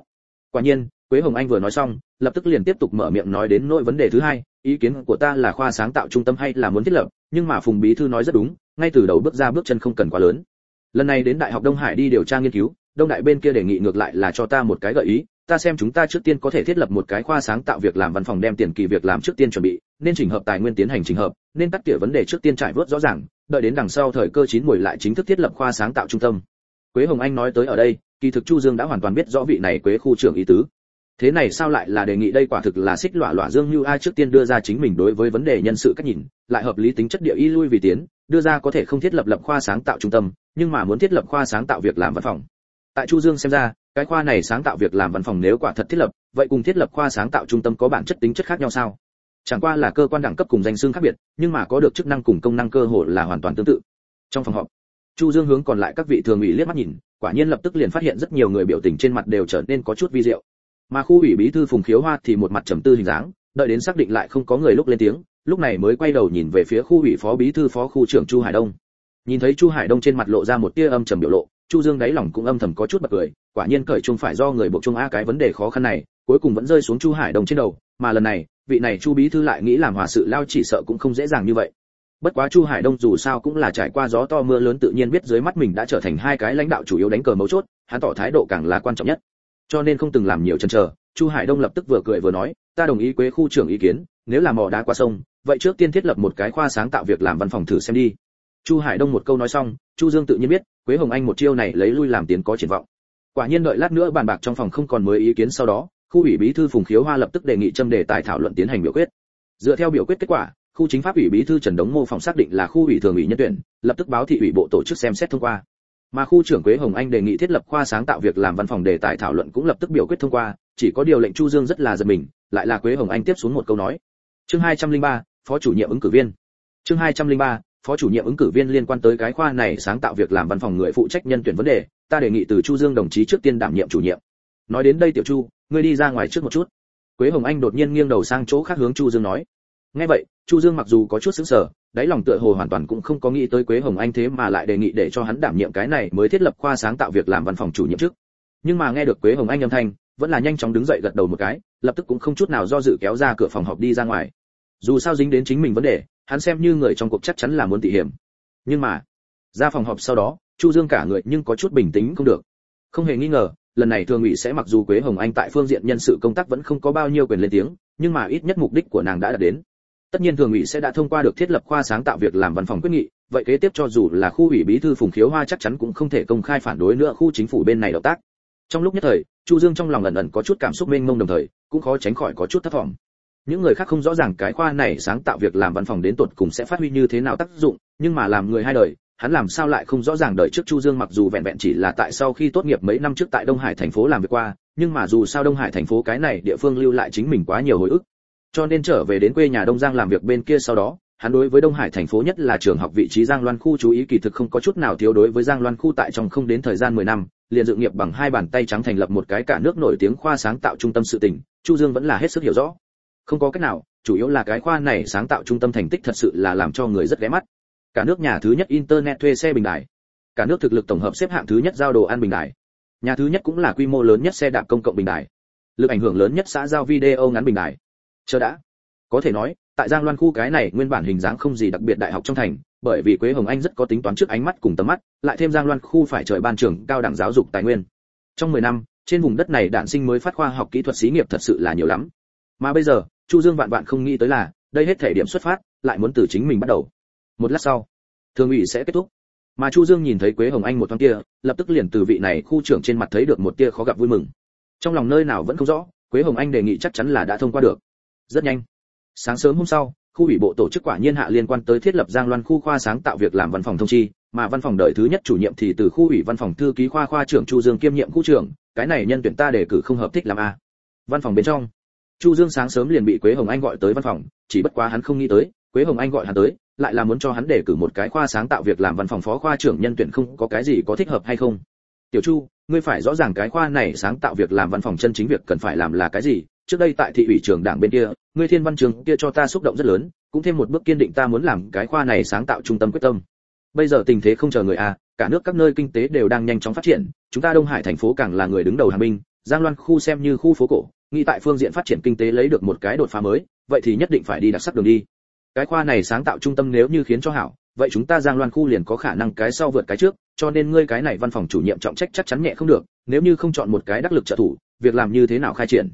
quả nhiên, quế hồng anh vừa nói xong, lập tức liền tiếp tục mở miệng nói đến nỗi vấn đề thứ hai, ý kiến của ta là khoa sáng tạo trung tâm hay là muốn thiết lập, nhưng mà phùng bí thư nói rất đúng, ngay từ đầu bước ra bước chân không cần quá lớn. Lần này đến đại học đông hải đi điều tra nghiên cứu, đông đại bên kia đề nghị ngược lại là cho ta một cái gợi ý, ta xem chúng ta trước tiên có thể thiết lập một cái khoa sáng tạo việc làm văn phòng đem tiền kỳ việc làm trước tiên chuẩn bị, nên chỉnh hợp tài nguyên tiến hành chỉnh hợp, nên cắt tỉa vấn đề trước tiên trải vớt rõ ràng, đợi đến đằng sau thời cơ chín mùi lại chính thức thiết lập khoa sáng tạo trung tâm quế hồng anh nói tới ở đây, kỳ thực chu dương đã hoàn toàn biết rõ vị này quế khu trưởng ý tứ. Thế này sao lại là đề nghị đây quả thực là xích lọa lọa dương như ai trước tiên đưa ra chính mình đối với vấn đề nhân sự cách nhìn, lại hợp lý tính chất địa y lui vì tiến, đưa ra có thể không thiết lập lập khoa sáng tạo trung tâm, nhưng mà muốn thiết lập khoa sáng tạo việc làm văn phòng. Tại chu dương xem ra, cái khoa này sáng tạo việc làm văn phòng nếu quả thật thiết lập, vậy cùng thiết lập khoa sáng tạo trung tâm có bản chất tính chất khác nhau sao? Chẳng qua là cơ quan đẳng cấp cùng danh xưng khác biệt, nhưng mà có được chức năng cùng công năng cơ hội là hoàn toàn tương tự. Trong phòng họp chu dương hướng còn lại các vị thường ủy liếc mắt nhìn, quả nhiên lập tức liền phát hiện rất nhiều người biểu tình trên mặt đều trở nên có chút vi diệu. Mà khu ủy bí thư phùng khiếu hoa thì một mặt trầm tư hình dáng, đợi đến xác định lại không có người lúc lên tiếng, lúc này mới quay đầu nhìn về phía khu ủy phó bí thư phó khu trưởng chu hải đông. Nhìn thấy chu hải đông trên mặt lộ ra một tia âm trầm biểu lộ, chu dương đáy lòng cũng âm thầm có chút bật cười, quả nhiên cởi chung phải do người buộc chung a cái vấn đề khó khăn này, cuối cùng vẫn rơi xuống chu hải đông trên đầu, mà lần này, vị này chu bí thư lại nghĩ làm hòa sự lao chỉ sợ cũng không dễ dàng như vậy bất quá chu hải đông dù sao cũng là trải qua gió to mưa lớn tự nhiên biết dưới mắt mình đã trở thành hai cái lãnh đạo chủ yếu đánh cờ mấu chốt, hắn tỏ thái độ càng là quan trọng nhất. Cho nên không từng làm nhiều chần chờ, chu hải đông lập tức vừa cười vừa nói, ta đồng ý quế khu trưởng ý kiến, nếu là mò đá qua sông, vậy trước tiên thiết lập một cái khoa sáng tạo việc làm văn phòng thử xem đi. Chu hải đông một câu nói xong, chu dương tự nhiên biết, quế hồng anh một chiêu này lấy lui làm tiến có triển vọng. Quả nhiên đợi lát nữa bàn bạc trong phòng không còn mới ý kiến sau đó, khu ủy bí thư phùng khiếu hoa lập tức đề nghị châm đề tài thảo luận tiến hành biểu quyết. Dựa theo biểu quyết kết quả khu chính pháp ủy bí thư trần đống mô phòng xác định là khu ủy thường ủy nhân tuyển lập tức báo thị ủy bộ tổ chức xem xét thông qua. Mà khu trưởng quế hồng anh đề nghị thiết lập khoa sáng tạo việc làm văn phòng đề tài thảo luận cũng lập tức biểu quyết thông qua chỉ có điều lệnh chu dương rất là giật mình lại là quế hồng anh tiếp xuống một câu nói. Chương 203, phó chủ nhiệm ứng cử viên. Chương 203, phó chủ nhiệm ứng cử viên liên quan tới cái khoa này sáng tạo việc làm văn phòng người phụ trách nhân tuyển vấn đề ta đề nghị từ chu dương đồng chí trước tiên đảm nhiệm chủ nhiệm. Nói đến đây tiểu chu ngươi đi ra ngoài trước một chút. Quế hồng anh đột nhiên nghiêng đầu sang chỗ khác hướng chu dương nói. Nghe vậy chu dương mặc dù có chút sững sờ, đáy lòng tựa hồ hoàn toàn cũng không có nghĩ tới quế hồng anh thế mà lại đề nghị để cho hắn đảm nhiệm cái này mới thiết lập khoa sáng tạo việc làm văn phòng chủ nhiệm trước. Nhưng mà nghe được quế hồng anh âm thanh, vẫn là nhanh chóng đứng dậy gật đầu một cái, lập tức cũng không chút nào do dự kéo ra cửa phòng họp đi ra ngoài. Dù sao dính đến chính mình vấn đề, hắn xem như người trong cuộc chắc chắn là muốn tỉ hiểm. Nhưng mà, ra phòng họp sau đó, chu dương cả người nhưng có chút bình tĩnh không được. Không hề nghi ngờ, lần này thường ủy sẽ mặc dù quế hồng anh tại phương diện nhân sự công tác vẫn không có bao nhiêu quyền lên tiếng, nhưng mà ít nhất mục đích của nàng đã đạt đến tất nhiên thường ủy sẽ đã thông qua được thiết lập khoa sáng tạo việc làm văn phòng quyết nghị, vậy kế tiếp cho dù là khu ủy bí thư phùng khiếu hoa chắc chắn cũng không thể công khai phản đối nữa khu chính phủ bên này động tác. Trong lúc nhất thời, chu dương trong lòng ẩn ẩn có chút cảm xúc mênh mông đồng thời, cũng khó tránh khỏi có chút thất vọng. Những người khác không rõ ràng cái khoa này sáng tạo việc làm văn phòng đến tột cùng sẽ phát huy như thế nào tác dụng, nhưng mà làm người hai đời, hắn làm sao lại không rõ ràng đợi trước chu dương mặc dù vẹn vẹn chỉ là tại sau khi tốt nghiệp mấy năm trước tại đông hải thành phố làm việc qua, nhưng mà dù sao đông hải thành phố cái này địa phương lưu lại chính mình quá nhiều hồi ức cho nên trở về đến quê nhà đông giang làm việc bên kia sau đó, hắn đối với đông hải thành phố nhất là trường học vị trí giang loan khu chú ý kỳ thực không có chút nào thiếu đối với giang loan khu tại trong không đến thời gian 10 năm, liền dự nghiệp bằng hai bàn tay trắng thành lập một cái cả nước nổi tiếng khoa sáng tạo trung tâm sự tỉnh, chu dương vẫn là hết sức hiểu rõ. Không có cách nào, chủ yếu là cái khoa này sáng tạo trung tâm thành tích thật sự là làm cho người rất ghé mắt. Cả nước nhà thứ nhất internet thuê xe bình đại cả nước thực lực tổng hợp xếp hạng thứ nhất giao đồ ăn bình đại nhà thứ nhất cũng là quy mô lớn nhất xe đạp công cộng bình đại lực ảnh hưởng lớn nhất xã giao video ngắn bình đại chờ đã. Có thể nói, tại giang loan khu cái này nguyên bản hình dáng không gì đặc biệt đại học trong thành, bởi vì quế hồng anh rất có tính toán trước ánh mắt cùng tầm mắt, lại thêm giang loan khu phải trời ban trưởng cao đẳng giáo dục tài nguyên. Trong 10 năm, trên vùng đất này đạn sinh mới phát khoa học kỹ thuật xí nghiệp thật sự là nhiều lắm. Mà bây giờ, chu dương vạn vạn không nghĩ tới là, đây hết thể điểm xuất phát, lại muốn từ chính mình bắt đầu. Một lát sau thường ủy sẽ kết thúc. Mà chu dương nhìn thấy quế hồng anh một thoáng kia, lập tức liền từ vị này khu trưởng trên mặt thấy được một tia khó gặp vui mừng. Trong lòng nơi nào vẫn không rõ, quế hồng anh đề nghị chắc chắn là đã thông qua được rất nhanh. Sáng sớm hôm sau, khu ủy bộ tổ chức quả nhiên hạ liên quan tới thiết lập giang loan khu khoa sáng tạo việc làm văn phòng thông chi, mà văn phòng đợi thứ nhất chủ nhiệm thì từ khu ủy văn phòng thư ký khoa khoa trưởng chu dương kiêm nhiệm khu trưởng, cái này nhân tuyển ta đề cử không hợp thích làm a. Văn phòng bên trong, chu dương sáng sớm liền bị quế hồng anh gọi tới văn phòng, chỉ bất quá hắn không nghĩ tới, quế hồng anh gọi hắn tới, lại là muốn cho hắn đề cử một cái khoa sáng tạo việc làm văn phòng phó khoa trưởng nhân tuyển không có cái gì có thích hợp hay không. Tiểu chu, ngươi phải rõ ràng cái khoa này sáng tạo việc làm văn phòng chân chính việc cần phải làm là cái gì trước đây tại thị ủy trường đảng bên kia ngươi thiên văn trường kia cho ta xúc động rất lớn cũng thêm một bước kiên định ta muốn làm cái khoa này sáng tạo trung tâm quyết tâm. Bây giờ tình thế không chờ người a cả nước các nơi kinh tế đều đang nhanh chóng phát triển chúng ta đông hải thành phố càng là người đứng đầu hàng minh, giang loan khu xem như khu phố cổ nghĩ tại phương diện phát triển kinh tế lấy được một cái đột phá mới vậy thì nhất định phải đi đặc sắc đường đi. Cái khoa này sáng tạo trung tâm nếu như khiến cho hảo vậy chúng ta giang loan khu liền có khả năng cái sau vượt cái trước cho nên ngươi cái này văn phòng chủ nhiệm trọng trách chắc chắn nhẹ không được nếu như không chọn một cái đắc lực trợ thủ việc làm như thế nào khai triển?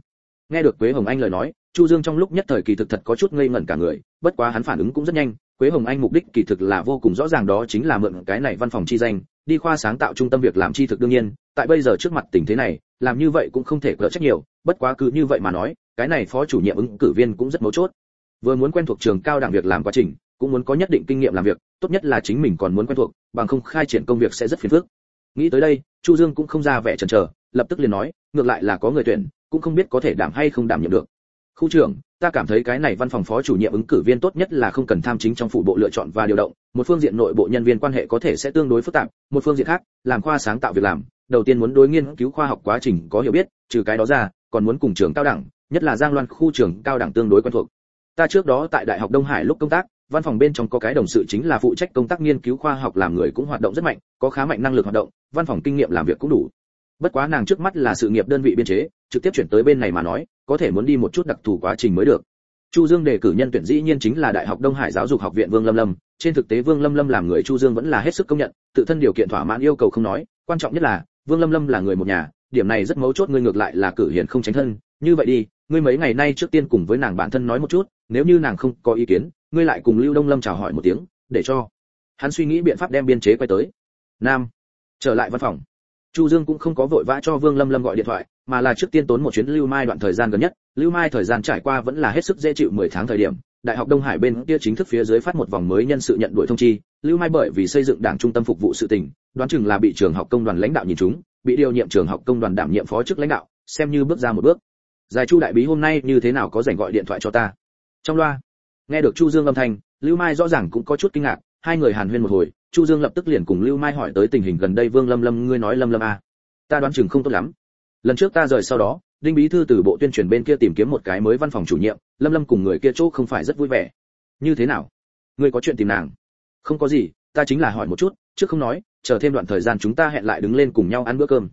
Nghe được quế hồng anh lời nói, chu dương trong lúc nhất thời kỳ thực thật có chút ngây ngẩn cả người, bất quá hắn phản ứng cũng rất nhanh, quế hồng anh mục đích kỳ thực là vô cùng rõ ràng đó chính là mượn cái này văn phòng chi danh, đi khoa sáng tạo trung tâm việc làm chi thực đương nhiên, tại bây giờ trước mặt tình thế này, làm như vậy cũng không thể cỡ trách nhiều, bất quá cứ như vậy mà nói, cái này phó chủ nhiệm ứng cử viên cũng rất mấu chốt. Vừa muốn quen thuộc trường cao đẳng việc làm quá trình, cũng muốn có nhất định kinh nghiệm làm việc, tốt nhất là chính mình còn muốn quen thuộc, bằng không khai triển công việc sẽ rất phiền phức. Nghĩ tới đây, chu dương cũng không ra vẻ chần chờ lập tức liền nói, ngược lại là có người tuyển, cũng không biết có thể đảm hay không đảm nhiệm được. Khu trưởng, ta cảm thấy cái này văn phòng phó chủ nhiệm ứng cử viên tốt nhất là không cần tham chính trong phụ bộ lựa chọn và điều động, một phương diện nội bộ nhân viên quan hệ có thể sẽ tương đối phức tạp, một phương diện khác, làm khoa sáng tạo việc làm, đầu tiên muốn đối nghiên cứu khoa học quá trình có hiểu biết, trừ cái đó ra, còn muốn cùng trường cao đẳng, nhất là giang loan khu trường cao đẳng tương đối quen thuộc. Ta trước đó tại đại học đông hải lúc công tác, văn phòng bên trong có cái đồng sự chính là phụ trách công tác nghiên cứu khoa học làm người cũng hoạt động rất mạnh, có khá mạnh năng lực hoạt động, văn phòng kinh nghiệm làm việc cũng đủ bất quá nàng trước mắt là sự nghiệp đơn vị biên chế, trực tiếp chuyển tới bên này mà nói, có thể muốn đi một chút đặc thù quá trình mới được. Chu dương đề cử nhân tuyển dĩ nhiên chính là đại học đông hải giáo dục học viện vương lâm lâm. Trên thực tế vương lâm lâm làm người chu dương vẫn là hết sức công nhận, tự thân điều kiện thỏa mãn yêu cầu không nói. Quan trọng nhất là, vương lâm lâm là người một nhà, điểm này rất mấu chốt, ngươi ngược lại là cử hiển không tránh thân. Như vậy đi, ngươi mấy ngày nay trước tiên cùng với nàng bản thân nói một chút, nếu như nàng không có ý kiến, ngươi lại cùng lưu đông lâm chào hỏi một tiếng, để cho hắn suy nghĩ biện pháp đem biên chế quay tới. Nam, trở lại văn phòng chu dương cũng không có vội vã cho vương lâm lâm gọi điện thoại, mà là trước tiên tốn một chuyến lưu mai đoạn thời gian gần nhất. Lưu mai thời gian trải qua vẫn là hết sức dễ chịu 10 tháng thời điểm. Đại học đông hải bên kia chính thức phía dưới phát một vòng mới nhân sự nhận đuổi thông chi. Lưu mai bởi vì xây dựng đảng trung tâm phục vụ sự tình, đoán chừng là bị trường học công đoàn lãnh đạo nhìn chúng, bị điều nhiệm trường học công đoàn đảm nhiệm phó chức lãnh đạo, xem như bước ra một bước. Giải chu đại bí hôm nay như thế nào có rảnh gọi điện thoại cho ta? Trong loa, nghe được chu dương âm thanh, lưu mai rõ ràng cũng có chút kinh ngạc, hai người hàn huyên một hồi chu dương lập tức liền cùng lưu mai hỏi tới tình hình gần đây vương lâm lâm, ngươi nói lâm lâm à. ta đoán chừng không tốt lắm. Lần trước ta rời sau đó, đinh bí thư từ bộ tuyên truyền bên kia tìm kiếm một cái mới văn phòng chủ nhiệm, lâm lâm cùng người kia chỗ không phải rất vui vẻ. Như thế nào? Ngươi có chuyện tìm nàng? Không có gì, ta chính là hỏi một chút trước không nói, chờ thêm đoạn thời gian chúng ta hẹn lại đứng lên cùng nhau ăn bữa cơm.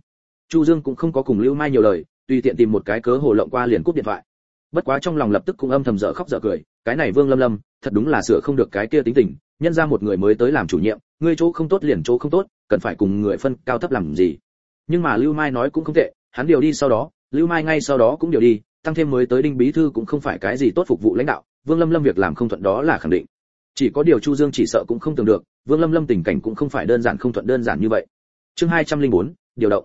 Chu dương cũng không có cùng lưu mai nhiều lời, tùy tiện tìm một cái cớ hồ lộng qua liền cúp điện thoại. Bất quá trong lòng lập tức cũng âm thầm dở khóc dở cười, cái này vương lâm lâm, thật đúng là sửa không được cái kia tính tình, nhân ra một người mới tới làm chủ nhiệm ngươi chỗ không tốt liền chỗ không tốt cần phải cùng người phân cao thấp làm gì? Nhưng mà lưu mai nói cũng không tệ hắn điều đi sau đó lưu mai ngay sau đó cũng điều đi tăng thêm mới tới đinh bí thư cũng không phải cái gì tốt phục vụ lãnh đạo vương lâm lâm việc làm không thuận đó là khẳng định. Chỉ có điều chu dương chỉ sợ cũng không tưởng được vương lâm lâm tình cảnh cũng không phải đơn giản không thuận đơn giản như vậy. Chương 204, điều động.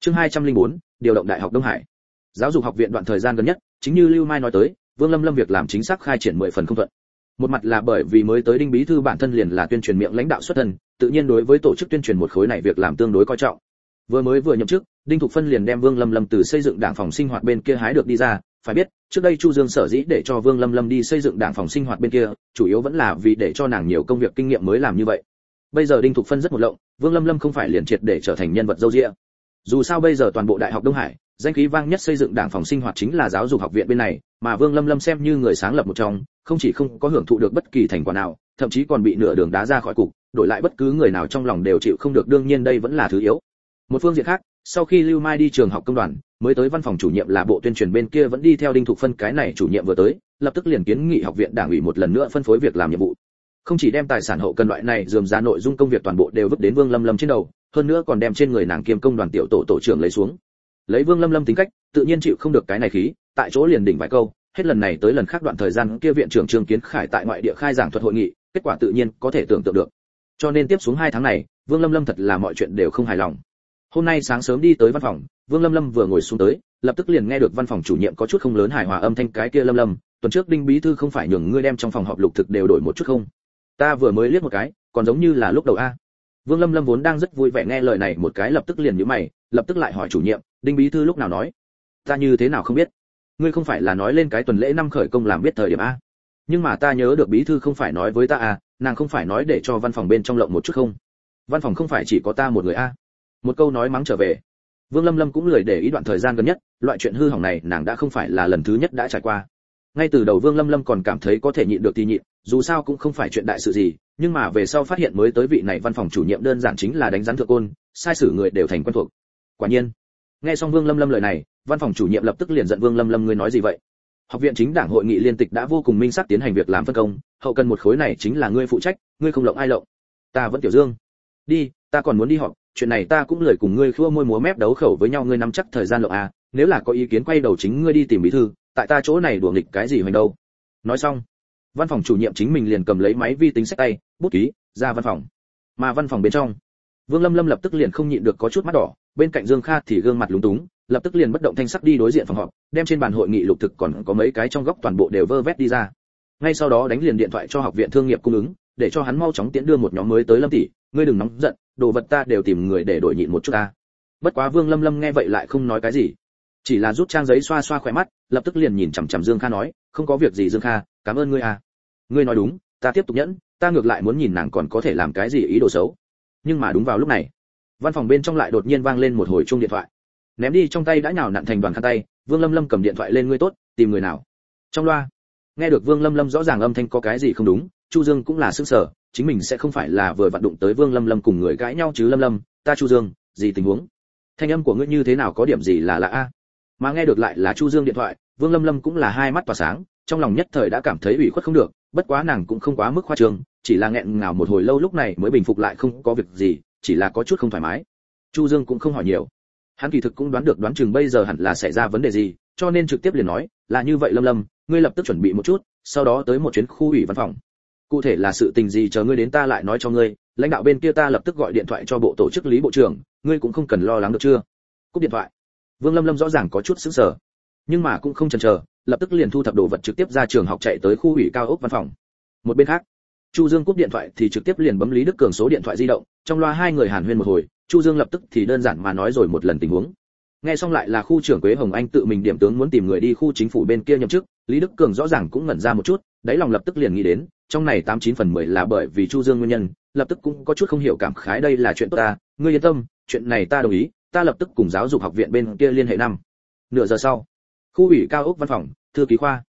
Chương 204, điều động đại học đông hải. Giáo dục học viện đoạn thời gian gần nhất chính như lưu mai nói tới vương lâm lâm việc làm chính xác khai triển mười phần không thuận một mặt là bởi vì mới tới đinh bí thư bản thân liền là tuyên truyền miệng lãnh đạo xuất thân, tự nhiên đối với tổ chức tuyên truyền một khối này việc làm tương đối coi trọng. Vừa mới vừa nhậm chức, đinh thục phân liền đem vương lâm lâm từ xây dựng đảng phòng sinh hoạt bên kia hái được đi ra, phải biết, trước đây chu dương sở dĩ để cho vương lâm lâm đi xây dựng đảng phòng sinh hoạt bên kia, chủ yếu vẫn là vì để cho nàng nhiều công việc kinh nghiệm mới làm như vậy. Bây giờ đinh thục phân rất một lộng, vương lâm lâm không phải liền triệt để trở thành nhân vật dâu dịa. Dù sao bây giờ toàn bộ đại học đông hải danh khí vang nhất xây dựng đảng phòng sinh hoạt chính là giáo dục học viện bên này, mà vương lâm lâm xem như người sáng lập một trong, không chỉ không có hưởng thụ được bất kỳ thành quả nào, thậm chí còn bị nửa đường đá ra khỏi cục, đổi lại bất cứ người nào trong lòng đều chịu không được, đương nhiên đây vẫn là thứ yếu. Một phương diện khác, sau khi lưu mai đi trường học công đoàn, mới tới văn phòng chủ nhiệm là bộ tuyên truyền bên kia vẫn đi theo đinh thục phân cái này chủ nhiệm vừa tới, lập tức liền kiến nghị học viện đảng ủy một lần nữa phân phối việc làm nhiệm vụ. Không chỉ đem tài sản hậu cần loại này dườm ra nội dung công việc toàn bộ đều vứt đến vương lâm lâm trên đầu, hơn nữa còn đem trên người nàng kiêm công đoàn tiểu tổ tổ trưởng lấy xuống lấy vương lâm lâm tính cách, tự nhiên chịu không được cái này khí, tại chỗ liền đỉnh vài câu, hết lần này tới lần khác đoạn thời gian kia viện trưởng trương kiến khải tại ngoại địa khai giảng thuật hội nghị, kết quả tự nhiên có thể tưởng tượng được. Cho nên tiếp xuống hai tháng này, vương lâm lâm thật là mọi chuyện đều không hài lòng. Hôm nay sáng sớm đi tới văn phòng, vương lâm lâm vừa ngồi xuống tới, lập tức liền nghe được văn phòng chủ nhiệm có chút không lớn hài hòa âm thanh cái kia lâm lâm, tuần trước đinh bí thư không phải nhường ngươi đem trong phòng họp lục thực đều đổi một chút không? Ta vừa mới liếc một cái, còn giống như là lúc đầu a vương lâm lâm vốn đang rất vui vẻ nghe lời này một cái lập tức liền nhíu mày, lập tức lại hỏi chủ nhiệm, đinh bí thư lúc nào nói? Ta như thế nào không biết? Ngươi không phải là nói lên cái tuần lễ năm khởi công làm biết thời điểm a. Nhưng mà ta nhớ được bí thư không phải nói với ta à nàng không phải nói để cho văn phòng bên trong lộng một chút không? Văn phòng không phải chỉ có ta một người a. Một câu nói mắng trở về. Vương lâm lâm cũng lười để ý đoạn thời gian gần nhất, loại chuyện hư hỏng này nàng đã không phải là lần thứ nhất đã trải qua. Ngay từ đầu vương lâm lâm còn cảm thấy có thể nhịn được thì nhịn dù sao cũng không phải chuyện đại sự gì, nhưng mà về sau phát hiện mới tới vị này văn phòng chủ nhiệm đơn giản chính là đánh rắn thượng côn, sai sử người đều thành quen thuộc. Quả nhiên, nghe xong vương lâm lâm lời này, văn phòng chủ nhiệm lập tức liền giận vương lâm lâm ngươi nói gì vậy? Học viện chính đảng hội nghị liên tịch đã vô cùng minh xác tiến hành việc làm phân công, hậu cần một khối này chính là ngươi phụ trách, ngươi không lộng ai lộng. Ta vẫn tiểu dương. Đi, ta còn muốn đi họp, chuyện này ta cũng lời cùng ngươi khua môi múa mép đấu khẩu với nhau ngươi nắm chắc thời gian lộng à nếu là có ý kiến quay đầu chính ngươi đi tìm bí thư, tại ta chỗ này đùa nghịch cái gì hoành đâu. Nói xong văn phòng chủ nhiệm chính mình liền cầm lấy máy vi tính sách tay, bút ký, ra văn phòng. Mà văn phòng bên trong, vương lâm lâm lập tức liền không nhịn được có chút mắt đỏ, bên cạnh dương kha thì gương mặt lúng túng, lập tức liền bất động thanh sắc đi đối diện phòng họp, đem trên bàn hội nghị lục thực còn có mấy cái trong góc toàn bộ đều vơ vét đi ra. Ngay sau đó đánh liền điện thoại cho học viện thương nghiệp cung ứng, để cho hắn mau chóng tiến đưa một nhóm mới tới lâm tỷ, ngươi đừng nóng giận, đồ vật ta đều tìm người để đổi nhịn một chút ta. Bất quá vương lâm lâm nghe vậy lại không nói cái gì, chỉ là rút trang giấy xoa xoa khỏe mắt, lập tức liền nhìn chằm chằm dương kha nói, không có việc gì dương kha, cảm ơn ngươi à ngươi nói đúng, ta tiếp tục nhẫn, ta ngược lại muốn nhìn nàng còn có thể làm cái gì ý đồ xấu. Nhưng mà đúng vào lúc này, văn phòng bên trong lại đột nhiên vang lên một hồi chuông điện thoại. Ném đi, trong tay đã nhào nặn thành đoàn khăn tay, vương lâm lâm cầm điện thoại lên, ngươi tốt, tìm người nào? Trong loa, nghe được vương lâm lâm rõ ràng âm thanh có cái gì không đúng, chu dương cũng là sức sở, chính mình sẽ không phải là vừa vặn đụng tới vương lâm lâm cùng người cãi nhau chứ lâm lâm, ta chu dương, gì tình huống? Thanh âm của ngươi như thế nào có điểm gì là lạ a? Mà nghe được lại là chu dương điện thoại vương lâm lâm cũng là hai mắt tỏa sáng, trong lòng nhất thời đã cảm thấy ủy khuất không được, bất quá nàng cũng không quá mức khoa trương, chỉ là nghẹn ngào một hồi lâu lúc này mới bình phục lại không có việc gì, chỉ là có chút không thoải mái. Chu dương cũng không hỏi nhiều. Hắn kỳ thực cũng đoán được đoán chừng bây giờ hẳn là xảy ra vấn đề gì, cho nên trực tiếp liền nói, là như vậy lâm lâm, ngươi lập tức chuẩn bị một chút, sau đó tới một chuyến khu ủy văn phòng. Cụ thể là sự tình gì chờ ngươi đến ta lại nói cho ngươi, lãnh đạo bên kia ta lập tức gọi điện thoại cho bộ tổ chức lý bộ trưởng, ngươi cũng không cần lo lắng được chưa? Cúp điện thoại. Vương lâm lâm rõ ràng có chút sững sờ nhưng mà cũng không chần chờ, lập tức liền thu thập đồ vật trực tiếp ra trường học chạy tới khu ủy cao ốc văn phòng. Một bên khác, chu dương cúp điện thoại thì trực tiếp liền bấm lý đức cường số điện thoại di động, trong loa hai người hàn huyên một hồi, chu dương lập tức thì đơn giản mà nói rồi một lần tình huống. Nghe xong lại là khu trưởng quế hồng anh tự mình điểm tướng muốn tìm người đi khu chính phủ bên kia nhậm chức, lý đức cường rõ ràng cũng ngẩn ra một chút, đáy lòng lập tức liền nghĩ đến, trong này tám chín phần mười là bởi vì chu dương nguyên nhân, lập tức cũng có chút không hiểu cảm khái đây là chuyện tốt ta, ngươi yên tâm, chuyện này ta đồng ý, ta lập tức cùng giáo dục học viện bên kia liên hệ năm. Nửa giờ sau khu ủy cao ốc văn phòng, thư ký khoa.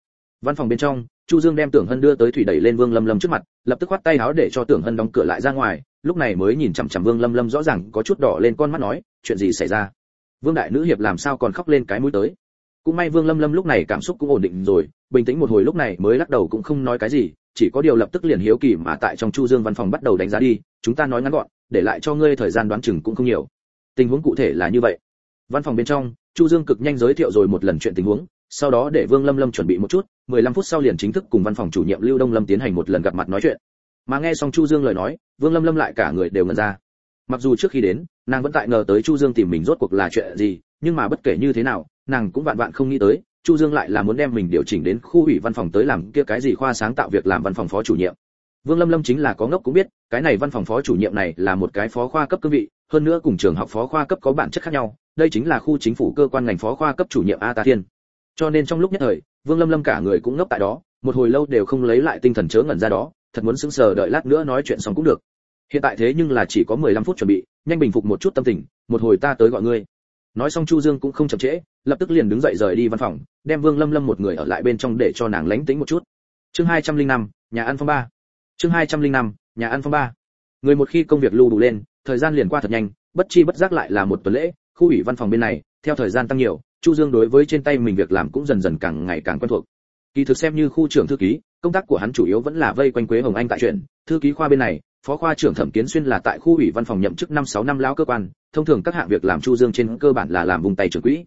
Văn phòng bên trong, chu dương đem tưởng hân đưa tới thủy đẩy lên vương lâm lâm trước mặt, lập tức khoát tay áo để cho tưởng hân đóng cửa lại ra ngoài, lúc này mới nhìn chằm chằm vương lâm lâm rõ ràng có chút đỏ lên con mắt nói, chuyện gì xảy ra? Vương đại nữ hiệp làm sao còn khóc lên cái mũi tới? Cũng may vương lâm lâm lúc này cảm xúc cũng ổn định rồi, bình tĩnh một hồi lúc này mới lắc đầu cũng không nói cái gì, chỉ có điều lập tức liền hiếu kỳ mà tại trong chu dương văn phòng bắt đầu đánh giá đi, chúng ta nói ngắn gọn, để lại cho ngươi thời gian đoán chừng cũng không nhiều. Tình huống cụ thể là như vậy. Văn phòng bên trong chu dương cực nhanh giới thiệu rồi một lần chuyện tình huống, sau đó để vương lâm lâm chuẩn bị một chút 15 phút sau liền chính thức cùng văn phòng chủ nhiệm lưu đông lâm tiến hành một lần gặp mặt nói chuyện. Mà nghe xong chu dương lời nói, vương lâm lâm lại cả người đều ngẩn ra. Mặc dù trước khi đến, nàng vẫn tại ngờ tới chu dương tìm mình rốt cuộc là chuyện gì, nhưng mà bất kể như thế nào, nàng cũng vạn vạn không nghĩ tới, chu dương lại là muốn đem mình điều chỉnh đến khu ủy văn phòng tới làm kia cái gì khoa sáng tạo việc làm văn phòng phó chủ nhiệm. Vương lâm lâm chính là có ngốc cũng biết, cái này văn phòng phó chủ nhiệm này là một cái phó khoa cấp cương vị, hơn nữa cùng trường học phó khoa cấp có bản chất khác nhau đây chính là khu chính phủ cơ quan ngành phó khoa cấp chủ nhiệm a ta thiên. Cho nên trong lúc nhất thời vương lâm lâm cả người cũng ngốc tại đó một hồi lâu đều không lấy lại tinh thần chớ ngẩn ra đó thật muốn sững sờ đợi lát nữa nói chuyện xong cũng được. Hiện tại thế nhưng là chỉ có 15 phút chuẩn bị nhanh bình phục một chút tâm tình một hồi ta tới gọi ngươi. Nói xong chu dương cũng không chậm trễ lập tức liền đứng dậy rời đi văn phòng đem vương lâm lâm một người ở lại bên trong để cho nàng lánh tĩnh một chút. Chương 205, nhà ăn phong ba. Chương 205, nhà ăn phong ba. Người một khi công việc lưu đủ lên thời gian liền qua thật nhanh bất chi bất giác lại là một tuần lễ khu ủy văn phòng bên này, theo thời gian tăng nhiều, chu dương đối với trên tay mình việc làm cũng dần dần càng ngày càng quen thuộc. Kỳ thực xem như khu trưởng thư ký, công tác của hắn chủ yếu vẫn là vây quanh quế hồng anh tại chuyện. Thư ký khoa bên này, phó khoa trưởng thẩm kiến xuyên là tại khu ủy văn phòng nhậm chức năm sáu năm lão cơ quan, thông thường các hạng việc làm chu dương trên cơ bản là làm vùng tay trưởng quỹ.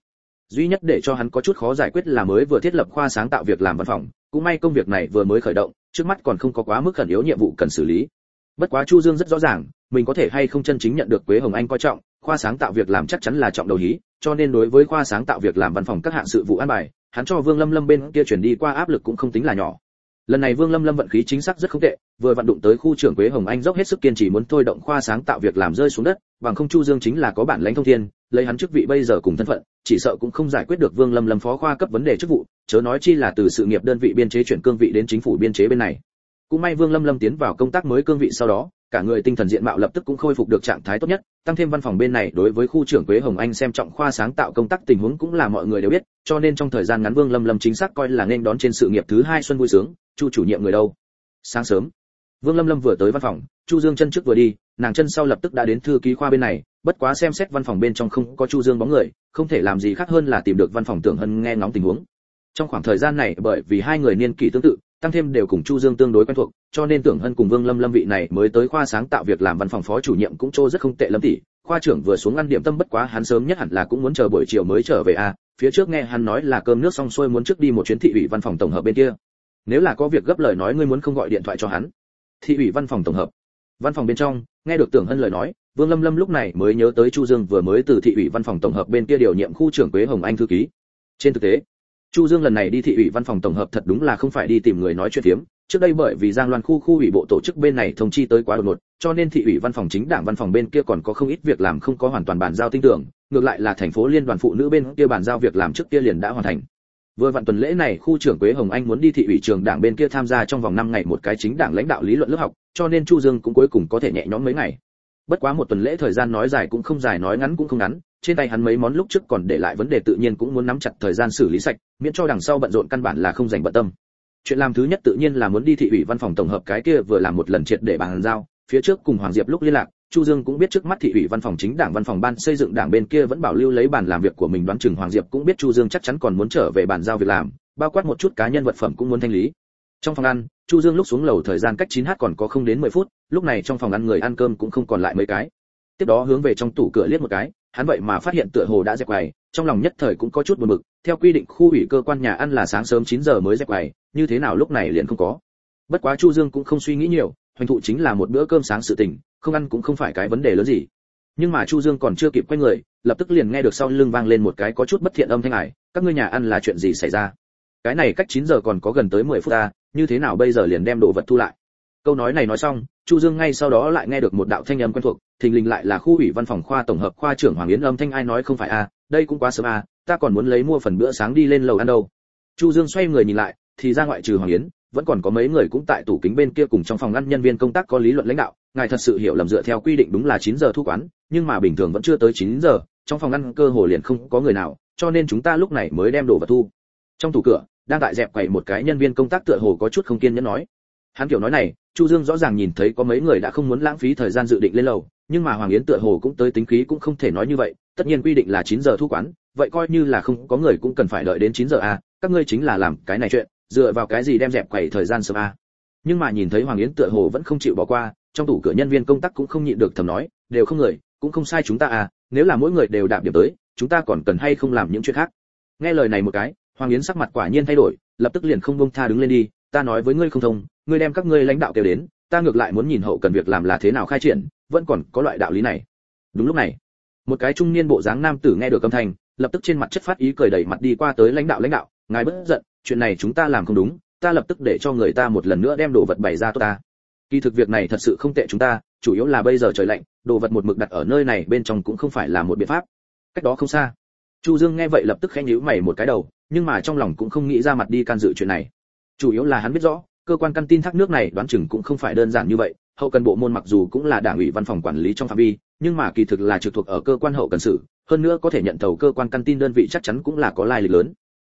Duy nhất để cho hắn có chút khó giải quyết là mới vừa thiết lập khoa sáng tạo việc làm văn phòng, cũng may công việc này vừa mới khởi động, trước mắt còn không có quá mức khẩn yếu nhiệm vụ cần xử lý. Bất quá chu dương rất rõ ràng, mình có thể hay không chân chính nhận được quế hồng anh coi trọng khoa sáng tạo việc làm chắc chắn là trọng đầu hí, cho nên đối với khoa sáng tạo việc làm văn phòng các hạng sự vụ an bài, hắn cho vương lâm lâm bên kia chuyển đi qua áp lực cũng không tính là nhỏ. Lần này vương lâm lâm vận khí chính xác rất không tệ, vừa vận đụng tới khu trưởng quế hồng anh dốc hết sức kiên trì muốn thôi động khoa sáng tạo việc làm rơi xuống đất, bằng không chu dương chính là có bản lãnh thông thiên, lấy hắn chức vị bây giờ cùng thân phận, chỉ sợ cũng không giải quyết được vương lâm lâm phó khoa cấp vấn đề chức vụ, chớ nói chi là từ sự nghiệp đơn vị biên chế chuyển cương vị đến chính phủ biên chế bên này. Cũng may vương lâm lâm tiến vào công tác mới cương vị sau đó cả người tinh thần diện mạo lập tức cũng khôi phục được trạng thái tốt nhất, tăng thêm văn phòng bên này đối với khu trưởng quế hồng anh xem trọng khoa sáng tạo công tác tình huống cũng là mọi người đều biết, cho nên trong thời gian ngắn vương lâm lâm chính xác coi là nên đón trên sự nghiệp thứ hai xuân vui sướng, chu chủ nhiệm người đâu? Sáng sớm, vương lâm lâm vừa tới văn phòng, chu dương chân trước vừa đi, nàng chân sau lập tức đã đến thư ký khoa bên này, bất quá xem xét văn phòng bên trong không có chu dương bóng người, không thể làm gì khác hơn là tìm được văn phòng tưởng hân nghe ngóng tình huống. Trong khoảng thời gian này, bởi vì hai người niên kỷ tương tự tăng thêm đều cùng chu dương tương đối quen thuộc, cho nên tưởng hân cùng vương lâm lâm vị này mới tới khoa sáng tạo việc làm văn phòng phó chủ nhiệm cũng trô rất không tệ lâm tỷ khoa trưởng vừa xuống ăn điểm tâm bất quá hắn sớm nhất hẳn là cũng muốn chờ buổi chiều mới trở về a à. phía trước nghe hắn nói là cơm nước xong xuôi muốn trước đi một chuyến thị ủy văn phòng tổng hợp bên kia. Nếu là có việc gấp lời nói ngươi muốn không gọi điện thoại cho hắn. Thị ủy văn phòng tổng hợp. Văn phòng bên trong, nghe được tưởng hân lời nói, vương lâm lâm lúc này mới nhớ tới chu dương vừa mới từ thị ủy văn phòng tổng hợp bên kia điều nhiệm khu trưởng quế hồng anh thư ký. Trên thực tế chu dương lần này đi thị ủy văn phòng tổng hợp thật đúng là không phải đi tìm người nói chuyện tiếm trước đây bởi vì giang loan khu khu ủy bộ tổ chức bên này thông chi tới quá đột ngột, cho nên thị ủy văn phòng chính đảng văn phòng bên kia còn có không ít việc làm không có hoàn toàn bàn giao tin tưởng, ngược lại là thành phố liên đoàn phụ nữ bên kia bàn giao việc làm trước kia liền đã hoàn thành. Vừa vặn tuần lễ này, khu trưởng quế hồng anh muốn đi thị ủy trường đảng bên kia tham gia trong vòng 5 ngày một cái chính đảng lãnh đạo lý luận lớp học, cho nên chu dương cũng cuối cùng có thể nhẹ nhõm mấy ngày. Bất quá một tuần lễ thời gian nói dài cũng không dài, nói ngắn cũng không ngắn trên tay hắn mấy món lúc trước còn để lại vấn đề tự nhiên cũng muốn nắm chặt thời gian xử lý sạch, miễn cho đằng sau bận rộn căn bản là không dành bận tâm. Chuyện làm thứ nhất tự nhiên là muốn đi thị ủy văn phòng tổng hợp cái kia vừa làm một lần triệt để bàn giao. Phía trước cùng hoàng diệp lúc liên lạc, chu dương cũng biết trước mắt thị ủy văn phòng chính đảng văn phòng ban xây dựng đảng bên kia vẫn bảo lưu lấy bàn làm việc của mình đoán chừng hoàng diệp cũng biết chu dương chắc chắn còn muốn trở về bàn giao việc làm, bao quát một chút cá nhân vật phẩm cũng muốn thanh lý. Trong phòng ăn, chu dương lúc xuống lầu thời gian cách 9 h còn có không đến 10 phút, lúc này trong phòng ăn người ăn cơm cũng không còn lại mấy cái. Tiếp đó hướng về trong tủ cửa liếc một cái hắn vậy mà phát hiện tựa hồ đã dẹp quầy, trong lòng nhất thời cũng có chút buồn bực, theo quy định khu ủy cơ quan nhà ăn là sáng sớm 9 giờ mới dẹp quầy, như thế nào lúc này liền không có. Bất quá chu dương cũng không suy nghĩ nhiều, hoành thụ chính là một bữa cơm sáng sự tình, không ăn cũng không phải cái vấn đề lớn gì. Nhưng mà chu dương còn chưa kịp quay người, lập tức liền nghe được sau lưng vang lên một cái có chút bất thiện âm thanh ải, các ngươi nhà ăn là chuyện gì xảy ra? Cái này cách 9 giờ còn có gần tới 10 phút ta như thế nào bây giờ liền đem đồ vật thu lại? Câu nói này nói xong, chu dương ngay sau đó lại nghe được một đạo thanh âm quen thuộc thình lình lại là khu ủy văn phòng khoa tổng hợp khoa trưởng hoàng yến âm thanh ai nói không phải a đây cũng quá sớm a ta còn muốn lấy mua phần bữa sáng đi lên lầu ăn đâu. Chu dương xoay người nhìn lại, thì ra ngoại trừ hoàng yến, vẫn còn có mấy người cũng tại tủ kính bên kia cùng trong phòng ăn nhân viên công tác có lý luận lãnh đạo, ngài thật sự hiểu lầm dựa theo quy định đúng là 9 giờ thu quán, nhưng mà bình thường vẫn chưa tới 9 giờ, trong phòng ăn cơ hồ liền không có người nào, cho nên chúng ta lúc này mới đem đồ vật thu. Trong tủ cửa, đang tại dẹp quầy một cái nhân viên công tác tựa hồ có chút không kiên nhẫn nói. Hắn kiểu nói này, chu dương rõ ràng nhìn thấy có mấy người đã không muốn lãng phí thời gian dự định lên lầu nhưng mà hoàng yến tựa hồ cũng tới tính khí cũng không thể nói như vậy, tất nhiên quy định là 9 giờ thu quán, vậy coi như là không có người cũng cần phải đợi đến 9 giờ à các ngươi chính là làm cái này chuyện, dựa vào cái gì đem dẹp quầy thời gian sớm à. Nhưng mà nhìn thấy hoàng yến tựa hồ vẫn không chịu bỏ qua, trong tủ cửa nhân viên công tác cũng không nhịn được thầm nói, đều không người, cũng không sai chúng ta à nếu là mỗi người đều đạp điểm tới, chúng ta còn cần hay không làm những chuyện khác. Nghe lời này một cái, hoàng yến sắc mặt quả nhiên thay đổi, lập tức liền không bông tha đứng lên đi, ta nói với ngươi không thông, ngươi đem các ngươi lãnh đạo kêu đến, ta ngược lại muốn nhìn hậu cần việc làm là thế nào khai triển vẫn còn có loại đạo lý này. Đúng lúc này, một cái trung niên bộ dáng nam tử nghe được âm thanh, lập tức trên mặt chất phát ý cười đẩy mặt đi qua tới lãnh đạo lãnh đạo, ngài bất giận, chuyện này chúng ta làm không đúng, ta lập tức để cho người ta một lần nữa đem đồ vật bày ra tốt ta. Kỳ thực việc này thật sự không tệ chúng ta, chủ yếu là bây giờ trời lạnh, đồ vật một mực đặt ở nơi này bên trong cũng không phải là một biện pháp. Cách đó không xa, chu dương nghe vậy lập tức khẽ nhíu mày một cái đầu, nhưng mà trong lòng cũng không nghĩ ra mặt đi can dự chuyện này. Chủ yếu là hắn biết rõ, cơ quan căn tin thác nước này đoán chừng cũng không phải đơn giản như vậy hậu cần bộ môn mặc dù cũng là đảng ủy văn phòng quản lý trong phạm vi, nhưng mà kỳ thực là trực thuộc ở cơ quan hậu cần sự, hơn nữa có thể nhận tàu cơ quan căn tin đơn vị chắc chắn cũng là có lai lịch lớn.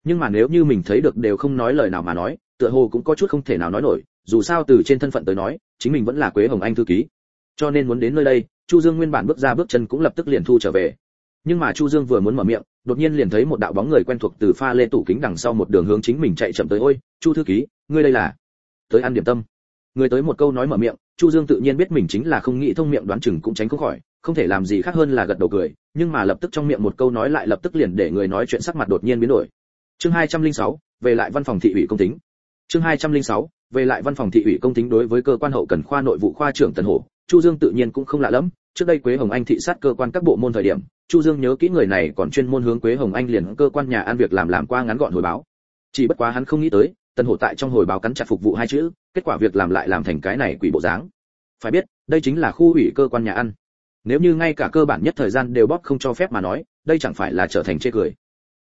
Nhưng mà nếu như mình thấy được đều không nói lời nào mà nói, tựa hồ cũng có chút không thể nào nói nổi, dù sao từ trên thân phận tới nói, chính mình vẫn là quế hồng anh thư ký. Cho nên muốn đến nơi đây, chu dương nguyên bản bước ra bước chân cũng lập tức liền thu trở về. Nhưng mà chu dương vừa muốn mở miệng, đột nhiên liền thấy một đạo bóng người quen thuộc từ pha lê tủ kính đằng sau một đường hướng chính mình chạy chậm tới, ôi, chu thư ký, ngươi đây là? Tới ăn điểm tâm. Người tới một câu nói mở miệng chu dương tự nhiên biết mình chính là không nghĩ thông miệng đoán chừng cũng tránh không khỏi không thể làm gì khác hơn là gật đầu cười nhưng mà lập tức trong miệng một câu nói lại lập tức liền để người nói chuyện sắc mặt đột nhiên biến đổi. Chương 206, về lại văn phòng thị ủy công tính. Chương 206, về lại văn phòng thị ủy công tính đối với cơ quan hậu cần khoa nội vụ khoa trưởng tần hổ chu dương tự nhiên cũng không lạ lắm trước đây quế hồng anh thị sát cơ quan các bộ môn thời điểm chu dương nhớ kỹ người này còn chuyên môn hướng quế hồng anh liền cơ quan nhà ăn việc làm làm qua ngắn gọn hồi báo. Chỉ bất quá hắn không nghĩ tới tần hổ tại trong hồi báo cắn chặt phục vụ hai chữ, kết quả việc làm lại làm thành cái này quỷ bộ dáng. Phải biết, đây chính là khu ủy cơ quan nhà ăn. Nếu như ngay cả cơ bản nhất thời gian đều bóp không cho phép mà nói, đây chẳng phải là trở thành chê cười.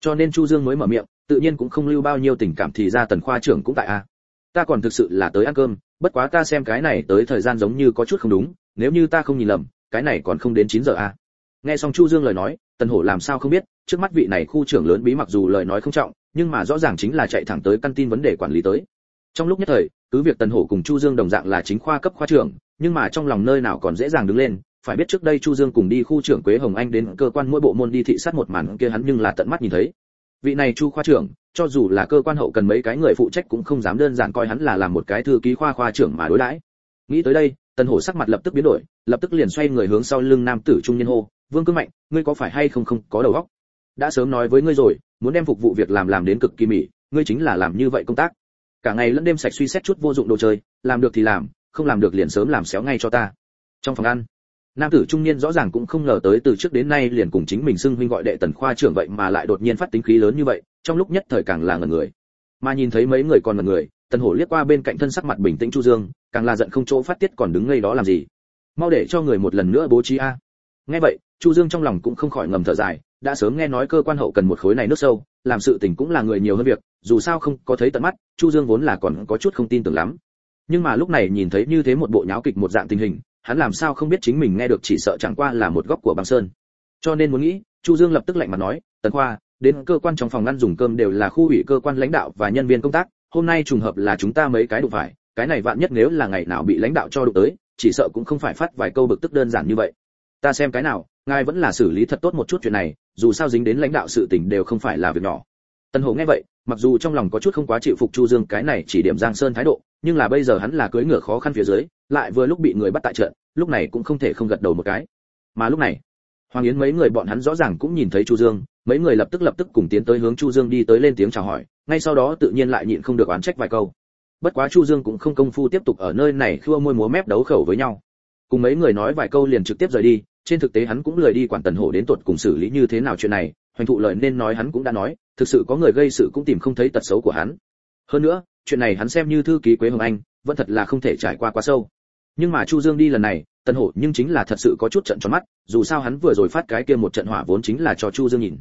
Cho nên chu dương mới mở miệng, tự nhiên cũng không lưu bao nhiêu tình cảm thì ra tần khoa trưởng cũng tại a. Ta còn thực sự là tới ăn cơm, bất quá ta xem cái này tới thời gian giống như có chút không đúng, nếu như ta không nhìn lầm, cái này còn không đến 9 giờ a. Nghe xong chu dương lời nói, tần hổ làm sao không biết, trước mắt vị này khu trưởng lớn bí mặc dù lời nói không trọng nhưng mà rõ ràng chính là chạy thẳng tới căn tin vấn đề quản lý tới. Trong lúc nhất thời, cứ việc tần hổ cùng chu dương đồng dạng là chính khoa cấp khoa trưởng, nhưng mà trong lòng nơi nào còn dễ dàng đứng lên, phải biết trước đây chu dương cùng đi khu trưởng quế hồng anh đến cơ quan mỗi bộ môn đi thị sát một màn kia hắn nhưng là tận mắt nhìn thấy. Vị này chu khoa trưởng, cho dù là cơ quan hậu cần mấy cái người phụ trách cũng không dám đơn giản coi hắn là làm một cái thư ký khoa khoa trưởng mà đối đãi. Nghĩ tới đây, tần hổ sắc mặt lập tức biến đổi, lập tức liền xoay người hướng sau lưng nam tử trung niên hô, vương cương mạnh, ngươi có phải hay không không có đầu óc? Đã sớm nói với ngươi rồi muốn đem phục vụ việc làm làm đến cực kỳ mỹ ngươi chính là làm như vậy công tác. Cả ngày lẫn đêm sạch suy xét chút vô dụng đồ chơi, làm được thì làm, không làm được liền sớm làm xéo ngay cho ta. Trong phòng ăn, nam tử trung niên rõ ràng cũng không ngờ tới từ trước đến nay liền cùng chính mình xưng huynh gọi đệ tần khoa trưởng vậy mà lại đột nhiên phát tính khí lớn như vậy, trong lúc nhất thời càng là ngẩn người. Mà nhìn thấy mấy người còn ngẩn người, tần hổ liếc qua bên cạnh thân sắc mặt bình tĩnh chu dương, càng là giận không chỗ phát tiết còn đứng ngây đó làm gì. Mau để cho người một lần nữa bố trí a. Nghe vậy, chu dương trong lòng cũng không khỏi ngầm thở dài đã sớm nghe nói cơ quan hậu cần một khối này nước sâu, làm sự tình cũng là người nhiều hơn việc, dù sao không có thấy tận mắt, chu dương vốn là còn có chút không tin tưởng lắm. Nhưng mà lúc này nhìn thấy như thế một bộ nháo kịch một dạng tình hình, hắn làm sao không biết chính mình nghe được chỉ sợ chẳng qua là một góc của băng sơn. Cho nên muốn nghĩ, chu dương lập tức lạnh mặt nói, tần khoa, đến cơ quan trong phòng ngăn dùng cơm đều là khu ủy cơ quan lãnh đạo và nhân viên công tác, hôm nay trùng hợp là chúng ta mấy cái đụng phải, cái này vạn nhất nếu là ngày nào bị lãnh đạo cho đụng tới, chỉ sợ cũng không phải phát vài câu bực tức đơn giản như vậy ta xem cái nào, ngài vẫn là xử lý thật tốt một chút chuyện này, dù sao dính đến lãnh đạo sự tình đều không phải là việc nhỏ. Tân hồ nghe vậy, mặc dù trong lòng có chút không quá chịu phục chu dương cái này chỉ điểm giang sơn thái độ, nhưng là bây giờ hắn là cưỡi ngựa khó khăn phía dưới, lại vừa lúc bị người bắt tại trận, lúc này cũng không thể không gật đầu một cái. Mà lúc này, hoàng yến mấy người bọn hắn rõ ràng cũng nhìn thấy chu dương, mấy người lập tức lập tức cùng tiến tới hướng chu dương đi tới lên tiếng chào hỏi, ngay sau đó tự nhiên lại nhịn không được oán trách vài câu. Bất quá chu dương cũng không công phu tiếp tục ở nơi này khua môi múa mép đấu khẩu với nhau. Cùng mấy người nói vài câu liền trực tiếp rời đi trên thực tế hắn cũng lười đi quản tần hổ đến tuột cùng xử lý như thế nào chuyện này, hoành thụ lời nên nói hắn cũng đã nói, thực sự có người gây sự cũng tìm không thấy tật xấu của hắn. Hơn nữa, chuyện này hắn xem như thư ký quế hồng anh, vẫn thật là không thể trải qua quá sâu. Nhưng mà chu dương đi lần này, tần hổ nhưng chính là thật sự có chút trận tròn mắt, dù sao hắn vừa rồi phát cái kia một trận hỏa vốn chính là cho chu dương nhìn.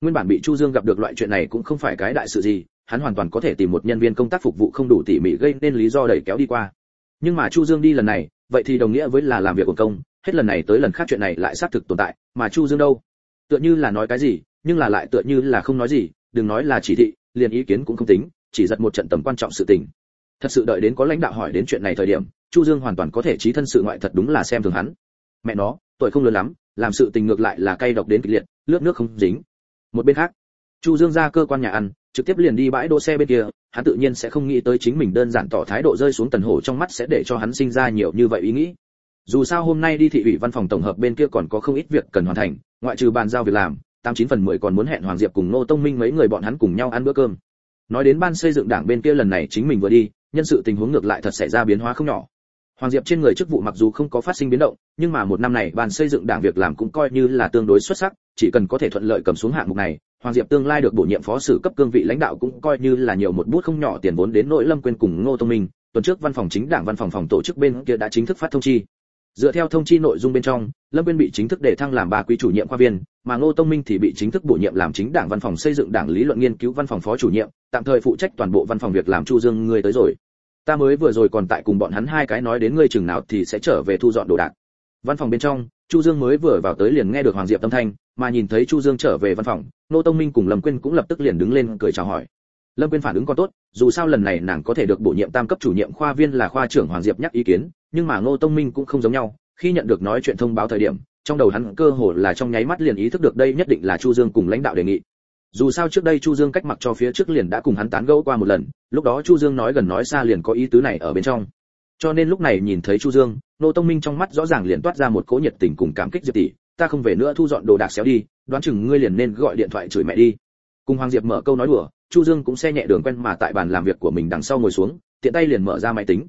Nguyên bản bị chu dương gặp được loại chuyện này cũng không phải cái đại sự gì, hắn hoàn toàn có thể tìm một nhân viên công tác phục vụ không đủ tỉ mỉ gây nên lý do đẩy kéo đi qua. Nhưng mà chu dương đi lần này, vậy thì đồng nghĩa với là làm việc của công hết lần này tới lần khác chuyện này lại xác thực tồn tại, mà chu dương đâu? Tựa như là nói cái gì, nhưng là lại tựa như là không nói gì, đừng nói là chỉ thị, liền ý kiến cũng không tính, chỉ giật một trận tầm quan trọng sự tình. Thật sự đợi đến có lãnh đạo hỏi đến chuyện này thời điểm, chu dương hoàn toàn có thể trí thân sự ngoại thật đúng là xem thường hắn. Mẹ nó, tuổi không lớn lắm, làm sự tình ngược lại là cay độc đến kịch liệt, lướt nước không dính. Một bên khác, chu dương ra cơ quan nhà ăn, trực tiếp liền đi bãi đỗ xe bên kia, hắn tự nhiên sẽ không nghĩ tới chính mình đơn giản tỏ thái độ rơi xuống tần hổ trong mắt sẽ để cho hắn sinh ra nhiều như vậy ý nghĩ dù sao hôm nay đi thị ủy văn phòng tổng hợp bên kia còn có không ít việc cần hoàn thành, ngoại trừ bàn giao việc làm, tám chín phần mười còn muốn hẹn hoàng diệp cùng nô tông minh mấy người bọn hắn cùng nhau ăn bữa cơm. Nói đến ban xây dựng đảng bên kia lần này chính mình vừa đi, nhân sự tình huống ngược lại thật xảy ra biến hóa không nhỏ. Hoàng diệp trên người chức vụ mặc dù không có phát sinh biến động, nhưng mà một năm này ban xây dựng đảng việc làm cũng coi như là tương đối xuất sắc, chỉ cần có thể thuận lợi cầm xuống hạng mục này, hoàng diệp tương lai được bổ nhiệm phó sử cấp cương vị lãnh đạo cũng coi như là nhiều một bút không nhỏ tiền vốn đến nội lâm quên cùng ngô tông minh. Tuần trước văn phòng chính đảng văn phòng phòng tổ chức bên kia đã chính thức phát thông chi dựa theo thông chi nội dung bên trong, lâm viên bị chính thức đề thăng làm ba quý chủ nhiệm khoa viên, mà ngô tông minh thì bị chính thức bổ nhiệm làm chính đảng văn phòng xây dựng đảng lý luận nghiên cứu văn phòng phó chủ nhiệm, tạm thời phụ trách toàn bộ văn phòng việc làm chu dương, ngươi tới rồi. Ta mới vừa rồi còn tại cùng bọn hắn hai cái nói đến ngươi chừng nào thì sẽ trở về thu dọn đồ đạc. Văn phòng bên trong, chu dương mới vừa vào tới liền nghe được hoàng diệp tâm thanh, mà nhìn thấy chu dương trở về văn phòng, ngô tông minh cùng lâm quyên cũng lập tức liền đứng lên cười chào hỏi lâm quyên phản ứng còn tốt, dù sao lần này nàng có thể được bổ nhiệm tam cấp chủ nhiệm khoa viên là khoa trưởng hoàng diệp nhắc ý kiến, nhưng mà ngô tông minh cũng không giống nhau, khi nhận được nói chuyện thông báo thời điểm, trong đầu hắn cơ hồ là trong nháy mắt liền ý thức được đây nhất định là chu dương cùng lãnh đạo đề nghị. Dù sao trước đây chu dương cách mặc cho phía trước liền đã cùng hắn tán gẫu qua một lần, lúc đó chu dương nói gần nói xa liền có ý tứ này ở bên trong. Cho nên lúc này nhìn thấy chu dương nô tông minh trong mắt rõ ràng liền toát ra một cỗ nhiệt tình cùng cảm kích diệp tỷ, ta không về nữa thu dọn đồ đạc xéo đi, đoán chừng ngươi liền nên gọi điện thoại chửi mẹ đi. Cùng hoàng diệp mở câu nói đùa chu dương cũng xe nhẹ đường quen mà tại bàn làm việc của mình đằng sau ngồi xuống, tiện tay liền mở ra máy tính.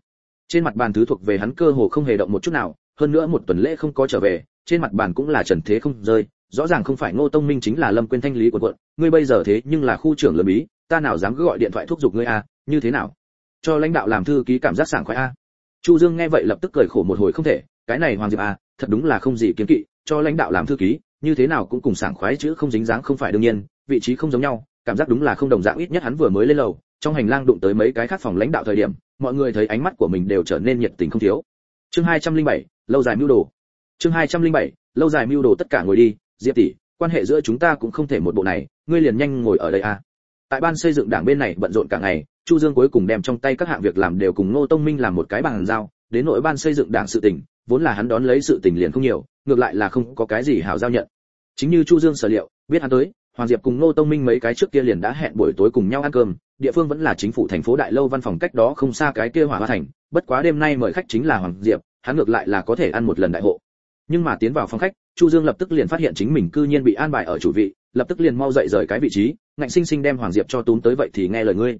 Trên mặt bàn thứ thuộc về hắn cơ hồ không hề động một chút nào, hơn nữa một tuần lễ không có trở về, trên mặt bàn cũng là trần thế không rơi, rõ ràng không phải ngô tông minh chính là lâm quyên thanh lý của quận, ngươi bây giờ thế nhưng là khu trưởng lâm bí, ta nào dám cứ gọi điện thoại thúc giục ngươi a, như thế nào? Cho lãnh đạo làm thư ký cảm giác sảng khoái a. Chu dương nghe vậy lập tức cười khổ một hồi không thể, cái này hoàng diệp a thật đúng là không gì kiến kỵ, cho lãnh đạo làm thư ký, như thế nào cũng cùng sảng khoái chứ không dính dáng không phải đương nhiên, vị trí không giống nhau cảm giác đúng là không đồng dạng ít nhất hắn vừa mới lên lầu trong hành lang đụng tới mấy cái khác phòng lãnh đạo thời điểm mọi người thấy ánh mắt của mình đều trở nên nhiệt tình không thiếu. Chương 207, lâu dài mưu đồ. Chương 207, lâu dài mưu đồ tất cả ngồi đi diệp tỷ quan hệ giữa chúng ta cũng không thể một bộ này ngươi liền nhanh ngồi ở đây a tại ban xây dựng đảng bên này bận rộn cả ngày chu dương cuối cùng đem trong tay các hạng việc làm đều cùng ngô tông minh làm một cái bàn giao đến nội ban xây dựng đảng sự tình vốn là hắn đón lấy sự tình liền không nhiều ngược lại là không có cái gì hảo giao nhận. Chính như chu dương sở liệu biết hắn tới hoàng diệp cùng ngô tông minh mấy cái trước kia liền đã hẹn buổi tối cùng nhau ăn cơm, địa phương vẫn là chính phủ thành phố đại lâu văn phòng cách đó không xa cái kia hỏa hoa thành, bất quá đêm nay mời khách chính là hoàng diệp, hắn ngược lại là có thể ăn một lần đại hộ. Nhưng mà tiến vào phòng khách, chu dương lập tức liền phát hiện chính mình cư nhiên bị an bài ở chủ vị, lập tức liền mau dậy rời cái vị trí, ngạnh sinh sinh đem hoàng diệp cho túm tới vậy thì nghe lời ngươi.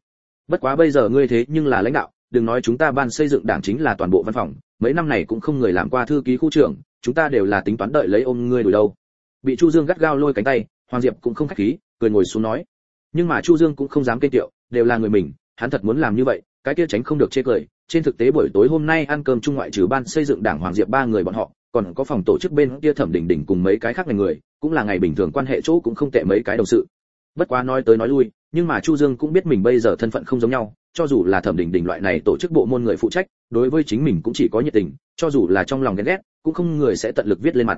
Bất quá bây giờ ngươi thế nhưng là lãnh đạo, đừng nói chúng ta ban xây dựng đảng chính là toàn bộ văn phòng, mấy năm này cũng không người làm qua thư ký khu trưởng, chúng ta đều là tính toán đợi lấy ôm ngươi đuổi đâu. Bị chu dương gắt gao lôi cánh tay hoàng diệp cũng không khách khí, cười ngồi xuống nói. Nhưng mà chu dương cũng không dám kêu tiệu đều là người mình, hắn thật muốn làm như vậy, cái kia tránh không được chê cười. Trên thực tế buổi tối hôm nay ăn cơm chung ngoại trừ ban xây dựng đảng hoàng diệp ba người bọn họ, còn có phòng tổ chức bên kia thẩm đỉnh đỉnh cùng mấy cái khác ngành người, cũng là ngày bình thường quan hệ chỗ cũng không tệ mấy cái đồng sự. Bất quá nói tới nói lui, nhưng mà chu dương cũng biết mình bây giờ thân phận không giống nhau, cho dù là thẩm đỉnh đỉnh loại này tổ chức bộ môn người phụ trách, đối với chính mình cũng chỉ có nhiệt tình, cho dù là trong lòng ghen ghét, cũng không người sẽ tận lực viết lên mặt.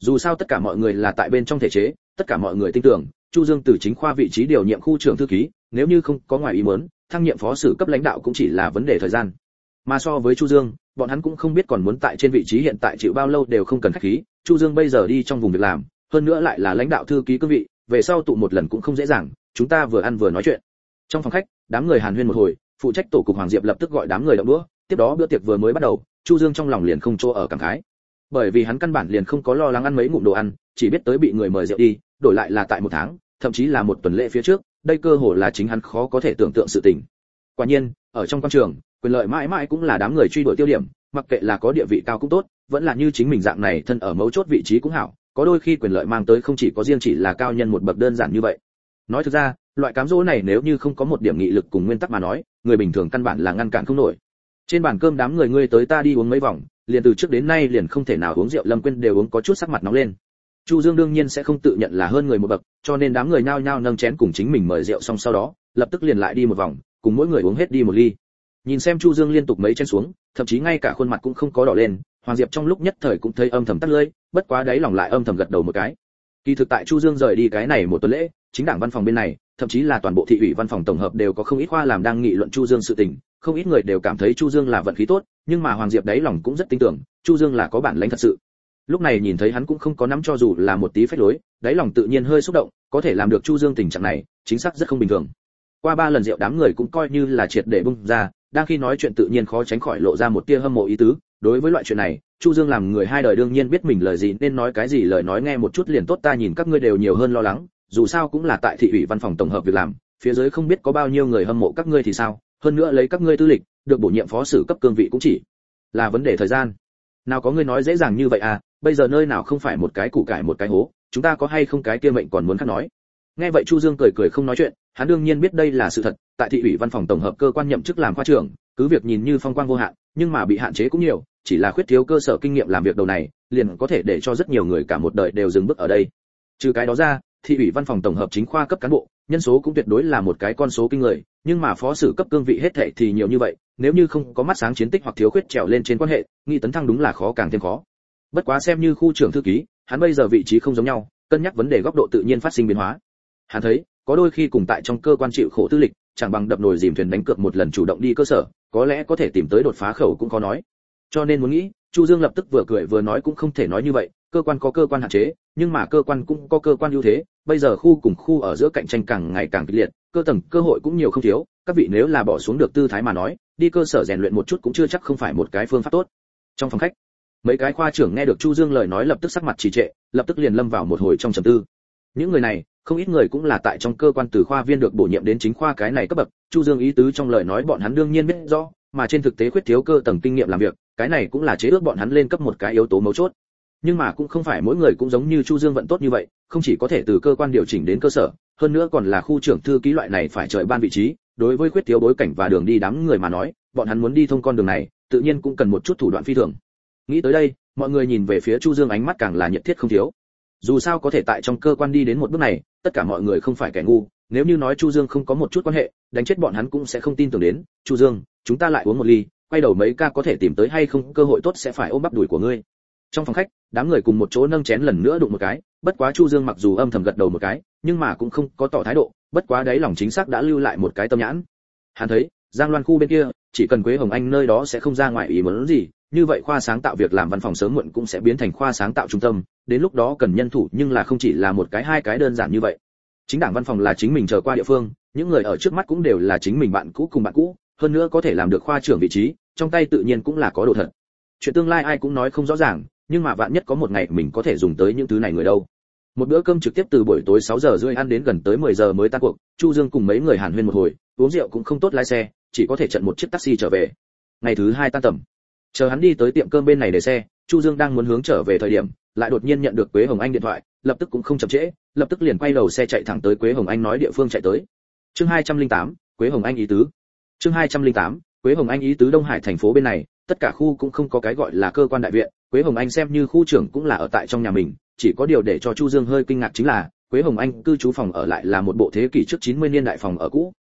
Dù sao tất cả mọi người là tại bên trong thể chế tất cả mọi người tin tưởng, chu dương từ chính khoa vị trí điều nhiệm khu trưởng thư ký, nếu như không có ngoài ý muốn, thăng nhiệm phó sử cấp lãnh đạo cũng chỉ là vấn đề thời gian. Mà so với chu dương, bọn hắn cũng không biết còn muốn tại trên vị trí hiện tại chịu bao lâu đều không cần khách khí, chu dương bây giờ đi trong vùng việc làm, hơn nữa lại là lãnh đạo thư ký cương vị, về sau tụ một lần cũng không dễ dàng, chúng ta vừa ăn vừa nói chuyện. Trong phòng khách, đám người hàn huyên một hồi, phụ trách tổ cục hoàng diệp lập tức gọi đám người động đũa, tiếp đó bữa tiệc vừa mới bắt đầu, chu dương trong lòng liền không chỗ ở cảm khái. Bởi vì hắn căn bản liền không có lo lắng ăn mấy ngụm đồ ăn, chỉ biết tới bị người mời rượu đi đổi lại là tại một tháng, thậm chí là một tuần lễ phía trước, đây cơ hồ là chính hắn khó có thể tưởng tượng sự tình. Quả nhiên, ở trong quan trường, quyền lợi mãi mãi cũng là đám người truy đuổi tiêu điểm, mặc kệ là có địa vị cao cũng tốt, vẫn là như chính mình dạng này thân ở mấu chốt vị trí cũng hảo, có đôi khi quyền lợi mang tới không chỉ có riêng chỉ là cao nhân một bậc đơn giản như vậy. Nói thực ra, loại cám dỗ này nếu như không có một điểm nghị lực cùng nguyên tắc mà nói, người bình thường căn bản là ngăn cản không nổi. Trên bàn cơm đám người ngươi tới ta đi uống mấy vòng, liền từ trước đến nay liền không thể nào uống rượu, lâm quên đều uống có chút sắc mặt nóng lên chu dương đương nhiên sẽ không tự nhận là hơn người một bậc, cho nên đám người nhao nhao nâng chén cùng chính mình mời rượu xong sau đó, lập tức liền lại đi một vòng, cùng mỗi người uống hết đi một ly. Nhìn xem chu dương liên tục mấy chén xuống, thậm chí ngay cả khuôn mặt cũng không có đỏ lên, hoàng diệp trong lúc nhất thời cũng thấy âm thầm tắt lưỡi, bất quá đáy lòng lại âm thầm gật đầu một cái. Kỳ thực tại chu dương rời đi cái này một tuần lễ, chính đảng văn phòng bên này, thậm chí là toàn bộ thị ủy văn phòng tổng hợp đều có không ít khoa làm đang nghị luận chu dương sự tình, không ít người đều cảm thấy chu dương là vận khí tốt, nhưng mà hoàng diệp đáy lòng cũng rất tin tưởng, chu dương là có bản lĩnh thật sự lúc này nhìn thấy hắn cũng không có nắm cho dù là một tí phách lối, đáy lòng tự nhiên hơi xúc động, có thể làm được chu dương tình trạng này, chính xác rất không bình thường. Qua ba lần rượu đám người cũng coi như là triệt để bung ra, đang khi nói chuyện tự nhiên khó tránh khỏi lộ ra một tia hâm mộ ý tứ. Đối với loại chuyện này, chu dương làm người hai đời đương nhiên biết mình lời gì, nên nói cái gì lời nói nghe một chút liền tốt, ta nhìn các ngươi đều nhiều hơn lo lắng, dù sao cũng là tại thị ủy văn phòng tổng hợp việc làm, phía dưới không biết có bao nhiêu người hâm mộ các ngươi thì sao, hơn nữa lấy các ngươi tư lịch, được bổ nhiệm phó sử cấp cương vị cũng chỉ là vấn đề thời gian nào có ngươi nói dễ dàng như vậy à bây giờ nơi nào không phải một cái củ cải một cái hố, chúng ta có hay không cái kia mệnh còn muốn khác nói. Nghe vậy chu dương cười cười không nói chuyện, hắn đương nhiên biết đây là sự thật, tại thị ủy văn phòng tổng hợp cơ quan nhậm chức làm khoa trưởng, cứ việc nhìn như phong quang vô hạn, nhưng mà bị hạn chế cũng nhiều, chỉ là khuyết thiếu cơ sở kinh nghiệm làm việc đầu này, liền có thể để cho rất nhiều người cả một đời đều dừng bước ở đây. Trừ cái đó ra, thị ủy văn phòng tổng hợp chính khoa cấp cán bộ nhân số cũng tuyệt đối là một cái con số kinh người, nhưng mà phó sử cấp cương vị hết thảy thì nhiều như vậy, nếu như không có mắt sáng chiến tích hoặc thiếu khuyết trèo lên trên quan hệ, nghi tấn thăng đúng là khó càng thêm khó. Bất quá xem như khu trưởng thư ký, hắn bây giờ vị trí không giống nhau, cân nhắc vấn đề góc độ tự nhiên phát sinh biến hóa. Hắn thấy, có đôi khi cùng tại trong cơ quan chịu khổ tư lịch, chẳng bằng đập nồi dìm thuyền đánh cược một lần chủ động đi cơ sở, có lẽ có thể tìm tới đột phá khẩu cũng có nói. Cho nên muốn nghĩ, chu dương lập tức vừa cười vừa nói cũng không thể nói như vậy, cơ quan có cơ quan hạn chế nhưng mà cơ quan cũng có cơ quan ưu thế, bây giờ khu cùng khu ở giữa cạnh tranh càng ngày càng kịch liệt, cơ tầng, cơ hội cũng nhiều không thiếu, các vị nếu là bỏ xuống được tư thái mà nói, đi cơ sở rèn luyện một chút cũng chưa chắc không phải một cái phương pháp tốt. Trong phòng khách, mấy cái khoa trưởng nghe được chu dương lời nói lập tức sắc mặt trì trệ, lập tức liền lâm vào một hồi trong trầm tư. Những người này, không ít người cũng là tại trong cơ quan từ khoa viên được bổ nhiệm đến chính khoa cái này cấp bậc, chu dương ý tứ trong lời nói bọn hắn đương nhiên biết rõ, mà trên thực tế khuyết thiếu cơ tầng kinh nghiệm làm việc, cái này cũng là chế ước bọn hắn lên cấp một cái yếu tố mấu chốt nhưng mà cũng không phải mỗi người cũng giống như chu dương vận tốt như vậy, không chỉ có thể từ cơ quan điều chỉnh đến cơ sở, hơn nữa còn là khu trưởng thư ký loại này phải trời ban vị trí, đối với khuyết thiếu bối cảnh và đường đi đám người mà nói, bọn hắn muốn đi thông con đường này, tự nhiên cũng cần một chút thủ đoạn phi thường. Nghĩ tới đây, mọi người nhìn về phía chu dương ánh mắt càng là nhiệt thiết không thiếu. Dù sao có thể tại trong cơ quan đi đến một bước này, tất cả mọi người không phải kẻ ngu, nếu như nói chu dương không có một chút quan hệ, đánh chết bọn hắn cũng sẽ không tin tưởng đến. Chu dương, chúng ta lại uống một ly, quay đầu mấy ca có thể tìm tới hay không, cơ hội tốt sẽ phải ôm bắp đùi của ngươi trong phòng khách, đám người cùng một chỗ nâng chén lần nữa đụng một cái, bất quá chu dương mặc dù âm thầm gật đầu một cái, nhưng mà cũng không có tỏ thái độ, bất quá đấy lòng chính xác đã lưu lại một cái tâm nhãn. Hắn thấy, giang loan khu bên kia, chỉ cần quế hồng anh nơi đó sẽ không ra ngoài ý muốn gì, như vậy khoa sáng tạo việc làm văn phòng sớm muộn cũng sẽ biến thành khoa sáng tạo trung tâm, đến lúc đó cần nhân thủ nhưng là không chỉ là một cái hai cái đơn giản như vậy. Chính đảng văn phòng là chính mình chờ qua địa phương, những người ở trước mắt cũng đều là chính mình bạn cũ cùng bạn cũ, hơn nữa có thể làm được khoa trưởng vị trí, trong tay tự nhiên cũng là có đồ thật. Chuyện tương lai ai cũng nói không rõ ràng nhưng mà vạn nhất có một ngày mình có thể dùng tới những thứ này người đâu? Một bữa cơm trực tiếp từ buổi tối 6 giờ rưỡi ăn đến gần tới 10 giờ mới tan cuộc chu dương cùng mấy người hàn huyên một hồi uống rượu cũng không tốt lái xe chỉ có thể chặn một chiếc taxi trở về. Ngày thứ hai tan tầm. Chờ hắn đi tới tiệm cơm bên này để xe chu dương đang muốn hướng trở về thời điểm lại đột nhiên nhận được quế hồng anh điện thoại lập tức cũng không chậm trễ lập tức liền quay đầu xe chạy thẳng tới quế hồng anh nói địa phương chạy tới. Chương 208, quế hồng anh ý tứ. Chương 208, quế hồng anh ý tứ đông hải thành phố bên này tất cả khu cũng không có cái gọi là cơ quan đại viện quế hồng anh xem như khu trưởng cũng là ở tại trong nhà mình, chỉ có điều để cho chu dương hơi kinh ngạc chính là, quế hồng anh cư trú phòng ở lại là một bộ thế kỷ trước 90 niên đại phòng ở cũ.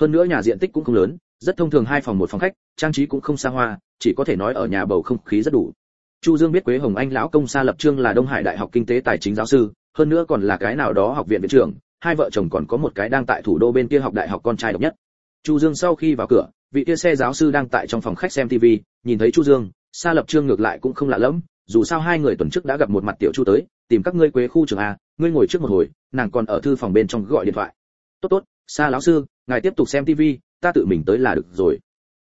Hơn nữa nhà diện tích cũng không lớn, rất thông thường hai phòng một phòng khách, trang trí cũng không xa hoa, chỉ có thể nói ở nhà bầu không khí rất đủ. Chu dương biết quế hồng anh lão công xa lập trương là đông hải đại học kinh tế tài chính giáo sư, hơn nữa còn là cái nào đó học viện viện trưởng, hai vợ chồng còn có một cái đang tại thủ đô bên kia học đại học con trai độc nhất. Chu dương sau khi vào cửa, vị kia xe giáo sư đang tại trong phòng khách xem tv nhìn thấy chu dương Sa lập trương ngược lại cũng không lạ lẫm dù sao hai người tuần trước đã gặp một mặt tiểu chu tới tìm các ngươi quế khu trường a ngươi ngồi trước một hồi nàng còn ở thư phòng bên trong gọi điện thoại. Tốt tốt Sa lão sư ngài tiếp tục xem tivi, ta tự mình tới là được rồi.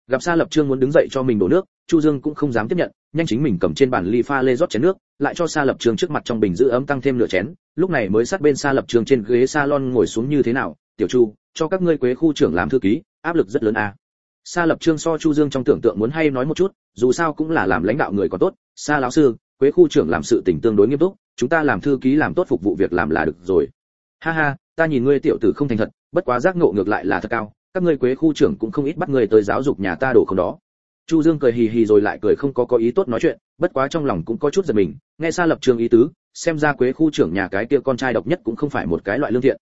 Gặp Sa lập trương muốn đứng dậy cho mình đổ nước chu dương cũng không dám tiếp nhận nhanh chính mình cầm trên bàn ly pha lê rót chén nước lại cho Sa lập trương trước mặt trong bình giữ ấm tăng thêm nửa chén lúc này mới sát bên Sa lập trương trên ghế salon ngồi xuống như thế nào tiểu chu cho các ngươi quế khu trưởng làm thư ký áp lực rất lớn a. Sa Lập Trương so Chu Dương trong tưởng tượng muốn hay nói một chút, dù sao cũng là làm lãnh đạo người có tốt, Sa lão sư, Quế khu trưởng làm sự tình tương đối nghiêm túc, chúng ta làm thư ký làm tốt phục vụ việc làm là được rồi. Ha ha, ta nhìn ngươi tiểu tử không thành thật, bất quá giác ngộ ngược lại là thật cao, các ngươi Quế khu trưởng cũng không ít bắt người tới giáo dục nhà ta đổ không đó. Chu Dương cười hì hì rồi lại cười không có có ý tốt nói chuyện, bất quá trong lòng cũng có chút giật mình, nghe Sa Lập Trương ý tứ, xem ra Quế khu trưởng nhà cái kia con trai độc nhất cũng không phải một cái loại lương thiện.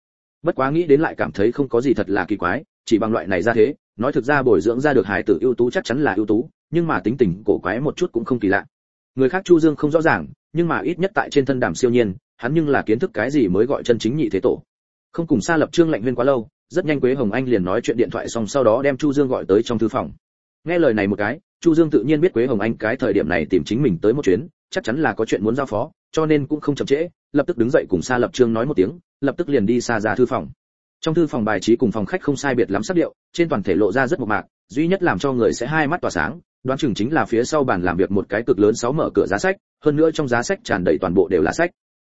Bất quá nghĩ đến lại cảm thấy không có gì thật là kỳ quái, chỉ bằng loại này ra thế, nói thực ra bồi dưỡng ra được hài tử ưu tú chắc chắn là ưu tú, nhưng mà tính tình cổ quái một chút cũng không kỳ lạ. Người khác chu dương không rõ ràng, nhưng mà ít nhất tại trên thân đàm siêu nhiên, hắn nhưng là kiến thức cái gì mới gọi chân chính nhị thế tổ. Không cùng xa lập trương lạnh viên quá lâu, rất nhanh quế hồng anh liền nói chuyện điện thoại xong sau đó đem chu dương gọi tới trong thư phòng. Nghe lời này một cái, chu dương tự nhiên biết quế hồng anh cái thời điểm này tìm chính mình tới một chuyến, chắc chắn là có chuyện muốn giao phó, cho nên cũng không chậm trễ, lập tức đứng dậy cùng xa lập trương nói một tiếng, lập tức liền đi xa ra thư phòng trong thư phòng bài trí cùng phòng khách không sai biệt lắm sắc điệu, trên toàn thể lộ ra rất mộc mạc, duy nhất làm cho người sẽ hai mắt tỏa sáng, đoán chừng chính là phía sau bàn làm việc một cái cực lớn sáu mở cửa giá sách, hơn nữa trong giá sách tràn đầy toàn bộ đều là sách.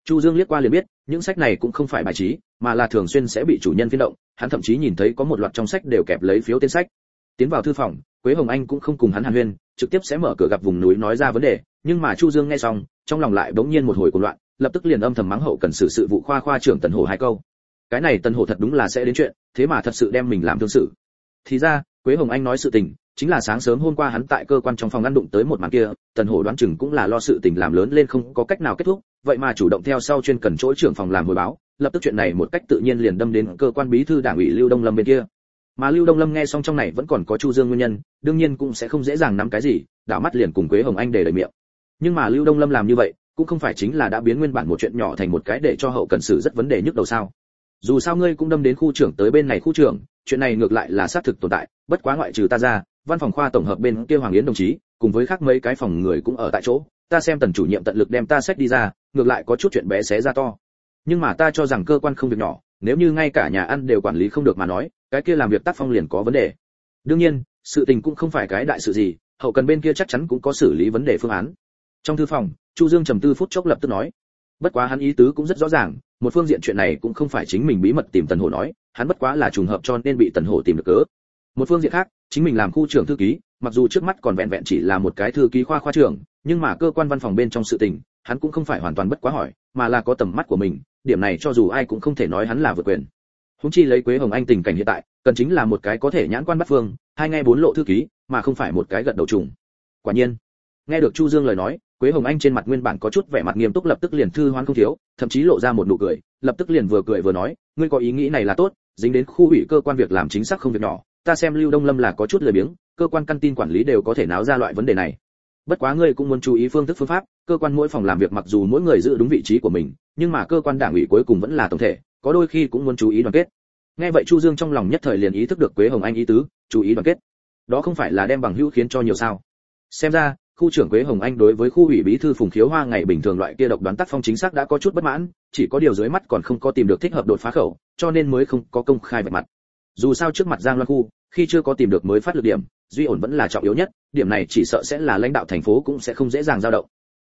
Chu dương liếc qua liền biết, những sách này cũng không phải bài trí, mà là thường xuyên sẽ bị chủ nhân phiên động, hắn thậm chí nhìn thấy có một loạt trong sách đều kẹp lấy phiếu tên sách. Tiến vào thư phòng, quế hồng anh cũng không cùng hắn hàn huyên, trực tiếp sẽ mở cửa gặp vùng núi nói ra vấn đề, nhưng mà chu dương nghe xong, trong lòng lại bỗng nhiên một hồi cuồng loạn, lập tức liền âm thầm mắng hậu cần xử sự vụ khoa khoa trưởng tần hồ hai câu cái này tần hổ thật đúng là sẽ đến chuyện, thế mà thật sự đem mình làm thương sự. Thì ra, quế hồng anh nói sự tình, chính là sáng sớm hôm qua hắn tại cơ quan trong phòng ngăn đụng tới một màn kia, tần hổ đoán chừng cũng là lo sự tình làm lớn lên không có cách nào kết thúc, vậy mà chủ động theo sau chuyên cần chỗ trưởng phòng làm hồi báo, lập tức chuyện này một cách tự nhiên liền đâm đến cơ quan bí thư đảng ủy lưu đông lâm bên kia. Mà lưu đông lâm nghe xong trong này vẫn còn có chu dương nguyên nhân, đương nhiên cũng sẽ không dễ dàng nắm cái gì, đảo mắt liền cùng quế hồng anh để lời miệng. Nhưng mà lưu đông lâm làm như vậy, cũng không phải chính là đã biến nguyên bản một chuyện nhỏ thành một cái để cho hậu cần xử rất vấn đề nhức đầu sao dù sao ngươi cũng đâm đến khu trưởng tới bên này khu trưởng, chuyện này ngược lại là xác thực tồn tại, bất quá ngoại trừ ta ra, văn phòng khoa tổng hợp bên kia hoàng yến đồng chí, cùng với khác mấy cái phòng người cũng ở tại chỗ, ta xem tần chủ nhiệm tận lực đem ta sách đi ra, ngược lại có chút chuyện bé xé ra to. Nhưng mà ta cho rằng cơ quan không việc nhỏ, nếu như ngay cả nhà ăn đều quản lý không được mà nói, cái kia làm việc tác phong liền có vấn đề. Đương nhiên, sự tình cũng không phải cái đại sự gì, hậu cần bên kia chắc chắn cũng có xử lý vấn đề phương án. Trong thư phòng, chu dương trầm tư phút chốc lập tức nói, bất quá hắn ý tứ cũng rất rõ ràng một phương diện chuyện này cũng không phải chính mình bí mật tìm tần hổ nói, hắn bất quá là trùng hợp cho nên bị tần hổ tìm được cớ. Một phương diện khác, chính mình làm khu trưởng thư ký, mặc dù trước mắt còn vẹn vẹn chỉ là một cái thư ký khoa khoa trưởng, nhưng mà cơ quan văn phòng bên trong sự tình, hắn cũng không phải hoàn toàn bất quá hỏi, mà là có tầm mắt của mình, điểm này cho dù ai cũng không thể nói hắn là vượt quyền. Húng chi lấy quế hồng anh tình cảnh hiện tại, cần chính là một cái có thể nhãn quan bắt phương, hai ngay bốn lộ thư ký, mà không phải một cái gật đầu trùng. Quả nhiên, nghe được chu dương lời nói quế hồng anh trên mặt nguyên bản có chút vẻ mặt nghiêm túc lập tức liền thư hoan không thiếu, thậm chí lộ ra một nụ cười, lập tức liền vừa cười vừa nói, ngươi có ý nghĩ này là tốt, dính đến khu ủy cơ quan việc làm chính xác không việc nhỏ, ta xem lưu đông lâm là có chút lười biếng, cơ quan căn tin quản lý đều có thể náo ra loại vấn đề này. Bất quá ngươi cũng muốn chú ý phương thức phương pháp, cơ quan mỗi phòng làm việc mặc dù mỗi người giữ đúng vị trí của mình, nhưng mà cơ quan đảng ủy cuối cùng vẫn là tổng thể, có đôi khi cũng muốn chú ý đoàn kết. Nghe vậy chu dương trong lòng nhất thời liền ý thức được quế hồng anh ý tứ, chú ý đoàn kết. Đó không phải là đem bằng hữu khiến cho nhiều sao? Xem ra khu trưởng quế hồng anh đối với khu ủy bí thư phùng khiếu hoa ngày bình thường loại kia độc đoán tác phong chính xác đã có chút bất mãn, chỉ có điều dưới mắt còn không có tìm được thích hợp đột phá khẩu, cho nên mới không có công khai vạch mặt. Dù sao trước mặt giang loan khu, khi chưa có tìm được mới phát lực điểm, duy ổn vẫn là trọng yếu nhất, điểm này chỉ sợ sẽ là lãnh đạo thành phố cũng sẽ không dễ dàng dao động.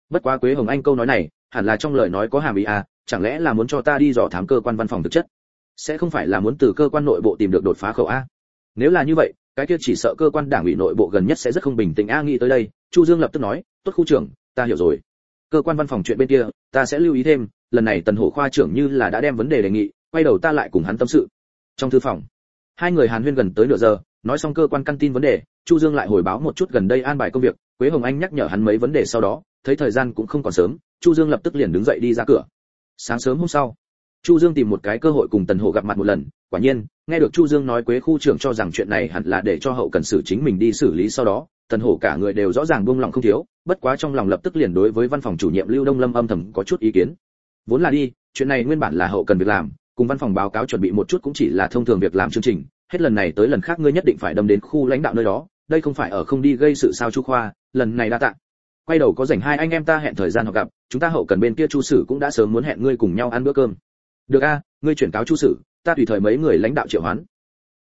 Bất quá quế hồng anh câu nói này, hẳn là trong lời nói có hàm ý à chẳng lẽ là muốn cho ta đi dò thám cơ quan văn phòng thực chất? Sẽ không phải là muốn từ cơ quan nội bộ tìm được đột phá khẩu a? Nếu là như vậy, cái kia chỉ sợ cơ quan đảng ủy nội bộ gần nhất sẽ rất không bình tĩnh a, nghĩ tới đây chu dương lập tức nói, tốt khu trưởng, ta hiểu rồi. Cơ quan văn phòng chuyện bên kia, ta sẽ lưu ý thêm, lần này tần hổ khoa trưởng như là đã đem vấn đề đề nghị, quay đầu ta lại cùng hắn tâm sự. Trong thư phòng, hai người hàn huyên gần tới nửa giờ, nói xong cơ quan căn tin vấn đề, chu dương lại hồi báo một chút gần đây an bài công việc, quế hồng anh nhắc nhở hắn mấy vấn đề sau đó, thấy thời gian cũng không còn sớm, chu dương lập tức liền đứng dậy đi ra cửa. Sáng sớm hôm sau chu dương tìm một cái cơ hội cùng tần hổ gặp mặt một lần, quả nhiên, nghe được chu dương nói quế khu trưởng cho rằng chuyện này hẳn là để cho hậu cần xử chính mình đi xử lý sau đó, tần hổ cả người đều rõ ràng buông lòng không thiếu, bất quá trong lòng lập tức liền đối với văn phòng chủ nhiệm lưu đông lâm âm thầm có chút ý kiến. Vốn là đi, chuyện này nguyên bản là hậu cần việc làm, cùng văn phòng báo cáo chuẩn bị một chút cũng chỉ là thông thường việc làm chương trình, hết lần này tới lần khác ngươi nhất định phải đâm đến khu lãnh đạo nơi đó, đây không phải ở không đi gây sự sao chu khoa, lần này đã tạ. Quay đầu có rảnh hai anh em ta hẹn thời gian họ gặp, chúng ta hậu cần bên kia chu sử cũng đã sớm muốn hẹn ngươi cùng nhau ăn bữa cơm được a, ngươi chuyển cáo chu sử, ta tùy thời mấy người lãnh đạo triệu hoán.